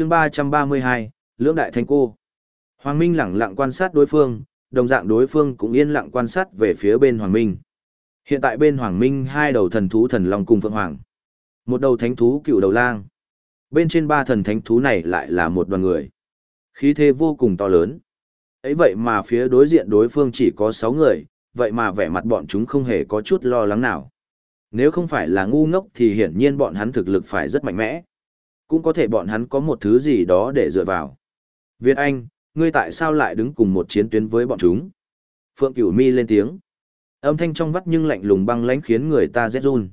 chương 332, Lưỡng Đại Thánh Cô. Hoàng Minh lẳng lặng quan sát đối phương, đồng dạng đối phương cũng yên lặng quan sát về phía bên Hoàng Minh. Hiện tại bên Hoàng Minh hai đầu thần thú thần long cùng Phượng Hoàng. Một đầu thánh thú cựu đầu lang. Bên trên ba thần thánh thú này lại là một đoàn người. Khí thế vô cùng to lớn. ấy vậy mà phía đối diện đối phương chỉ có sáu người, vậy mà vẻ mặt bọn chúng không hề có chút lo lắng nào. Nếu không phải là ngu ngốc thì hiển nhiên bọn hắn thực lực phải rất mạnh mẽ. Cũng có thể bọn hắn có một thứ gì đó để dựa vào. Việt Anh, ngươi tại sao lại đứng cùng một chiến tuyến với bọn chúng? Phượng Cửu Mi lên tiếng. Âm thanh trong vắt nhưng lạnh lùng băng lãnh khiến người ta rét run.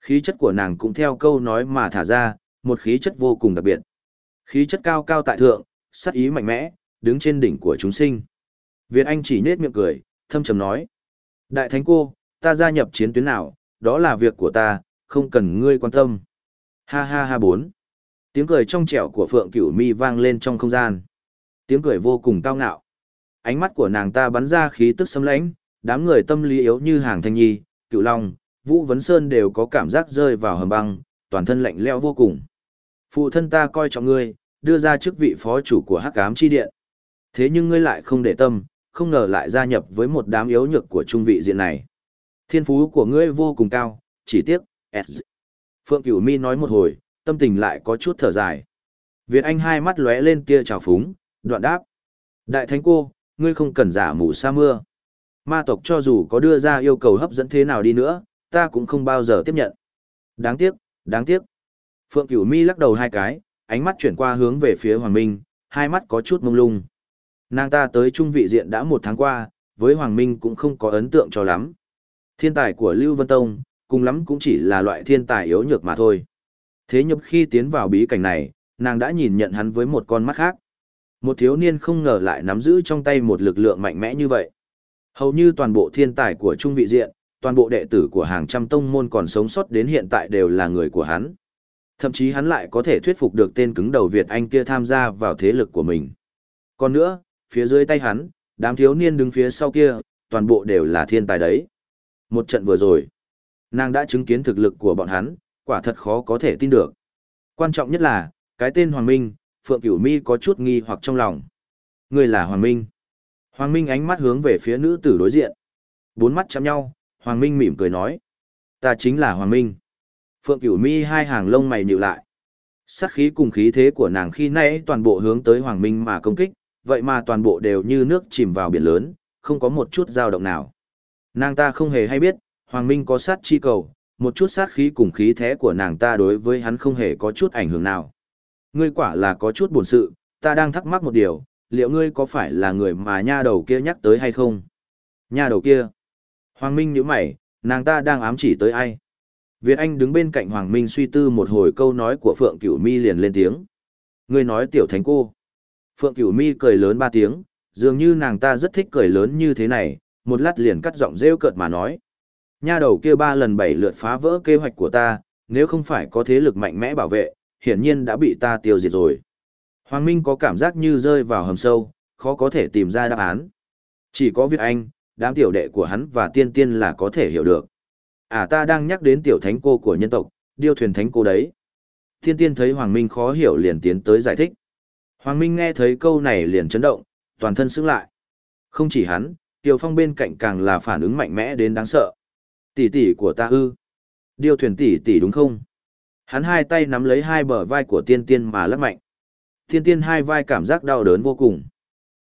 Khí chất của nàng cũng theo câu nói mà thả ra, một khí chất vô cùng đặc biệt. Khí chất cao cao tại thượng, sát ý mạnh mẽ, đứng trên đỉnh của chúng sinh. Việt Anh chỉ nết miệng cười, thâm trầm nói. Đại thánh cô, ta gia nhập chiến tuyến nào, đó là việc của ta, không cần ngươi quan tâm. Ha ha ha bốn. Tiếng cười trong trẻo của Phượng Cửu Mi vang lên trong không gian. Tiếng cười vô cùng cao ngạo. Ánh mắt của nàng ta bắn ra khí tức sấm lãnh, đám người tâm lý yếu như hàng thanh nhi, cửu long, vũ vấn sơn đều có cảm giác rơi vào hầm băng, toàn thân lạnh lẽo vô cùng. Phụ thân ta coi trọng ngươi, đưa ra chức vị phó chủ của hắc ám chi điện. Thế nhưng ngươi lại không để tâm, không ngờ lại gia nhập với một đám yếu nhược của trung vị diện này. Thiên phú của ngươi vô cùng cao, chỉ tiếc, S. Phượng Cửu Mi nói một hồi, tâm tình lại có chút thở dài. Việt Anh hai mắt lóe lên tia trào phúng, đoạn đáp. Đại thánh cô, ngươi không cần giả mù sa mưa. Ma tộc cho dù có đưa ra yêu cầu hấp dẫn thế nào đi nữa, ta cũng không bao giờ tiếp nhận. Đáng tiếc, đáng tiếc. Phượng Cửu Mi lắc đầu hai cái, ánh mắt chuyển qua hướng về phía Hoàng Minh, hai mắt có chút mông lung. Nàng ta tới trung vị diện đã một tháng qua, với Hoàng Minh cũng không có ấn tượng cho lắm. Thiên tài của Lưu Vân Tông, cùng lắm cũng chỉ là loại thiên tài yếu nhược mà thôi. Thế nhập khi tiến vào bí cảnh này, nàng đã nhìn nhận hắn với một con mắt khác. Một thiếu niên không ngờ lại nắm giữ trong tay một lực lượng mạnh mẽ như vậy. Hầu như toàn bộ thiên tài của trung vị diện, toàn bộ đệ tử của hàng trăm tông môn còn sống sót đến hiện tại đều là người của hắn. Thậm chí hắn lại có thể thuyết phục được tên cứng đầu Việt Anh kia tham gia vào thế lực của mình. Còn nữa, phía dưới tay hắn, đám thiếu niên đứng phía sau kia, toàn bộ đều là thiên tài đấy. Một trận vừa rồi, nàng đã chứng kiến thực lực của bọn hắn, quả thật khó có thể tin được. Quan trọng nhất là, cái tên Hoàng Minh, Phượng Cửu Mi có chút nghi hoặc trong lòng. Người là Hoàng Minh. Hoàng Minh ánh mắt hướng về phía nữ tử đối diện. Bốn mắt chạm nhau, Hoàng Minh mỉm cười nói. Ta chính là Hoàng Minh. Phượng Cửu Mi hai hàng lông mày nhíu lại. Sát khí cùng khí thế của nàng khi nãy toàn bộ hướng tới Hoàng Minh mà công kích, vậy mà toàn bộ đều như nước chìm vào biển lớn, không có một chút dao động nào. Nàng ta không hề hay biết, Hoàng Minh có sát chi cầu, một chút sát khí cùng khí thế của nàng ta đối với hắn không hề có chút ảnh hưởng nào. Ngươi quả là có chút buồn sự, ta đang thắc mắc một điều, liệu ngươi có phải là người mà nha đầu kia nhắc tới hay không? Nha đầu kia. Hoàng Minh nhíu mày, nàng ta đang ám chỉ tới ai? Việt Anh đứng bên cạnh Hoàng Minh suy tư một hồi câu nói của Phượng Cửu Mi liền lên tiếng. Ngươi nói tiểu thánh cô. Phượng Cửu Mi cười lớn ba tiếng, dường như nàng ta rất thích cười lớn như thế này, một lát liền cắt giọng rêu cợt mà nói. Nha đầu kia ba lần bảy lượt phá vỡ kế hoạch của ta, nếu không phải có thế lực mạnh mẽ bảo vệ, hiển nhiên đã bị ta tiêu diệt rồi. Hoàng Minh có cảm giác như rơi vào hầm sâu, khó có thể tìm ra đáp án. Chỉ có việc Anh, đám tiểu đệ của hắn và tiên tiên là có thể hiểu được. À ta đang nhắc đến tiểu thánh cô của nhân tộc, điêu thuyền thánh cô đấy. Tiên tiên thấy Hoàng Minh khó hiểu liền tiến tới giải thích. Hoàng Minh nghe thấy câu này liền chấn động, toàn thân sững lại. Không chỉ hắn, Tiểu Phong bên cạnh càng là phản ứng mạnh mẽ đến đáng sợ. Tỷ tỷ của ta ư? Điêu thuyền tỷ tỷ đúng không? Hắn hai tay nắm lấy hai bờ vai của tiên tiên mà lắc mạnh. Tiên tiên hai vai cảm giác đau đớn vô cùng.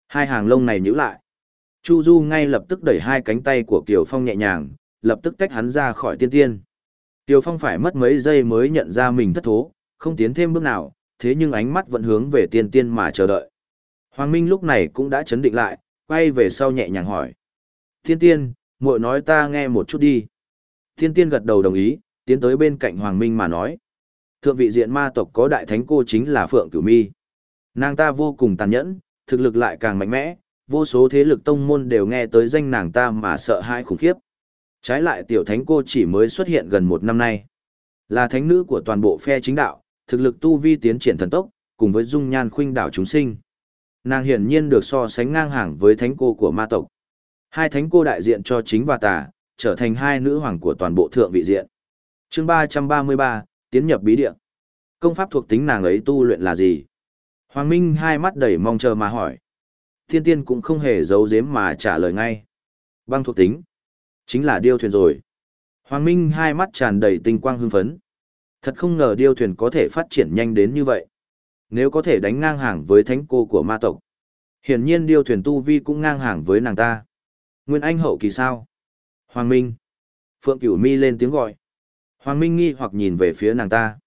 Hai hàng lông này nhíu lại. Chu Du ngay lập tức đẩy hai cánh tay của Kiều Phong nhẹ nhàng, lập tức tách hắn ra khỏi tiên tiên. Kiều Phong phải mất mấy giây mới nhận ra mình thất thố, không tiến thêm bước nào, thế nhưng ánh mắt vẫn hướng về tiên tiên mà chờ đợi. Hoàng Minh lúc này cũng đã chấn định lại, quay về sau nhẹ nhàng hỏi. Tiên tiên, muội nói ta nghe một chút đi. Thiên tiên gật đầu đồng ý, tiến tới bên cạnh Hoàng Minh mà nói. Thượng vị diện ma tộc có đại thánh cô chính là Phượng Cửu Mi. Nàng ta vô cùng tàn nhẫn, thực lực lại càng mạnh mẽ, vô số thế lực tông môn đều nghe tới danh nàng ta mà sợ hãi khủng khiếp. Trái lại tiểu thánh cô chỉ mới xuất hiện gần một năm nay. Là thánh nữ của toàn bộ phe chính đạo, thực lực tu vi tiến triển thần tốc, cùng với dung nhan khuynh đảo chúng sinh. Nàng hiển nhiên được so sánh ngang hàng với thánh cô của ma tộc. Hai thánh cô đại diện cho chính và tà, trở thành hai nữ hoàng của toàn bộ thượng vị diện. chương ba ba mươi ba, tiến nhập bí địa. Công pháp thuộc tính nàng ấy tu luyện là gì? Hoàng Minh hai mắt đầy mong chờ mà hỏi. Thiên tiên cũng không hề giấu giếm mà trả lời ngay. Băng thuộc tính. Chính là điêu thuyền rồi. Hoàng Minh hai mắt tràn đầy tinh quang hưng phấn. Thật không ngờ điêu thuyền có thể phát triển nhanh đến như vậy. Nếu có thể đánh ngang hàng với thánh cô của ma tộc. Hiển nhiên điêu thuyền tu vi cũng ngang hàng với nàng ta. Nguyên Anh hậu kỳ sao? Hoàng Minh. Phượng Cửu Mi lên tiếng gọi. Hoàng Minh nghi hoặc nhìn về phía nàng ta.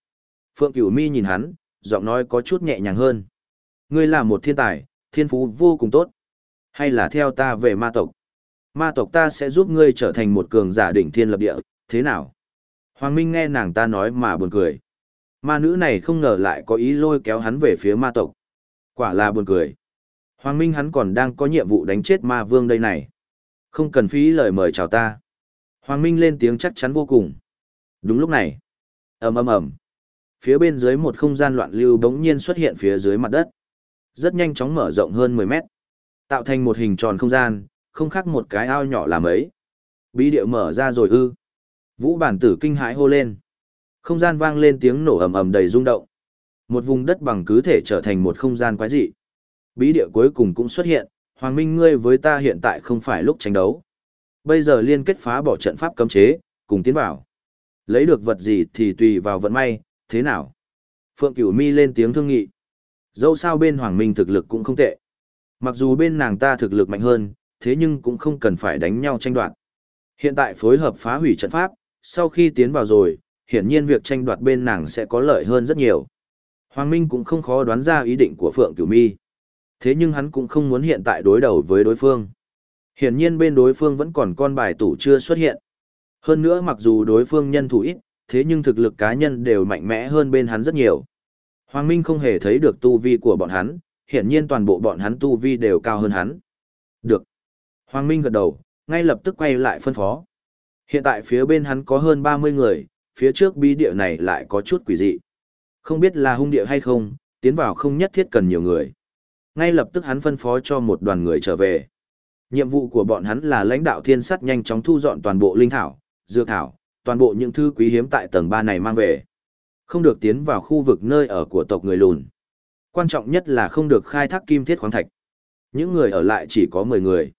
Phượng Cửu Mi nhìn hắn, giọng nói có chút nhẹ nhàng hơn. Ngươi là một thiên tài, thiên phú vô cùng tốt. Hay là theo ta về ma tộc? Ma tộc ta sẽ giúp ngươi trở thành một cường giả đỉnh thiên lập địa, thế nào? Hoàng Minh nghe nàng ta nói mà buồn cười. Ma nữ này không ngờ lại có ý lôi kéo hắn về phía ma tộc. Quả là buồn cười. Hoàng Minh hắn còn đang có nhiệm vụ đánh chết ma vương đây này. Không cần phí lời mời chào ta. Hoàng Minh lên tiếng chắc chắn vô cùng. Đúng lúc này. ầm ầm ầm Phía bên dưới một không gian loạn lưu bỗng nhiên xuất hiện phía dưới mặt đất. Rất nhanh chóng mở rộng hơn 10 mét. Tạo thành một hình tròn không gian, không khác một cái ao nhỏ làm ấy. Bí điệu mở ra rồi ư. Vũ bản tử kinh hãi hô lên. Không gian vang lên tiếng nổ ầm ầm đầy rung động. Một vùng đất bằng cứ thể trở thành một không gian quái dị. Bí địa cuối cùng cũng xuất hiện, Hoàng Minh ngươi với ta hiện tại không phải lúc tranh đấu. Bây giờ liên kết phá bỏ trận pháp cấm chế, cùng tiến vào. Lấy được vật gì thì tùy vào vận may, thế nào? Phượng Cửu Mi lên tiếng thương nghị. Dẫu sao bên Hoàng Minh thực lực cũng không tệ. Mặc dù bên nàng ta thực lực mạnh hơn, thế nhưng cũng không cần phải đánh nhau tranh đoạt. Hiện tại phối hợp phá hủy trận pháp, sau khi tiến vào rồi, hiển nhiên việc tranh đoạt bên nàng sẽ có lợi hơn rất nhiều. Hoàng Minh cũng không khó đoán ra ý định của Phượng Cửu Mi. Thế nhưng hắn cũng không muốn hiện tại đối đầu với đối phương. Hiển nhiên bên đối phương vẫn còn con bài tủ chưa xuất hiện. Hơn nữa mặc dù đối phương nhân thủ ít, thế nhưng thực lực cá nhân đều mạnh mẽ hơn bên hắn rất nhiều. Hoàng Minh không hề thấy được tu vi của bọn hắn, hiển nhiên toàn bộ bọn hắn tu vi đều cao hơn hắn. Được. Hoàng Minh gật đầu, ngay lập tức quay lại phân phó. Hiện tại phía bên hắn có hơn 30 người, phía trước bí địa này lại có chút quỷ dị. Không biết là hung địa hay không, tiến vào không nhất thiết cần nhiều người. Ngay lập tức hắn phân phó cho một đoàn người trở về. Nhiệm vụ của bọn hắn là lãnh đạo thiên sắt nhanh chóng thu dọn toàn bộ linh thảo, dược thảo, toàn bộ những thư quý hiếm tại tầng 3 này mang về. Không được tiến vào khu vực nơi ở của tộc người lùn. Quan trọng nhất là không được khai thác kim thiết khoáng thạch. Những người ở lại chỉ có 10 người.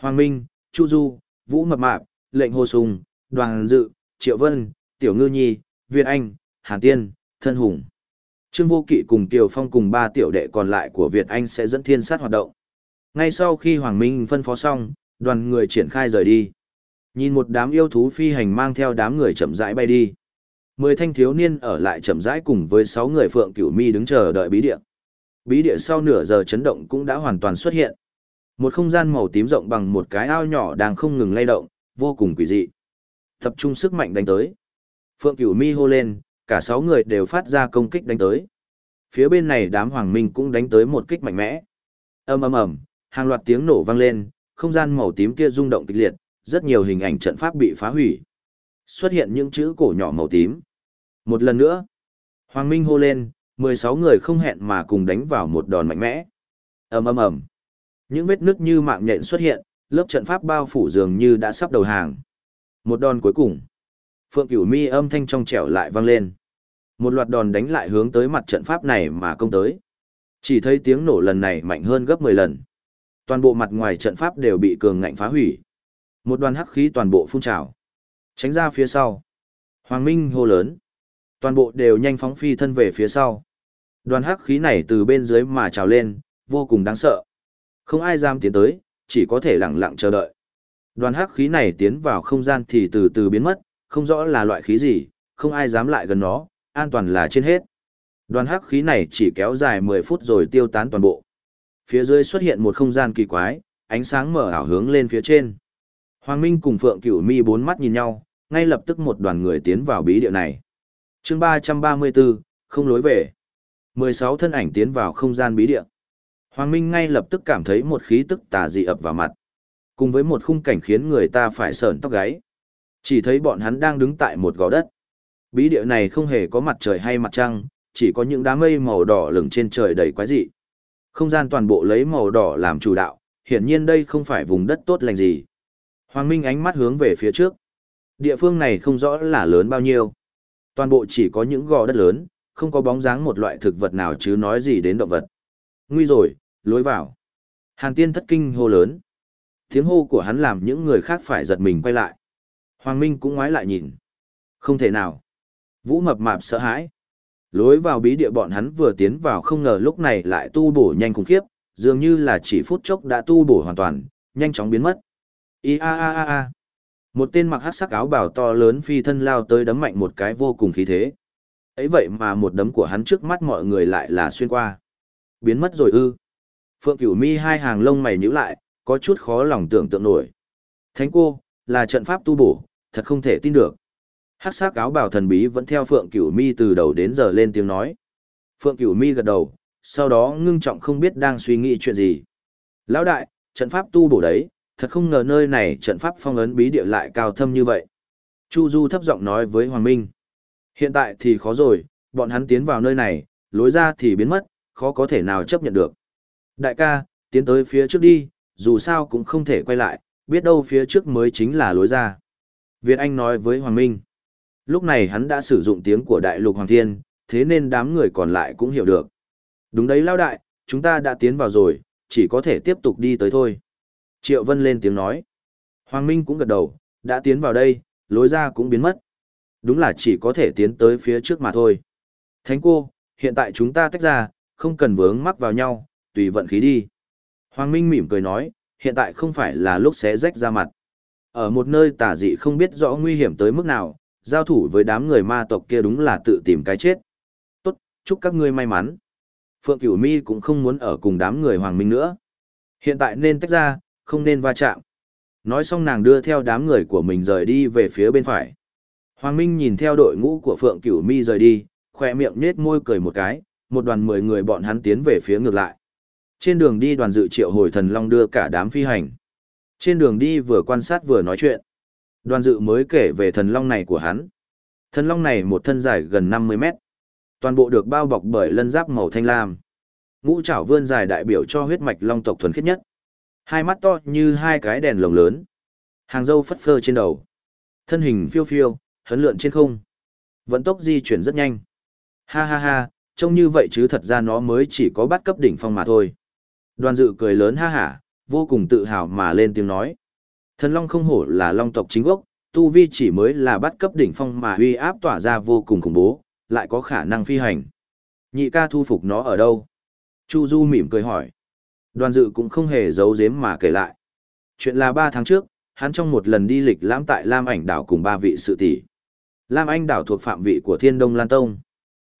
Hoàng Minh, Chu Du, Vũ Mập Mạp, Lệnh Hồ Sùng, Đoàn Dự, Triệu Vân, Tiểu Ngư Nhi, Việt Anh, Hàn Tiên, Thân Hùng. Trương Vô Kỵ cùng Kiều Phong cùng ba tiểu đệ còn lại của Việt Anh sẽ dẫn thiên sát hoạt động. Ngay sau khi Hoàng Minh phân phó xong, đoàn người triển khai rời đi. Nhìn một đám yêu thú phi hành mang theo đám người chậm rãi bay đi. Mười thanh thiếu niên ở lại chậm rãi cùng với sáu người Phượng Cửu Mi đứng chờ đợi bí địa. Bí địa sau nửa giờ chấn động cũng đã hoàn toàn xuất hiện. Một không gian màu tím rộng bằng một cái ao nhỏ đang không ngừng lay động, vô cùng quỷ dị. Tập trung sức mạnh đánh tới. Phượng Cửu Mi hô lên, cả sáu người đều phát ra công kích đánh tới. Phía bên này đám hoàng minh cũng đánh tới một kích mạnh mẽ. Ầm ầm ầm, hàng loạt tiếng nổ vang lên, không gian màu tím kia rung động kịch liệt, rất nhiều hình ảnh trận pháp bị phá hủy. Xuất hiện những chữ cổ nhỏ màu tím. Một lần nữa, Hoàng Minh hô lên, 16 người không hẹn mà cùng đánh vào một đòn mạnh mẽ. ầm ầm ầm, những vết nứt như mạng nhện xuất hiện, lớp trận pháp bao phủ dường như đã sắp đầu hàng. Một đòn cuối cùng, Phượng Cửu Mi âm thanh trong trẻo lại vang lên. Một loạt đòn đánh lại hướng tới mặt trận pháp này mà công tới. Chỉ thấy tiếng nổ lần này mạnh hơn gấp 10 lần. Toàn bộ mặt ngoài trận pháp đều bị cường ngạnh phá hủy. Một đoàn hắc khí toàn bộ phun trào. Tránh ra phía sau. Hoàng Minh hô lớn. Toàn bộ đều nhanh phóng phi thân về phía sau. Đoàn hắc khí này từ bên dưới mà trào lên, vô cùng đáng sợ. Không ai dám tiến tới, chỉ có thể lặng lặng chờ đợi. Đoàn hắc khí này tiến vào không gian thì từ từ biến mất, không rõ là loại khí gì, không ai dám lại gần nó, an toàn là trên hết. Đoàn hắc khí này chỉ kéo dài 10 phút rồi tiêu tán toàn bộ. Phía dưới xuất hiện một không gian kỳ quái, ánh sáng mở ảo hướng lên phía trên. Hoàng Minh cùng Phượng Cửu Mi bốn mắt nhìn nhau, ngay lập tức một đoàn người tiến vào bí địa này. Chương 334, không lối về. 16 thân ảnh tiến vào không gian bí địa. Hoàng Minh ngay lập tức cảm thấy một khí tức tà dị ập vào mặt. Cùng với một khung cảnh khiến người ta phải sởn tóc gáy. Chỉ thấy bọn hắn đang đứng tại một gò đất. Bí địa này không hề có mặt trời hay mặt trăng, chỉ có những đám mây màu đỏ lửng trên trời đầy quái dị. Không gian toàn bộ lấy màu đỏ làm chủ đạo, hiển nhiên đây không phải vùng đất tốt lành gì. Hoàng Minh ánh mắt hướng về phía trước. Địa phương này không rõ là lớn bao nhiêu. Toàn bộ chỉ có những gò đất lớn, không có bóng dáng một loại thực vật nào chứ nói gì đến động vật. Nguy rồi, lối vào. Hàn tiên thất kinh hô lớn. Tiếng hô của hắn làm những người khác phải giật mình quay lại. Hoàng Minh cũng ngoái lại nhìn. Không thể nào. Vũ mập mạp sợ hãi. Lối vào bí địa bọn hắn vừa tiến vào không ngờ lúc này lại tu bổ nhanh khủng khiếp, dường như là chỉ phút chốc đã tu bổ hoàn toàn, nhanh chóng biến mất. I a a a a. Một tên mặc hắc sắc áo bào to lớn phi thân lao tới đấm mạnh một cái vô cùng khí thế. Ấy vậy mà một đấm của hắn trước mắt mọi người lại là xuyên qua. Biến mất rồi ư. Phượng Cửu Mi hai hàng lông mày nhíu lại, có chút khó lòng tưởng tượng nổi. Thánh cô, là trận pháp tu bổ, thật không thể tin được. Hắc sắc áo bào thần bí vẫn theo Phượng Cửu Mi từ đầu đến giờ lên tiếng nói. Phượng Cửu Mi gật đầu, sau đó ngưng trọng không biết đang suy nghĩ chuyện gì. Lão đại, trận pháp tu bổ đấy, thật không ngờ nơi này trận pháp phong ấn bí địa lại cao thâm như vậy. Chu Du thấp giọng nói với Hoàng Minh. Hiện tại thì khó rồi, bọn hắn tiến vào nơi này, lối ra thì biến mất, khó có thể nào chấp nhận được. Đại ca, tiến tới phía trước đi, dù sao cũng không thể quay lại, biết đâu phía trước mới chính là lối ra. Việt Anh nói với Hoàng Minh. Lúc này hắn đã sử dụng tiếng của Đại lục Hoàng Thiên, thế nên đám người còn lại cũng hiểu được. Đúng đấy lao đại, chúng ta đã tiến vào rồi, chỉ có thể tiếp tục đi tới thôi. Triệu Vân lên tiếng nói. Hoàng Minh cũng gật đầu, đã tiến vào đây, lối ra cũng biến mất. Đúng là chỉ có thể tiến tới phía trước mà thôi. Thánh cô, hiện tại chúng ta tách ra, không cần vướng mắc vào nhau, tùy vận khí đi. Hoàng Minh mỉm cười nói, hiện tại không phải là lúc xé rách ra mặt. Ở một nơi tà dị không biết rõ nguy hiểm tới mức nào, giao thủ với đám người ma tộc kia đúng là tự tìm cái chết. Tốt, chúc các ngươi may mắn. Phượng Cửu Mi cũng không muốn ở cùng đám người Hoàng Minh nữa. Hiện tại nên tách ra, không nên va chạm. Nói xong nàng đưa theo đám người của mình rời đi về phía bên phải. Hoàng Minh nhìn theo đội ngũ của Phượng Cửu Mi rời đi, khoe miệng nết môi cười một cái, một đoàn mười người bọn hắn tiến về phía ngược lại. Trên đường đi đoàn dự triệu hồi thần long đưa cả đám phi hành. Trên đường đi vừa quan sát vừa nói chuyện. Đoàn dự mới kể về thần long này của hắn. Thần long này một thân dài gần 50 mét. Toàn bộ được bao bọc bởi lân giáp màu thanh lam. Ngũ trảo vươn dài đại biểu cho huyết mạch long tộc thuần khiết nhất. Hai mắt to như hai cái đèn lồng lớn. Hàng râu phất phơ trên đầu. Thân hình phiêu phiêu, hấn lượn trên không. Vận tốc di chuyển rất nhanh. Ha ha ha, trông như vậy chứ thật ra nó mới chỉ có bắt cấp đỉnh phong mà thôi. Đoàn dự cười lớn ha hả, vô cùng tự hào mà lên tiếng nói. Thần Long không hổ là Long tộc chính gốc, Tu Vi chỉ mới là bắt cấp đỉnh phong mà uy áp tỏa ra vô cùng khủng bố, lại có khả năng phi hành. Nhị ca thu phục nó ở đâu? Chu Du mỉm cười hỏi. Đoàn dự cũng không hề giấu giếm mà kể lại. Chuyện là ba tháng trước, hắn trong một lần đi lịch lãm tại Lam Ảnh đảo cùng ba vị sự tỷ. Lam Anh đảo thuộc phạm vị của Thiên Đông Lan Tông,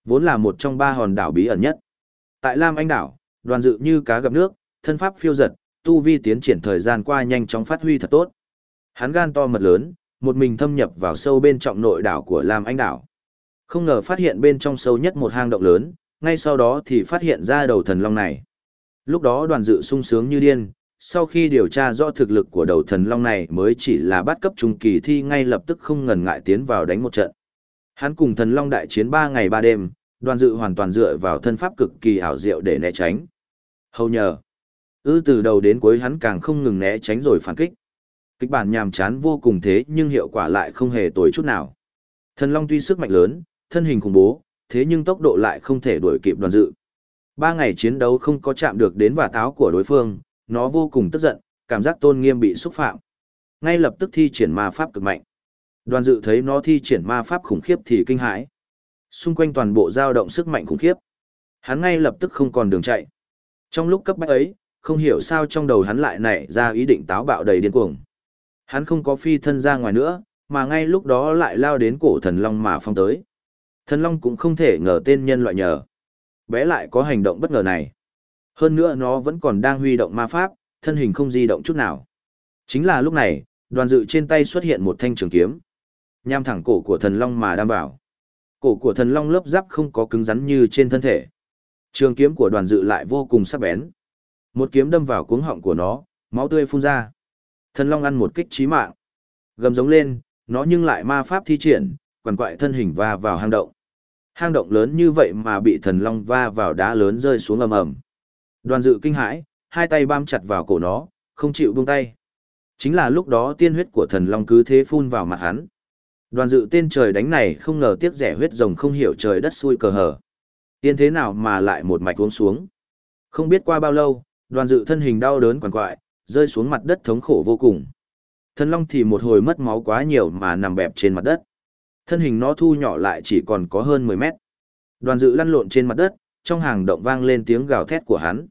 vốn là một trong ba hòn đảo bí ẩn nhất. Tại Lam Anh đảo, đoàn dự như cá gặp nước, thân pháp phiêu giật, tu vi tiến triển thời gian qua nhanh chóng phát huy thật tốt. Hắn gan to mật lớn, một mình thâm nhập vào sâu bên trọng nội đảo của Lam Anh đảo. Không ngờ phát hiện bên trong sâu nhất một hang động lớn, ngay sau đó thì phát hiện ra đầu thần long này. Lúc đó đoàn dự sung sướng như điên, sau khi điều tra rõ thực lực của đầu thần long này mới chỉ là bắt cấp trung kỳ thi ngay lập tức không ngần ngại tiến vào đánh một trận. Hắn cùng thần long đại chiến 3 ngày 3 đêm, đoàn dự hoàn toàn dựa vào thân pháp cực kỳ ảo diệu để né tránh. Hầu nhờ, ư từ đầu đến cuối hắn càng không ngừng né tránh rồi phản kích. Kịch bản nhàm chán vô cùng thế nhưng hiệu quả lại không hề tồi chút nào. Thần long tuy sức mạnh lớn, thân hình khủng bố, thế nhưng tốc độ lại không thể đuổi kịp đoàn dự. Ba ngày chiến đấu không có chạm được đến vả táo của đối phương, nó vô cùng tức giận, cảm giác tôn nghiêm bị xúc phạm. Ngay lập tức thi triển ma pháp cực mạnh. Đoàn dự thấy nó thi triển ma pháp khủng khiếp thì kinh hãi. Xung quanh toàn bộ dao động sức mạnh khủng khiếp. Hắn ngay lập tức không còn đường chạy. Trong lúc cấp bách ấy, không hiểu sao trong đầu hắn lại nảy ra ý định táo bạo đầy điên cuồng. Hắn không có phi thân ra ngoài nữa, mà ngay lúc đó lại lao đến cổ thần long mà phong tới. Thần long cũng không thể ngờ tên nhân loại nhờ. Bé lại có hành động bất ngờ này. Hơn nữa nó vẫn còn đang huy động ma pháp, thân hình không di động chút nào. Chính là lúc này, đoàn dự trên tay xuất hiện một thanh trường kiếm. Nham thẳng cổ của thần long mà đam bảo. Cổ của thần long lớp giáp không có cứng rắn như trên thân thể. Trường kiếm của đoàn dự lại vô cùng sắc bén. Một kiếm đâm vào cuống họng của nó, máu tươi phun ra. Thần long ăn một kích chí mạng. Gầm giống lên, nó nhưng lại ma pháp thi triển, quằn quại thân hình va vào hang động. Hang động lớn như vậy mà bị thần long va vào đá lớn rơi xuống ầm ầm. Đoàn dự kinh hãi, hai tay bám chặt vào cổ nó, không chịu buông tay. Chính là lúc đó tiên huyết của thần long cứ thế phun vào mặt hắn. Đoàn dự tên trời đánh này không ngờ tiếc rẻ huyết rồng không hiểu trời đất xui cờ hở. Tiên thế nào mà lại một mạch uống xuống. Không biết qua bao lâu, đoàn dự thân hình đau đớn quằn quại, rơi xuống mặt đất thống khổ vô cùng. Thần long thì một hồi mất máu quá nhiều mà nằm bẹp trên mặt đất. Thân hình nó thu nhỏ lại chỉ còn có hơn 10 mét. Đoàn dự lăn lộn trên mặt đất, trong hàng động vang lên tiếng gào thét của hắn.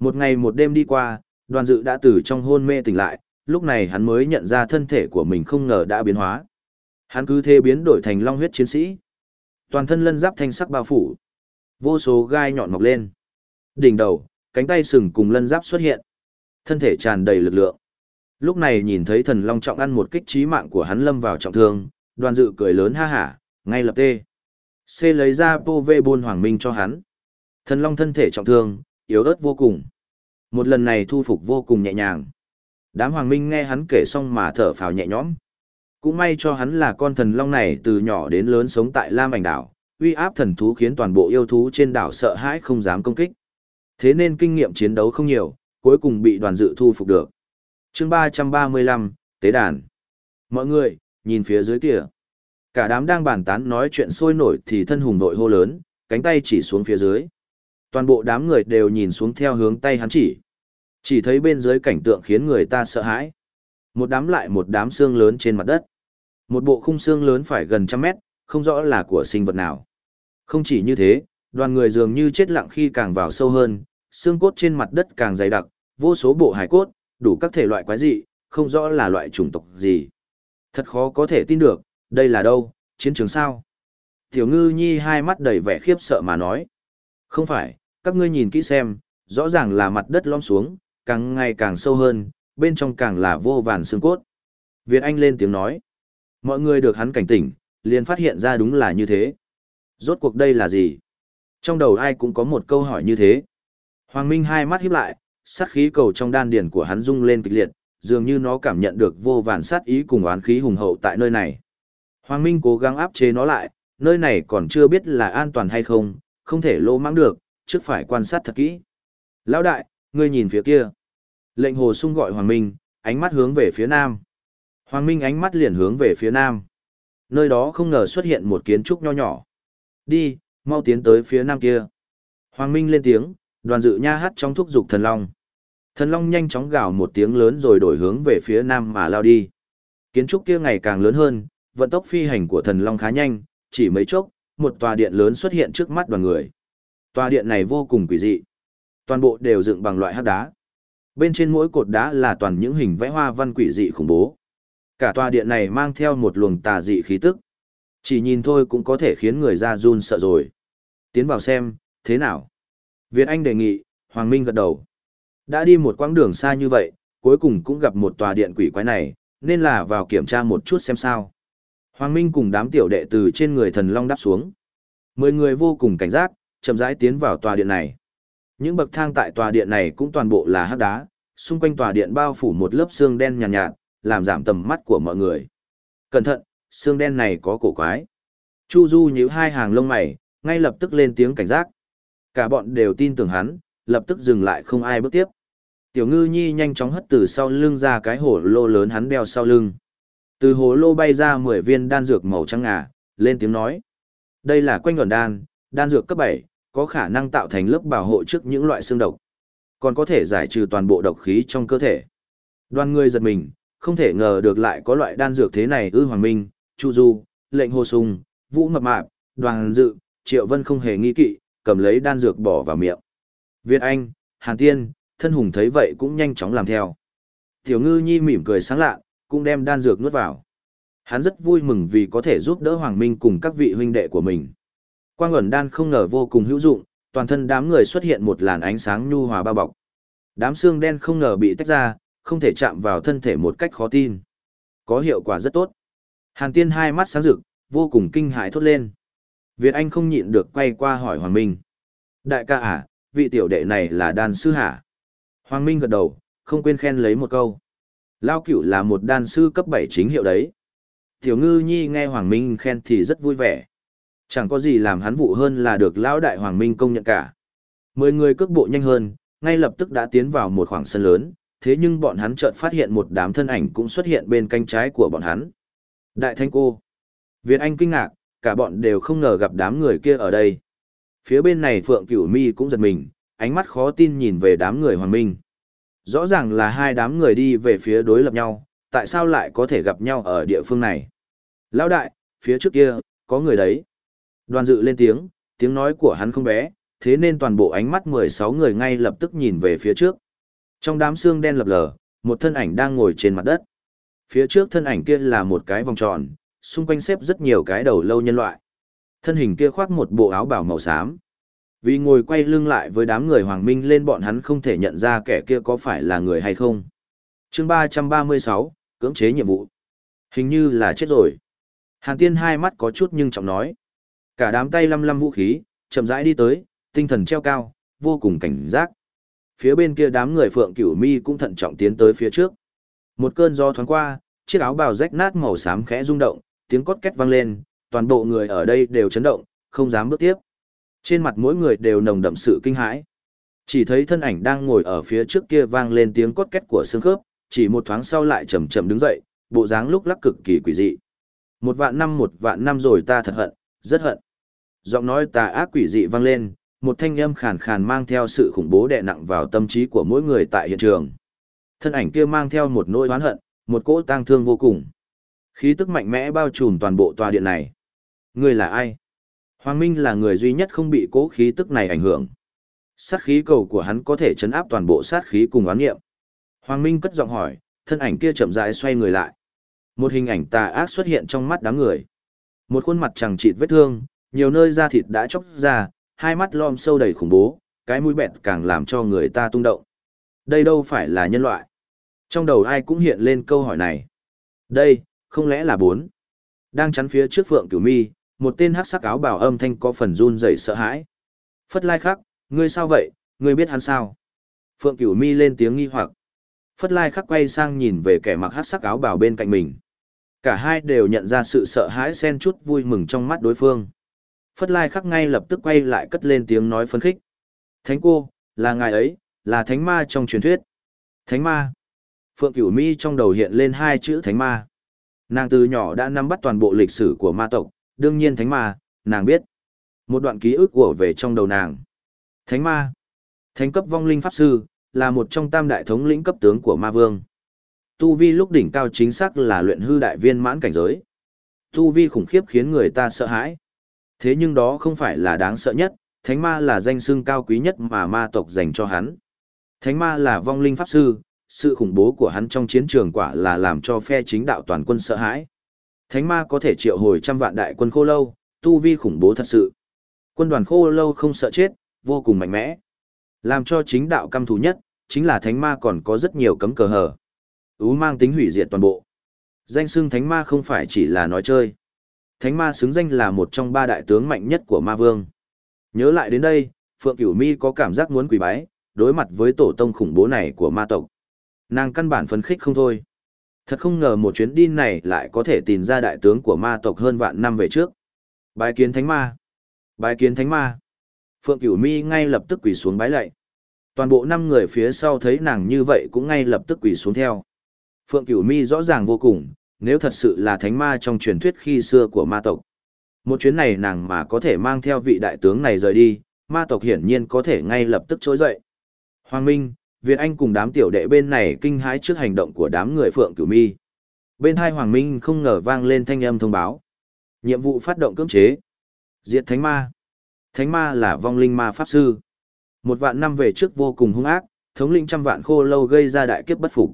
Một ngày một đêm đi qua, đoàn dự đã từ trong hôn mê tỉnh lại, lúc này hắn mới nhận ra thân thể của mình không ngờ đã biến hóa. Hắn cứ thế biến đổi thành long huyết chiến sĩ. Toàn thân lân giáp thanh sắc bao phủ. Vô số gai nhọn mọc lên. Đỉnh đầu, cánh tay sừng cùng lân giáp xuất hiện. Thân thể tràn đầy lực lượng. Lúc này nhìn thấy thần long trọng ăn một kích trí mạng của hắn lâm vào trọng thương, đoàn dự cười lớn ha hả, ngay lập tê. C lấy ra pô vê buôn hoàng minh cho hắn. Thần long thân thể trọng thương, yếu ớt vô cùng. Một lần này thu phục vô cùng nhẹ nhàng. Đám hoàng minh nghe hắn kể xong mà thở phào nhẹ nhõm. Cũng may cho hắn là con thần long này từ nhỏ đến lớn sống tại Lam Ảnh đảo, uy áp thần thú khiến toàn bộ yêu thú trên đảo sợ hãi không dám công kích. Thế nên kinh nghiệm chiến đấu không nhiều, cuối cùng bị đoàn dự thu phục được. chương 335, Tế đàn. Mọi người, nhìn phía dưới kia. Cả đám đang bàn tán nói chuyện sôi nổi thì thân hùng đội hô lớn, cánh tay chỉ xuống phía dưới. Toàn bộ đám người đều nhìn xuống theo hướng tay hắn chỉ. Chỉ thấy bên dưới cảnh tượng khiến người ta sợ hãi. Một đám lại một đám xương lớn trên mặt đất. Một bộ khung xương lớn phải gần trăm mét, không rõ là của sinh vật nào. Không chỉ như thế, đoàn người dường như chết lặng khi càng vào sâu hơn, xương cốt trên mặt đất càng dày đặc, vô số bộ hài cốt, đủ các thể loại quái dị, không rõ là loại chủng tộc gì. Thật khó có thể tin được, đây là đâu, chiến trường sao? Tiểu ngư nhi hai mắt đầy vẻ khiếp sợ mà nói. Không phải, các ngươi nhìn kỹ xem, rõ ràng là mặt đất lõm xuống, càng ngày càng sâu hơn, bên trong càng là vô vàn xương cốt. Việt Anh lên tiếng nói. Mọi người được hắn cảnh tỉnh, liền phát hiện ra đúng là như thế. Rốt cuộc đây là gì? Trong đầu ai cũng có một câu hỏi như thế. Hoàng Minh hai mắt híp lại, sát khí cầu trong đan điền của hắn rung lên kịch liệt, dường như nó cảm nhận được vô vàn sát ý cùng oán khí hùng hậu tại nơi này. Hoàng Minh cố gắng áp chế nó lại, nơi này còn chưa biết là an toàn hay không, không thể lô mãng được, trước phải quan sát thật kỹ. Lão đại, ngươi nhìn phía kia. Lệnh hồ sung gọi Hoàng Minh, ánh mắt hướng về phía nam. Hoàng Minh ánh mắt liền hướng về phía nam. Nơi đó không ngờ xuất hiện một kiến trúc nho nhỏ. Đi, mau tiến tới phía nam kia. Hoàng Minh lên tiếng, đoàn dự nha hát trong thúc dục thần long. Thần long nhanh chóng gào một tiếng lớn rồi đổi hướng về phía nam mà lao đi. Kiến trúc kia ngày càng lớn hơn, vận tốc phi hành của thần long khá nhanh, chỉ mấy chốc, một tòa điện lớn xuất hiện trước mắt đoàn người. Tòa điện này vô cùng quỷ dị. Toàn bộ đều dựng bằng loại hắc đá. Bên trên mỗi cột đá là toàn những hình vẽ hoa văn quỷ dị khủng bố. Cả tòa điện này mang theo một luồng tà dị khí tức. Chỉ nhìn thôi cũng có thể khiến người ra run sợ rồi. Tiến vào xem, thế nào? Việt Anh đề nghị, Hoàng Minh gật đầu. Đã đi một quãng đường xa như vậy, cuối cùng cũng gặp một tòa điện quỷ quái này, nên là vào kiểm tra một chút xem sao. Hoàng Minh cùng đám tiểu đệ từ trên người thần long đáp xuống. Mười người vô cùng cảnh giác, chậm rãi tiến vào tòa điện này. Những bậc thang tại tòa điện này cũng toàn bộ là hắc đá, xung quanh tòa điện bao phủ một lớp xương đen nhàn nhạt, nhạt, làm giảm tầm mắt của mọi người. Cẩn thận, xương đen này có cổ quái. Chu Du nhíu hai hàng lông mày, ngay lập tức lên tiếng cảnh giác. Cả bọn đều tin tưởng hắn, lập tức dừng lại không ai bước tiếp. Tiểu ngư nhi nhanh chóng hất từ sau lưng ra cái hổ lô lớn hắn đeo sau lưng. Từ hổ lô bay ra 10 viên đan dược màu trắng ngà, lên tiếng nói. Đây là quanh gần đan, đan dược cấp 7, có khả năng tạo thành lớp bảo hộ trước những loại xương độc. Còn có thể giải trừ toàn bộ độc khí trong cơ thể. Đoàn người giật mình, không thể ngờ được lại có loại đan dược thế này ư Hoàng Minh, Chu Du, lệnh hồ sung, Vũ Mập Mạp, đoàn dự, Triệu Vân không hề nghi kỵ, cầm lấy đan dược bỏ vào miệng. Việt Anh, Hàn Tiên, thân hùng thấy vậy cũng nhanh chóng làm theo. Tiểu ngư nhi mỉm cười sáng lạ, cũng đem đan dược nuốt vào. Hắn rất vui mừng vì có thể giúp đỡ Hoàng Minh cùng các vị huynh đệ của mình. Quang ẩn đan không ngờ vô cùng hữu dụng, toàn thân đám người xuất hiện một làn ánh sáng nhu hòa bao bọc. Đám xương đen không ngờ bị tách ra, không thể chạm vào thân thể một cách khó tin. Có hiệu quả rất tốt. Hàn Tiên hai mắt sáng rực, vô cùng kinh hãi thốt lên. Việt Anh không nhịn được quay qua hỏi Hoàng Minh. Đại ca à, vị tiểu đệ này là đan sư hả? Hoàng Minh gật đầu, không quên khen lấy một câu. Lao cửu là một đan sư cấp 7 chính hiệu đấy. Tiểu ngư nhi nghe Hoàng Minh khen thì rất vui vẻ. Chẳng có gì làm hắn vụ hơn là được Lão đại Hoàng Minh công nhận cả. Mười người cước bộ nhanh hơn, ngay lập tức đã tiến vào một khoảng sân lớn, thế nhưng bọn hắn chợt phát hiện một đám thân ảnh cũng xuất hiện bên cánh trái của bọn hắn. Đại Thanh Cô. Việt Anh kinh ngạc, cả bọn đều không ngờ gặp đám người kia ở đây. Phía bên này Phượng Cửu Mi cũng giật mình, ánh mắt khó tin nhìn về đám người Hoàng Minh. Rõ ràng là hai đám người đi về phía đối lập nhau, tại sao lại có thể gặp nhau ở địa phương này? Lão đại, phía trước kia, có người đấy. Đoàn dự lên tiếng, tiếng nói của hắn không bé, thế nên toàn bộ ánh mắt 16 người ngay lập tức nhìn về phía trước. Trong đám xương đen lập lờ, một thân ảnh đang ngồi trên mặt đất. Phía trước thân ảnh kia là một cái vòng tròn, xung quanh xếp rất nhiều cái đầu lâu nhân loại. Thân hình kia khoác một bộ áo bảo màu xám. Vì ngồi quay lưng lại với đám người hoàng minh lên bọn hắn không thể nhận ra kẻ kia có phải là người hay không. chương 336, cưỡng chế nhiệm vụ. Hình như là chết rồi. Hàn tiên hai mắt có chút nhưng trọng nói. Cả đám tay lăm lăm vũ khí, chậm rãi đi tới, tinh thần treo cao, vô cùng cảnh giác. Phía bên kia đám người phượng cửu mi cũng thận trọng tiến tới phía trước. Một cơn gió thoáng qua, chiếc áo bào rách nát màu xám khẽ rung động, tiếng cốt két vang lên, toàn bộ người ở đây đều chấn động, không dám bước tiếp. Trên mặt mỗi người đều nồng đậm sự kinh hãi. Chỉ thấy thân ảnh đang ngồi ở phía trước kia vang lên tiếng cốt két của xương khớp, chỉ một thoáng sau lại chậm chậm đứng dậy, bộ dáng lúc lắc cực kỳ quỷ dị. Một vạn năm một vạn năm rồi ta thật hận, rất hận. Giọng nói tà ác quỷ dị vang lên, một thanh âm khàn khàn mang theo sự khủng bố đè nặng vào tâm trí của mỗi người tại hiện trường. Thân ảnh kia mang theo một nỗi oán hận, một cỗ tang thương vô cùng. Khí tức mạnh mẽ bao trùm toàn bộ tòa điện này. Người là ai? Hoàng Minh là người duy nhất không bị cỗ khí tức này ảnh hưởng. Sát khí cầu của hắn có thể chấn áp toàn bộ sát khí cùng oán nghiệm. Hoàng Minh cất giọng hỏi, thân ảnh kia chậm rãi xoay người lại. Một hình ảnh tà ác xuất hiện trong mắt đám người. Một khuôn mặt chẳng chịt vết thương, nhiều nơi da thịt đã chóc ra, hai mắt lom sâu đầy khủng bố, cái mũi bẹt càng làm cho người ta tung động. Đây đâu phải là nhân loại. Trong đầu ai cũng hiện lên câu hỏi này. Đây, không lẽ là bốn? Đang chắn phía trước Phượng Cửu Mi, một tên hắc sắc áo bào âm thanh có phần run rẩy sợ hãi. Phất Lai Khắc, ngươi sao vậy, ngươi biết hắn sao? Phượng Cửu Mi lên tiếng nghi hoặc. Phất Lai Khắc quay sang nhìn về kẻ mặc hắc sắc áo bào bên cạnh mình. Cả hai đều nhận ra sự sợ hãi xen chút vui mừng trong mắt đối phương. Phất Lai Khắc ngay lập tức quay lại cất lên tiếng nói phấn khích. Thánh cô, là ngài ấy, là thánh ma trong truyền thuyết. Thánh ma. Phượng Cửu Mi trong đầu hiện lên hai chữ thánh ma. Nàng từ nhỏ đã nắm bắt toàn bộ lịch sử của ma tộc, đương nhiên thánh ma, nàng biết. Một đoạn ký ức của về trong đầu nàng. Thánh ma. Thánh cấp vong linh pháp sư, là một trong tam đại thống lĩnh cấp tướng của ma vương. Tu vi lúc đỉnh cao chính xác là luyện hư đại viên mãn cảnh giới. Tu vi khủng khiếp khiến người ta sợ hãi. Thế nhưng đó không phải là đáng sợ nhất, thánh ma là danh xưng cao quý nhất mà ma tộc dành cho hắn. Thánh ma là vong linh pháp sư, sự khủng bố của hắn trong chiến trường quả là làm cho phe chính đạo toàn quân sợ hãi. Thánh ma có thể triệu hồi trăm vạn đại quân khô lâu, tu vi khủng bố thật sự. Quân đoàn khô lâu không sợ chết, vô cùng mạnh mẽ. Làm cho chính đạo căm thù nhất, chính là thánh ma còn có rất nhiều cấm cờ hở. Ú mang tính hủy diệt toàn bộ. Danh xưng thánh ma không phải chỉ là nói chơi. Thánh ma xứng danh là một trong ba đại tướng mạnh nhất của ma vương. Nhớ lại đến đây, Phượng Cửu Mi có cảm giác muốn quỳ bái, đối mặt với tổ tông khủng bố này của ma tộc. Nàng căn bản phấn khích không thôi. Thật không ngờ một chuyến đi này lại có thể tìm ra đại tướng của ma tộc hơn vạn năm về trước. Bái kiến thánh ma. Bái kiến thánh ma. Phượng Cửu Mi ngay lập tức quỳ xuống bái lạy. Toàn bộ năm người phía sau thấy nàng như vậy cũng ngay lập tức quỳ xuống theo. Phượng Cửu Mi rõ ràng vô cùng, nếu thật sự là thánh ma trong truyền thuyết khi xưa của ma tộc. Một chuyến này nàng mà có thể mang theo vị đại tướng này rời đi, ma tộc hiển nhiên có thể ngay lập tức trỗi dậy. Hoàng Minh, Việt Anh cùng đám tiểu đệ bên này kinh hãi trước hành động của đám người Phượng Cửu Mi. Bên hai Hoàng Minh không ngờ vang lên thanh âm thông báo. Nhiệm vụ phát động cưỡng chế. Diệt Thánh Ma. Thánh Ma là vong linh ma pháp sư. Một vạn năm về trước vô cùng hung ác, thống lĩnh trăm vạn khô lâu gây ra đại kiếp bất phục.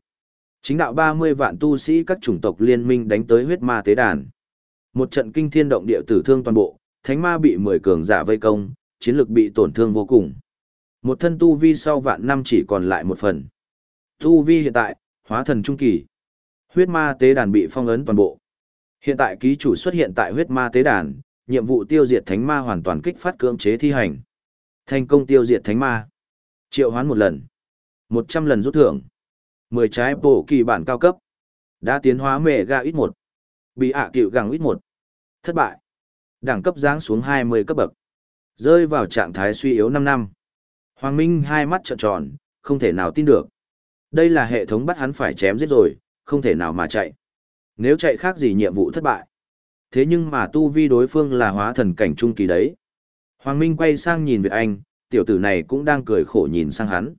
Chính đạo 30 vạn tu sĩ các chủng tộc liên minh đánh tới huyết ma tế đàn. Một trận kinh thiên động địa tử thương toàn bộ, thánh ma bị 10 cường giả vây công, chiến lực bị tổn thương vô cùng. Một thân tu vi sau vạn năm chỉ còn lại một phần. Tu vi hiện tại, hóa thần trung kỳ. Huyết ma tế đàn bị phong ấn toàn bộ. Hiện tại ký chủ xuất hiện tại huyết ma tế đàn, nhiệm vụ tiêu diệt thánh ma hoàn toàn kích phát cưỡng chế thi hành. Thành công tiêu diệt thánh ma. Triệu hoán một lần. 100 lần rút thưởng. 10 trái bổ kỳ bản cao cấp. Đã tiến hóa mẹ ga ít một. Bị ạ à cựu gẳng ít một. Thất bại. Đẳng cấp giáng xuống 20 cấp bậc. Rơi vào trạng thái suy yếu 5 năm. Hoàng Minh hai mắt trợn tròn, không thể nào tin được. Đây là hệ thống bắt hắn phải chém giết rồi, không thể nào mà chạy. Nếu chạy khác gì nhiệm vụ thất bại. Thế nhưng mà tu vi đối phương là hóa thần cảnh trung kỳ đấy. Hoàng Minh quay sang nhìn Việt Anh, tiểu tử này cũng đang cười khổ nhìn sang hắn.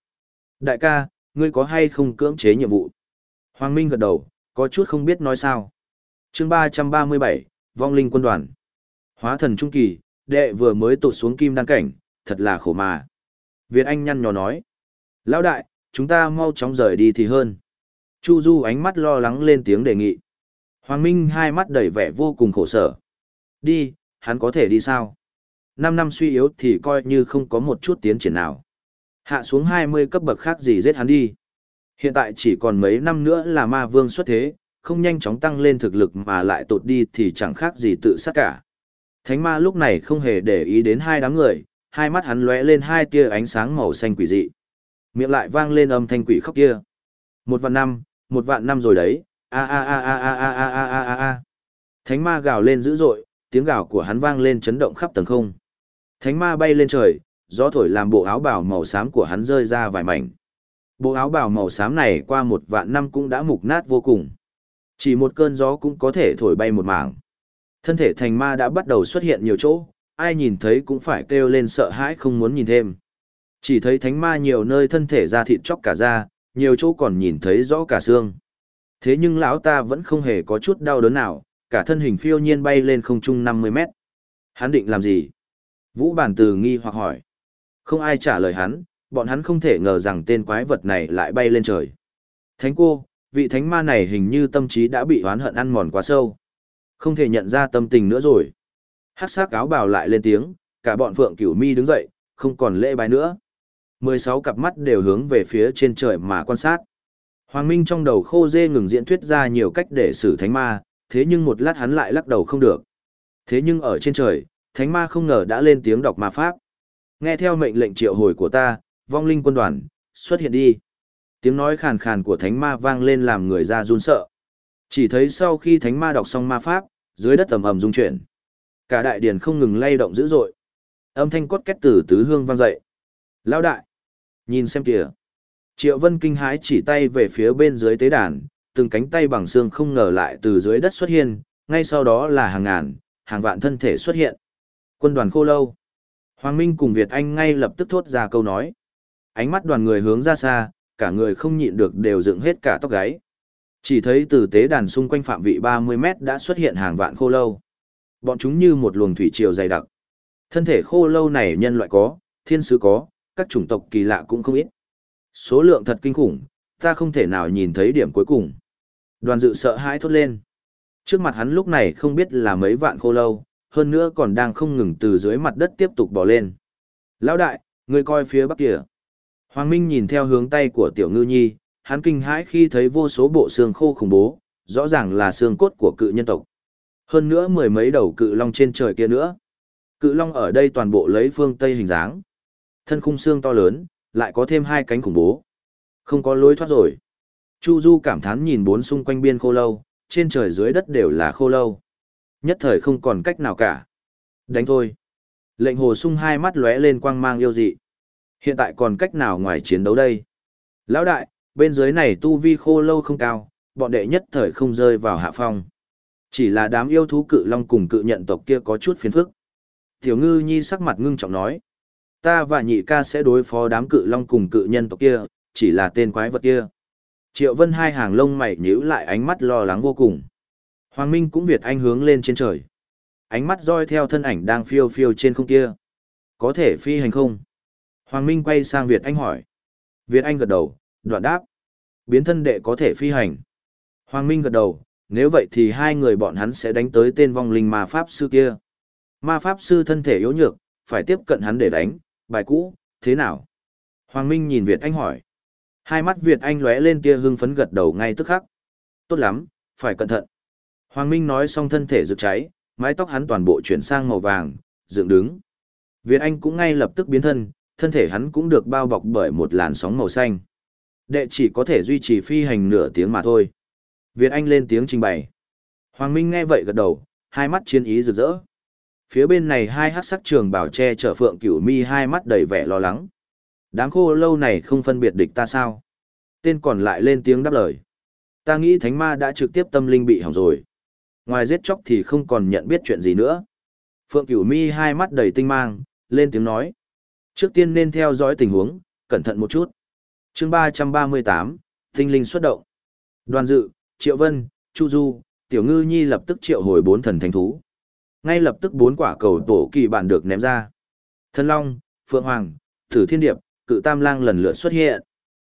Đại ca, ngươi có hay không cưỡng chế nhiệm vụ? Hoàng Minh gật đầu, có chút không biết nói sao. chương 337, Vong Linh quân đoàn. Hóa thần trung kỳ, đệ vừa mới tụt xuống kim đan cảnh, thật là khổ mà. Việt Anh nhăn nhò nói. Lão đại, chúng ta mau chóng rời đi thì hơn. Chu Du ánh mắt lo lắng lên tiếng đề nghị. Hoàng Minh hai mắt đầy vẻ vô cùng khổ sở. Đi, hắn có thể đi sao? Năm năm suy yếu thì coi như không có một chút tiến triển nào. Hạ xuống 20 cấp bậc khác gì giết hắn đi. Hiện tại chỉ còn mấy năm nữa là ma vương xuất thế, không nhanh chóng tăng lên thực lực mà lại tụt đi thì chẳng khác gì tự sát cả. Thánh ma lúc này không hề để ý đến hai đám người, hai mắt hắn lóe lên hai tia ánh sáng màu xanh quỷ dị. Miệng lại vang lên âm thanh quỷ khóc kia. Một vạn năm, một vạn năm rồi đấy, a a a a a a a a a a. Thánh ma gào lên dữ dội, tiếng gào của hắn vang lên chấn động khắp tầng không. Thánh ma bay lên trời, gió thổi làm bộ áo bào màu xám của hắn rơi ra vài mảnh. Bộ áo bào màu xám này qua một vạn năm cũng đã mục nát vô cùng. Chỉ một cơn gió cũng có thể thổi bay một mảng. Thân thể thành ma đã bắt đầu xuất hiện nhiều chỗ, ai nhìn thấy cũng phải kêu lên sợ hãi không muốn nhìn thêm. Chỉ thấy thánh ma nhiều nơi thân thể ra thịt chóc cả da, nhiều chỗ còn nhìn thấy rõ cả xương. Thế nhưng lão ta vẫn không hề có chút đau đớn nào, cả thân hình phiêu nhiên bay lên không trung 50 mét. Hắn định làm gì? Vũ bản từ nghi hoặc hỏi. Không ai trả lời hắn, bọn hắn không thể ngờ rằng tên quái vật này lại bay lên trời. Thánh cô, vị thánh ma này hình như tâm trí đã bị oán hận ăn mòn quá sâu. Không thể nhận ra tâm tình nữa rồi. Hát sắc áo bào lại lên tiếng, cả bọn phượng cửu mi đứng dậy, không còn lễ bái nữa. 16 cặp mắt đều hướng về phía trên trời mà quan sát. Hoàng Minh trong đầu khô dê ngừng diễn thuyết ra nhiều cách để xử thánh ma, thế nhưng một lát hắn lại lắc đầu không được. Thế nhưng ở trên trời, thánh ma không ngờ đã lên tiếng đọc ma pháp. Nghe theo mệnh lệnh triệu hồi của ta, vong linh quân đoàn, xuất hiện đi. Tiếng nói khàn khàn của thánh ma vang lên làm người ra run sợ. Chỉ thấy sau khi thánh ma đọc xong ma pháp, dưới đất ầm ầm rung chuyển. Cả đại điển không ngừng lay động dữ dội. Âm thanh cốt két từ tứ hương vang dậy. Lao đại! Nhìn xem kìa! Triệu Vân kinh hãi chỉ tay về phía bên dưới tế đàn, từng cánh tay bằng xương không ngờ lại từ dưới đất xuất hiện, ngay sau đó là hàng ngàn, hàng vạn thân thể xuất hiện. Quân đoàn khô lâu. Hoàng Minh cùng Việt Anh ngay lập tức thốt ra câu nói. Ánh mắt đoàn người hướng ra xa, cả người không nhịn được đều dựng hết cả tóc gáy. Chỉ thấy từ tế đàn xung quanh phạm vị 30 mét đã xuất hiện hàng vạn khô lâu. Bọn chúng như một luồng thủy triều dày đặc. Thân thể khô lâu này nhân loại có, thiên sứ có, các chủng tộc kỳ lạ cũng không ít. Số lượng thật kinh khủng, ta không thể nào nhìn thấy điểm cuối cùng. Đoàn dự sợ hãi thốt lên. Trước mặt hắn lúc này không biết là mấy vạn khô lâu, hơn nữa còn đang không ngừng từ dưới mặt đất tiếp tục bò lên. Lão đại, người coi phía bắc kia. Hoàng Minh nhìn theo hướng tay của tiểu ngư nhi, hắn kinh hãi khi thấy vô số bộ xương khô khủng bố, rõ ràng là xương cốt của cự nhân tộc. Hơn nữa mười mấy đầu cự long trên trời kia nữa. Cự long ở đây toàn bộ lấy phương Tây hình dáng. Thân khung xương to lớn, lại có thêm hai cánh khủng bố. Không có lối thoát rồi. Chu Du cảm thán nhìn bốn xung quanh biên khô lâu, trên trời dưới đất đều là khô lâu. Nhất thời không còn cách nào cả. Đánh thôi. Lệnh hồ sung hai mắt lóe lên quang mang yêu dị. Hiện tại còn cách nào ngoài chiến đấu đây? Lão đại, bên dưới này tu vi khô lâu không cao, bọn đệ nhất thời không rơi vào hạ phong. Chỉ là đám yêu thú cự long cùng cự nhận tộc kia có chút phiền phức. Tiểu ngư nhi sắc mặt ngưng trọng nói. Ta và nhị ca sẽ đối phó đám cự long cùng cự nhân tộc kia, chỉ là tên quái vật kia. Triệu vân hai hàng lông mày nhíu lại ánh mắt lo lắng vô cùng. Hoàng Minh cũng Việt Anh hướng lên trên trời. Ánh mắt roi theo thân ảnh đang phiêu phiêu trên không kia. Có thể phi hành không? Hoàng Minh quay sang Việt Anh hỏi. Việt Anh gật đầu, đoạn đáp. Biến thân đệ có thể phi hành. Hoàng Minh gật đầu, nếu vậy thì hai người bọn hắn sẽ đánh tới tên vong linh ma pháp sư kia. Ma pháp sư thân thể yếu nhược, phải tiếp cận hắn để đánh, bài cũ, thế nào? Hoàng Minh nhìn Việt Anh hỏi. Hai mắt Việt Anh lóe lên tia hưng phấn gật đầu ngay tức khắc. Tốt lắm, phải cẩn thận. Hoàng Minh nói xong thân thể rực cháy, mái tóc hắn toàn bộ chuyển sang màu vàng, dựng đứng. Việt Anh cũng ngay lập tức biến thân, thân thể hắn cũng được bao bọc bởi một làn sóng màu xanh. Đệ chỉ có thể duy trì phi hành nửa tiếng mà thôi. Việt Anh lên tiếng trình bày. Hoàng Minh nghe vậy gật đầu, hai mắt chiến ý rực rỡ. Phía bên này hai hắc sắc trường bảo che chở phượng cửu mi hai mắt đầy vẻ lo lắng. Đáng khô lâu này không phân biệt địch ta sao? Tên còn lại lên tiếng đáp lời. Ta nghĩ thánh ma đã trực tiếp tâm linh bị hỏng rồi. Ngoài giết chóc thì không còn nhận biết chuyện gì nữa. Phượng cửu mi hai mắt đầy tinh mang, lên tiếng nói. Trước tiên nên theo dõi tình huống, cẩn thận một chút. chương 338, Tinh linh xuất động. Đoàn dự, Triệu Vân, Chu Du, Tiểu Ngư Nhi lập tức triệu hồi bốn thần thánh thú. Ngay lập tức bốn quả cầu tổ kỳ bản được ném ra. Thân Long, Phượng Hoàng, Thử Thiên Điệp, Cự Tam Lang lần lượt xuất hiện.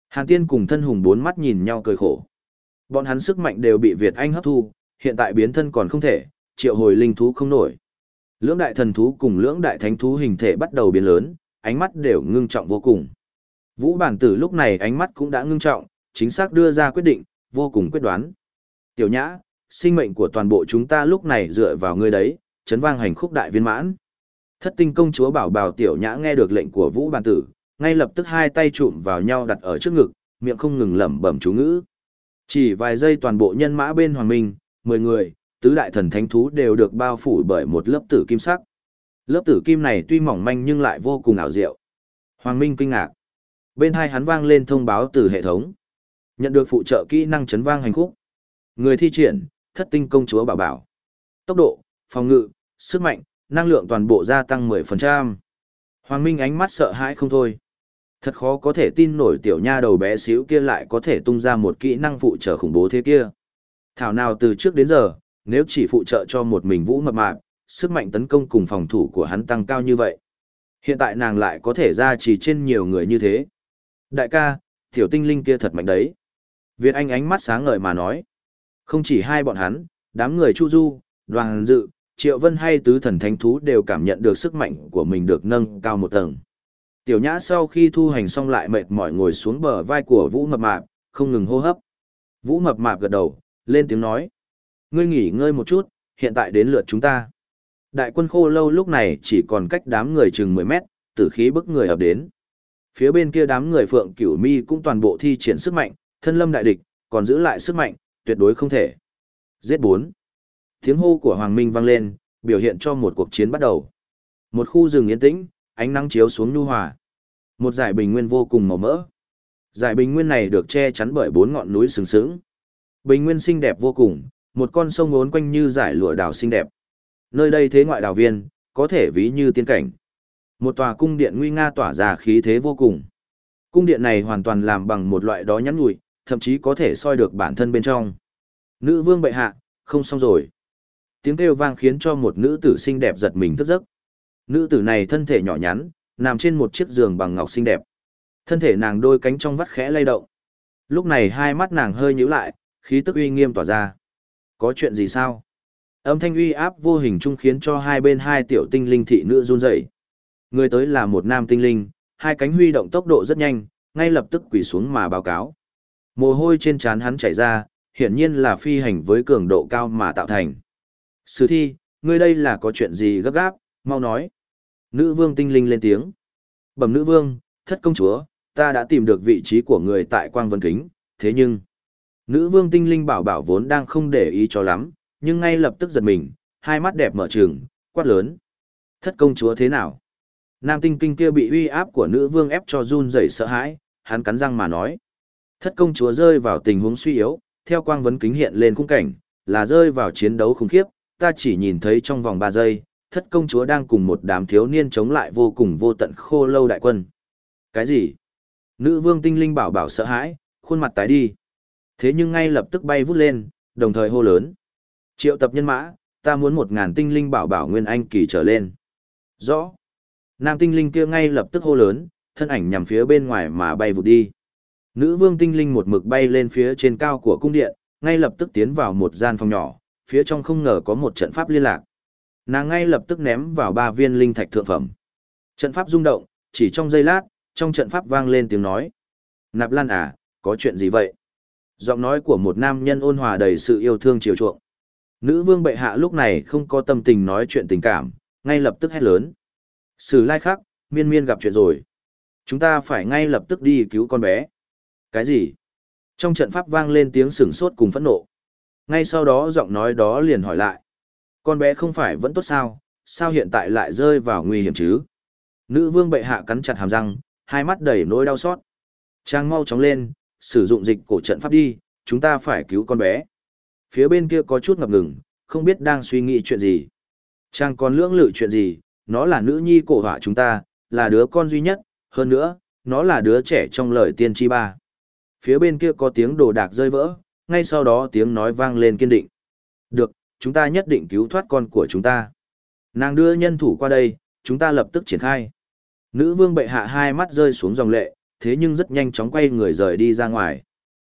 Hàn Tiên cùng thân hùng bốn mắt nhìn nhau cười khổ. Bọn hắn sức mạnh đều bị Việt Anh hấp thu, hiện tại biến thân còn không thể, triệu hồi linh thú không nổi. Lưỡng đại thần thú cùng lưỡng đại thánh thú hình thể bắt đầu biến lớn, ánh mắt đều ngưng trọng vô cùng. Vũ bản tử lúc này ánh mắt cũng đã ngưng trọng, chính xác đưa ra quyết định, vô cùng quyết đoán. Tiểu nhã, sinh mệnh của toàn bộ chúng ta lúc này dựa vào ngươi đấy, chấn vang hành khúc đại viên mãn. Thất tinh công chúa bảo bảo tiểu nhã nghe được lệnh của vũ bàn tử, ngay lập tức hai tay chụm vào nhau đặt ở trước ngực, miệng không ngừng lẩm bẩm chú ngữ. Chỉ vài giây toàn bộ nhân mã bên hoàng minh, mười người, tứ đại thần thánh thú đều được bao phủ bởi một lớp tử kim sắc. Lớp tử kim này tuy mỏng manh nhưng lại vô cùng ảo diệu. Hoàng Minh kinh ngạc. Bên hai hắn vang lên thông báo từ hệ thống. Nhận được phụ trợ kỹ năng chấn vang hành khúc. Người thi triển, thất tinh công chúa bảo bảo. Tốc độ, phòng ngự, sức mạnh, năng lượng toàn bộ gia tăng 10%. Hoàng Minh ánh mắt sợ hãi không thôi. Thật khó có thể tin nổi tiểu nha đầu bé xíu kia lại có thể tung ra một kỹ năng phụ trợ khủng bố thế kia. Thảo nào từ trước đến giờ, nếu chỉ phụ trợ cho một mình vũ mập mạp, sức mạnh tấn công cùng phòng thủ của hắn tăng cao như vậy. Hiện tại nàng lại có thể ra chỉ trên nhiều người như thế. Đại ca, tiểu tinh linh kia thật mạnh đấy. Việt Anh ánh mắt sáng ngời mà nói. Không chỉ hai bọn hắn, đám người Chu Du, Đoàn Dự, Triệu Vân hay Tứ Thần Thánh Thú đều cảm nhận được sức mạnh của mình được nâng cao một tầng. Tiểu Nhã sau khi thu hành xong lại mệt mỏi ngồi xuống bờ vai của Vũ Mập Mạp, không ngừng hô hấp. Vũ Mập Mạp gật đầu, lên tiếng nói. Ngươi nghỉ ngơi một chút, hiện tại đến lượt chúng ta. Đại quân khô lâu lúc này chỉ còn cách đám người chừng 10 mét, tử khí bức người ập đến. Phía bên kia đám người phượng cửu mi cũng toàn bộ thi triển sức mạnh, thân lâm đại địch, còn giữ lại sức mạnh, tuyệt đối không thể. Giết bốn. Tiếng hô của Hoàng Minh vang lên, biểu hiện cho một cuộc chiến bắt đầu. Một khu rừng yên tĩnh, ánh nắng chiếu xuống nhu hòa. Một giải bình nguyên vô cùng màu mỡ. Giải bình nguyên này được che chắn bởi bốn ngọn núi sừng sững. Bình nguyên xinh đẹp vô cùng, một con sông uốn quanh như giải lụa đào xinh đẹp. Nơi đây thế ngoại đào viên, có thể ví như tiên cảnh. Một tòa cung điện nguy nga tỏa ra khí thế vô cùng. Cung điện này hoàn toàn làm bằng một loại đó nhắn nhủi, thậm chí có thể soi được bản thân bên trong. Nữ vương bệ hạ, không xong rồi. Tiếng kêu vang khiến cho một nữ tử xinh đẹp giật mình thức giấc. Nữ tử này thân thể nhỏ nhắn, nằm trên một chiếc giường bằng ngọc xinh đẹp. Thân thể nàng đôi cánh trong vắt khẽ lay động. Lúc này hai mắt nàng hơi nhíu lại, khí tức uy nghiêm tỏa ra. Có chuyện gì sao? Âm thanh uy áp vô hình chung khiến cho hai bên hai tiểu tinh linh thị nữ run rẩy. Người tới là một nam tinh linh, hai cánh huy động tốc độ rất nhanh, ngay lập tức quỳ xuống mà báo cáo. Mồ hôi trên trán hắn chảy ra, hiển nhiên là phi hành với cường độ cao mà tạo thành. Sử thi, ngươi đây là có chuyện gì gấp gáp, mau nói. Nữ vương tinh linh lên tiếng. Bẩm nữ vương, thất công chúa, ta đã tìm được vị trí của người tại quang vân kính, thế nhưng... Nữ vương tinh linh bảo bảo vốn đang không để ý cho lắm, nhưng ngay lập tức giật mình, hai mắt đẹp mở trường, quát lớn. Thất công chúa thế nào? Nam tinh kinh kia bị uy áp của nữ vương ép cho run rẩy sợ hãi, hắn cắn răng mà nói. Thất công chúa rơi vào tình huống suy yếu, theo quang vấn kính hiện lên khung cảnh, là rơi vào chiến đấu khủng khiếp, ta chỉ nhìn thấy trong vòng 3 giây, thất công chúa đang cùng một đám thiếu niên chống lại vô cùng vô tận khô lâu đại quân. Cái gì? Nữ vương tinh linh bảo bảo sợ hãi, khuôn mặt tái đi. Thế nhưng ngay lập tức bay vút lên, đồng thời hô lớn. Triệu tập nhân mã, ta muốn một ngàn tinh linh bảo bảo nguyên anh kỳ trở lên. Rõ. Nam tinh linh kia ngay lập tức hô lớn, thân ảnh nhằm phía bên ngoài mà bay vụt đi. Nữ vương tinh linh một mực bay lên phía trên cao của cung điện, ngay lập tức tiến vào một gian phòng nhỏ, phía trong không ngờ có một trận pháp liên lạc. Nàng ngay lập tức ném vào ba viên linh thạch thượng phẩm. Trận pháp rung động, chỉ trong giây lát, trong trận pháp vang lên tiếng nói. Nạp Lan à, có chuyện gì vậy? Giọng nói của một nam nhân ôn hòa đầy sự yêu thương chiều chuộng. Nữ vương bệ hạ lúc này không có tâm tình nói chuyện tình cảm, ngay lập tức hét lớn. Sử lai khắc, miên miên gặp chuyện rồi. Chúng ta phải ngay lập tức đi cứu con bé. Cái gì? Trong trận pháp vang lên tiếng sửng sốt cùng phẫn nộ. Ngay sau đó giọng nói đó liền hỏi lại. Con bé không phải vẫn tốt sao, sao hiện tại lại rơi vào nguy hiểm chứ? Nữ vương bệ hạ cắn chặt hàm răng, hai mắt đầy nỗi đau xót. Trang mau chóng lên, sử dụng dịch cổ trận pháp đi, chúng ta phải cứu con bé. Phía bên kia có chút ngập ngừng, không biết đang suy nghĩ chuyện gì. Trang còn lưỡng lự chuyện gì, nó là nữ nhi cổ họa chúng ta, là đứa con duy nhất, hơn nữa, nó là đứa trẻ trong lời tiên tri ba. Phía bên kia có tiếng đồ đạc rơi vỡ, ngay sau đó tiếng nói vang lên kiên định. Được, chúng ta nhất định cứu thoát con của chúng ta. Nàng đưa nhân thủ qua đây, chúng ta lập tức triển khai. Nữ vương bệ hạ hai mắt rơi xuống dòng lệ, thế nhưng rất nhanh chóng quay người rời đi ra ngoài.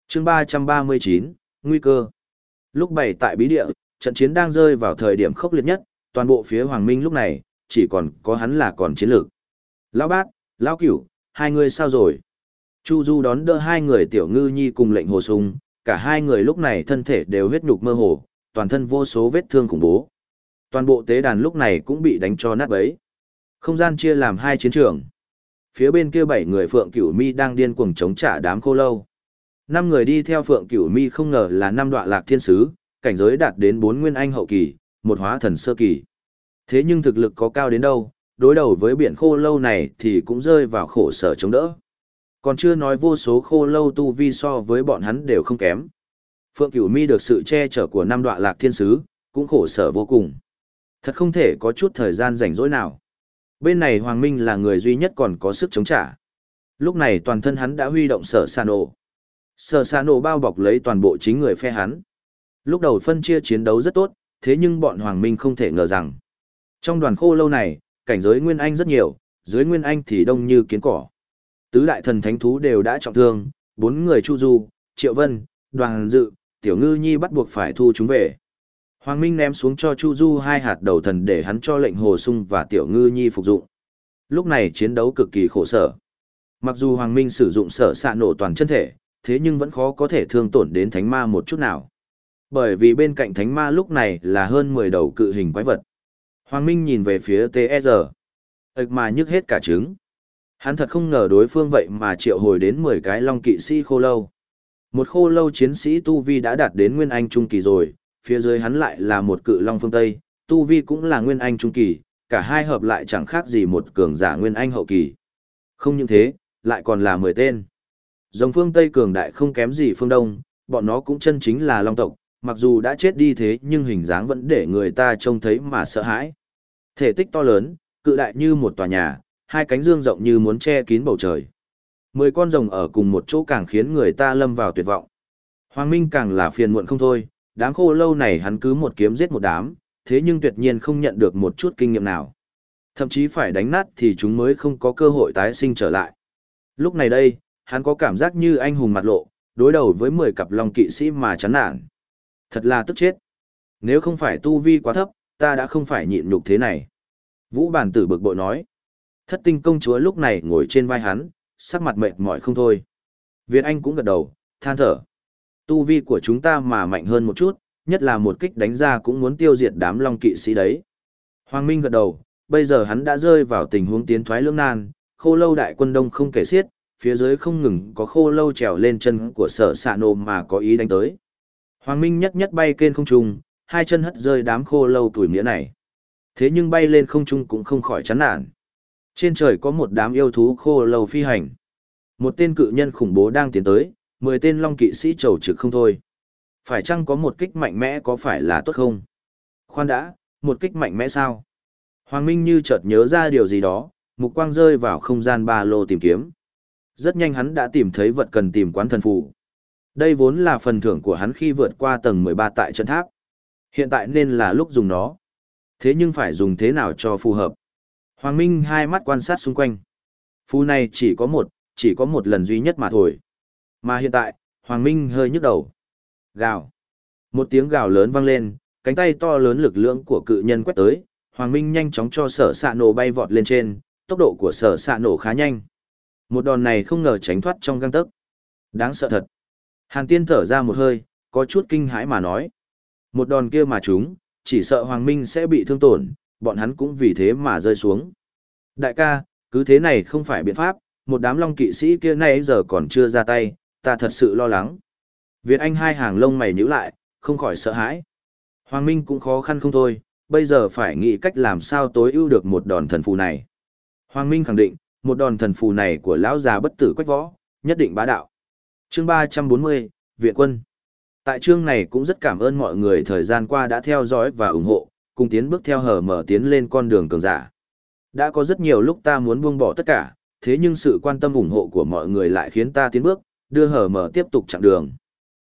chương 339, Nguy cơ. Lúc bảy tại bí địa, trận chiến đang rơi vào thời điểm khốc liệt nhất, toàn bộ phía Hoàng Minh lúc này, chỉ còn có hắn là còn chiến lược. Lão bát, lão cửu, hai người sao rồi? Chu Du đón đỡ hai người tiểu ngư nhi cùng lệnh hồ sung, cả hai người lúc này thân thể đều huyết nhục mơ hồ, toàn thân vô số vết thương khủng bố. Toàn bộ tế đàn lúc này cũng bị đánh cho nát bấy. Không gian chia làm hai chiến trường. Phía bên kia bảy người Phượng Cửu Mi đang điên cuồng chống trả đám khô lâu. Năm người đi theo Phượng Cửu Mi không ngờ là năm đoạn lạc thiên sứ, cảnh giới đạt đến bốn nguyên anh hậu kỳ, một hóa thần sơ kỳ. Thế nhưng thực lực có cao đến đâu, đối đầu với biển khô lâu này thì cũng rơi vào khổ sở chống đỡ. Còn chưa nói vô số khô lâu tu vi so với bọn hắn đều không kém. Phượng Cửu Mi được sự che chở của năm đoạn lạc thiên sứ, cũng khổ sở vô cùng. Thật không thể có chút thời gian rảnh rỗi nào. Bên này Hoàng Minh là người duy nhất còn có sức chống trả. Lúc này toàn thân hắn đã huy động sở sàn ổ. Sở sàn ổ bao bọc lấy toàn bộ chính người phe hắn. Lúc đầu phân chia chiến đấu rất tốt, thế nhưng bọn Hoàng Minh không thể ngờ rằng. Trong đoàn khô lâu này, cảnh giới Nguyên Anh rất nhiều, dưới Nguyên Anh thì đông như kiến cỏ. Tứ đại thần thánh thú đều đã trọng thương, bốn người Chu Du, Triệu Vân, Đoàn Dự, Tiểu Ngư Nhi bắt buộc phải thu chúng về. Hoàng Minh ném xuống cho Chu Du hai hạt đầu thần để hắn cho lệnh Hồ Sung và Tiểu Ngư Nhi phục dụng. Lúc này chiến đấu cực kỳ khổ sở. Mặc dù Hoàng Minh sử dụng sở xạ nổ toàn chân thể, thế nhưng vẫn khó có thể thương tổn đến thánh ma một chút nào. Bởi vì bên cạnh thánh ma lúc này là hơn 10 đầu cự hình quái vật. Hoàng Minh nhìn về phía TSR. Ếch mà nhức hết cả trứng. Hắn thật không ngờ đối phương vậy mà triệu hồi đến 10 cái long kỵ sĩ khô lâu. Một khô lâu chiến sĩ Tu Vi đã đạt đến Nguyên Anh Trung Kỳ rồi, phía dưới hắn lại là một cự long phương Tây, Tu Vi cũng là Nguyên Anh Trung Kỳ, cả hai hợp lại chẳng khác gì một cường giả Nguyên Anh Hậu Kỳ. Không những thế, lại còn là 10 tên. Dòng phương Tây cường đại không kém gì phương Đông, bọn nó cũng chân chính là long tộc, mặc dù đã chết đi thế nhưng hình dáng vẫn để người ta trông thấy mà sợ hãi. Thể tích to lớn, cự đại như một tòa nhà, hai cánh dương rộng như muốn che kín bầu trời. Mười con rồng ở cùng một chỗ càng khiến người ta lâm vào tuyệt vọng. Hoàng Minh càng là phiền muộn không thôi, đám khô lâu này hắn cứ một kiếm giết một đám, thế nhưng tuyệt nhiên không nhận được một chút kinh nghiệm nào. Thậm chí phải đánh nát thì chúng mới không có cơ hội tái sinh trở lại. Lúc này đây, hắn có cảm giác như anh hùng mặt lộ, đối đầu với 10 cặp long kỵ sĩ mà chán nản. Thật là tức chết. Nếu không phải tu vi quá thấp, ta đã không phải nhịn nhục thế này. Vũ bản tử bực bội nói. Thất tinh công chúa lúc này ngồi trên vai hắn, sắc mặt mệt mỏi không thôi. Việt Anh cũng gật đầu, than thở. Tu vi của chúng ta mà mạnh hơn một chút, nhất là một kích đánh ra cũng muốn tiêu diệt đám long kỵ sĩ đấy. Hoàng Minh gật đầu, bây giờ hắn đã rơi vào tình huống tiến thoái lưỡng nan, khô lâu đại quân đông không kể xiết, phía dưới không ngừng có khô lâu trèo lên chân của sở xạ nô mà có ý đánh tới. Hoàng Minh nhất nhất bay trên không trung, hai chân hất rơi đám khô lâu tuổi nghĩa này. Thế nhưng bay lên không trung cũng không khỏi chán nản. Trên trời có một đám yêu thú khô lâu phi hành. Một tên cự nhân khủng bố đang tiến tới, mười tên long kỵ sĩ trầu trực không thôi. Phải chăng có một kích mạnh mẽ có phải là tốt không? Khoan đã, một kích mạnh mẽ sao? Hoàng Minh như chợt nhớ ra điều gì đó, mục quang rơi vào không gian ba lô tìm kiếm. Rất nhanh hắn đã tìm thấy vật cần tìm quán thần phù. Đây vốn là phần thưởng của hắn khi vượt qua tầng 13 tại trận tháp. Hiện tại nên là lúc dùng nó. Thế nhưng phải dùng thế nào cho phù hợp? Hoàng Minh hai mắt quan sát xung quanh. Phù này chỉ có một, chỉ có một lần duy nhất mà thôi. Mà hiện tại, Hoàng Minh hơi nhức đầu. Gào. Một tiếng gào lớn vang lên, cánh tay to lớn lực lượng của cự nhân quét tới, Hoàng Minh nhanh chóng cho sở xạ nổ bay vọt lên trên, tốc độ của sở xạ nổ khá nhanh. Một đòn này không ngờ tránh thoát trong găng tấc. Đáng sợ thật. Hàn tiên thở ra một hơi, có chút kinh hãi mà nói. Một đòn kia mà chúng, chỉ sợ Hoàng Minh sẽ bị thương tổn, bọn hắn cũng vì thế mà rơi xuống. Đại ca, cứ thế này không phải biện pháp, một đám long kỵ sĩ kia nay giờ còn chưa ra tay, ta thật sự lo lắng. Việt Anh hai hàng lông mày nhíu lại, không khỏi sợ hãi. Hoàng Minh cũng khó khăn không thôi, bây giờ phải nghĩ cách làm sao tối ưu được một đòn thần phù này. Hoàng Minh khẳng định, một đòn thần phù này của lão già bất tử quách võ, nhất định bá đạo. Chương 340, Viện quân. Tại chương này cũng rất cảm ơn mọi người thời gian qua đã theo dõi và ủng hộ, cùng tiến bước theo hở mở tiến lên con đường cường giả. Đã có rất nhiều lúc ta muốn buông bỏ tất cả, thế nhưng sự quan tâm ủng hộ của mọi người lại khiến ta tiến bước, đưa hở mở tiếp tục chặng đường.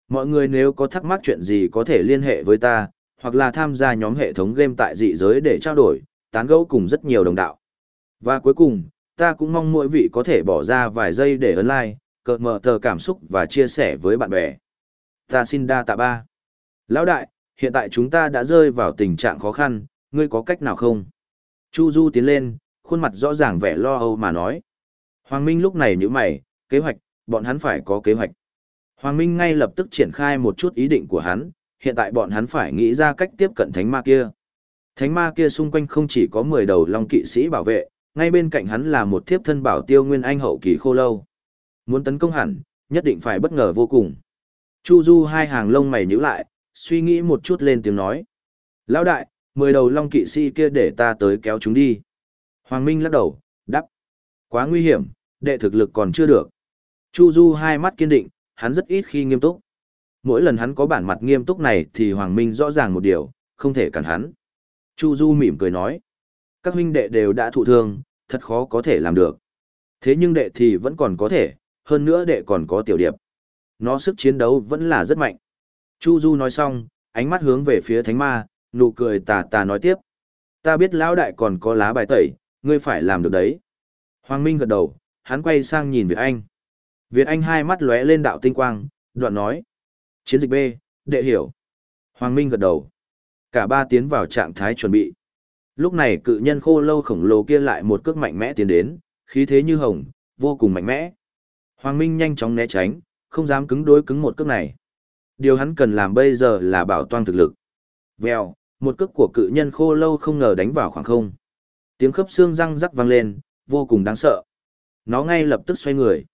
Mọi người nếu có thắc mắc chuyện gì có thể liên hệ với ta, hoặc là tham gia nhóm hệ thống game tại dị giới để trao đổi, tán gẫu cùng rất nhiều đồng đạo. Và cuối cùng, ta cũng mong mỗi vị có thể bỏ ra vài giây để ấn like, cờ mở tờ cảm xúc và chia sẻ với bạn bè. Ta xin đa tạ ba. Lão đại, hiện tại chúng ta đã rơi vào tình trạng khó khăn, ngươi có cách nào không? Chu Du tiến lên, khuôn mặt rõ ràng vẻ lo âu mà nói. Hoàng Minh lúc này nhíu mày, kế hoạch, bọn hắn phải có kế hoạch. Hoàng Minh ngay lập tức triển khai một chút ý định của hắn, hiện tại bọn hắn phải nghĩ ra cách tiếp cận thánh ma kia. Thánh ma kia xung quanh không chỉ có 10 đầu long kỵ sĩ bảo vệ, ngay bên cạnh hắn là một thiếp thân bảo tiêu nguyên anh hậu kỳ khô lâu. Muốn tấn công hẳn, nhất định phải bất ngờ vô cùng. Chu Du hai hàng lông mày nhíu lại, suy nghĩ một chút lên tiếng nói. Lão đại, mười đầu long kỵ sĩ kia để ta tới kéo chúng đi. Hoàng Minh lắc đầu, đắp. Quá nguy hiểm, đệ thực lực còn chưa được. Chu Du hai mắt kiên định, hắn rất ít khi nghiêm túc. Mỗi lần hắn có bản mặt nghiêm túc này thì Hoàng Minh rõ ràng một điều, không thể cản hắn. Chu Du mỉm cười nói. Các huynh đệ đều đã thụ thương, thật khó có thể làm được. Thế nhưng đệ thì vẫn còn có thể, hơn nữa đệ còn có tiểu điệp. Nó sức chiến đấu vẫn là rất mạnh. Chu Du nói xong, ánh mắt hướng về phía thánh ma, nụ cười tà tà nói tiếp. Ta biết lão đại còn có lá bài tẩy, ngươi phải làm được đấy. Hoàng Minh gật đầu, hắn quay sang nhìn Việt Anh. Việt Anh hai mắt lóe lên đạo tinh quang, đoạn nói. Chiến dịch B, đệ hiểu. Hoàng Minh gật đầu. Cả ba tiến vào trạng thái chuẩn bị. Lúc này cự nhân khô lâu khổng lồ kia lại một cước mạnh mẽ tiến đến, khí thế như hồng, vô cùng mạnh mẽ. Hoàng Minh nhanh chóng né tránh, không dám cứng đối cứng một cước này. Điều hắn cần làm bây giờ là bảo toan thực lực. Vèo, một cước của cự nhân khô lâu không ngờ đánh vào khoảng không. Tiếng khớp xương răng rắc vang lên, vô cùng đáng sợ. Nó ngay lập tức xoay người.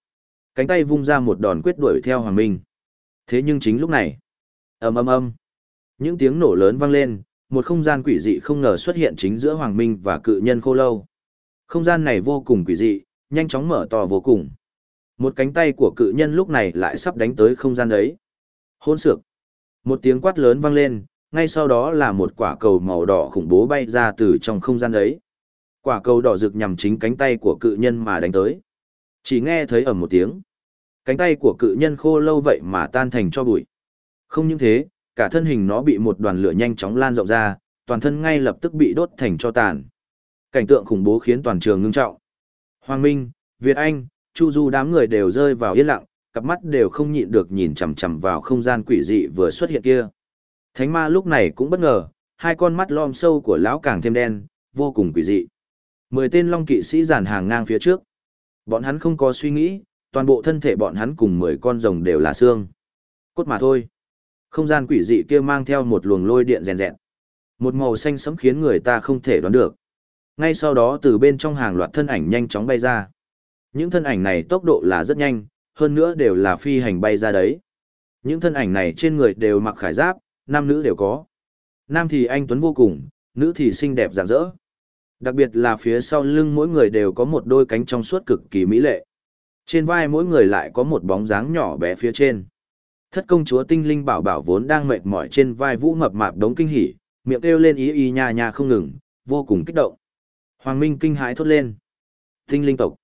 Cánh tay vung ra một đòn quyết đuổi theo Hoàng Minh. Thế nhưng chính lúc này, ầm ầm ầm, những tiếng nổ lớn vang lên, một không gian quỷ dị không ngờ xuất hiện chính giữa Hoàng Minh và cự nhân khô lâu. Không gian này vô cùng quỷ dị, nhanh chóng mở to vô cùng. Một cánh tay của cự nhân lúc này lại sắp đánh tới không gian ấy. Hôn sược. Một tiếng quát lớn vang lên, ngay sau đó là một quả cầu màu đỏ khủng bố bay ra từ trong không gian ấy. Quả cầu đỏ rực nhằm chính cánh tay của cự nhân mà đánh tới. Chỉ nghe thấy ầm một tiếng. Cánh tay của cự nhân khô lâu vậy mà tan thành cho bụi. Không những thế, cả thân hình nó bị một đoàn lửa nhanh chóng lan rộng ra, toàn thân ngay lập tức bị đốt thành cho tàn. Cảnh tượng khủng bố khiến toàn trường ngưng trọng. Hoàng Minh, Việt Anh, Chu Du đám người đều rơi vào yên lặng, cặp mắt đều không nhịn được nhìn chằm chằm vào không gian quỷ dị vừa xuất hiện kia. Thánh ma lúc này cũng bất ngờ, hai con mắt lom sâu của lão càng thêm đen, vô cùng quỷ dị. Mười tên long kỵ sĩ dàn hàng ngang phía trước. Bọn hắn không có suy nghĩ, toàn bộ thân thể bọn hắn cùng mười con rồng đều là xương. Cốt mà thôi. Không gian quỷ dị kia mang theo một luồng lôi điện rèn rẹn. Một màu xanh sẫm khiến người ta không thể đoán được. Ngay sau đó từ bên trong hàng loạt thân ảnh nhanh chóng bay ra. Những thân ảnh này tốc độ là rất nhanh, hơn nữa đều là phi hành bay ra đấy. Những thân ảnh này trên người đều mặc khải giáp, nam nữ đều có. Nam thì anh tuấn vô cùng, nữ thì xinh đẹp rạng rỡ. Đặc biệt là phía sau lưng mỗi người đều có một đôi cánh trong suốt cực kỳ mỹ lệ. Trên vai mỗi người lại có một bóng dáng nhỏ bé phía trên. Thất công chúa tinh linh bảo bảo vốn đang mệt mỏi trên vai vũ mập mạp đống kinh hỉ, miệng kêu lên ý y nha nha không ngừng, vô cùng kích động. Hoàng Minh kinh hãi thốt lên. Tinh linh tộc.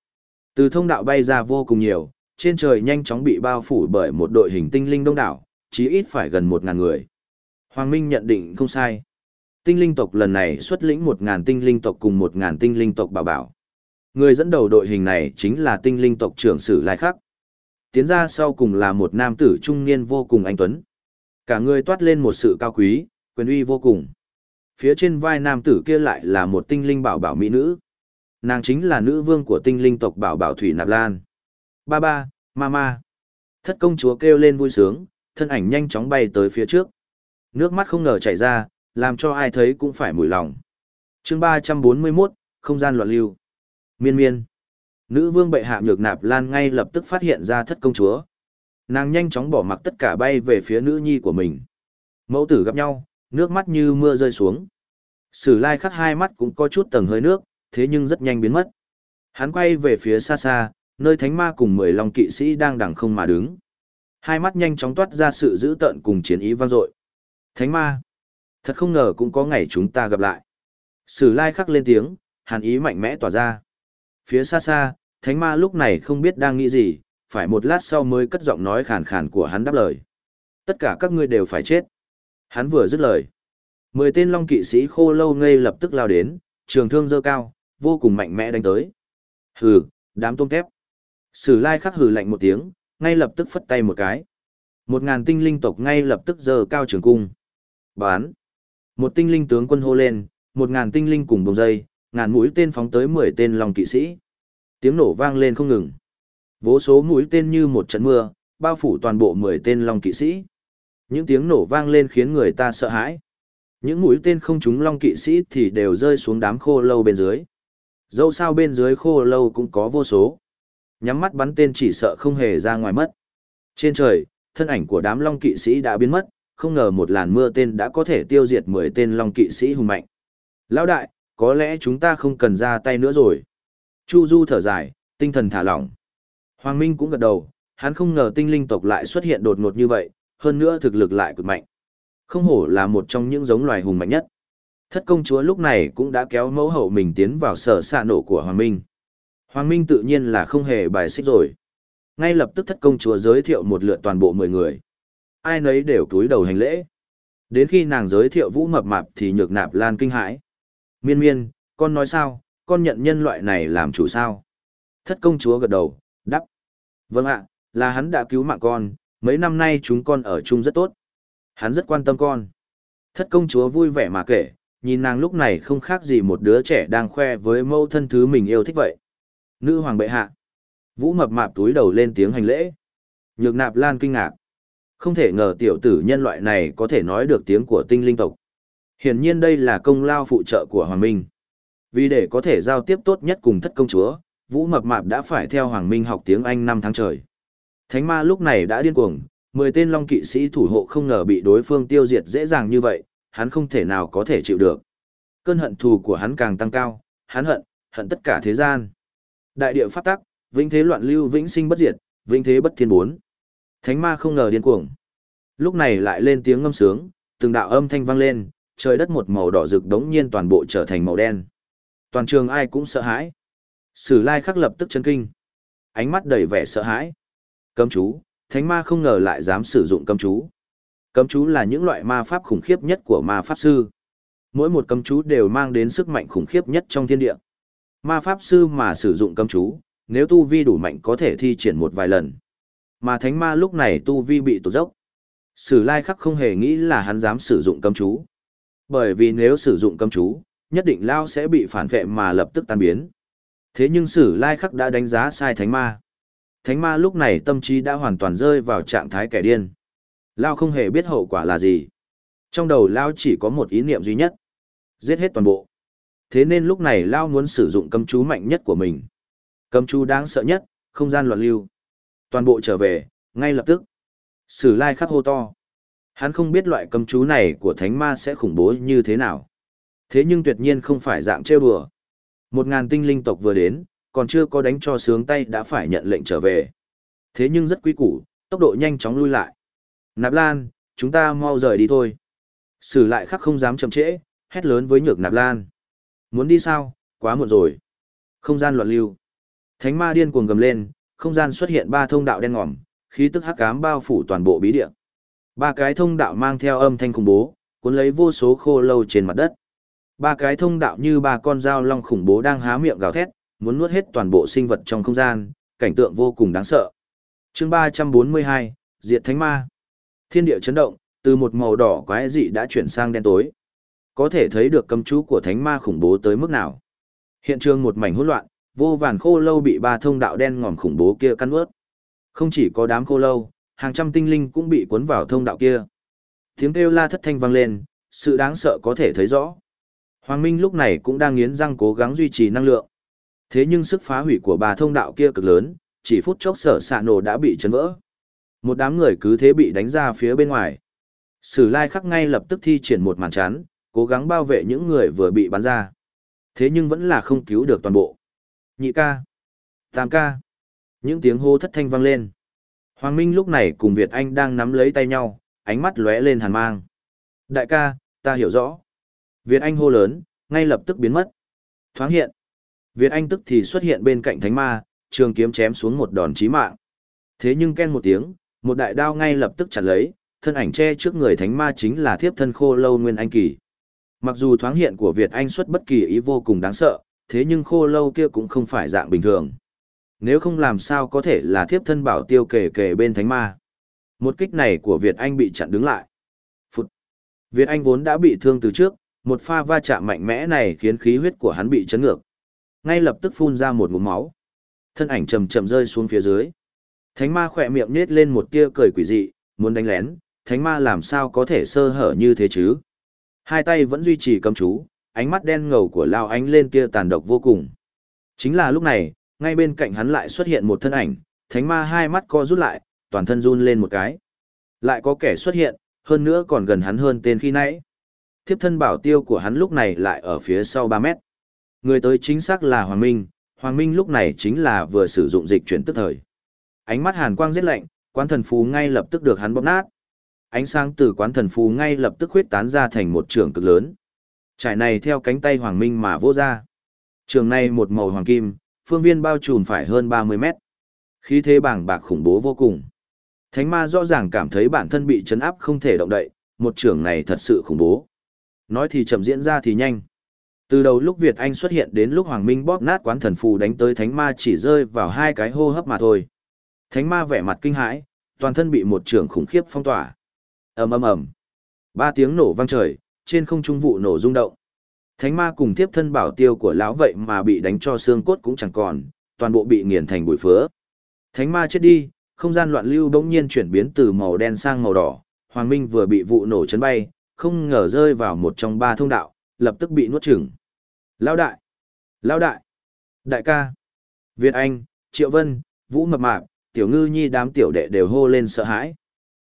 Từ thông đạo bay ra vô cùng nhiều, trên trời nhanh chóng bị bao phủ bởi một đội hình tinh linh đông đảo, chí ít phải gần một ngàn người. Hoàng Minh nhận định không sai. Tinh linh tộc lần này xuất lĩnh một ngàn tinh linh tộc cùng một ngàn tinh linh tộc bảo bảo. Người dẫn đầu đội hình này chính là tinh linh tộc trưởng sử lai khắc. Tiến ra sau cùng là một nam tử trung niên vô cùng anh tuấn. Cả người toát lên một sự cao quý, quyền uy vô cùng. Phía trên vai nam tử kia lại là một tinh linh bảo bảo mỹ nữ. Nàng chính là nữ vương của tinh linh tộc bảo bảo Thủy Nạp Lan. Ba ba, mama. Thất công chúa kêu lên vui sướng, thân ảnh nhanh chóng bay tới phía trước. Nước mắt không ngờ chảy ra, làm cho ai thấy cũng phải mùi lòng. chương ba trăm bốn mươi 341, không gian loạn lưu. Miên miên. Nữ vương bệ hạ nhược nạp lan ngay lập tức phát hiện ra thất công chúa. Nàng nhanh chóng bỏ mặc tất cả bay về phía nữ nhi của mình. Mẫu tử gặp nhau, nước mắt như mưa rơi xuống. Sử lai khắc hai mắt cũng có chút tầng hơi nước, thế nhưng rất nhanh biến mất. Hắn quay về phía xa xa, nơi thánh ma cùng mười long kỵ sĩ đang đằng không mà đứng. Hai mắt nhanh chóng toát ra sự dữ tợn cùng chiến ý vang dội. Thánh ma! Thật không ngờ cũng có ngày chúng ta gặp lại. Sử lai khắc lên tiếng, hàn ý mạnh mẽ tỏa ra. Phía xa xa, thánh ma lúc này không biết đang nghĩ gì, phải một lát sau mới cất giọng nói khàn khàn của hắn đáp lời. Tất cả các ngươi đều phải chết. Hắn vừa dứt lời. Mười tên long kỵ sĩ khô lâu ngây lập tức lao đến, trường thương dơ cao, vô cùng mạnh mẽ đánh tới. Hừ, đám tôm thép. Sử lai khắc hừ lạnh một tiếng, ngay lập tức phất tay một cái. Một ngàn tinh linh tộc ngay lập tức dơ cao trường cung. Bán. Một tinh linh tướng quân hô lên, một ngàn tinh linh cùng đồng dây, ngàn mũi tên phóng tới mười tên long kỵ sĩ. Tiếng nổ vang lên không ngừng. Vô số mũi tên như một trận mưa, bao phủ toàn bộ mười tên long kỵ sĩ. Những tiếng nổ vang lên khiến người ta sợ hãi. Những mũi tên không trúng long kỵ sĩ thì đều rơi xuống đám khô lâu bên dưới. Dẫu sao bên dưới khô lâu cũng có vô số. Nhắm mắt bắn tên chỉ sợ không hề ra ngoài mất. Trên trời, thân ảnh của đám long kỵ sĩ đã biến mất, không ngờ một làn mưa tên đã có thể tiêu diệt 10 tên long kỵ sĩ hùng mạnh. Lão đại, có lẽ chúng ta không cần ra tay nữa rồi. Chu Du thở dài, tinh thần thả lỏng. Hoàng Minh cũng gật đầu, hắn không ngờ tinh linh tộc lại xuất hiện đột ngột như vậy, hơn nữa thực lực lại cực mạnh. Không hổ là một trong những giống loài hùng mạnh nhất. Thất công chúa lúc này cũng đã kéo mẫu hậu mình tiến vào sở xạ nổ của Hoàng Minh. Hoàng Minh tự nhiên là không hề bài xích rồi. Ngay lập tức thất công chúa giới thiệu một lượt toàn bộ 10 người. Ai nấy đều túi đầu hành lễ. Đến khi nàng giới thiệu vũ mập mạp thì nhược nạp lan kinh hãi. Miên miên, con nói sao, con nhận nhân loại này làm chủ sao? Thất công chúa gật đầu, đắp. Vâng ạ, là hắn đã cứu mạng con, mấy năm nay chúng con ở chung rất tốt. Hắn rất quan tâm con. Thất công chúa vui vẻ mà kể, nhìn nàng lúc này không khác gì một đứa trẻ đang khoe với mẫu thân thứ mình yêu thích vậy. Nữ hoàng bệ hạ. Vũ mập mạp túi đầu lên tiếng hành lễ. Nhược nạp lan kinh ngạc. Không thể ngờ tiểu tử nhân loại này có thể nói được tiếng của tinh linh tộc. Hiển nhiên đây là công lao phụ trợ của Hoàng Minh. Vì để có thể giao tiếp tốt nhất cùng thất công chúa, Vũ Mập Mạp đã phải theo Hoàng Minh học tiếng Anh năm tháng trời. Thánh ma lúc này đã điên cuồng, mười tên long kỵ sĩ thủ hộ không ngờ bị đối phương tiêu diệt dễ dàng như vậy, hắn không thể nào có thể chịu được. Cơn hận thù của hắn càng tăng cao, hắn hận, hận tất cả thế gian. Đại địa pháp tắc, vĩnh thế loạn lưu vĩnh sinh bất diệt, vĩnh thế bất thiên bốn. Thánh ma không ngờ điên cuồng. Lúc này lại lên tiếng ngâm sướng, từng đạo âm thanh vang lên, trời đất một màu đỏ rực đống nhiên toàn bộ trở thành màu đen. Toàn trường ai cũng sợ hãi. Sử lai khắc lập tức chấn kinh. Ánh mắt đầy vẻ sợ hãi. Cấm chú, thánh ma không ngờ lại dám sử dụng cấm chú. Cấm chú là những loại ma pháp khủng khiếp nhất của ma pháp sư. Mỗi một cấm chú đều mang đến sức mạnh khủng khiếp nhất trong thiên địa. Ma pháp sư mà sử dụng cấm chú, nếu tu vi đủ mạnh có thể thi triển một vài lần. Mà thánh ma lúc này tu vi bị tụt dốc. Sử lai khắc không hề nghĩ là hắn dám sử dụng cấm chú. Bởi vì nếu sử dụng cấm chú, nhất định Lao sẽ bị phản vệ mà lập tức tan biến. Thế nhưng sử lai khắc đã đánh giá sai thánh ma. Thánh ma lúc này tâm trí đã hoàn toàn rơi vào trạng thái kẻ điên. Lao không hề biết hậu quả là gì. Trong đầu Lao chỉ có một ý niệm duy nhất. Giết hết toàn bộ. Thế nên lúc này Lao muốn sử dụng cấm chú mạnh nhất của mình. Cấm chú đáng sợ nhất, không gian loạn lưu. Toàn bộ trở về, ngay lập tức. Sử lai khắc hô to. Hắn không biết loại cấm chú này của thánh ma sẽ khủng bố như thế nào. Thế nhưng tuyệt nhiên không phải dạng trêu đùa. Một ngàn tinh linh tộc vừa đến, còn chưa có đánh cho sướng tay đã phải nhận lệnh trở về. Thế nhưng rất quý củ, tốc độ nhanh chóng lui lại. Nạp Lan, chúng ta mau rời đi thôi. Sử lại khắc không dám chậm trễ, hét lớn với nhược Nạp Lan. Muốn đi sao, quá muộn rồi. Không gian loạn lưu. Thánh ma điên cuồng gầm lên, không gian xuất hiện ba thông đạo đen ngòm, khí tức hắc ám bao phủ toàn bộ bí địa. Ba cái thông đạo mang theo âm thanh khủng bố, cuốn lấy vô số khô lâu trên mặt đất. Ba cái thông đạo như ba con dao long khủng bố đang há miệng gào thét, muốn nuốt hết toàn bộ sinh vật trong không gian, cảnh tượng vô cùng đáng sợ. Chương 342, Diệt Thánh Ma. Thiên địa chấn động, từ một màu đỏ quái dị đã chuyển sang đen tối. Có thể thấy được cấm chú của Thánh Ma khủng bố tới mức nào. Hiện trường một mảnh hỗn loạn, vô vàn khô lâu bị ba thông đạo đen ngòm khủng bố kia cắn ướt. Không chỉ có đám khô lâu, hàng trăm tinh linh cũng bị cuốn vào thông đạo kia. Tiếng kêu la thất thanh vang lên, sự đáng sợ có thể thấy rõ. Hoàng Minh lúc này cũng đang nghiến răng cố gắng duy trì năng lượng. Thế nhưng sức phá hủy của bà thông đạo kia cực lớn, chỉ phút chốc sở xạ nổ đã bị chấn vỡ. Một đám người cứ thế bị đánh ra phía bên ngoài. Sử lai khắc ngay lập tức thi triển một màn chắn, cố gắng bao vệ những người vừa bị bắn ra. Thế nhưng vẫn là không cứu được toàn bộ. Nhị ca. Tam ca. Những tiếng hô thất thanh vang lên. Hoàng Minh lúc này cùng Việt Anh đang nắm lấy tay nhau, ánh mắt lóe lên hàn mang. Đại ca, ta hiểu rõ. Việt Anh hô lớn, ngay lập tức biến mất. Thoáng hiện, Việt Anh tức thì xuất hiện bên cạnh thánh ma, trường kiếm chém xuống một đòn chí mạng. Thế nhưng ken một tiếng, một đại đao ngay lập tức chặt lấy, thân ảnh che trước người thánh ma chính là thiếp thân khô lâu nguyên anh kỳ. Mặc dù thoáng hiện của Việt Anh xuất bất kỳ ý vô cùng đáng sợ, thế nhưng khô lâu kia cũng không phải dạng bình thường. Nếu không làm sao có thể là thiếp thân bảo tiêu kề kề bên thánh ma. Một kích này của Việt Anh bị chặn đứng lại. Phụt. Việt Anh vốn đã bị thương từ trước, một pha va chạm mạnh mẽ này khiến khí huyết của hắn bị chấn ngược. Ngay lập tức phun ra một ngụm máu. Thân ảnh chậm chậm rơi xuống phía dưới. Thánh ma khỏe miệng nết lên một tia cười quỷ dị, muốn đánh lén, thánh ma làm sao có thể sơ hở như thế chứ? Hai tay vẫn duy trì cầm chú, ánh mắt đen ngầu của Lao ánh lên kia tàn độc vô cùng. Chính là lúc này, ngay bên cạnh hắn lại xuất hiện một thân ảnh, thánh ma hai mắt co rút lại, toàn thân run lên một cái. Lại có kẻ xuất hiện, hơn nữa còn gần hắn hơn tên khi nãy. Thiếp thân bảo tiêu của hắn lúc này lại ở phía sau 3 mét. Người tới chính xác là Hoàng Minh, Hoàng Minh lúc này chính là vừa sử dụng dịch chuyển tức thời. Ánh mắt hàn quang giết lạnh, quán thần phù ngay lập tức được hắn bóp nát. Ánh sáng từ quán thần phù ngay lập tức huyết tán ra thành một trường cực lớn. Trải này theo cánh tay Hoàng Minh mà vô ra. Trường này một màu hoàng kim, phương viên bao trùm phải hơn 30 mét. Khí thế bàng bạc khủng bố vô cùng. Thánh ma rõ ràng cảm thấy bản thân bị chấn áp không thể động đậy, một trường này thật sự khủng bố. Nói thì chậm diễn ra thì nhanh. Từ đầu lúc Việt Anh xuất hiện đến lúc Hoàng Minh bóp nát quán thần phù đánh tới thánh ma chỉ rơi vào hai cái hô hấp mà thôi. Thánh ma vẻ mặt kinh hãi, toàn thân bị một trường khủng khiếp phong tỏa ầm ầm ầm, ba tiếng nổ vang trời, trên không trung vụ nổ rung động. Thánh ma cùng tiếp thân bảo tiêu của lão vậy mà bị đánh cho xương cốt cũng chẳng còn, toàn bộ bị nghiền thành bụi phứa. Thánh ma chết đi, không gian loạn lưu bỗng nhiên chuyển biến từ màu đen sang màu đỏ, Hoàng Minh vừa bị vụ nổ chấn bay, không ngờ rơi vào một trong ba thông đạo, lập tức bị nuốt chửng. Lão đại! Lão đại! Đại ca! Việt Anh, Triệu Vân, Vũ Mập Mạp, Tiểu Ngư Nhi đám tiểu đệ đều hô lên sợ hãi.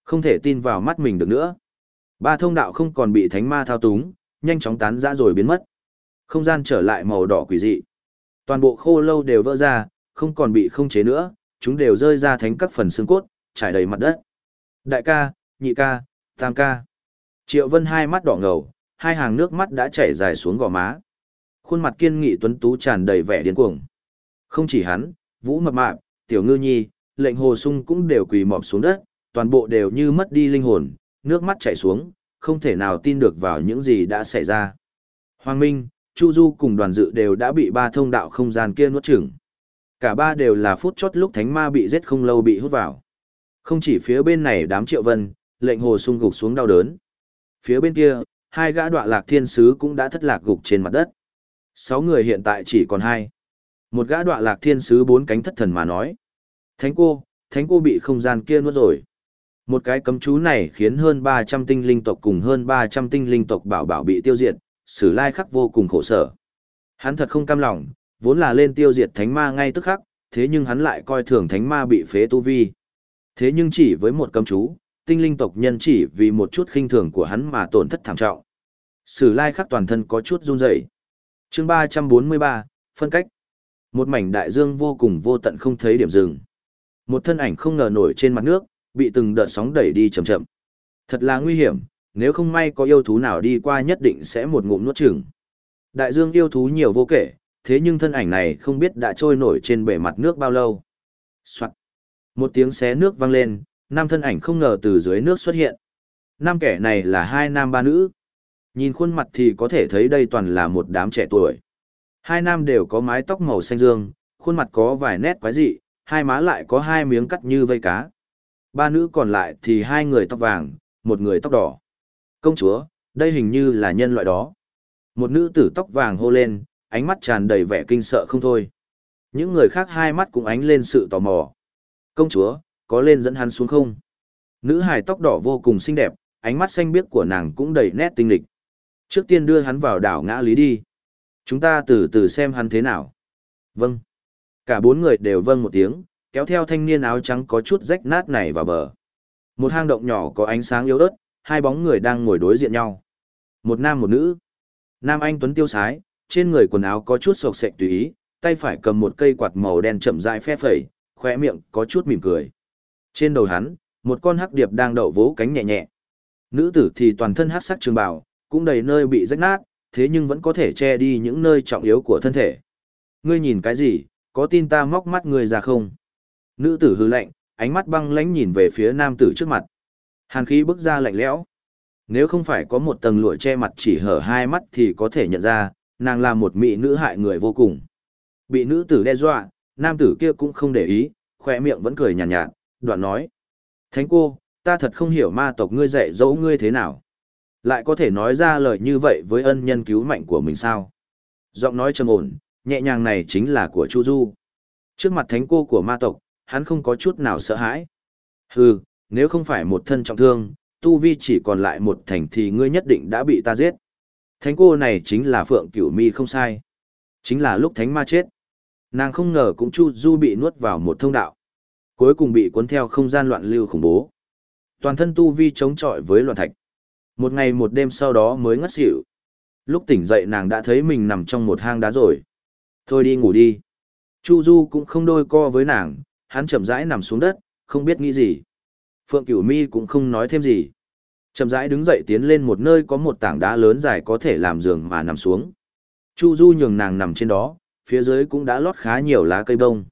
Không thể tin vào mắt mình được nữa. Ba thông đạo không còn bị thánh ma thao túng, nhanh chóng tán ra rồi biến mất. Không gian trở lại màu đỏ quỷ dị. Toàn bộ khô lâu đều vỡ ra, không còn bị không chế nữa, chúng đều rơi ra thành các phần xương cốt, trải đầy mặt đất. Đại ca, nhị ca, tam ca. Triệu Vân hai mắt đỏ ngầu, hai hàng nước mắt đã chảy dài xuống gò má. Khuôn mặt kiên nghị tuấn tú tràn đầy vẻ điên cuồng. Không chỉ hắn, Vũ Mập Mạp, Tiểu Ngư Nhi, lệnh Hồ Sung cũng đều quỳ mọp xuống đất, toàn bộ đều như mất đi linh hồn, nước mắt chảy xuống, không thể nào tin được vào những gì đã xảy ra. Hoàng Minh, Chu Du cùng đoàn dự đều đã bị ba thông đạo không gian kia nuốt chửng. Cả ba đều là phút chót lúc thánh ma bị giết không lâu bị hút vào. Không chỉ phía bên này đám triệu vân, lệnh hồ sung gục xuống đau đớn. Phía bên kia, hai gã đọa lạc thiên sứ cũng đã thất lạc gục trên mặt đất. Sáu người hiện tại chỉ còn hai. Một gã đọa lạc thiên sứ bốn cánh thất thần mà nói. Thánh cô, thánh cô bị không gian kia nuốt rồi. Một cái cấm chú này khiến hơn 300 tinh linh tộc cùng hơn 300 tinh linh tộc bảo bảo bị tiêu diệt, sử lai khắc vô cùng khổ sở. Hắn thật không cam lòng, vốn là lên tiêu diệt thánh ma ngay tức khắc, thế nhưng hắn lại coi thường thánh ma bị phế tu vi. Thế nhưng chỉ với một cấm chú, tinh linh tộc nhân chỉ vì một chút khinh thường của hắn mà tổn thất thảm trọng. Sử lai khắc toàn thân có chút run rẩy. Chương 343, phân cách. Một mảnh đại dương vô cùng vô tận không thấy điểm dừng. Một thân ảnh không ngờ nổi trên mặt nước, bị từng đợt sóng đẩy đi chậm chậm. Thật là nguy hiểm, nếu không may có yêu thú nào đi qua nhất định sẽ một ngụm nuốt chửng. Đại dương yêu thú nhiều vô kể, thế nhưng thân ảnh này không biết đã trôi nổi trên bề mặt nước bao lâu. Soạn. Một tiếng xé nước vang lên, năm thân ảnh không ngờ từ dưới nước xuất hiện. Năm kẻ này là hai nam ba nữ. Nhìn khuôn mặt thì có thể thấy đây toàn là một đám trẻ tuổi. Hai nam đều có mái tóc màu xanh dương, khuôn mặt có vài nét quái dị, hai má lại có hai miếng cắt như vây cá. Ba nữ còn lại thì hai người tóc vàng, một người tóc đỏ. Công chúa, đây hình như là nhân loại đó. Một nữ tử tóc vàng hô lên, ánh mắt tràn đầy vẻ kinh sợ không thôi. Những người khác hai mắt cũng ánh lên sự tò mò. Công chúa, có lên dẫn hắn xuống không? Nữ hài tóc đỏ vô cùng xinh đẹp, ánh mắt xanh biếc của nàng cũng đầy nét tinh lịch. Trước tiên đưa hắn vào đảo ngã lý đi. Chúng ta từ từ xem hắn thế nào. Vâng. Cả bốn người đều vâng một tiếng, kéo theo thanh niên áo trắng có chút rách nát này vào bờ. Một hang động nhỏ có ánh sáng yếu ớt, hai bóng người đang ngồi đối diện nhau. Một nam một nữ. Nam anh tuấn tiêu sái, trên người quần áo có chút sộc sệch tùy ý, tay phải cầm một cây quạt màu đen chậm rãi phe phẩy, khóe miệng có chút mỉm cười. Trên đầu hắn, một con hắc điệp đang đậu vỗ cánh nhẹ nhẹ. Nữ tử thì toàn thân hắc sắc trường bào, cũng đầy nơi bị rách nát, thế nhưng vẫn có thể che đi những nơi trọng yếu của thân thể. Ngươi nhìn cái gì, có tin ta móc mắt ngươi ra không? Nữ tử hư lạnh, ánh mắt băng lãnh nhìn về phía nam tử trước mặt. Hàn khí bước ra lạnh lẽo. Nếu không phải có một tầng lụa che mặt chỉ hở hai mắt thì có thể nhận ra, nàng là một mỹ nữ hại người vô cùng. Bị nữ tử đe dọa, nam tử kia cũng không để ý, khoe miệng vẫn cười nhàn nhạt, nhạt, đoạn nói. Thánh cô, ta thật không hiểu ma tộc ngươi dạy dỗ ngươi thế nào. Lại có thể nói ra lời như vậy với ân nhân cứu mạnh của mình sao? Giọng nói trầm ổn, nhẹ nhàng này chính là của Chu Du. Trước mặt thánh cô của ma tộc, hắn không có chút nào sợ hãi. Hừ, nếu không phải một thân trọng thương, tu vi chỉ còn lại một thành thì ngươi nhất định đã bị ta giết. Thánh cô này chính là Phượng Cửu Mi không sai. Chính là lúc thánh ma chết. Nàng không ngờ cũng Chu Du bị nuốt vào một thông đạo. Cuối cùng bị cuốn theo không gian loạn lưu khủng bố. Toàn thân tu vi chống chọi với loạn thạch. Một ngày một đêm sau đó mới ngất xỉu. Lúc tỉnh dậy nàng đã thấy mình nằm trong một hang đá rồi. Thôi đi ngủ đi. Chu Du cũng không đôi co với nàng, hắn chậm rãi nằm xuống đất, không biết nghĩ gì. Phượng Cửu Mi cũng không nói thêm gì. Chậm rãi đứng dậy tiến lên một nơi có một tảng đá lớn dài có thể làm giường mà nằm xuống. Chu Du nhường nàng nằm trên đó, phía dưới cũng đã lót khá nhiều lá cây bông.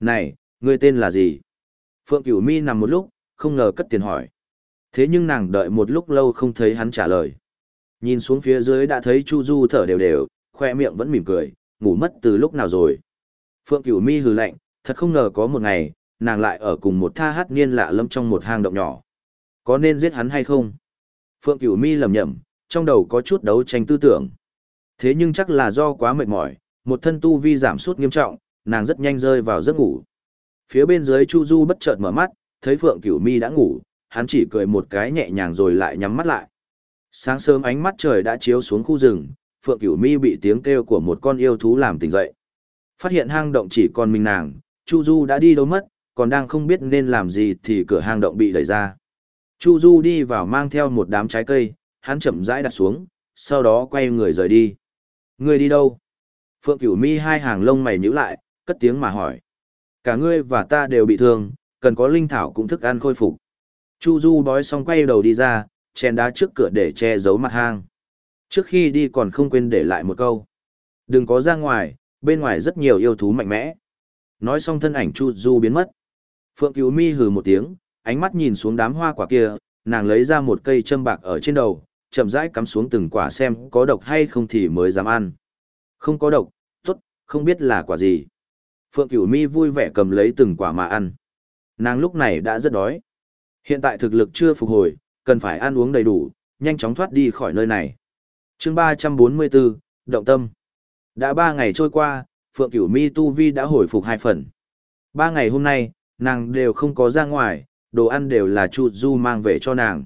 Này, ngươi tên là gì? Phượng Cửu Mi nằm một lúc, không ngờ cất tiền hỏi. Thế nhưng nàng đợi một lúc lâu không thấy hắn trả lời. Nhìn xuống phía dưới đã thấy Chu Du thở đều đều, khoe miệng vẫn mỉm cười, ngủ mất từ lúc nào rồi. Phượng Cửu Mi hừ lạnh, thật không ngờ có một ngày, nàng lại ở cùng một tha hát niên lạ lâm trong một hang động nhỏ. Có nên giết hắn hay không? Phượng Cửu Mi lầm nhầm, trong đầu có chút đấu tranh tư tưởng. Thế nhưng chắc là do quá mệt mỏi, một thân tu vi giảm sút nghiêm trọng, nàng rất nhanh rơi vào giấc ngủ. Phía bên dưới Chu Du bất chợt mở mắt, thấy Phượng Cửu Mi đã ngủ, hắn chỉ cười một cái nhẹ nhàng rồi lại nhắm mắt lại. Sáng sớm ánh mắt trời đã chiếu xuống khu rừng, Phượng Cửu Mi bị tiếng kêu của một con yêu thú làm tỉnh dậy. Phát hiện hang động chỉ còn mình nàng, Chu Du đã đi đâu mất, còn đang không biết nên làm gì thì cửa hang động bị đẩy ra. Chu Du đi vào mang theo một đám trái cây, hắn chậm rãi đặt xuống, sau đó quay người rời đi. Người đi đâu? Phượng Cửu Mi hai hàng lông mày nhíu lại, cất tiếng mà hỏi. Cả ngươi và ta đều bị thương, cần có linh thảo cũng thức ăn khôi phục. Chu Du bói xong quay đầu đi ra, chèn đá trước cửa để che giấu mặt hang. Trước khi đi còn không quên để lại một câu. Đừng có ra ngoài, bên ngoài rất nhiều yêu thú mạnh mẽ. Nói xong thân ảnh Chu Du biến mất. Phượng Cửu Mi hừ một tiếng, ánh mắt nhìn xuống đám hoa quả kia, nàng lấy ra một cây châm bạc ở trên đầu, chậm rãi cắm xuống từng quả xem có độc hay không thì mới dám ăn. Không có độc, tốt, không biết là quả gì. Phượng Cửu Mi vui vẻ cầm lấy từng quả mà ăn. Nàng lúc này đã rất đói. Hiện tại thực lực chưa phục hồi, cần phải ăn uống đầy đủ, nhanh chóng thoát đi khỏi nơi này. Chương 344, Động Tâm. Đã ba ngày trôi qua, Phượng Cửu Mi tu vi đã hồi phục hai phần. Ba ngày hôm nay, nàng đều không có ra ngoài, đồ ăn đều là Chu Du mang về cho nàng.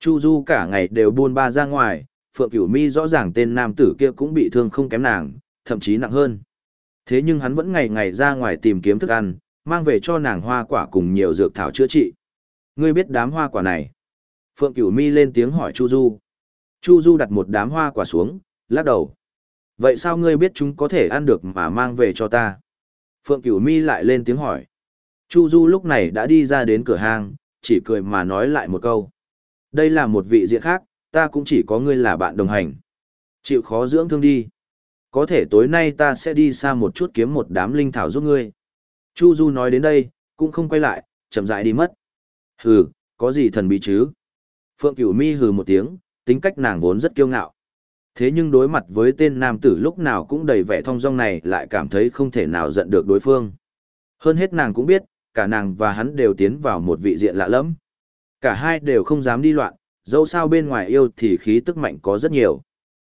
Chu Du cả ngày đều buôn ba ra ngoài, Phượng Cửu Mi rõ ràng tên nam tử kia cũng bị thương không kém nàng, thậm chí nặng hơn. Thế nhưng hắn vẫn ngày ngày ra ngoài tìm kiếm thức ăn, mang về cho nàng hoa quả cùng nhiều dược thảo chữa trị. Ngươi biết đám hoa quả này? Phượng Cửu Mi lên tiếng hỏi Chu Du. Chu Du đặt một đám hoa quả xuống, lắc đầu. Vậy sao ngươi biết chúng có thể ăn được mà mang về cho ta? Phượng Cửu Mi lại lên tiếng hỏi. Chu Du lúc này đã đi ra đến cửa hàng, chỉ cười mà nói lại một câu. Đây là một vị diện khác, ta cũng chỉ có ngươi là bạn đồng hành. Chịu khó dưỡng thương đi. Có thể tối nay ta sẽ đi xa một chút kiếm một đám linh thảo giúp ngươi. Chu Du nói đến đây, cũng không quay lại, chậm rãi đi mất. Hừ, có gì thần bí chứ? Phượng Cửu Mi hừ một tiếng, tính cách nàng vốn rất kiêu ngạo. Thế nhưng đối mặt với tên nam tử lúc nào cũng đầy vẻ thong dong này lại cảm thấy không thể nào giận được đối phương. Hơn hết nàng cũng biết, cả nàng và hắn đều tiến vào một vị diện lạ lẫm. Cả hai đều không dám đi loạn, dẫu sao bên ngoài yêu thì khí tức mạnh có rất nhiều.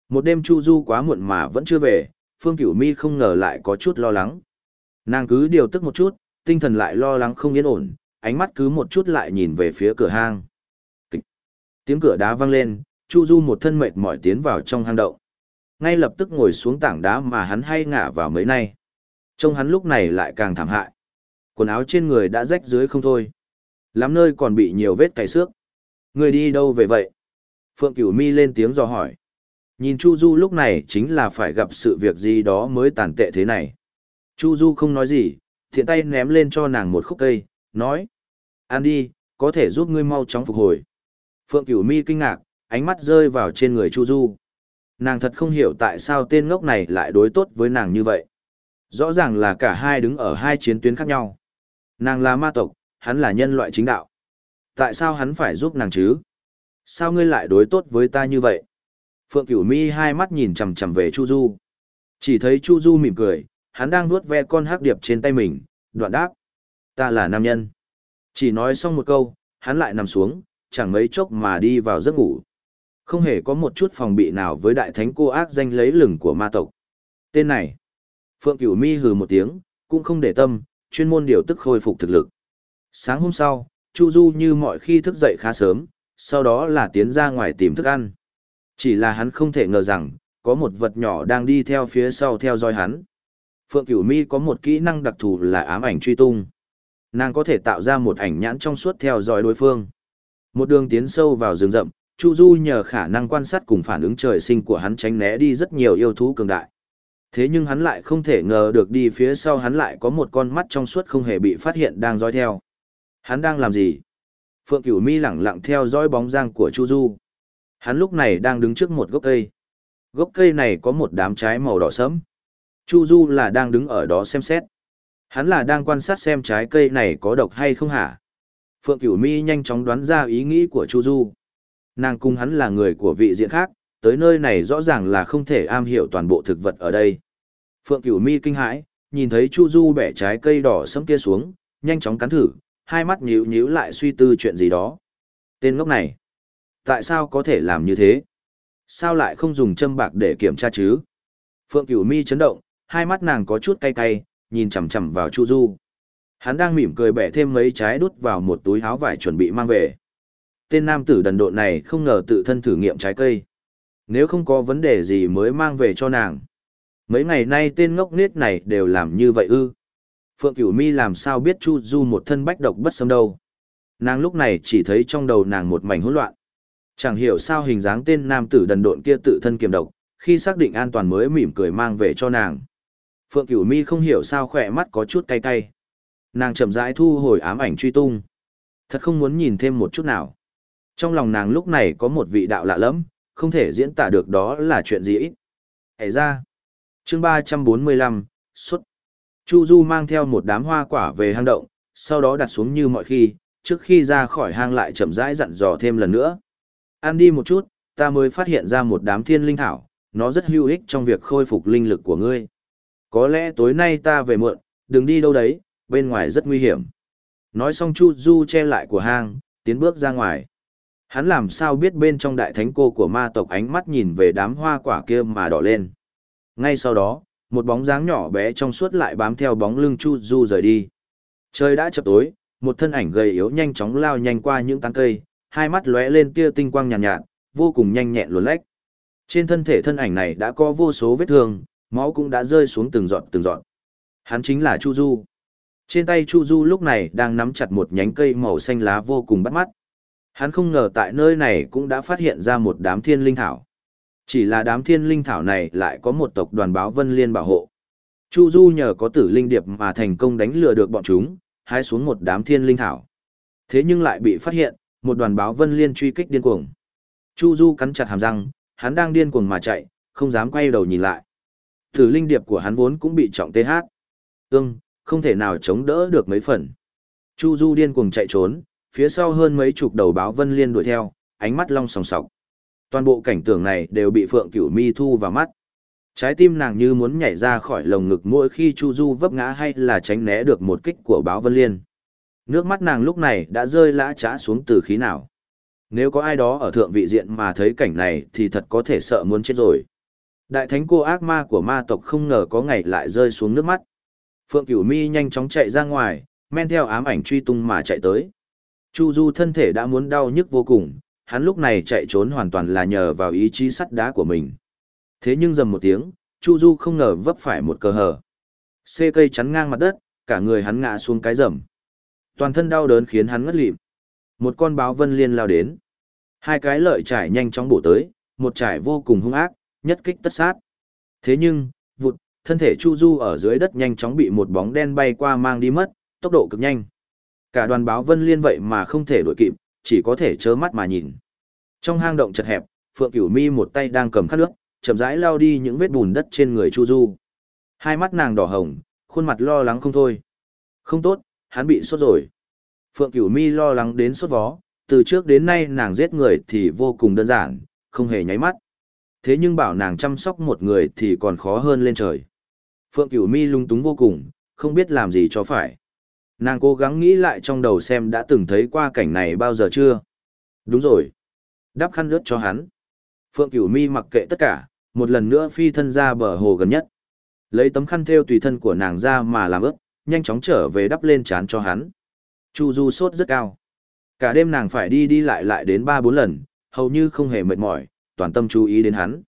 Một đêm Chu Du quá muộn mà vẫn chưa về, Phương Cửu Mi không ngờ lại có chút lo lắng. Nàng cứ điều tức một chút, tinh thần lại lo lắng không yên ổn, ánh mắt cứ một chút lại nhìn về phía cửa hang. Kịch. Tiếng cửa đá vang lên, Chu Du một thân mệt mỏi tiến vào trong hang động. Ngay lập tức ngồi xuống tảng đá mà hắn hay ngả vào mấy nay. Trông hắn lúc này lại càng thảm hại. Quần áo trên người đã rách dưới không thôi. Lắm nơi còn bị nhiều vết cày xước. Người đi đâu về vậy? Phượng Cửu Mi lên tiếng dò hỏi. Nhìn Chu Du lúc này chính là phải gặp sự việc gì đó mới tàn tệ thế này. Chu Du không nói gì, thiện tay ném lên cho nàng một khúc cây, nói. Ăn đi, có thể giúp ngươi mau chóng phục hồi. Phượng Cửu Mi kinh ngạc, ánh mắt rơi vào trên người Chu Du. Nàng thật không hiểu tại sao tên ngốc này lại đối tốt với nàng như vậy. Rõ ràng là cả hai đứng ở hai chiến tuyến khác nhau. Nàng là ma tộc, hắn là nhân loại chính đạo. Tại sao hắn phải giúp nàng chứ? Sao ngươi lại đối tốt với ta như vậy? Phượng Cửu Mi hai mắt nhìn chằm chằm về Chu Du. Chỉ thấy Chu Du mỉm cười, hắn đang nuốt ve con hắc điệp trên tay mình, đoạn đáp. Ta là nam nhân. Chỉ nói xong một câu, hắn lại nằm xuống, chẳng mấy chốc mà đi vào giấc ngủ. Không hề có một chút phòng bị nào với đại thánh cô ác danh lấy lừng của ma tộc. Tên này. Phượng Cửu Mi hừ một tiếng, cũng không để tâm, chuyên môn điều tức khôi phục thực lực. Sáng hôm sau, Chu Du như mọi khi thức dậy khá sớm, sau đó là tiến ra ngoài tìm thức ăn. Chỉ là hắn không thể ngờ rằng, có một vật nhỏ đang đi theo phía sau theo dõi hắn. Phượng Cửu Mi có một kỹ năng đặc thù là ám ảnh truy tung. Nàng có thể tạo ra một ảnh nhãn trong suốt theo dõi đối phương. Một đường tiến sâu vào rừng rậm, Chu Du nhờ khả năng quan sát cùng phản ứng trời sinh của hắn tránh né đi rất nhiều yêu thú cường đại. Thế nhưng hắn lại không thể ngờ được đi phía sau hắn lại có một con mắt trong suốt không hề bị phát hiện đang dõi theo. Hắn đang làm gì? Phượng Cửu Mi lẳng lặng theo dõi bóng dáng của Chu Du. Hắn lúc này đang đứng trước một gốc cây. Gốc cây này có một đám trái màu đỏ sẫm. Chu Du là đang đứng ở đó xem xét. Hắn là đang quan sát xem trái cây này có độc hay không hả? Phượng Cửu Mi nhanh chóng đoán ra ý nghĩ của Chu Du. Nàng cùng hắn là người của vị diện khác, tới nơi này rõ ràng là không thể am hiểu toàn bộ thực vật ở đây. Phượng Cửu Mi kinh hãi, nhìn thấy Chu Du bẻ trái cây đỏ sẫm kia xuống, nhanh chóng cắn thử, hai mắt nhíu nhíu lại suy tư chuyện gì đó. Tên ngốc này, tại sao có thể làm như thế? Sao lại không dùng châm bạc để kiểm tra chứ? Phượng Cửu Mi chấn động, hai mắt nàng có chút cay cay, nhìn chằm chằm vào Chu Du. Hắn đang mỉm cười bẻ thêm mấy trái đút vào một túi áo vải chuẩn bị mang về. Tên nam tử đần độn này không ngờ tự thân thử nghiệm trái cây. Nếu không có vấn đề gì mới mang về cho nàng. Mấy ngày nay tên ngốc nết này đều làm như vậy ư. Phượng Cửu Mi làm sao biết Chu Du một thân bách độc bất xâm đâu. Nàng lúc này chỉ thấy trong đầu nàng một mảnh hỗn loạn. Chẳng hiểu sao hình dáng tên nam tử đần độn kia tự thân kiềm độc, khi xác định an toàn mới mỉm cười mang về cho nàng. Phượng Cửu Mi không hiểu sao khỏe mắt có chút cay cay. Nàng chậm rãi thu hồi ám ảnh truy tung. Thật không muốn nhìn thêm một chút nào. Trong lòng nàng lúc này có một vị đạo lạ lẫm, không thể diễn tả được đó là chuyện gì ít. Hãy ra. Chương 345, xuất. Chu Du mang theo một đám hoa quả về hang động, sau đó đặt xuống như mọi khi, trước khi ra khỏi hang lại chậm rãi dặn dò thêm lần nữa. Ăn đi một chút, ta mới phát hiện ra một đám thiên linh thảo, nó rất hữu ích trong việc khôi phục linh lực của ngươi. Có lẽ tối nay ta về muộn, đừng đi đâu đấy, bên ngoài rất nguy hiểm. Nói xong Chu Du che lại của hang, tiến bước ra ngoài. Hắn làm sao biết bên trong đại thánh cô của ma tộc ánh mắt nhìn về đám hoa quả kia mà đỏ lên. Ngay sau đó, một bóng dáng nhỏ bé trong suốt lại bám theo bóng lưng Chu Du rời đi. Trời đã chập tối, một thân ảnh gầy yếu nhanh chóng lao nhanh qua những tán cây, hai mắt lóe lên tia tinh quang nhàn nhạt, nhạt, vô cùng nhanh nhẹn luồn lách. Trên thân thể thân ảnh này đã có vô số vết thương, máu cũng đã rơi xuống từng giọt từng giọt. Hắn chính là Chu Du. Trên tay Chu Du lúc này đang nắm chặt một nhánh cây màu xanh lá vô cùng bắt mắt. Hắn không ngờ tại nơi này cũng đã phát hiện ra một đám thiên linh thảo. Chỉ là đám thiên linh thảo này lại có một tộc đoàn báo vân liên bảo hộ. Chu Du nhờ có tử linh điệp mà thành công đánh lừa được bọn chúng, hái xuống một đám thiên linh thảo. Thế nhưng lại bị phát hiện, một đoàn báo vân liên truy kích điên cuồng. Chu Du cắn chặt hàm răng, hắn đang điên cuồng mà chạy, không dám quay đầu nhìn lại. Tử linh điệp của hắn vốn cũng bị trọng TH. Ưng, không thể nào chống đỡ được mấy phần. Chu Du điên cuồng chạy trốn, phía sau hơn mấy chục đầu báo vân liên đuổi theo, ánh mắt long sòng sọc. Toàn bộ cảnh tượng này đều bị Phượng Cửu Mi thu vào mắt. Trái tim nàng như muốn nhảy ra khỏi lồng ngực mỗi khi Chu Du vấp ngã hay là tránh né được một kích của báo vân liên. Nước mắt nàng lúc này đã rơi lã trã xuống từ khí nào. Nếu có ai đó ở thượng vị diện mà thấy cảnh này thì thật có thể sợ muốn chết rồi. Đại thánh cô ác ma của ma tộc không ngờ có ngày lại rơi xuống nước mắt. Phượng Cửu Mi nhanh chóng chạy ra ngoài, men theo ám ảnh truy tung mà chạy tới. Chu Du thân thể đã muốn đau nhức vô cùng, hắn lúc này chạy trốn hoàn toàn là nhờ vào ý chí sắt đá của mình. Thế nhưng dầm một tiếng, Chu Du không ngờ vấp phải một cờ hở. Xê cây chắn ngang mặt đất, cả người hắn ngã xuống cái rầm. Toàn thân đau đớn khiến hắn ngất lịm. Một con báo vân liên lao đến. Hai cái lợi trải nhanh chóng bổ tới, một trải vô cùng hung ác, nhất kích tất sát. Thế nhưng, vụt, thân thể Chu Du ở dưới đất nhanh chóng bị một bóng đen bay qua mang đi mất, tốc độ cực nhanh. Cả đoàn báo vân liên vậy mà không thể đuổi kịp, chỉ có thể chớ mắt mà nhìn. Trong hang động chật hẹp, Phượng Cửu Mi một tay đang cầm khát nước, chậm rãi lao đi những vết bùn đất trên người Chu Du. Hai mắt nàng đỏ hồng, khuôn mặt lo lắng không thôi. Không tốt, hắn bị sốt rồi. Phượng Cửu Mi lo lắng đến sốt vó, từ trước đến nay nàng giết người thì vô cùng đơn giản, không hề nháy mắt. Thế nhưng bảo nàng chăm sóc một người thì còn khó hơn lên trời. Phượng Cửu Mi lung túng vô cùng, không biết làm gì cho phải. Nàng cố gắng nghĩ lại trong đầu xem đã từng thấy qua cảnh này bao giờ chưa. Đúng rồi. Đắp khăn lướt cho hắn. Phượng Cửu Mi mặc kệ tất cả, một lần nữa phi thân ra bờ hồ gần nhất. Lấy tấm khăn thêu tùy thân của nàng ra mà làm ướt, nhanh chóng trở về đắp lên trán cho hắn. Chu Du sốt rất cao. Cả đêm nàng phải đi đi lại lại đến ba bốn lần, hầu như không hề mệt mỏi, toàn tâm chú ý đến hắn.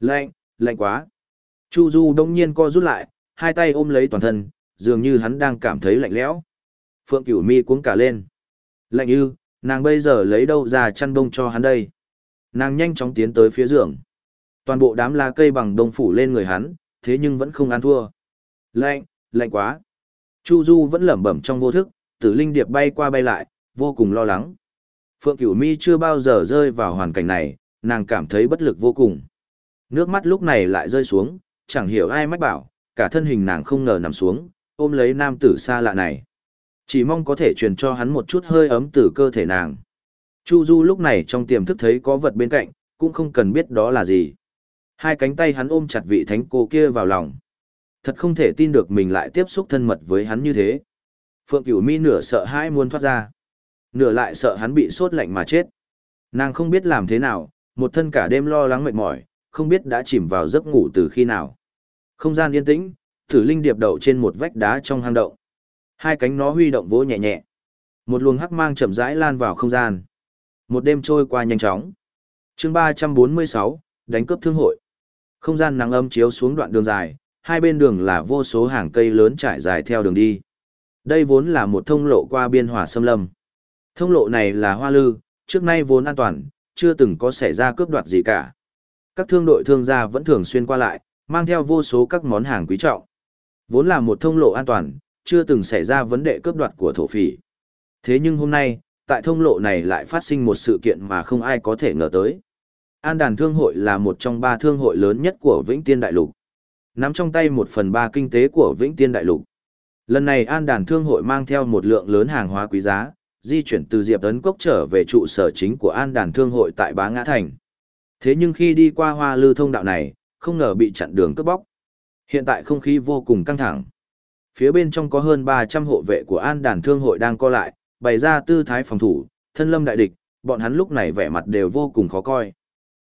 Lạnh, lạnh quá. Chu Du đông nhiên co rút lại, hai tay ôm lấy toàn thân, dường như hắn đang cảm thấy lạnh lẽo. Phượng Cửu Mi cuống cả lên. Lạnh ư, nàng bây giờ lấy đâu ra chăn bông cho hắn đây? Nàng nhanh chóng tiến tới phía giường. Toàn bộ đám lá cây bằng đông phủ lên người hắn, thế nhưng vẫn không ăn thua. Lạnh, lạnh quá. Chu Du vẫn lẩm bẩm trong vô thức, tử linh điệp bay qua bay lại, vô cùng lo lắng. Phượng Cửu Mi chưa bao giờ rơi vào hoàn cảnh này, nàng cảm thấy bất lực vô cùng. Nước mắt lúc này lại rơi xuống, chẳng hiểu ai mách bảo, cả thân hình nàng không ngờ nằm xuống, ôm lấy nam tử xa lạ này. Chỉ mong có thể truyền cho hắn một chút hơi ấm từ cơ thể nàng. Chu Du lúc này trong tiềm thức thấy có vật bên cạnh, cũng không cần biết đó là gì. Hai cánh tay hắn ôm chặt vị thánh cô kia vào lòng. Thật không thể tin được mình lại tiếp xúc thân mật với hắn như thế. Phượng Cửu Mi nửa sợ hãi muốn thoát ra. Nửa lại sợ hắn bị sốt lạnh mà chết. Nàng không biết làm thế nào, một thân cả đêm lo lắng mệt mỏi, không biết đã chìm vào giấc ngủ từ khi nào. Không gian yên tĩnh, thử linh điệp đậu trên một vách đá trong hang động. Hai cánh nó huy động vỗ nhẹ nhẹ. Một luồng hắc mang chậm rãi lan vào không gian. Một đêm trôi qua nhanh chóng. chương ba trăm bốn mươi sáu đánh cướp thương hội. Không gian nắng âm chiếu xuống đoạn đường dài, hai bên đường là vô số hàng cây lớn trải dài theo đường đi. Đây vốn là một thông lộ qua biên hòa xâm lâm. Thông lộ này là hoa lư, trước nay vốn an toàn, chưa từng có xảy ra cướp đoạt gì cả. Các thương đội thương gia vẫn thường xuyên qua lại, mang theo vô số các món hàng quý trọng. Vốn là một thông lộ an toàn, chưa từng xảy ra vấn đề cướp đoạt của thổ phỉ. Thế nhưng hôm nay, tại thông lộ này lại phát sinh một sự kiện mà không ai có thể ngờ tới. An đàn thương hội là một trong ba thương hội lớn nhất của Vĩnh Tiên Đại Lục. Nắm trong tay một phần ba kinh tế của Vĩnh Tiên Đại Lục. Lần này An đàn thương hội mang theo một lượng lớn hàng hóa quý giá, di chuyển từ Diệp Tấn Cốc trở về trụ sở chính của An đàn thương hội tại Bá Ngã Thành. Thế nhưng khi đi qua hoa lư thông đạo này, không ngờ bị chặn đường cướp bóc. Hiện tại không khí vô cùng căng thẳng. Phía bên trong có hơn 300 hộ vệ của An đàn thương hội đang co lại, bày ra tư thái phòng thủ, thân lâm đại địch, bọn hắn lúc này vẻ mặt đều vô cùng khó coi.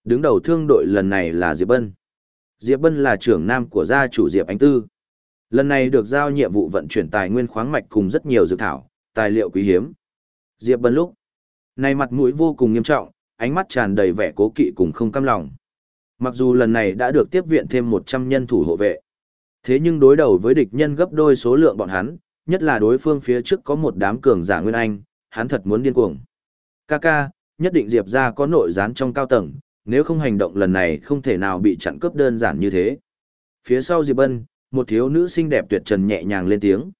Đứng đầu thương đội lần này là Diệp Bân. Diệp Bân là trưởng nam của gia chủ Diệp Ánh Tư. Lần này được giao nhiệm vụ vận chuyển tài nguyên khoáng mạch cùng rất nhiều dược thảo, tài liệu quý hiếm. Diệp Bân lúc này mặt mũi vô cùng nghiêm trọng, ánh mắt tràn đầy vẻ cố kỵ cùng không cam lòng. Mặc dù lần này đã được tiếp viện thêm 100 nhân thủ hộ vệ, thế nhưng đối đầu với địch nhân gấp đôi số lượng bọn hắn, nhất là đối phương phía trước có một đám cường giả nguyên anh, hắn thật muốn điên cuồng. Kaka, nhất định Diệp ra có nội gián trong cao tầng, nếu không hành động lần này không thể nào bị chặn cướp đơn giản như thế. Phía sau Diệp Bân, một thiếu nữ xinh đẹp tuyệt trần nhẹ nhàng lên tiếng.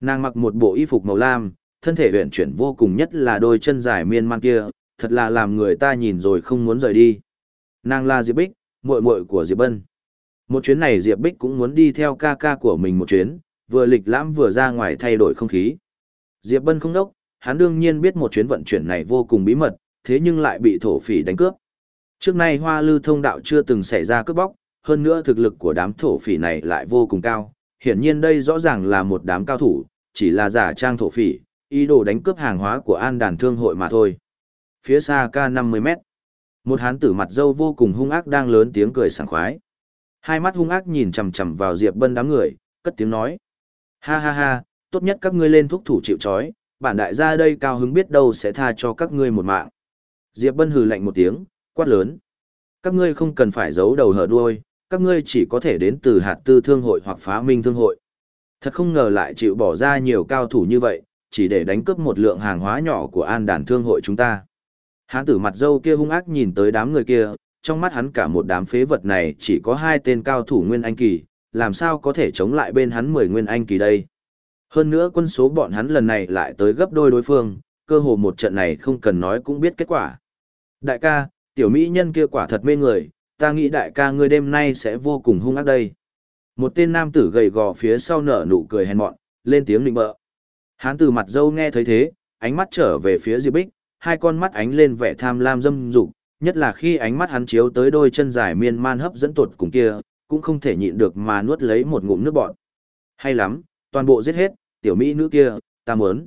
Nàng mặc một bộ y phục màu lam, thân thể uyển chuyển vô cùng nhất là đôi chân dài miên man kia, thật là làm người ta nhìn rồi không muốn rời đi. Nàng là Diệp Bích, muội muội của Diệp Bân. Một chuyến này Diệp Bích cũng muốn đi theo ca ca của mình một chuyến, vừa lịch lãm vừa ra ngoài thay đổi không khí. Diệp Bân không đốc, hắn đương nhiên biết một chuyến vận chuyển này vô cùng bí mật, thế nhưng lại bị thổ phỉ đánh cướp. Trước nay hoa lư thông đạo chưa từng xảy ra cướp bóc, hơn nữa thực lực của đám thổ phỉ này lại vô cùng cao. Hiển nhiên đây rõ ràng là một đám cao thủ, chỉ là giả trang thổ phỉ, ý đồ đánh cướp hàng hóa của an đàn thương hội mà thôi. Phía xa ca 50 mét, một hán tử mặt dâu vô cùng hung ác đang lớn tiếng cười sảng khoái. Hai mắt hung ác nhìn chằm chằm vào Diệp Bân đám người, cất tiếng nói. Ha ha ha, tốt nhất các ngươi lên thúc thủ chịu trói, bản đại gia đây cao hứng biết đâu sẽ tha cho các ngươi một mạng. Diệp Bân hừ lạnh một tiếng, quát lớn. Các ngươi không cần phải giấu đầu hở đuôi, các ngươi chỉ có thể đến từ hạt tư thương hội hoặc phá minh thương hội. Thật không ngờ lại chịu bỏ ra nhiều cao thủ như vậy, chỉ để đánh cướp một lượng hàng hóa nhỏ của an đàn thương hội chúng ta. Hán tử mặt dâu kia hung ác nhìn tới đám người kia, trong mắt hắn cả một đám phế vật này chỉ có hai tên cao thủ nguyên anh kỳ, làm sao có thể chống lại bên hắn mười nguyên anh kỳ đây. Hơn nữa quân số bọn hắn lần này lại tới gấp đôi đối phương, cơ hồ một trận này không cần nói cũng biết kết quả. Đại ca, tiểu mỹ nhân kia quả thật mê người, ta nghĩ đại ca ngươi đêm nay sẽ vô cùng hung ác đây. Một tên nam tử gầy gò phía sau nở nụ cười hèn mọn, lên tiếng định bợ. Hán từ mặt dâu nghe thấy thế, ánh mắt trở về phía Diệp Bích, hai con mắt ánh lên vẻ tham lam dâm dục, nhất là khi ánh mắt hắn chiếu tới đôi chân dài miên man hấp dẫn tột cùng kia, cũng không thể nhịn được mà nuốt lấy một ngụm nước bọt. Hay lắm, toàn bộ giết hết, tiểu mỹ nữ kia, ta muốn.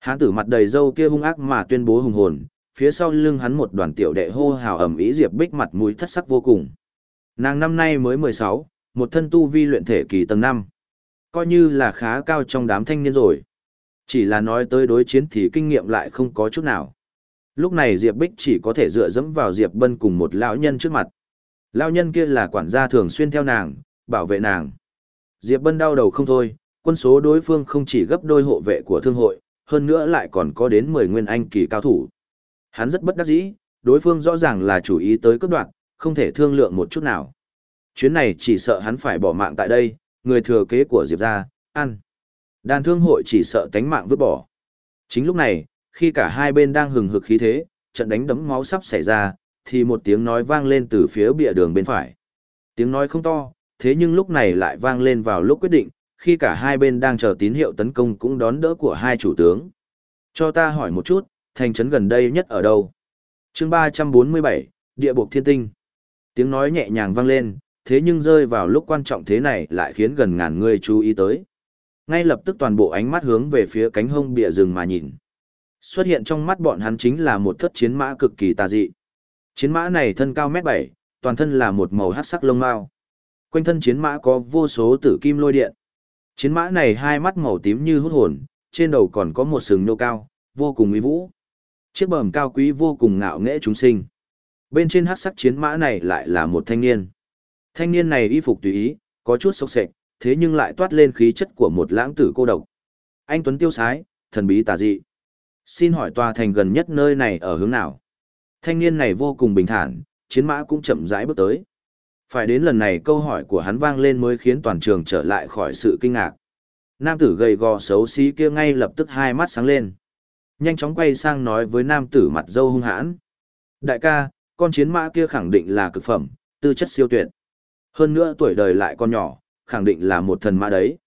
Hán tử mặt đầy dâu kia hung ác mà tuyên bố hùng hồn, phía sau lưng hắn một đoàn tiểu đệ hô hào ầm ĩ Diệp Bích mặt mũi thất sắc vô cùng. Nàng năm nay mới 16, một thân tu vi luyện thể kỳ tầng 5. Coi như là khá cao trong đám thanh niên rồi. Chỉ là nói tới đối chiến thì kinh nghiệm lại không có chút nào. Lúc này Diệp Bích chỉ có thể dựa dẫm vào Diệp Bân cùng một lão nhân trước mặt. Lão nhân kia là quản gia thường xuyên theo nàng, bảo vệ nàng. Diệp Bân đau đầu không thôi, quân số đối phương không chỉ gấp đôi hộ vệ của thương hội, hơn nữa lại còn có đến 10 nguyên anh kỳ cao thủ. Hắn rất bất đắc dĩ, đối phương rõ ràng là chủ ý tới cấp đoạn, không thể thương lượng một chút nào. Chuyến này chỉ sợ hắn phải bỏ mạng tại đây, người thừa kế của Diệp ra, ăn. Đàn thương hội chỉ sợ tánh mạng vứt bỏ. Chính lúc này, khi cả hai bên đang hừng hực khí thế, trận đánh đấm máu sắp xảy ra, thì một tiếng nói vang lên từ phía bìa đường bên phải. Tiếng nói không to, thế nhưng lúc này lại vang lên vào lúc quyết định, khi cả hai bên đang chờ tín hiệu tấn công cũng đón đỡ của hai chủ tướng. Cho ta hỏi một chút, thành trấn gần đây nhất ở đâu? chương 347, Địa buộc thiên tinh. Tiếng nói nhẹ nhàng vang lên, thế nhưng rơi vào lúc quan trọng thế này lại khiến gần ngàn người chú ý tới. Ngay lập tức toàn bộ ánh mắt hướng về phía cánh hông bìa rừng mà nhìn. Xuất hiện trong mắt bọn hắn chính là một thất chiến mã cực kỳ tà dị. Chiến mã này thân cao mét bảy, toàn thân là một màu hắc sắc lông mao. Quanh thân chiến mã có vô số tử kim lôi điện. Chiến mã này hai mắt màu tím như hút hồn, trên đầu còn có một sừng nô cao, vô cùng uy vũ. Chiếc bờm cao quý vô cùng ngạo nghễ chúng sinh. Bên trên hắc sắc chiến mã này lại là một thanh niên. Thanh niên này y phục tùy ý, có chút sốc sệt, thế nhưng lại toát lên khí chất của một lãng tử cô độc. Anh Tuấn tiêu sái, thần bí tà dị. Xin hỏi tòa thành gần nhất nơi này ở hướng nào? Thanh niên này vô cùng bình thản, chiến mã cũng chậm rãi bước tới. Phải đến lần này câu hỏi của hắn vang lên mới khiến toàn trường trở lại khỏi sự kinh ngạc. Nam tử gầy gò xấu xí kia ngay lập tức hai mắt sáng lên. Nhanh chóng quay sang nói với nam tử mặt dâu hung hãn. Đại ca, con chiến mã kia khẳng định là cực phẩm, tư chất siêu tuyệt. Hơn nữa tuổi đời lại còn nhỏ, khẳng định là một thần mã đấy.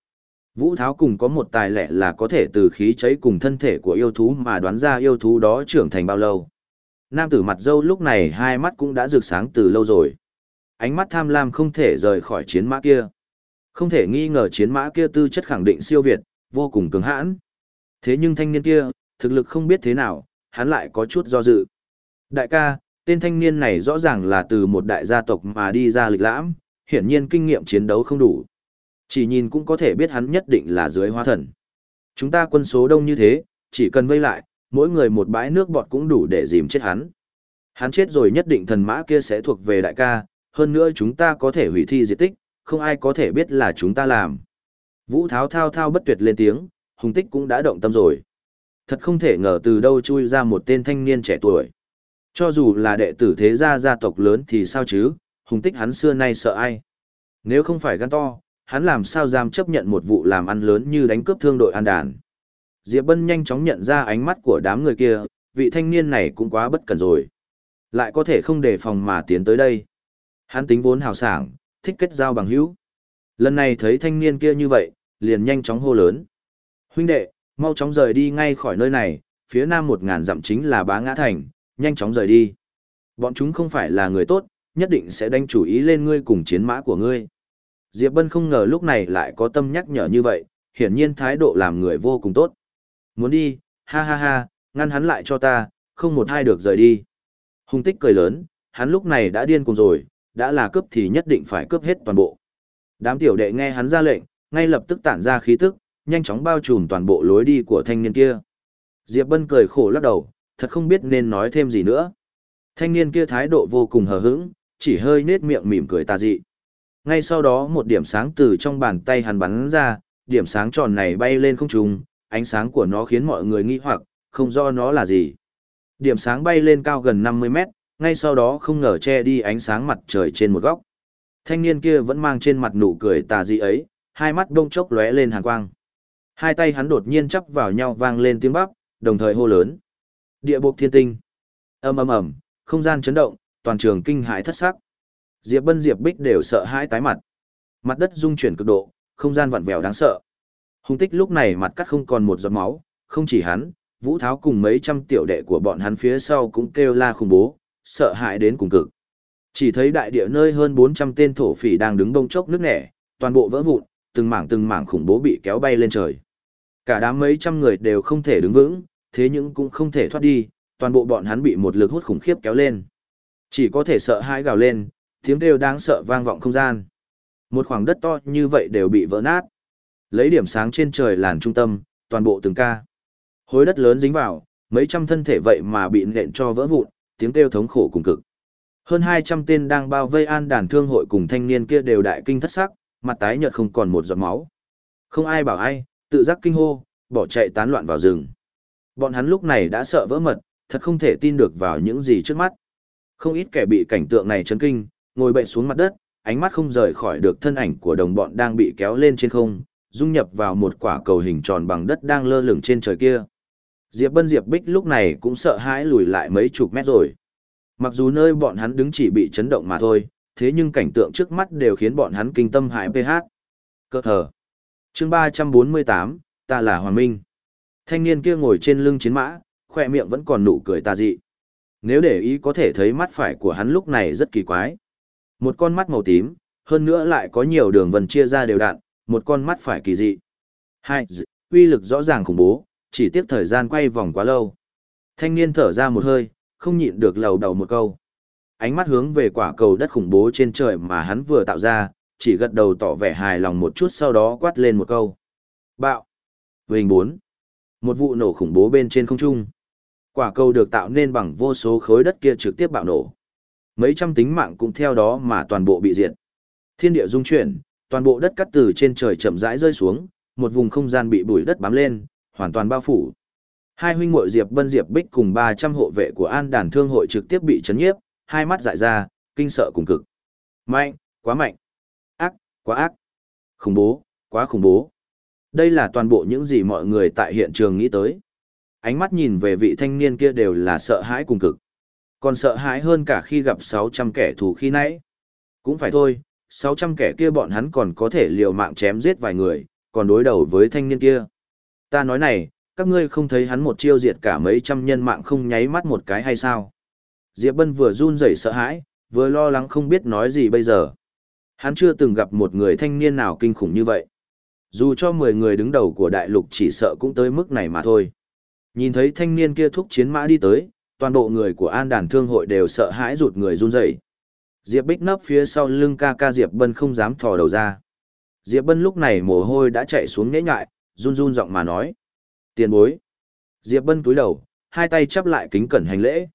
Vũ Tháo cùng có một tài lẻ là có thể từ khí cháy cùng thân thể của yêu thú mà đoán ra yêu thú đó trưởng thành bao lâu. Nam tử mặt dâu lúc này hai mắt cũng đã rực sáng từ lâu rồi. Ánh mắt tham lam không thể rời khỏi chiến mã kia. Không thể nghi ngờ chiến mã kia tư chất khẳng định siêu việt, vô cùng cứng hãn. Thế nhưng thanh niên kia, thực lực không biết thế nào, hắn lại có chút do dự. Đại ca, tên thanh niên này rõ ràng là từ một đại gia tộc mà đi ra lịch lãm, hiển nhiên kinh nghiệm chiến đấu không đủ. Chỉ nhìn cũng có thể biết hắn nhất định là dưới hóa thần. Chúng ta quân số đông như thế, chỉ cần vây lại, mỗi người một bãi nước bọt cũng đủ để dìm chết hắn. Hắn chết rồi nhất định thần mã kia sẽ thuộc về đại ca, hơn nữa chúng ta có thể hủy thi diệt tích, không ai có thể biết là chúng ta làm. Vũ Tháo thao thao bất tuyệt lên tiếng, Hùng Tích cũng đã động tâm rồi. Thật không thể ngờ từ đâu chui ra một tên thanh niên trẻ tuổi. Cho dù là đệ tử thế gia gia tộc lớn thì sao chứ, Hùng Tích hắn xưa nay sợ ai. Nếu không phải gan to, hắn làm sao dám chấp nhận một vụ làm ăn lớn như đánh cướp thương đội an đàn. Diệp Bân nhanh chóng nhận ra ánh mắt của đám người kia, vị thanh niên này cũng quá bất cẩn rồi. Lại có thể không đề phòng mà tiến tới đây. Hắn tính vốn hào sảng, thích kết giao bằng hữu. Lần này thấy thanh niên kia như vậy, liền nhanh chóng hô lớn. Huynh đệ, mau chóng rời đi ngay khỏi nơi này, phía nam một ngàn dặm chính là bá ngã thành, nhanh chóng rời đi. Bọn chúng không phải là người tốt, nhất định sẽ đánh chủ ý lên ngươi cùng chiến mã của ngươi. Diệp Bân không ngờ lúc này lại có tâm nhắc nhở như vậy, hiển nhiên thái độ làm người vô cùng tốt. Muốn đi, ha ha ha, ngăn hắn lại cho ta, không một hai được rời đi. Hùng tích cười lớn, hắn lúc này đã điên cùng rồi, đã là cướp thì nhất định phải cướp hết toàn bộ. Đám tiểu đệ nghe hắn ra lệnh, ngay lập tức tản ra khí tức, nhanh chóng bao trùm toàn bộ lối đi của thanh niên kia. Diệp Bân cười khổ lắc đầu, thật không biết nên nói thêm gì nữa. Thanh niên kia thái độ vô cùng hờ hững, chỉ hơi nết miệng mỉm cười tà dị. Ngay sau đó một điểm sáng từ trong bàn tay hắn bắn ra, điểm sáng tròn này bay lên không trung, ánh sáng của nó khiến mọi người nghi hoặc, không rõ nó là gì. Điểm sáng bay lên cao gần 50 mét, ngay sau đó không ngờ che đi ánh sáng mặt trời trên một góc. Thanh niên kia vẫn mang trên mặt nụ cười tà dị ấy, hai mắt đông chốc lóe lên hàn quang. Hai tay hắn đột nhiên chắp vào nhau vang lên tiếng bắp, đồng thời hô lớn. Địa bộ thiên tinh. ầm ầm ầm, không gian chấn động, toàn trường kinh hãi thất sắc. Diệp Bân Diệp Bích đều sợ hãi tái mặt. Mặt đất rung chuyển cực độ, không gian vặn vẹo đáng sợ. Hung tích lúc này mặt cắt không còn một giọt máu, không chỉ hắn, Vũ Tháo cùng mấy trăm tiểu đệ của bọn hắn phía sau cũng kêu la khủng bố, sợ hãi đến cùng cực. Chỉ thấy đại địa nơi hơn 400 tên thổ phỉ đang đứng bông chốc nước nẻ, toàn bộ vỡ vụn, từng mảng từng mảng khủng bố bị kéo bay lên trời. Cả đám mấy trăm người đều không thể đứng vững, thế nhưng cũng không thể thoát đi, toàn bộ bọn hắn bị một lực hút khủng khiếp kéo lên. Chỉ có thể sợ hãi gào lên, tiếng kêu đáng sợ vang vọng không gian. Một khoảng đất to như vậy đều bị vỡ nát. Lấy điểm sáng trên trời làn trung tâm, toàn bộ từng ca. Hối đất lớn dính vào, mấy trăm thân thể vậy mà bị nện cho vỡ vụn, tiếng kêu thống khổ cùng cực. Hơn 200 tên đang bao vây an đàn thương hội cùng thanh niên kia đều đại kinh thất sắc, mặt tái nhợt không còn một giọt máu. Không ai bảo ai, tự giác kinh hô, bỏ chạy tán loạn vào rừng. Bọn hắn lúc này đã sợ vỡ mật, thật không thể tin được vào những gì trước mắt. Không ít kẻ bị cảnh tượng này chấn kinh, ngồi bệnh xuống mặt đất, ánh mắt không rời khỏi được thân ảnh của đồng bọn đang bị kéo lên trên không, dung nhập vào một quả cầu hình tròn bằng đất đang lơ lửng trên trời kia. Diệp Bân Diệp Bích lúc này cũng sợ hãi lùi lại mấy chục mét rồi. Mặc dù nơi bọn hắn đứng chỉ bị chấn động mà thôi, thế nhưng cảnh tượng trước mắt đều khiến bọn hắn kinh tâm hãi PH. Cơ thở. chương 348, ta là Hoàng Minh. Thanh niên kia ngồi trên lưng chiến mã, khoe miệng vẫn còn nụ cười tà dị. Nếu để ý có thể thấy mắt phải của hắn lúc này rất kỳ quái. Một con mắt màu tím, hơn nữa lại có nhiều đường vân chia ra đều đặn, một con mắt phải kỳ dị. Hai, uy lực rõ ràng khủng bố, chỉ tiếc thời gian quay vòng quá lâu. Thanh niên thở ra một hơi, không nhịn được lầu đầu một câu. Ánh mắt hướng về quả cầu đất khủng bố trên trời mà hắn vừa tạo ra, chỉ gật đầu tỏ vẻ hài lòng một chút sau đó quát lên một câu. Bạo! Vhình 4. Một vụ nổ khủng bố bên trên không trung. Quả cầu được tạo nên bằng vô số khối đất kia trực tiếp bạo nổ. Mấy trăm tính mạng cũng theo đó mà toàn bộ bị diệt. Thiên địa rung chuyển, toàn bộ đất cắt từ trên trời chậm rãi rơi xuống, một vùng không gian bị bụi đất bám lên, hoàn toàn bao phủ. Hai huynh muội Diệp Bân Diệp Bích cùng 300 hộ vệ của An Đàn Thương hội trực tiếp bị chấn nhiếp, hai mắt dại ra, kinh sợ cùng cực. Mạnh, quá mạnh. Ác, quá ác. Khủng bố, quá khủng bố. Đây là toàn bộ những gì mọi người tại hiện trường nghĩ tới. Ánh mắt nhìn về vị thanh niên kia đều là sợ hãi cùng cực. Còn sợ hãi hơn cả khi gặp 600 kẻ thù khi nãy. Cũng phải thôi, 600 kẻ kia bọn hắn còn có thể liều mạng chém giết vài người, còn đối đầu với thanh niên kia. Ta nói này, các ngươi không thấy hắn một chiêu diệt cả mấy trăm nhân mạng không nháy mắt một cái hay sao? Diệp Bân vừa run rẩy sợ hãi, vừa lo lắng không biết nói gì bây giờ. Hắn chưa từng gặp một người thanh niên nào kinh khủng như vậy. Dù cho 10 người đứng đầu của đại lục chỉ sợ cũng tới mức này mà thôi. Nhìn thấy thanh niên kia thúc chiến mã đi tới, toàn bộ người của an đàn thương hội đều sợ hãi rụt người run rẩy. Diệp Bích nấp phía sau lưng ca ca Diệp Bân không dám thò đầu ra. Diệp Bân lúc này mồ hôi đã chạy xuống nhễ nhại, run run giọng mà nói. Tiền bối. Diệp Bân túi đầu, hai tay chắp lại kính cẩn hành lễ.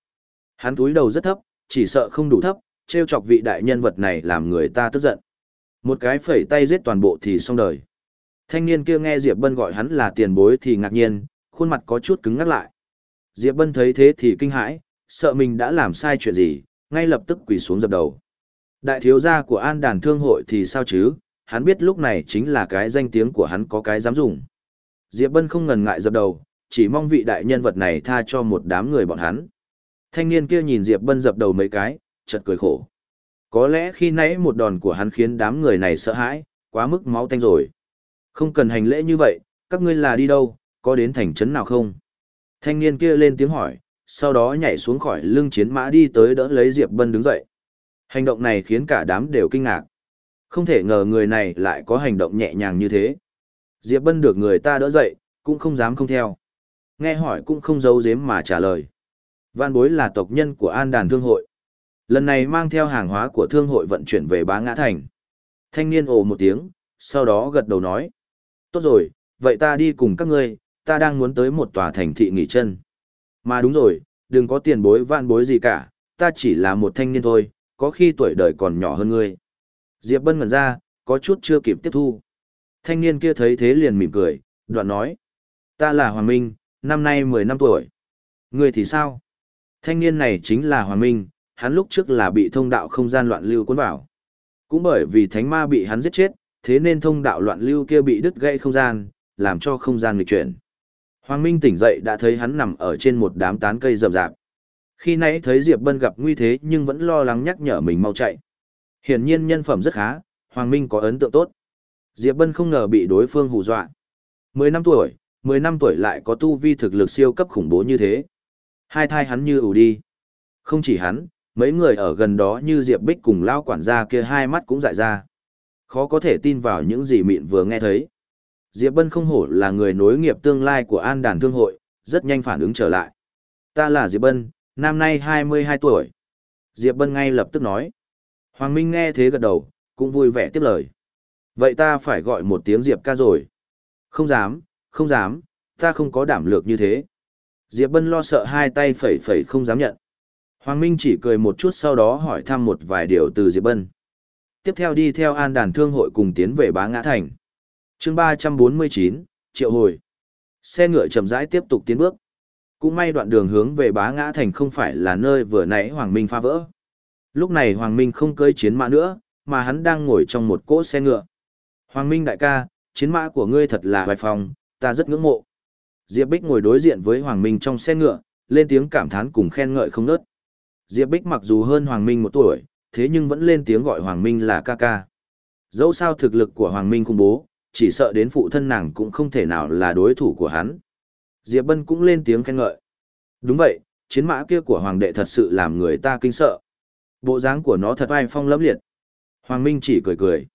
Hắn túi đầu rất thấp, chỉ sợ không đủ thấp, trêu chọc vị đại nhân vật này làm người ta tức giận. Một cái phẩy tay giết toàn bộ thì xong đời. Thanh niên kia nghe Diệp Bân gọi hắn là tiền bối thì ngạc nhiên, khuôn mặt có chút cứng ngắc lại. Diệp Bân thấy thế thì kinh hãi, sợ mình đã làm sai chuyện gì, ngay lập tức quỳ xuống dập đầu. Đại thiếu gia của An Đàn Thương hội thì sao chứ, hắn biết lúc này chính là cái danh tiếng của hắn có cái dám dùng. Diệp Bân không ngần ngại dập đầu, chỉ mong vị đại nhân vật này tha cho một đám người bọn hắn. Thanh niên kia nhìn Diệp Bân dập đầu mấy cái, chợt cười khổ. Có lẽ khi nãy một đòn của hắn khiến đám người này sợ hãi, quá mức máu tanh rồi. Không cần hành lễ như vậy, các ngươi là đi đâu, có đến thành trấn nào không? Thanh niên kia lên tiếng hỏi, sau đó nhảy xuống khỏi lưng chiến mã đi tới đỡ lấy Diệp Bân đứng dậy. Hành động này khiến cả đám đều kinh ngạc. Không thể ngờ người này lại có hành động nhẹ nhàng như thế. Diệp Bân được người ta đỡ dậy, cũng không dám không theo. Nghe hỏi cũng không giấu giếm mà trả lời. Văn bối là tộc nhân của An Đàn Thương hội. Lần này mang theo hàng hóa của thương hội vận chuyển về bá ngã thành. Thanh niên ồ một tiếng, sau đó gật đầu nói. Tốt rồi, vậy ta đi cùng các ngươi, ta đang muốn tới một tòa thành thị nghỉ chân. Mà đúng rồi, đừng có tiền bối vạn bối gì cả, ta chỉ là một thanh niên thôi, có khi tuổi đời còn nhỏ hơn ngươi. Diệp Bân ngẩn ra, có chút chưa kịp tiếp thu. Thanh niên kia thấy thế liền mỉm cười, đoạn nói. Ta là Hoàng Minh, năm nay 10 năm tuổi. Ngươi thì sao? Thanh niên này chính là Hoàng Minh, hắn lúc trước là bị thông đạo không gian loạn lưu cuốn vào. Cũng bởi vì thánh ma bị hắn giết chết, thế nên thông đạo loạn lưu kia bị đứt gãy không gian, làm cho không gian nghịch chuyển. Hoàng Minh tỉnh dậy đã thấy hắn nằm ở trên một đám tán cây rậm rạp. Khi nãy thấy Diệp Bân gặp nguy thế nhưng vẫn lo lắng nhắc nhở mình mau chạy. Hiển nhiên nhân phẩm rất khá, Hoàng Minh có ấn tượng tốt. Diệp Bân không ngờ bị đối phương hù dọa. 10 năm tuổi, 10 năm tuổi lại có tu vi thực lực siêu cấp khủng bố như thế. Hai thai hắn như ủ đi. Không chỉ hắn, mấy người ở gần đó như Diệp Bích cùng lao quản gia kia hai mắt cũng dại ra. Khó có thể tin vào những gì mịn vừa nghe thấy. Diệp Bân không hổ là người nối nghiệp tương lai của An Đàn Thương hội, rất nhanh phản ứng trở lại. Ta là Diệp Bân, năm nay 22 tuổi. Diệp Bân ngay lập tức nói. Hoàng Minh nghe thế gật đầu, cũng vui vẻ tiếp lời. Vậy ta phải gọi một tiếng Diệp ca rồi. Không dám, không dám, ta không có đảm lược như thế. Diệp Bân lo sợ hai tay phẩy phẩy không dám nhận. Hoàng Minh chỉ cười một chút sau đó hỏi thăm một vài điều từ Diệp Bân. Tiếp theo đi theo an đàn thương hội cùng tiến về bá ngã thành chương 349, triệu hồi. Xe ngựa chậm rãi tiếp tục tiến bước. Cũng may đoạn đường hướng về bá ngã thành không phải là nơi vừa nãy Hoàng Minh phá vỡ. Lúc này Hoàng Minh không cơi chiến mã nữa, mà hắn đang ngồi trong một cỗ xe ngựa. Hoàng Minh đại ca, chiến mã của ngươi thật là hoài phòng, ta rất ngưỡng mộ. Diệp Bích ngồi đối diện với Hoàng Minh trong xe ngựa, lên tiếng cảm thán cùng khen ngợi không nớt. Diệp Bích mặc dù hơn Hoàng Minh một tuổi, thế nhưng vẫn lên tiếng gọi Hoàng Minh là ca ca. Dẫu sao thực lực của Hoàng Minh khủng bố, chỉ sợ đến phụ thân nàng cũng không thể nào là đối thủ của hắn. Diệp Bân cũng lên tiếng khen ngợi. Đúng vậy, chiến mã kia của Hoàng đệ thật sự làm người ta kinh sợ. Bộ dáng của nó thật ai phong lẫm liệt. Hoàng Minh chỉ cười cười.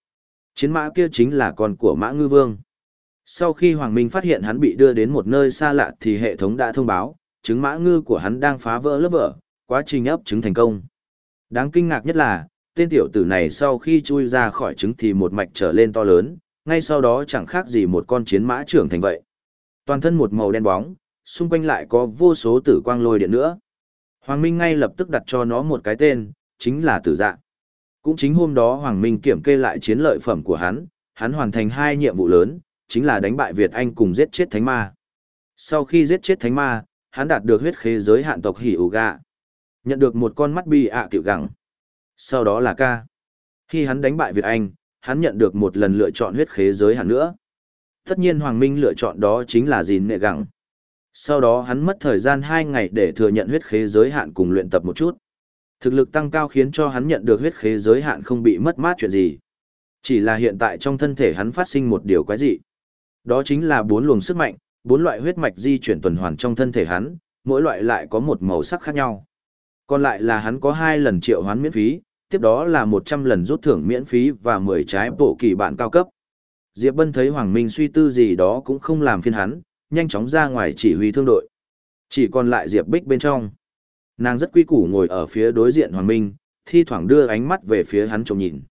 Chiến mã kia chính là con của Mã Ngư Vương. Sau khi Hoàng Minh phát hiện hắn bị đưa đến một nơi xa lạ thì hệ thống đã thông báo, trứng mã ngư của hắn đang phá vỡ lớp vỡ, quá trình ấp trứng thành công. Đáng kinh ngạc nhất là, tên tiểu tử này sau khi chui ra khỏi trứng thì một mạch trở lên to lớn, ngay sau đó chẳng khác gì một con chiến mã trưởng thành vậy. Toàn thân một màu đen bóng, xung quanh lại có vô số tử quang lôi điện nữa. Hoàng Minh ngay lập tức đặt cho nó một cái tên, chính là tử dạ. Cũng chính hôm đó Hoàng Minh kiểm kê lại chiến lợi phẩm của hắn, hắn hoàn thành hai nhiệm vụ lớn, chính là đánh bại Việt Anh cùng giết chết Thánh Ma. Sau khi giết chết Thánh Ma, hắn đạt được huyết khế giới hạn tộc Hỉ Uga. Nhận được một con mắt bi ạ à cựu gẳng. Sau đó là ca. Khi hắn đánh bại Việt Anh, hắn nhận được một lần lựa chọn huyết khế giới hạn nữa. Tất nhiên Hoàng Minh lựa chọn đó chính là gìn nệ gẳng. Sau đó hắn mất thời gian 2 ngày để thừa nhận huyết khế giới hạn cùng luyện tập một chút. Thực lực tăng cao khiến cho hắn nhận được huyết khế giới hạn không bị mất mát chuyện gì. Chỉ là hiện tại trong thân thể hắn phát sinh một điều quái dị. Đó chính là bốn luồng sức mạnh, bốn loại huyết mạch di chuyển tuần hoàn trong thân thể hắn, mỗi loại lại có một màu sắc khác nhau. Còn lại là hắn có hai lần triệu hoán miễn phí, tiếp đó là 100 lần rút thưởng miễn phí và 10 trái bộ kỳ bản cao cấp. Diệp Bân thấy Hoàng Minh suy tư gì đó cũng không làm phiền hắn, nhanh chóng ra ngoài chỉ huy thương đội. Chỉ còn lại Diệp Bích bên trong. Nàng rất quy củ ngồi ở phía đối diện Hoàng Minh, thi thoảng đưa ánh mắt về phía hắn trông nhìn.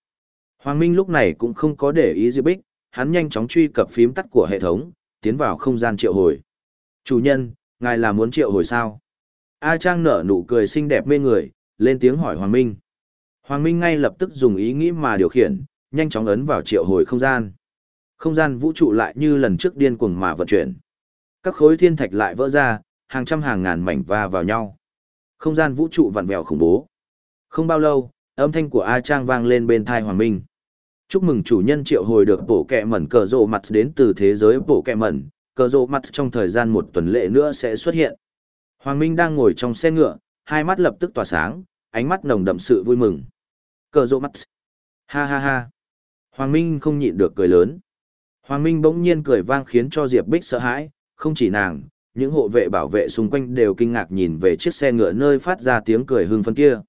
Hoàng Minh lúc này cũng không có để ý Diệp Bích, hắn nhanh chóng truy cập phím tắt của hệ thống, tiến vào không gian triệu hồi. Chủ nhân, ngài là muốn triệu hồi sao? A Trang nở nụ cười xinh đẹp mê người, lên tiếng hỏi Hoàng Minh. Hoàng Minh ngay lập tức dùng ý nghĩ mà điều khiển, nhanh chóng ấn vào triệu hồi không gian. Không gian vũ trụ lại như lần trước điên cuồng mà vận chuyển. Các khối thiên thạch lại vỡ ra, hàng trăm hàng ngàn mảnh va vào nhau. Không gian vũ trụ vặn vẹo khủng bố. Không bao lâu, âm thanh của A Trang vang lên bên thai Hoàng Minh. Chúc mừng chủ nhân triệu hồi được bộ kẹ mẩn cờ rộ mặt đến từ thế giới bộ kẹ mẩn, cờ rộ mặt trong thời gian một tuần lễ nữa sẽ xuất hiện. Hoàng Minh đang ngồi trong xe ngựa, hai mắt lập tức tỏa sáng, ánh mắt nồng đậm sự vui mừng. Cờ rộ mắt Ha ha ha. Hoàng Minh không nhịn được cười lớn. Hoàng Minh bỗng nhiên cười vang khiến cho Diệp Bích sợ hãi, không chỉ nàng, những hộ vệ bảo vệ xung quanh đều kinh ngạc nhìn về chiếc xe ngựa nơi phát ra tiếng cười hưng phấn kia.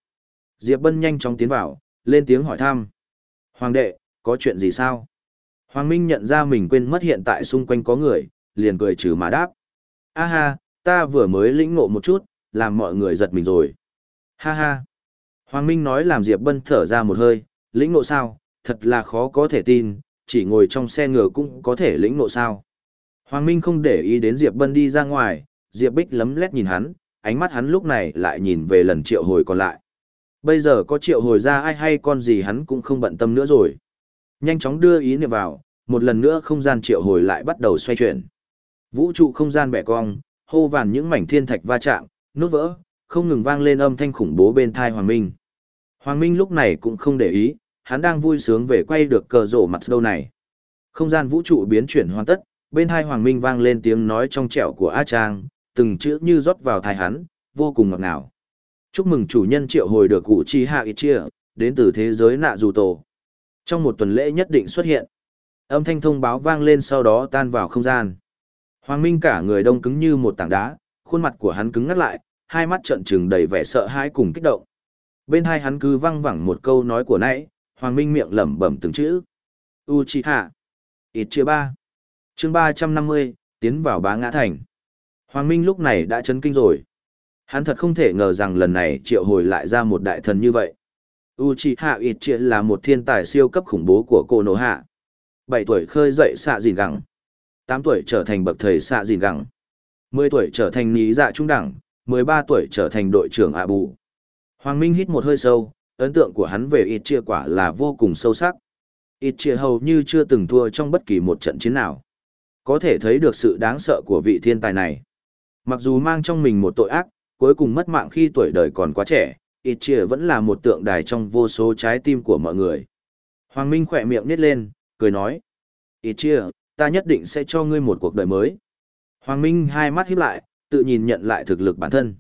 Diệp Bân nhanh chóng tiến vào, lên tiếng hỏi thăm. Hoàng đệ, có chuyện gì sao? Hoàng Minh nhận ra mình quên mất hiện tại xung quanh có người, liền cười trừ mà đáp. A ha, ta vừa mới lĩnh ngộ một chút, làm mọi người giật mình rồi. Ha ha. Hoàng Minh nói làm Diệp Bân thở ra một hơi, lĩnh ngộ sao, thật là khó có thể tin, chỉ ngồi trong xe ngựa cũng có thể lĩnh ngộ sao. Hoàng Minh không để ý đến Diệp Bân đi ra ngoài, Diệp Bích lấm lét nhìn hắn, ánh mắt hắn lúc này lại nhìn về lần triệu hồi còn lại. Bây giờ có triệu hồi ra ai hay con gì hắn cũng không bận tâm nữa rồi. Nhanh chóng đưa ý niệm vào, một lần nữa không gian triệu hồi lại bắt đầu xoay chuyển. Vũ trụ không gian bẻ cong, hô vàn những mảnh thiên thạch va chạm, nút vỡ, không ngừng vang lên âm thanh khủng bố bên thai Hoàng Minh. Hoàng Minh lúc này cũng không để ý, hắn đang vui sướng về quay được cờ rổ mặt đâu này. Không gian vũ trụ biến chuyển hoàn tất, bên thai Hoàng Minh vang lên tiếng nói trong trẻo của A Trang, từng chữ như rót vào thai hắn, vô cùng ngọt ngào. Chúc mừng chủ nhân triệu hồi được cụ chi hạ ít chia, đến từ thế giới nạ dù tổ. Trong một tuần lễ nhất định xuất hiện. Âm thanh thông báo vang lên sau đó tan vào không gian. Hoàng Minh cả người đông cứng như một tảng đá, khuôn mặt của hắn cứng ngắt lại, hai mắt trợn trừng đầy vẻ sợ hãi cùng kích động. Bên hai hắn cứ văng vẳng một câu nói của nãy, Hoàng Minh miệng lẩm bẩm từng chữ. Uchiha. Ít chia ba. chương ba trăm năm mươi tiến vào bá ngã thành. Hoàng Minh lúc này đã chấn kinh rồi. Hắn thật không thể ngờ rằng lần này triệu hồi lại ra một đại thần như vậy. Uchiha Itchia là một thiên tài siêu cấp khủng bố của cô nổ Hạ. 7 tuổi khơi dậy xạ dìn gẳng. 8 tuổi trở thành bậc thầy xạ dìn gẳng. 10 tuổi trở thành ní dạ trung đẳng, 13 tuổi trở thành đội trưởng ạ bù. Hoàng Minh hít một hơi sâu, ấn tượng của hắn về Itchia quả là vô cùng sâu sắc. Itchia hầu như chưa từng thua trong bất kỳ một trận chiến nào. Có thể thấy được sự đáng sợ của vị thiên tài này. Mặc dù mang trong mình một tội ác, cuối cùng mất mạng khi tuổi đời còn quá trẻ, ít chia vẫn là một tượng đài trong vô số trái tim của mọi người. Hoàng Minh khỏe miệng nít lên, cười nói. Ít chia, ta nhất định sẽ cho ngươi một cuộc đời mới. Hoàng Minh hai mắt híp lại, tự nhìn nhận lại thực lực bản thân.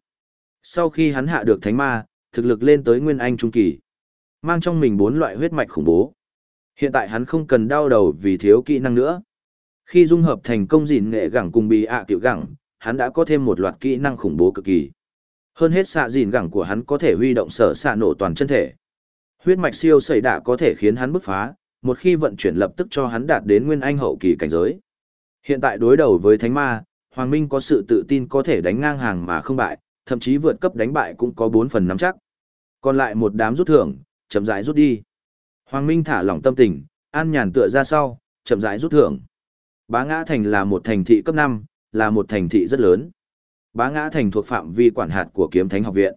Sau khi hắn hạ được thánh ma, thực lực lên tới nguyên anh trung kỳ. Mang trong mình bốn loại huyết mạch khủng bố. Hiện tại hắn không cần đau đầu vì thiếu kỹ năng nữa. Khi dung hợp thành công dịn nghệ gẳng cùng bì ạ tiểu gẳng, hắn đã có thêm một loạt kỹ năng khủng bố cực kỳ. Hơn hết xạ Dịn gẳng của hắn có thể huy động sở xạ nổ toàn chân thể. Huyết mạch siêu sẩy đạ có thể khiến hắn bứt phá, một khi vận chuyển lập tức cho hắn đạt đến nguyên anh hậu kỳ cảnh giới. Hiện tại đối đầu với thánh ma, Hoàng Minh có sự tự tin có thể đánh ngang hàng mà không bại, thậm chí vượt cấp đánh bại cũng có 4 phần nắm chắc. Còn lại một đám rút thưởng, chậm rãi rút đi. Hoàng Minh thả lỏng tâm tình, an nhàn tựa ra sau, chậm rãi rút thưởng. Bá Ngã Thành là một thành thị cấp 5, là một thành thị rất lớn. Bá Ngã Thành thuộc phạm vi quản hạt của Kiếm Thánh học viện.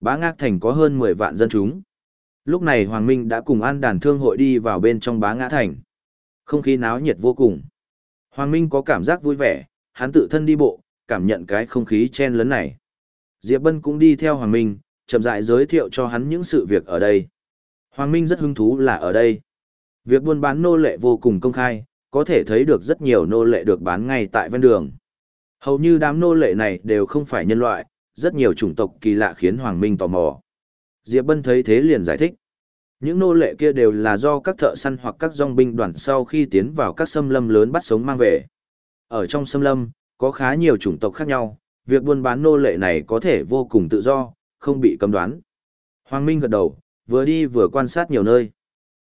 Bá Ngã Thành có hơn 10 vạn dân chúng. Lúc này Hoàng Minh đã cùng An Đàn Thương hội đi vào bên trong Bá Ngã Thành. Không khí náo nhiệt vô cùng. Hoàng Minh có cảm giác vui vẻ, hắn tự thân đi bộ, cảm nhận cái không khí chen lấn này. Diệp Bân cũng đi theo Hoàng Minh, chậm rãi giới thiệu cho hắn những sự việc ở đây. Hoàng Minh rất hứng thú là ở đây. Việc buôn bán nô lệ vô cùng công khai, có thể thấy được rất nhiều nô lệ được bán ngay tại ven đường. Hầu như đám nô lệ này đều không phải nhân loại, rất nhiều chủng tộc kỳ lạ khiến Hoàng Minh tò mò. Diệp Bân thấy thế liền giải thích. Những nô lệ kia đều là do các thợ săn hoặc các dòng binh đoàn sau khi tiến vào các xâm lâm lớn bắt sống mang về. Ở trong xâm lâm, có khá nhiều chủng tộc khác nhau, việc buôn bán nô lệ này có thể vô cùng tự do, không bị cấm đoán. Hoàng Minh gật đầu, vừa đi vừa quan sát nhiều nơi.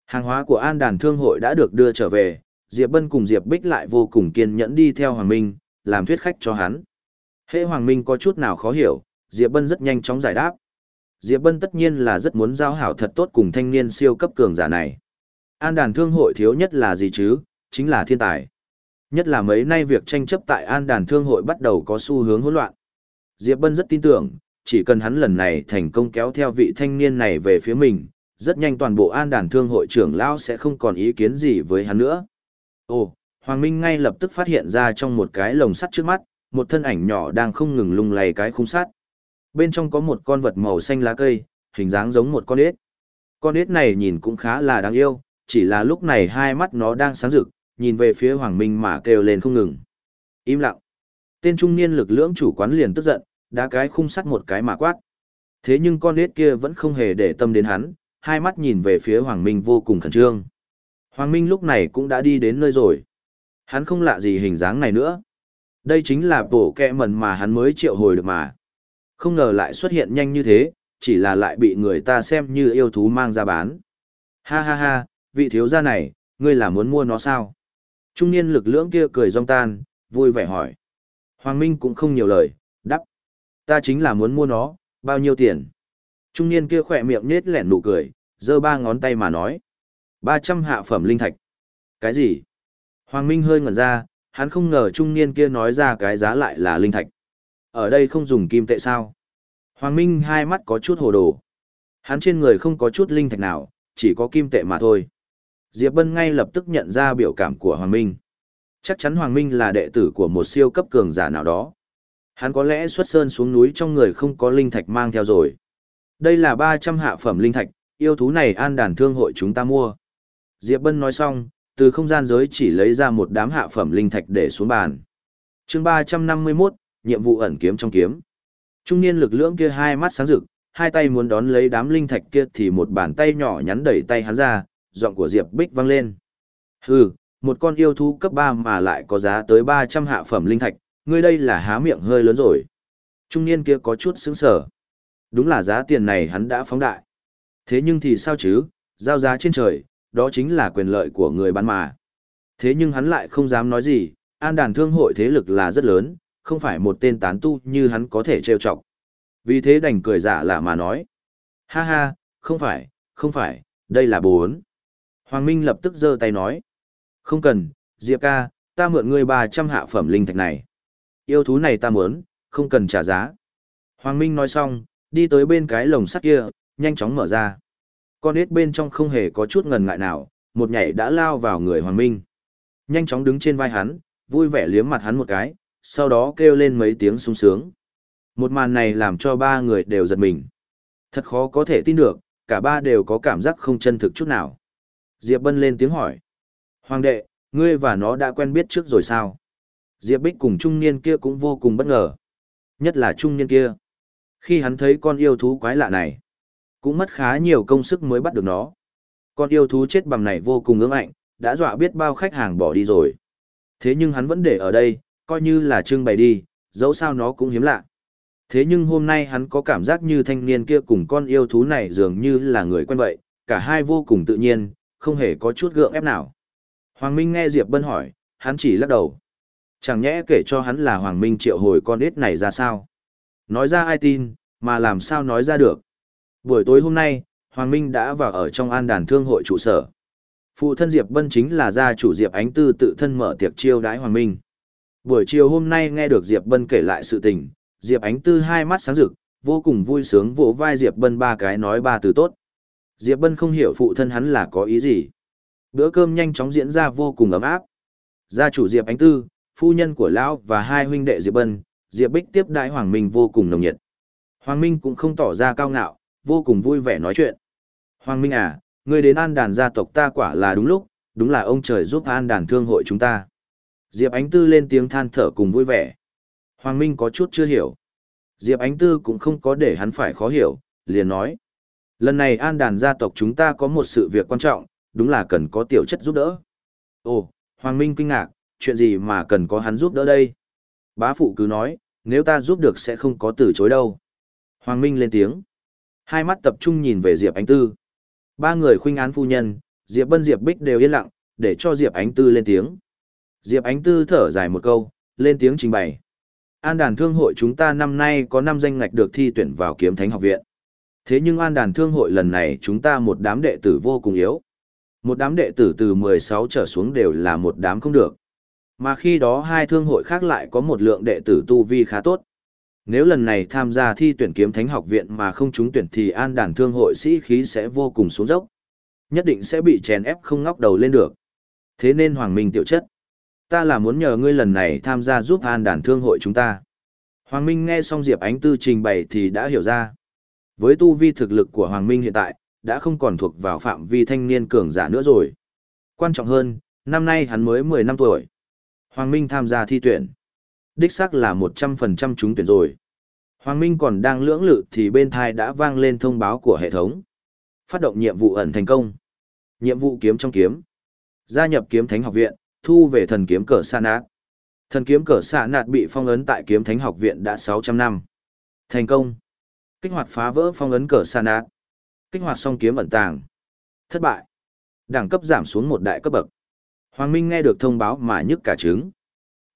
Hàng hóa của An Đàn Thương hội đã được đưa trở về, Diệp Bân cùng Diệp Bích lại vô cùng kiên nhẫn đi theo Hoàng Minh, làm thuyết khách cho hắn. hệ Hoàng Minh có chút nào khó hiểu, Diệp Bân rất nhanh chóng giải đáp. Diệp Bân tất nhiên là rất muốn giao hảo thật tốt cùng thanh niên siêu cấp cường giả này. An đàn thương hội thiếu nhất là gì chứ, chính là thiên tài. Nhất là mấy nay việc tranh chấp tại an đàn thương hội bắt đầu có xu hướng hỗn loạn. Diệp Bân rất tin tưởng, chỉ cần hắn lần này thành công kéo theo vị thanh niên này về phía mình, rất nhanh toàn bộ an đàn thương hội trưởng lão sẽ không còn ý kiến gì với hắn nữa. Ồ, Hoàng Minh ngay lập tức phát hiện ra trong một cái lồng sắt trước mắt, một thân ảnh nhỏ đang không ngừng lung lay cái khung sắt. Bên trong có một con vật màu xanh lá cây, hình dáng giống một con ếch. Con ếch này nhìn cũng khá là đáng yêu, chỉ là lúc này hai mắt nó đang sáng rực, nhìn về phía Hoàng Minh mà kêu lên không ngừng. Im lặng. Tên trung niên lực lưỡng chủ quán liền tức giận, đá cái khung sắt một cái mà quát. Thế nhưng con nết kia vẫn không hề để tâm đến hắn, hai mắt nhìn về phía Hoàng Minh vô cùng khẩn trương. Hoàng Minh lúc này cũng đã đi đến nơi rồi. Hắn không lạ gì hình dáng này nữa. Đây chính là bộ kẹ mần mà hắn mới triệu hồi được mà. Không ngờ lại xuất hiện nhanh như thế, chỉ là lại bị người ta xem như yêu thú mang ra bán. Ha ha ha, vị thiếu gia này, ngươi là muốn mua nó sao? Trung niên lực lưỡng kia cười rong tan, vui vẻ hỏi. Hoàng Minh cũng không nhiều lời, đắp. Ta chính là muốn mua nó, bao nhiêu tiền? Trung niên kia khỏe miệng nết lẻn nụ cười, giơ ba ngón tay mà nói. ba trăm hạ phẩm linh thạch. Cái gì? Hoàng Minh hơi ngẩn ra, hắn không ngờ trung niên kia nói ra cái giá lại là linh thạch. Ở đây không dùng kim tệ sao? Hoàng Minh hai mắt có chút hồ đồ. Hắn trên người không có chút linh thạch nào, chỉ có kim tệ mà thôi. Diệp Bân ngay lập tức nhận ra biểu cảm của Hoàng Minh. Chắc chắn Hoàng Minh là đệ tử của một siêu cấp cường giả nào đó. Hắn có lẽ xuất sơn xuống núi trong người không có linh thạch mang theo rồi. Đây là 300 hạ phẩm linh thạch, yêu thú này an đàn thương hội chúng ta mua. Diệp Bân nói xong, từ không gian giới chỉ lấy ra một đám hạ phẩm linh thạch để xuống bàn. chương 351, nhiệm vụ ẩn kiếm trong kiếm. Trung niên lực lượng kia hai mắt sáng rực, hai tay muốn đón lấy đám linh thạch kia thì một bàn tay nhỏ nhắn đẩy tay hắn ra, giọng của Diệp Bích vang lên. Hừ, một con yêu thú cấp 3 mà lại có giá tới 300 hạ phẩm linh thạch, ngươi đây là há miệng hơi lớn rồi. Trung niên kia có chút sững sờ. Đúng là giá tiền này hắn đã phóng đại. Thế nhưng thì sao chứ, giao giá trên trời, đó chính là quyền lợi của người bán mà. Thế nhưng hắn lại không dám nói gì, an đàn thương hội thế lực là rất lớn, không phải một tên tán tu như hắn có thể trêu chọc. Vì thế đành cười giả lạ mà nói. Ha ha, không phải, không phải, đây là bốn. Hoàng Minh lập tức giơ tay nói. Không cần, Diệp ca, ta mượn ngươi 300 hạ phẩm linh thạch này. Yêu thú này ta muốn, không cần trả giá. Hoàng Minh nói xong, đi tới bên cái lồng sắt kia, nhanh chóng mở ra. Con ếch bên trong không hề có chút ngần ngại nào, một nhảy đã lao vào người Hoàng Minh. Nhanh chóng đứng trên vai hắn, vui vẻ liếm mặt hắn một cái, sau đó kêu lên mấy tiếng sung sướng. Một màn này làm cho ba người đều giật mình. Thật khó có thể tin được, cả ba đều có cảm giác không chân thực chút nào. Diệp Bân lên tiếng hỏi. Hoàng đệ, ngươi và nó đã quen biết trước rồi sao? Diệp Bích cùng trung niên kia cũng vô cùng bất ngờ. Nhất là trung niên kia. Khi hắn thấy con yêu thú quái lạ này, cũng mất khá nhiều công sức mới bắt được nó. Con yêu thú chết bằng này vô cùng ương ảnh, đã dọa biết bao khách hàng bỏ đi rồi. Thế nhưng hắn vẫn để ở đây, coi như là trưng bày đi, dẫu sao nó cũng hiếm lạ. Thế nhưng hôm nay hắn có cảm giác như thanh niên kia cùng con yêu thú này dường như là người quen vậy, cả hai vô cùng tự nhiên, không hề có chút gượng ép nào. Hoàng Minh nghe Diệp Bân hỏi, hắn chỉ lắc đầu. Chẳng nhẽ kể cho hắn là Hoàng Minh triệu hồi con ít này ra sao? Nói ra ai tin, mà làm sao nói ra được? Buổi tối hôm nay, Hoàng Minh đã vào ở trong an đàn thương hội trụ sở. Phụ thân Diệp Bân chính là gia chủ Diệp Ánh Tư tự thân mở tiệc chiêu đãi Hoàng Minh. Buổi chiều hôm nay nghe được Diệp Bân kể lại sự tình, Diệp Ánh Tư hai mắt sáng rực, vô cùng vui sướng vỗ vai Diệp Bân ba cái nói ba từ tốt. Diệp Bân không hiểu phụ thân hắn là có ý gì. Bữa cơm nhanh chóng diễn ra vô cùng ấm áp. Gia chủ Diệp Ánh Tư, phu nhân của lão và hai huynh đệ Diệp Bân, Diệp Bích tiếp đại Hoàng Minh vô cùng nồng nhiệt. Hoàng Minh cũng không tỏ ra cao ngạo, vô cùng vui vẻ nói chuyện. Hoàng Minh à, ngươi đến an đàn gia tộc ta quả là đúng lúc, đúng là ông trời giúp an đàn thương hội chúng ta. Diệp Ánh Tư lên tiếng than thở cùng vui vẻ. Hoàng Minh có chút chưa hiểu. Diệp Ánh Tư cũng không có để hắn phải khó hiểu, liền nói. Lần này an đàn gia tộc chúng ta có một sự việc quan trọng, đúng là cần có tiểu chất giúp đỡ. Ồ, Hoàng Minh kinh ngạc, chuyện gì mà cần có hắn giúp đỡ đây? Bá phụ cứ nói, nếu ta giúp được sẽ không có từ chối đâu. Hoàng Minh lên tiếng. Hai mắt tập trung nhìn về Diệp Ánh Tư. Ba người khuynh án phu nhân, Diệp Bân Diệp Bích đều yên lặng, để cho Diệp Ánh Tư lên tiếng. Diệp Ánh Tư thở dài một câu, lên tiếng trình bày. An đàn thương hội chúng ta năm nay có 5 danh ngạch được thi tuyển vào kiếm thánh học viện. Thế nhưng an đàn thương hội lần này chúng ta một đám đệ tử vô cùng yếu. Một đám đệ tử từ 16 trở xuống đều là một đám không được. Mà khi đó hai thương hội khác lại có một lượng đệ tử tu vi khá tốt. Nếu lần này tham gia thi tuyển kiếm thánh học viện mà không trúng tuyển thì an đàn thương hội sĩ khí sẽ vô cùng xuống dốc. Nhất định sẽ bị chèn ép không ngóc đầu lên được. Thế nên Hoàng Minh tiểu chất. Ta là muốn nhờ ngươi lần này tham gia giúp an đàn thương hội chúng ta. Hoàng Minh nghe xong Diệp Ánh Tư trình bày thì đã hiểu ra. Với tu vi thực lực của Hoàng Minh hiện tại, đã không còn thuộc vào phạm vi thanh niên cường giả nữa rồi. Quan trọng hơn, năm nay hắn mới 10 năm tuổi. Hoàng Minh tham gia thi tuyển. Đích xác là 100% trúng tuyển rồi. Hoàng Minh còn đang lưỡng lự thì bên thai đã vang lên thông báo của hệ thống. Phát động nhiệm vụ ẩn thành công. Nhiệm vụ kiếm trong kiếm. Gia nhập kiếm thánh học viện, thu về thần kiếm cờ sa nát. Thần kiếm cờ sa nạt bị phong ấn tại kiếm thánh học viện đã 600 năm. Thành công. Kích hoạt phá vỡ phong ấn cờ san nạt. Kích hoạt song kiếm ẩn tàng. Thất bại. Đẳng cấp giảm xuống một đại cấp bậc. Hoàng Minh nghe được thông báo mà nhức cả trứng.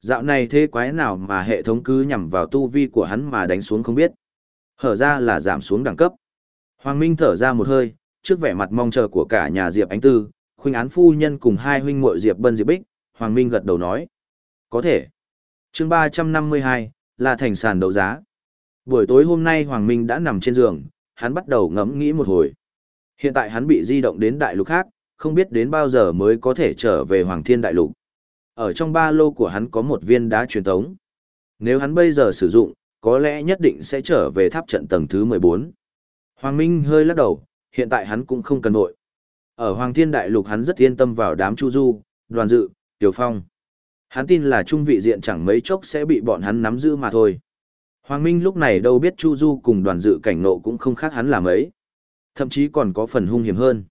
Dạo này thế quái nào mà hệ thống cứ nhằm vào tu vi của hắn mà đánh xuống không biết. Hở ra là giảm xuống đẳng cấp. Hoàng Minh thở ra một hơi, trước vẻ mặt mong chờ của cả nhà Diệp Ánh Tư, khuynh án phu nhân cùng hai huynh muội Diệp Bân Diệp Bích, Hoàng Minh gật đầu nói. Có thể. chương ba trăm năm mươi hai là thành sàn đấu giá. Buổi tối hôm nay Hoàng Minh đã nằm trên giường, hắn bắt đầu ngẫm nghĩ một hồi. Hiện tại hắn bị di động đến đại lục khác, không biết đến bao giờ mới có thể trở về Hoàng Thiên Đại Lục. Ở trong ba lô của hắn có một viên đá truyền tống. Nếu hắn bây giờ sử dụng, có lẽ nhất định sẽ trở về tháp trận tầng thứ 14. Hoàng Minh hơi lắc đầu, hiện tại hắn cũng không cần nội. Ở Hoàng Thiên Đại Lục hắn rất yên tâm vào đám Chu Du, Đoàn Dự, Tiểu Phong. Hắn tin là trung vị diện chẳng mấy chốc sẽ bị bọn hắn nắm giữ mà thôi. Hoàng Minh lúc này đâu biết Chu Du cùng đoàn dự cảnh nộ cũng không khác hắn làm ấy. Thậm chí còn có phần hung hiểm hơn.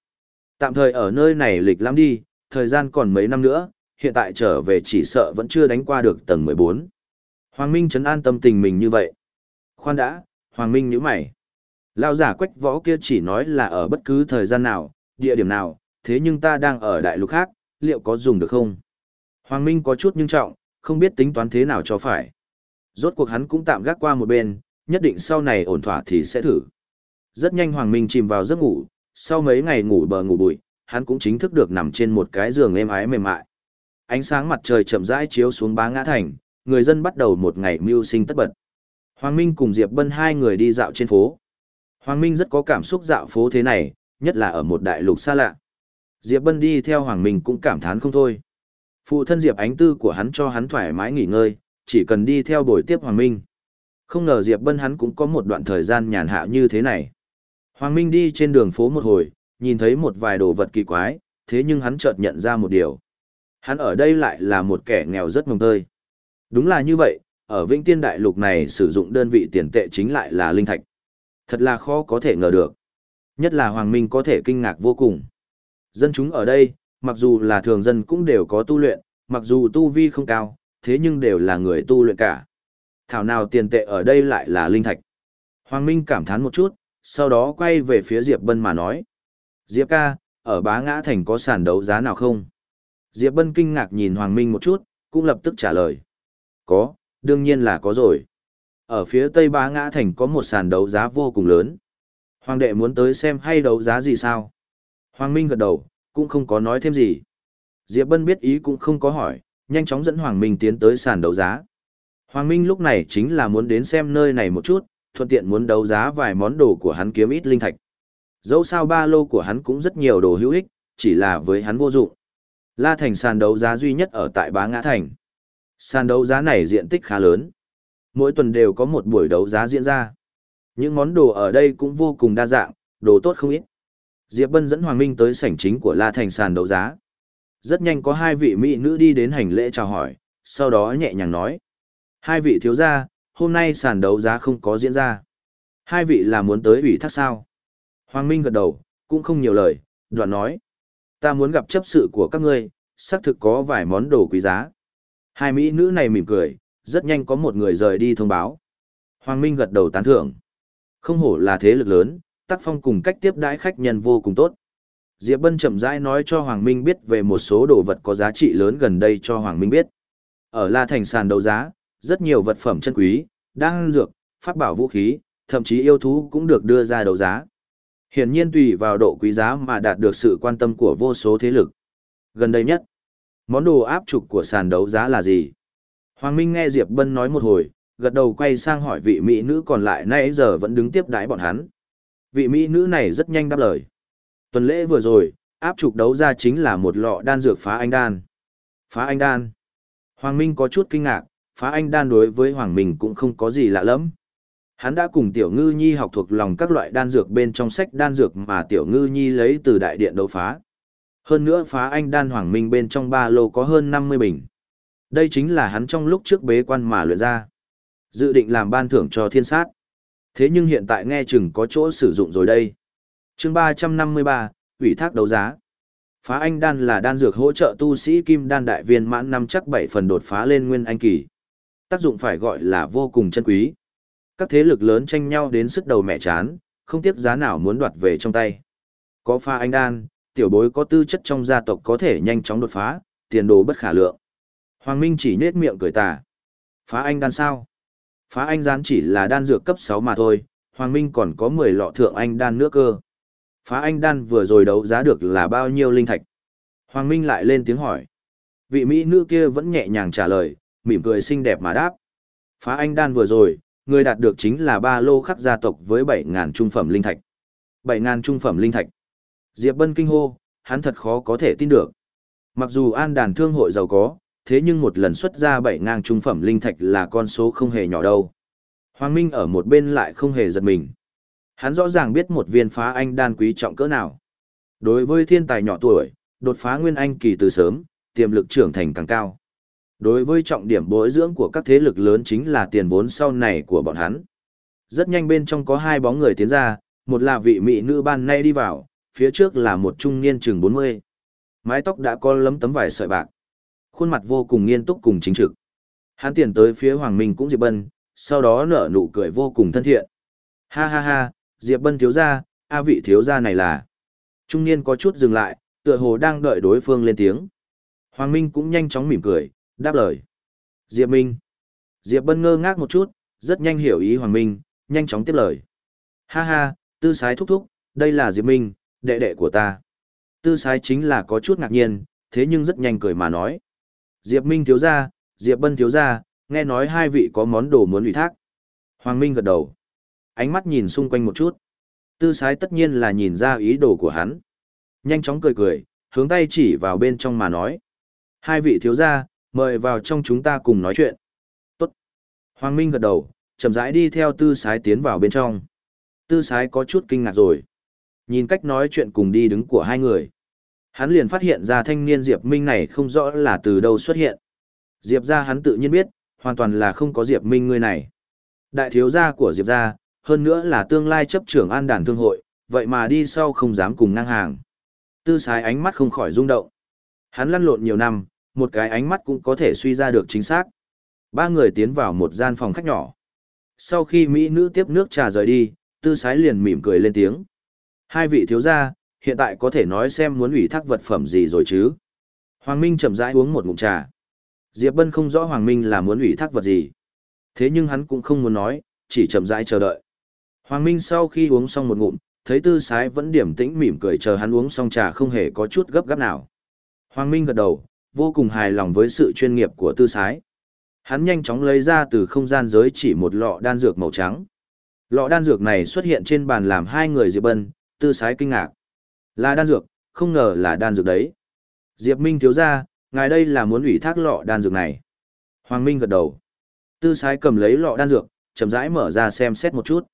Tạm thời ở nơi này lịch lắm đi, thời gian còn mấy năm nữa, hiện tại trở về chỉ sợ vẫn chưa đánh qua được tầng 14. Hoàng Minh chấn an tâm tình mình như vậy. Khoan đã, Hoàng Minh nhíu mày. Lao giả quách võ kia chỉ nói là ở bất cứ thời gian nào, địa điểm nào, thế nhưng ta đang ở đại lục khác, liệu có dùng được không? Hoàng Minh có chút nhưng trọng, không biết tính toán thế nào cho phải. Rốt cuộc hắn cũng tạm gác qua một bên, nhất định sau này ổn thỏa thì sẽ thử. Rất nhanh Hoàng Minh chìm vào giấc ngủ, sau mấy ngày ngủ bờ ngủ bụi, hắn cũng chính thức được nằm trên một cái giường êm ái mềm mại. Ánh sáng mặt trời chậm rãi chiếu xuống bá ngã thành, người dân bắt đầu một ngày mưu sinh tất bật. Hoàng Minh cùng Diệp Bân hai người đi dạo trên phố. Hoàng Minh rất có cảm xúc dạo phố thế này, nhất là ở một đại lục xa lạ. Diệp Bân đi theo Hoàng Minh cũng cảm thán không thôi. Phụ thân Diệp Ánh Tư của hắn cho hắn thoải mái nghỉ ngơi, chỉ cần đi theo buổi tiếp Hoàng Minh. Không ngờ Diệp Bân hắn cũng có một đoạn thời gian nhàn hạ như thế này. Hoàng Minh đi trên đường phố một hồi, nhìn thấy một vài đồ vật kỳ quái, thế nhưng hắn chợt nhận ra một điều. Hắn ở đây lại là một kẻ nghèo rất mồng tơi. Đúng là như vậy, ở Vĩnh Tiên Đại Lục này sử dụng đơn vị tiền tệ chính lại là linh thạch. Thật là khó có thể ngờ được. Nhất là Hoàng Minh có thể kinh ngạc vô cùng. Dân chúng ở đây, mặc dù là thường dân cũng đều có tu luyện, mặc dù tu vi không cao, thế nhưng đều là người tu luyện cả. Thảo nào tiền tệ ở đây lại là linh thạch. Hoàng Minh cảm thán một chút, sau đó quay về phía Diệp Bân mà nói. Diệp ca, ở bá ngã thành có sàn đấu giá nào không? Diệp Bân kinh ngạc nhìn Hoàng Minh một chút, cũng lập tức trả lời. Có, đương nhiên là có rồi. Ở phía tây bá ngã thành có một sàn đấu giá vô cùng lớn. Hoàng đệ muốn tới xem hay đấu giá gì sao? Hoàng Minh gật đầu, cũng không có nói thêm gì. Diệp Bân biết ý cũng không có hỏi, nhanh chóng dẫn Hoàng Minh tiến tới sàn đấu giá. Hoàng Minh lúc này chính là muốn đến xem nơi này một chút, thuận tiện muốn đấu giá vài món đồ của hắn kiếm ít linh thạch. Dẫu sao ba lô của hắn cũng rất nhiều đồ hữu ích, chỉ là với hắn vô dụng. La Thành sàn đấu giá duy nhất ở tại Bá Ngã Thành. Sàn đấu giá này diện tích khá lớn. Mỗi tuần đều có một buổi đấu giá diễn ra. Những món đồ ở đây cũng vô cùng đa dạng, đồ tốt không ít. Diệp Bân dẫn Hoàng Minh tới sảnh chính của La Thành sàn đấu giá. Rất nhanh có hai vị mỹ nữ đi đến hành lễ chào hỏi, sau đó nhẹ nhàng nói. Hai vị thiếu gia, hôm nay sàn đấu giá không có diễn ra. Hai vị là muốn tới ủy thác sao? Hoàng Minh gật đầu, cũng không nhiều lời, đoạn nói. Ta muốn gặp chấp sự của các ngươi, xác thực có vài món đồ quý giá. Hai mỹ nữ này mỉm cười, rất nhanh có một người rời đi thông báo. Hoàng Minh gật đầu tán thưởng. Không hổ là thế lực lớn, tác phong cùng cách tiếp đãi khách nhân vô cùng tốt. Diệp Bân chậm rãi nói cho Hoàng Minh biết về một số đồ vật có giá trị lớn gần đây cho Hoàng Minh biết. Ở La Thành sàn đấu giá, rất nhiều vật phẩm chân quý, đan dược, pháp bảo vũ khí, thậm chí yêu thú cũng được đưa ra đấu giá. Hiển nhiên tùy vào độ quý giá mà đạt được sự quan tâm của vô số thế lực. Gần đây nhất, món đồ áp trục của sàn đấu giá là gì? Hoàng Minh nghe Diệp Bân nói một hồi, gật đầu quay sang hỏi vị mỹ nữ còn lại nãy giờ vẫn đứng tiếp đái bọn hắn. Vị mỹ nữ này rất nhanh đáp lời. Tuần lễ vừa rồi, áp trục đấu ra chính là một lọ đan dược phá anh đan. Phá anh đan. Hoàng Minh có chút kinh ngạc, phá anh đan đối với Hoàng Minh cũng không có gì lạ lắm. Hắn đã cùng Tiểu Ngư Nhi học thuộc lòng các loại đan dược bên trong sách đan dược mà Tiểu Ngư Nhi lấy từ đại điện đấu phá. Hơn nữa phá anh đan Hoàng Minh bên trong ba lô có hơn 50 bình. Đây chính là hắn trong lúc trước bế quan mà luyện ra. Dự định làm ban thưởng cho thiên sát. Thế nhưng hiện tại nghe chừng có chỗ sử dụng rồi đây chương 353, ủy thác đấu giá. Phá anh đan là đan dược hỗ trợ tu sĩ kim đan đại viên mãn năm chắc 7 phần đột phá lên nguyên anh kỳ. Tác dụng phải gọi là vô cùng chân quý. Các thế lực lớn tranh nhau đến sức đầu mẹ chán, không tiếc giá nào muốn đoạt về trong tay. Có phá anh đan, tiểu bối có tư chất trong gia tộc có thể nhanh chóng đột phá, tiền đồ bất khả lượng. Hoàng Minh chỉ nết miệng cười tà. Phá anh đan sao? Phá anh gián chỉ là đan dược cấp 6 mà thôi, Hoàng Minh còn có 10 lọ thượng anh đan nữa cơ. Phá anh đan vừa rồi đấu giá được là bao nhiêu linh thạch? Hoàng Minh lại lên tiếng hỏi. Vị Mỹ nữ kia vẫn nhẹ nhàng trả lời, mỉm cười xinh đẹp mà đáp. Phá anh đan vừa rồi, người đạt được chính là ba lô khắc gia tộc với 7.000 trung phẩm linh thạch. 7.000 trung phẩm linh thạch. Diệp Bân kinh hô, hắn thật khó có thể tin được. Mặc dù an đàn thương hội giàu có, thế nhưng một lần xuất ra bảy ngang trung phẩm linh thạch là con số không hề nhỏ đâu. Hoàng Minh ở một bên lại không hề giật mình. Hắn rõ ràng biết một viên phá anh đan quý trọng cỡ nào. Đối với thiên tài nhỏ tuổi, đột phá nguyên anh kỳ từ sớm, tiềm lực trưởng thành càng cao. Đối với trọng điểm bồi dưỡng của các thế lực lớn chính là tiền vốn sau này của bọn hắn. Rất nhanh bên trong có hai bóng người tiến ra, một là vị mỹ nữ ban nay đi vào, phía trước là một trung niên chừng 40. Mái tóc đã có lấm tấm vải sợi bạc. Khuôn mặt vô cùng nghiêm túc cùng chính trực. Hắn tiền tới phía Hoàng Minh cũng Diệp Bân, sau đó nở nụ cười vô cùng thân thiện. Ha ha ha, Diệp Bân thiếu gia, a vị thiếu gia này là. Trung niên có chút dừng lại, tựa hồ đang đợi đối phương lên tiếng. Hoàng Minh cũng nhanh chóng mỉm cười, đáp lời. Diệp Minh. Diệp Bân ngơ ngác một chút, rất nhanh hiểu ý Hoàng Minh, nhanh chóng tiếp lời. Ha ha, tư sái thúc thúc, đây là Diệp Minh, đệ đệ của ta. Tư sái chính là có chút ngạc nhiên, thế nhưng rất nhanh cười mà nói. Diệp Minh thiếu gia, Diệp Bân thiếu gia, nghe nói hai vị có món đồ muốn ủy thác. Hoàng Minh gật đầu. Ánh mắt nhìn xung quanh một chút. Tư sái tất nhiên là nhìn ra ý đồ của hắn. Nhanh chóng cười cười, hướng tay chỉ vào bên trong mà nói. Hai vị thiếu gia, mời vào trong chúng ta cùng nói chuyện. Tốt. Hoàng Minh gật đầu, chậm rãi đi theo tư sái tiến vào bên trong. Tư sái có chút kinh ngạc rồi. Nhìn cách nói chuyện cùng đi đứng của hai người. Hắn liền phát hiện ra thanh niên Diệp Minh này không rõ là từ đâu xuất hiện. Diệp ra hắn tự nhiên biết, hoàn toàn là không có Diệp Minh người này. Đại thiếu gia của Diệp gia hơn nữa là tương lai chấp trưởng an đàn thương hội, vậy mà đi sau không dám cùng ngang hàng. Tư sái ánh mắt không khỏi rung động. Hắn lăn lộn nhiều năm, một cái ánh mắt cũng có thể suy ra được chính xác. Ba người tiến vào một gian phòng khách nhỏ. Sau khi Mỹ nữ tiếp nước trà rời đi, tư sái liền mỉm cười lên tiếng. Hai vị thiếu gia, hiện tại có thể nói xem muốn ủy thác vật phẩm gì rồi chứ. Hoàng Minh chậm rãi uống một ngụm trà. Diệp Bân không rõ Hoàng Minh là muốn ủy thác vật gì. Thế nhưng hắn cũng không muốn nói, chỉ chậm rãi chờ đợi. Hoàng Minh sau khi uống xong một ngụm, thấy tư sái vẫn điểm tĩnh mỉm cười chờ hắn uống xong trà không hề có chút gấp gáp nào. Hoàng Minh gật đầu, vô cùng hài lòng với sự chuyên nghiệp của tư sái. Hắn nhanh chóng lấy ra từ không gian giới chỉ một lọ đan dược màu trắng. Lọ đan dược này xuất hiện trên bàn làm hai người Diệp Bân, tư sái kinh ngạc. Là đan dược, không ngờ là đan dược đấy. Diệp Minh thiếu ra, ngài đây là muốn ủy thác lọ đan dược này. Hoàng Minh gật đầu. Tư sái cầm lấy lọ đan dược, chậm rãi mở ra xem xét một chút.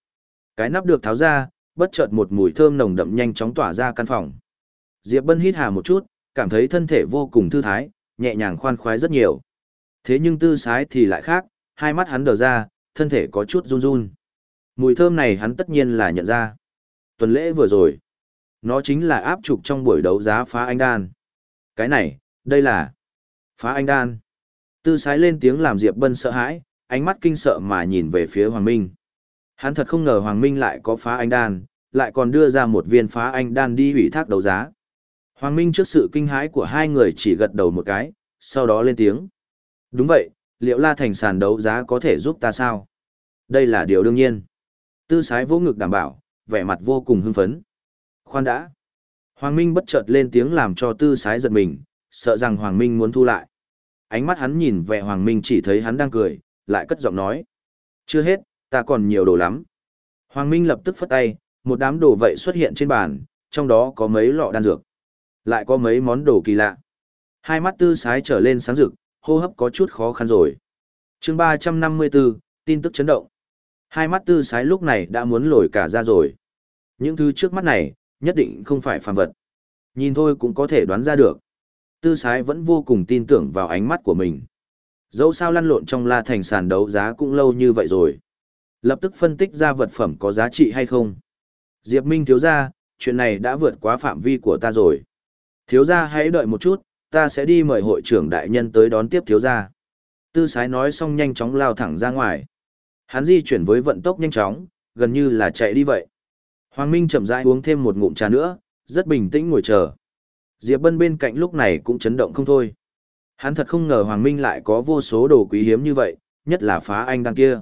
Cái nắp được tháo ra, bất chợt một mùi thơm nồng đậm nhanh chóng tỏa ra căn phòng. Diệp Bân hít hà một chút, cảm thấy thân thể vô cùng thư thái, nhẹ nhàng khoan khoái rất nhiều. Thế nhưng tư sái thì lại khác, hai mắt hắn đờ ra, thân thể có chút run run. Mùi thơm này hắn tất nhiên là nhận ra. Tuần lễ vừa rồi, nó chính là áp trục trong buổi đấu giá phá anh đan. Cái này, đây là phá anh đan. Tư sái lên tiếng làm Diệp Bân sợ hãi, ánh mắt kinh sợ mà nhìn về phía Hoàng Minh. Hắn thật không ngờ Hoàng Minh lại có phá anh đan, lại còn đưa ra một viên phá anh đan đi hủy thác đấu giá. Hoàng Minh trước sự kinh hãi của hai người chỉ gật đầu một cái, sau đó lên tiếng. Đúng vậy, liệu La Thành sàn đấu giá có thể giúp ta sao? Đây là điều đương nhiên. Tư sái vô ngực đảm bảo, vẻ mặt vô cùng hưng phấn. Khoan đã. Hoàng Minh bất chợt lên tiếng làm cho tư sái giật mình, sợ rằng Hoàng Minh muốn thu lại. Ánh mắt hắn nhìn vẻ Hoàng Minh chỉ thấy hắn đang cười, lại cất giọng nói. Chưa hết, ta còn nhiều đồ lắm. Hoàng Minh lập tức phất tay, một đám đồ vậy xuất hiện trên bàn, trong đó có mấy lọ đan dược. Lại có mấy món đồ kỳ lạ. Hai mắt tư sái trở lên sáng rực, hô hấp có chút khó khăn rồi. chương 354, tin tức chấn động. Hai mắt tư sái lúc này đã muốn lồi cả ra rồi. Những thứ trước mắt này, nhất định không phải phàm vật. Nhìn thôi cũng có thể đoán ra được. Tư sái vẫn vô cùng tin tưởng vào ánh mắt của mình. Dẫu sao lăn lộn trong la thành sàn đấu giá cũng lâu như vậy rồi. Lập tức phân tích ra vật phẩm có giá trị hay không. Diệp Minh thiếu ra, chuyện này đã vượt quá phạm vi của ta rồi. Thiếu gia hãy đợi một chút, ta sẽ đi mời hội trưởng đại nhân tới đón tiếp thiếu gia. Tư sái nói xong nhanh chóng lao thẳng ra ngoài. Hắn di chuyển với vận tốc nhanh chóng, gần như là chạy đi vậy. Hoàng Minh chậm rãi uống thêm một ngụm trà nữa, rất bình tĩnh ngồi chờ. Diệp Bân bên cạnh lúc này cũng chấn động không thôi. Hắn thật không ngờ Hoàng Minh lại có vô số đồ quý hiếm như vậy, nhất là phá anh đan kia.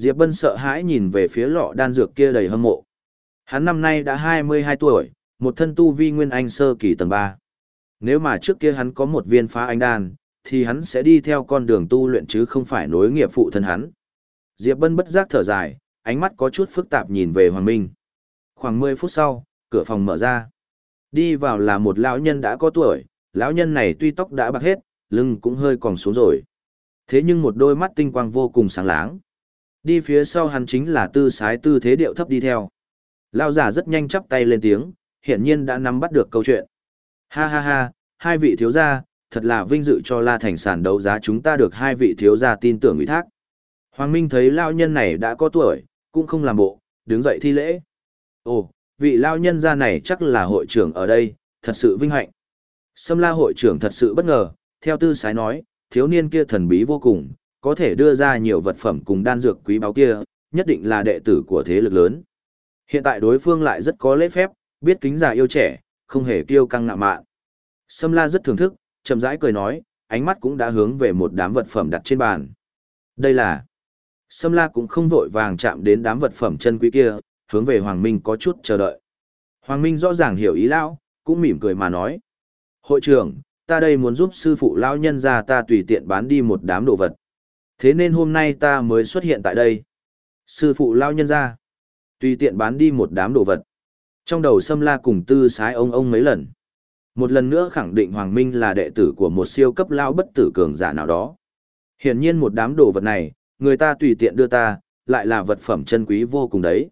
Diệp Bân sợ hãi nhìn về phía lọ đan dược kia đầy hâm mộ. Hắn năm nay đã 22 tuổi, một thân tu vi nguyên anh sơ kỳ tầng 3. Nếu mà trước kia hắn có một viên phá anh đan, thì hắn sẽ đi theo con đường tu luyện chứ không phải nối nghiệp phụ thân hắn. Diệp Bân bất giác thở dài, ánh mắt có chút phức tạp nhìn về Hoàng Minh. Khoảng 10 phút sau, cửa phòng mở ra. Đi vào là một lão nhân đã có tuổi, lão nhân này tuy tóc đã bạc hết, lưng cũng hơi còn xuống rồi. Thế nhưng một đôi mắt tinh quang vô cùng sáng láng. Đi phía sau hắn chính là tư sái tư thế điệu thấp đi theo. Lão giả rất nhanh chắp tay lên tiếng, hiển nhiên đã nắm bắt được câu chuyện. Ha ha ha, hai vị thiếu gia, thật là vinh dự cho La Thành sản đấu giá chúng ta được hai vị thiếu gia tin tưởng ủy thác. Hoàng Minh thấy lão nhân này đã có tuổi, cũng không làm bộ, đứng dậy thi lễ. Ồ, vị lao nhân gia này chắc là hội trưởng ở đây, thật sự vinh hạnh. Sâm la hội trưởng thật sự bất ngờ, theo tư sái nói, thiếu niên kia thần bí vô cùng, có thể đưa ra nhiều vật phẩm cùng đan dược quý báu kia, nhất định là đệ tử của thế lực lớn. Hiện tại đối phương lại rất có lễ phép, biết kính già yêu trẻ, không hề kiêu căng ngạo mạn. Sâm la rất thưởng thức, chậm rãi cười nói, ánh mắt cũng đã hướng về một đám vật phẩm đặt trên bàn. Đây là... Sâm la cũng không vội vàng chạm đến đám vật phẩm chân quý kia, hướng về Hoàng Minh có chút chờ đợi. Hoàng Minh rõ ràng hiểu ý lão, cũng mỉm cười mà nói. Hội trưởng, ta đây muốn giúp sư phụ lão nhân gia ta tùy tiện bán đi một đám đồ vật. Thế nên hôm nay ta mới xuất hiện tại đây. Sư phụ lao nhân ra, tùy tiện bán đi một đám đồ vật. Trong đầu Sâm La cùng tư sái ông ông mấy lần. Một lần nữa khẳng định Hoàng Minh là đệ tử của một siêu cấp lão bất tử cường giả nào đó. Hiển nhiên một đám đồ vật này, người ta tùy tiện đưa ta, lại là vật phẩm chân quý vô cùng đấy.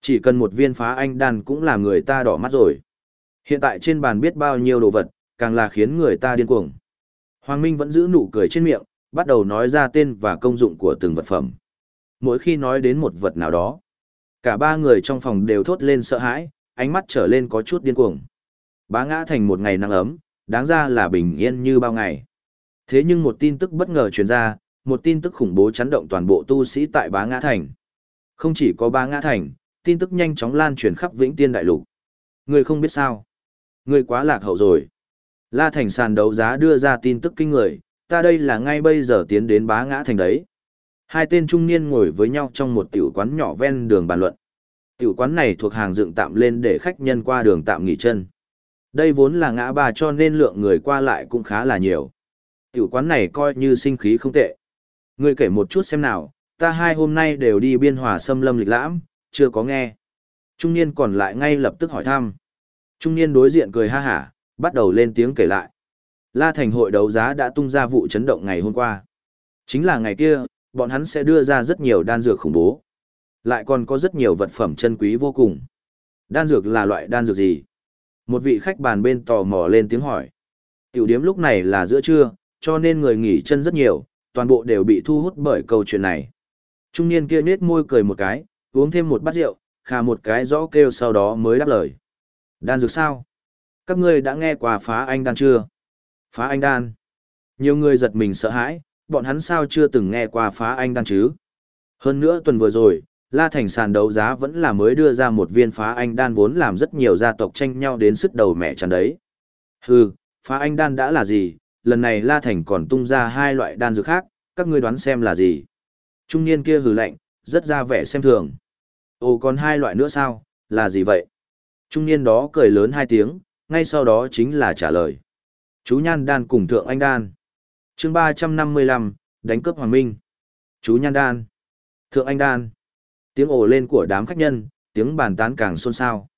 Chỉ cần một viên phá anh đan cũng là người ta đỏ mắt rồi. Hiện tại trên bàn biết bao nhiêu đồ vật, càng là khiến người ta điên cuồng. Hoàng Minh vẫn giữ nụ cười trên miệng, bắt đầu nói ra tên và công dụng của từng vật phẩm. Mỗi khi nói đến một vật nào đó, cả ba người trong phòng đều thốt lên sợ hãi, ánh mắt trở lên có chút điên cuồng. Bá ngã thành một ngày nắng ấm, đáng ra là bình yên như bao ngày. Thế nhưng một tin tức bất ngờ truyền ra, một tin tức khủng bố chấn động toàn bộ tu sĩ tại bá ngã thành. Không chỉ có bá ngã thành, tin tức nhanh chóng lan truyền khắp vĩnh tiên đại lục. Người không biết sao. Người quá lạc hậu rồi. La thành sàn đấu giá đưa ra tin tức kinh người, ta đây là ngay bây giờ tiến đến bá ngã thành đấy. Hai tên trung niên ngồi với nhau trong một tiểu quán nhỏ ven đường bàn luận. Tiểu quán này thuộc hàng dựng tạm lên để khách nhân qua đường tạm nghỉ chân. Đây vốn là ngã ba cho nên lượng người qua lại cũng khá là nhiều. Tiểu quán này coi như sinh khí không tệ. Ngươi kể một chút xem nào, ta hai hôm nay đều đi biên hòa xâm lâm lịch lãm, chưa có nghe. Trung niên còn lại ngay lập tức hỏi thăm. Trung niên đối diện cười ha hả, bắt đầu lên tiếng kể lại. La Thành hội đấu giá đã tung ra vụ chấn động ngày hôm qua. Chính là ngày kia, bọn hắn sẽ đưa ra rất nhiều đan dược khủng bố. Lại còn có rất nhiều vật phẩm chân quý vô cùng. Đan dược là loại đan dược gì? Một vị khách bàn bên tò mò lên tiếng hỏi. Tiểu điếm lúc này là giữa trưa, cho nên người nghỉ chân rất nhiều, toàn bộ đều bị thu hút bởi câu chuyện này. Trung niên kia nết môi cười một cái, uống thêm một bát rượu, khà một cái rõ kêu sau đó mới đáp lời. Đan dược sao? Các ngươi đã nghe qua phá anh đan chưa? Phá anh đan. Nhiều người giật mình sợ hãi, bọn hắn sao chưa từng nghe qua phá anh đan chứ? Hơn nữa tuần vừa rồi, La Thành sàn đấu giá vẫn là mới đưa ra một viên phá anh đan vốn làm rất nhiều gia tộc tranh nhau đến sức đầu mẹ chắn đấy. Hừ, phá anh đan đã là gì, lần này La Thành còn tung ra hai loại đan dược khác, các ngươi đoán xem là gì. Trung niên kia hừ lạnh, rất ra vẻ xem thường. Ồ còn hai loại nữa sao, là gì vậy? Trung niên đó cười lớn hai tiếng, ngay sau đó chính là trả lời. Chú Nhan Đan cùng Thượng Anh Đan. chương ba trăm năm mươi lăm đánh cướp Hoàng Minh. Chú Nhan Đan. Thượng Anh Đan. Tiếng ồ lên của đám khách nhân, tiếng bàn tán càng xôn xao.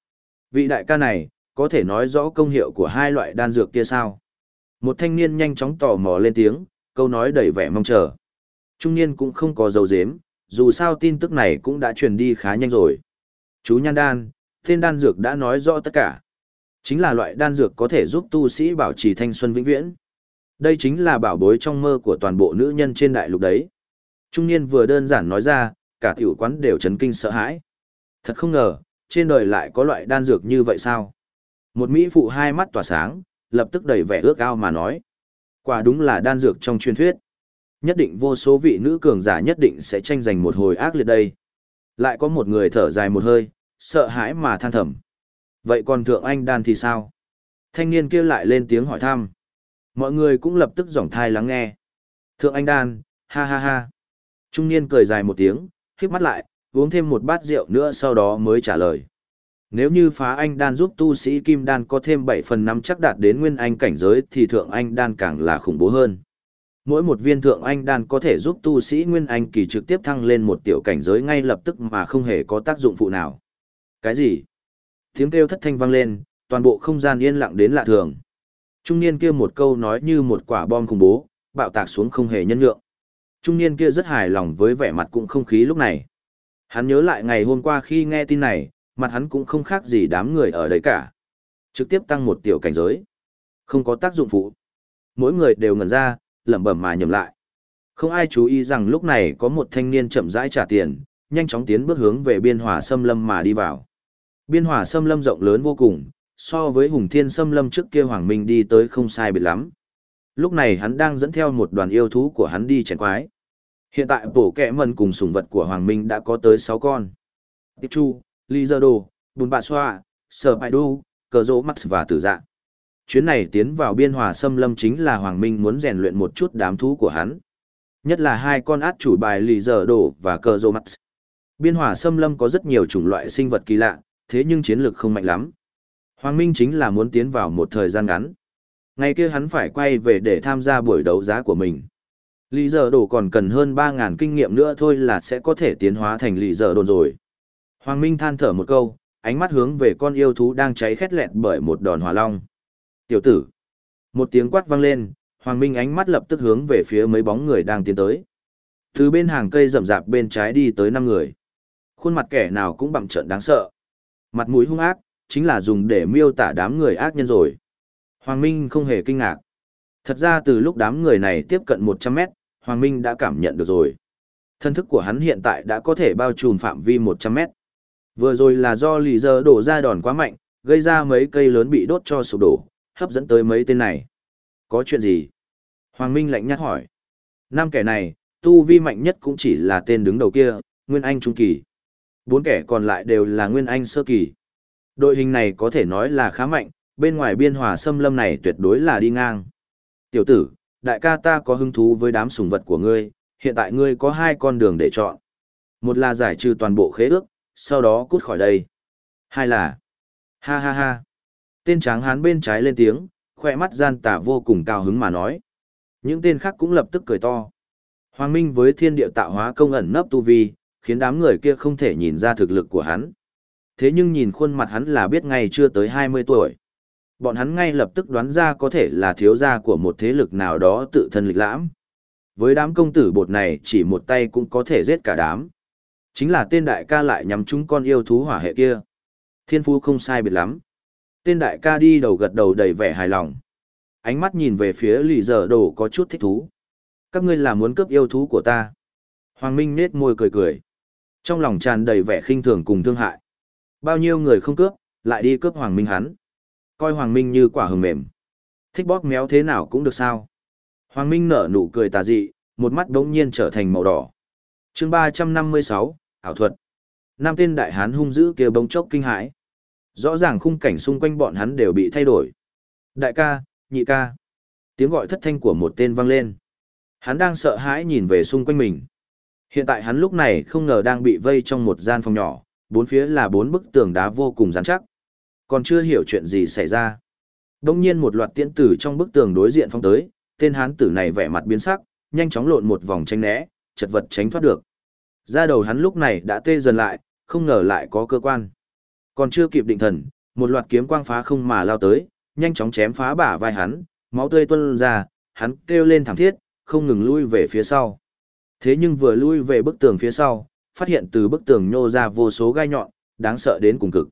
Vị đại ca này, có thể nói rõ công hiệu của hai loại đan dược kia sao? Một thanh niên nhanh chóng tò mò lên tiếng, câu nói đầy vẻ mong chờ. Trung niên cũng không có dấu dếm, dù sao tin tức này cũng đã truyền đi khá nhanh rồi. Chú Nhan Đan, tên đan dược đã nói rõ tất cả. Chính là loại đan dược có thể giúp tu sĩ bảo trì thanh xuân vĩnh viễn. Đây chính là bảo bối trong mơ của toàn bộ nữ nhân trên đại lục đấy. Trung niên vừa đơn giản nói ra, cả tiểu quán đều chấn kinh sợ hãi. Thật không ngờ, trên đời lại có loại đan dược như vậy sao? Một Mỹ phụ hai mắt tỏa sáng, lập tức đầy vẻ ước ao mà nói. Quả đúng là đan dược trong truyền thuyết. Nhất định vô số vị nữ cường giả nhất định sẽ tranh giành một hồi ác liệt đây. Lại có một người thở dài một hơi, sợ hãi mà than thầm. Vậy còn thượng anh đan thì sao? Thanh niên kia lại lên tiếng hỏi thăm. Mọi người cũng lập tức giỏng thai lắng nghe. Thượng anh đan, ha ha ha. Trung niên cười dài một tiếng, híp mắt lại, uống thêm một bát rượu nữa sau đó mới trả lời. Nếu như phá anh đan giúp tu sĩ kim đan có thêm 7 phần 5 chắc đạt đến nguyên anh cảnh giới thì thượng anh đan càng là khủng bố hơn. Mỗi một viên thượng anh đan có thể giúp tu sĩ nguyên anh kỳ trực tiếp thăng lên một tiểu cảnh giới ngay lập tức mà không hề có tác dụng phụ nào. Cái gì? Tiếng kêu thất thanh vang lên, toàn bộ không gian yên lặng đến lạ thường. Trung niên kia một câu nói như một quả bom khủng bố, bạo tạc xuống không hề nhân nhượng. Trung niên kia rất hài lòng với vẻ mặt cũng không khí lúc này. Hắn nhớ lại ngày hôm qua khi nghe tin này, mặt hắn cũng không khác gì đám người ở đấy cả. Trực tiếp tăng một tiểu cảnh giới. Không có tác dụng phụ. Mỗi người đều ngẩn ra, lẩm bẩm mà nhầm lại. Không ai chú ý rằng lúc này có một thanh niên chậm rãi trả tiền, nhanh chóng tiến bước hướng về biên hòa xâm lâm mà đi vào. Biên hỏa xâm lâm rộng lớn vô cùng, so với hùng thiên xâm lâm trước kia Hoàng Minh đi tới không sai biệt lắm. Lúc này hắn đang dẫn theo một đoàn yêu thú của hắn đi chèn quái. Hiện tại bổ kẹ mần cùng sủng vật của Hoàng Minh đã có tới 6 con. Tiếp Chu, Lý giờ Đồ, Bùn Bạ Xoa, Sở Bài đu, Cờ Dỗ Max và Tử Dạ. Chuyến này tiến vào biên hòa xâm lâm chính là Hoàng Minh muốn rèn luyện một chút đám thú của hắn. Nhất là hai con át chủ bài Lý giờ Đồ và Cờ Dỗ Max. Biên hòa xâm lâm có rất nhiều chủng loại sinh vật kỳ lạ, thế nhưng chiến lược không mạnh lắm. Hoàng Minh chính là muốn tiến vào một thời gian ngắn. Ngày kia hắn phải quay về để tham gia buổi đấu giá của mình. Lý giờ đồ còn cần hơn 3.000 kinh nghiệm nữa thôi là sẽ có thể tiến hóa thành lý giờ đồn rồi. Hoàng Minh than thở một câu, ánh mắt hướng về con yêu thú đang cháy khét lẹt bởi một đòn hỏa long. Tiểu tử. Một tiếng quát vang lên, Hoàng Minh ánh mắt lập tức hướng về phía mấy bóng người đang tiến tới. Từ bên hàng cây rậm rạp bên trái đi tới năm người. Khuôn mặt kẻ nào cũng bặm trợn đáng sợ. Mặt mũi hung ác, chính là dùng để miêu tả đám người ác nhân rồi. Hoàng Minh không hề kinh ngạc. Thật ra từ lúc đám người này tiếp cận 100 mét, Hoàng Minh đã cảm nhận được rồi. Thân thức của hắn hiện tại đã có thể bao trùm phạm vi 100 mét. Vừa rồi là do lì giờ đổ ra đòn quá mạnh, gây ra mấy cây lớn bị đốt cho sụp đổ, hấp dẫn tới mấy tên này. Có chuyện gì? Hoàng Minh lạnh nhắc hỏi. Năm kẻ này, tu vi mạnh nhất cũng chỉ là tên đứng đầu kia, Nguyên Anh Trung Kỳ. Bốn kẻ còn lại đều là Nguyên Anh Sơ Kỳ. Đội hình này có thể nói là khá mạnh, bên ngoài biên hòa xâm lâm này tuyệt đối là đi ngang. Tiểu tử, đại ca ta có hứng thú với đám sùng vật của ngươi, hiện tại ngươi có hai con đường để chọn. Một là giải trừ toàn bộ khế ước, sau đó cút khỏi đây. Hai là... Ha ha ha. Tên tráng hán bên trái lên tiếng, khoe mắt gian tà vô cùng cao hứng mà nói. Những tên khác cũng lập tức cười to. Hoàng Minh với thiên địa tạo hóa công ẩn nấp tu vi, khiến đám người kia không thể nhìn ra thực lực của hắn. Thế nhưng nhìn khuôn mặt hắn là biết ngay chưa tới 20 tuổi. Bọn hắn ngay lập tức đoán ra có thể là thiếu gia của một thế lực nào đó tự thân lịch lãm. Với đám công tử bột này, chỉ một tay cũng có thể giết cả đám. Chính là tên đại ca lại nhắm chúng con yêu thú hỏa hệ kia. Thiên phú không sai biệt lắm. Tên đại ca đi đầu gật đầu đầy vẻ hài lòng. Ánh mắt nhìn về phía lì giờ đồ có chút thích thú. Các ngươi là muốn cướp yêu thú của ta. Hoàng Minh nết môi cười cười. Trong lòng tràn đầy vẻ khinh thường cùng thương hại. Bao nhiêu người không cướp, lại đi cướp Hoàng Minh hắn. Coi Hoàng Minh như quả hừng mềm. Thích bóp méo thế nào cũng được sao. Hoàng Minh nở nụ cười tà dị, một mắt đống nhiên trở thành màu đỏ. chương ba trăm năm mươi sáu ảo thuật. Nam tên đại hán hung dữ kia bỗng chốc kinh hãi. Rõ ràng khung cảnh xung quanh bọn hắn đều bị thay đổi. Đại ca, nhị ca. Tiếng gọi thất thanh của một tên vang lên. Hắn đang sợ hãi nhìn về xung quanh mình. Hiện tại hắn lúc này không ngờ đang bị vây trong một gian phòng nhỏ, bốn phía là bốn bức tường đá vô cùng rắn chắc. Còn chưa hiểu chuyện gì xảy ra. Đông nhiên một loạt tiễn tử trong bức tường đối diện phong tới, tên hán tử này vẻ mặt biến sắc, nhanh chóng lộn một vòng tranh né, chật vật tránh thoát được. Ra đầu hắn lúc này đã tê dần lại, không ngờ lại có cơ quan. Còn chưa kịp định thần, một loạt kiếm quang phá không mà lao tới, nhanh chóng chém phá bả vai hắn, máu tươi tuôn ra, hắn kêu lên thảm thiết, không ngừng lui về phía sau. Thế nhưng vừa lui về bức tường phía sau, phát hiện từ bức tường nhô ra vô số gai nhọn, đáng sợ đến cùng cực.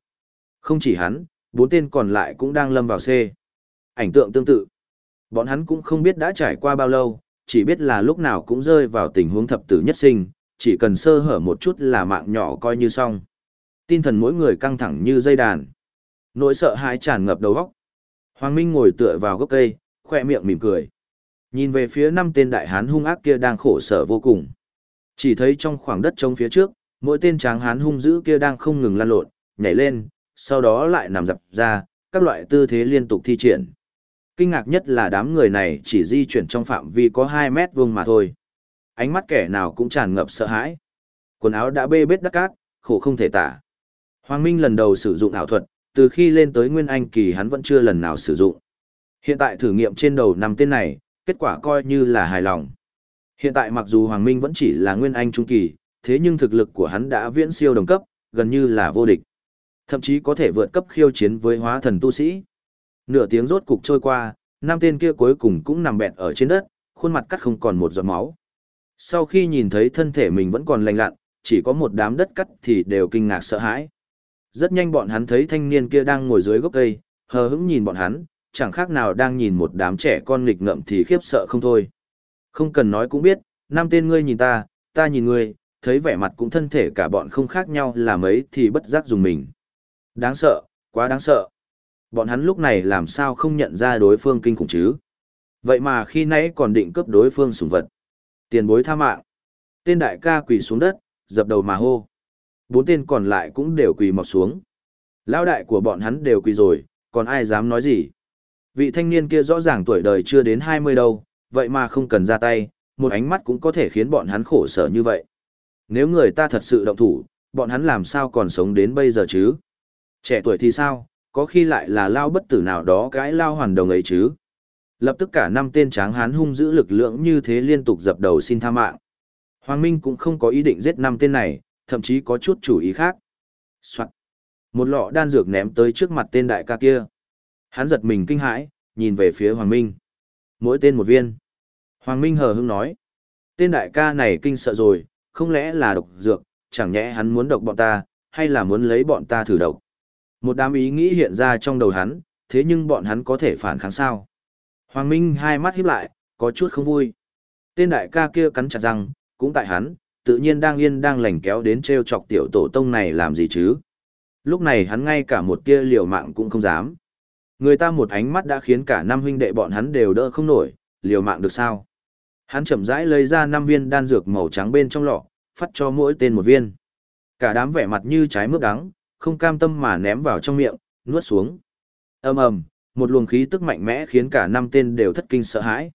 Không chỉ hắn, bốn tên còn lại cũng đang lâm vào C. Ảnh tượng tương tự. Bọn hắn cũng không biết đã trải qua bao lâu, chỉ biết là lúc nào cũng rơi vào tình huống thập tử nhất sinh, chỉ cần sơ hở một chút là mạng nhỏ coi như xong. Tinh thần mỗi người căng thẳng như dây đàn. Nỗi sợ hãi tràn ngập đầu óc. Hoàng Minh ngồi tựa vào gốc cây, khoe miệng mỉm cười. Nhìn về phía năm tên đại hán hung ác kia đang khổ sở vô cùng. Chỉ thấy trong khoảng đất trống phía trước, mỗi tên tráng hán hung dữ kia đang không ngừng lăn lộn, nhảy lên, sau đó lại nằm dập ra, các loại tư thế liên tục thi triển. Kinh ngạc nhất là đám người này chỉ di chuyển trong phạm vi có 2 mét vuông mà thôi. Ánh mắt kẻ nào cũng tràn ngập sợ hãi. Quần áo đã bê bết đắc cát, khổ không thể tả. Hoàng Minh lần đầu sử dụng ảo thuật, từ khi lên tới Nguyên Anh kỳ hắn vẫn chưa lần nào sử dụng. Hiện tại thử nghiệm trên đầu năm tên này, kết quả coi như là hài lòng. Hiện tại mặc dù Hoàng Minh vẫn chỉ là Nguyên Anh trung kỳ, thế nhưng thực lực của hắn đã viễn siêu đồng cấp, gần như là vô địch. Thậm chí có thể vượt cấp khiêu chiến với hóa thần tu sĩ. Nửa tiếng rốt cục trôi qua, Nam tên kia cuối cùng cũng nằm bẹt ở trên đất, khuôn mặt cắt không còn một giọt máu. Sau khi nhìn thấy thân thể mình vẫn còn lành lặn, chỉ có một đám đất cắt thì đều kinh ngạc sợ hãi. Rất nhanh bọn hắn thấy thanh niên kia đang ngồi dưới gốc cây, hờ hững nhìn bọn hắn, chẳng khác nào đang nhìn một đám trẻ con nghịch ngợm thì khiếp sợ không thôi. Không cần nói cũng biết, năm tên ngươi nhìn ta, ta nhìn ngươi, thấy vẻ mặt cũng thân thể cả bọn không khác nhau là mấy thì bất giác dùng mình. Đáng sợ, quá đáng sợ. Bọn hắn lúc này làm sao không nhận ra đối phương kinh khủng chứ? Vậy mà khi nãy còn định cướp đối phương sủng vật. Tiền bối tha mạng. Tên đại ca quỳ xuống đất, dập đầu mà hô. Bốn tên còn lại cũng đều quỳ mọc xuống. Lão đại của bọn hắn đều quỳ rồi, còn ai dám nói gì? Vị thanh niên kia rõ ràng tuổi đời chưa đến 20 đâu, vậy mà không cần ra tay, một ánh mắt cũng có thể khiến bọn hắn khổ sở như vậy. Nếu người ta thật sự động thủ, bọn hắn làm sao còn sống đến bây giờ chứ? Trẻ tuổi thì sao, có khi lại là lao bất tử nào đó cái lao hoàn đồng ấy chứ? Lập tức cả năm tên tráng hán hung giữ lực lượng như thế liên tục dập đầu xin tha mạng. Hoàng Minh cũng không có ý định giết năm tên này, thậm chí có chút chủ ý khác. Soạn. Một lọ đan dược ném tới trước mặt tên đại ca kia. Hắn giật mình kinh hãi, nhìn về phía Hoàng Minh. Mỗi tên một viên. Hoàng Minh hờ hững nói. Tên đại ca này kinh sợ rồi, không lẽ là độc dược, chẳng nhẽ hắn muốn độc bọn ta, hay là muốn lấy bọn ta thử độc. Một đám ý nghĩ hiện ra trong đầu hắn, thế nhưng bọn hắn có thể phản kháng sao. Hoàng Minh hai mắt híp lại, có chút không vui. Tên đại ca kia cắn chặt răng, cũng tại hắn, tự nhiên đang yên đang lành kéo đến treo chọc tiểu tổ tông này làm gì chứ. Lúc này hắn ngay cả một tia liều mạng cũng không dám. Người ta một ánh mắt đã khiến cả năm huynh đệ bọn hắn đều đỡ không nổi, liều mạng được sao. Hắn chậm rãi lấy ra năm viên đan dược màu trắng bên trong lọ, phát cho mỗi tên một viên. Cả đám vẻ mặt như trái mướp đắng, không cam tâm mà ném vào trong miệng, nuốt xuống. ầm ầm, một luồng khí tức mạnh mẽ khiến cả năm tên đều thất kinh sợ hãi.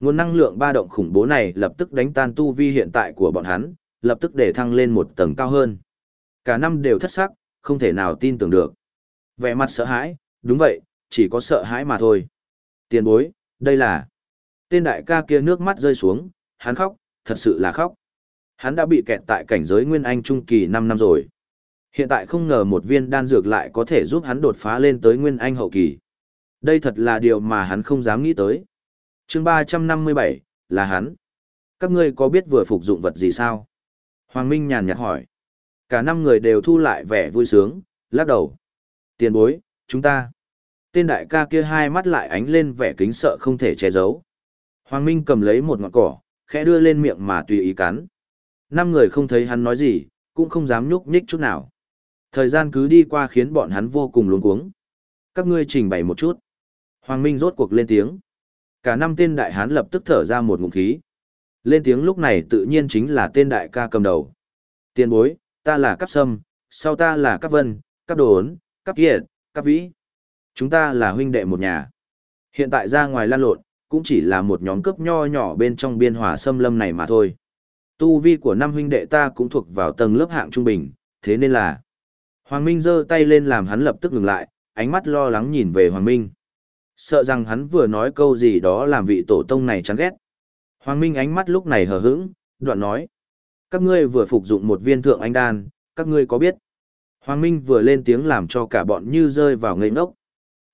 Nguồn năng lượng ba động khủng bố này lập tức đánh tan tu vi hiện tại của bọn hắn, lập tức để thăng lên một tầng cao hơn. Cả năm đều thất sắc, không thể nào tin tưởng được. Vẻ mặt sợ hãi, đúng vậy, chỉ có sợ hãi mà thôi. Tiền bối, đây là... Tên đại ca kia nước mắt rơi xuống, hắn khóc, thật sự là khóc. Hắn đã bị kẹt tại cảnh giới Nguyên Anh Trung Kỳ 5 năm rồi. Hiện tại không ngờ một viên đan dược lại có thể giúp hắn đột phá lên tới Nguyên Anh Hậu Kỳ. Đây thật là điều mà hắn không dám nghĩ tới. chương 357, là hắn. Các ngươi có biết vừa phục dụng vật gì sao? Hoàng Minh nhàn nhạt hỏi. Cả năm người đều thu lại vẻ vui sướng, lắc đầu. Tiền bối, chúng ta. Tên đại ca kia hai mắt lại ánh lên vẻ kính sợ không thể che giấu. Hoàng Minh cầm lấy một ngọn cỏ, khẽ đưa lên miệng mà tùy ý cắn. Năm người không thấy hắn nói gì, cũng không dám nhúc nhích chút nào. Thời gian cứ đi qua khiến bọn hắn vô cùng luống cuống. Các ngươi trình bày một chút. Hoàng Minh rốt cuộc lên tiếng. Cả năm tên đại hán lập tức thở ra một ngụm khí. Lên tiếng lúc này tự nhiên chính là tên đại ca cầm đầu. Tiền bối, ta là Cáp Sâm, sau ta là Cáp Vân, Cáp Đồ Ấn, Cáp Kiệt, Cáp Vĩ. Chúng ta là huynh đệ một nhà. Hiện tại ra ngoài lan lộn, cũng chỉ là một nhóm cấp nho nhỏ bên trong biên hòa xâm lâm này mà thôi. Tu vi của năm huynh đệ ta cũng thuộc vào tầng lớp hạng trung bình, thế nên là... Hoàng Minh giơ tay lên làm hắn lập tức ngừng lại, ánh mắt lo lắng nhìn về Hoàng Minh. Sợ rằng hắn vừa nói câu gì đó làm vị tổ tông này chán ghét. Hoàng Minh ánh mắt lúc này hờ hững, đoạn nói. Các ngươi vừa phục dụng một viên thượng anh đan, các ngươi có biết? Hoàng Minh vừa lên tiếng làm cho cả bọn như rơi vào ngây ngốc.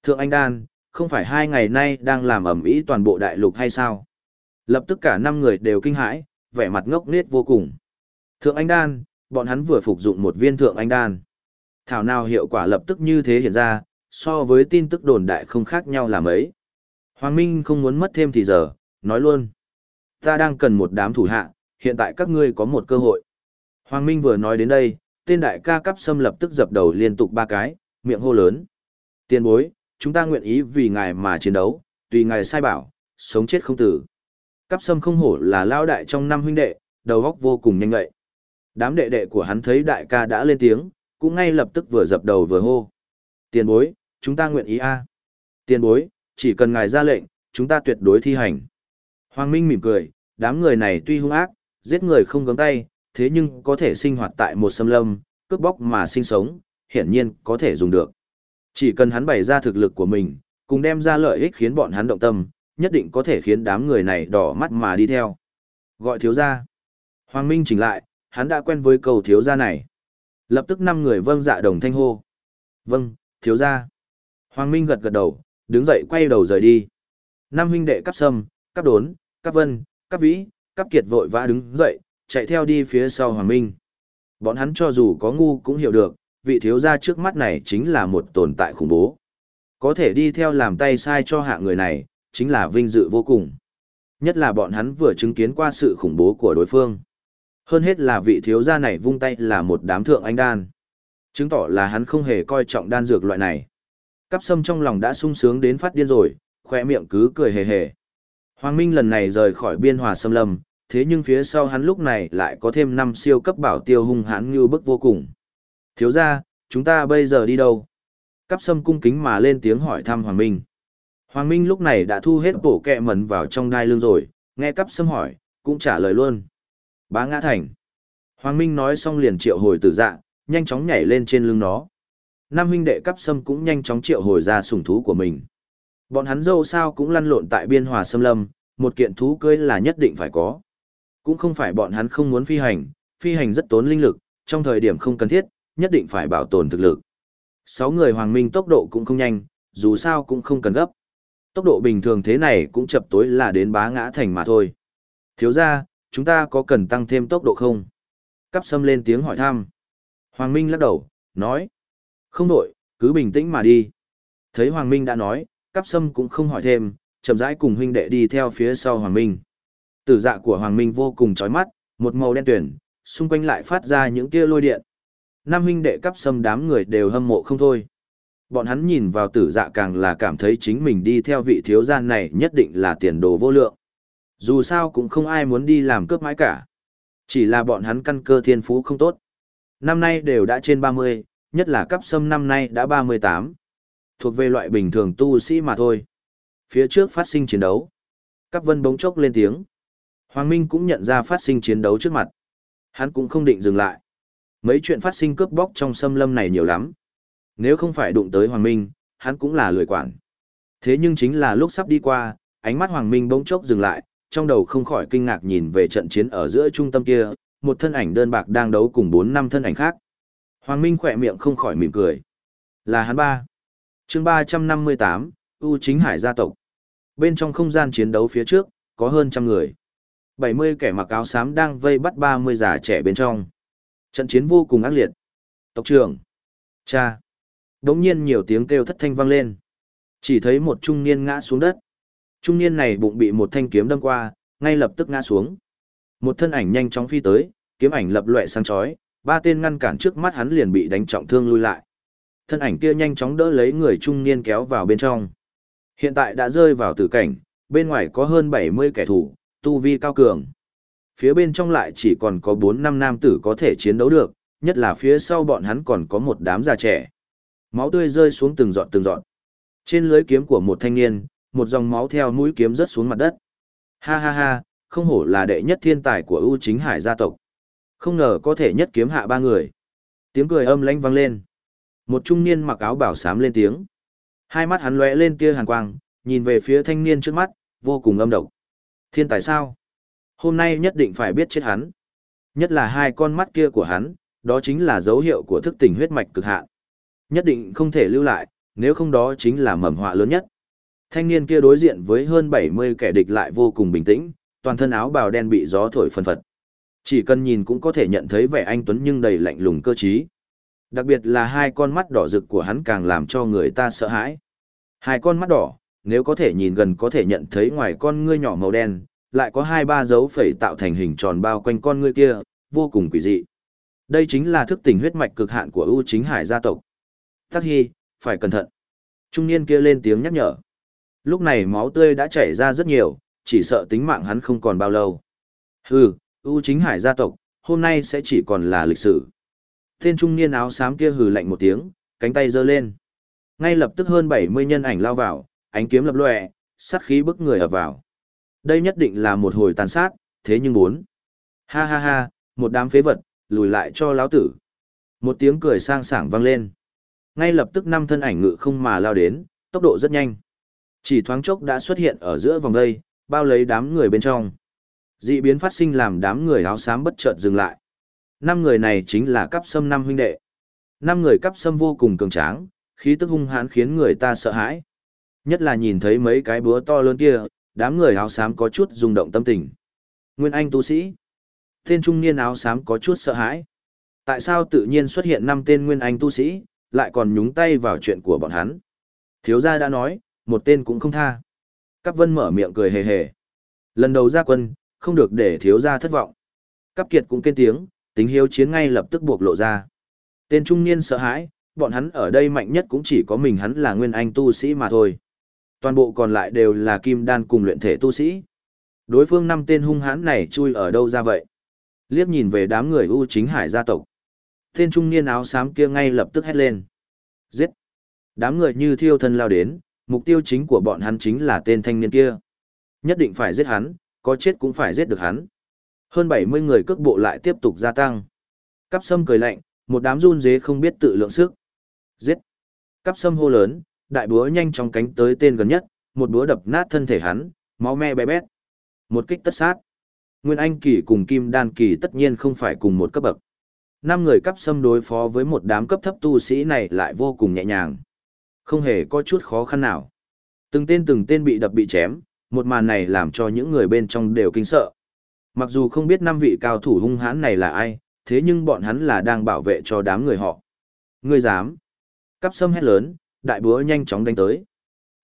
Thượng anh đan, không phải hai ngày nay đang làm ẩm ý toàn bộ đại lục hay sao? Lập tức cả năm người đều kinh hãi, vẻ mặt ngốc nết vô cùng. Thượng anh đan, bọn hắn vừa phục dụng một viên thượng anh đan. Thảo nào hiệu quả lập tức như thế hiện ra, so với tin tức đồn đại không khác nhau là mấy. Hoàng Minh không muốn mất thêm thì giờ, nói luôn. Ta đang cần một đám thủ hạ, hiện tại các ngươi có một cơ hội. Hoàng Minh vừa nói đến đây, tên đại ca cấp xâm lập tức dập đầu liên tục ba cái, miệng hô lớn. Tiên bối, chúng ta nguyện ý vì ngài mà chiến đấu, tùy ngài sai bảo, sống chết không tử. Cắp sâm không hổ là lao đại trong năm huynh đệ, đầu góc vô cùng nhanh ngậy. Đám đệ đệ của hắn thấy đại ca đã lên tiếng, cũng ngay lập tức vừa dập đầu vừa hô. Tiền bối, chúng ta nguyện ý a. Tiền bối, chỉ cần ngài ra lệnh, chúng ta tuyệt đối thi hành. Hoàng Minh mỉm cười, đám người này tuy hung ác, giết người không gắng tay, thế nhưng có thể sinh hoạt tại một xâm lâm, cướp bóc mà sinh sống, hiển nhiên có thể dùng được. Chỉ cần hắn bày ra thực lực của mình, cùng đem ra lợi ích khiến bọn hắn động tâm, nhất định có thể khiến đám người này đỏ mắt mà đi theo. Gọi thiếu gia. Hoàng Minh chỉnh lại, hắn đã quen với cầu thiếu gia này. Lập tức năm người vâng dạ đồng thanh hô. Vâng, thiếu gia. Hoàng Minh gật gật đầu, đứng dậy quay đầu rời đi. Năm huynh đệ cắp sâm, cắp đốn, cắp vân, cắp vĩ, cắp kiệt vội vã đứng dậy, chạy theo đi phía sau Hoàng Minh. Bọn hắn cho dù có ngu cũng hiểu được, vị thiếu gia trước mắt này chính là một tồn tại khủng bố. Có thể đi theo làm tay sai cho hạ người này, chính là vinh dự vô cùng. Nhất là bọn hắn vừa chứng kiến qua sự khủng bố của đối phương. Hơn hết là vị thiếu gia này vung tay là một đám thượng anh đan. Chứng tỏ là hắn không hề coi trọng đan dược loại này. Cắp sâm trong lòng đã sung sướng đến phát điên rồi, khoe miệng cứ cười hề hề. Hoàng Minh lần này rời khỏi biên hòa xâm lâm, thế nhưng phía sau hắn lúc này lại có thêm năm siêu cấp bảo tiêu hung hãn như bức vô cùng. Thiếu ra, chúng ta bây giờ đi đâu? Cắp sâm cung kính mà lên tiếng hỏi thăm Hoàng Minh. Hoàng Minh lúc này đã thu hết bổ kẹ mẩn vào trong đai lưng rồi, nghe cắp sâm hỏi, cũng trả lời luôn. Bá ngã thành. Hoàng Minh nói xong liền triệu hồi tử dạ, nhanh chóng nhảy lên trên lưng nó. Nam huynh đệ cắp sâm cũng nhanh chóng triệu hồi ra sủng thú của mình. Bọn hắn dâu sao cũng lăn lộn tại biên hòa xâm lâm, một kiện thú cưới là nhất định phải có. Cũng không phải bọn hắn không muốn phi hành, phi hành rất tốn linh lực, trong thời điểm không cần thiết, nhất định phải bảo tồn thực lực. Sáu người hoàng minh tốc độ cũng không nhanh, dù sao cũng không cần gấp. Tốc độ bình thường thế này cũng chập tối là đến bá ngã thành mà thôi. Thiếu ra, chúng ta có cần tăng thêm tốc độ không? Cắp sâm lên tiếng hỏi thăm. Hoàng Minh lắc đầu, nói. Không đổi, cứ bình tĩnh mà đi. Thấy Hoàng Minh đã nói, cắp sâm cũng không hỏi thêm, chậm rãi cùng huynh đệ đi theo phía sau Hoàng Minh. Tử dạ của Hoàng Minh vô cùng chói mắt, một màu đen tuyển, xung quanh lại phát ra những tia lôi điện. Năm huynh đệ cắp sâm đám người đều hâm mộ không thôi. Bọn hắn nhìn vào tử dạ càng là cảm thấy chính mình đi theo vị thiếu gia này nhất định là tiền đồ vô lượng. Dù sao cũng không ai muốn đi làm cướp mãi cả. Chỉ là bọn hắn căn cơ thiên phú không tốt. Năm nay đều đã trên 30, nhất là cấp sâm năm nay đã 38. Thuộc về loại bình thường tu sĩ mà thôi. Phía trước phát sinh chiến đấu. Cắp vân bỗng chốc lên tiếng. Hoàng Minh cũng nhận ra phát sinh chiến đấu trước mặt. Hắn cũng không định dừng lại. Mấy chuyện phát sinh cướp bóc trong xâm lâm này nhiều lắm. Nếu không phải đụng tới Hoàng Minh, hắn cũng là lười quản. Thế nhưng chính là lúc sắp đi qua, ánh mắt Hoàng Minh bỗng chốc dừng lại, trong đầu không khỏi kinh ngạc nhìn về trận chiến ở giữa trung tâm kia, một thân ảnh đơn bạc đang đấu cùng bốn năm thân ảnh khác. Hoàng Minh khỏe miệng không khỏi mỉm cười. Là hắn ba. chương ba trăm năm mươi tám, U Chính Hải gia tộc. Bên trong không gian chiến đấu phía trước, có hơn trăm người. bảy mươi kẻ mặc áo xám đang vây bắt ba mươi già trẻ bên trong. Trận chiến vô cùng ác liệt. Tộc trưởng. Cha. Đống nhiên nhiều tiếng kêu thất thanh vang lên. Chỉ thấy một trung niên ngã xuống đất. Trung niên này bụng bị một thanh kiếm đâm qua, ngay lập tức ngã xuống. Một thân ảnh nhanh chóng phi tới, kiếm ảnh lập loè sang chói, ba tên ngăn cản trước mắt hắn liền bị đánh trọng thương lui lại. Thân ảnh kia nhanh chóng đỡ lấy người trung niên kéo vào bên trong. Hiện tại đã rơi vào tử cảnh, bên ngoài có hơn 70 kẻ thù, tu vi cao cường. Phía bên trong lại chỉ còn có 4 năm nam tử có thể chiến đấu được, nhất là phía sau bọn hắn còn có một đám già trẻ. Máu tươi rơi xuống từng giọt từng giọt. Trên lưới kiếm của một thanh niên, một dòng máu theo mũi kiếm rớt xuống mặt đất. Ha ha ha, không hổ là đệ nhất thiên tài của ưu chính hải gia tộc. Không ngờ có thể nhất kiếm hạ ba người. Tiếng cười âm lãnh vang lên. Một trung niên mặc áo bảo sám lên tiếng. Hai mắt hắn lóe lên tia hàn quang, nhìn về phía thanh niên trước mắt, vô cùng âm độc. Thiên tài sao? Hôm nay nhất định phải biết chết hắn. Nhất là hai con mắt kia của hắn, đó chính là dấu hiệu của thức tỉnh huyết mạch cực hạn. Nhất định không thể lưu lại, nếu không đó chính là mầm họa lớn nhất. Thanh niên kia đối diện với hơn 70 kẻ địch lại vô cùng bình tĩnh, toàn thân áo bào đen bị gió thổi phân phật. Chỉ cần nhìn cũng có thể nhận thấy vẻ anh tuấn nhưng đầy lạnh lùng cơ trí. Đặc biệt là hai con mắt đỏ rực của hắn càng làm cho người ta sợ hãi. Hai con mắt đỏ, nếu có thể nhìn gần có thể nhận thấy ngoài con ngươi nhỏ màu đen, lại có hai ba dấu phẩy tạo thành hình tròn bao quanh con ngươi kia, vô cùng quỷ dị. Đây chính là thức tỉnh huyết mạch cực hạn của ưu chính hải gia tộc. Tắc Hy, phải cẩn thận. Trung niên kia lên tiếng nhắc nhở. Lúc này máu tươi đã chảy ra rất nhiều, chỉ sợ tính mạng hắn không còn bao lâu. Hừ, ưu chính hải gia tộc, hôm nay sẽ chỉ còn là lịch sử. Tên trung niên áo xám kia hừ lạnh một tiếng, cánh tay giơ lên. Ngay lập tức hơn 70 nhân ảnh lao vào, ánh kiếm lập lòe, sát khí bức người ập vào. Đây nhất định là một hồi tàn sát, thế nhưng bốn. Ha ha ha, một đám phế vật, lùi lại cho lão tử. Một tiếng cười sang sảng vang lên. Ngay lập tức năm thân ảnh ngự không mà lao đến, tốc độ rất nhanh. Chỉ thoáng chốc đã xuất hiện ở giữa vòng dây, bao lấy đám người bên trong. Dị biến phát sinh làm đám người áo xám bất chợt dừng lại. Năm người này chính là cấp sâm năm huynh đệ. Năm người cấp sâm vô cùng cường tráng, khí tức hung hãn khiến người ta sợ hãi. Nhất là nhìn thấy mấy cái búa to lớn kia, đám người áo xám có chút rung động tâm tình. Nguyên Anh tu sĩ. Tên trung niên áo xám có chút sợ hãi. Tại sao tự nhiên xuất hiện năm tên Nguyên Anh tu sĩ, lại còn nhúng tay vào chuyện của bọn hắn? Thiếu gia đã nói, một tên cũng không tha. Cáp vân mở miệng cười hề hề. Lần đầu ra quân, không được để thiếu gia thất vọng. Cáp kiệt cũng kêu tiếng, tính hiếu chiến ngay lập tức buộc lộ ra. Tên trung niên sợ hãi, bọn hắn ở đây mạnh nhất cũng chỉ có mình hắn là nguyên anh tu sĩ mà thôi. Toàn bộ còn lại đều là kim đan cùng luyện thể tu sĩ. Đối phương năm tên hung hãn này chui ở đâu ra vậy? Liếc nhìn về đám người ưu chính hải gia tộc. Tên trung niên áo xám kia ngay lập tức hét lên. Giết! Đám người như thiêu thân lao đến, mục tiêu chính của bọn hắn chính là tên thanh niên kia. Nhất định phải giết hắn, có chết cũng phải giết được hắn. Hơn 70 người cước bộ lại tiếp tục gia tăng. Cắp sâm cười lạnh, một đám run dế không biết tự lượng sức. Giết! Cắp sâm hô lớn, đại búa nhanh chóng cánh tới tên gần nhất, một búa đập nát thân thể hắn, máu me bé bét. Một kích tất sát. Nguyên Anh kỳ cùng Kim Đan kỳ tất nhiên không phải cùng một cấp bậc. Năm người cấp xâm đối phó với một đám cấp thấp tu sĩ này lại vô cùng nhẹ nhàng. Không hề có chút khó khăn nào. Từng tên từng tên bị đập bị chém, một màn này làm cho những người bên trong đều kinh sợ. Mặc dù không biết năm vị cao thủ hung hãn này là ai, thế nhưng bọn hắn là đang bảo vệ cho đám người họ. Ngươi dám. Cắp sâm hét lớn, đại búa nhanh chóng đánh tới.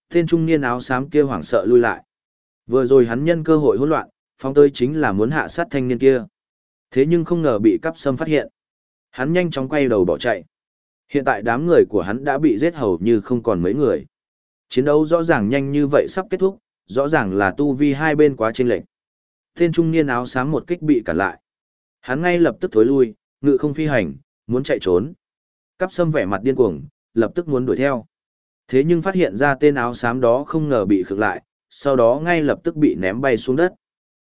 Tên trung niên áo xám kia hoảng sợ lui lại. Vừa rồi hắn nhân cơ hội hỗn loạn, phóng tới chính là muốn hạ sát thanh niên kia. Thế nhưng không ngờ bị cắp sâm phát hiện. Hắn nhanh chóng quay đầu bỏ chạy. Hiện tại đám người của hắn đã bị giết hầu như không còn mấy người. Chiến đấu rõ ràng nhanh như vậy sắp kết thúc, rõ ràng là tu vi hai bên quá chênh lệch. Tên trung niên áo xám một kích bị cản lại. Hắn ngay lập tức thối lui, ngự không phi hành, muốn chạy trốn. Cắp sâm vẻ mặt điên cuồng, lập tức muốn đuổi theo. Thế nhưng phát hiện ra tên áo xám đó không ngờ bị khựng lại, sau đó ngay lập tức bị ném bay xuống đất.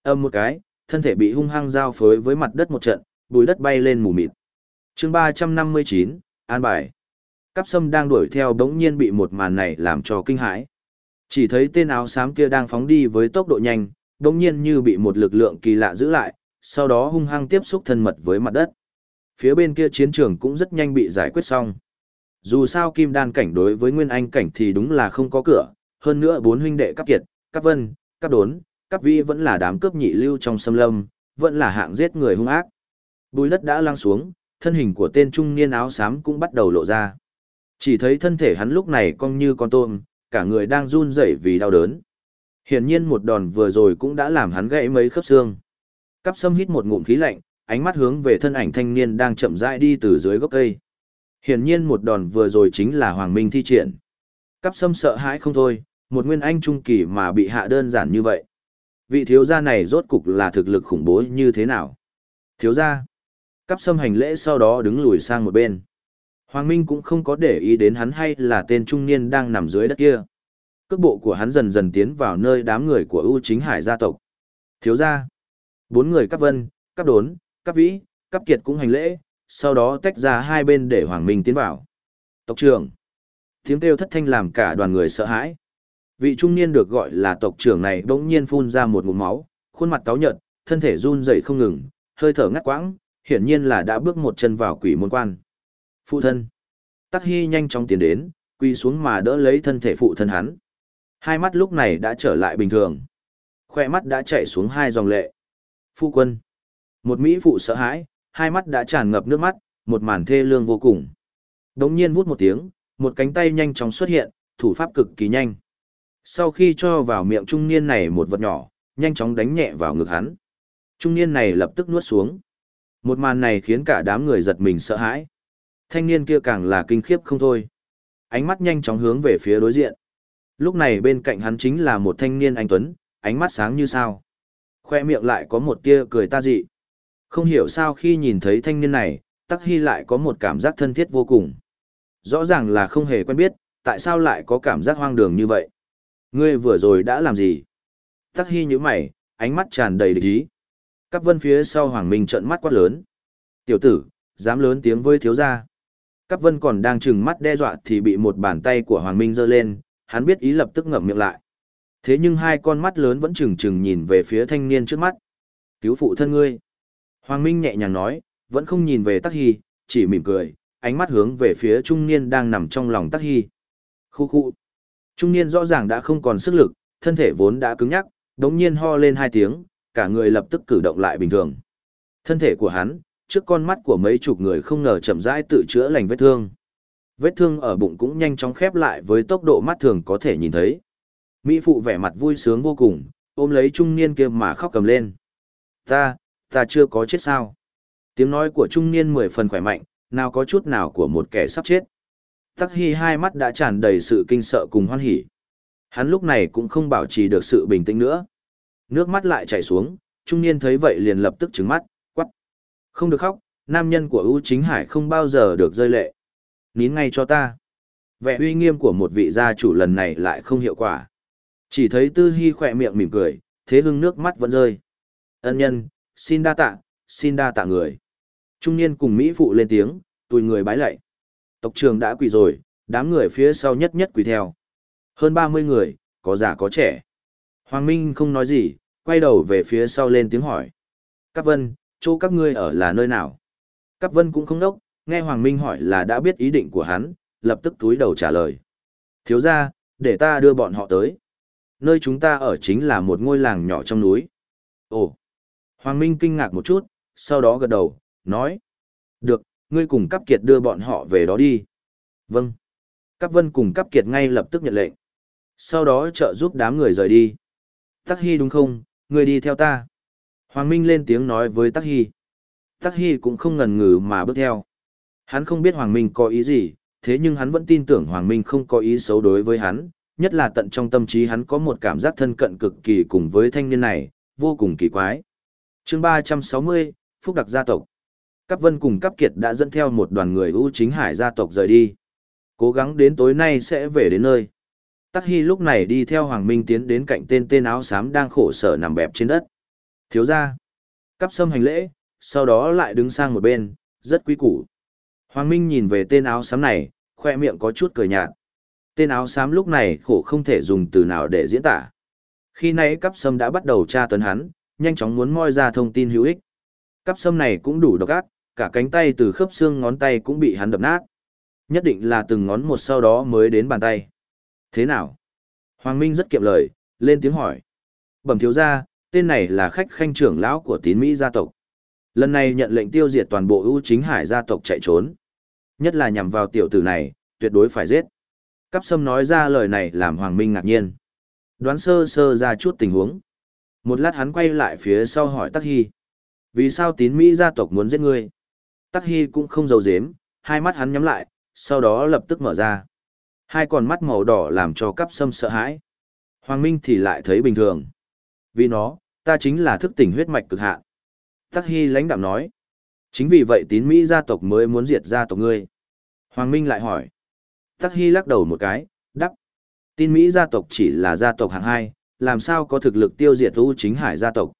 Âm một cái, thân thể bị hung hăng giao phối với mặt đất một trận, bùi đất bay lên mù mịt. chương 359, An Bài. Cắp sâm đang đuổi theo đống nhiên bị một màn này làm cho kinh hãi. Chỉ thấy tên áo xám kia đang phóng đi với tốc độ nhanh, đống nhiên như bị một lực lượng kỳ lạ giữ lại, sau đó hung hăng tiếp xúc thân mật với mặt đất. Phía bên kia chiến trường cũng rất nhanh bị giải quyết xong. Dù sao kim đan cảnh đối với nguyên anh cảnh thì đúng là không có cửa, hơn nữa bốn huynh đệ cấp kiệt, cấp vân, cấp đốn, cấp vi vẫn là đám cướp nhị lưu trong xâm lâm, vẫn là hạng giết người hung ác. Bùi đất đã lăng xuống, thân hình của tên trung niên áo xám cũng bắt đầu lộ ra. Chỉ thấy thân thể hắn lúc này cong như con tôm, cả người đang run rẩy vì đau đớn. Hiển nhiên một đòn vừa rồi cũng đã làm hắn gãy mấy khớp xương. Cắp sâm hít một ngụm khí lạnh, ánh mắt hướng về thân ảnh thanh niên đang chậm rãi đi từ dưới gốc cây. Hiển nhiên một đòn vừa rồi chính là Hoàng Minh thi triển. Cắp sâm sợ hãi không thôi, một nguyên anh trung kỳ mà bị hạ đơn giản như vậy. Vị thiếu gia này rốt cục là thực lực khủng bố như thế nào? Thiếu gia. Cắp sâm hành lễ sau đó đứng lùi sang một bên. Hoàng Minh cũng không có để ý đến hắn hay là tên trung niên đang nằm dưới đất kia. Cước bộ của hắn dần dần tiến vào nơi đám người của ưu chính hải gia tộc. Thiếu gia. Bốn người cắp vân, cắp đốn, cắp vĩ, cắp kiệt cũng hành lễ, sau đó tách ra hai bên để Hoàng Minh tiến vào. Tộc trưởng. Tiếng kêu thất thanh làm cả đoàn người sợ hãi. Vị trung niên được gọi là tộc trưởng này bỗng nhiên phun ra một ngụm máu, khuôn mặt táo nhợt, thân thể run rẩy không ngừng, hơi thở ngắt quãng, hiển nhiên là đã bước một chân vào quỷ môn quan. Phụ thân. Tắc Hy nhanh chóng tiến đến, quỳ xuống mà đỡ lấy thân thể phụ thân hắn. Hai mắt lúc này đã trở lại bình thường. Khoe mắt đã chảy xuống hai dòng lệ. Phu quân. Một Mỹ phụ sợ hãi, hai mắt đã tràn ngập nước mắt, một màn thê lương vô cùng. Đống nhiên vút một tiếng, một cánh tay nhanh chóng xuất hiện, thủ pháp cực kỳ nhanh. Sau khi cho vào miệng trung niên này một vật nhỏ, nhanh chóng đánh nhẹ vào ngực hắn. Trung niên này lập tức nuốt xuống. Một màn này khiến cả đám người giật mình sợ hãi. Thanh niên kia càng là kinh khiếp không thôi. Ánh mắt nhanh chóng hướng về phía đối diện. Lúc này bên cạnh hắn chính là một thanh niên anh Tuấn, ánh mắt sáng như sao. Khoe miệng lại có một tia cười ta dị. Không hiểu sao khi nhìn thấy thanh niên này, Tắc Hy lại có một cảm giác thân thiết vô cùng. Rõ ràng là không hề quen biết, tại sao lại có cảm giác hoang đường như vậy? Ngươi vừa rồi đã làm gì? Tắc Hy như mày, ánh mắt tràn đầy địch ý. Cắp vân phía sau Hoàng Minh trợn mắt quát lớn. Tiểu tử, dám lớn tiếng với thiếu gia. Cắp vân còn đang trừng mắt đe dọa thì bị một bàn tay của Hoàng Minh giơ lên, hắn biết ý lập tức ngậm miệng lại. Thế nhưng hai con mắt lớn vẫn trừng trừng nhìn về phía thanh niên trước mắt. Cứu phụ thân ngươi. Hoàng Minh nhẹ nhàng nói, vẫn không nhìn về Tắc Hy, chỉ mỉm cười, ánh mắt hướng về phía trung niên đang nằm trong lòng Tắc Hy. Khu khu. Trung niên rõ ràng đã không còn sức lực, thân thể vốn đã cứng nhắc, đống nhiên ho lên hai tiếng, cả người lập tức cử động lại bình thường. Thân thể của hắn, trước con mắt của mấy chục người không ngờ chậm rãi tự chữa lành vết thương. Vết thương ở bụng cũng nhanh chóng khép lại với tốc độ mắt thường có thể nhìn thấy. Mỹ phụ vẻ mặt vui sướng vô cùng, ôm lấy trung niên kia mà khóc cầm lên. Ta, ta chưa có chết sao. Tiếng nói của trung niên mười phần khỏe mạnh, nào có chút nào của một kẻ sắp chết. Tắc Hy hai mắt đã tràn đầy sự kinh sợ cùng hoan hỉ. Hắn lúc này cũng không bảo trì được sự bình tĩnh nữa. Nước mắt lại chảy xuống, trung niên thấy vậy liền lập tức trừng mắt, quắt. Không được khóc, nam nhân của ưu chính hải không bao giờ được rơi lệ. Nín ngay cho ta. Vẻ uy nghiêm của một vị gia chủ lần này lại không hiệu quả. Chỉ thấy tư hy khỏe miệng mỉm cười, thế hưng nước mắt vẫn rơi. Ân nhân, xin đa tạ, xin đa tạ người. Trung niên cùng Mỹ phụ lên tiếng, tùi người bái lạy. Tộc trường đã quỳ rồi, đám người phía sau nhất nhất quỳ theo. Hơn 30 người, có già có trẻ. Hoàng Minh không nói gì, quay đầu về phía sau lên tiếng hỏi. Các vân, chỗ các ngươi ở là nơi nào? Các vân cũng không đốc, nghe Hoàng Minh hỏi là đã biết ý định của hắn, lập tức túi đầu trả lời. Thiếu ra, để ta đưa bọn họ tới. Nơi chúng ta ở chính là một ngôi làng nhỏ trong núi. Ồ! Hoàng Minh kinh ngạc một chút, sau đó gật đầu, nói. Được, ngươi cùng Cáp Kiệt đưa bọn họ về đó đi. Vâng. Cáp Vân cùng Cáp Kiệt ngay lập tức nhận lệnh. Sau đó trợ giúp đám người rời đi. Tắc Hy đúng không, ngươi đi theo ta. Hoàng Minh lên tiếng nói với Tắc Hy. Tắc Hy cũng không ngần ngừ mà bước theo. Hắn không biết Hoàng Minh có ý gì, thế nhưng hắn vẫn tin tưởng Hoàng Minh không có ý xấu đối với hắn, nhất là tận trong tâm trí hắn có một cảm giác thân cận cực kỳ cùng với thanh niên này, vô cùng kỳ quái chương 360, Phúc Đặc Gia Tộc Cáp Vân cùng Cáp Kiệt đã dẫn theo một đoàn người ưu chính hải gia tộc rời đi. Cố gắng đến tối nay sẽ về đến nơi. Tắc Hy lúc này đi theo Hoàng Minh tiến đến cạnh tên tên áo xám đang khổ sở nằm bẹp trên đất. Thiếu ra. Cắp sâm hành lễ, sau đó lại đứng sang một bên, rất quý củ. Hoàng Minh nhìn về tên áo xám này, khoe miệng có chút cười nhạt. Tên áo xám lúc này khổ không thể dùng từ nào để diễn tả. Khi nãy cắp sâm đã bắt đầu tra tấn hắn, nhanh chóng muốn moi ra thông tin hữu ích. Cắp sâm này cũng đủ độc ác, cả cánh tay từ khớp xương ngón tay cũng bị hắn đập nát. Nhất định là từng ngón một sau đó mới đến bàn tay. Thế nào? Hoàng Minh rất kiệm lời, lên tiếng hỏi. Bẩm thiếu gia, tên này là khách khanh trưởng lão của tín Mỹ gia tộc. Lần này nhận lệnh tiêu diệt toàn bộ ưu chính hải gia tộc chạy trốn. Nhất là nhằm vào tiểu tử này, tuyệt đối phải giết. Cắp sâm nói ra lời này làm Hoàng Minh ngạc nhiên. Đoán sơ sơ ra chút tình huống. Một lát hắn quay lại phía sau hỏi Tắc Hy. Vì sao tín Mỹ gia tộc muốn giết ngươi? Tắc Hy cũng không giấu giếm, hai mắt hắn nhắm lại, sau đó lập tức mở ra. Hai con mắt màu đỏ làm cho cắp sâm sợ hãi. Hoàng Minh thì lại thấy bình thường. Vì nó, ta chính là thức tỉnh huyết mạch cực hạn. Tắc Hy lãnh đạm nói. Chính vì vậy tín Mỹ gia tộc mới muốn diệt gia tộc ngươi. Hoàng Minh lại hỏi. Tắc Hy lắc đầu một cái, đắp. Tín Mỹ gia tộc chỉ là gia tộc hạng hai, làm sao có thực lực tiêu diệt U chính hải gia tộc.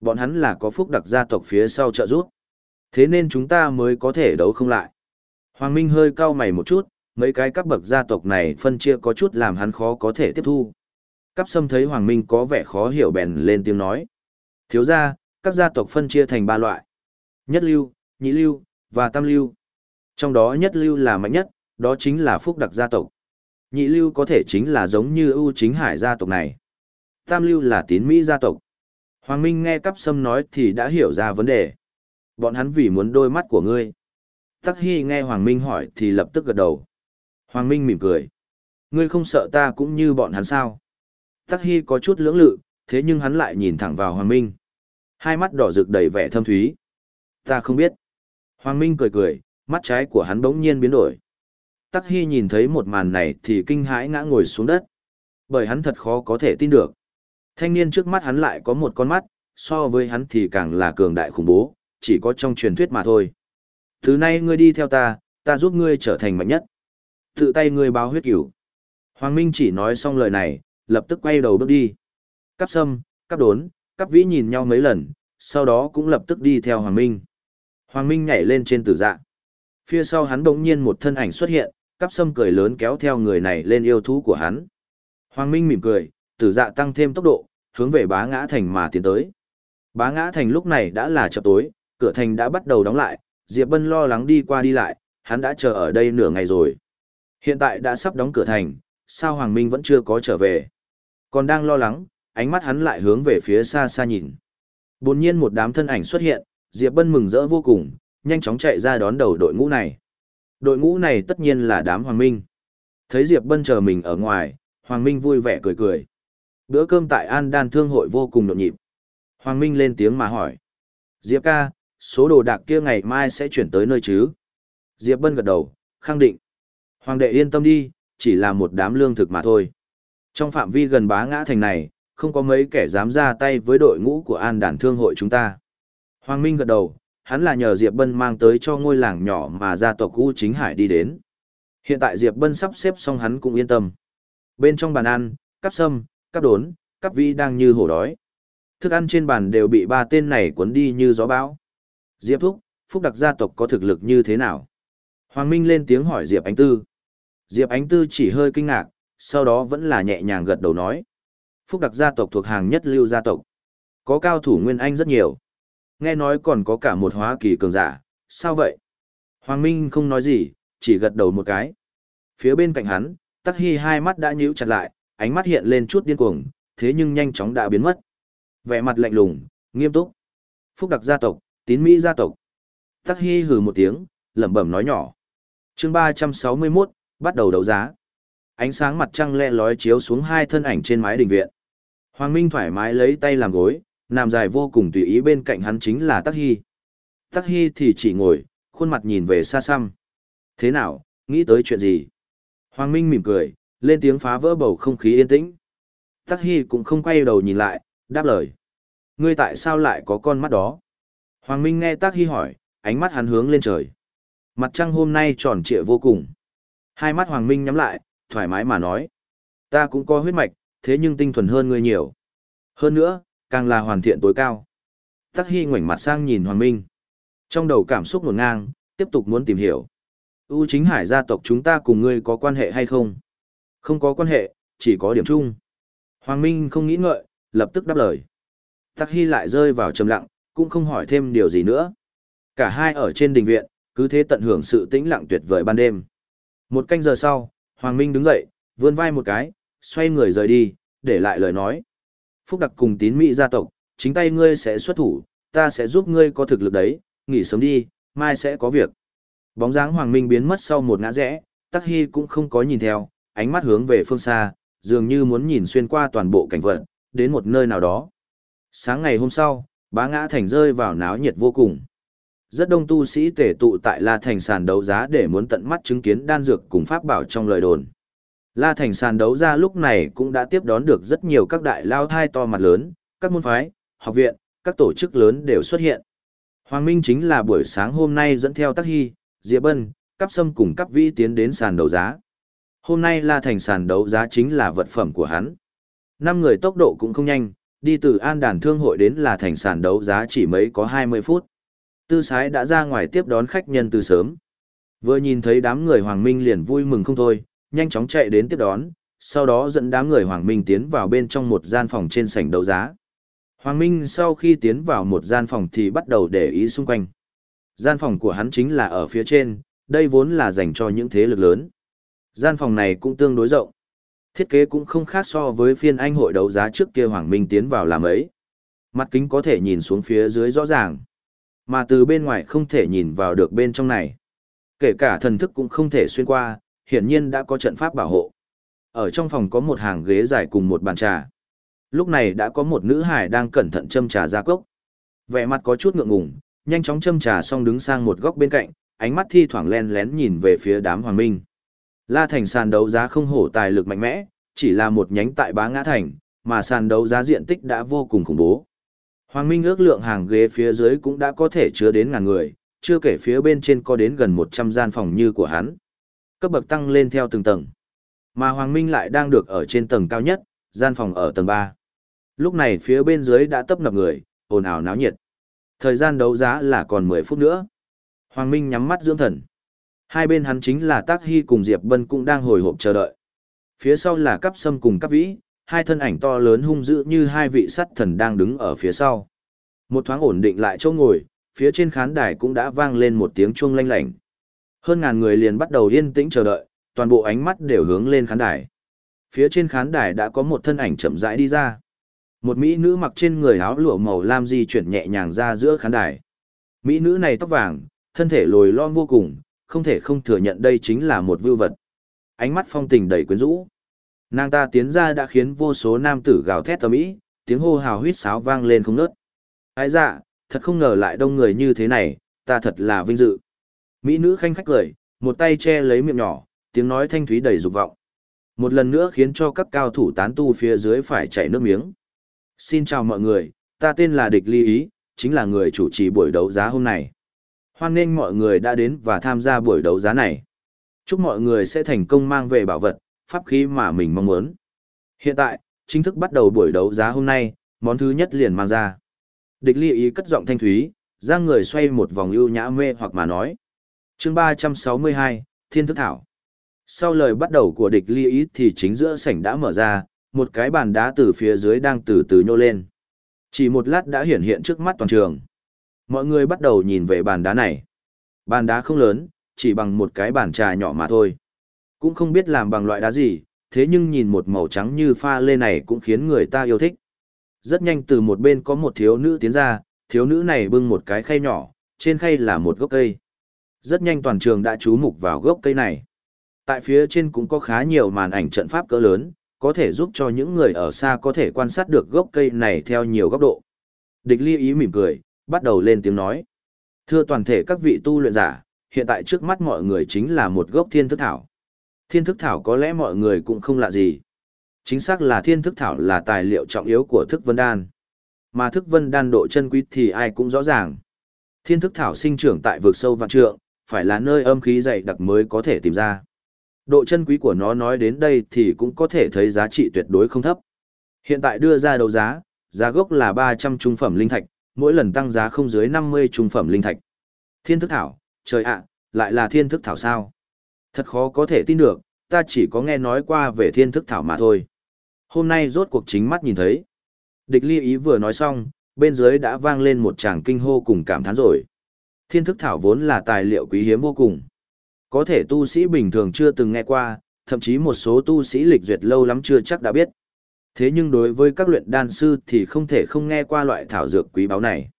Bọn hắn là có phúc đặc gia tộc phía sau trợ giúp. Thế nên chúng ta mới có thể đấu không lại. Hoàng Minh hơi cau mày một chút, mấy cái cấp bậc gia tộc này phân chia có chút làm hắn khó có thể tiếp thu. Cắp sâm thấy Hoàng Minh có vẻ khó hiểu bèn lên tiếng nói. Thiếu ra, các gia tộc phân chia thành ba loại. Nhất lưu, nhị lưu, và tam lưu. Trong đó nhất lưu là mạnh nhất, đó chính là phúc đặc gia tộc. Nhị lưu có thể chính là giống như ưu chính hải gia tộc này. Tam lưu là tín Mỹ gia tộc. Hoàng Minh nghe cắp sâm nói thì đã hiểu ra vấn đề. Bọn hắn vì muốn đôi mắt của ngươi. Tắc Hy nghe Hoàng Minh hỏi thì lập tức gật đầu. Hoàng Minh mỉm cười. Ngươi không sợ ta cũng như bọn hắn sao? Tắc Hy có chút lưỡng lự, thế nhưng hắn lại nhìn thẳng vào Hoàng Minh. Hai mắt đỏ rực đầy vẻ thâm thúy. Ta không biết. Hoàng Minh cười cười, mắt trái của hắn bỗng nhiên biến đổi. Tắc Hy nhìn thấy một màn này thì kinh hãi ngã ngồi xuống đất. Bởi hắn thật khó có thể tin được. Thanh niên trước mắt hắn lại có một con mắt, so với hắn thì càng là cường đại khủng bố, chỉ có trong truyền thuyết mà thôi. Thứ nay ngươi đi theo ta, ta giúp ngươi trở thành mạnh nhất. Tự tay ngươi báo huyết cửu. Hoàng Minh chỉ nói xong lời này, lập tức quay đầu bước đi. Cắp sâm, cắp đốn, cắp vĩ nhìn nhau mấy lần, sau đó cũng lập tức đi theo Hoàng Minh. Hoàng Minh nhảy lên trên tử dạ. Phía sau hắn đột nhiên một thân ảnh xuất hiện, cắp sâm cười lớn kéo theo người này lên yêu thú của hắn. Hoàng Minh mỉm cười, tử dạ tăng thêm tốc độ, hướng về bá ngã thành mà tiến tới. Bá ngã thành lúc này đã là chập tối, cửa thành đã bắt đầu đóng lại, Diệp Bân lo lắng đi qua đi lại, hắn đã chờ ở đây nửa ngày rồi. Hiện tại đã sắp đóng cửa thành, sao Hoàng Minh vẫn chưa có trở về. Còn đang lo lắng, ánh mắt hắn lại hướng về phía xa xa nhìn. Bồn nhiên một đám thân ảnh xuất hiện, Diệp Bân mừng rỡ vô cùng, nhanh chóng chạy ra đón đầu đội ngũ này. Đội ngũ này tất nhiên là đám Hoàng Minh. Thấy Diệp Bân chờ mình ở ngoài, Hoàng Minh vui vẻ cười cười. Bữa cơm tại An Đan Thương hội vô cùng nhộn nhịp. Hoàng Minh lên tiếng mà hỏi. Diệp ca, số đồ đạc kia ngày mai sẽ chuyển tới nơi chứ? Diệp Bân gật đầu, khẳng định. Hoàng đệ yên tâm đi, chỉ là một đám lương thực mà thôi. Trong phạm vi gần bá ngã thành này, không có mấy kẻ dám ra tay với đội ngũ của an đàn thương hội chúng ta. Hoàng Minh gật đầu, hắn là nhờ Diệp Bân mang tới cho ngôi làng nhỏ mà gia tộc U Chính Hải đi đến. Hiện tại Diệp Bân sắp xếp xong hắn cũng yên tâm. Bên trong bàn ăn, cắp sâm, cắp đốn, cắp vi đang như hổ đói. Thức ăn trên bàn đều bị ba tên này cuốn đi như gió bão. Diệp Thúc, Phúc Đặc gia tộc có thực lực như thế nào? Hoàng Minh lên tiếng hỏi Diệp Ánh Tư. Diệp Ánh Tư chỉ hơi kinh ngạc, sau đó vẫn là nhẹ nhàng gật đầu nói. Phúc Đặc gia tộc thuộc hàng nhất lưu gia tộc. Có cao thủ Nguyên Anh rất nhiều. Nghe nói còn có cả một hóa kỳ cường giả, sao vậy? Hoàng Minh không nói gì, chỉ gật đầu một cái. Phía bên cạnh hắn, Tắc Hy hai mắt đã nhíu chặt lại, ánh mắt hiện lên chút điên cuồng, thế nhưng nhanh chóng đã biến mất. Vẻ mặt lạnh lùng, nghiêm túc. Phúc đặc gia tộc, tín Mỹ gia tộc. Tắc Hy hừ một tiếng, lẩm bẩm nói nhỏ. chương 361, bắt đầu đấu giá. Ánh sáng mặt trăng le lói chiếu xuống hai thân ảnh trên mái đình viện. Hoàng Minh thoải mái lấy tay làm gối, nằm dài vô cùng tùy ý bên cạnh hắn chính là Tắc Hy. Tắc Hy thì chỉ ngồi, khuôn mặt nhìn về xa xăm. Thế nào, nghĩ tới chuyện gì? Hoàng Minh mỉm cười, lên tiếng phá vỡ bầu không khí yên tĩnh. Tắc Hy cũng không quay đầu nhìn lại, đáp lời. Ngươi tại sao lại có con mắt đó? Hoàng Minh nghe Tắc Hy hỏi, ánh mắt hắn hướng lên trời. Mặt trăng hôm nay tròn trịa vô cùng. Hai mắt Hoàng Minh nhắm lại, thoải mái mà nói. Ta cũng có huyết mạch, thế nhưng tinh thuần hơn ngươi nhiều. Hơn nữa, càng là hoàn thiện tối cao. Tắc Hy ngoảnh mặt sang nhìn Hoàng Minh. Trong đầu cảm xúc ngổn ngang, tiếp tục muốn tìm hiểu. U chính hải gia tộc chúng ta cùng ngươi có quan hệ hay không? Không có quan hệ, chỉ có điểm chung. Hoàng Minh không nghĩ ngợi, lập tức đáp lời. Tắc Hy lại rơi vào trầm lặng, cũng không hỏi thêm điều gì nữa. Cả hai ở trên đình viện, cứ thế tận hưởng sự tĩnh lặng tuyệt vời ban đêm. Một canh giờ sau, Hoàng Minh đứng dậy, vươn vai một cái, xoay người rời đi, để lại lời nói. Phúc đặc cùng tín mỹ gia tộc, chính tay ngươi sẽ xuất thủ, ta sẽ giúp ngươi có thực lực đấy, nghỉ sớm đi, mai sẽ có việc. Bóng dáng Hoàng Minh biến mất sau một ngã rẽ, Tắc Hy cũng không có nhìn theo, ánh mắt hướng về phương xa, dường như muốn nhìn xuyên qua toàn bộ cảnh vật, đến một nơi nào đó. Sáng ngày hôm sau, bá ngã thành rơi vào náo nhiệt vô cùng. Rất đông tu sĩ tể tụ tại La Thành sàn đấu giá để muốn tận mắt chứng kiến đan dược cùng pháp bảo trong lời đồn. La Thành sàn đấu giá lúc này cũng đã tiếp đón được rất nhiều các đại lao thai to mặt lớn, các môn phái, học viện, các tổ chức lớn đều xuất hiện. Hoàng Minh chính là buổi sáng hôm nay dẫn theo Tắc Hy, Diệp Bân, Cắp Sâm cùng Cắp Vĩ tiến đến sàn đấu giá. Hôm nay La Thành sàn đấu giá chính là vật phẩm của hắn. Năm người tốc độ cũng không nhanh, đi từ An Đàn Thương hội đến La Thành sàn đấu giá chỉ mấy có 20 phút. Tư Sái đã ra ngoài tiếp đón khách nhân từ sớm. Vừa nhìn thấy đám người Hoàng Minh liền vui mừng không thôi, nhanh chóng chạy đến tiếp đón, sau đó dẫn đám người Hoàng Minh tiến vào bên trong một gian phòng trên sảnh đấu giá. Hoàng Minh sau khi tiến vào một gian phòng thì bắt đầu để ý xung quanh. Gian phòng của hắn chính là ở phía trên, đây vốn là dành cho những thế lực lớn. Gian phòng này cũng tương đối rộng. Thiết kế cũng không khác so với phiên anh hội đấu giá trước kia Hoàng Minh tiến vào làm ấy. Mặt kính có thể nhìn xuống phía dưới rõ ràng. Mà từ bên ngoài không thể nhìn vào được bên trong này. Kể cả thần thức cũng không thể xuyên qua, hiển nhiên đã có trận pháp bảo hộ. Ở trong phòng có một hàng ghế dài cùng một bàn trà. Lúc này đã có một nữ hải đang cẩn thận châm trà ra cốc. Vẻ mặt có chút ngượng ngùng, nhanh chóng châm trà xong đứng sang một góc bên cạnh, ánh mắt thi thoảng len lén nhìn về phía đám hoàng minh. La Thành sàn đấu giá không hổ tài lực mạnh mẽ, chỉ là một nhánh tại Bá Ngã Thành, mà sàn đấu giá diện tích đã vô cùng khủng bố. Hoàng Minh ước lượng hàng ghế phía dưới cũng đã có thể chứa đến ngàn người, chưa kể phía bên trên có đến gần 100 gian phòng như của hắn. Cấp bậc tăng lên theo từng tầng. Mà Hoàng Minh lại đang được ở trên tầng cao nhất, gian phòng ở tầng 3. Lúc này phía bên dưới đã tấp nập người, ồn ào náo nhiệt. Thời gian đấu giá là còn 10 phút nữa. Hoàng Minh nhắm mắt dưỡng thần. Hai bên hắn chính là Tác Hy cùng Diệp Bân cũng đang hồi hộp chờ đợi. Phía sau là Cắp Sâm cùng Cắp Vĩ, hai thân ảnh to lớn hung dữ như hai vị sắt thần đang đứng ở phía sau. Một thoáng ổn định lại chỗ ngồi, phía trên khán đài cũng đã vang lên một tiếng chuông lanh lảnh. Hơn ngàn người liền bắt đầu yên tĩnh chờ đợi, toàn bộ ánh mắt đều hướng lên khán đài. Phía trên khán đài đã có một thân ảnh chậm rãi đi ra. Một mỹ nữ mặc trên người áo lụa màu lam di chuyển nhẹ nhàng ra giữa khán đài. Mỹ nữ này tóc vàng, thân thể lồi lõm vô cùng, không thể không thừa nhận đây chính là một vưu vật. Ánh mắt phong tình đầy quyến rũ. Nàng ta tiến ra đã khiến vô số nam tử gào thét tầm ý, tiếng hô hào huýt sáo vang lên không nớt. Ái dạ, thật không ngờ lại đông người như thế này, ta thật là vinh dự. Mỹ nữ khanh khách cười, một tay che lấy miệng nhỏ, tiếng nói thanh thúy đầy dục vọng. Một lần nữa khiến cho các cao thủ tán tu phía dưới phải chảy nước miếng. Xin chào mọi người, ta tên là Địch Ly Ý, chính là người chủ trì buổi đấu giá hôm nay. Hoan nghênh mọi người đã đến và tham gia buổi đấu giá này. Chúc mọi người sẽ thành công mang về bảo vật, pháp khí mà mình mong muốn. Hiện tại, chính thức bắt đầu buổi đấu giá hôm nay, món thứ nhất liền mang ra. Địch Ly Ý cất giọng thanh thúy, giang người xoay một vòng ưu nhã mê hoặc mà nói. chương 362, Thiên Thức Thảo. Sau lời bắt đầu của địch ly ý thì chính giữa sảnh đã mở ra, một cái bàn đá từ phía dưới đang từ từ nhô lên. Chỉ một lát đã hiển hiện trước mắt toàn trường. Mọi người bắt đầu nhìn về bàn đá này. Bàn đá không lớn, chỉ bằng một cái bàn trà nhỏ mà thôi. Cũng không biết làm bằng loại đá gì, thế nhưng nhìn một màu trắng như pha lê này cũng khiến người ta yêu thích. Rất nhanh từ một bên có một thiếu nữ tiến ra, thiếu nữ này bưng một cái khay nhỏ, trên khay là một gốc cây. Rất nhanh toàn trường đã chú mục vào gốc cây này. Tại phía trên cũng có khá nhiều màn ảnh trận pháp cỡ lớn, có thể giúp cho những người ở xa có thể quan sát được gốc cây này theo nhiều góc độ. Địch ly ý mỉm cười, bắt đầu lên tiếng nói. Thưa toàn thể các vị tu luyện giả, hiện tại trước mắt mọi người chính là một gốc thiên thức thảo. Thiên thức thảo có lẽ mọi người cũng không lạ gì. Chính xác là thiên thức thảo là tài liệu trọng yếu của thức vân đan. Mà thức vân đan độ chân quý thì ai cũng rõ ràng. Thiên thức thảo sinh trưởng tại vực sâu vạn trượng, phải là nơi âm khí dày đặc mới có thể tìm ra. Độ chân quý của nó nói đến đây thì cũng có thể thấy giá trị tuyệt đối không thấp. Hiện tại đưa ra đấu giá, giá gốc là 300 trung phẩm linh thạch, mỗi lần tăng giá không dưới 50 trung phẩm linh thạch. Thiên thức thảo, trời ạ, lại là thiên thức thảo sao? Thật khó có thể tin được, ta chỉ có nghe nói qua về thiên thức thảo mà thôi. Hôm nay rốt cuộc chính mắt nhìn thấy. Địch ly ý vừa nói xong, bên dưới đã vang lên một tràng kinh hô cùng cảm thán rồi. Thiên thức thảo vốn là tài liệu quý hiếm vô cùng. Có thể tu sĩ bình thường chưa từng nghe qua, thậm chí một số tu sĩ lịch duyệt lâu lắm chưa chắc đã biết. Thế nhưng đối với các luyện đan sư thì không thể không nghe qua loại thảo dược quý báu này.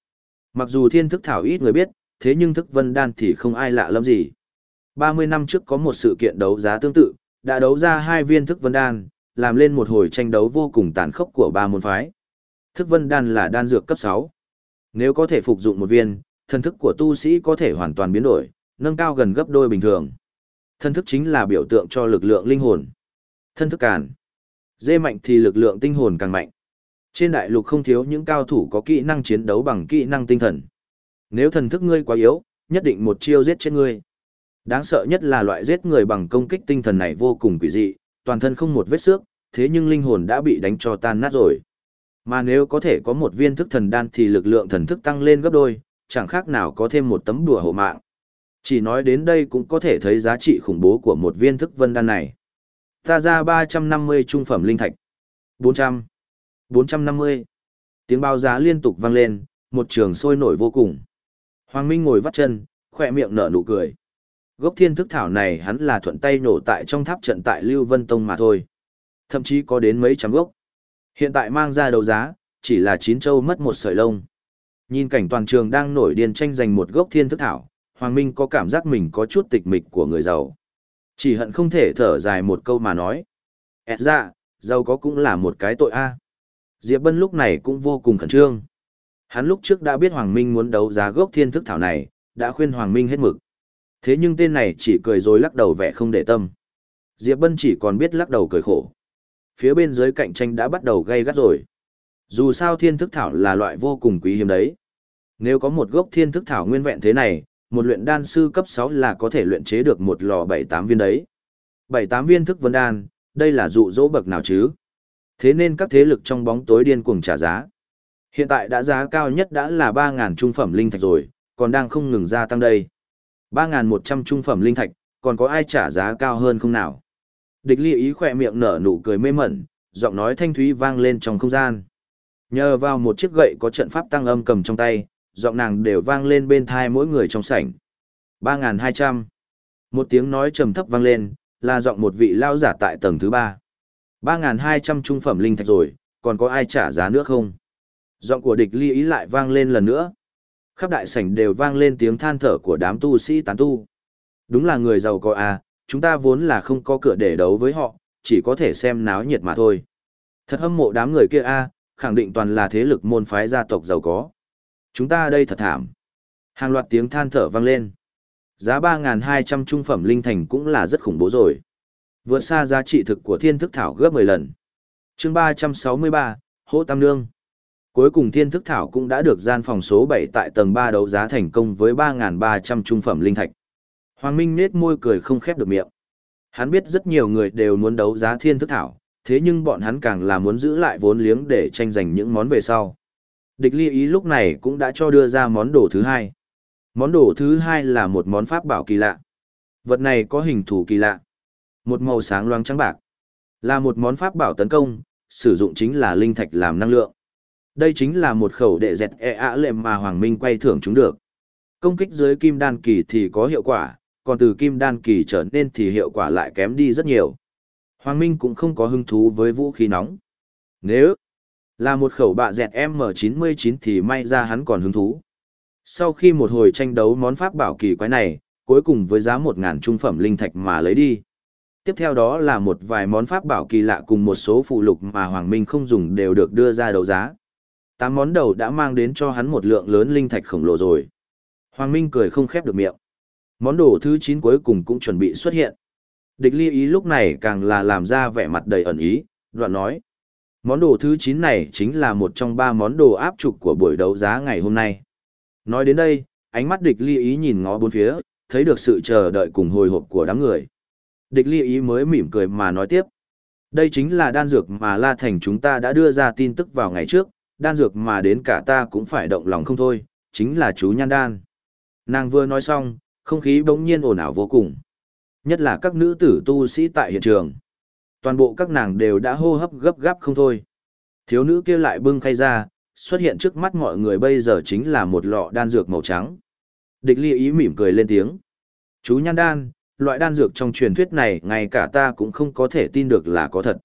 Mặc dù thiên thức thảo ít người biết, thế nhưng thức vân đan thì không ai lạ lắm gì. 30 năm trước có một sự kiện đấu giá tương tự, đã đấu ra hai viên thức vân đan, làm lên một hồi tranh đấu vô cùng tàn khốc của ba môn phái. Thức vân đan là đan dược cấp 6. Nếu có thể phục dụng một viên, thần thức của tu sĩ có thể hoàn toàn biến đổi, nâng cao gần gấp đôi bình thường. Thân thức chính là biểu tượng cho lực lượng linh hồn. Thân thức càn. Dê mạnh thì lực lượng tinh hồn càng mạnh. Trên đại lục không thiếu những cao thủ có kỹ năng chiến đấu bằng kỹ năng tinh thần. Nếu thần thức ngươi quá yếu, nhất định một chiêu giết chết ngươi. Đáng sợ nhất là loại giết người bằng công kích tinh thần này vô cùng quỷ dị, toàn thân không một vết xước, thế nhưng linh hồn đã bị đánh cho tan nát rồi. Mà nếu có thể có một viên thức thần đan thì lực lượng thần thức tăng lên gấp đôi, chẳng khác nào có thêm một tấm đùa hộ mạng. Chỉ nói đến đây cũng có thể thấy giá trị khủng bố của một viên thức vân đan này. Ta ra 350 trung phẩm linh thạch. 400. 450. Tiếng bao giá liên tục vang lên, một trường sôi nổi vô cùng. Hoàng Minh ngồi vắt chân, khỏe miệng nở nụ cười. Gốc thiên thức thảo này hắn là thuận tay nổ tại trong tháp trận tại Lưu Vân Tông mà thôi. Thậm chí có đến mấy trăm gốc. Hiện tại mang ra đấu giá, chỉ là chín châu mất một sợi lông. Nhìn cảnh toàn trường đang nổi điên tranh giành một gốc thiên thức thảo, Hoàng Minh có cảm giác mình có chút tịch mịch của người giàu. Chỉ hận không thể thở dài một câu mà nói. Ẹt ra, dạ, giàu có cũng là một cái tội a. Diệp Bân lúc này cũng vô cùng khẩn trương. Hắn lúc trước đã biết Hoàng Minh muốn đấu giá gốc thiên thức thảo này, đã khuyên Hoàng Minh hết mực. Thế nhưng tên này chỉ cười rồi lắc đầu vẻ không để tâm. Diệp Bân chỉ còn biết lắc đầu cười khổ. Phía bên dưới cạnh tranh đã bắt đầu gây gắt rồi. Dù sao thiên thức thảo là loại vô cùng quý hiếm đấy. Nếu có một gốc thiên thức thảo nguyên vẹn thế này, một luyện đan sư cấp 6 là có thể luyện chế được một lò 7-8 viên đấy. 7-8 viên thức vân đan, đây là dụ dỗ bậc nào chứ? Thế nên các thế lực trong bóng tối điên cuồng trả giá. Hiện tại đã giá cao nhất đã là 3.000 trung phẩm linh thạch rồi, còn đang không ngừng gia tăng đây. 3.100 trung phẩm linh thạch, còn có ai trả giá cao hơn không nào? Địch ly ý khỏe miệng nở nụ cười mê mẩn, giọng nói thanh thúy vang lên trong không gian. Nhờ vào một chiếc gậy có trận pháp tăng âm cầm trong tay, giọng nàng đều vang lên bên thai mỗi người trong sảnh. 3.200. Một tiếng nói trầm thấp vang lên, là giọng một vị lao giả tại tầng thứ ba. 3.200 trung phẩm linh thạch rồi, còn có ai trả giá nữa không? Giọng của địch ly ý lại vang lên lần nữa. Khắp đại sảnh đều vang lên tiếng than thở của đám tu sĩ tán tu. Đúng là người giàu có à, chúng ta vốn là không có cửa để đấu với họ, chỉ có thể xem náo nhiệt mà thôi. Thật hâm mộ đám người kia a, à, khẳng định toàn là thế lực môn phái gia tộc giàu có. Chúng ta đây thật thảm. Hàng loạt tiếng than thở vang lên. Giá 3.200 trung phẩm linh thành cũng là rất khủng bố rồi. Vượt xa giá trị thực của thiên thức thảo gấp 10 lần. chương 363, Hỗ Tam Nương. Cuối cùng thiên thức thảo cũng đã được gian phòng số 7 tại tầng 3 đấu giá thành công với 3.300 trung phẩm linh thạch. Hoàng Minh nết môi cười không khép được miệng. Hắn biết rất nhiều người đều muốn đấu giá thiên thức thảo, thế nhưng bọn hắn càng là muốn giữ lại vốn liếng để tranh giành những món về sau. Địch ly ý lúc này cũng đã cho đưa ra món đồ thứ hai. Món đồ thứ hai là một món pháp bảo kỳ lạ. Vật này có hình thù kỳ lạ. Một màu sáng loáng trắng bạc. Là một món pháp bảo tấn công, sử dụng chính là linh thạch làm năng lượng. Đây chính là một khẩu đệ dẹt e ạ lệm mà Hoàng Minh quay thưởng chúng được. Công kích dưới kim đan kỳ thì có hiệu quả, còn từ kim đan kỳ trở nên thì hiệu quả lại kém đi rất nhiều. Hoàng Minh cũng không có hứng thú với vũ khí nóng. Nếu là một khẩu bạ dẹt M99 thì may ra hắn còn hứng thú. Sau khi một hồi tranh đấu món pháp bảo kỳ quái này, cuối cùng với giá 1.000 trung phẩm linh thạch mà lấy đi. Tiếp theo đó là một vài món pháp bảo kỳ lạ cùng một số phụ lục mà Hoàng Minh không dùng đều được đưa ra đấu giá. Tám món đầu đã mang đến cho hắn một lượng lớn linh thạch khổng lồ rồi. Hoàng Minh cười không khép được miệng. Món đồ thứ 9 cuối cùng cũng chuẩn bị xuất hiện. Địch ly ý lúc này càng là làm ra vẻ mặt đầy ẩn ý, đoạn nói. Món đồ thứ 9 này chính là một trong ba món đồ áp trục của buổi đấu giá ngày hôm nay. Nói đến đây, ánh mắt địch ly ý nhìn ngó bốn phía, thấy được sự chờ đợi cùng hồi hộp của đám người. Địch ly ý mới mỉm cười mà nói tiếp. Đây chính là đan dược mà La Thành chúng ta đã đưa ra tin tức vào ngày trước, đan dược mà đến cả ta cũng phải động lòng không thôi, chính là chú nhan đan. Nàng vừa nói xong, không khí bỗng nhiên ồn ào vô cùng. Nhất là các nữ tử tu sĩ tại hiện trường. Toàn bộ các nàng đều đã hô hấp gấp gáp không thôi. Thiếu nữ kia lại bưng khay ra, xuất hiện trước mắt mọi người bây giờ chính là một lọ đan dược màu trắng. Địch ly ý mỉm cười lên tiếng. Chú nhan đan, loại đan dược trong truyền thuyết này ngay cả ta cũng không có thể tin được là có thật.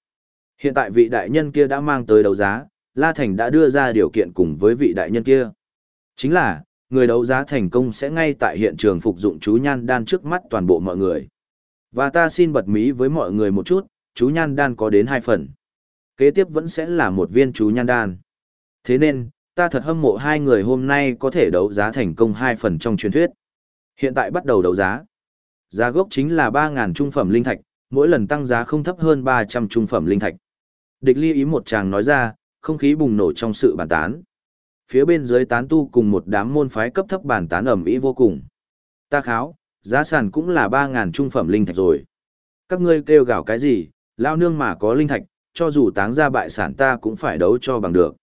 Hiện tại vị đại nhân kia đã mang tới đấu giá, La Thành đã đưa ra điều kiện cùng với vị đại nhân kia. Chính là, người đấu giá thành công sẽ ngay tại hiện trường phục dụng chú nhan đan trước mắt toàn bộ mọi người. Và ta xin bật mí với mọi người một chút, chú nhan đan có đến hai phần. Kế tiếp vẫn sẽ là một viên chú nhan đan. Thế nên, ta thật hâm mộ hai người hôm nay có thể đấu giá thành công hai phần trong truyền thuyết. Hiện tại bắt đầu đấu giá. Giá gốc chính là 3.000 trung phẩm linh thạch, mỗi lần tăng giá không thấp hơn 300 trung phẩm linh thạch. Địch ly ý một chàng nói ra, không khí bùng nổ trong sự bàn tán. Phía bên dưới tán tu cùng một đám môn phái cấp thấp bàn tán ẩm ý vô cùng. Ta kháo, giá sàn cũng là 3.000 trung phẩm linh thạch rồi. Các ngươi kêu gào cái gì, lao nương mà có linh thạch, cho dù táng ra bại sản ta cũng phải đấu cho bằng được.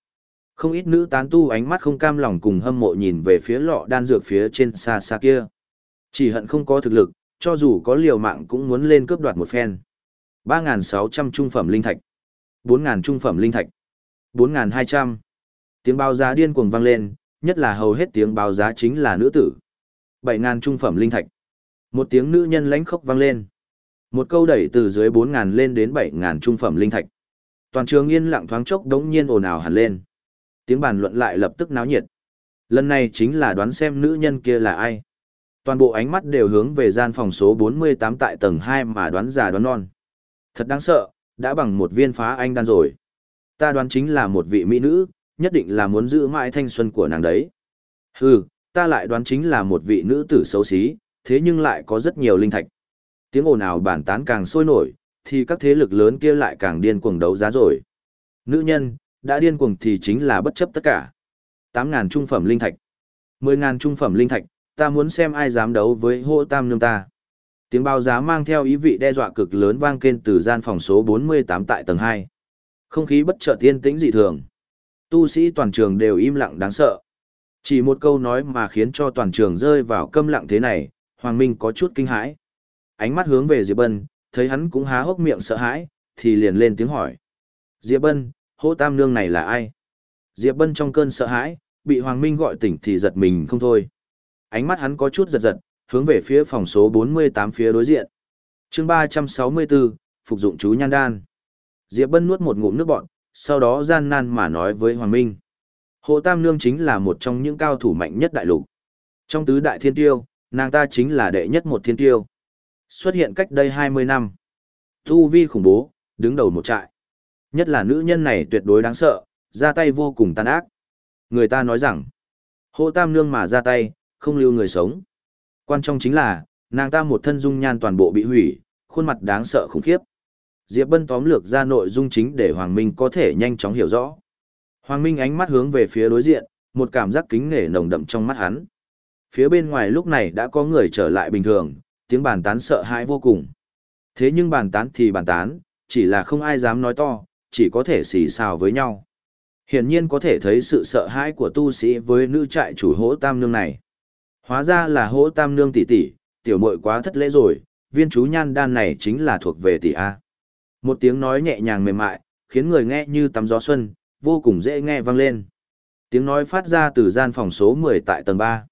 Không ít nữ tán tu ánh mắt không cam lòng cùng hâm mộ nhìn về phía lọ đan dược phía trên xa xa kia. Chỉ hận không có thực lực, cho dù có liều mạng cũng muốn lên cướp đoạt một phen. 3.600 trung phẩm linh thạch. 4.000 trung phẩm linh thạch. 4.200. Tiếng báo giá điên cuồng vang lên, nhất là hầu hết tiếng báo giá chính là nữ tử. 7.000 trung phẩm linh thạch. Một tiếng nữ nhân lãnh khốc vang lên. Một câu đẩy từ dưới 4.000 lên đến 7.000 trung phẩm linh thạch. Toàn trường yên lặng thoáng chốc đống nhiên ồn ào hẳn lên. Tiếng bàn luận lại lập tức náo nhiệt. Lần này chính là đoán xem nữ nhân kia là ai. Toàn bộ ánh mắt đều hướng về gian phòng số 48 tại tầng 2 mà đoán già đoán non. Thật đáng sợ, đã bằng một viên phá anh đan rồi. Ta đoán chính là một vị mỹ nữ, nhất định là muốn giữ mãi thanh xuân của nàng đấy. Hừ, ta lại đoán chính là một vị nữ tử xấu xí, thế nhưng lại có rất nhiều linh thạch. Tiếng ồn ào bản tán càng sôi nổi, thì các thế lực lớn kia lại càng điên cuồng đấu giá rồi. Nữ nhân, đã điên cuồng thì chính là bất chấp tất cả. 8.000 trung phẩm linh thạch. 10.000 trung phẩm linh thạch, ta muốn xem ai dám đấu với hộ tam nương ta. Tiếng báo giá mang theo ý vị đe dọa cực lớn vang kên từ gian phòng số 48 tại tầng 2. Không khí bất chợt tiên tĩnh dị thường. Tu sĩ toàn trường đều im lặng đáng sợ. Chỉ một câu nói mà khiến cho toàn trường rơi vào câm lặng thế này, Hoàng Minh có chút kinh hãi. Ánh mắt hướng về Diệp Bân, thấy hắn cũng há hốc miệng sợ hãi, thì liền lên tiếng hỏi. Diệp Bân, hô tam nương này là ai? Diệp Bân trong cơn sợ hãi, bị Hoàng Minh gọi tỉnh thì giật mình không thôi. Ánh mắt hắn có chút giật giật, hướng về phía phòng số 48 phía đối diện. chương 364, phục dụng chú nhan đan. Diệp Bân nuốt một ngụm nước bọn, sau đó gian nan mà nói với Hoàng Minh. Hồ Tam Nương chính là một trong những cao thủ mạnh nhất đại lục. Trong tứ đại thiên tiêu, nàng ta chính là đệ nhất một thiên tiêu. Xuất hiện cách đây 20 năm. Tu vi khủng bố, đứng đầu một trại. Nhất là nữ nhân này tuyệt đối đáng sợ, ra tay vô cùng tàn ác. Người ta nói rằng, hộ Tam Nương mà ra tay, không lưu người sống. Quan trọng chính là, nàng ta một thân dung nhan toàn bộ bị hủy, khuôn mặt đáng sợ khủng khiếp. Diệp Bân tóm lược ra nội dung chính để Hoàng Minh có thể nhanh chóng hiểu rõ. Hoàng Minh ánh mắt hướng về phía đối diện, một cảm giác kính nể nồng đậm trong mắt hắn. Phía bên ngoài lúc này đã có người trở lại bình thường, tiếng bàn tán sợ hãi vô cùng. Thế nhưng bàn tán thì bàn tán, chỉ là không ai dám nói to, chỉ có thể xì xào với nhau. Hiển nhiên có thể thấy sự sợ hãi của tu sĩ với nữ trại chủ hỗ tam nương này. Hóa ra là hỗ tam nương tỷ tỷ, tiểu muội quá thất lễ rồi, viên chú nhan đan này chính là thuộc về tỷ A. Một tiếng nói nhẹ nhàng mềm mại, khiến người nghe như tắm gió xuân, vô cùng dễ nghe vang lên. Tiếng nói phát ra từ gian phòng số 10 tại tầng 3.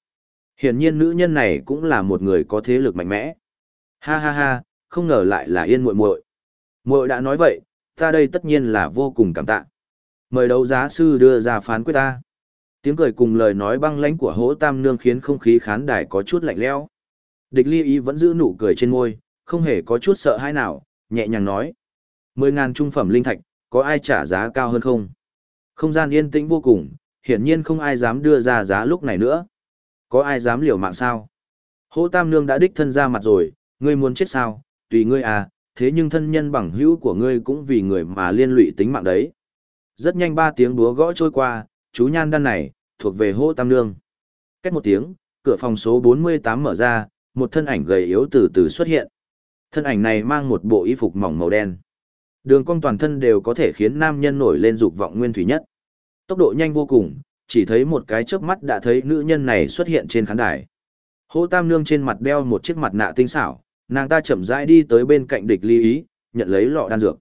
Hiển nhiên nữ nhân này cũng là một người có thế lực mạnh mẽ. Ha ha ha, không ngờ lại là yên muội muội. Muội đã nói vậy, ta đây tất nhiên là vô cùng cảm tạ. Mời đấu giá sư đưa ra phán quyết ta. Tiếng cười cùng lời nói băng lãnh của hỗ tam nương khiến không khí khán đài có chút lạnh lẽo. Địch ly ý vẫn giữ nụ cười trên môi, không hề có chút sợ hãi nào, nhẹ nhàng nói. Mười ngàn trung phẩm linh thạch, có ai trả giá cao hơn không? Không gian yên tĩnh vô cùng, hiển nhiên không ai dám đưa ra giá lúc này nữa. Có ai dám liều mạng sao? Hỗ Tam Nương đã đích thân ra mặt rồi, ngươi muốn chết sao? Tùy ngươi à, thế nhưng thân nhân bằng hữu của ngươi cũng vì người mà liên lụy tính mạng đấy. Rất nhanh ba tiếng búa gõ trôi qua, chú nhan đan này, thuộc về Hỗ Tam Nương. Cách một tiếng, cửa phòng số 48 mở ra, một thân ảnh gầy yếu từ từ xuất hiện. Thân ảnh này mang một bộ y phục mỏng màu đen. Đường cong toàn thân đều có thể khiến nam nhân nổi lên dục vọng nguyên thủy nhất. Tốc độ nhanh vô cùng, chỉ thấy một cái chớp mắt đã thấy nữ nhân này xuất hiện trên khán đài. Hô Tam Nương trên mặt đeo một chiếc mặt nạ tinh xảo, nàng ta chậm rãi đi tới bên cạnh địch ly ý, nhận lấy lọ đan dược.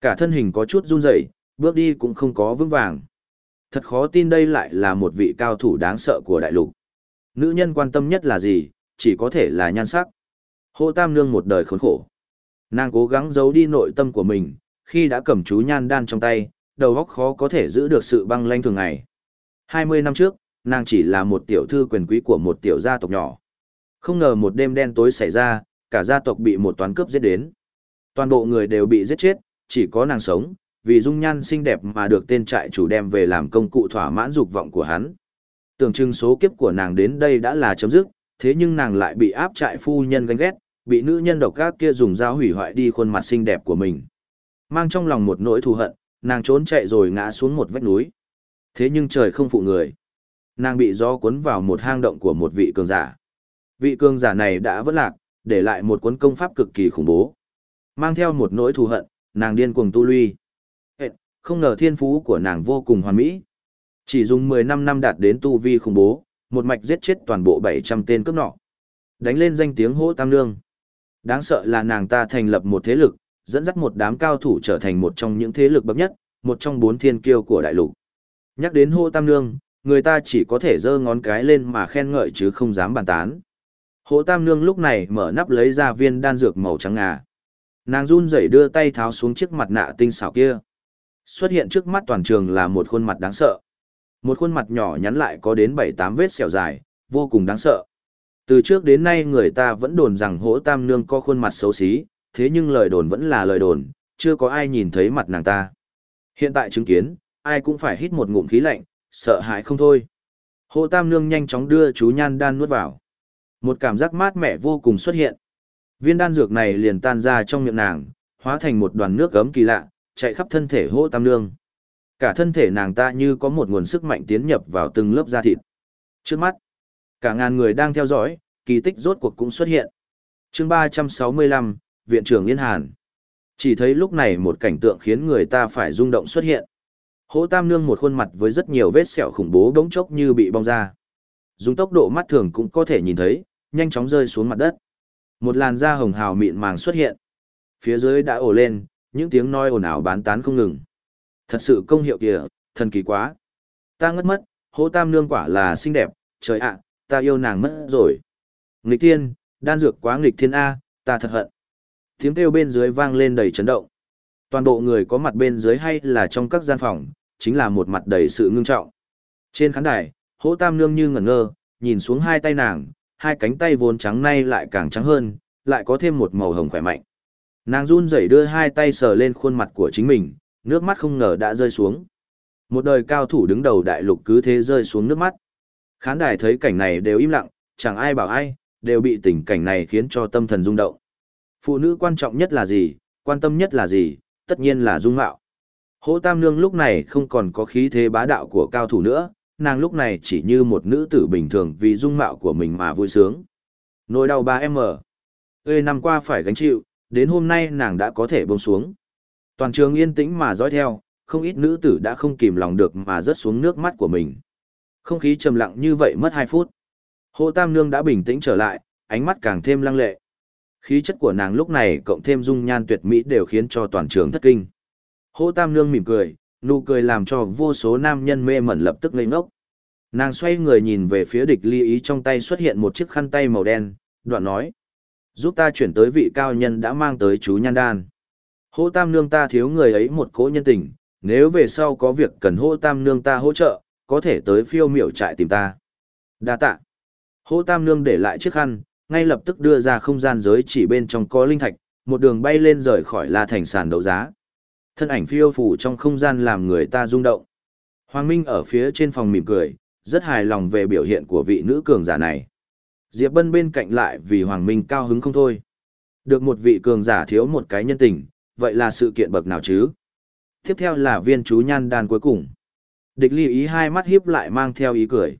Cả thân hình có chút run rẩy, bước đi cũng không có vững vàng. Thật khó tin đây lại là một vị cao thủ đáng sợ của đại lục. Nữ nhân quan tâm nhất là gì, chỉ có thể là nhan sắc. Hô Tam Nương một đời khốn khổ. Nàng cố gắng giấu đi nội tâm của mình, khi đã cầm chú nhan đan trong tay, đầu óc khó có thể giữ được sự băng lanh thường ngày. 20 năm trước, nàng chỉ là một tiểu thư quyền quý của một tiểu gia tộc nhỏ. Không ngờ một đêm đen tối xảy ra, cả gia tộc bị một toán cướp giết đến. Toàn bộ người đều bị giết chết, chỉ có nàng sống, vì dung nhan xinh đẹp mà được tên trại chủ đem về làm công cụ thỏa mãn dục vọng của hắn. Tưởng chừng số kiếp của nàng đến đây đã là chấm dứt, thế nhưng nàng lại bị áp trại phu nhân ganh ghét, bị nữ nhân độc ác kia dùng dao hủy hoại đi khuôn mặt xinh đẹp của mình. Mang trong lòng một nỗi thù hận, nàng trốn chạy rồi ngã xuống một vách núi. Thế nhưng trời không phụ người. Nàng bị gió cuốn vào một hang động của một vị cường giả. Vị cường giả này đã vỡ lạc, để lại một cuốn công pháp cực kỳ khủng bố. Mang theo một nỗi thù hận, nàng điên cuồng tu luy. Không ngờ thiên phú của nàng vô cùng hoàn mỹ. Chỉ dùng 15 năm đạt đến tu vi khủng bố, một mạch giết chết toàn bộ 700 tên cướp nọ. Đánh lên danh tiếng hỗ tam lương. Đáng sợ là nàng ta thành lập một thế lực, dẫn dắt một đám cao thủ trở thành một trong những thế lực bậc nhất, một trong bốn thiên kiêu của đại lục. Nhắc đến hô tam nương, người ta chỉ có thể giơ ngón cái lên mà khen ngợi chứ không dám bàn tán. Hô tam nương lúc này mở nắp lấy ra viên đan dược màu trắng ngà. Nàng run rẩy đưa tay tháo xuống chiếc mặt nạ tinh xảo kia. Xuất hiện trước mắt toàn trường là một khuôn mặt đáng sợ. Một khuôn mặt nhỏ nhắn lại có đến 7-8 vết sẹo dài, vô cùng đáng sợ. Từ trước đến nay người ta vẫn đồn rằng hỗ tam nương có khuôn mặt xấu xí, thế nhưng lời đồn vẫn là lời đồn, chưa có ai nhìn thấy mặt nàng ta. Hiện tại chứng kiến, ai cũng phải hít một ngụm khí lạnh, sợ hãi không thôi. Hồ tam nương nhanh chóng đưa chú nhan đan nuốt vào. Một cảm giác mát mẻ vô cùng xuất hiện. Viên đan dược này liền tan ra trong miệng nàng, hóa thành một đoàn nước gấm kỳ lạ, chạy khắp thân thể Hồ tam nương. Cả thân thể nàng ta như có một nguồn sức mạnh tiến nhập vào từng lớp da thịt. Trước mắt, Cả ngàn người đang theo dõi, kỳ tích rốt cuộc cũng xuất hiện. chương 365, Viện trưởng Yên Hàn. Chỉ thấy lúc này một cảnh tượng khiến người ta phải rung động xuất hiện. Hỗ Tam Nương một khuôn mặt với rất nhiều vết sẹo khủng bố đống chốc như bị bong ra. Dùng tốc độ mắt thường cũng có thể nhìn thấy, nhanh chóng rơi xuống mặt đất. Một làn da hồng hào mịn màng xuất hiện. Phía dưới đã ồ lên, những tiếng nói ồn ào bán tán không ngừng. Thật sự công hiệu kìa, thần kỳ quá. Ta ngất mất, hỗ tam nương quả là xinh đẹp, trời ạ, ta yêu nàng mất rồi. Nghịch thiên, đan dược quá nghịch thiên A, ta thật hận. Tiếng kêu bên dưới vang lên đầy chấn động. Toàn bộ người có mặt bên dưới hay là trong các gian phòng, chính là một mặt đầy sự ngưng trọng. Trên khán đài, hỗ tam nương như ngẩn ngơ, nhìn xuống hai tay nàng, hai cánh tay vốn trắng nay lại càng trắng hơn, lại có thêm một màu hồng khỏe mạnh. Nàng run rẩy đưa hai tay sờ lên khuôn mặt của chính mình, nước mắt không ngờ đã rơi xuống. Một đời cao thủ đứng đầu đại lục cứ thế rơi xuống nước mắt. Khán đài thấy cảnh này đều im lặng, chẳng ai bảo ai, đều bị tình cảnh này khiến cho tâm thần rung động. Phụ nữ quan trọng nhất là gì, quan tâm nhất là gì, tất nhiên là dung mạo. Hỗ Tam Nương lúc này không còn có khí thế bá đạo của cao thủ nữa, nàng lúc này chỉ như một nữ tử bình thường vì dung mạo của mình mà vui sướng. Nỗi đau 3M. Ê năm qua phải gánh chịu, đến hôm nay nàng đã có thể buông xuống. Toàn trường yên tĩnh mà dõi theo, không ít nữ tử đã không kìm lòng được mà rớt xuống nước mắt của mình. Không khí trầm lặng như vậy mất 2 phút. Hồ Tam Nương đã bình tĩnh trở lại, ánh mắt càng thêm lăng lệ. Khí chất của nàng lúc này cộng thêm dung nhan tuyệt mỹ đều khiến cho toàn trường thất kinh. Hồ Tam Nương mỉm cười, nụ cười làm cho vô số nam nhân mê mẩn lập tức ngây ngốc. Nàng xoay người nhìn về phía địch ly ý trong tay xuất hiện một chiếc khăn tay màu đen, đoạn nói. Giúp ta chuyển tới vị cao nhân đã mang tới chú nhan đan. Hô tam nương ta thiếu người ấy một cỗ nhân tình, nếu về sau có việc cần hô tam nương ta hỗ trợ, có thể tới phiêu miểu trại tìm ta. Đa tạ. Hô tam nương để lại chiếc khăn, ngay lập tức đưa ra không gian giới chỉ bên trong có linh thạch, một đường bay lên rời khỏi la thành sàn đấu giá. Thân ảnh phiêu phủ trong không gian làm người ta rung động. Hoàng Minh ở phía trên phòng mỉm cười, rất hài lòng về biểu hiện của vị nữ cường giả này. Diệp Bân bên cạnh lại vì Hoàng Minh cao hứng không thôi. Được một vị cường giả thiếu một cái nhân tình, vậy là sự kiện bậc nào chứ? Tiếp theo là viên chú nhan đan cuối cùng. Địch ly ý hai mắt hiếp lại mang theo ý cười.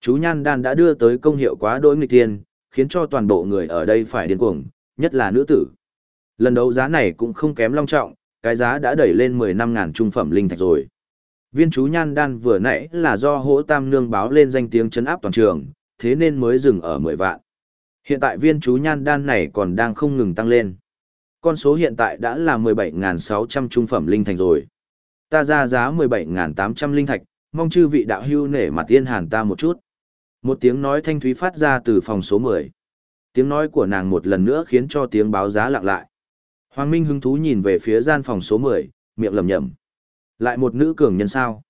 Chú nhan đan đã đưa tới công hiệu quá đỗi nghịch tiên khiến cho toàn bộ người ở đây phải điên cuồng, nhất là nữ tử. Lần đấu giá này cũng không kém long trọng, cái giá đã đẩy lên 10 năm ngàn trung phẩm linh thạch rồi. Viên chú nhan đan vừa nãy là do hỗ tam nương báo lên danh tiếng chấn áp toàn trường, thế nên mới dừng ở 10 vạn. Hiện tại viên chú nhan đan này còn đang không ngừng tăng lên. Con số hiện tại đã là 17.600 trung phẩm linh thạch rồi. Ta ra giá 17.800 linh thạch, mong chư vị đạo hưu nể mặt tiên hàn ta một chút. Một tiếng nói thanh thúy phát ra từ phòng số 10. Tiếng nói của nàng một lần nữa khiến cho tiếng báo giá lặng lại. Hoàng Minh hứng thú nhìn về phía gian phòng số 10, miệng lầm nhầm. Lại một nữ cường nhân sao?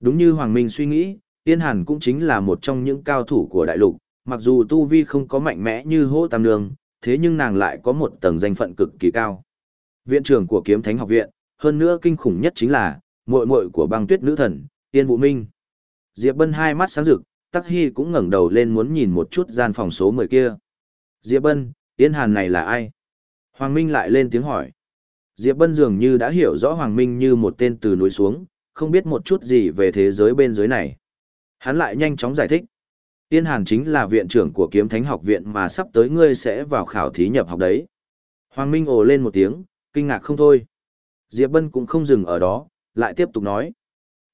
Đúng như Hoàng Minh suy nghĩ, Tiên Hàn cũng chính là một trong những cao thủ của đại lục, mặc dù tu vi không có mạnh mẽ như Hỗ tam nương, thế nhưng nàng lại có một tầng danh phận cực kỳ cao. Viện trưởng của kiếm thánh học viện, hơn nữa kinh khủng nhất chính là, muội muội của băng tuyết nữ thần, Tiên Vũ Minh. Diệp Bân hai mắt sáng rực, Tắc Hy cũng ngẩng đầu lên muốn nhìn một chút gian phòng số 10 kia. Diệp Bân, Tiên Hàn này là ai? Hoàng Minh lại lên tiếng hỏi. Diệp Bân dường như đã hiểu rõ Hoàng Minh như một tên từ núi xuống, không biết một chút gì về thế giới bên dưới này. Hắn lại nhanh chóng giải thích. Tiên Hàn chính là viện trưởng của kiếm thánh học viện mà sắp tới ngươi sẽ vào khảo thí nhập học đấy. Hoàng Minh ồ lên một tiếng, kinh ngạc không thôi. Diệp Bân cũng không dừng ở đó, lại tiếp tục nói.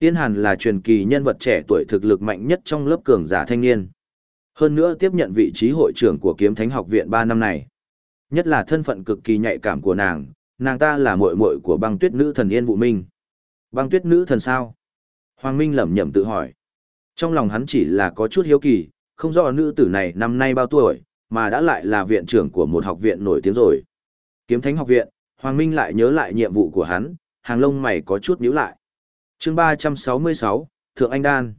Tiên Hàn là truyền kỳ nhân vật trẻ tuổi thực lực mạnh nhất trong lớp cường giả thanh niên. Hơn nữa tiếp nhận vị trí hội trưởng của kiếm thánh học viện 3 năm này. Nhất là thân phận cực kỳ nhạy cảm của nàng, nàng ta là muội muội của băng tuyết nữ thần Yên Vũ Minh. Băng tuyết nữ thần sao? Hoàng Minh lẩm nhẩm tự hỏi. Trong lòng hắn chỉ là có chút hiếu kỳ, không rõ nữ tử này năm nay bao tuổi, mà đã lại là viện trưởng của một học viện nổi tiếng rồi. Kiếm Thánh học viện, Hoàng Minh lại nhớ lại nhiệm vụ của hắn, hàng lông mày có chút nhíu lại. Chương 366, Thượng Anh Đan.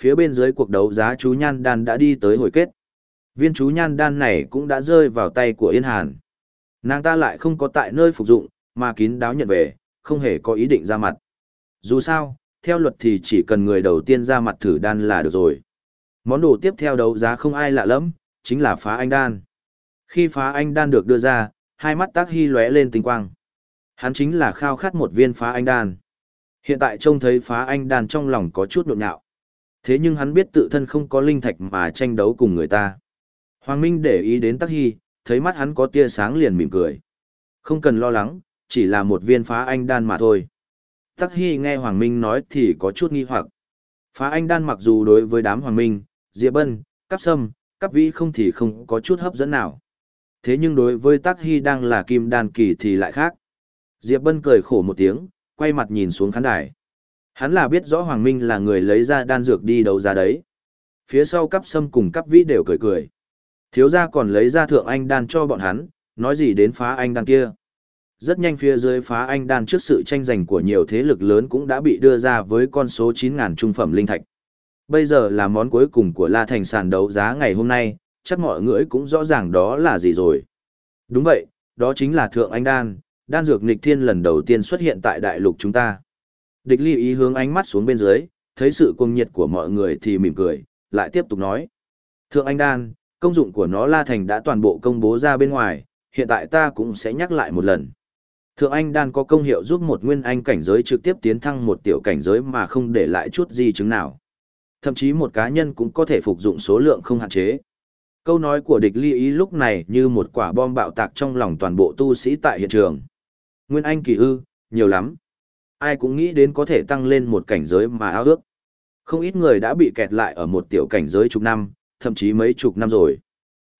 Phía bên dưới cuộc đấu giá chú Nhan Đan đã đi tới hồi kết. Viên chú Nhan Đan này cũng đã rơi vào tay của Yên Hàn. Nàng ta lại không có tại nơi phục dụng, mà kín đáo nhận về, không hề có ý định ra mặt. Dù sao, theo luật thì chỉ cần người đầu tiên ra mặt thử đan là được rồi. Món đồ tiếp theo đấu giá không ai lạ lắm, chính là phá anh đan. Khi phá anh đan được đưa ra, hai mắt tác hy lóe lên tinh quang. Hắn chính là khao khát một viên phá anh đan. Hiện tại trông thấy phá anh đan trong lòng có chút nhộn nhạo. Thế nhưng hắn biết tự thân không có linh thạch mà tranh đấu cùng người ta. Hoàng Minh để ý đến Tắc Hy, thấy mắt hắn có tia sáng liền mỉm cười. Không cần lo lắng, chỉ là một viên phá anh đan mà thôi. Tắc Hy nghe Hoàng Minh nói thì có chút nghi hoặc. Phá anh đan mặc dù đối với đám Hoàng Minh, Diệp Bân, Cáp Sâm, Cáp Vĩ không thì không có chút hấp dẫn nào. Thế nhưng đối với Tắc Hy đang là kim đan kỳ thì lại khác. Diệp Bân cười khổ một tiếng, quay mặt nhìn xuống khán đài. Hắn là biết rõ Hoàng Minh là người lấy ra đan dược đi đấu giá đấy. Phía sau cắp Sâm cùng cắp Vĩ đều cười cười. Thiếu gia còn lấy ra thượng anh đan cho bọn hắn, nói gì đến phá anh đan kia. Rất nhanh phía dưới phá anh đan trước sự tranh giành của nhiều thế lực lớn cũng đã bị đưa ra với con số 9.000 trung phẩm linh thạch. Bây giờ là món cuối cùng của La Thành sàn đấu giá ngày hôm nay, chắc mọi người cũng rõ ràng đó là gì rồi. Đúng vậy, đó chính là thượng anh đan, đan dược nghịch thiên lần đầu tiên xuất hiện tại đại lục chúng ta. Địch ly ý hướng ánh mắt xuống bên dưới, thấy sự cuồng nhiệt của mọi người thì mỉm cười, lại tiếp tục nói. Thượng anh đan, Công dụng của nó La Thành đã toàn bộ công bố ra bên ngoài, hiện tại ta cũng sẽ nhắc lại một lần. Thượng Anh đan có công hiệu giúp một nguyên anh cảnh giới trực tiếp tiến thăng một tiểu cảnh giới mà không để lại chút gì chứng nào. Thậm chí một cá nhân cũng có thể phục dụng số lượng không hạn chế. Câu nói của địch ly ý lúc này như một quả bom bạo tạc trong lòng toàn bộ tu sĩ tại hiện trường. Nguyên anh kỳ ư, nhiều lắm. Ai cũng nghĩ đến có thể tăng lên một cảnh giới mà ao ước. Không ít người đã bị kẹt lại ở một tiểu cảnh giới chục năm, thậm chí mấy chục năm rồi.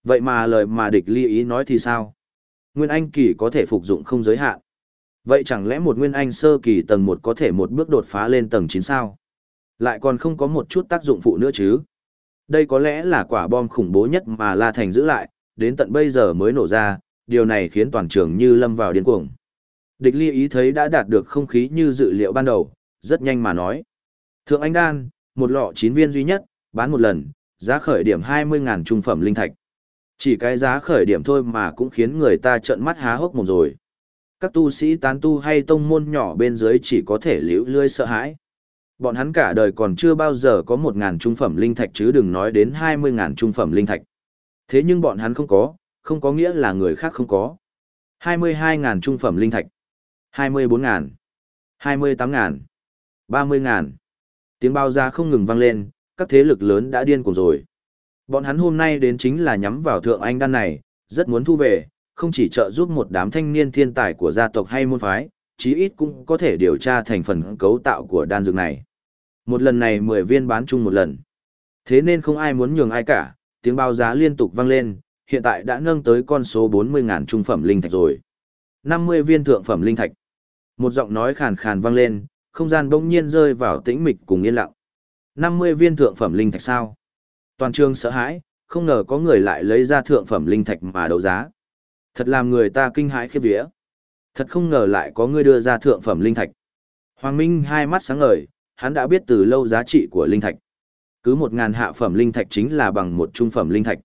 Vậy mà lời mà địch ly ý nói thì sao? Nguyên Anh kỳ có thể phục dụng không giới hạn. Vậy chẳng lẽ một Nguyên Anh sơ kỳ tầng 1 có thể một bước đột phá lên tầng 9 sao? Lại còn không có một chút tác dụng phụ nữa chứ? Đây có lẽ là quả bom khủng bố nhất mà La Thành giữ lại, đến tận bây giờ mới nổ ra, điều này khiến toàn trường như lâm vào điên cuồng. Địch ly ý thấy đã đạt được không khí như dự liệu ban đầu, rất nhanh mà nói. Thượng Anh Đan, một lọ 9 viên duy nhất, bán một lần, giá khởi điểm 20.000 trung phẩm linh thạch. Chỉ cái giá khởi điểm thôi mà cũng khiến người ta trợn mắt há hốc mồm rồi. Các tu sĩ tán tu hay tông môn nhỏ bên dưới chỉ có thể liễu lươi sợ hãi. Bọn hắn cả đời còn chưa bao giờ có 1.000 trung phẩm linh thạch chứ đừng nói đến 20.000 trung phẩm linh thạch. Thế nhưng bọn hắn không có, không có nghĩa là người khác không có. 22.000 trung phẩm linh thạch. 24.000. 28.000. 30.000. Tiếng bao ra không ngừng vang lên, các thế lực lớn đã điên cuồng rồi. Bọn hắn hôm nay đến chính là nhắm vào thượng anh đan này, rất muốn thu về, không chỉ trợ giúp một đám thanh niên thiên tài của gia tộc hay môn phái, chí ít cũng có thể điều tra thành phần cấu tạo của đan dược này. Một lần này 10 viên bán chung một lần. Thế nên không ai muốn nhường ai cả, tiếng bao giá liên tục vang lên, hiện tại đã nâng tới con số 40.000 trung phẩm linh thạch rồi. 50 viên thượng phẩm linh thạch. Một giọng nói khàn khàn vang lên, không gian bỗng nhiên rơi vào tĩnh mịch cùng yên lặng. 50 viên thượng phẩm linh thạch sao? Toàn trường sợ hãi, không ngờ có người lại lấy ra thượng phẩm linh thạch mà đấu giá. Thật làm người ta kinh hãi khiếp vía. Thật không ngờ lại có người đưa ra thượng phẩm linh thạch. Hoàng Minh hai mắt sáng ngời, hắn đã biết từ lâu giá trị của linh thạch. Cứ một ngàn hạ phẩm linh thạch chính là bằng một trung phẩm linh thạch.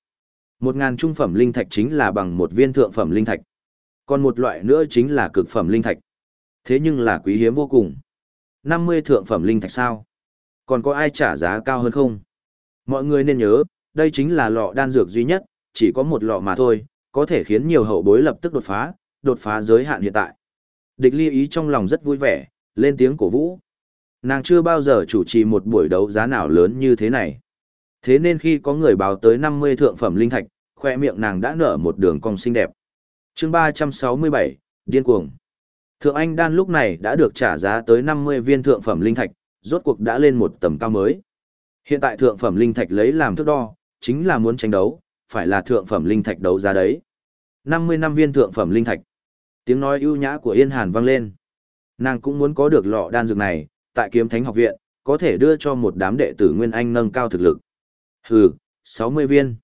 Một ngàn trung phẩm linh thạch chính là bằng một viên thượng phẩm linh thạch. Còn một loại nữa chính là cực phẩm linh thạch. Thế nhưng là quý hiếm vô cùng. 50 thượng phẩm linh thạch sao? Còn có ai trả giá cao hơn không? Mọi người nên nhớ, đây chính là lọ đan dược duy nhất, chỉ có một lọ mà thôi, có thể khiến nhiều hậu bối lập tức đột phá, đột phá giới hạn hiện tại. Địch ly ý trong lòng rất vui vẻ, lên tiếng cổ vũ. Nàng chưa bao giờ chủ trì một buổi đấu giá nào lớn như thế này. Thế nên khi có người báo tới 50 thượng phẩm linh thạch, khoe miệng nàng đã nở một đường cong xinh đẹp. chương 367, Điên cuồng. Thượng Anh Đan lúc này đã được trả giá tới 50 viên thượng phẩm linh thạch, rốt cuộc đã lên một tầm cao mới. Hiện tại thượng phẩm linh thạch lấy làm thước đo, chính là muốn tranh đấu, phải là thượng phẩm linh thạch đấu giá đấy. 50 năm viên thượng phẩm linh thạch. Tiếng nói ưu nhã của Yên Hàn vang lên. Nàng cũng muốn có được lọ đan dược này, tại Kiếm Thánh học viện, có thể đưa cho một đám đệ tử Nguyên Anh nâng cao thực lực. Hừ, 60 viên.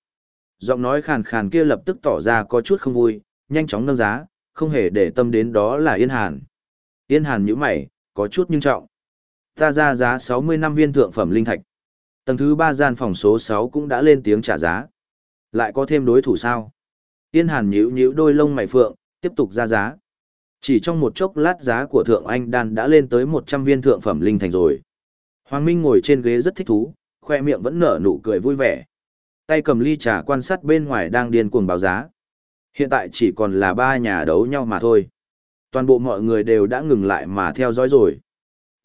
Giọng nói khàn khàn kia lập tức tỏ ra có chút không vui, nhanh chóng nâng giá, không hề để tâm đến đó là Yên Hàn. Yên Hàn nhíu mày, có chút nhưng trọng. Ta ra giá 60 năm viên thượng phẩm linh thạch. Tầng thứ 3 gian phòng số 6 cũng đã lên tiếng trả giá. Lại có thêm đối thủ sao? Yên Hàn nhíu nhíu đôi lông mày phượng, tiếp tục ra giá. Chỉ trong một chốc lát giá của Thượng Anh Đan đã lên tới 100 viên thượng phẩm linh thành rồi. Hoàng Minh ngồi trên ghế rất thích thú, khoe miệng vẫn nở nụ cười vui vẻ. Tay cầm ly trà quan sát bên ngoài đang điên cuồng báo giá. Hiện tại chỉ còn là ba nhà đấu nhau mà thôi. Toàn bộ mọi người đều đã ngừng lại mà theo dõi rồi.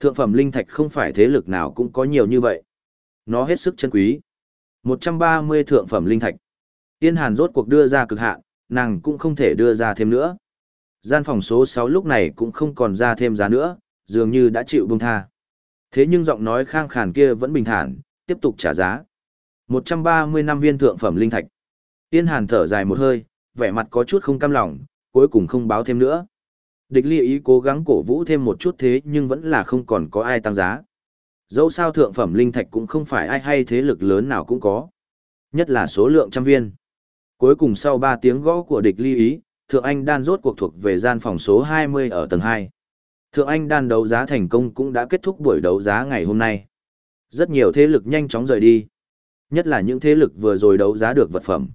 Thượng phẩm linh thạch không phải thế lực nào cũng có nhiều như vậy. Nó hết sức chân quý. 130 thượng phẩm linh thạch. Yên Hàn rốt cuộc đưa ra cực hạn, nàng cũng không thể đưa ra thêm nữa. Gian phòng số 6 lúc này cũng không còn ra thêm giá nữa, dường như đã chịu buông tha. Thế nhưng giọng nói khang khàn kia vẫn bình thản, tiếp tục trả giá. 130 năm viên thượng phẩm linh thạch. Yên Hàn thở dài một hơi, vẻ mặt có chút không cam lòng, cuối cùng không báo thêm nữa. Địch ly ý cố gắng cổ vũ thêm một chút thế nhưng vẫn là không còn có ai tăng giá. Dẫu sao thượng phẩm linh thạch cũng không phải ai hay thế lực lớn nào cũng có. Nhất là số lượng trăm viên. Cuối cùng sau 3 tiếng gõ của địch ly ý, Thượng Anh đan rốt cuộc thuộc về gian phòng số 20 ở tầng 2. Thượng Anh đan đấu giá thành công cũng đã kết thúc buổi đấu giá ngày hôm nay. Rất nhiều thế lực nhanh chóng rời đi. Nhất là những thế lực vừa rồi đấu giá được vật phẩm.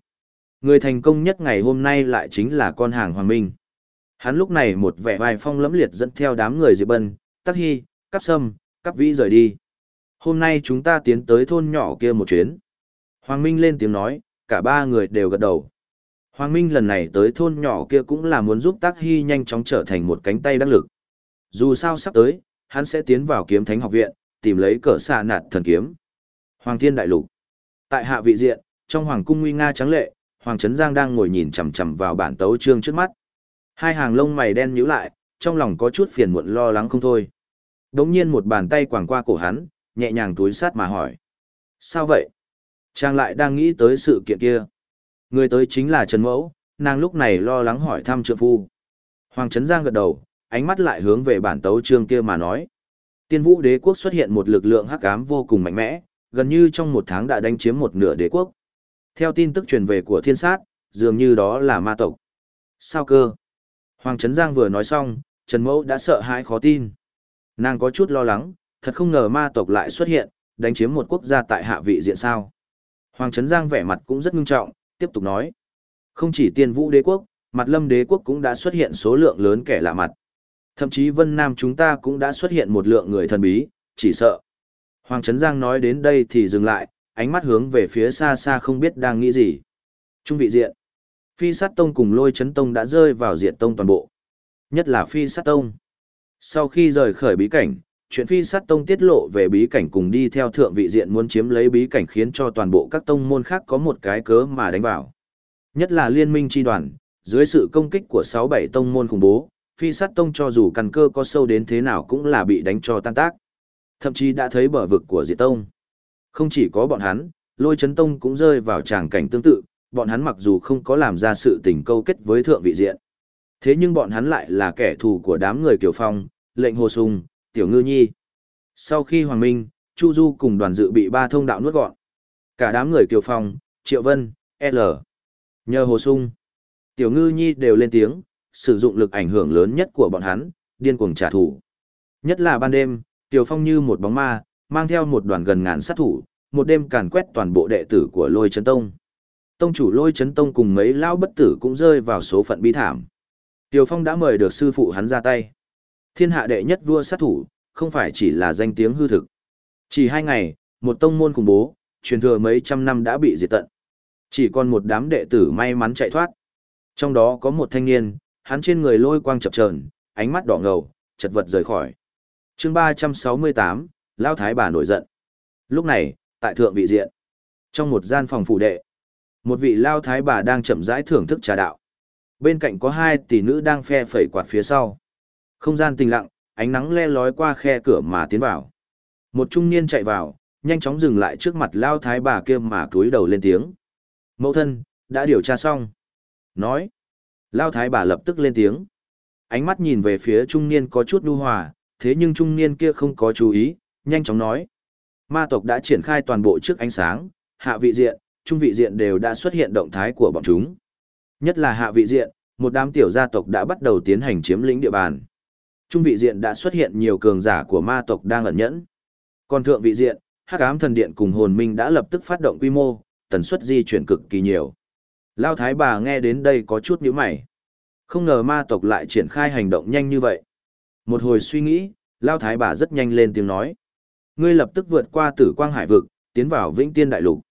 Người thành công nhất ngày hôm nay lại chính là con hàng Hoàng Minh. Hắn lúc này một vẻ vai phong lẫm liệt dẫn theo đám người Diệp Bân, Tắc Hy, Cắp Sâm, Cắp Vĩ rời đi. Hôm nay chúng ta tiến tới thôn nhỏ kia một chuyến. Hoàng Minh lên tiếng nói, cả ba người đều gật đầu. Hoàng Minh lần này tới thôn nhỏ kia cũng là muốn giúp Tác Hy nhanh chóng trở thành một cánh tay đắc lực. Dù sao sắp tới, hắn sẽ tiến vào kiếm thánh học viện, tìm lấy cỡ xạ nạt thần kiếm. Hoàng Thiên Đại Lục Tại hạ vị diện, trong Hoàng cung nguy nga trắng lệ, Hoàng Trấn Giang đang ngồi nhìn chằm chằm vào bản tấu chương trước mắt. Hai hàng lông mày đen nhíu lại, trong lòng có chút phiền muộn lo lắng không thôi. Đống nhiên một bàn tay quàng qua cổ hắn, nhẹ nhàng túi sát mà hỏi. Sao vậy? Trang lại đang nghĩ tới sự kiện kia. Người tới chính là Trần Mẫu, nàng lúc này lo lắng hỏi thăm trượng phu. Hoàng Trấn Giang gật đầu, ánh mắt lại hướng về bản tấu chương kia mà nói. Tiên vũ đế quốc xuất hiện một lực lượng hắc ám vô cùng mạnh mẽ, gần như trong một tháng đã đánh chiếm một nửa đế quốc. Theo tin tức truyền về của thiên sát, dường như đó là ma tộc. Sao cơ? Hoàng Trấn Giang vừa nói xong, Trần Mẫu đã sợ hãi khó tin. Nàng có chút lo lắng, thật không ngờ ma tộc lại xuất hiện, đánh chiếm một quốc gia tại hạ vị diện sao. Hoàng Trấn Giang vẻ mặt cũng rất ngưng trọng, tiếp tục nói. Không chỉ tiên vũ đế quốc, mặt lâm đế quốc cũng đã xuất hiện số lượng lớn kẻ lạ mặt. Thậm chí Vân Nam chúng ta cũng đã xuất hiện một lượng người thần bí, chỉ sợ. Hoàng Trấn Giang nói đến đây thì dừng lại, ánh mắt hướng về phía xa xa không biết đang nghĩ gì. Trung vị diện. Phi sát tông cùng lôi chấn tông đã rơi vào diện tông toàn bộ. Nhất là phi sát tông. Sau khi rời khởi bí cảnh, chuyện phi sát tông tiết lộ về bí cảnh cùng đi theo thượng vị diện muốn chiếm lấy bí cảnh khiến cho toàn bộ các tông môn khác có một cái cớ mà đánh vào. Nhất là liên minh chi đoàn, dưới sự công kích của 6-7 tông môn khủng bố, phi sát tông cho dù căn cơ có sâu đến thế nào cũng là bị đánh cho tan tác. Thậm chí đã thấy bờ vực của diệt tông. Không chỉ có bọn hắn, lôi chấn tông cũng rơi vào tràng cảnh tương tự, bọn hắn mặc dù không có làm ra sự tình câu kết với thượng vị diện. Thế nhưng bọn hắn lại là kẻ thù của đám người Kiều Phong, lệnh hồ sung, tiểu ngư nhi. Sau khi Hoàng Minh, Chu Du cùng đoàn dự bị ba thông đạo nuốt gọn. Cả đám người Kiều Phong, Triệu Vân, L. Nhờ hồ sung, tiểu ngư nhi đều lên tiếng, sử dụng lực ảnh hưởng lớn nhất của bọn hắn, điên cuồng trả thù. Nhất là ban đêm, Tiểu Phong như một bóng ma, mang theo một đoàn gần ngàn sát thủ, một đêm càn quét toàn bộ đệ tử của Lôi Chấn Tông. Tông chủ Lôi Chấn Tông cùng mấy lão bất tử cũng rơi vào số phận bi thảm. Tiểu Phong đã mời được sư phụ hắn ra tay. Thiên hạ đệ nhất vua sát thủ, không phải chỉ là danh tiếng hư thực. Chỉ hai ngày, một tông môn cùng bố, truyền thừa mấy trăm năm đã bị diệt tận. Chỉ còn một đám đệ tử may mắn chạy thoát. Trong đó có một thanh niên, hắn trên người lôi quang chập chờn, ánh mắt đỏ ngầu, chật vật rời khỏi. Chương 368, Lao Thái bà nổi giận. Lúc này, tại thượng vị diện, trong một gian phòng phủ đệ, một vị Lao Thái bà đang chậm rãi thưởng thức trà đạo. Bên cạnh có hai tỷ nữ đang phe phẩy quạt phía sau. Không gian tình lặng, ánh nắng le lói qua khe cửa mà tiến vào. Một trung niên chạy vào, nhanh chóng dừng lại trước mặt Lao Thái bà kia mà cúi đầu lên tiếng. Mẫu thân, đã điều tra xong. Nói. Lao thái bà lập tức lên tiếng. Ánh mắt nhìn về phía trung niên có chút nhu hòa, thế nhưng trung niên kia không có chú ý, nhanh chóng nói. Ma tộc đã triển khai toàn bộ trước ánh sáng, hạ vị diện, trung vị diện đều đã xuất hiện động thái của bọn chúng. Nhất là hạ vị diện, một đám tiểu gia tộc đã bắt đầu tiến hành chiếm lĩnh địa bàn. Trung vị diện đã xuất hiện nhiều cường giả của ma tộc đang ẩn nhẫn. Còn thượng vị diện, Hắc Ám Thần Điện cùng Hồn Minh đã lập tức phát động quy mô, tần suất di chuyển cực kỳ nhiều. Lao thái bà nghe đến đây có chút nhíu mày. Không ngờ ma tộc lại triển khai hành động nhanh như vậy. Một hồi suy nghĩ, Lao thái bà rất nhanh lên tiếng nói. Ngươi lập tức vượt qua tử quang hải vực, tiến vào vĩnh tiên đại lục.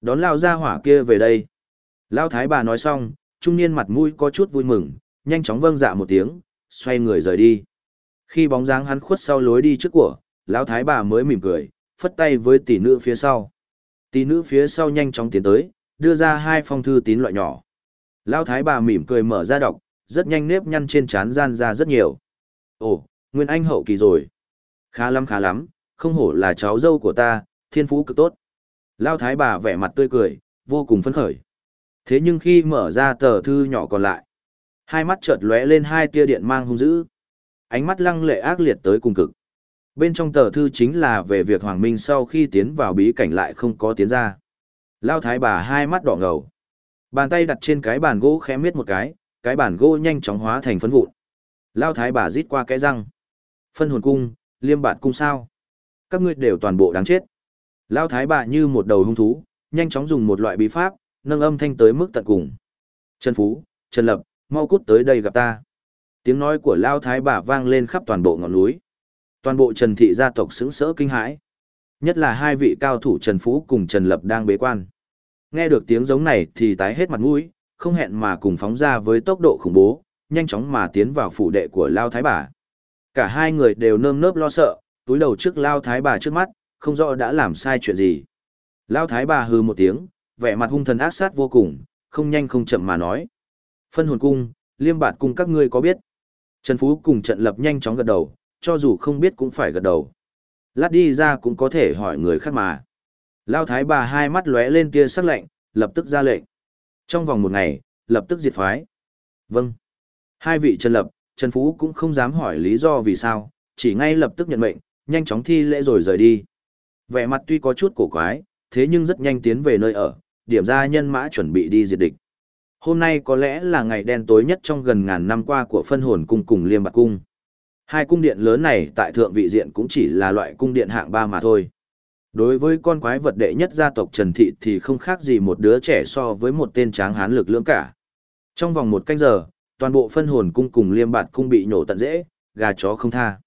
Đón Lao ra hỏa kia về đây. Lao thái bà nói xong, trung niên mặt mũi có chút vui mừng, nhanh chóng vâng dạ một tiếng, xoay người rời đi. Khi bóng dáng hắn khuất sau lối đi trước của, Lão thái bà mới mỉm cười, phất tay với tỷ nữ phía sau. Tỷ nữ phía sau nhanh chóng tiến tới, đưa ra hai phong thư tín loại nhỏ. Lao thái bà mỉm cười mở ra đọc, rất nhanh nếp nhăn trên trán gian ra rất nhiều. Ồ, Nguyên Anh hậu kỳ rồi. Khá lắm khá lắm, không hổ là cháu dâu của ta, thiên phú cực tốt. Lao thái bà vẻ mặt tươi cười, vô cùng phấn khởi. Thế nhưng khi mở ra tờ thư nhỏ còn lại, hai mắt chợt lóe lên hai tia điện mang hung dữ. Ánh mắt lăng lệ ác liệt tới cùng cực. Bên trong tờ thư chính là về việc Hoàng Minh sau khi tiến vào bí cảnh lại không có tiến ra. Lao thái bà hai mắt đỏ ngầu. Bàn tay đặt trên cái bàn gỗ khẽ miết một cái, cái bàn gỗ nhanh chóng hóa thành phấn vụn. Lao thái bà rít qua cái răng. Phân hồn cung, liêm bạt cung sao. Các ngươi đều toàn bộ đáng chết. Lao thái bà như một đầu hung thú, nhanh chóng dùng một loại bí pháp, nâng âm thanh tới mức tận cùng. Trần Phú, Trần Lập, mau cút tới đây gặp ta. Tiếng nói của Lao thái bà vang lên khắp toàn bộ ngọn núi. Toàn bộ Trần thị gia tộc sững sỡ kinh hãi. Nhất là hai vị cao thủ Trần Phú cùng Trần Lập đang bế quan. Nghe được tiếng giống này thì tái hết mặt mũi, không hẹn mà cùng phóng ra với tốc độ khủng bố, nhanh chóng mà tiến vào phủ đệ của Lao Thái bà. Cả hai người đều nơm nớp lo sợ, túi đầu trước Lao Thái bà trước mắt, không rõ đã làm sai chuyện gì. Lao Thái bà hừ một tiếng, vẻ mặt hung thần ác sát vô cùng, không nhanh không chậm mà nói. Phân hồn cung, liêm bạt cung các ngươi có biết. Trần Phú cùng trận lập nhanh chóng gật đầu, cho dù không biết cũng phải gật đầu. Lát đi ra cũng có thể hỏi người khác mà. Lao Thái bà hai mắt lóe lên tia sắc lệnh, lập tức ra lệnh. Trong vòng một ngày, lập tức diệt phái. Vâng. Hai vị Trần Lập, Trần Phú cũng không dám hỏi lý do vì sao, chỉ ngay lập tức nhận mệnh, nhanh chóng thi lễ rồi rời đi. Vẻ mặt tuy có chút cổ quái, thế nhưng rất nhanh tiến về nơi ở, điểm ra nhân mã chuẩn bị đi diệt địch. Hôm nay có lẽ là ngày đen tối nhất trong gần ngàn năm qua của phân hồn cung cùng liêm bạc cung. Hai cung điện lớn này tại thượng vị diện cũng chỉ là loại cung điện hạng ba mà thôi. Đối với con quái vật đệ nhất gia tộc Trần Thị thì không khác gì một đứa trẻ so với một tên tráng hán lực lưỡng cả. Trong vòng một canh giờ, toàn bộ phân hồn cung cùng liêm bạt cung bị nhổ tận dễ, gà chó không tha.